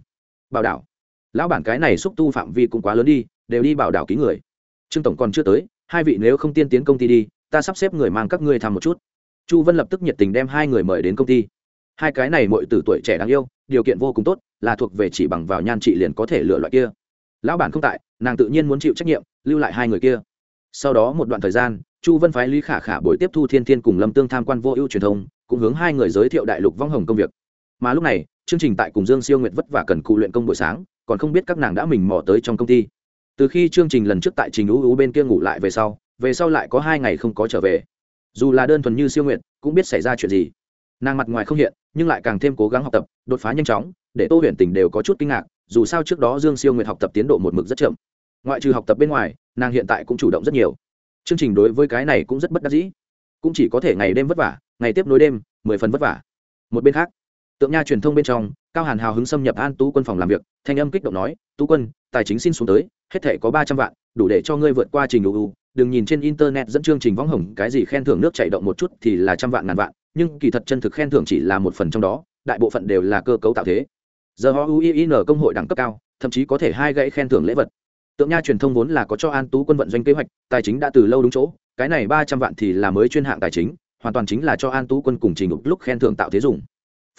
Bảo đảo, lão bản cái này xúc tu phạm vi cũng quá lớn đi, đều đi bảo đảo ký người. Trương tổng còn chưa tới, hai vị nếu không tiên tiến công ty đi, ta sắp xếp người mang các ngươi thăm một chút. Chu vân lập tức nhiệt tình đem hai người mời đến công ty. Hai cái này mọi từ tuổi trẻ đáng yêu, điều kiện vô cùng tốt, là thuộc về chỉ bằng vào nhan trị liền có thể lựa loại kia. Lão bản không tại, nàng tự nhiên muốn chịu trách nhiệm, lưu lại hai người kia. Sau đó một đoạn thời gian chu vân phái lý khả khả buổi tiếp thu thiên thiên cùng lâm tương tham quan vô ưu truyền thông, cũng hướng hai người giới thiệu đại lục vong hồng công việc. Mà lúc này, chương trình tại cùng dương siêu nguyệt vất vả cần cụ luyện công buổi sáng, còn không biết các nàng đã mình mò tới trong công ty. Từ khi chương trình lần trước tại trình ú ú bên kia ngủ lại về sau về sau lại có hai ngày không có trở về. Dù là đơn thuần như siêu nguyện cũng biết xảy ra chuyện gì. Nàng mặt ngoài không hiện, nhưng lại càng thêm cố gắng học tập, đột phá nhanh chóng, để tô huyền tình đều có chút kinh ngạc, dù sao trước đó dương siêu nguyện học tập tiến độ một mực rất chậm. Ngoại trừ học tập bên ngoài, nàng hiện tại cũng chủ động rất nhiều chương trình đối với cái này cũng rất bất đắc dĩ. Cũng chỉ có thể ngày đêm vất vả, ngày tiếp nối đêm, mười phần vất vả. Một bên khác, tượng nha truyền thông bên trong, cao hàn hào hứng xâm nhập an tú quân phòng làm việc, thanh âm kích động nói, tú quân, tài chính xin xuống tới, hết thể có ba trăm vạn, đủ để cho ngươi vượt qua trình uu đừng nhìn trên internet dẫn chương trình võng hồng, cái gì khen thưởng nước chạy động một chút thì là trăm vạn ngàn vạn, nhưng kỳ thật chân thực khen thưởng chỉ là một phần trong đó, đại bộ phận đều là cơ cấu tạo thế. Giờ họ uin công hội đẳng cấp cao, thậm chí có thể hai gãy khen thưởng lễ vật tượng nha truyền thông vốn là có cho an tú quân vận doanh kế hoạch, tài chính đã từ lâu đúng chỗ, cái này ba trăm vạn thì là mới chuyên hạng tài chính, hoàn toàn chính là cho an tú quân cùng trình lúc khen thưởng tạo thế dùng.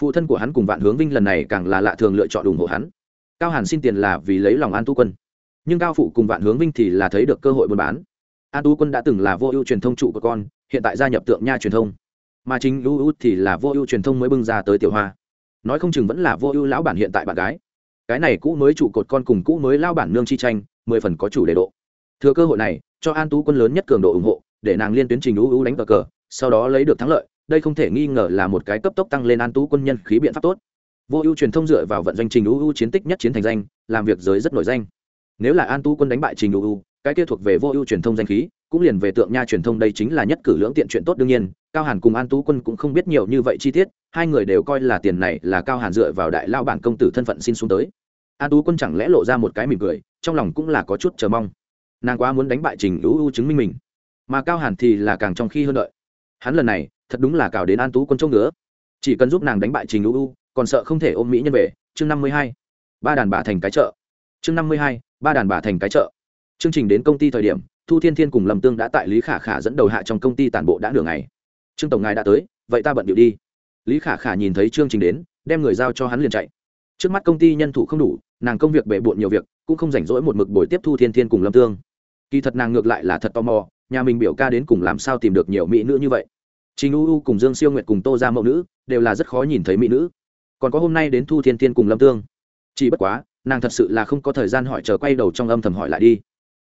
Phụ thân của hắn cùng vạn hướng vinh lần này càng là lạ thường lựa chọn ủng hộ hắn. Cao hàn xin tiền là vì lấy lòng an tú quân. Nhưng cao phụ cùng vạn hướng vinh thì là thấy được cơ hội buôn bán. An tú quân đã từng là vô ưu truyền thông trụ của con, hiện tại gia nhập tượng nha truyền thông. Mà chính ưu ưu thì là vô ưu truyền thông mới bưng ra tới tiểu hoa. Nói không chừng vẫn là vô ưu lão bản hiện tại bạn gái cái này cũ mới trụ cột con cùng cũ mới lao bản nương chi tranh, mười phần có chủ đề độ. Thừa cơ hội này, cho an tú quân lớn nhất cường độ ủng hộ, để nàng liên tuyến trình ưu ưu đánh cờ cờ, sau đó lấy được thắng lợi, đây không thể nghi ngờ là một cái cấp tốc tăng lên an tú quân nhân khí biện pháp tốt. Vô ưu truyền thông dựa vào vận doanh trình ưu ưu chiến tích nhất chiến thành danh, làm việc giới rất nổi danh. Nếu là an tú quân đánh bại trình ưu ưu, cái kia thuộc về vô ưu truyền thông danh khí cũng liền về tượng nha truyền thông đây chính là nhất cử lưỡng tiện chuyện tốt đương nhiên, cao hàn cùng an tú quân cũng không biết nhiều như vậy chi tiết, hai người đều coi là tiền này là cao hàn dựa vào đại lao bản công tử thân phận xin xuống tới. An tú quân chẳng lẽ lộ ra một cái mỉm cười, trong lòng cũng là có chút chờ mong. Nàng quá muốn đánh bại trình ưu ưu chứng minh mình, mà cao hàn thì là càng trong khi hơn đợi. Hắn lần này, thật đúng là cào đến an tú quân chỗ ngứa. Chỉ cần giúp nàng đánh bại trình ưu ưu, còn sợ không thể ôm mỹ nhân về. Chương năm mươi hai, ba đàn bà thành cái chợ. Chương năm mươi hai, ba đàn bà thành cái chợ. Chương trình đến công ty thời điểm thu thiên thiên cùng lâm tương đã tại lý khả khả dẫn đầu hạ trong công ty tản bộ đã nửa ngày trương tổng ngài đã tới vậy ta bận điệu đi lý khả khả nhìn thấy chương trình đến đem người giao cho hắn liền chạy trước mắt công ty nhân thủ không đủ nàng công việc bề bộn nhiều việc cũng không rảnh rỗi một mực buổi tiếp thu thiên thiên cùng lâm tương kỳ thật nàng ngược lại là thật tò mò nhà mình biểu ca đến cùng làm sao tìm được nhiều mỹ nữ như vậy Trình U U cùng Dương Siêu Nguyệt cùng Tô gia mẫu nữ, đều là rất khó nhìn thấy mỹ nữ. Còn có hôm nay đến Thu Thiên Thiên cùng Lâm Tương. Chỉ bất quá, nàng thật sự là không có thời gian hỏi chờ quay đầu trong âm thầm hỏi lại đi.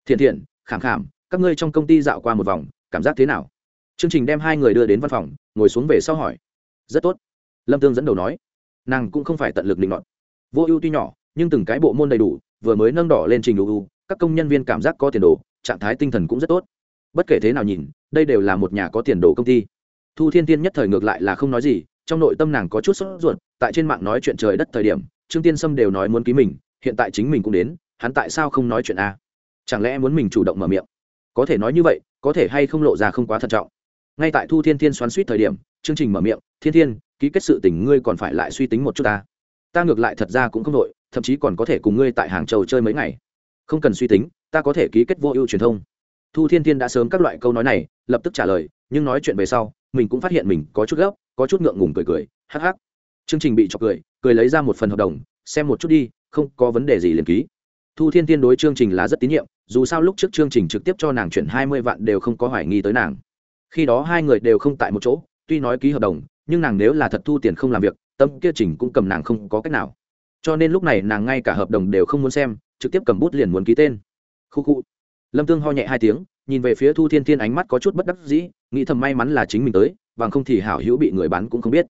Thiện Thiện, Khảm Khảm, các ngươi trong công ty dạo qua một vòng, cảm giác thế nào? Chương trình đem hai người đưa đến văn phòng, ngồi xuống về sau hỏi. Rất tốt. Lâm Tương dẫn đầu nói. Nàng cũng không phải tận lực định nọt. Vô ưu tuy nhỏ, nhưng từng cái bộ môn đầy đủ, vừa mới nâng đỏ lên Trình U các công nhân viên cảm giác có tiền đồ, trạng thái tinh thần cũng rất tốt. Bất kể thế nào nhìn, đây đều là một nhà có tiền đồ công ty thu thiên tiên nhất thời ngược lại là không nói gì trong nội tâm nàng có chút sốt ruột tại trên mạng nói chuyện trời đất thời điểm trương tiên sâm đều nói muốn ký mình hiện tại chính mình cũng đến hắn tại sao không nói chuyện a chẳng lẽ muốn mình chủ động mở miệng? Có thể nói như vậy, có thể hay không lộ ra không quá thận trọng. Ngay tại thu thiên thiên xoắn suýt thời điểm, chương trình mở miệng, thiên thiên, ký kết sự tình ngươi còn phải lại suy tính một chút ta. Ta ngược lại thật ra cũng không đội thậm chí còn có thể cùng ngươi tại hàng châu chơi mấy ngày. Không cần suy tính, ta có thể ký kết vô ưu truyền thông. Thu thiên thiên đã sớm các loại câu nói này, lập tức trả lời, nhưng nói chuyện về sau, mình cũng phát hiện mình có chút gấp, có chút ngượng ngùng cười cười, hắc hắc. Chương trình bị chọc cười cười lấy ra một phần hợp đồng, xem một chút đi, không có vấn đề gì liền ký thu thiên tiên đối chương trình là rất tín nhiệm, dù sao lúc trước chương trình trực tiếp cho nàng chuyển hai mươi vạn đều không có hoài nghi tới nàng. Khi đó hai người đều không tại một chỗ, tuy nói ký hợp đồng, nhưng nàng nếu là thật thu tiền không làm việc, tâm kia trình cũng cầm nàng không có cách nào. Cho nên lúc này nàng ngay cả hợp đồng đều không muốn xem, trực tiếp cầm bút liền muốn ký tên. Khu khu. Lâm tương ho nhẹ hai tiếng, nhìn về phía thu thiên thiên ánh mắt có chút bất đắc dĩ, nghĩ thầm may mắn là chính mình tới, bằng không thì hảo hữu bị người bán cũng không biết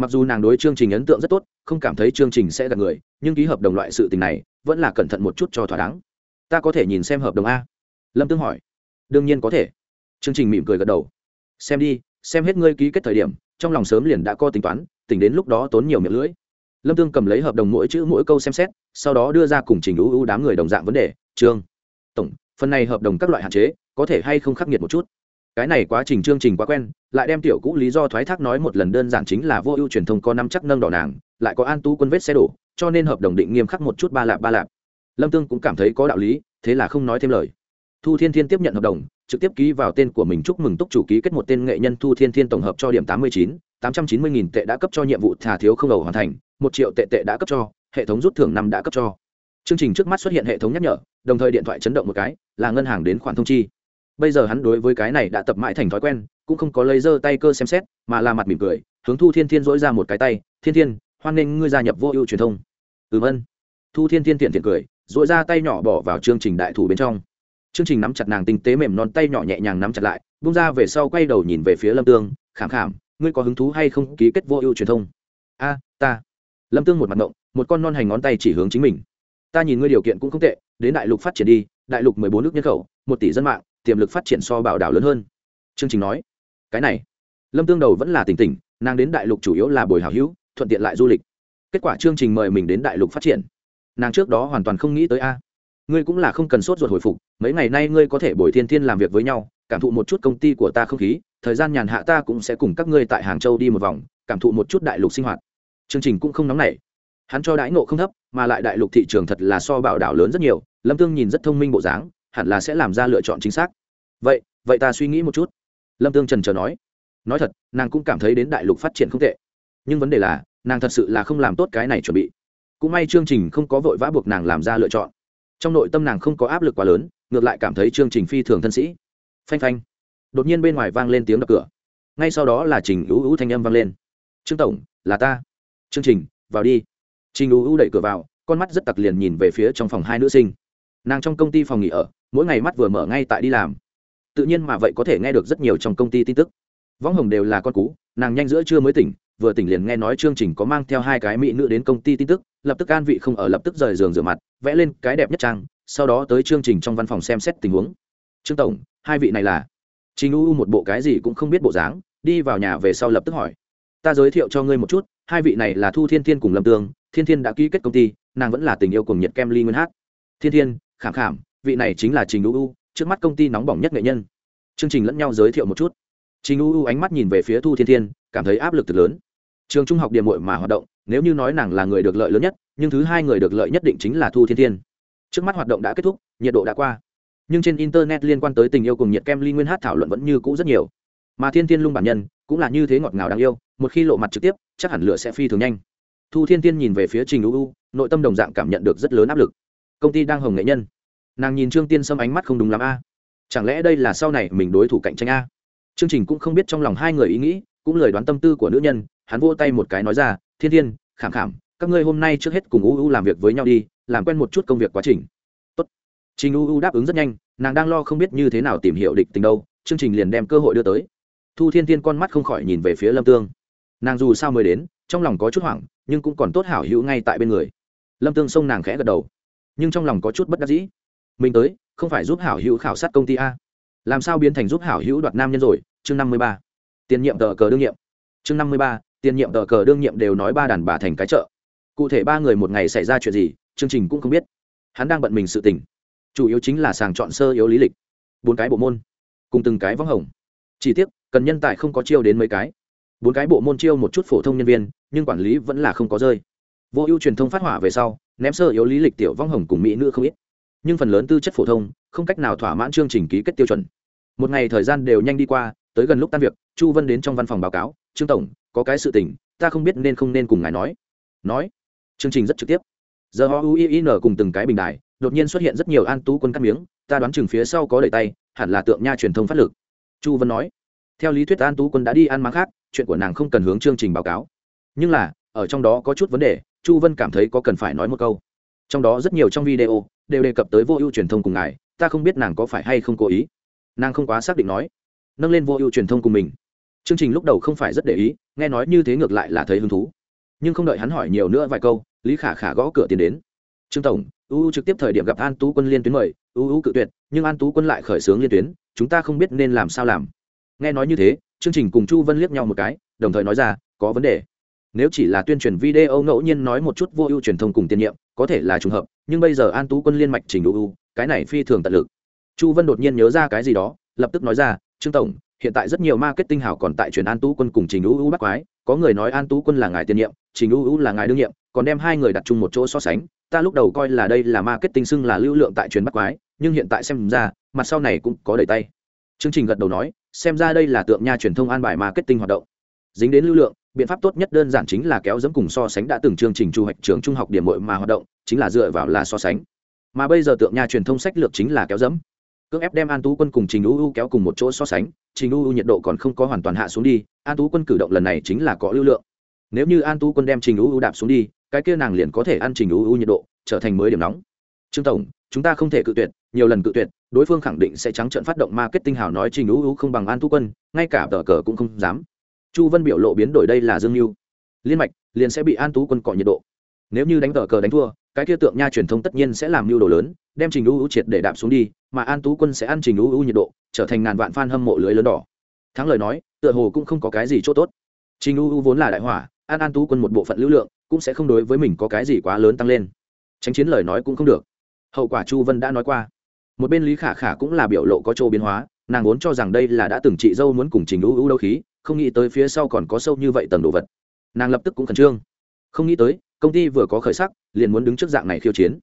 mặc dù nàng đối chương trình ấn tượng rất tốt, không cảm thấy chương trình sẽ gặp người, nhưng ký hợp đồng loại sự tình này vẫn là cẩn thận một chút cho thỏa đáng. Ta có thể nhìn xem hợp đồng a? Lâm tương hỏi. Đương nhiên có thể. Chương trình mỉm cười gật đầu. Xem đi, xem hết ngươi ký kết thời điểm, trong lòng sớm liền đã có tính toán, tỉnh đến lúc đó tốn nhiều miệng lưỡi. Lâm tương cầm lấy hợp đồng mỗi chữ mỗi câu xem xét, sau đó đưa ra cùng trình ưu ưu đám người đồng dạng vấn đề. Trương tổng, phần này hợp đồng các loại hạn chế, có thể hay không khắc nghiệt một chút? Cái này quá trình chương trình quá quen, lại đem tiểu cũ lý do thoái thác nói một lần đơn giản chính là vô ưu truyền thông có năm chắc nâng đỏ nàng, lại có an tú quân vết xe đổ, cho nên hợp đồng định nghiêm khắc một chút ba lạp ba lạp. Lâm tương cũng cảm thấy có đạo lý, thế là không nói thêm lời. Thu thiên thiên tiếp nhận hợp đồng, trực tiếp ký vào tên của mình chúc mừng túc chủ ký kết một tên nghệ nhân thu thiên thiên tổng hợp cho điểm tám mươi chín, tám trăm chín mươi nghìn tệ đã cấp cho nhiệm vụ thà thiếu không đầu hoàn thành, một triệu tệ tệ đã cấp cho, hệ thống rút thưởng năm đã cấp cho. Chương trình trước mắt xuất hiện hệ thống nhắc nhở, đồng thời điện thoại chấn động một cái, là ngân hàng đến khoản thông chi bây giờ hắn đối với cái này đã tập mãi thành thói quen, cũng không có lấy giơ tay cơ xem xét, mà là mặt mỉm cười, hướng thu thiên thiên dỗi ra một cái tay, thiên thiên, hoan nghênh ngươi gia nhập vô ưu truyền thông. Ừm ân thu thiên thiên tiện tiện cười dội ra tay nhỏ bỏ vào chương trình đại thủ bên trong. Chương trình nắm chặt nàng tinh tế mềm non tay nhỏ nhẹ nhàng nắm chặt lại, bung ra về sau quay đầu nhìn về phía lâm tương, khảm khảm, ngươi có hứng thú hay không ký kết vô ưu truyền thông? A, ta. Lâm tương một mặt động một con non hành ngón tay chỉ hướng chính mình. Ta nhìn ngươi điều kiện cũng không tệ, đến đại lục phát triển đi, đại lục mười bốn nước nhân khẩu, một tỷ dân mạng tiềm lực phát triển so bảo đảo lớn hơn. Chương trình nói, cái này, lâm tương đầu vẫn là tỉnh tỉnh, nàng đến đại lục chủ yếu là bồi hào hữu, thuận tiện lại du lịch. Kết quả chương trình mời mình đến đại lục phát triển. Nàng trước đó hoàn toàn không nghĩ tới a. Ngươi cũng là không cần sốt ruột hồi phục, mấy ngày nay ngươi có thể bồi thiên thiên làm việc với nhau, cảm thụ một chút công ty của ta không khí, thời gian nhàn hạ ta cũng sẽ cùng các ngươi tại hàng châu đi một vòng, cảm thụ một chút đại lục sinh hoạt. Chương trình cũng không nóng nảy. Hắn cho đãi ngộ không thấp, mà lại đại lục thị trường thật là so bảo đảo lớn rất nhiều, lâm tương nhìn rất thông minh bộ dáng hẳn là sẽ làm ra lựa chọn chính xác. Vậy vậy ta suy nghĩ một chút. Lâm tương trần trờ nói. Nói thật, nàng cũng cảm thấy đến đại lục phát triển không tệ. Nhưng vấn đề là, nàng thật sự là không làm tốt cái này chuẩn bị. Cũng may chương trình không có vội vã buộc nàng làm ra lựa chọn. Trong nội tâm nàng không có áp lực quá lớn, ngược lại cảm thấy chương trình phi thường thân sĩ. Phanh phanh. Đột nhiên bên ngoài vang lên tiếng đập cửa. Ngay sau đó là trình ưu ưu thanh âm vang lên. Trương tổng, là ta. Chương trình, vào đi. Trình ưu ưu đẩy cửa vào, con mắt rất tặc liền nhìn về phía trong phòng hai nữ sinh. Nàng trong công ty phòng nghỉ ở mỗi ngày mắt vừa mở ngay tại đi làm. Tự nhiên mà vậy có thể nghe được rất nhiều trong công ty tin tức. Võng hồng đều là con cú, nàng nhanh giữa trưa mới tỉnh, vừa tỉnh liền nghe nói chương trình có mang theo hai cái mỹ nữ đến công ty tin tức, lập tức an vị không ở, lập tức rời giường rửa mặt, vẽ lên cái đẹp nhất trang, sau đó tới chương trình trong văn phòng xem xét tình huống. Trương tổng, hai vị này là? Trình u một bộ cái gì cũng không biết bộ dáng, đi vào nhà về sau lập tức hỏi. Ta giới thiệu cho ngươi một chút, hai vị này là thu thiên thiên cùng lâm tương, thiên thiên đã ký kết công ty, nàng vẫn là tình yêu cùng nhiệt kem ly nguyên hát. Thiên thiên, khảm khảm vị này chính là trình u u, trước mắt công ty nóng bỏng nhất nghệ nhân. Chương trình lẫn nhau giới thiệu một chút. Trình u u ánh mắt nhìn về phía thu thiên thiên, cảm thấy áp lực thật lớn. Trường trung học điểm mội mà hoạt động, nếu như nói nàng là người được lợi lớn nhất, nhưng thứ hai người được lợi nhất định chính là thu thiên thiên. Trước mắt hoạt động đã kết thúc, nhiệt độ đã qua. Nhưng trên internet liên quan tới tình yêu cùng nhiệt kem ly nguyên hát thảo luận vẫn như cũ rất nhiều. Mà thiên thiên lung bản nhân, cũng là như thế ngọt ngào đáng yêu, một khi lộ mặt trực tiếp, chắc hẳn lửa sẽ phi thường nhanh. Thu thiên thiên nhìn về phía trình u u, nội tâm đồng dạng cảm nhận được rất lớn áp lực. Công ty đang hồng nghệ nhân nàng nhìn trương tiên sâm ánh mắt không đúng lắm a. Chẳng lẽ đây là sau này mình đối thủ cạnh tranh a? Chương trình cũng không biết trong lòng hai người ý nghĩ, cũng lời đoán tâm tư của nữ nhân, hắn vô tay một cái nói ra, thiên thiên, khảm khảm, các ngươi hôm nay trước hết cùng u u làm việc với nhau đi, làm quen một chút công việc quá trình. Tốt. trình u u đáp ứng rất nhanh, nàng đang lo không biết như thế nào tìm hiểu địch tình đâu, chương trình liền đem cơ hội đưa tới. Thu thiên thiên con mắt không khỏi nhìn về phía lâm tương. Nàng dù sao mới đến, trong lòng có chút hoảng, nhưng cũng còn tốt hảo hữu ngay tại bên người. Lâm tương xông nàng khẽ gật đầu, nhưng trong lòng có chút bất đắc dĩ mình tới, không phải giúp hảo hữu khảo sát công ty a. Làm sao biến thành giúp hảo hữu đoạt nam nhân rồi? Chương năm mươi ba. Tiền nhiệm tờ cờ đương nhiệm. Chương năm mươi ba, tiền nhiệm tờ cờ đương nhiệm đều nói ba đàn bà thành cái chợ. Cụ thể ba người một ngày xảy ra chuyện gì, chương trình cũng không biết. Hắn đang bận mình sự tình. Chủ yếu chính là sàng chọn sơ yếu lý lịch. Bốn cái bộ môn, cùng từng cái vắng hồng. Chỉ tiếc, cần nhân tài không có chiêu đến mấy cái. Bốn cái bộ môn chiêu một chút phổ thông nhân viên, nhưng quản lý vẫn là không có rơi. Vô ưu truyền thông phát hỏa về sau, ném sơ yếu lý lịch tiểu vong hồng cùng mỹ nữ không ít nhưng phần lớn tư chất phổ thông không cách nào thỏa mãn chương trình ký kết tiêu chuẩn. Một ngày thời gian đều nhanh đi qua, tới gần lúc tan việc, chu vân đến trong văn phòng báo cáo, trương tổng, có cái sự tình, ta không biết nên không nên cùng ngài nói. Nói? Chương trình rất trực tiếp. Giờ họ uin cùng từng cái bình đài, đột nhiên xuất hiện rất nhiều an tú quân cắt miếng, ta đoán chừng phía sau có đẩy tay, hẳn là tượng nha truyền thông phát lực. Chu vân nói, theo lý thuyết an tú quân đã đi ăn máng khác, chuyện của nàng không cần hướng chương trình báo cáo. Nhưng là, ở trong đó có chút vấn đề, chu vân cảm thấy có cần phải nói một câu. Trong đó rất nhiều trong video đều đề cập tới vô ưu truyền thông cùng ngài, ta không biết nàng có phải hay không cố ý. Nàng không quá xác định nói. Nâng lên vô ưu truyền thông cùng mình. Chương trình lúc đầu không phải rất để ý, nghe nói như thế ngược lại là thấy hứng thú. Nhưng không đợi hắn hỏi nhiều nữa vài câu, lý khả khả gõ cửa tiến đến. Trương tổng ưu trực tiếp thời điểm gặp an tú quân liên tuyến mời ưu cự tuyệt, nhưng an tú quân lại khởi xướng liên tuyến, chúng ta không biết nên làm sao làm. Nghe nói như thế, chương trình cùng chu vân liếc nhau một cái, đồng thời nói ra, có vấn đề. Nếu chỉ là tuyên truyền video ngẫu nhiên nói một chút vô ưu truyền thông cùng tiên nhiệm, có thể là trùng hợp nhưng bây giờ an tú quân liên mạch trình đủ ưu cái này phi thường tận lực. Chu vân đột nhiên nhớ ra cái gì đó, lập tức nói ra, trương tổng, hiện tại rất nhiều marketing hảo còn tại truyền an tú quân cùng trình ưu ưu bắt quái, có người nói an tú quân là ngài tiền nhiệm, trình ưu ưu là ngài đương nhiệm, còn đem hai người đặt chung một chỗ so sánh, ta lúc đầu coi là đây là marketing xưng là lưu lượng tại truyền bắt quái, nhưng hiện tại xem ra, mặt sau này cũng có đẩy tay. Chương trình gật đầu nói, xem ra đây là tượng nha truyền thông an bài marketing hoạt động. Dính đến lưu lượng biện pháp tốt nhất đơn giản chính là kéo dẫm cùng so sánh đã từng chương trình chu hoạch trường trung học điểm mội mà hoạt động, chính là dựa vào là so sánh. Mà bây giờ tượng nhà truyền thông sách lược chính là kéo dẫm cưỡng ép đem an tú quân cùng trình u u kéo cùng một chỗ so sánh, trình u u nhiệt độ còn không có hoàn toàn hạ xuống đi, an tú quân cử động lần này chính là có lưu lượng. Nếu như an tú quân đem trình u u đạp xuống đi, cái kia nàng liền có thể ăn trình u u nhiệt độ, trở thành mới điểm nóng. Trương tổng, chúng ta không thể cự tuyệt, nhiều lần cự tuyệt, đối phương khẳng định sẽ trắng trợn phát động marketing hào nói trình u u không bằng an tú quân, ngay cả tờ cờ cũng không dám chu vân biểu lộ biến đổi đây là dương mưu liên mạch liền sẽ bị an tú quân cọ nhiệt độ. Nếu như đánh cờ cờ đánh thua, cái kia tượng nha truyền thông tất nhiên sẽ làm mưu đồ lớn, đem trình ưu ưu triệt để đạp xuống đi, mà an tú quân sẽ ăn trình ưu ưu nhiệt độ, trở thành ngàn vạn fan hâm mộ lưới lớn đỏ. Thắng lời nói, tựa hồ cũng không có cái gì chỗ tốt. Trình ưu ưu vốn là đại hỏa an an tú quân một bộ phận lưu lượng, cũng sẽ không đối với mình có cái gì quá lớn tăng lên. Tránh chiến lời nói cũng không được. Hậu quả chu vân đã nói qua. Một bên lý khả khả cũng là biểu lộ có chỗ biến hóa, nàng vốn cho rằng đây là đã từng chị dâu muốn cùng trình ưu ưu đâu khí không nghĩ tới phía sau còn có sâu như vậy tầng đồ vật. Nàng lập tức cũng khẩn trương. Không nghĩ tới, công ty vừa có khởi sắc, liền muốn đứng trước dạng này khiêu chiến.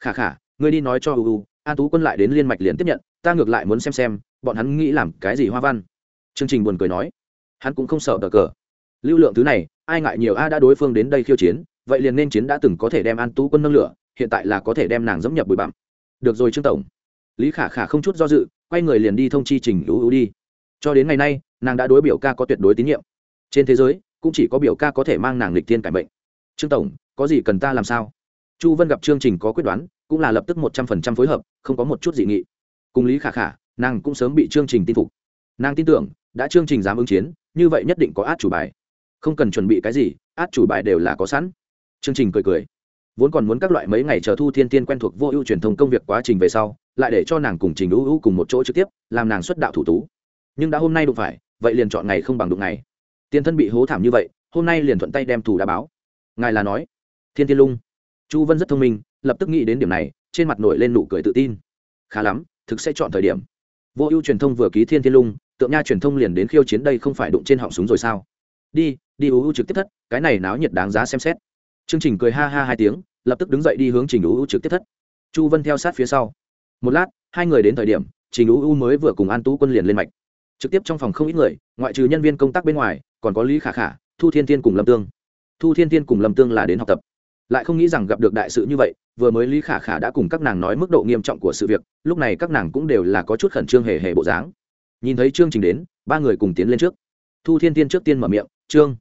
Khả khả, ngươi đi nói cho uu an tú quân lại đến liên mạch liền tiếp nhận, ta ngược lại muốn xem xem, bọn hắn nghĩ làm cái gì hoa văn. Chương trình buồn cười nói. Hắn cũng không sợ đờ cờ. Lưu lượng thứ này, ai ngại nhiều a đã đối phương đến đây khiêu chiến, vậy liền nên chiến đã từng có thể đem an tú quân nâng lửa, hiện tại là có thể đem nàng dẫm nhập bụi bặm. Được rồi trương tổng. Lý khả khả không chút do dự, quay người liền đi thông chi trình ưu ưu đi. Cho đến ngày nay nàng đã đối biểu ca có tuyệt đối tín nhiệm. Trên thế giới, cũng chỉ có biểu ca có thể mang nàng lịch thiên cải bệnh trương tổng, có gì cần ta làm sao? Chu vân gặp chương trình có quyết đoán, cũng là lập tức một trăm phần trăm phối hợp, không có một chút dị nghị. Cùng lý khả khả, nàng cũng sớm bị chương trình tin phục. Nàng tin tưởng, đã chương trình dám ứng chiến, như vậy nhất định có át chủ bài. Không cần chuẩn bị cái gì, át chủ bài đều là có sẵn. Chương trình cười cười. Vốn còn muốn các loại mấy ngày chờ thu thiên tiên quen thuộc vô ưu truyền thông công việc quá trình về sau, lại để cho nàng cùng trình ưu ưu cùng một chỗ trực tiếp, làm nàng xuất đạo thủ tú. Nhưng đã hôm nay đụng phải vậy liền chọn ngày không bằng đụng ngày. Tiền thân bị hố thảm như vậy, hôm nay liền thuận tay đem thủ đã báo. Ngài là nói, thiên tiên lung, chu vân rất thông minh, lập tức nghĩ đến điểm này, trên mặt nổi lên nụ cười tự tin. Khá lắm, thực sẽ chọn thời điểm. Vô ưu truyền thông vừa ký thiên tiên lung, tượng nha truyền thông liền đến khiêu chiến đây không phải đụng trên họng súng rồi sao? Đi đi ưu ưu trực tiếp thất, cái này náo nhiệt đáng giá xem xét. Chương trình cười ha ha hai tiếng, lập tức đứng dậy đi hướng trình ưu ưu trực tiếp thất. Chu vân theo sát phía sau. Một lát, hai người đến thời điểm, trình ưu ưu mới vừa cùng an tú quân liền lên mạch trực tiếp trong phòng không ít người, ngoại trừ nhân viên công tác bên ngoài, còn có lý khả khả, thu thiên Thiên cùng lâm tương. Thu thiên Thiên cùng lâm tương là đến học tập. Lại không nghĩ rằng gặp được đại sự như vậy, vừa mới lý khả khả đã cùng các nàng nói mức độ nghiêm trọng của sự việc, lúc này các nàng cũng đều là có chút khẩn trương hề hề bộ dáng. Nhìn thấy chương trình đến, ba người cùng tiến lên trước. Thu thiên tiên trước tiên mở miệng, trương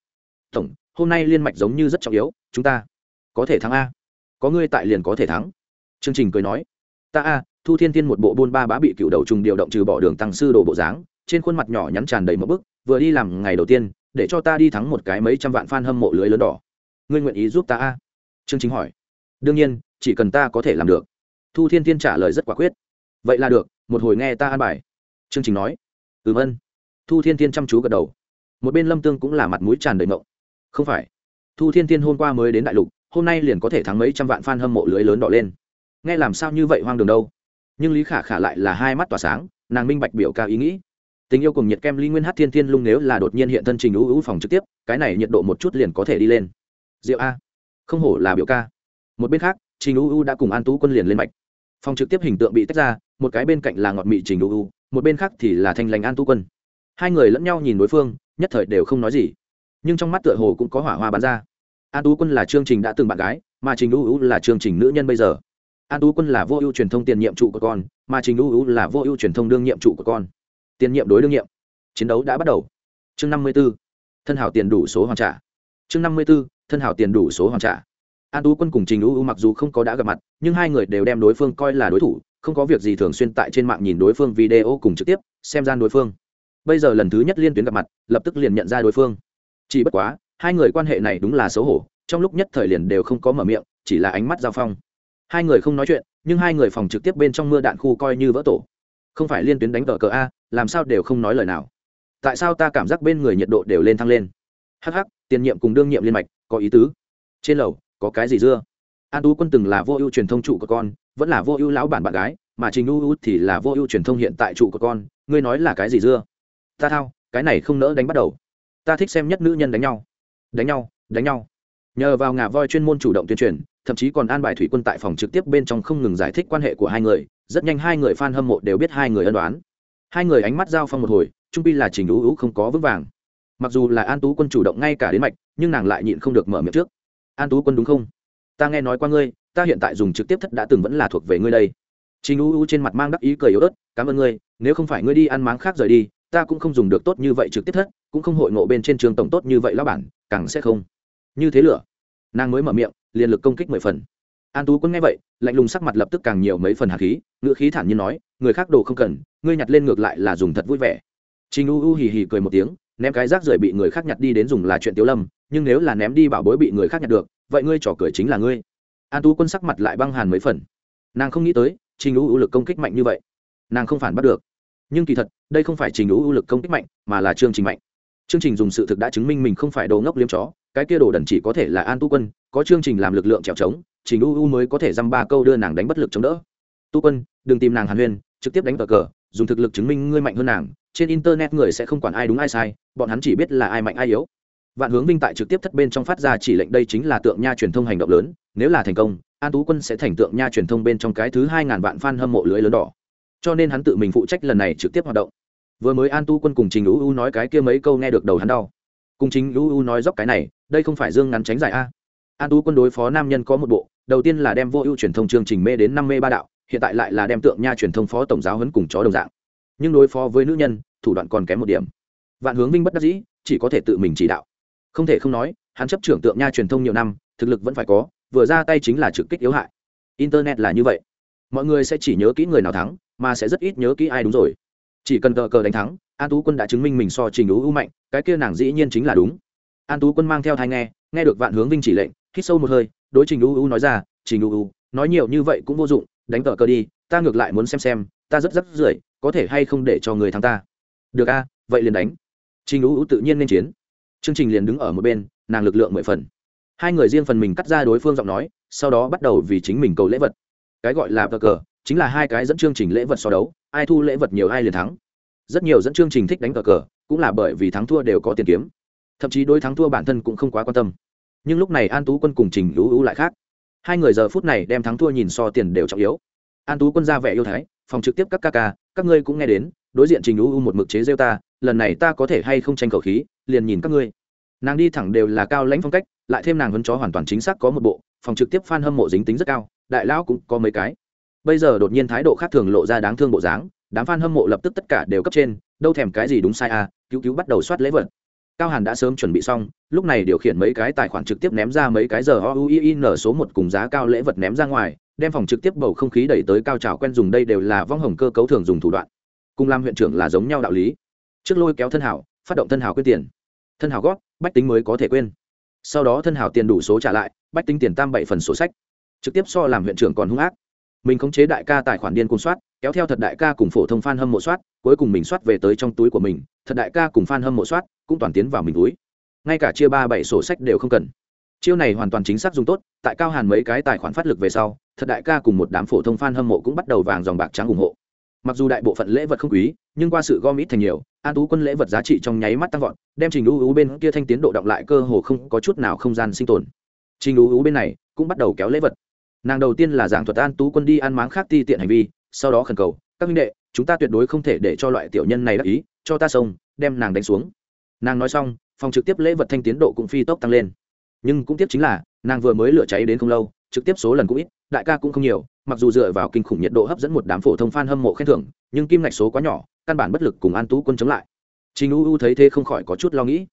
tổng, hôm nay liên mạch giống như rất trọng yếu, chúng ta có thể thắng a. Có ngươi tại liền có thể thắng. Chương trình cười nói, ta a, thu thiên tiên một bộ buôn ba bá bị cựu đầu trùng điều động trừ bỏ đường tăng sư đồ bộ dáng trên khuôn mặt nhỏ nhắn tràn đầy một bức, vừa đi làm ngày đầu tiên, để cho ta đi thắng một cái mấy trăm vạn fan hâm mộ lưới lớn đỏ. Ngươi nguyện ý giúp ta a? Chương trình hỏi. Đương nhiên, chỉ cần ta có thể làm được. Thu thiên thiên trả lời rất quả quyết. Vậy là được, một hồi nghe ta an bài. Chương trình nói. Ừm ân. Thu thiên thiên chăm chú gật đầu. Một bên lâm tương cũng là mặt mũi tràn đầy ngộng. Không phải. Thu thiên thiên hôm qua mới đến đại lục, hôm nay liền có thể thắng mấy trăm vạn fan hâm mộ lưới lớn đỏ lên. Nghe làm sao như vậy hoang đường đâu? Nhưng lý khả khả lại là hai mắt tỏa sáng, nàng minh bạch biểu ca ý nghĩ tình yêu cùng nhiệt kem ly nguyên hát thiên thiên lung nếu là đột nhiên hiện thân trình ưu ưu phòng trực tiếp, cái này nhiệt độ một chút liền có thể đi lên. Diệu a. Không hổ là biểu ca. Một bên khác, trình ưu ưu đã cùng an tú quân liền lên mạch. Phòng trực tiếp hình tượng bị tách ra, một cái bên cạnh là ngọt mị trình ưu ưu, một bên khác thì là thanh lành an tú quân. Hai người lẫn nhau nhìn đối phương, nhất thời đều không nói gì. Nhưng trong mắt tựa hồ cũng có hỏa hoa bắn ra. An tú quân là chương trình đã từng bạn gái, mà trình ưu ưu là chương trình nữ nhân bây giờ. An tú quân là vô ưu truyền thông tiền nhiệm trụ của con, mà trình ưu ưu là vô ưu truyền thông đương nhiệm trụ của con tiền nhiệm đối đương nhiệm. Chiến đấu đã bắt đầu. Chương năm mươi b ố thân hảo tiền đủ số hoàn trả. Chương năm mươi b ố thân hảo tiền đủ số hoàn trả. An tú quân cùng trình u mặc dù không có đã gặp mặt, nhưng hai người đều đem đối phương coi là đối thủ, không có việc gì thường xuyên tại trên mạng nhìn đối phương video cùng trực tiếp, xem gian đối phương. Bây giờ lần thứ nhất liên tuyến gặp mặt, lập tức liền nhận ra đối phương. Chỉ bất quá, hai người quan hệ này đúng là xấu hổ, trong lúc nhất thời liền đều không có mở miệng, chỉ là ánh mắt giao phong. Hai người không nói chuyện, nhưng hai người phòng trực tiếp bên trong mưa đạn khu coi như vỡ tổ không phải liên tuyến đánh cờ cờ a, làm sao đều không nói lời nào. Tại sao ta cảm giác bên người nhiệt độ đều lên thăng lên? Hh tiền nhiệm cùng đương nhiệm liên mạch, có ý tứ. Trên lầu, có cái gì dưa? An tú quân từng là vô ưu truyền thông trụ của con, vẫn là vô ưu lão bản bạn gái, mà trình ưu thì là vô ưu truyền thông hiện tại trụ của con, ngươi nói là cái gì dưa? Ta thao, cái này không nỡ đánh bắt đầu. Ta thích xem nhất nữ nhân đánh nhau. Đánh nhau đánh nhau. Nhờ vào ngà voi chuyên môn chủ động tuyên truyền, thậm chí còn an bài thủy quân tại phòng trực tiếp bên trong không ngừng giải thích quan hệ của hai người rất nhanh hai người fan hâm mộ đều biết hai người ân đoán. Hai người ánh mắt giao phong một hồi, trung pi là trình ú ú không có vững vàng. Mặc dù là an tú quân chủ động ngay cả đến mạch, nhưng nàng lại nhịn không được mở miệng trước. An tú quân đúng không? Ta nghe nói qua ngươi, ta hiện tại dùng trực tiếp thất đã từng vẫn là thuộc về ngươi đây. Trình ú ú trên mặt mang đắc ý cười yếu ớt, cảm ơn ngươi, nếu không phải ngươi đi ăn máng khác rời đi, ta cũng không dùng được tốt như vậy trực tiếp thất, cũng không hội ngộ bên trên trường tổng tốt như vậy lão bản, càng sẽ không. Như thế lửa. Nàng mới mở miệng, liền lực công kích mười phần an tú quân nghe vậy, lạnh lùng sắc mặt lập tức càng nhiều mấy phần hạt khí ngựa khí thản nhiên nói, người khác đồ không cần, ngươi nhặt lên ngược lại là dùng thật vui vẻ. Trình u u hì hì cười một tiếng, ném cái rác rưởi bị người khác nhặt đi đến dùng là chuyện tiếu lâm, nhưng nếu là ném đi bảo bối bị người khác nhặt được, vậy ngươi trò cười chính là ngươi. An tú quân sắc mặt lại băng hàn mấy phần. Nàng không nghĩ tới, trình u u lực công kích mạnh như vậy. Nàng không phản bắt được. Nhưng kỳ thật, đây không phải trình u u lực công kích mạnh, mà là chương trình mạnh. Chương trình dùng sự thực đã chứng minh mình không phải đồ ngốc liếm chó, cái kia đồ đần chỉ có thể là an tu quân, có chương trình làm lực lượng trèo trống trình u u mới có thể dăm ba câu đưa nàng đánh bất lực chống đỡ. Tu quân, đừng tìm nàng hàn huyên, trực tiếp đánh cờ cờ, dùng thực lực chứng minh ngươi mạnh hơn nàng. Trên internet người sẽ không quản ai đúng ai sai, bọn hắn chỉ biết là ai mạnh ai yếu. Vạn hướng vinh tại trực tiếp thất bên trong phát ra chỉ lệnh đây chính là tượng nha truyền thông hành động lớn, nếu là thành công, an tú quân sẽ thành tượng nha truyền thông bên trong cái thứ hai ngàn vạn f a n hâm mộ lưới lớn đỏ. Cho nên hắn tự mình phụ trách lần này trực tiếp hoạt động. Vừa mới an tú quân cùng trình u u nói cái kia mấy câu nghe được đầu hắn đau. Cùng trình u u nói dốc cái này, đây không phải dương ngắn tránh giải a an tú quân đối phó nam nhân có một bộ, đầu tiên là đem vô ưu truyền thông chương trình mê đến năm mê ba đạo, hiện tại lại là đem tượng nha truyền thông phó tổng giáo hấn cùng chó đồng dạng. Nhưng đối phó với nữ nhân, thủ đoạn còn kém một điểm. Vạn hướng vinh bất đắc dĩ, chỉ có thể tự mình chỉ đạo. Không thể không nói, hắn chấp trưởng tượng nha truyền thông nhiều năm, thực lực vẫn phải có, vừa ra tay chính là trực kích yếu hại. Internet là như vậy. Mọi người sẽ chỉ nhớ kỹ người nào thắng, mà sẽ rất ít nhớ kỹ ai đúng rồi. Chỉ cần cờ cờ đánh thắng, an tú quân đã chứng minh mình so trình ưu mạnh, cái kia nàng dĩ nhiên chính là đúng an tú quân mang theo thai nghe nghe được vạn hướng vinh chỉ lệnh hít sâu một hơi đối trình ưu ưu nói ra trình ưu ưu nói nhiều như vậy cũng vô dụng đánh cờ cờ đi ta ngược lại muốn xem xem ta rất rất rưỡi, có thể hay không để cho người thắng ta? Được a vậy liền đánh. Trình ưu ưu tự nhiên nên chiến. Chương trình liền đứng ở một bên nàng lực lượng mười phần. Hai người riêng phần mình cắt ra đối phương giọng nói sau đó bắt đầu vì chính mình cầu lễ vật. Cái gọi là cờ cờ chính là hai cái dẫn chương trình lễ vật so đấu ai thu lễ vật nhiều ai liền thắng. Rất nhiều dẫn chương trình thích đánh cờ cờ cũng là bởi vì thắng thua đều có tiền kiếm thậm chí đối thắng thua bản thân cũng không quá quan tâm. Nhưng lúc này an tú quân cùng trình lũ lũ lại khác. Hai người giờ phút này đem thắng thua nhìn so tiền đều trọng yếu. An tú quân ra vẻ yêu thái, phòng trực tiếp các ca ca, các ngươi cũng nghe đến, đối diện trình lũ một mực chế rêu ta, lần này ta có thể hay không tranh cầu khí, liền nhìn các ngươi. Nàng đi thẳng đều là cao lãnh phong cách, lại thêm nàng huấn chó hoàn toàn chính xác có một bộ, phòng trực tiếp f a n hâm mộ dính tính rất cao, đại lão cũng có mấy cái. Bây giờ đột nhiên thái độ khác thường lộ ra đáng thương bộ dáng, đám f a n hâm mộ lập tức tất cả đều cấp trên, đâu thèm cái gì đúng sai à cứu cứu bắt đầu soát lễ vật cao hàn đã sớm chuẩn bị xong, lúc này điều khiển mấy cái tài khoản trực tiếp ném ra mấy cái giờ o u i n số một cùng giá cao lễ vật ném ra ngoài, đem phòng trực tiếp bầu không khí đẩy tới cao trào quen dùng đây đều là vong hồng cơ cấu thường dùng thủ đoạn. Cùng làm huyện trưởng là giống nhau đạo lý. Trước lôi kéo thân hảo, phát động thân hảo quyết tiền. Thân hảo gót bách tính mới có thể quên. Sau đó thân hảo tiền đủ số trả lại, bách tính tiền tam bảy phần sổ sách. Trực tiếp so làm huyện trưởng còn hung ác mình khống chế đại ca tài khoản điên cuồng soát, kéo theo thật đại ca cùng phổ thông f a n hâm mộ soát, cuối cùng mình soát về tới trong túi của mình, thật đại ca cùng f a n hâm mộ soát cũng toàn tiến vào mình túi. Ngay cả chia ba bảy sổ sách đều không cần. Chiêu này hoàn toàn chính xác dùng tốt, tại cao hàn mấy cái tài khoản phát lực về sau, thật đại ca cùng một đám phổ thông f a n hâm mộ cũng bắt đầu vàng dòng bạc trắng ủng hộ. Mặc dù đại bộ phận lễ vật không quý, nhưng qua sự gom ít thành nhiều, an tú quân lễ vật giá trị trong nháy mắt tăng vọt, đem trình ưu ưu bên kia thanh tiến độ động lại cơ hồ không có chút nào không gian sinh tồn. Trình ưu ưu bên này cũng bắt đầu kéo lễ vật nàng đầu tiên là giảng thuật an tú quân đi ăn máng khác ti tiện hành vi, sau đó khẩn cầu, các minh đệ, chúng ta tuyệt đối không thể để cho loại tiểu nhân này đắc ý, cho ta sông, đem nàng đánh xuống. Nàng nói xong, phòng trực tiếp lễ vật thanh tiến độ cũng phi tốc tăng lên. Nhưng cũng tiếp chính là, nàng vừa mới lửa cháy đến không lâu, trực tiếp số lần cũng ít, đại ca cũng không nhiều, mặc dù dựa vào kinh khủng nhiệt độ hấp dẫn một đám phổ thông f a n hâm mộ khen thưởng, nhưng kim ngạch số quá nhỏ, căn bản bất lực cùng an tú quân chống lại. Trình u u thấy thế không khỏi có chút lo nghĩ.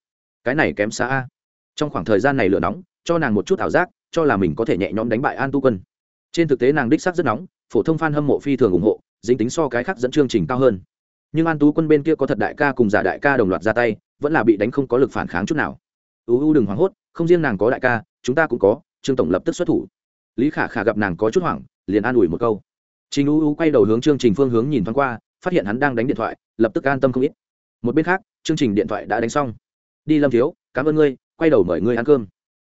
Cái này kém xa a. Trong khoảng thời gian này lửa nóng, cho nàng một chút ảo giác cho là mình có thể nhẹ nhõm đánh bại an tu quân. Trên thực tế nàng đích xác rất nóng, phổ thông f a n hâm mộ phi thường ủng hộ, dính tính so cái khác dẫn chương trình cao hơn. Nhưng an tú quân bên kia có thật đại ca cùng giả đại ca đồng loạt ra tay, vẫn là bị đánh không có lực phản kháng chút nào. U u đừng hoảng hốt, không riêng nàng có đại ca, chúng ta cũng có, trương tổng lập tức xuất thủ. Lý khả khả gặp nàng có chút hoảng, liền an ủi một câu. Trình u u quay đầu hướng chương trình phương hướng nhìn thoáng qua, phát hiện hắn đang đánh điện thoại, lập tức an tâm không ít. Một bên khác, chương trình điện thoại đã đánh xong. Đi lâm thiếu, cảm ơn ngươi, quay đầu mời ngươi ăn cơm.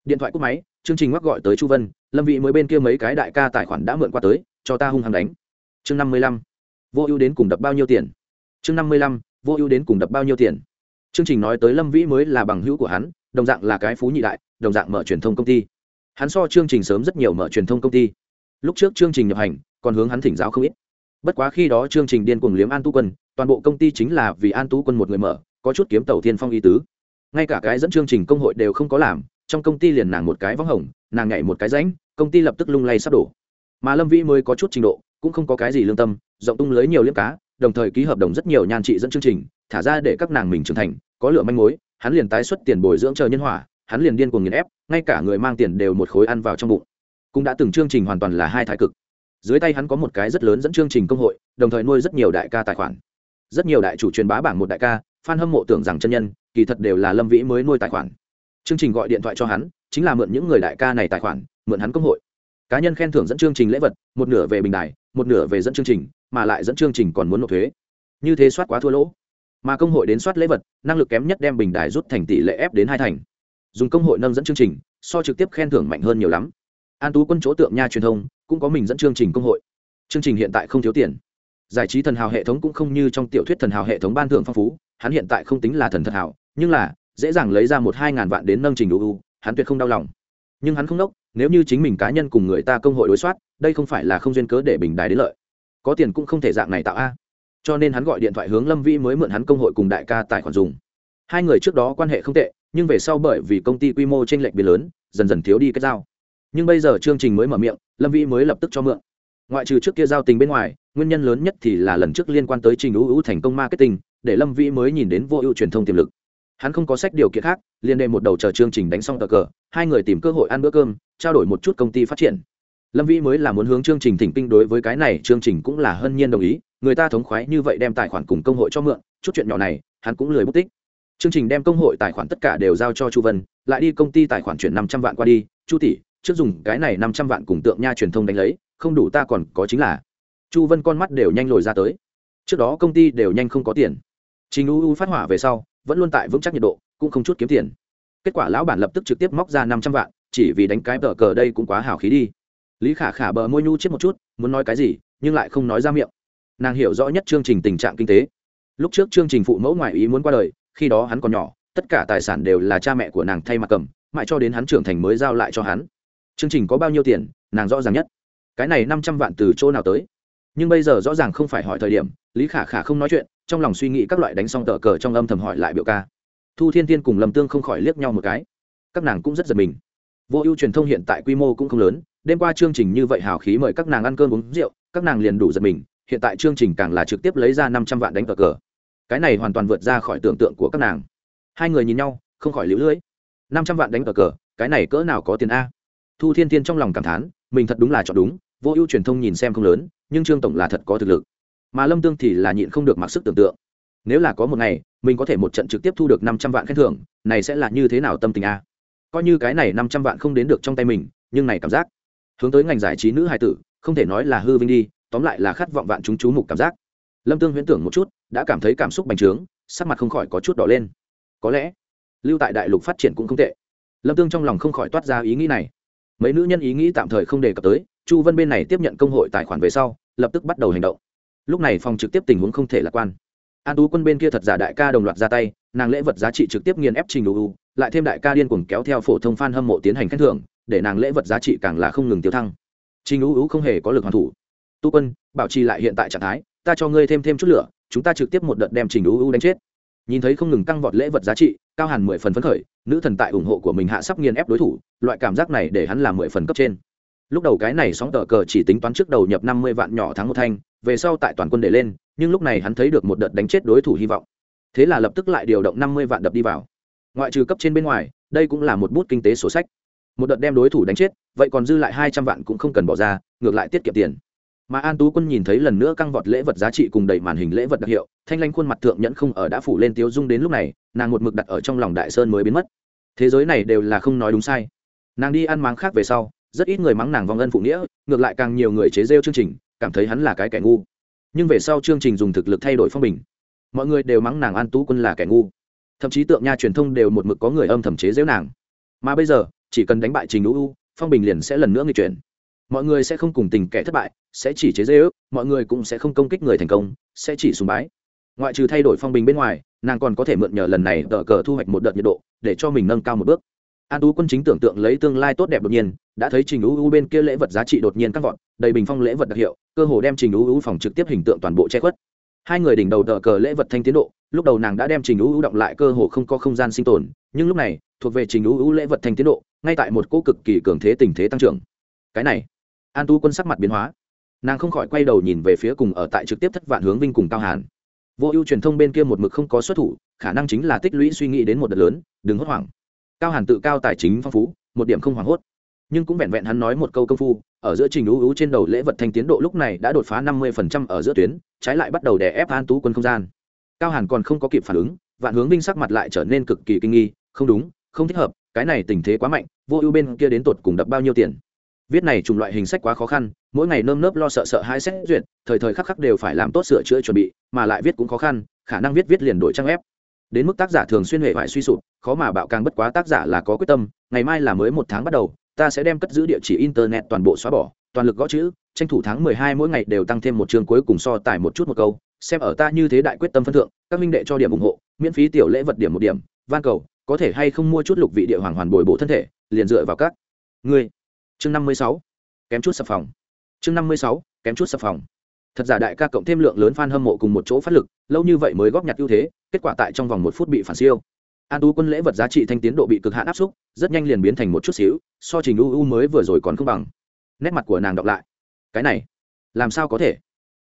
Điện thoại cúp máy chương trình mắc gọi tới chu vân, lâm vị mới bên kia mấy cái đại ca tài khoản đã mượn qua tới, cho ta hung hăng đánh. Chương năm mươi lăm, vô ưu đến cùng đập bao nhiêu tiền? Chương năm mươi lăm, vô ưu đến cùng đập bao nhiêu tiền? Chương trình nói tới lâm vĩ mới là bằng hữu của hắn, đồng dạng là cái phú nhị đại, đồng dạng mở truyền thông công ty. Hắn so chương trình sớm rất nhiều mở truyền thông công ty. Lúc trước chương trình nhập hành, còn hướng hắn thỉnh giáo không ít. Bất quá khi đó chương trình điên cuồng liếm an Tú quân, toàn bộ công ty chính là vì an Tú quân một người mở, có chút kiếm tàu thiên phong y tứ. Ngay cả cái dẫn chương trình công hội đều không có làm trong công ty liền nàng một cái vắng hồng, nàng nhảy một cái ránh công ty lập tức lung lay sắp đổ. Mà lâm vĩ mới có chút trình độ, cũng không có cái gì lương tâm, rộng tung lưới nhiều liếm cá, đồng thời ký hợp đồng rất nhiều nhan trị dẫn chương trình, thả ra để các nàng mình trưởng thành, có lựa manh mối, hắn liền tái xuất tiền bồi dưỡng chờ nhân hỏa, hắn liền điên cuồng nghiền ép, ngay cả người mang tiền đều một khối ăn vào trong bụng. Cũng đã từng chương trình hoàn toàn là hai thái cực. Dưới tay hắn có một cái rất lớn dẫn chương trình công hội, đồng thời nuôi rất nhiều đại ca tài khoản. Rất nhiều đại chủ truyền bá bảng một đại ca f hâm mộ tưởng rằng chân nhân, kỳ thật đều là lâm vĩ mới nuôi tài khoản chương trình gọi điện thoại cho hắn, chính là mượn những người đại ca này tài khoản, mượn hắn công hội. Cá nhân khen thưởng dẫn chương trình lễ vật, một nửa về bình đài, một nửa về dẫn chương trình, mà lại dẫn chương trình còn muốn nộp thuế. Như thế soát quá thua lỗ. Mà công hội đến soát lễ vật, năng lực kém nhất đem bình đài rút thành tỷ lệ ép đến hai thành. Dùng công hội nâng dẫn chương trình, so trực tiếp khen thưởng mạnh hơn nhiều lắm. An tú quân chỗ tượng nha truyền thông, cũng có mình dẫn chương trình công hội. Chương trình hiện tại không thiếu tiền. Giải trí thần hào hệ thống cũng không như trong tiểu thuyết thần hào hệ thống ban thưởng phong phú, hắn hiện tại không tính là thần thật hào, nhưng là dễ dàng lấy ra một hai ngàn vạn đến nâng trình uu hắn tuyệt không đau lòng. Nhưng hắn không đốc, nếu như chính mình cá nhân cùng người ta công hội đối soát, đây không phải là không duyên cớ để bình đài đến lợi. Có tiền cũng không thể dạng này tạo a. Cho nên hắn gọi điện thoại hướng lâm vĩ mới mượn hắn công hội cùng đại ca tài khoản dùng. Hai người trước đó quan hệ không tệ, nhưng về sau bởi vì công ty quy mô t r ê n lệch bì lớn, dần dần thiếu đi cái giao. Nhưng bây giờ chương trình mới mở miệng, lâm vĩ mới lập tức cho mượn. Ngoại trừ trước kia giao tình bên ngoài, nguyên nhân lớn nhất thì là lần trước liên quan tới trình ưu ưu thành công marketing, để lâm vĩ mới nhìn đến vô ưu truyền thông tiềm lực hắn không có sách điều kiện khác liên đề một đầu chờ chương trình đánh xong tờ cờ, hai người tìm cơ hội ăn bữa cơm, trao đổi một chút công ty phát triển. Lâm vĩ mới là muốn hướng chương trình thỉnh kinh đối với cái này, chương trình cũng là hân nhiên đồng ý, người ta thống khoái như vậy đem tài khoản cùng công hội cho mượn, chút chuyện nhỏ này, hắn cũng lười bút tích. Chương trình đem công hội tài khoản tất cả đều giao cho chu vân, lại đi công ty tài khoản chuyển năm trăm vạn qua đi. Chu tỷ, trước dùng cái này năm trăm vạn cùng tượng nha truyền thông đánh lấy, không đủ ta còn có chính là. Chu vân con mắt đều nhanh lồi ra tới. Trước đó công ty đều nhanh không có tiền. Trình u u phát hỏa về sau vẫn luôn tại vững chắc nhiệt độ, cũng không chút kiếm tiền. Kết quả lão bản lập tức trực tiếp móc ra năm trăm vạn, chỉ vì đánh cái tờ cờ đây cũng quá hào khí đi. Lý khả khả bờ môi nhu chết một chút, muốn nói cái gì, nhưng lại không nói ra miệng. Nàng hiểu rõ nhất chương trình tình trạng kinh tế. Lúc trước chương trình phụ mẫu ngoại ý muốn qua đời, khi đó hắn còn nhỏ, tất cả tài sản đều là cha mẹ của nàng thay mặt cầm, mãi cho đến hắn trưởng thành mới giao lại cho hắn. Chương trình có bao nhiêu tiền, nàng rõ ràng nhất. Cái này năm trăm vạn từ chỗ nào tới? Nhưng bây giờ rõ ràng không phải hỏi thời điểm, lý khả khả không nói chuyện trong lòng suy nghĩ các loại đánh xong tờ cờ trong âm thầm hỏi lại biểu ca. Thu thiên tiên cùng lâm tương không khỏi liếc nhau một cái. Các nàng cũng rất giật mình. Vô ưu truyền thông hiện tại quy mô cũng không lớn, đêm qua chương trình như vậy hào khí mời các nàng ăn cơm uống rượu, các nàng liền đủ giật mình, hiện tại chương trình càng là trực tiếp lấy ra năm trăm vạn đánh cờ cờ. Cái này hoàn toàn vượt ra khỏi tưởng tượng của các nàng. Hai người nhìn nhau, không khỏi lũ lưỡi năm trăm vạn đánh cờ cờ, cái này cỡ nào có tiền a? Thu thiên tiên trong lòng cảm thán, mình thật đúng là chọn đúng, vô ưu truyền thông nhìn xem không lớn, nhưng trương tổng là thật có thực lực mà lâm tương thì là nhịn không được mặc sức tưởng tượng. Nếu là có một ngày, mình có thể một trận trực tiếp thu được năm trăm vạn khen thưởng, này sẽ là như thế nào tâm tình a? Coi như cái này năm trăm vạn không đến được trong tay mình, nhưng này cảm giác. Hướng tới ngành giải trí nữ hài tử, không thể nói là hư vinh đi, tóm lại là khát vọng vạn chúng chú mục cảm giác. Lâm tương huyễn tưởng một chút, đã cảm thấy cảm xúc bành trướng, sắc mặt không khỏi có chút đỏ lên. Có lẽ, lưu tại đại lục phát triển cũng không tệ. Lâm tương trong lòng không khỏi toát ra ý nghĩ này. Mấy nữ nhân ý nghĩ tạm thời không đề cập tới, chu vân bên này tiếp nhận công hội tài khoản về sau, lập tức bắt đầu hành động lúc này phòng trực tiếp tình huống không thể lạc quan. An tú quân bên kia thật giả đại ca đồng loạt ra tay, nàng lễ vật giá trị trực tiếp nghiền ép trình ưu lại thêm đại ca điên cuồng kéo theo phổ thông f a n hâm mộ tiến hành khen thưởng, để nàng lễ vật giá trị càng là không ngừng tiêu thăng. Trình ưu không hề có lực hoàn thủ. Tu quân, bảo trì lại hiện tại trạng thái, ta cho ngươi thêm thêm chút lửa, chúng ta trực tiếp một đợt đem trình ưu đánh chết. Nhìn thấy không ngừng tăng vọt lễ vật giá trị, cao hẳn mười phần phấn khởi, nữ thần tại ủng hộ của mình hạ sắp nghiền ép đối thủ, loại cảm giác này để hắn làm mười phần cấp trên. Lúc đầu cái này sóng tờ cờ chỉ tính toán trước đầu nhập năm mươi vạn nhỏ thắng một thanh về sau tại toàn quân để lên, nhưng lúc này hắn thấy được một đợt đánh chết đối thủ hy vọng. Thế là lập tức lại điều động năm mươi vạn đập đi vào. Ngoại trừ cấp trên bên ngoài, đây cũng là một bút kinh tế sổ sách. Một đợt đem đối thủ đánh chết, vậy còn dư lại hai trăm vạn cũng không cần bỏ ra, ngược lại tiết kiệm tiền. Mà an tú quân nhìn thấy lần nữa căng vọt lễ vật giá trị cùng đầy màn hình lễ vật đặc hiệu, thanh lanh khuôn mặt thượng nhẫn không ở đã phủ lên tiếu dung đến lúc này, nàng một mực đặt ở trong lòng đại sơn mới biến mất. Thế giới này đều là không nói đúng sai. Nàng đi ăn máng khác về sau, rất ít người mắng nàng vong ân phụ nghĩa, ngược lại càng nhiều người chế rêu chương trình cảm thấy hắn là cái kẻ ngu. Nhưng về sau chương trình dùng thực lực thay đổi phong bình, mọi người đều mắng nàng an tú quân là kẻ ngu. Thậm chí tượng nha truyền thông đều một mực có người âm thầm chế giễu nàng. Mà bây giờ, chỉ cần đánh bại trình u phong bình liền sẽ lần nữa nghịch chuyển. Mọi người sẽ không cùng tình kẻ thất bại, sẽ chỉ chế giễu, mọi người cũng sẽ không công kích người thành công, sẽ chỉ sùng bái. Ngoại trừ thay đổi phong bình bên ngoài, nàng còn có thể mượn nhờ lần này tờ cờ thu hoạch một đợt nhiệt độ, để cho mình nâng cao một bước an tú quân chính tưởng tượng lấy tương lai tốt đẹp đột nhiên, đã thấy trình ưu bên kia lễ vật giá trị đột nhiên cắt vọt, đầy bình phong lễ vật đặc hiệu, cơ hồ đem trình ưu phòng trực tiếp hình tượng toàn bộ che khuất. Hai người đỉnh đầu tờ cờ lễ vật thanh tiến độ, lúc đầu nàng đã đem trình ưu động lại cơ hồ không có không gian sinh tồn, nhưng lúc này, thuộc về trình ưu lễ vật thanh tiến độ, ngay tại một cỗ cực kỳ cường thế tình thế tăng trưởng. Cái này, an tu quân sắc mặt biến hóa. Nàng không khỏi quay đầu nhìn về phía cùng ở tại trực tiếp thất vạn hướng vinh cùng cao hàn. Vô ưu truyền thông bên kia một mực không có xuất thủ, khả năng chính là tích lũy suy nghĩ đến một đợt lớn, đừng hốt hoảng cao hàn tự cao tài chính phong phú, một điểm không hoảng hốt. Nhưng cũng vẹn vẹn hắn nói một câu công phu, ở giữa trình ưu ưu trên đầu lễ vật thanh tiến độ lúc này đã đột phá năm mươi phần trăm ở giữa tuyến, trái lại bắt đầu đè ép an tú quân không gian. Cao hàn còn không có kịp phản ứng, vạn hướng vinh sắc mặt lại trở nên cực kỳ kinh nghi, không đúng, không thích hợp, cái này tình thế quá mạnh, vô ưu bên kia đến tột cùng đập bao nhiêu tiền. Viết này chủng loại hình sách quá khó khăn, mỗi ngày nơm nớp lo sợ sợ hai xét duyệt, thời thời khắc khắc đều phải làm tốt sửa chữa chuẩn bị, mà lại viết cũng khó khăn, khả năng viết viết liền đổi trang ép đến mức tác giả thường xuyên hệ phải suy sụp, khó mà bạo càng bất quá tác giả là có quyết tâm, ngày mai là mới một tháng bắt đầu, ta sẽ đem cất giữ địa chỉ internet toàn bộ xóa bỏ, toàn lực gõ chữ, tranh thủ tháng mười hai mỗi ngày đều tăng thêm một chương cuối cùng so tài một chút một câu, xem ở ta như thế đại quyết tâm phân thượng, các minh đệ cho điểm ủng hộ, miễn phí tiểu lễ vật điểm một điểm, van cầu, có thể hay không mua chút lục vị địa hoàng hoàn bồi bổ thân thể, liền dựa vào các ngươi. Chương năm mươi sáu, kém chút sập phòng. Chương năm mươi sáu, kém chút sập phòng thật giả đại ca cộng thêm lượng lớn f a n hâm mộ cùng một chỗ phát lực, lâu như vậy mới góp nhặt ưu thế, kết quả tại trong vòng một phút bị phản siêu. An tú quân lễ vật giá trị thanh tiến độ bị cực hạn áp xúc, rất nhanh liền biến thành một chút xíu, so trình u u mới vừa rồi còn không bằng. Nét mặt của nàng đọc lại. Cái này, làm sao có thể?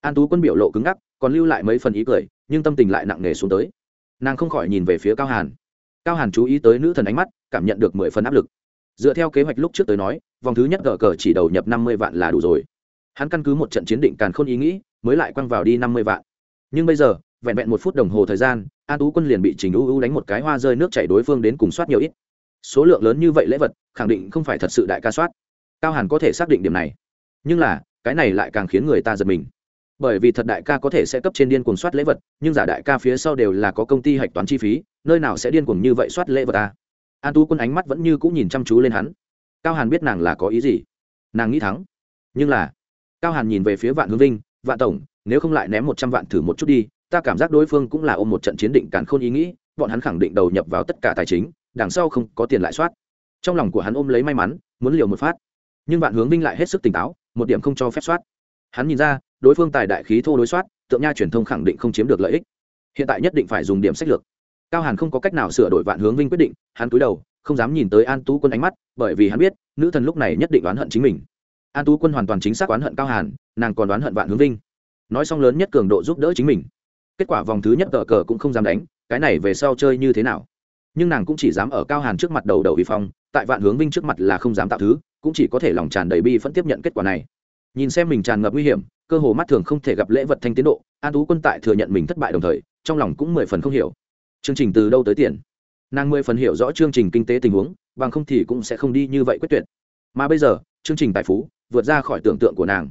An tú quân biểu lộ cứng ngắc, còn lưu lại mấy phần ý cười, nhưng tâm tình lại nặng nề xuống tới. Nàng không khỏi nhìn về phía cao hàn. Cao hàn chú ý tới nữ thần ánh mắt, cảm nhận được mười phần áp lực. Dựa theo kế hoạch lúc trước tới nói, vòng thứ nhất gờ cờ chỉ đầu nhập năm mươi vạn là đủ rồi hắn căn cứ một trận chiến định càn khôn ý nghĩ, mới lại quăng vào đi năm mươi vạn. Nhưng bây giờ, vẹn vẹn một phút đồng hồ thời gian, an tú quân liền bị trình ưu ưu đánh một cái hoa rơi nước chảy đối phương đến cùng soát nhiều ít. Số lượng lớn như vậy lễ vật, khẳng định không phải thật sự đại ca soát. Cao hàn có thể xác định điểm này. Nhưng là, cái này lại càng khiến người ta giật mình. Bởi vì thật đại ca có thể sẽ cấp trên điên cuồng soát lễ vật, nhưng giả đại ca phía sau đều là có công ty hạch toán chi phí, nơi nào sẽ điên cuồng như vậy soát lễ vật ta an tú quân ánh mắt vẫn như cũng nhìn chăm chú lên hắn. Cao hàn biết nàng là có ý gì. Nàng nghĩ thắng. Nhưng là cao hàn nhìn về phía vạn hướng vinh, vạn tổng, nếu không lại ném một trăm vạn thử một chút đi, ta cảm giác đối phương cũng là ôm một trận chiến định càn khôn ý nghĩ, bọn hắn khẳng định đầu nhập vào tất cả tài chính, đằng sau không có tiền lãi soát trong lòng của hắn ôm lấy may mắn, muốn liều một phát. Nhưng vạn hướng vinh lại hết sức tỉnh táo, một điểm không cho phép soát. Hắn nhìn ra, đối phương tài đại khí thô đối soát, tượng nha truyền thông khẳng định không chiếm được lợi ích. Hiện tại nhất định phải dùng điểm sách lược. Cao hàn không có cách nào sửa đổi vạn hướng vinh quyết định, hắn cúi đầu, không dám nhìn tới an tú quân ánh mắt, bởi vì hắn biết, nữ thần lúc này nhất định oán hận chính mình an tú quân hoàn toàn chính xác oán hận cao hàn nàng còn oán hận vạn hướng vinh nói xong lớn nhất cường độ giúp đỡ chính mình kết quả vòng thứ nhất cờ cờ cũng không dám đánh cái này về sau chơi như thế nào nhưng nàng cũng chỉ dám ở cao hàn trước mặt đầu đầu vi phong tại vạn hướng vinh trước mặt là không dám tạo thứ cũng chỉ có thể lòng tràn đầy bi vẫn tiếp nhận kết quả này nhìn xem mình tràn ngập nguy hiểm cơ hồ mắt thường không thể gặp lễ vật thanh tiến độ an tú quân tại thừa nhận mình thất bại đồng thời trong lòng cũng mười phần không hiểu chương trình từ đâu tới tiền nàng mười phần hiểu rõ chương trình kinh tế tình huống bằng không thì cũng sẽ không đi như vậy quyết tuyệt mà bây giờ chương trình tài phú, vượt ra khỏi tưởng tượng của nàng.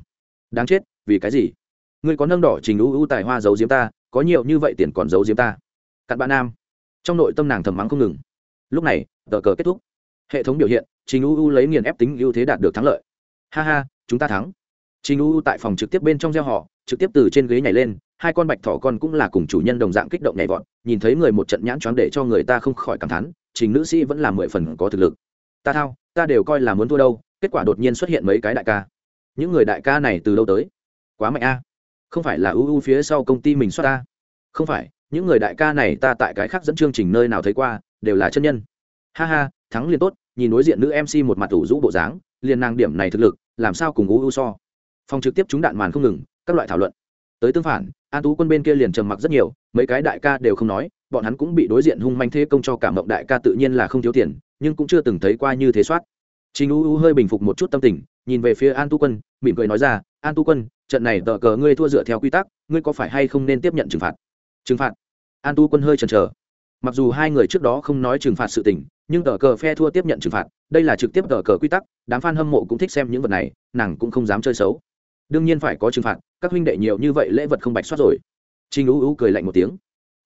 Đáng chết, vì cái gì? Ngươi có nâng đỏ trình ưu ưu tài hoa giấu diếm ta, có nhiều như vậy tiền còn giấu diếm ta. Cặn bạn nam. Trong nội tâm nàng thầm mắng không ngừng. Lúc này, tờ cờ kết thúc. Hệ thống biểu hiện, trình u u lấy nghiền ép tính ưu thế đạt được thắng lợi. Ha ha, chúng ta thắng. Trình u u tại phòng trực tiếp bên trong gieo họ, trực tiếp từ trên ghế nhảy lên, hai con bạch thỏ con cũng là cùng chủ nhân đồng dạng kích động nhảy vọt, nhìn thấy người một trận nhãn choáng để cho người ta không khỏi cảm thán, trình nữ sĩ vẫn là mười phần có thực lực. Ta thao, ta đều coi là muốn thua đâu kết quả đột nhiên xuất hiện mấy cái đại ca. Những người đại ca này từ đâu tới? Quá mạnh a. Không phải là ưu ưu phía sau công ty mình xuất ta không phải, những người đại ca này ta tại cái khác dẫn chương trình nơi nào thấy qua, đều là chân nhân. Ha ha, thắng liền tốt, nhìn đối diện nữ mc một mặt ủ rũ bộ dáng, liền nàng điểm này thực lực, làm sao cùng ưu ưu so? Phòng trực tiếp chúng đạn màn không ngừng, các loại thảo luận. Tới tương phản, an tú quân bên kia liền trầm mặc rất nhiều, mấy cái đại ca đều không nói, bọn hắn cũng bị đối diện hung manh thế công cho cả mộng đại ca tự nhiên là không thiếu tiền, nhưng cũng chưa từng thấy qua như thế soát. Trình U U hơi bình phục một chút tâm tình, nhìn về phía An Tu Quân, mỉm cười nói ra, "An Tu Quân, trận này tờ cờ ngươi thua dựa theo quy tắc, ngươi có phải hay không nên tiếp nhận trừng phạt?" "Trừng phạt?" An Tu Quân hơi chần chờ. Mặc dù hai người trước đó không nói trừng phạt sự tình, nhưng tờ cờ phe thua tiếp nhận trừng phạt, đây là trực tiếp tờ cờ quy tắc, đám fan hâm mộ cũng thích xem những vật này, nàng cũng không dám chơi xấu. Đương nhiên phải có trừng phạt, các huynh đệ nhiều như vậy lễ vật không bạch soát rồi. Trình U U cười lạnh một tiếng,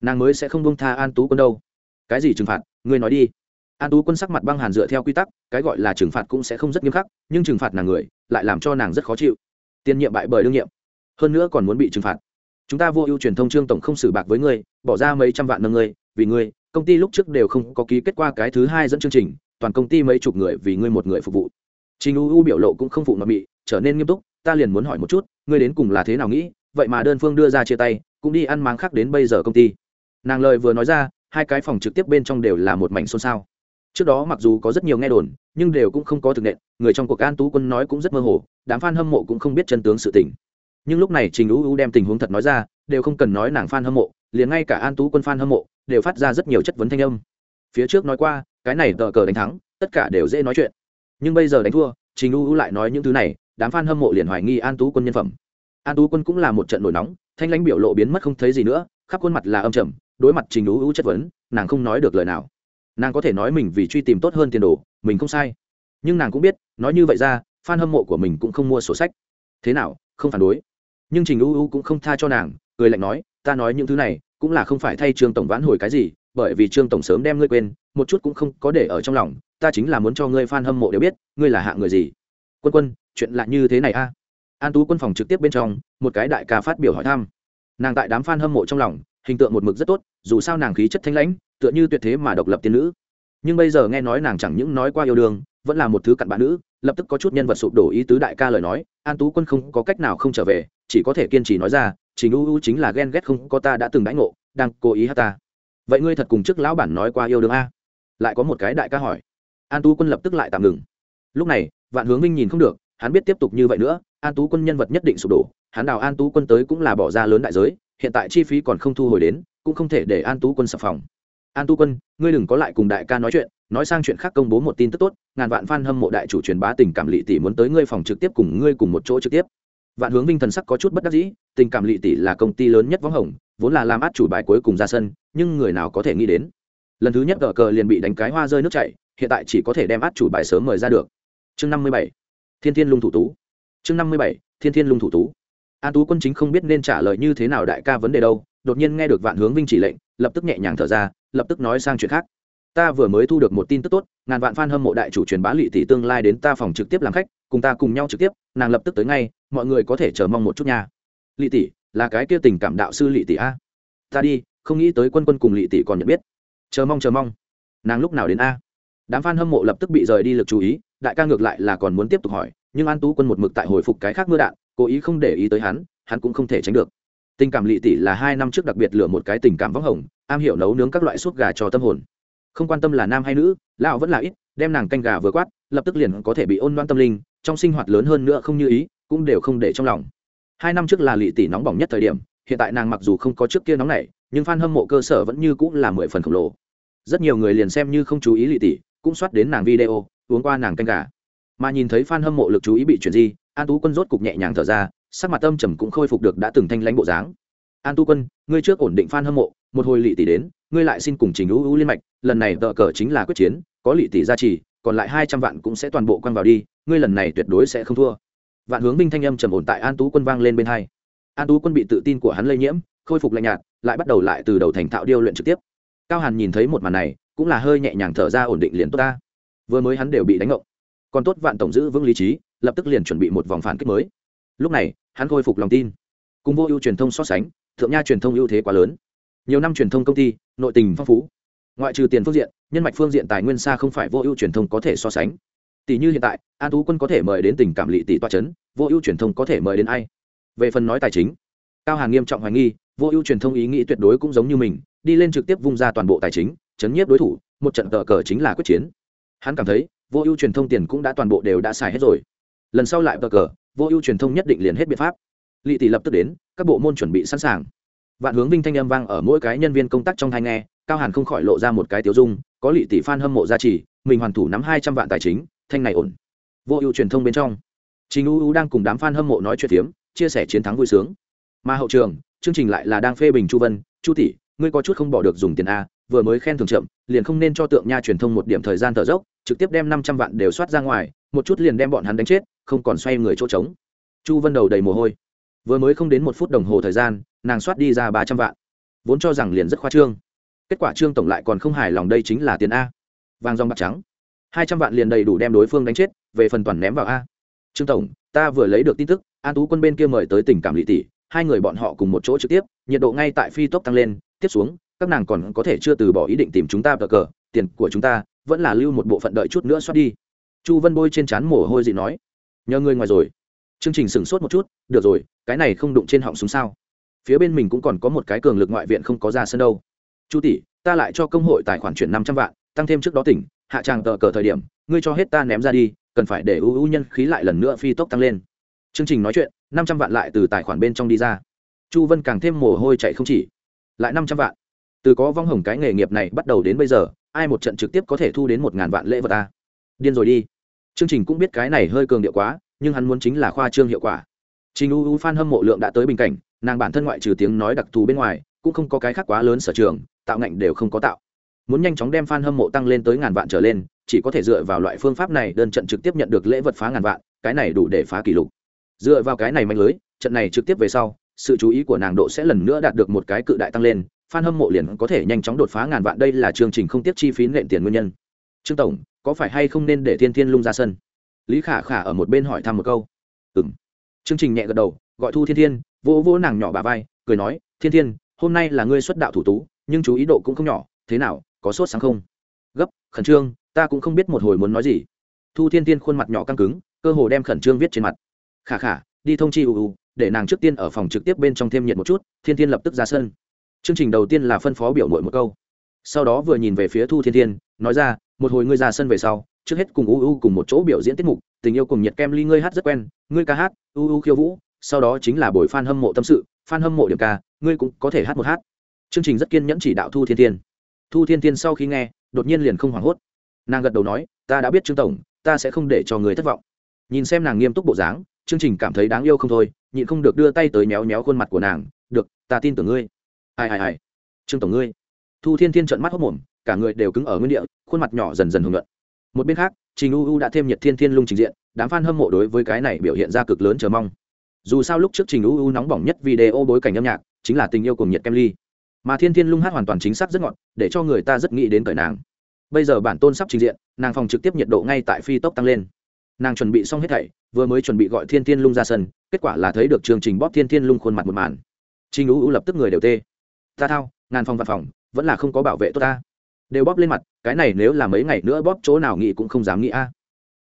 nàng mới sẽ không buông tha An Tú Quân đâu. "Cái gì trừng phạt, ngươi nói đi." An tú quân sắc mặt băng hàn dựa theo quy tắc, cái gọi là trừng phạt cũng sẽ không rất nghiêm khắc, nhưng trừng phạt nàng người, lại làm cho nàng rất khó chịu. Tiên nhiệm bại bởi đương nhiệm. Hơn nữa còn muốn bị trừng phạt. Chúng ta vô ưu truyền thông trương tổng không xử bạc với ngươi, bỏ ra mấy trăm vạn nâng ngươi, vì ngươi, công ty lúc trước đều không có ký kết quả cái thứ hai dẫn chương trình, toàn công ty mấy chục người vì ngươi một người phục vụ. Trình u u biểu lộ cũng không phụ mà bị trở nên nghiêm túc, ta liền muốn hỏi một chút, ngươi đến cùng là thế nào nghĩ, vậy mà đơn phương đưa ra chia tay, cũng đi ăn máng khác đến bây giờ công ty. Nàng lời vừa nói ra, hai cái phòng trực tiếp bên trong đều là một mảnh xôn xao trước đó mặc dù có rất nhiều nghe đồn, nhưng đều cũng không có thực nện, người trong cuộc an tú quân nói cũng rất mơ hồ, đám f a n hâm mộ cũng không biết chân tướng sự tình. Nhưng lúc này trình u u đem tình huống thật nói ra, đều không cần nói nàng f a n hâm mộ, liền ngay cả an tú quân f a n hâm mộ, đều phát ra rất nhiều chất vấn thanh âm. Phía trước nói qua, cái này tờ cờ đánh thắng, tất cả đều dễ nói chuyện. Nhưng bây giờ đánh thua, trình u u lại nói những thứ này, đám f a n hâm mộ liền hoài nghi an tú quân nhân phẩm. An tú quân cũng là một trận nổi nóng, thanh lãnh biểu lộ biến mất không thấy gì nữa, khắp khuôn mặt là âm trầm, đối mặt trình u u chất vấn, nàng không nói được lời nào nàng có thể nói mình vì truy tìm tốt hơn tiền đồ, mình không sai. Nhưng nàng cũng biết, nói như vậy ra f a n hâm mộ của mình cũng không mua sổ sách. Thế nào, không phản đối. Nhưng trình ưu ưu cũng không tha cho nàng, cười lạnh nói, ta nói những thứ này cũng là không phải thay trương tổng vãn hồi cái gì, bởi vì trương tổng sớm đem ngươi quên, một chút cũng không có để ở trong lòng, ta chính là muốn cho ngươi f a n hâm mộ đều biết, ngươi là hạ người gì. Quân quân, chuyện lạ như thế này a? An tú quân phòng trực tiếp bên trong, một cái đại ca phát biểu hỏi thăm. Nàng tại đám f a n hâm mộ trong lòng, hình tượng một mực rất tốt, dù sao nàng khí chất thanh lãnh tựa như tuyệt thế mà độc lập tiên nữ. Nhưng bây giờ nghe nói nàng chẳng những nói qua yêu đương, vẫn là một thứ cặn bã nữ, lập tức có chút nhân vật sụp đổ ý tứ đại ca lời nói, an tú quân không có cách nào không trở về, chỉ có thể kiên trì nói ra, trình u u chính là ghen ghét không có ta đã từng đãi ngộ, đang cố ý hát ta. Vậy ngươi thật cùng trước lão bản nói qua yêu đương a? Lại có một cái đại ca hỏi. An tú quân lập tức lại tạm ngừng. Lúc này, vạn hướng minh nhìn không được, hắn biết tiếp tục như vậy nữa, an tú quân nhân vật nhất định sụp đổ, hắn đào an tú quân tới cũng là bỏ ra lớn đại giới, hiện tại chi phí còn không thu hồi đến, cũng không thể để an tú quân sập phòng an Tu quân, ngươi đừng có lại cùng đại ca nói chuyện, nói sang chuyện khác công bố một tin tức tốt, ngàn vạn f a n hâm mộ đại chủ truyền bá tình cảm lị tỷ muốn tới ngươi phòng trực tiếp cùng ngươi cùng một chỗ trực tiếp. Vạn hướng vinh thần sắc có chút bất đắc dĩ, tình cảm lị tỷ là công ty lớn nhất võng hồng, vốn là làm át chủ bài cuối cùng ra sân, nhưng người nào có thể nghĩ đến. Lần thứ nhất gờ cờ liền bị đánh cái hoa rơi nước chảy, hiện tại chỉ có thể đem át chủ bài sớm mời ra được. Chương năm mươi bảy, thiên thiên lung thủ tú. Chương năm mươi bảy, thiên thiên lung thủ tú. An tú quân chính không biết nên trả lời như thế nào đại ca vấn đề đâu, đột nhiên nghe được vạn hướng vinh chỉ lệnh lập tức nhẹ nhàng thở ra, lập tức nói sang chuyện khác. Ta vừa mới thu được một tin tức tốt, ngàn vạn f a n hâm mộ đại chủ truyền bá lị tỷ tương lai đến ta phòng trực tiếp làm khách, cùng ta cùng nhau trực tiếp, nàng lập tức tới ngay, mọi người có thể chờ mong một chút nha. Lị tỷ, là cái kia tình cảm đạo sư lị tỷ a? Ta đi, không nghĩ tới quân quân cùng lị tỷ còn nhận biết. Chờ mong chờ mong. Nàng lúc nào đến a? Đám f a n hâm mộ lập tức bị rời đi lực chú ý, đại ca ngược lại là còn muốn tiếp tục hỏi, nhưng an tú quân một mực tại hồi phục cái khác mưa đạn, cố ý không để ý tới hắn hắn cũng không thể tránh được tình cảm lị tỷ là hai năm trước đặc biệt lựa một cái tình cảm vắng hồng, am hiểu nấu nướng các loại suốt gà cho tâm hồn. Không quan tâm là nam hay nữ, lão vẫn là ít, đem nàng canh gà vừa quát, lập tức liền có thể bị ôn đoan tâm linh, trong sinh hoạt lớn hơn nữa không như ý, cũng đều không để trong lòng. Hai năm trước là lị tỷ nóng bỏng nhất thời điểm, hiện tại nàng mặc dù không có trước kia nóng này nhưng f a n hâm mộ cơ sở vẫn như cũng là mười phần khổng lồ. Rất nhiều người liền xem như không chú ý lị tỷ cũng soát đến nàng video, uống qua nàng canh gà. Mà nhìn thấy f a n hâm mộ lực chú ý bị chuyển di an tú quân rốt cục nhẹ nhàng thở ra, sắc mặt âm trầm cũng khôi phục được đã từng thanh lãnh bộ dáng. An tu quân, ngươi trước ổn định f a n hâm mộ, một hồi lị tỷ đến, ngươi lại xin cùng trình ưu ưu liên mạch, lần này tờ cờ chính là quyết chiến, có lị tỷ gia trì, còn lại hai trăm vạn cũng sẽ toàn bộ quăng vào đi, ngươi lần này tuyệt đối sẽ không thua. Vạn hướng binh thanh âm trầm ổn tại an tú quân vang lên bên hai. An tú quân bị tự tin của hắn lây nhiễm, khôi phục lạnh nhạt, lại bắt đầu lại từ đầu thành thạo điêu luyện trực tiếp. Cao hàn nhìn thấy một màn này, cũng là hơi nhẹ nhàng thở ra ổn định liền tốt ta. Vừa mới hắn đều bị đánh ngộng. Còn tốt vạn tổng giữ vững lý trí lập tức liền chuẩn bị một vòng phản kích mới. Lúc này, hắn khôi phục lòng tin. Cùng vô ưu truyền thông so sánh, thượng nha truyền thông ưu thế quá lớn. Nhiều năm truyền thông công ty, nội tình phong phú. Ngoại trừ tiền phương diện, nhân mạch phương diện tài nguyên xa không phải vô ưu truyền thông có thể so sánh. Tỷ như hiện tại, an tú quân có thể mời đến tình cảm lỵ tỷ toa trấn vô ưu truyền thông có thể mời đến ai? Về phần nói tài chính, cao hàng nghiêm trọng hoài nghi, vô ưu truyền thông ý nghĩ tuyệt đối cũng giống như mình, đi lên trực tiếp vung ra toàn bộ tài chính, chấn nhiếp đối thủ, một trận cờ cờ chính là quyết chiến. Hắn cảm thấy, vô ưu truyền thông tiền cũng đã toàn bộ đều đã xài hết rồi lần sau lại bờ cờ, vô ưu truyền thông nhất định liền hết biện pháp. Lỵ tỷ lập tức đến, các bộ môn chuẩn bị sẵn sàng. Vạn hướng vinh thanh âm vang ở mỗi cái nhân viên công tác trong thai nghe, cao hàn không khỏi lộ ra một cái tiêu dung, có lỵ tỷ f hâm mộ gia trì, mình hoàn thủ nắm hai trăm vạn tài chính, thanh này ổn. Vô ưu truyền thông bên trong chính u u đang cùng đám f a n hâm mộ nói chuyện phiếm, chia sẻ chiến thắng vui sướng. Mà hậu trường, chương trình lại là đang phê bình chu vân, chu tỷ, ngươi có chút không bỏ được dùng tiền a, vừa mới khen thường chậm, liền không nên cho tượng nha truyền thông một điểm thời gian thở dốc, trực tiếp đem năm trăm vạn đều soát ra ngoài một chút liền đem bọn hắn đánh chết, không còn xoay người chỗ trống. Chu vân đầu đầy mồ hôi. Vừa mới không đến một phút đồng hồ thời gian, nàng soát đi ra ba trăm vạn. Vốn cho rằng liền rất khoa trương. Kết quả trương tổng lại còn không hài lòng đây chính là tiền a. Vàng dòng bạc trắng. Hai trăm vạn liền đầy đủ đem đối phương đánh chết, về phần toàn ném vào a. Trương tổng, ta vừa lấy được tin tức, an tú quân bên kia mời tới tình cảm lỵ tỷ, hai người bọn họ cùng một chỗ trực tiếp, nhiệt độ ngay tại phi tốc tăng lên, tiếp xuống, các nàng còn có thể chưa từ bỏ ý định tìm chúng ta cờ cờ, tiền của chúng ta, vẫn là lưu một bộ phận đợi chút nữa xoát đi chu vân bôi trên trán mồ hôi dị nói, nhờ người ngoài rồi. Chương trình sửng sốt một chút, được rồi, cái này không đụng trên họng súng sao? Phía bên mình cũng còn có một cái cường lực ngoại viện không có ra sân đâu. Chu tỷ, ta lại cho công hội tài khoản chuyển năm trăm vạn, tăng thêm trước đó tỉnh, hạ tràng tờ cờ thời điểm, ngươi cho hết ta ném ra đi, cần phải để ưu ưu nhân khí lại lần nữa phi tốc tăng lên. Chương trình nói chuyện, năm trăm vạn lại từ tài khoản bên trong đi ra. Chu vân càng thêm mồ hôi chạy không chỉ. Lại năm trăm vạn. Từ có vong hồng cái nghề nghiệp này bắt đầu đến bây giờ, ai một trận trực tiếp có thể thu đến một ngàn vạn lễ vật ta điên rồi đi. Chương trình cũng biết cái này hơi cường điệu quá, nhưng hắn muốn chính là khoa trương hiệu quả. Trình u u f hâm mộ lượng đã tới bình cảnh, nàng bản thân ngoại trừ tiếng nói đặc thù bên ngoài, cũng không có cái khác quá lớn sở trường, tạo ngạnh đều không có tạo. Muốn nhanh chóng đem f a n hâm mộ tăng lên tới ngàn vạn trở lên, chỉ có thể dựa vào loại phương pháp này đơn trận trực tiếp nhận được lễ vật phá ngàn vạn, cái này đủ để phá kỷ lục. Dựa vào cái này mạnh lưới, trận này trực tiếp về sau, sự chú ý của nàng độ sẽ lần nữa đạt được một cái cự đại tăng lên f a n hâm mộ liền có thể nhanh chóng đột phá ngàn vạn, đây là chương trình không tiếp chi phí nện tiền nguyên nhân. Trương tổng có phải hay không nên để thiên thiên lung ra sân? Lý khả khả ở một bên hỏi thăm một câu. Ừ m chương trình nhẹ gật đầu, gọi thu thiên thiên, vỗ vỗ nàng nhỏ bà vai, cười nói, thiên thiên, hôm nay là ngươi xuất đạo thủ tú, nhưng chú ý độ cũng không nhỏ, thế nào, có sốt sáng không? Gấp, khẩn trương, ta cũng không biết một hồi muốn nói gì. Thu thiên thiên khuôn mặt nhỏ căng cứng, cơ hồ đem khẩn trương viết trên mặt. Khả khả, đi thông chi uu để nàng trước tiên ở phòng trực tiếp bên trong thêm nhiệt một chút, thiên thiên lập tức ra sân. Chương trình đầu tiên là phân phó biểu mội một câu. Sau đó vừa nhìn về phía thu thiên thiên, nói ra một hồi ngươi ra sân về sau, trước hết cùng uu cùng một chỗ biểu diễn tiết mục, tình yêu cùng nhiệt kem ly ngươi hát rất quen, ngươi ca hát uu khiêu vũ, sau đó chính là buổi f a n hâm mộ tâm sự f a n hâm mộ điểm ca, ngươi cũng có thể hát một hát. Chương trình rất kiên nhẫn chỉ đạo thu thiên thiên. Thu thiên thiên sau khi nghe, đột nhiên liền không hoảng hốt. Nàng gật đầu nói, ta đã biết trương tổng, ta sẽ không để cho người thất vọng. Nhìn xem nàng nghiêm túc bộ dáng, chương trình cảm thấy đáng yêu không thôi, nhịn không được đưa tay tới méo méo khuôn mặt của nàng, được, ta tin tưởng ngươi. Ai ai ai? Trương tổng ngươi. Thu thiên thiên trợn mắt hốc mồm cả người đều cứng ở nguyên địa, khuôn mặt nhỏ dần dần hưởng luận một bên khác, trình u u đã thêm nhiệt thiên thiên lung trình diện, đám f a n hâm mộ đối với cái này biểu hiện ra cực lớn chờ mong. Dù sao lúc trước trình u u nóng bỏng nhất video bối cảnh âm nhạc, chính là tình yêu cùng nhiệt kem ly. Mà thiên thiên lung hát hoàn toàn chính xác rất ngọt, để cho người ta rất nghĩ đến cởi nàng. Bây giờ bản tôn sắp trình diện, nàng phòng trực tiếp nhiệt độ ngay tại phi tốc tăng lên. Nàng chuẩn bị xong hết thảy, vừa mới chuẩn bị gọi thiên thiên lung ra sân, kết quả là thấy được chương trình bóp thiên thiên lung khuôn mặt một màn. Trình u u lập tức người đều tê. Ta thao, ngàn phòng văn phòng, vẫn là không có bảo vệ tốt ta đều bóp lên mặt, cái này nếu là mấy ngày nữa bóp chỗ nào nghĩ cũng không dám nghĩ a.